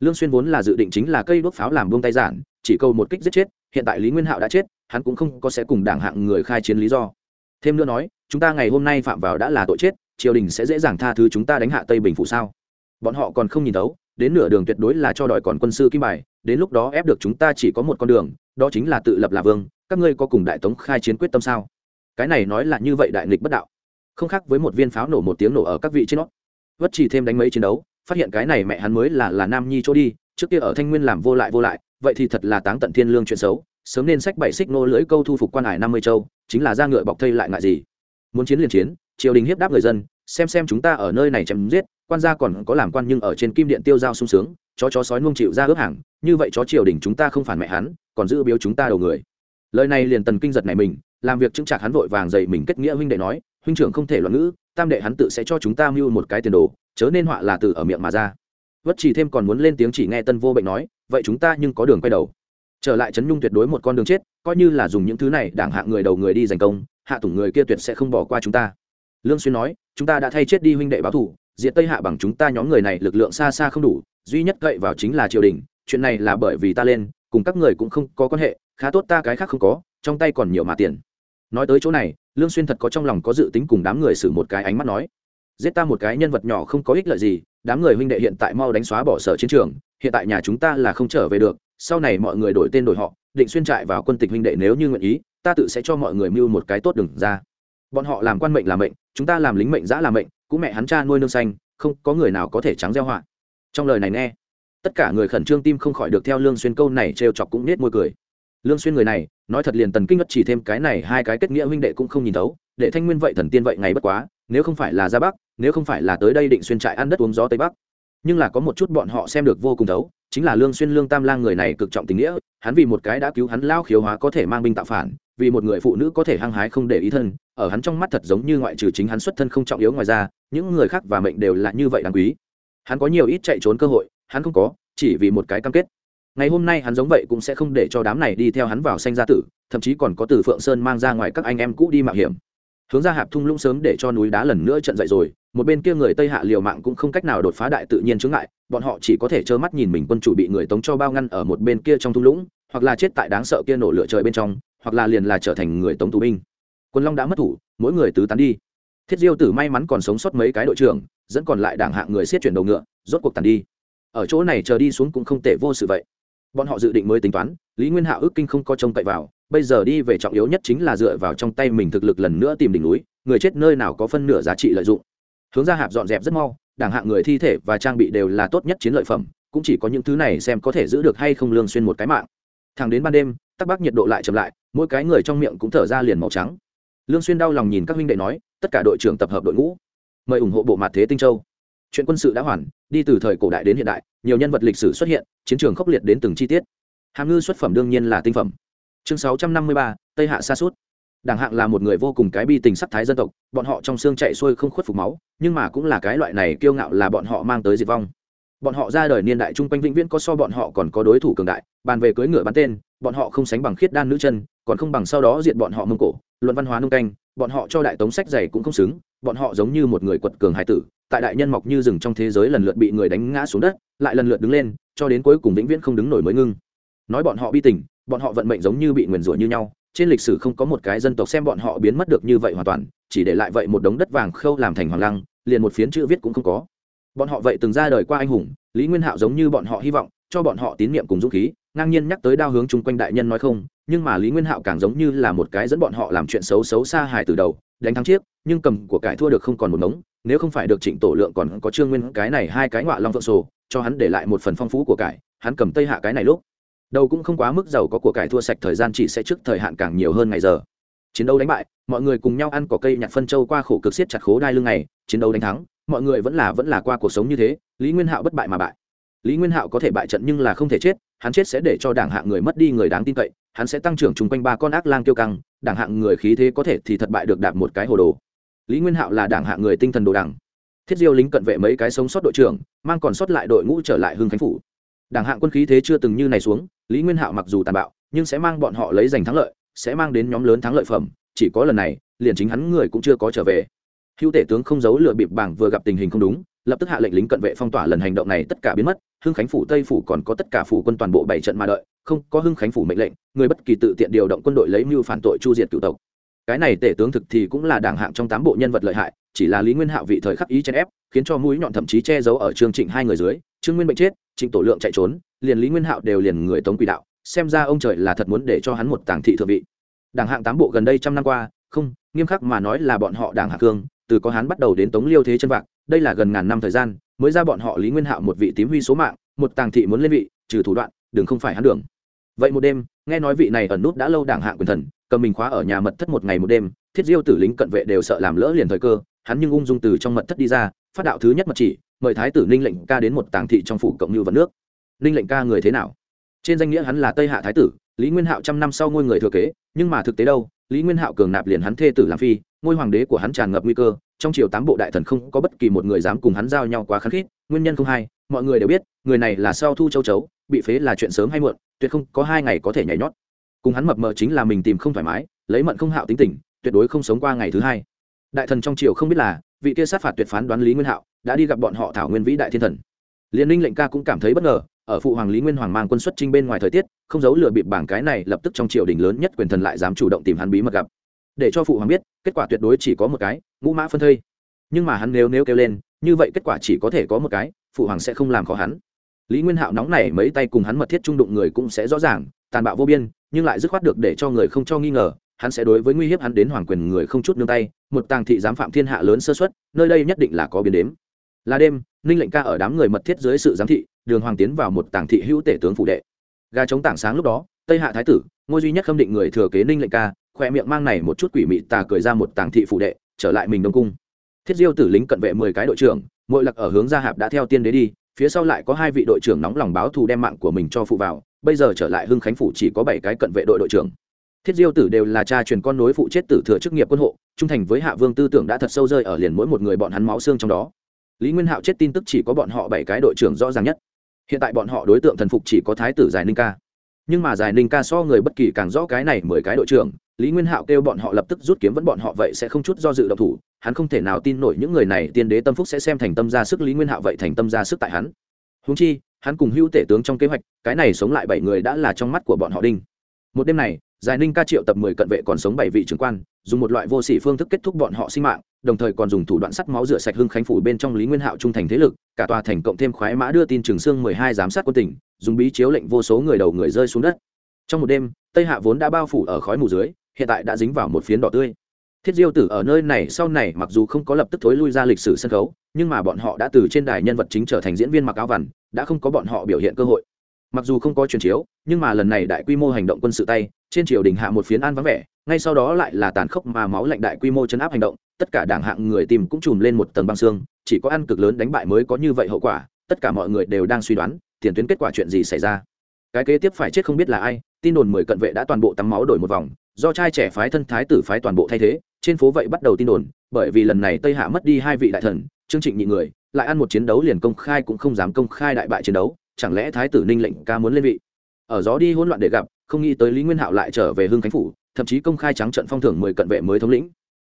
Lương xuyên vốn là dự định chính là cây đốt pháo làm buông tay giản chỉ câu một kích giết chết, hiện tại lý nguyên hạo đã chết, hắn cũng không có sẽ cùng đảng hạng người khai chiến lý do. Thêm nữa nói, chúng ta ngày hôm nay phạm vào đã là tội chết, triều đình sẽ dễ dàng tha thứ chúng ta đánh hạ tây bình phủ sao? Bọn họ còn không nhìn đấu đến nửa đường tuyệt đối là cho đòi còn quân sư kim bài, đến lúc đó ép được chúng ta chỉ có một con đường, đó chính là tự lập là vương, các ngươi có cùng đại tống khai chiến quyết tâm sao? Cái này nói là như vậy đại nghịch bất đạo. Không khác với một viên pháo nổ một tiếng nổ ở các vị trên nó vất chỉ thêm đánh mấy chiến đấu, phát hiện cái này mẹ hắn mới là là nam nhi chỗ đi, trước kia ở thanh nguyên làm vô lại vô lại vậy thì thật là táng tận thiên lương chuyện xấu, sớm nên sách bảy xích nô lưỡi câu thu phục quan hải năm mươi châu, chính là ra ngựa bọc thây lại ngại gì. Muốn chiến liền chiến, triều đình hiếp đáp người dân, xem xem chúng ta ở nơi này chém giết, quan gia còn có làm quan nhưng ở trên kim điện tiêu giao sung sướng, chó chó sói nuông chịu ra ướp hàng, như vậy chó triều đình chúng ta không phản mẹ hắn, còn giữ biếu chúng ta đầu người. Lời này liền tần kinh giật này mình, làm việc chứng trạc hắn vội vàng dậy mình kết nghĩa huynh đệ nói, huynh trưởng không thể loạn ngữ, tam đệ hắn tự sẽ cho chúng ta mưu một cái tiền đồ, chớ nên họa là từ ở miệng mà ra vất chỉ thêm còn muốn lên tiếng chỉ nghe tân vô bệnh nói, vậy chúng ta nhưng có đường quay đầu. Trở lại trấn nhung tuyệt đối một con đường chết, coi như là dùng những thứ này đảng hạ người đầu người đi giành công, hạ tủng người kia tuyệt sẽ không bỏ qua chúng ta. Lương xuyên nói, chúng ta đã thay chết đi huynh đệ báo thủ, diệt tây hạ bằng chúng ta nhóm người này lực lượng xa xa không đủ, duy nhất cậy vào chính là triều đình, chuyện này là bởi vì ta lên, cùng các người cũng không có quan hệ, khá tốt ta cái khác không có, trong tay còn nhiều mà tiền. Nói tới chỗ này, lương xuyên thật có trong lòng có dự tính cùng đám người xử một cái ánh mắt nói, giết ta một cái nhân vật nhỏ không có ích lợi gì đám người huynh đệ hiện tại mau đánh xóa bỏ sở chiến trường, hiện tại nhà chúng ta là không trở về được, sau này mọi người đổi tên đổi họ, định xuyên trại vào quân tịch huynh đệ nếu như nguyện ý, ta tự sẽ cho mọi người mưu một cái tốt đừng ra. Bọn họ làm quan mệnh là mệnh, chúng ta làm lính mệnh giã là mệnh, cũng mẹ hắn cha nuôi nương xanh, không, có người nào có thể trắng gieo họa. Trong lời này nghe, tất cả người khẩn trương tim không khỏi được theo lương xuyên câu này trêu chọc cũng nết môi cười. Lương xuyên người này, nói thật liền tần kinh ngất chỉ thêm cái này hai cái kết nghĩa huynh đệ cũng không nhìn thấu để thanh nguyên vậy thần tiên vậy ngày bất quá nếu không phải là ra bắc, nếu không phải là tới đây định xuyên trại ăn đất uống gió tây bắc. Nhưng là có một chút bọn họ xem được vô cùng thấu, chính là lương xuyên, lương tam lang người này cực trọng tình nghĩa, hắn vì một cái đã cứu hắn lao khiếu hóa có thể mang binh tạo phản, vì một người phụ nữ có thể hăng hái không để ý thân, ở hắn trong mắt thật giống như ngoại trừ chính hắn xuất thân không trọng yếu ngoài ra, những người khác và mệnh đều là như vậy đáng quý. Hắn có nhiều ít chạy trốn cơ hội, hắn không có, chỉ vì một cái cam kết. Ngày hôm nay hắn giống vậy cũng sẽ không để cho đám này đi theo hắn vào sanh gia tử, thậm chí còn có từ phượng sơn mang ra ngoài các anh em cũ đi mạo hiểm hướng ra hạp thung lũng sớm để cho núi đá lần nữa trận dậy rồi, một bên kia người tây hạ liều mạng cũng không cách nào đột phá đại tự nhiên chướng ngại, bọn họ chỉ có thể trơ mắt nhìn mình quân chủ bị người tống cho bao ngăn ở một bên kia trong thung lũng, hoặc là chết tại đáng sợ kia nổ lửa trời bên trong, hoặc là liền là trở thành người tống tù binh. Quân long đã mất thủ, mỗi người tứ tán đi. Thiết diêu tử may mắn còn sống sót mấy cái đội trưởng, dẫn còn lại đảng hạng người siết chuyển đầu ngựa, rốt cuộc tàn đi. Ở chỗ này chờ đi xuống cũng không tệ vô sự vậy. Bọn họ dự định mới tính toán, lý nguyên hạ ước kinh không có trông cậy vào bây giờ đi về trọng yếu nhất chính là dựa vào trong tay mình thực lực lần nữa tìm đỉnh núi, người chết nơi nào có phân nửa giá trị lợi dụng. Hướng ra hạp dọn dẹp rất mau, đảng hạng người thi thể và trang bị đều là tốt nhất chiến lợi phẩm, cũng chỉ có những thứ này xem có thể giữ được hay không lương xuyên một cái mạng. Thẳng đến ban đêm, tắc bắc nhiệt độ lại chậm lại, mỗi cái người trong miệng cũng thở ra liền màu trắng. Lương xuyên đau lòng nhìn các huynh đệ nói, tất cả đội trưởng tập hợp đội ngũ, mời ủng hộ bộ mặt thế tinh châu. Chuyện quân sự đã hoàn, đi từ thời cổ đại đến hiện đại, nhiều nhân vật lịch sử xuất hiện, chiến trường khốc liệt đến từng chi tiết. Hàm ngư xuất phẩm đương nhiên là tinh phẩm chương 653, tây hạ sa sút. Đảng hạng là một người vô cùng cái bi tình sắc thái dân tộc bọn họ trong xương chạy xuôi không khuất phục máu nhưng mà cũng là cái loại này kiêu ngạo là bọn họ mang tới diệt vong. Bọn họ ra đời niên đại trung quanh vĩnh viễn có so bọn họ còn có đối thủ cường đại bàn về cưới ngựa bắn tên bọn họ không sánh bằng khiết đan nữ chân còn không bằng sau đó diệt bọn họ mông cổ luận văn hóa nông canh bọn họ cho đại tống sách dày cũng không xứng bọn họ giống như một người quật cường hải tử tại đại nhân mọc như rừng trong thế giới lần lượt bị người đánh ngã xuống đất lại lần lượt đứng lên cho đến cuối cùng vĩnh viễn không đứng nổi mới ngưng. Nói bọn họ bi tình bọn họ vận mệnh giống như bị nguyền rủa như nhau, trên lịch sử không có một cái dân tộc xem bọn họ biến mất được như vậy hoàn toàn, chỉ để lại vậy một đống đất vàng khâu làm thành hoàng lăng, liền một phiến chữ viết cũng không có. Bọn họ vậy từng ra đời qua anh hùng, lý nguyên hạo giống như bọn họ hy vọng, cho bọn họ tín nhiệm cùng dũng khí, ngang nhiên nhắc tới đao hướng chung quanh đại nhân nói không, nhưng mà lý nguyên hạo càng giống như là một cái dẫn bọn họ làm chuyện xấu xấu xa hài từ đầu, đánh thắng chiếc, nhưng cầm của cải thua được không còn một mống nếu không phải được trịnh tổ lượng còn có trương nguyên cái này hai cái ngọa long vợ sổ, cho hắn để lại một phần phong phú của cải, hắn cầm tây hạ cái này lúc đầu cũng không quá mức giàu có của cải thua sạch thời gian chỉ sẽ trước thời hạn càng nhiều hơn ngày giờ. Chiến đấu đánh bại, mọi người cùng nhau ăn cỏ cây nhặt phân châu qua khổ cực siết chặt khố đai lưng này chiến đấu đánh thắng, mọi người vẫn là vẫn là qua cuộc sống như thế, lý nguyên hạo bất bại mà bại. Lý nguyên hạo có thể bại trận nhưng là không thể chết, hắn chết sẽ để cho đảng hạng người mất đi người đáng tin cậy, hắn sẽ tăng trưởng chung quanh ba con ác lang tiêu căng, đảng hạng người khí thế có thể thì thất bại được đạp một cái hồ đồ. Lý nguyên hạo là đảng hạng người tinh thần đồ đảng. Thiết diêu lính cận vệ mấy cái sống sót đội trưởng, mang còn sót lại đội ngũ trở lại hưng khánh phủ đảng hạng quân khí thế chưa từng như này xuống, lý nguyên hạo mặc dù tàn bạo, nhưng sẽ mang bọn họ lấy giành thắng lợi, sẽ mang đến nhóm lớn thắng lợi phẩm, chỉ có lần này, liền chính hắn người cũng chưa có trở về. Hữu tể tướng không giấu lựa bịp bảng vừa gặp tình hình không đúng, lập tức hạ lệnh lính cận vệ phong tỏa lần hành động này tất cả biến mất, hưng khánh phủ, tây phủ còn có tất cả phủ quân toàn bộ bảy trận mà đợi, không có hưng khánh phủ mệnh lệnh, người bất kỳ tự tiện điều động quân đội lấy mưu phản tội chu diệt cựu tộc. Cái này tể tướng thực thì cũng là đảng hạng trong tám bộ nhân vật lợi hại, chỉ là lý nguyên hạo vị thời khắc ý chèn ép khiến cho mũi nhọn thậm chí che giấu ở trương trịnh hai người dưới. Trương nguyên bệnh chết, trịnh tổ lượng chạy trốn, liền lý nguyên hạo đều liền người tống quỷ đạo. Xem ra ông trời là thật muốn để cho hắn một tàng thị thượng vị. Đảng hạng tám bộ gần đây trăm năm qua, không, nghiêm khắc mà nói là bọn họ đảng hạ cương, từ có hắn bắt đầu đến tống liêu thế chân vạc, đây là gần ngàn năm thời gian, mới ra bọn họ lý nguyên hạo một vị tím huy số mạng, một tàng thị muốn lên vị, trừ thủ đoạn, đừng không phải hắn đường. Vậy một đêm, nghe nói vị này ẩn nút đã lâu đảng hạng quyền thần, cầm mình khóa ở nhà mật thất một ngày một đêm, thiết diêu tử lính cận vệ đều sợ làm lỡ liền thời cơ, hắn nhưng ung dung từ trong mật thất đi ra phát đạo thứ nhất mật chỉ, mời thái tử ninh lệnh ca đến một tàng thị trong phủ cộng như vận nước. Ninh lệnh ca người thế nào? Trên danh nghĩa hắn là tây hạ thái tử, lý nguyên hạo trăm năm sau ngôi người thừa kế, nhưng mà thực tế đâu, lý nguyên hạo cường nạp liền hắn thê tử làm phi, ngôi hoàng đế của hắn tràn ngập nguy cơ, trong triều tám bộ đại thần không có bất kỳ một người dám cùng hắn giao nhau quá khắc khít, nguyên nhân không hay mọi người đều biết, người này là sau thu châu chấu, bị phế là chuyện sớm hay muộn, tuyệt không có hai ngày có thể nhảy nhót. Cùng hắn mập mờ chính là mình tìm không thoải mái, lấy mận không hạo tính tình, tuyệt đối không sống qua ngày thứ hai. Đại thần trong triều không biết là vị kia sát phạt tuyệt phán đoán lý nguyên hạo đã đi gặp bọn họ thảo nguyên vĩ đại thiên thần. Liên ninh lệnh ca cũng cảm thấy bất ngờ, ở phụ hoàng lý nguyên hoàng mang quân xuất trinh bên ngoài thời tiết, không giấu lừa bịp bảng cái này lập tức trong triều đình lớn nhất quyền thần lại dám chủ động tìm hắn bí mật gặp. Để cho phụ hoàng biết, kết quả tuyệt đối chỉ có một cái, ngũ mã phân thây. Nhưng mà hắn nếu nếu kêu lên, như vậy kết quả chỉ có thể có một cái, phụ hoàng sẽ không làm khó hắn. Lý nguyên hạo nóng này mấy tay cùng hắn mật thiết trung đụng người cũng sẽ rõ ràng, tàn bạo vô biên, nhưng lại dứt khoát được để cho người không cho nghi ngờ hắn sẽ đối với nguy hiếp hắn đến hoàng quyền người không chút nương tay, một tàng thị giám phạm thiên hạ lớn sơ xuất nơi đây nhất định là có biến đếm. Là đêm, ninh lệnh ca ở đám người mật thiết dưới sự giám thị, đường hoàng tiến vào một tàng thị hữu tể tướng phủ đệ. Gà chống tảng sáng lúc đó, tây hạ thái tử, ngôi duy nhất khâm định người thừa kế ninh lệnh ca, khoe miệng mang này một chút quỷ mị tà cười ra một tàng thị phủ đệ, trở lại mình đông cung. Thiết diêu tử lính cận vệ mười cái đội trưởng mỗi lặc ở hướng gia hạp đã theo tiên đế đi, phía sau lại có hai vị đội trưởng nóng lòng báo thù đem mạng của mình cho phụ vào, bây giờ trở lại hưng khánh phủ chỉ có bảy cái cận vệ đội đội trưởng thiết diêu tử đều là cha truyền con nối phụ chết tử thừa chức nghiệp quân hộ, trung thành với hạ vương tư tưởng đã thật sâu rơi ở liền mỗi một người bọn hắn máu xương trong đó. Lý nguyên hạo chết tin tức chỉ có bọn họ bảy cái đội trưởng rõ ràng nhất. Hiện tại bọn họ đối tượng thần phục chỉ có thái tử giải ninh ca. Nhưng mà giải ninh ca so người bất kỳ càng rõ cái này mười cái đội trưởng, lý nguyên hạo kêu bọn họ lập tức rút kiếm vẫn bọn họ vậy sẽ không chút do dự độc thủ, hắn không thể nào tin nổi những người này tiên đế tâm phúc sẽ xem thành tâm ra sức lý nguyên hạo vậy thành tâm ra sức tại hắn. Húng chi, hắn cùng hưu tể tướng trong kế hoạch, cái này sống lại bảy người đã là trong mắt của bọn họ đinh. Một đêm này giải ninh ca triệu tập mười cận vệ còn sống bảy vị trưởng quan, dùng một loại vô sỉ phương thức kết thúc bọn họ sinh mạng, đồng thời còn dùng thủ đoạn sắt máu rửa sạch hưng khánh phủ bên trong lý nguyên hạo trung thành thế lực, cả tòa thành cộng thêm khoái mã đưa tin trường sương mười hai giám sát quân tỉnh, dùng bí chiếu lệnh vô số người đầu người rơi xuống đất. Trong một đêm, tây hạ vốn đã bao phủ ở khói mù dưới, hiện tại đã dính vào một phiến đỏ tươi. Thiết diêu tử ở nơi này sau này mặc dù không có lập tức thối lui ra lịch sử sân khấu, nhưng mà bọn họ đã từ trên đài nhân vật chính trở thành diễn viên mặc áo vằn, đã không có bọn họ biểu hiện cơ hội mặc dù không có truyền chiếu, nhưng mà lần này đại quy mô hành động quân sự tay, trên triều đình hạ một phiến an vắng vẻ, ngay sau đó lại là tàn khốc mà máu lạnh đại quy mô chấn áp hành động, tất cả đảng hạng người tìm cũng chùm lên một tầng băng xương, chỉ có ăn cực lớn đánh bại mới có như vậy hậu quả, tất cả mọi người đều đang suy đoán, tiền tuyến kết quả chuyện gì xảy ra. Cái kế tiếp phải chết không biết là ai, tin đồn mười cận vệ đã toàn bộ tắm máu đổi một vòng, do trai trẻ phái thân thái tử phái toàn bộ thay thế, trên phố vậy bắt đầu tin đồn, bởi vì lần này tây hạ mất đi hai vị đại thần chương trịnh nhị người, lại ăn một chiến đấu liền công khai cũng không dám công khai đại bại chiến đấu chẳng lẽ thái tử ninh lệnh ca muốn lên vị? Ở gió đi hỗn loạn để gặp, không nghĩ tới lý nguyên hạo lại trở về hưng khánh phủ, thậm chí công khai trắng trận phong thưởng mười cận vệ mới thống lĩnh.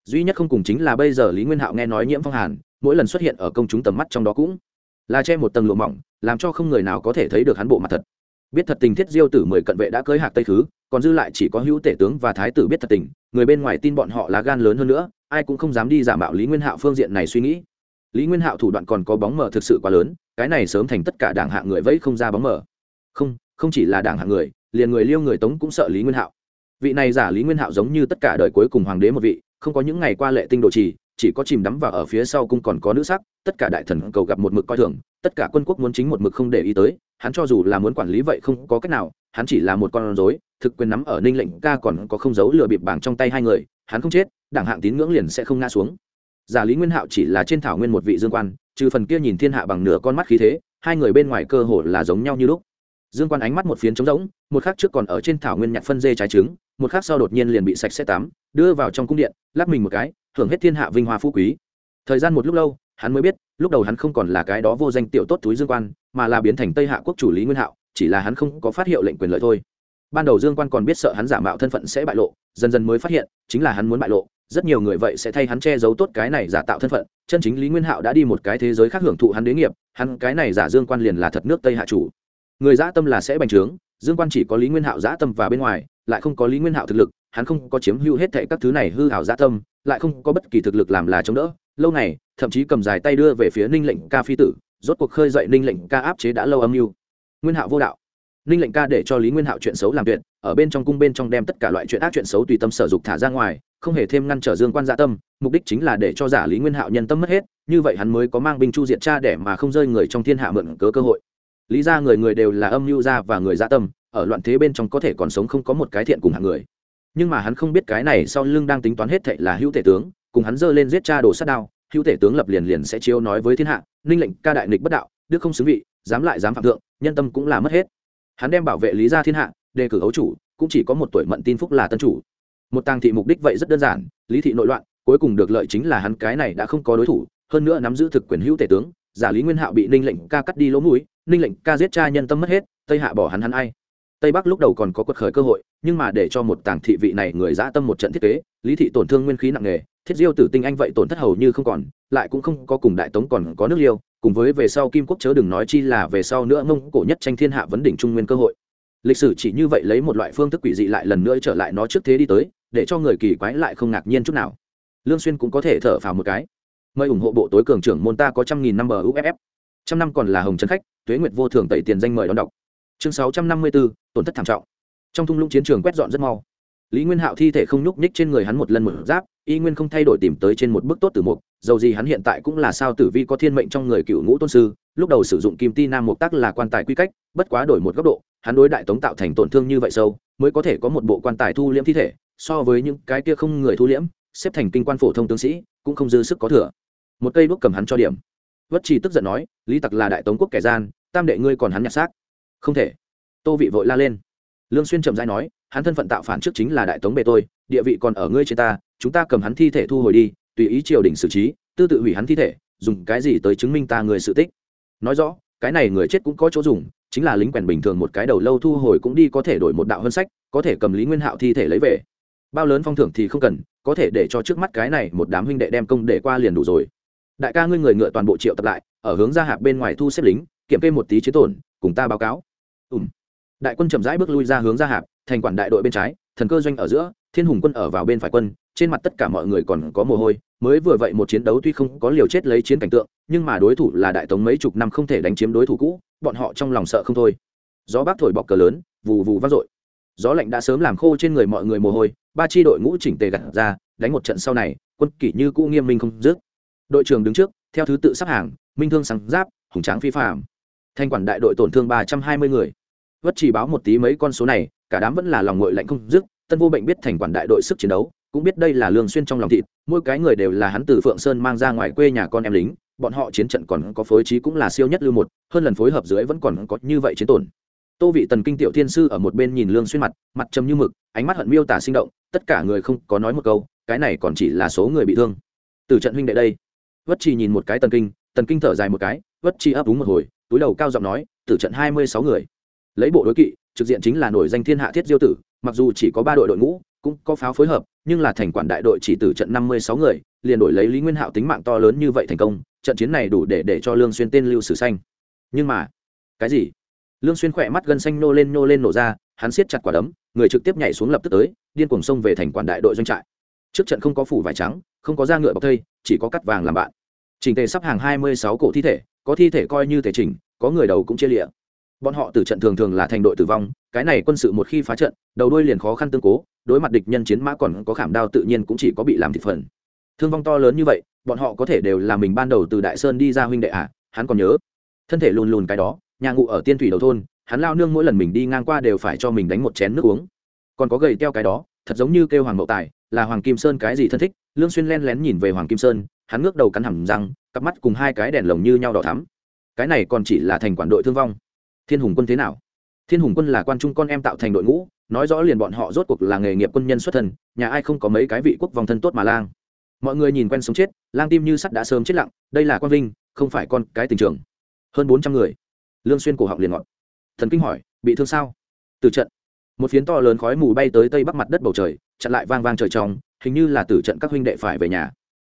Duy nhất không cùng chính là bây giờ lý nguyên hạo nghe nói nhiễm phong hàn, mỗi lần xuất hiện ở công chúng tầm mắt trong đó cũng là che một tầng lụa mỏng, làm cho không người nào có thể thấy được hắn bộ mặt thật. Biết thật tình thiết diêu tử mười cận vệ đã cưới hạc tây khứ, còn dư lại chỉ có hữu tể tướng và thái tử biết thật tình, người bên ngoài tin bọn họ là gan lớn hơn nữa, ai cũng không dám đi giả mạo lý nguyên hạo phương diện này suy nghĩ. Lý nguyên hạo thủ đoạn còn có bóng mờ thực sự quá lớn cái này sớm thành tất cả đảng hạng người vẫy không ra bóng mờ. Không không chỉ là đảng hạng người, liền người liêu người tống cũng sợ lý nguyên hạo. Vị này giả lý nguyên hạo giống như tất cả đời cuối cùng hoàng đế một vị, không có những ngày qua lệ tinh đồ trì, chỉ có chìm đắm vào ở phía sau cung còn có nữ sắc, tất cả đại thần cầu gặp một mực coi thường, tất cả quân quốc muốn chính một mực không để ý tới, hắn cho dù là muốn quản lý vậy không có cách nào, hắn chỉ là một con rối, thực quyền nắm ở ninh lệnh ca còn có không giấu lừa bịp bảng trong tay hai người, hắn không chết, đảng hạng tín ngưỡng liền sẽ không ngã xuống. Giả lý nguyên hạo chỉ là trên thảo nguyên một vị dương quan trừ phần kia nhìn thiên hạ bằng nửa con mắt khí thế, hai người bên ngoài cơ hồ là giống nhau như lúc. Dương quan ánh mắt một phiến trống rỗng, một khắc trước còn ở trên thảo nguyên nhặt phân dê trái trứng, một khắc sau đột nhiên liền bị sạch sẽ tắm, đưa vào trong cung điện, lắc mình một cái, thưởng hết thiên hạ vinh hoa phú quý. Thời gian một lúc lâu, hắn mới biết, lúc đầu hắn không còn là cái đó vô danh tiểu tốt túi dương quan, mà là biến thành tây hạ quốc chủ lý nguyên hạo, chỉ là hắn không có phát hiệu lệnh quyền lợi thôi. Ban đầu dương quan còn biết sợ hắn giả mạo thân phận sẽ bại lộ, dần dần mới phát hiện, chính là hắn muốn bại lộ rất nhiều người vậy sẽ thay hắn che giấu tốt cái này giả tạo thân phận, chân chính lý nguyên hạo đã đi một cái thế giới khác hưởng thụ hắn đế nghiệp, hắn cái này giả dương quan liền là thật nước tây hạ chủ. Người dã tâm là sẽ bành trướng, dương quan chỉ có lý nguyên hạo dã tâm và bên ngoài, lại không có lý nguyên hạo thực lực, hắn không có chiếm hữu hết thệ các thứ này hư hảo dã tâm, lại không có bất kỳ thực lực làm là chống đỡ. Lâu này thậm chí cầm dài tay đưa về phía ninh lệnh ca phi tử, rốt cuộc khơi dậy ninh lệnh ca áp chế đã lâu âm mưu. Nguyên hạo vô đạo ninh lệnh ca để cho lý nguyên hạo chuyện xấu làm tuyệt, ở bên trong cung bên trong đem tất cả loại chuyện ác chuyện xấu tùy tâm sở dục thả ra ngoài, không hề thêm ngăn trở dương quan dạ tâm, mục đích chính là để cho giả lý nguyên hạo nhân tâm mất hết, như vậy hắn mới có mang binh chu diện cha để mà không rơi người trong thiên hạ mượn cớ cơ hội. Lý ra người người đều là âm mưu gia và người dạ tâm, ở loạn thế bên trong có thể còn sống không có một cái thiện cùng hạng người. Nhưng mà hắn không biết cái này sau lưng đang tính toán hết thệ là hữu tể tướng, cùng hắn dơ lên giết cha đồ sát đao, hữu tể tướng lập liền liền sẽ chiếu nói với thiên hạ ninh lệnh ca đại nghịch bất đạo, đức không xứng vị, dám lại dám phạm thượng, nhân tâm cũng là mất hết hắn đem bảo vệ lý gia thiên hạ, đề cử ấu chủ, cũng chỉ có một tuổi mận tin phúc là tân chủ. Một tàng thị mục đích vậy rất đơn giản, lý thị nội loạn, cuối cùng được lợi chính là hắn cái này đã không có đối thủ, hơn nữa nắm giữ thực quyền hữu tể tướng, giả lý nguyên hạo bị ninh lệnh ca cắt đi lỗ mũi, ninh lệnh ca giết cha nhân tâm mất hết, tây hạ bỏ hắn hắn ai tây bắc lúc đầu còn có quật khởi cơ hội, nhưng mà để cho một tàng thị vị này người dã tâm một trận thiết kế, lý thị tổn thương nguyên khí nặng nề, thiết diêu tử tinh anh vậy tổn thất hầu như không còn, lại cũng không có cùng đại tống còn có nước liêu, cùng với về sau kim quốc chớ đừng nói chi là về sau nữa mông cổ nhất tranh thiên hạ vấn đỉnh trung nguyên cơ hội. Lịch sử chỉ như vậy lấy một loại phương thức quỷ dị lại lần nữa trở lại nó trước thế đi tới, để cho người kỳ quái lại không ngạc nhiên chút nào. Lương xuyên cũng có thể thở phào một cái. Mời ủng hộ bộ tối cường trưởng môn ta có trăm nghìn năm bờ uff trăm năm còn là hồng trấn khách, tuế nguyệt vô thường tẩy tiền danh mời đón đọc chương sáu trăm năm mươi bốn tổn thất thảm trọng. Trong thung lũng chiến trường quét dọn rất mau. Lý nguyên hạo thi thể không nhúc nhích trên người hắn một lần một giáp, y nguyên không thay đổi tìm tới trên một bức tốt tử mục, dầu gì hắn hiện tại cũng là sao tử vi có thiên mệnh trong người cựu ngũ tôn sư, lúc đầu sử dụng kim ti nam mục tác là quan tài quy cách, bất quá đổi một góc độ, hắn đối đại tống tạo thành tổn thương như vậy sâu, mới có thể có một bộ quan tài thu liễm thi thể, so với những cái kia không người thu liễm, xếp thành kinh quan phổ thông tướng sĩ, cũng không dư sức có thừa. Một cây đuốc cầm hắn cho điểm. Vất trì tức giận nói, lý tặc là đại tống quốc kẻ gian, tam đệ ngươi còn hắn nhặt xác không thể. Tô vị vội la lên. Lương xuyên chậm rãi nói, hắn thân phận tạo phản trước chính là đại tống bề tôi, địa vị còn ở ngươi trên ta, chúng ta cầm hắn thi thể thu hồi đi, tùy ý triều đình xử trí, tư tự hủy hắn thi thể, dùng cái gì tới chứng minh ta người sự tích. Nói rõ, cái này người chết cũng có chỗ dùng, chính là lính quèn bình thường một cái đầu lâu thu hồi cũng đi có thể đổi một đạo hơn sách, có thể cầm lý nguyên hạo thi thể lấy về. Bao lớn phong thưởng thì không cần, có thể để cho trước mắt cái này một đám huynh đệ đem công để qua liền đủ rồi. Đại ca ngươi người ngựa toàn bộ triệu tập lại, ở hướng ra hạp bên ngoài thu xếp lính, kiểm kê một tí chế tổn, cùng ta báo cáo ùm. Đại quân chậm rãi bước lui ra hướng ra hạp, thành quản đại đội bên trái, thần cơ doanh ở giữa, thiên hùng quân ở vào bên phải quân, trên mặt tất cả mọi người còn có mồ hôi, mới vừa vậy một chiến đấu tuy không có liều chết lấy chiến cảnh tượng, nhưng mà đối thủ là đại tống mấy chục năm không thể đánh chiếm đối thủ cũ, bọn họ trong lòng sợ không thôi. Gió bác thổi bọc cờ lớn, vù vù vác rội gió lạnh đã sớm làm khô trên người mọi người mồ hôi, ba chi đội ngũ chỉnh tề gặt ra, đánh một trận sau này, quân kỷ như cũ nghiêm minh không dứt. Đội trưởng đứng trước, theo thứ tự sắp hàng, minh thương sáng giáp, hùng tráng phi phạm thanh quản đại đội tổn thương ba trăm hai mươi người vất chỉ báo một tí mấy con số này, cả đám vẫn là lòng ngội lạnh không dứt, tân vô bệnh biết thành quản đại đội sức chiến đấu, cũng biết đây là lương xuyên trong lòng thịt, mỗi cái người đều là hắn từ phượng sơn mang ra ngoài quê nhà con em lính, bọn họ chiến trận còn có phối trí cũng là siêu nhất lưu một, hơn lần phối hợp dưới vẫn còn có như vậy chiến tổn. Tô vị tần kinh tiểu thiên sư ở một bên nhìn lương xuyên mặt mặt trầm như mực, ánh mắt hận miêu tả sinh động, tất cả người không có nói một câu, cái này còn chỉ là số người bị thương. Từ trận huynh đệ đây. Vất trì nhìn một cái tần kinh tần kinh thở dài một cái, vất trì ấp úng một hồi, túi đầu cao giọng nói, từ trận hai mươi sáu người lấy bộ đối kỵ, trực diện chính là nổi danh thiên hạ thiết diêu tử, mặc dù chỉ có ba đội đội ngũ, cũng có pháo phối hợp, nhưng là thành quản đại đội chỉ từ trận năm mươi sáu người, liền đổi lấy lý nguyên hạo tính mạng to lớn như vậy thành công, trận chiến này đủ để để cho lương xuyên tên lưu sử xanh. Nhưng mà, cái gì? Lương xuyên khỏe mắt gân xanh nô lên nô lên nổ ra, hắn siết chặt quả đấm, người trực tiếp nhảy xuống lập tức tới, điên cuồng xông về thành quản đại đội doanh trại. Trước trận không có phủ vải trắng, không có da ngựa bọc thây, chỉ có cắt vàng làm bạn. Trình tề sắp hàng hai mươi sáu cổ thi thể, có thi thể coi như thể chỉnh có người đầu cũng chia lịa bọn họ từ trận thường thường là thành đội tử vong cái này quân sự một khi phá trận đầu đuôi liền khó khăn tương cố đối mặt địch nhân chiến mã còn có khảm đao tự nhiên cũng chỉ có bị làm thịt phần. Thương vong to lớn như vậy bọn họ có thể đều là mình ban đầu từ đại sơn đi ra huynh đệ ạ à, hắn còn nhớ. Thân thể lùn lùn cái đó nhà ngụ ở tiên thủy đầu thôn hắn lao nương mỗi lần mình đi ngang qua đều phải cho mình đánh một chén nước uống. Còn có gầy teo cái đó thật giống như kêu hoàng mậu tài là hoàng kim sơn cái gì thân thích lương xuyên len lén nhìn về hoàng kim sơn hắn ngước đầu cắn hầm răng cặp mắt cùng hai cái đèn lồng như nhau đỏ thắm. Cái này còn chỉ là thành quản đội thương vong thiên hùng quân thế nào? Thiên hùng quân là quan trung con em tạo thành đội ngũ, nói rõ liền bọn họ rốt cuộc là nghề nghiệp quân nhân xuất thân, nhà ai không có mấy cái vị quốc vòng thân tốt mà lang. Mọi người nhìn quen sống chết, lang tim như sắt đã sớm chết lặng, đây là quan vinh, không phải con cái tình trường. Hơn bốn trăm người. Lương xuyên cổ họng liền ngọt. Thần kinh hỏi, bị thương sao? Từ trận. Một phiến to lớn khói mù bay tới tây bắc mặt đất bầu trời, chặn lại vang vang trời trong, hình như là từ trận các huynh đệ phải về nhà.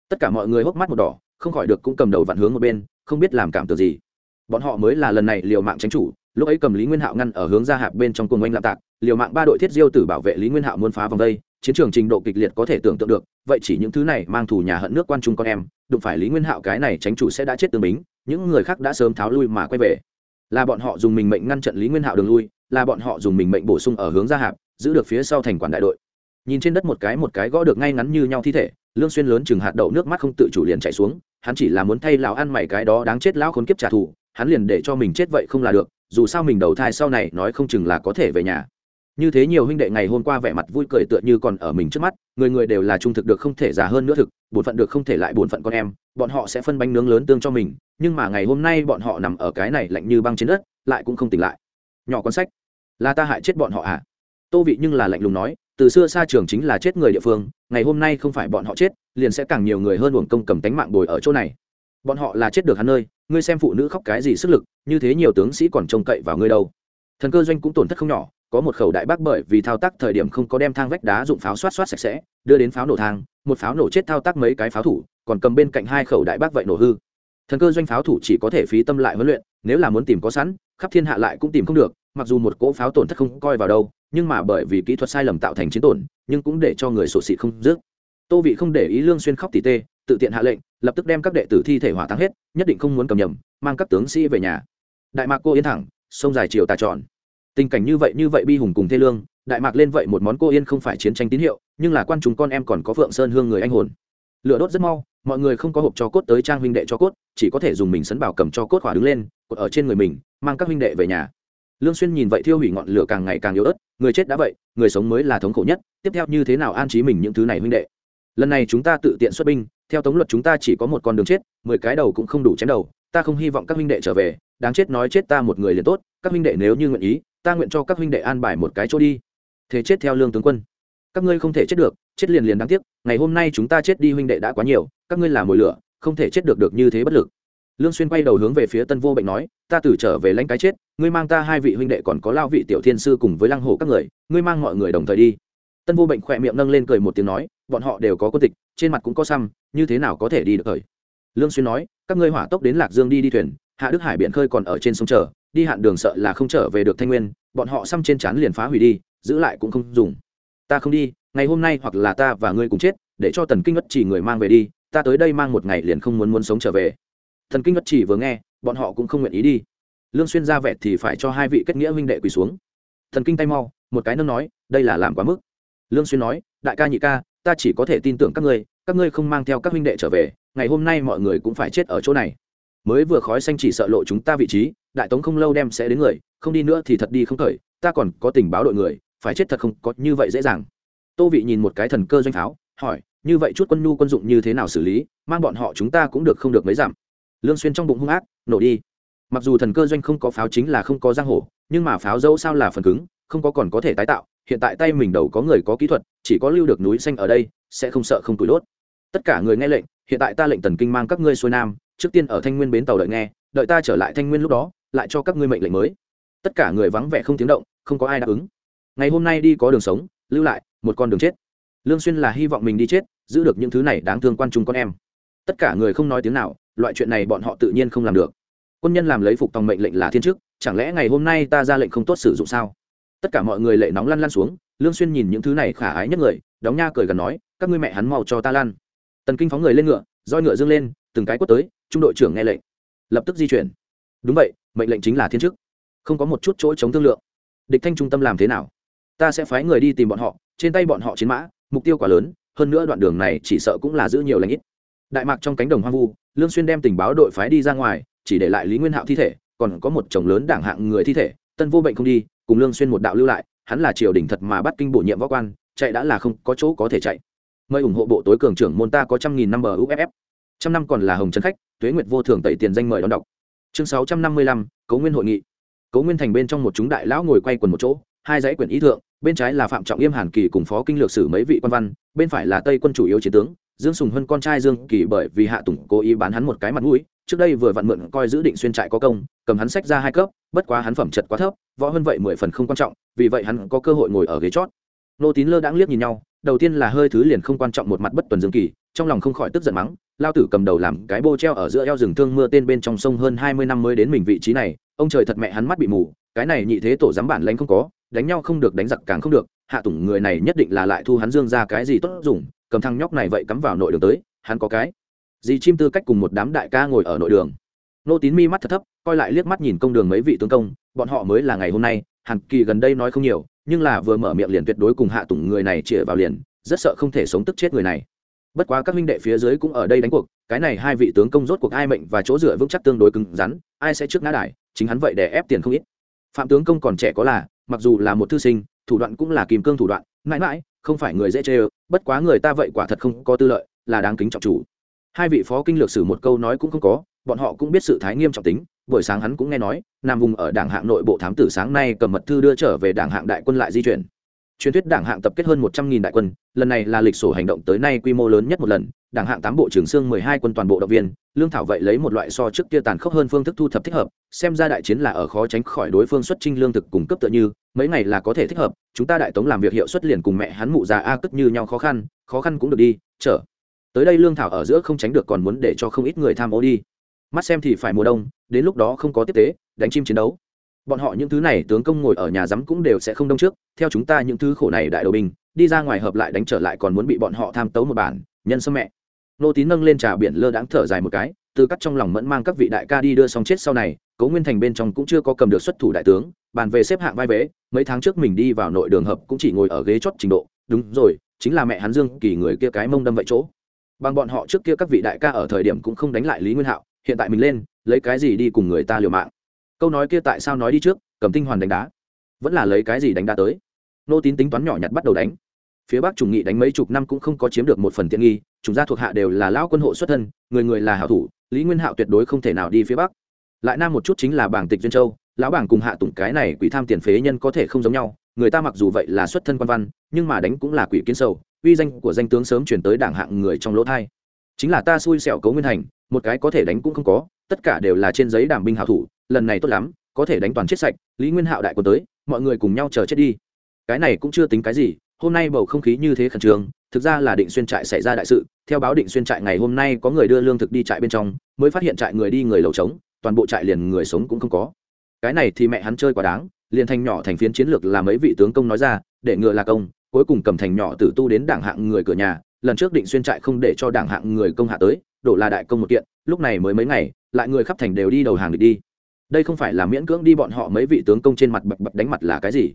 Tất cả mọi người hốc mắt một đỏ, không khỏi được cũng cầm đầu vặn hướng một bên, không biết làm cảm tưởng gì. Bọn họ mới là lần này liều mạng tránh chủ lúc ấy cầm lý nguyên hạo ngăn ở hướng ra hạp bên trong cuồng oanh lạm tạc, liều mạng ba đội thiết diêu tử bảo vệ lý nguyên hạo muốn phá vòng đây, chiến trường trình độ kịch liệt có thể tưởng tượng được, vậy chỉ những thứ này mang thủ nhà hận nước quan trung con em, đụng phải lý nguyên hạo cái này tránh chủ sẽ đã chết tương bính, những người khác đã sớm tháo lui mà quay về. Là bọn họ dùng mình mệnh ngăn trận lý nguyên hạo đường lui, là bọn họ dùng mình mệnh bổ sung ở hướng ra hạp, giữ được phía sau thành quản đại đội. Nhìn trên đất một cái một cái gõ được ngay ngắn như nhau thi thể, lương xuyên lớn chừng hạt đậu nước mắt không tự chủ liền chảy xuống, hắn chỉ là muốn thay lão ăn mày cái đó đáng chết lão khốn kiếp trả thù, hắn liền để cho mình chết vậy không là được dù sao mình đầu thai sau này nói không chừng là có thể về nhà. Như thế nhiều huynh đệ ngày hôm qua vẻ mặt vui cười tựa như còn ở mình trước mắt, người người đều là trung thực được không thể già hơn nữa thực, bổn phận được không thể lại bổn phận con em, bọn họ sẽ phân bánh nướng lớn tương cho mình, nhưng mà ngày hôm nay bọn họ nằm ở cái này lạnh như băng trên đất, lại cũng không tỉnh lại. Nhỏ con sách, là ta hại chết bọn họ à? Tô vị nhưng là lạnh lùng nói, từ xưa xa trường chính là chết người địa phương, ngày hôm nay không phải bọn họ chết, liền sẽ càng nhiều người hơn uổng công cầm tánh mạng bồi ở chỗ này. Bọn họ là chết được hắn nơi ngươi xem phụ nữ khóc cái gì sức lực, như thế nhiều tướng sĩ còn trông cậy vào ngươi đâu. Thần cơ doanh cũng tổn thất không nhỏ, có một khẩu đại bác bởi vì thao tác thời điểm không có đem thang vách đá dụng pháo xoát xoát sạch sẽ, đưa đến pháo nổ thang, một pháo nổ chết thao tác mấy cái pháo thủ, còn cầm bên cạnh hai khẩu đại bác vậy nổ hư. Thần cơ doanh pháo thủ chỉ có thể phí tâm lại huấn luyện, nếu là muốn tìm có sẵn, khắp thiên hạ lại cũng tìm không được, mặc dù một cỗ pháo tổn thất không coi vào đâu, nhưng mà bởi vì kỹ thuật sai lầm tạo thành chiến tổn, nhưng cũng để cho người sổ xị không dứt. Tô vị không để ý lương xuyên khóc tỉ tê tự tiện hạ lệnh, lập tức đem các đệ tử thi thể hỏa táng hết, nhất định không muốn cầm nhầm, mang các tướng sĩ về nhà. Đại mạc cô yên thẳng, sông dài chiều tà tròn. Tình cảnh như vậy như vậy bi hùng cùng thê lương, đại mạc lên vậy một món cô yên không phải chiến tranh tín hiệu, nhưng là quan chúng con em còn có phượng sơn hương người anh hồn. Lửa đốt rất mau, mọi người không có hộp cho cốt tới trang huynh đệ cho cốt, chỉ có thể dùng mình sấn bảo cầm cho cốt hỏa đứng lên, cột ở trên người mình, mang các huynh đệ về nhà. Lương xuyên nhìn vậy thiêu hủy ngọn lửa càng ngày càng yếu ớt, người chết đã vậy, người sống mới là thống khổ nhất, tiếp theo như thế nào an trí mình những thứ này huynh đệ? Lần này chúng ta tự tiện xuất binh theo tống luật chúng ta chỉ có một con đường chết, mười cái đầu cũng không đủ chém đầu, ta không hy vọng các huynh đệ trở về, đáng chết nói chết ta một người liền tốt, các huynh đệ nếu như nguyện ý, ta nguyện cho các huynh đệ an bài một cái chỗ đi. Thế chết theo lương tướng quân. Các ngươi không thể chết được, chết liền liền đáng tiếc, ngày hôm nay chúng ta chết đi huynh đệ đã quá nhiều, các ngươi là mồi lửa, không thể chết được được như thế bất lực. Lương xuyên quay đầu hướng về phía tân vô bệnh nói, ta từ trở về lãnh cái chết, ngươi mang ta hai vị huynh đệ còn có lao vị tiểu thiên sư cùng với lăng hổ các người, ngươi mang mọi người đồng thời đi tân vô bệnh khỏe miệng nâng lên cười một tiếng nói, bọn họ đều có quân tịch, trên mặt cũng có xăm, như thế nào có thể đi được thời lương xuyên nói, các ngươi hỏa tốc đến lạc dương đi đi thuyền, hạ đức hải biển khơi còn ở trên sông chờ, đi hạn đường sợ là không trở về được thanh nguyên, bọn họ xăm trên chán liền phá hủy đi, giữ lại cũng không dùng. Ta không đi, ngày hôm nay hoặc là ta và ngươi cùng chết, để cho tần kinh ngất chỉ người mang về đi, ta tới đây mang một ngày liền không muốn muốn sống trở về. Thần kinh ngất chỉ vừa nghe, bọn họ cũng không nguyện ý đi. Lương xuyên ra vẻ thì phải cho hai vị kết nghĩa huynh đệ quỳ xuống. Thần kinh tay mau, một cái nâng nói, đây là làm quá mức lương xuyên nói đại ca nhị ca ta chỉ có thể tin tưởng các ngươi các ngươi không mang theo các huynh đệ trở về ngày hôm nay mọi người cũng phải chết ở chỗ này. Mới vừa khói xanh chỉ sợ lộ chúng ta vị trí đại tống không lâu đem sẽ đến người không đi nữa thì thật đi không khởi ta còn có tình báo đội người phải chết thật không có như vậy dễ dàng. Tô vị nhìn một cái thần cơ doanh pháo hỏi như vậy chút quân nhu quân dụng như thế nào xử lý mang bọn họ chúng ta cũng được không được mấy giảm lương xuyên trong bụng hung ác nổ đi. Mặc dù thần cơ doanh không có pháo chính là không có giang hồ, nhưng mà pháo dẫu sao là phần cứng không có còn có thể tái tạo hiện tại tay mình đầu có người có kỹ thuật, chỉ có lưu được núi xanh ở đây, sẽ không sợ không tủi đốt. Tất cả người nghe lệnh, hiện tại ta lệnh tần kinh mang các ngươi xuôi nam, trước tiên ở thanh nguyên bến tàu đợi nghe, đợi ta trở lại thanh nguyên lúc đó, lại cho các ngươi mệnh lệnh mới. Tất cả người vắng vẻ không tiếng động, không có ai đáp ứng. Ngày hôm nay đi có đường sống, lưu lại, một con đường chết. Lương xuyên là hy vọng mình đi chết, giữ được những thứ này đáng thương quan trung con em. Tất cả người không nói tiếng nào, loại chuyện này bọn họ tự nhiên không làm được. Quân nhân làm lấy phục tòng mệnh lệnh là thiên chức, chẳng lẽ ngày hôm nay ta ra lệnh không tốt sử dụng sao? Tất cả mọi người lệ nóng lăn lăn xuống, lương xuyên nhìn những thứ này khả ái nhất người, đóng nha cười gần nói, các ngươi mẹ hắn mau cho ta lăn. Tần kinh phóng người lên ngựa, roi ngựa dương lên, từng cái quất tới, trung đội trưởng nghe lệnh. Lập tức di chuyển. Đúng vậy, mệnh lệnh chính là thiên chức. Không có một chút chỗ chống thương lượng. Địch thanh trung tâm làm thế nào? Ta sẽ phái người đi tìm bọn họ, trên tay bọn họ chiến mã, mục tiêu quá lớn, hơn nữa đoạn đường này chỉ sợ cũng là giữ nhiều lãnh ít. Đại mạc trong cánh đồng hoang vu, lương xuyên đem tình báo đội phái đi ra ngoài, chỉ để lại lý nguyên hạo thi thể, còn có một chồng lớn đảng hạng người thi thể tân vô bệnh không đi, cùng lương xuyên một đạo lưu lại, hắn là triều đình thật mà bắt kinh bổ nhiệm võ quan, chạy đã là không có chỗ có thể chạy. Mời ủng hộ bộ tối cường trưởng môn ta có trăm nghìn năm bờ uff trăm năm còn là hồng trấn khách, tuế nguyệt vô thường tẩy tiền danh mời đón đọc. Chương sáu trăm năm mươi lăm, cấu nguyên hội nghị. Cấu nguyên thành bên trong một chúng đại lão ngồi quay quần một chỗ, hai dãy quyển ý thượng, bên trái là phạm trọng yêm hàn kỳ cùng phó kinh lược sử mấy vị quan văn, bên phải là tây quân chủ yếu chiến tướng, dương sùng hân con trai dương kỳ bởi vì hạ tùng cố ý bán hắn một cái mặt mũi trước đây vừa vặn mượn coi giữ định xuyên trại có công, cầm hắn sách ra hai cấp, bất quá hắn phẩm chật quá thấp, võ hơn vậy mười phần không quan trọng, vì vậy hắn có cơ hội ngồi ở ghế chót. Nô tín lơ đãng liếc nhìn nhau, đầu tiên là hơi thứ liền không quan trọng một mặt bất tuần dương kỳ, trong lòng không khỏi tức giận mắng, lao tử cầm đầu làm cái bô treo ở giữa eo rừng thương mưa tên bên trong sông hơn hai mươi năm mới đến mình vị trí này, ông trời thật mẹ hắn mắt bị mù, cái này nhị thế tổ dám bản lãnh không có, đánh nhau không được đánh giặc càng không được, hạ tùng người này nhất định là lại thu hắn dương ra cái gì tốt dùng, cầm thằng nhóc này vậy cắm vào nội đường tới, hắn có cái Dì chim tư cách cùng một đám đại ca ngồi ở nội đường. Nô tín mi mắt thật thấp, coi lại liếc mắt nhìn công đường mấy vị tướng công, bọn họ mới là ngày hôm nay, hàn kỳ gần đây nói không nhiều, nhưng là vừa mở miệng liền tuyệt đối cùng hạ tùng người này chĩa vào liền, rất sợ không thể sống tức chết người này. Bất quá các minh đệ phía dưới cũng ở đây đánh cuộc, cái này hai vị tướng công rốt cuộc ai mệnh và chỗ dựa vững chắc tương đối cứng rắn, ai sẽ trước ngã đài, chính hắn vậy để ép tiền không ít. Phạm tướng công còn trẻ có là, mặc dù là một thư sinh, thủ đoạn cũng là kìm cương thủ đoạn, mãi mãi, không phải người dễ chê bất quá người ta vậy quả thật không có tư lợi, là đáng kính trọng chủ hai vị phó kinh lược sử một câu nói cũng không có, bọn họ cũng biết sự thái nghiêm trọng tính, buổi sáng hắn cũng nghe nói, nam vùng ở đảng hạng nội bộ thám tử sáng nay cầm mật thư đưa trở về đảng hạng đại quân lại di chuyển. Truyền thuyết đảng hạng tập kết hơn một trăm nghìn đại quân, lần này là lịch sổ hành động tới nay quy mô lớn nhất một lần, đảng hạng tám bộ trưởng xương mười hai quân toàn bộ động viên, lương thảo vậy lấy một loại so trước kia tàn khốc hơn phương thức thu thập thích hợp, xem ra đại chiến là ở khó tránh khỏi đối phương xuất trinh lương thực cung cấp tựa như, mấy ngày là có thể thích hợp, chúng ta đại tống làm việc hiệu suất liền cùng mẹ hắn mụ già a cất như nhau khó khăn khó khăn cũng được đi chở tới đây lương thảo ở giữa không tránh được còn muốn để cho không ít người tham ô đi. Mắt xem thì phải mùa đông, đến lúc đó không có tiếp tế, đánh chim chiến đấu. Bọn họ những thứ này tướng công ngồi ở nhà rắm cũng đều sẽ không đông trước, theo chúng ta những thứ khổ này đại đầu binh, đi ra ngoài hợp lại đánh trở lại còn muốn bị bọn họ tham tấu một bản, nhân sâm mẹ. Nô tín nâng lên trà biển lơ đáng thở dài một cái, từ cắt trong lòng mẫn mang các vị đại ca đi đưa xong chết sau này, cố nguyên thành bên trong cũng chưa có cầm được xuất thủ đại tướng, bàn về xếp hạng vai vế, mấy tháng trước mình đi vào nội đường hợp cũng chỉ ngồi ở ghế chót trình độ. Đúng rồi, chính là mẹ hắn dương, kỳ người kia cái mông đâm vậy chỗ bằng bọn họ trước kia các vị đại ca ở thời điểm cũng không đánh lại lý nguyên hạo, hiện tại mình lên, lấy cái gì đi cùng người ta liều mạng? Câu nói kia tại sao nói đi trước, cầm tinh hoàn đánh đá. Vẫn là lấy cái gì đánh đá tới? Nô tín tính toán nhỏ nhặt bắt đầu đánh. Phía bắc trùng nghị đánh mấy chục năm cũng không có chiếm được một phần tiện nghi chúng gia thuộc hạ đều là lão quân hộ xuất thân, người người là hảo thủ, lý nguyên hạo tuyệt đối không thể nào đi phía bắc. Lại nam một chút chính là bảng tịch duyên châu, lão bảng cùng hạ tùng cái này quỷ tham tiền phế nhân có thể không giống nhau người ta mặc dù vậy là xuất thân quan văn nhưng mà đánh cũng là quỷ kiến sầu uy danh của danh tướng sớm chuyển tới đảng hạng người trong lỗ thai. Chính là ta xui xẻo cấu nguyên hành, một cái có thể đánh cũng không có tất cả đều là trên giấy đảm binh hảo thủ lần này tốt lắm có thể đánh toàn chết sạch lý nguyên hạo đại quân tới mọi người cùng nhau chờ chết đi. Cái này cũng chưa tính cái gì hôm nay bầu không khí như thế khẩn trương thực ra là định xuyên trại xảy ra đại sự theo báo định xuyên trại ngày hôm nay có người đưa lương thực đi trại bên trong mới phát hiện trại người đi người lầu trống toàn bộ trại liền người sống cũng không có. Cái này thì mẹ hắn chơi quá đáng liền thành nhỏ thành phiến chiến lược là mấy vị tướng công nói ra, để ngựa là công, cuối cùng cầm thành nhỏ tử tu đến đảng hạng người cửa nhà, lần trước định xuyên trại không để cho đảng hạng người công hạ tới, đổ là đại công một kiện, lúc này mới mấy ngày, lại người khắp thành đều đi đầu hàng địch đi. Đây không phải là miễn cưỡng đi bọn họ mấy vị tướng công trên mặt bập bập đánh mặt là cái gì?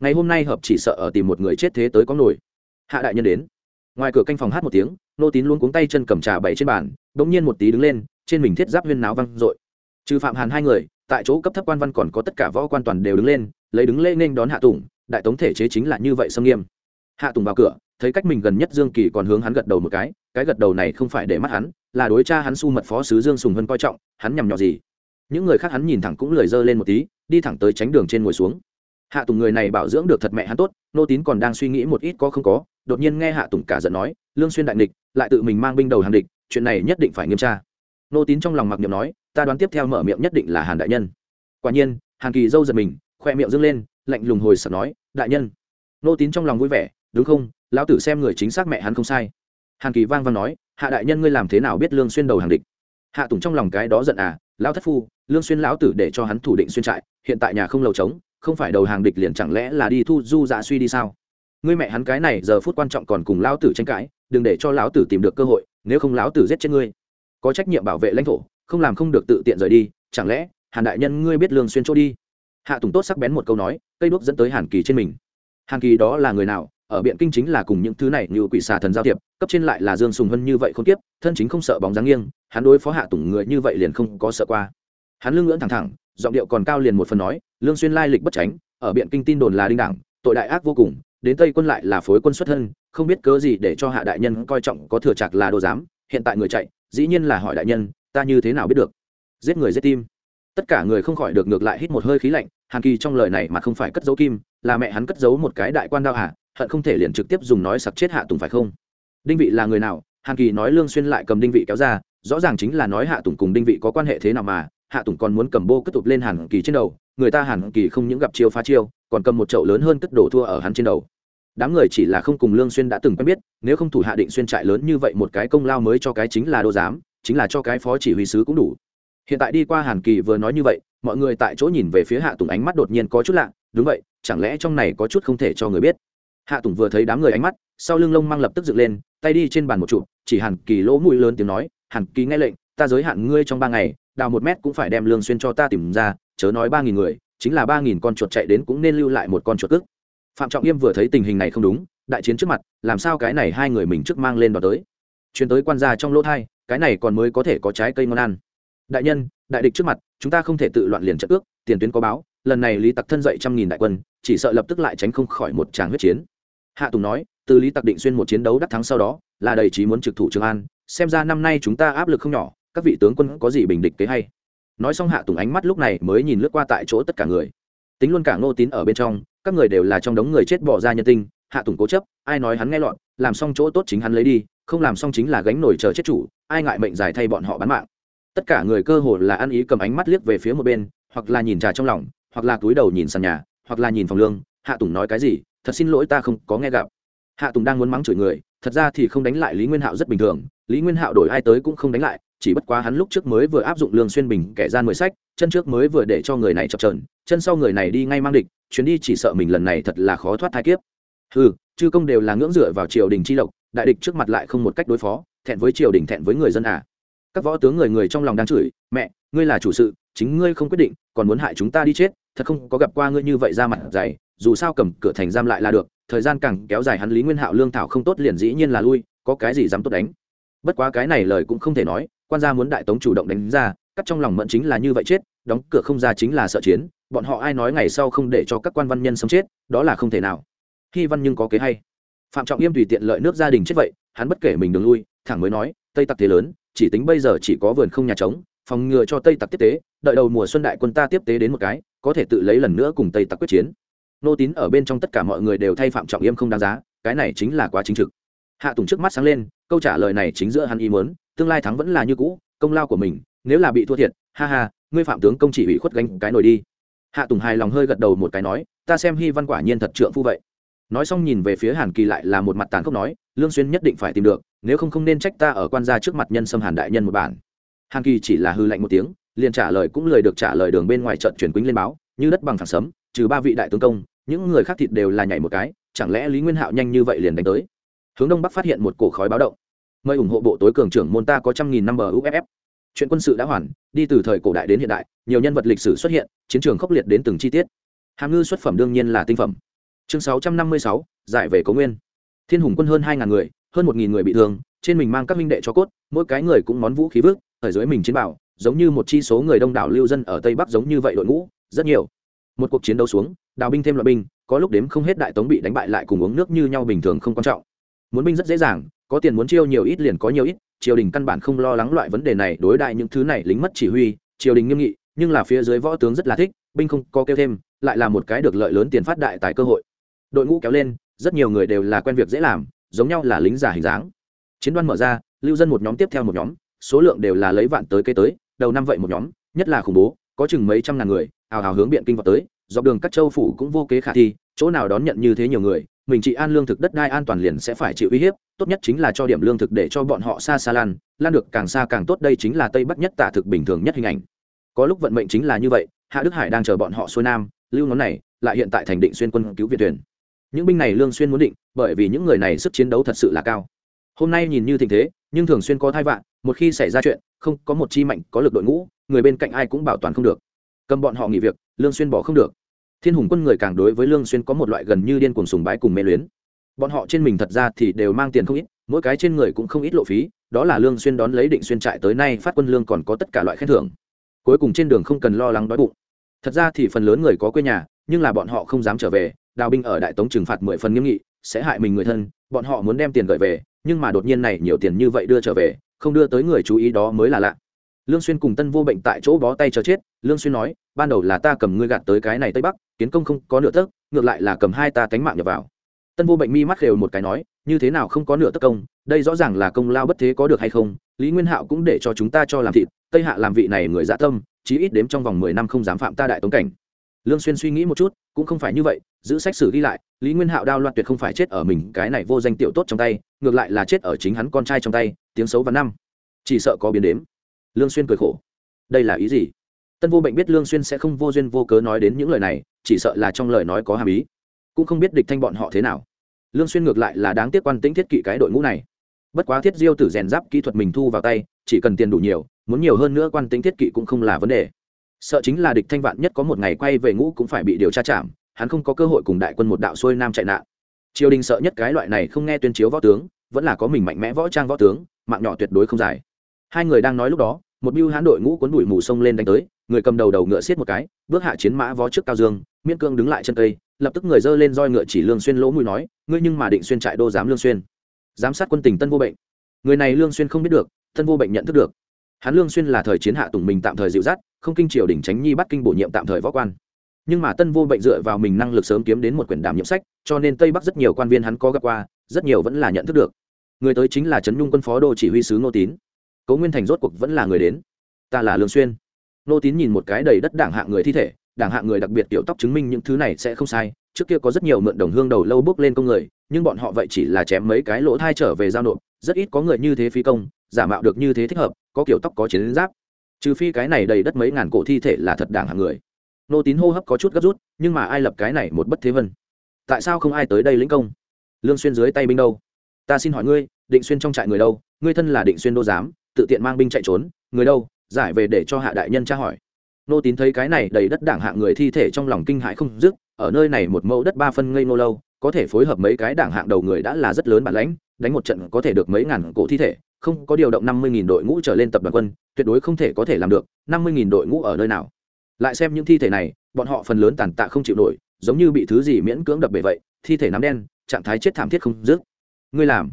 Ngày hôm nay hợp chỉ sợ ở tìm một người chết thế tới có nổi. Hạ đại nhân đến. Ngoài cửa canh phòng hát một tiếng, nô tín luôn cuống tay chân cầm trà bày trên bàn đ ỗ n g nhiên một tí đứng lên, trên mình thiết giáp huyên náo văng r ộ i trừ phạm hàn hai người tại chỗ cấp thấp quan văn còn có tất cả võ quan toàn đều đứng lên, lấy đứng lễ nên đón hạ tùng, đại tống thể chế chính là như vậy xâm nghiêm. Hạ tùng vào cửa, thấy cách mình gần nhất dương kỳ còn hướng hắn gật đầu một cái cái gật đầu này không phải để mắt hắn, là đối cha hắn su mật phó sứ dương sùng hân coi trọng, hắn nhằm nhỏ gì. Những người khác hắn nhìn thẳng cũng lười dơ lên một tí, đi thẳng tới tránh đường trên ngồi xuống. Hạ tùng người này bảo dưỡng được thật mẹ hắn tốt, nô tín còn đang suy nghĩ một ít có không có, đột nhiên nghe hạ tùng cả giận nói, lương xuyên đại địch lại tự mình mang binh đầu hàng địch, chuyện này nhất định phải nghiêm tra. Nô tín trong lòng mặc niệm nói ta đoán tiếp theo mở miệng nhất định là hàn đại nhân. Quả nhiên, hàn kỳ dâu giật mình, khoe miệng dâng lên, lạnh lùng hồi sợ nói, đại nhân. Nô tín trong lòng vui vẻ, đúng không? Lão tử xem người chính xác mẹ hắn không sai. Hàn kỳ vang vang nói, hạ đại nhân ngươi làm thế nào biết lương xuyên đầu hàng địch? Hạ tùng trong lòng cái đó giận à lão thất phu, lương xuyên lão tử để cho hắn thủ định xuyên trại, hiện tại nhà không lầu trống, không phải đầu hàng địch liền chẳng lẽ là đi thu du dạ suy đi sao? Ngươi mẹ hắn cái này giờ phút quan trọng còn cùng lão tử tranh cãi, đừng để cho lão tử tìm được cơ hội, nếu không lão tử giết chết ngươi. Có trách nhiệm bảo vệ lãnh thổ không làm không được tự tiện rời đi, chẳng lẽ, hàn đại nhân ngươi biết lương xuyên chỗ đi? Hạ tùng tốt sắc bén một câu nói, cây đuốc dẫn tới hàn kỳ trên mình. Hàn kỳ đó là người nào? Ở biện kinh chính là cùng những thứ này như quỷ xà thần giao thiệp, cấp trên lại là dương sùng hân như vậy không tiếp thân chính không sợ bóng dáng nghiêng, hắn đối phó hạ tùng người như vậy liền không có sợ qua. Hắn lưng ngưỡng thẳng thẳng, giọng điệu còn cao liền một phần nói, lương xuyên lai lịch bất tránh ở biện kinh tin đồn là đinh đảng, tội đại ác vô cùng, đến tây quân lại là phối quân xuất thân, không biết cớ gì để cho hạ đại nhân coi trọng có thừa chặt là đồ giám, hiện tại người chạy, dĩ nhiên là hỏi đại nhân ta như thế nào biết được? Giết người giết tim. Tất cả người không khỏi được ngược lại hít một hơi khí lạnh, hàn kỳ trong lời này mà không phải cất giấu kim, là mẹ hắn cất giấu một cái đại quan đao hạ, hận không thể liền trực tiếp dùng nói sặc chết hạ tùng phải không? Đinh vị là người nào? Hàn kỳ nói lương xuyên lại cầm đinh vị kéo ra, rõ ràng chính là nói hạ tùng cùng đinh vị có quan hệ thế nào mà, hạ tùng còn muốn cầm bô cất tụt lên hàn kỳ trên đầu, người ta hàn kỳ không những gặp chiêu phá chiêu, còn cầm một chậu lớn hơn cất đổ thua ở hắn trên đầu. Đám người chỉ là không cùng lương xuyên đã từng quen biết, nếu không thủ hạ định xuyên trại lớn như vậy một cái công lao mới cho cái chính là đô giám chính là cho cái phó chỉ huy sứ cũng đủ. Hiện tại đi qua hàn kỳ vừa nói như vậy, mọi người tại chỗ nhìn về phía hạ tùng ánh mắt đột nhiên có chút lạ, đúng vậy, chẳng lẽ trong này có chút không thể cho người biết? Hạ tùng vừa thấy đám người ánh mắt, sau lưng lông mang lập tức dựng lên, tay đi trên bàn một trụ, chỉ hàn kỳ lỗ mũi lớn tiếng nói, hàn kỳ nghe lệnh, ta giới hạn ngươi trong ba ngày, đào một mét cũng phải đem lương xuyên cho ta tìm ra, chớ nói ba nghìn người, chính là ba nghìn con chuột chạy đến cũng nên lưu lại một con chuột cước phạm trọng yêm vừa thấy tình hình này không đúng, đại chiến trước mặt, làm sao cái này hai người mình trước mang lên đỏ tới? Chuyến tới quan gia trong lỗ thai cái này còn mới có thể có trái cây ngon ăn. Đại nhân, đại địch trước mặt, chúng ta không thể tự loạn liền trận ước, tiền tuyến có báo, lần này lý tặc thân dậy trăm nghìn đại quân, chỉ sợ lập tức lại tránh không khỏi một tràng huyết chiến. Hạ tùng nói, từ lý tặc định xuyên một chiến đấu đắc thắng sau đó, là đầy trí muốn trực thủ trường an, xem ra năm nay chúng ta áp lực không nhỏ, các vị tướng quân có gì bình địch kế hay. Nói xong hạ tùng ánh mắt lúc này mới nhìn lướt qua tại chỗ tất cả người. Tính luôn cả ngô tín ở bên trong, các người đều là trong đống người chết bỏ ra nhân tinh, hạ tùng cố chấp, ai nói hắn nghe lọt, làm xong chỗ tốt chính hắn lấy đi không làm xong chính là gánh nổi chờ chết chủ, ai ngại mệnh dài thay bọn họ bán mạng. Tất cả người cơ hồ là ăn ý cầm ánh mắt liếc về phía một bên, hoặc là nhìn trà trong lòng, hoặc là túi đầu nhìn sàn nhà, hoặc là nhìn phòng lương, hạ tùng nói cái gì, thật xin lỗi ta không có nghe gặp. Hạ tùng đang muốn mắng chửi người, thật ra thì không đánh lại lý nguyên hạo rất bình thường, lý nguyên hạo đổi ai tới cũng không đánh lại, chỉ bất quá hắn lúc trước mới vừa áp dụng lương xuyên bình kẻ gian mười sách, chân trước mới vừa để cho người này chập trờn chân sau người này đi ngay mang địch, chuyến đi chỉ sợ mình lần này thật là khó thoát thai kiếp. Ừ chư công đều là ngưỡng dựa vào triều đình chi lộc đại địch trước mặt lại không một cách đối phó, thẹn với triều đình, thẹn với người dân à. Các võ tướng người người trong lòng đang chửi, mẹ, ngươi là chủ sự, chính ngươi không quyết định, còn muốn hại chúng ta đi chết, thật không có gặp qua ngươi như vậy ra mặt dày, dù sao cầm cửa thành giam lại là được, thời gian càng kéo dài hắn lý nguyên hạo lương thảo không tốt liền dĩ nhiên là lui, có cái gì dám tốt đánh? Bất quá cái này lời cũng không thể nói, quan gia muốn đại tống chủ động đánh ra, cắt trong lòng mẫn chính là như vậy chết, đóng cửa không ra chính là sợ chiến, bọn họ ai nói ngày sau không để cho các quan văn nhân sống chết, đó là không thể nào. Hy văn nhưng có kế hay phạm trọng yêm tùy tiện lợi nước gia đình chết vậy, hắn bất kể mình đường lui, thẳng mới nói, tây tặc thế lớn, chỉ tính bây giờ chỉ có vườn không nhà trống, phòng ngừa cho tây tặc tiếp tế, đợi đầu mùa xuân đại quân ta tiếp tế đến một cái, có thể tự lấy lần nữa cùng tây tặc quyết chiến. Nô tín ở bên trong tất cả mọi người đều thay phạm trọng yêm không đáng giá, cái này chính là quá chính trực. Hạ tùng trước mắt sáng lên, câu trả lời này chính giữa hắn ý muốn, tương lai thắng vẫn là như cũ, công lao của mình, nếu là bị thua thiệt, ha ha, ngươi phạm tướng công chỉ ủy khuất gánh cái nổi đi. Hạ tùng hài lòng hơi gật đầu một cái nói, ta xem hy văn quả nhiên thật trượng phu vậy nói xong nhìn về phía hàn kỳ lại là một mặt tàn khốc nói, lương xuyên nhất định phải tìm được, nếu không không nên trách ta ở quan gia trước mặt nhân xâm hàn đại nhân một bản. Hàn kỳ chỉ là hư lạnh một tiếng, liền trả lời cũng lời được trả lời đường bên ngoài trận chuyển quýnh lên báo, như đất bằng thẳng sấm, trừ ba vị đại tướng công, những người khác thịt đều là nhảy một cái, chẳng lẽ lý nguyên hạo nhanh như vậy liền đánh tới? Hướng đông bắc phát hiện một cổ khói báo động. Mời ủng hộ bộ tối cường trưởng môn ta có trăm nghìn năm bờ uff chuyện quân sự đã hoàn, đi từ thời cổ đại đến hiện đại, nhiều nhân vật lịch sử xuất hiện, chiến trường khốc liệt đến từng chi tiết. Hàm ngư xuất phẩm đương nhiên là tinh phẩm chương sáu trăm năm mươi sáu, giải về cố nguyên. Thiên hùng quân hơn hai ngàn người, hơn một nghìn người bị thương, trên mình mang các minh đệ cho cốt, mỗi cái người cũng món vũ khí vước, ở dưới mình chiến bảo, giống như một chi số người đông đảo lưu dân ở tây bắc giống như vậy đội ngũ, rất nhiều. Một cuộc chiến đấu xuống, đào binh thêm loại binh, có lúc đếm không hết đại tống bị đánh bại lại cùng uống nước như nhau bình thường không quan trọng. Muốn binh rất dễ dàng, có tiền muốn chiêu nhiều ít liền có nhiều ít, triều đình căn bản không lo lắng loại vấn đề này, đối đại những thứ này lính mất chỉ huy, triều đình nghiêm nghị, nhưng là phía dưới võ tướng rất là thích, binh không có kêu thêm, lại là một cái được lợi lớn tiền phát đại tại cơ hội đội ngũ kéo lên, rất nhiều người đều là quen việc dễ làm, giống nhau là lính giả hình dáng. Chiến đoan mở ra, lưu dân một nhóm tiếp theo một nhóm, số lượng đều là lấy vạn tới cây tới, đầu năm vậy một nhóm, nhất là khủng bố, có chừng mấy trăm ngàn người hào hào hướng biện kinh vào tới, dọc đường các châu phủ cũng vô kế khả thi, chỗ nào đón nhận như thế nhiều người, mình trị an lương thực đất đai an toàn liền sẽ phải chịu uy hiếp, tốt nhất chính là cho điểm lương thực để cho bọn họ xa xa lan lan được càng xa càng tốt, đây chính là tây bắc nhất tả thực bình thường nhất hình ảnh. Có lúc vận mệnh chính là như vậy, hạ đức hải đang chờ bọn họ xuôi nam, lưu ngón này, lại hiện tại thành định xuyên quân cứu việt tuyển những binh này lương xuyên muốn định, bởi vì những người này sức chiến đấu thật sự là cao. Hôm nay nhìn như tình thế, nhưng thường xuyên có thai vạn, một khi xảy ra chuyện, không có một chi mạnh, có lực đội ngũ, người bên cạnh ai cũng bảo toàn không được. Cầm bọn họ nghỉ việc, lương xuyên bỏ không được. Thiên hùng quân người càng đối với lương xuyên có một loại gần như điên cuồng sùng bái cùng mê luyến. Bọn họ trên mình thật ra thì đều mang tiền không ít, mỗi cái trên người cũng không ít lộ phí, đó là lương xuyên đón lấy định xuyên trại tới nay phát quân lương còn có tất cả loại khen thưởng. Cuối cùng trên đường không cần lo lắng đói bụng. Thật ra thì phần lớn người có quê nhà, nhưng là bọn họ không dám trở về đào binh ở đại tống trừng phạt mười phần nghiêm nghị, sẽ hại mình người thân, bọn họ muốn đem tiền gửi về, nhưng mà đột nhiên này nhiều tiền như vậy đưa trở về, không đưa tới người chú ý đó mới là lạ. Lương xuyên cùng tân vô bệnh tại chỗ bó tay chờ chết, lương xuyên nói, ban đầu là ta cầm ngươi gạt tới cái này tây bắc, kiến công không có nửa tấc, ngược lại là cầm hai ta cánh mạng nhập vào. Tân vô bệnh mi mắt đều một cái nói, như thế nào không có nửa tấc công, đây rõ ràng là công lao bất thế có được hay không, lý nguyên hạo cũng để cho chúng ta cho làm thịt, tây hạ làm vị này người dạ tâm, chí ít đếm trong vòng mười năm không dám phạm ta đại tống cảnh. Lương xuyên suy nghĩ một chút, cũng không phải như vậy giữ sách sử ghi lại, lý nguyên hạo đao loạn tuyệt không phải chết ở mình, cái này vô danh tiểu tốt trong tay, ngược lại là chết ở chính hắn con trai trong tay, tiếng xấu và năm. Chỉ sợ có biến đếm. Lương xuyên cười khổ. Đây là ý gì? Tân vô bệnh biết lương xuyên sẽ không vô duyên vô cớ nói đến những lời này, chỉ sợ là trong lời nói có hàm ý. Cũng không biết địch thanh bọn họ thế nào. Lương xuyên ngược lại là đáng tiếc quan tĩnh thiết kỵ cái đội ngũ này. Bất quá thiết diêu tử rèn giáp kỹ thuật mình thu vào tay, chỉ cần tiền đủ nhiều, muốn nhiều hơn nữa quan tĩnh thiết kỵ cũng không là vấn đề. Sợ chính là địch thanh vạn nhất có một ngày quay về ngũ cũng phải bị điều tra chạm hắn không có cơ hội cùng đại quân một đạo xuôi nam chạy nạn. Triều đình sợ nhất cái loại này không nghe tuyên chiếu võ tướng, vẫn là có mình mạnh mẽ võ trang võ tướng, mạng nhỏ tuyệt đối không dài. Hai người đang nói lúc đó, một biêu hán đội ngũ cuốn đuổi mù sông lên đánh tới, người cầm đầu đầu ngựa xiết một cái, bước hạ chiến mã vó trước cao dương, miễn cương đứng lại chân cây, lập tức người dơ lên roi ngựa chỉ lương xuyên lỗ mũi nói, ngươi nhưng mà định xuyên trại đô giám lương xuyên. Giám sát quân tình tân vô bệnh. Người này lương xuyên không biết được, tân vô bệnh nhận thức được. Hắn lương xuyên là thời chiến hạ tùng mình tạm thời dịu dắt, không kinh triều đỉnh tránh nhi bắt kinh bổ nhiệm tạm thời võ quan nhưng mà tân vô bệnh dựa vào mình năng lực sớm kiếm đến một quyển đảm nhiệm sách, cho nên tây bắc rất nhiều quan viên hắn có gặp qua, rất nhiều vẫn là nhận thức được. Người tới chính là trấn nhung quân phó đô chỉ huy sứ ngô tín. Cố nguyên thành rốt cuộc vẫn là người đến. Ta là lương xuyên. Ngô tín nhìn một cái đầy đất đảng hạng người thi thể, đảng hạng người đặc biệt tiểu tóc chứng minh những thứ này sẽ không sai, trước kia có rất nhiều mượn đồng hương đầu lâu bước lên công người, nhưng bọn họ vậy chỉ là chém mấy cái lỗ thai trở về giao nộp, rất ít có người như thế phi công, giả mạo được như thế thích hợp, có kiểu tóc có chiến giáp. Trừ phi cái này đầy đất mấy ngàn cổ thi thể là thật đảng hạng người nô tín hô hấp có chút gấp rút, nhưng mà ai lập cái này một bất thế vân? Tại sao không ai tới đây lĩnh công? Lương xuyên dưới tay binh đâu? Ta xin hỏi ngươi, định xuyên trong trại người đâu? Ngươi thân là định xuyên đô giám, tự tiện mang binh chạy trốn, người đâu? Giải về để cho hạ đại nhân tra hỏi. Nô tín thấy cái này đầy đất đảng hạng người thi thể trong lòng kinh hãi không dứt, ở nơi này một mẫu đất ba phân ngây nô lâu, có thể phối hợp mấy cái đảng hạng đầu người đã là rất lớn bản lãnh, đánh một trận có thể được mấy ngàn cổ thi thể, không có điều động năm mươi nghìn đội ngũ trở lên tập đoàn quân, tuyệt đối không thể có thể làm được, năm mươi nghìn đội ngũ ở nơi nào? Lại xem những thi thể này, bọn họ phần lớn tàn tạ không chịu nổi, giống như bị thứ gì miễn cưỡng đập bể vậy, thi thể nắm đen, trạng thái chết thảm thiết không dứt. Ngươi làm.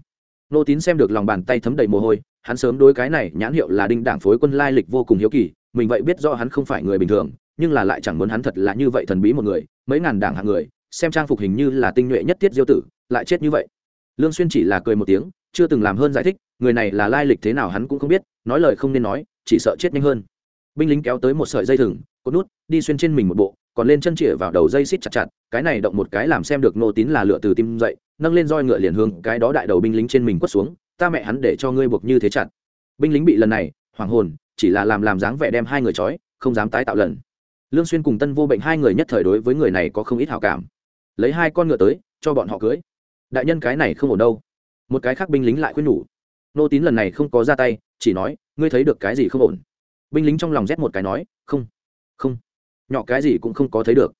Nô tín xem được lòng bàn tay thấm đầy mồ hôi, hắn sớm đối cái này nhãn hiệu là đinh đảng phối quân lai lịch vô cùng hiếu kỳ, mình vậy biết do hắn không phải người bình thường, nhưng là lại chẳng muốn hắn thật là như vậy thần bí một người, mấy ngàn đảng hạng người, xem trang phục hình như là tinh nhuệ nhất tiết diêu tử, lại chết như vậy. Lương xuyên chỉ là cười một tiếng, chưa từng làm hơn giải thích, người này là lai lịch thế nào hắn cũng không biết, nói lời không nên nói, chỉ sợ chết nhanh hơn. Binh lính kéo tới một sợi dây thừng cột nút, đi xuyên trên mình một bộ, còn lên chân chĩa vào đầu dây xít chặt chặt, cái này động một cái làm xem được nô tín là lựa từ tim dậy, nâng lên roi ngựa liền hướng cái đó đại đầu binh lính trên mình quất xuống, ta mẹ hắn để cho ngươi buộc như thế chặt. Binh lính bị lần này, hoảng hồn, chỉ là làm làm dáng vẻ đem hai người trói, không dám tái tạo lần. Lương xuyên cùng tân vô bệnh hai người nhất thời đối với người này có không ít hảo cảm. Lấy hai con ngựa tới, cho bọn họ cưới. Đại nhân cái này không ổn đâu. Một cái khác binh lính lại khuyên nhủ. Nô tín lần này không có ra tay, chỉ nói, ngươi thấy được cái gì không ổn? Binh lính trong lòng rét một cái nói, không không. Nhỏ cái gì cũng không có thấy được.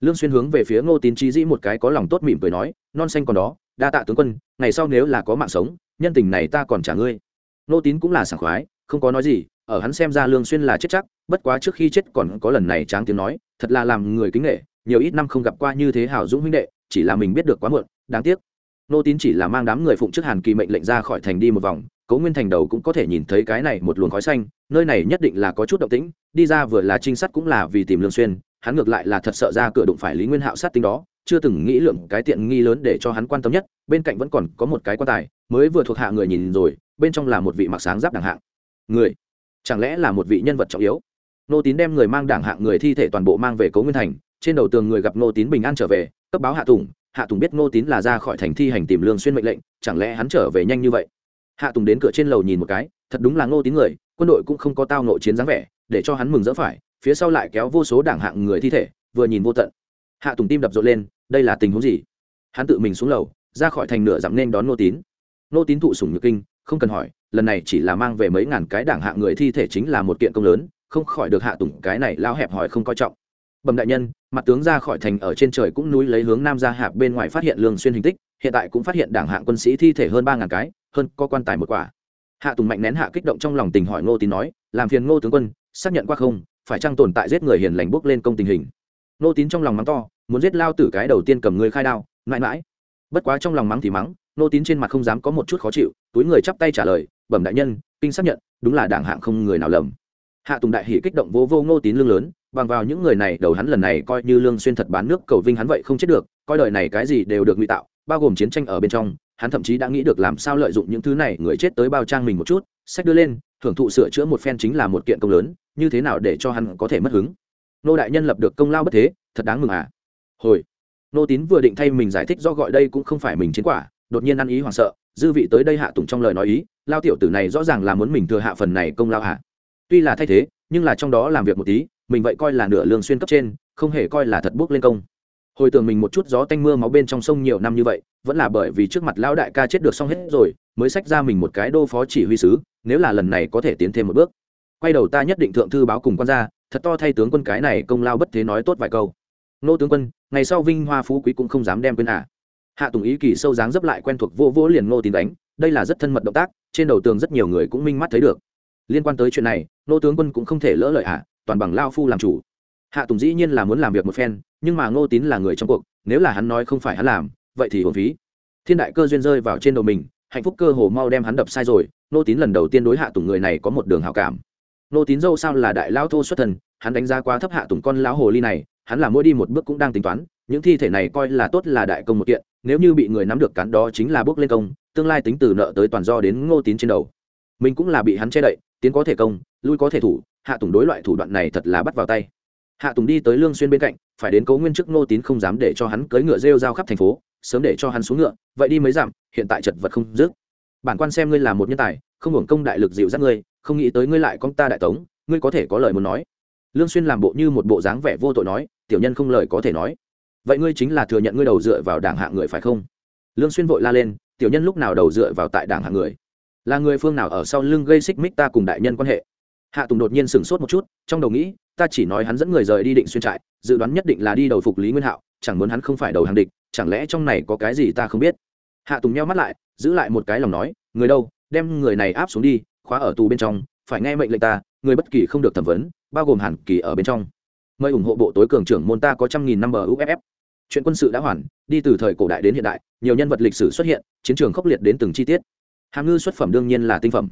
Lương xuyên hướng về phía ngô tín trí dĩ một cái có lòng tốt mỉm cười nói, non xanh còn đó, đa tạ tướng quân, ngày sau nếu là có mạng sống, nhân tình này ta còn trả ngươi. Ngô tín cũng là sảng khoái, không có nói gì, ở hắn xem ra lương xuyên là chết chắc, bất quá trước khi chết còn có lần này tráng tiếng nói, thật là làm người kính nể, nhiều ít năm không gặp qua như thế hảo dũng huynh đệ, chỉ là mình biết được quá muộn, đáng tiếc. Nô tín chỉ là mang đám người phụng trước hàn kỳ mệnh lệnh ra khỏi thành đi một vòng cố nguyên thành đầu cũng có thể nhìn thấy cái này một luồng khói xanh, nơi này nhất định là có chút động tĩnh, đi ra vừa là trinh sát cũng là vì tìm lương xuyên, hắn ngược lại là thật sợ ra cửa đụng phải lý nguyên hạo sát tính đó, chưa từng nghĩ lượng cái tiện nghi lớn để cho hắn quan tâm nhất, bên cạnh vẫn còn có một cái quan tài, mới vừa thuộc hạ người nhìn rồi, bên trong là một vị mặc sáng giáp đẳng hạng. Người, chẳng lẽ là một vị nhân vật trọng yếu? Nô tín đem người mang đẳng hạng người thi thể toàn bộ mang về cố nguyên thành, trên đầu tường người gặp nô tín bình an trở về, cấp báo hạ tùng hạ tùng biết nô tín là ra khỏi thành thi hành tìm lương xuyên mệnh lệnh, chẳng lẽ hắn trở về nhanh như vậy? Hạ tùng đến cửa trên lầu nhìn một cái, thật đúng là ngô tín người, quân đội cũng không có tao nội chiến dáng vẻ, để cho hắn mừng rỡ phải, phía sau lại kéo vô số đảng hạng người thi thể, vừa nhìn vô tận. Hạ tùng tim đập rộn lên, đây là tình huống gì? Hắn tự mình xuống lầu, ra khỏi thành nửa dặm nên đón ngô tín. Ngô tín thụ sủng nhược kinh, không cần hỏi, lần này chỉ là mang về mấy ngàn cái đảng hạng người thi thể chính là một kiện công lớn, không khỏi được hạ tùng cái này lao hẹp hỏi không coi trọng. Bẩm đại nhân, mặt tướng ra khỏi thành ở trên trời cũng núi lấy hướng nam ra hạp bên ngoài phát hiện lương xuyên hình tích, hiện tại cũng phát hiện đảng hạng quân sĩ thi thể hơn ba ngàn cái hơn có quan tài một quả. Hạ tùng mạnh nén hạ kích động trong lòng tình hỏi ngô tín nói, làm phiền ngô tướng quân, xác nhận qua không? Phải chăng tồn tại giết người hiền lành bước lên công tình hình? Ngô tín trong lòng mắng to, muốn giết lao tử cái đầu tiên cầm người khai đao, mãi mãi. Bất quá trong lòng mắng thì mắng, ngô tín trên mặt không dám có một chút khó chịu, túi người chắp tay trả lời, bẩm đại nhân, kinh xác nhận, đúng là đảng hạng không người nào lầm. Hạ tùng đại hỷ kích động vô vô ngô tín lương lớn, bằng vào những người này, đầu hắn lần này coi như lương xuyên thật bán nước cầu vinh hắn vậy không chết được, coi đời này cái gì đều được ngụy tạo, bao gồm chiến tranh ở bên trong hắn thậm chí đã nghĩ được làm sao lợi dụng những thứ này, người chết tới bao trang mình một chút, sách đưa lên, thưởng thụ sửa chữa một phen chính là một kiện công lớn, như thế nào để cho hắn có thể mất hứng? Nô đại nhân lập được công lao bất thế, thật đáng mừng à? Hồi, nô tín vừa định thay mình giải thích do gọi đây cũng không phải mình chiến quả, đột nhiên ăn ý hoảng sợ, dư vị tới đây hạ tùng trong lời nói ý, lao tiểu tử này rõ ràng là muốn mình thừa hạ phần này công lao hạ tuy là thay thế, nhưng là trong đó làm việc một tí, mình vậy coi là nửa lương xuyên cấp trên, không hề coi là thật bước lên công. Hồi tưởng mình một chút gió tanh mưa máu bên trong sông nhiều năm như vậy vẫn là bởi vì trước mặt lão đại ca chết được xong hết rồi, mới sách ra mình một cái đô phó chỉ huy sứ, nếu là lần này có thể tiến thêm một bước. Quay đầu ta nhất định thượng thư báo cùng quan gia, thật to thay tướng quân cái này công lao bất thế nói tốt vài câu. Nô tướng quân, ngày sau vinh hoa phú quý cũng không dám đem quên à. hạ tùng ý kỳ sâu dáng dấp lại quen thuộc vô vô liền ngô tín đánh, đây là rất thân mật động tác, trên đầu tường rất nhiều người cũng minh mắt thấy được. Liên quan tới chuyện này, nô tướng quân cũng không thể lỡ lợi à toàn bằng lao phu làm chủ. Hạ tùng dĩ nhiên là muốn làm việc một phen, nhưng mà ngô tín là người trong cuộc, nếu là hắn nói không phải hắn làm vậy thì hồn phí. Thiên đại cơ duyên rơi vào trên đầu mình, hạnh phúc cơ hồ mau đem hắn đập sai rồi, nô tín lần đầu tiên đối hạ tùng người này có một đường hảo cảm. Nô tín dâu sao là đại lao thô xuất thần, hắn đánh giá quá thấp hạ tùng con lão hồ ly này, hắn là mỗi đi một bước cũng đang tính toán, những thi thể này coi là tốt là đại công một kiện, nếu như bị người nắm được cắn đó chính là bước lên công, tương lai tính từ nợ tới toàn do đến ngô tín trên đầu. Mình cũng là bị hắn che đậy, tiến có thể công, lui có thể thủ, hạ tùng đối loại thủ đoạn này thật là bắt vào tay. Hạ tùng đi tới lương xuyên bên cạnh, phải đến cấu nguyên chức ngô tín không dám để cho hắn cưỡi ngựa rêu rao khắp thành phố sớm để cho hắn xuống ngựa, vậy đi mới giảm, hiện tại chật vật không dứt. Bản quan xem ngươi là một nhân tài, không hưởng công đại lực dịu dắt ngươi, không nghĩ tới ngươi lại con ta đại tống, ngươi có thể có lời muốn nói. Lương xuyên làm bộ như một bộ dáng vẻ vô tội nói, tiểu nhân không lời có thể nói. Vậy ngươi chính là thừa nhận ngươi đầu dựa vào đảng hạng người phải không? Lương xuyên vội la lên, tiểu nhân lúc nào đầu dựa vào tại đảng hạng người? Là người phương nào ở sau lưng gây xích mích ta cùng đại nhân quan hệ? Hạ tùng đột nhiên sửng sốt một chút, trong đầu nghĩ, ta chỉ nói hắn dẫn người rời đi định xuyên trại, dự đoán nhất định là đi đầu phục lý nguyên hạo chẳng muốn hắn không phải đầu hàng địch, chẳng lẽ trong này có cái gì ta không biết? Hạ tùng nheo mắt lại, giữ lại một cái lòng nói, người đâu, đem người này áp xuống đi, khóa ở tù bên trong, phải nghe mệnh lệnh ta, người bất kỳ không được thẩm vấn, bao gồm hẳn kỳ ở bên trong. Mời ủng hộ bộ tối cường trưởng môn ta có trăm nghìn năm bờ uff chuyện quân sự đã hoàn, đi từ thời cổ đại đến hiện đại, nhiều nhân vật lịch sử xuất hiện, chiến trường khốc liệt đến từng chi tiết. Hàm ngư xuất phẩm đương nhiên là tinh phẩm.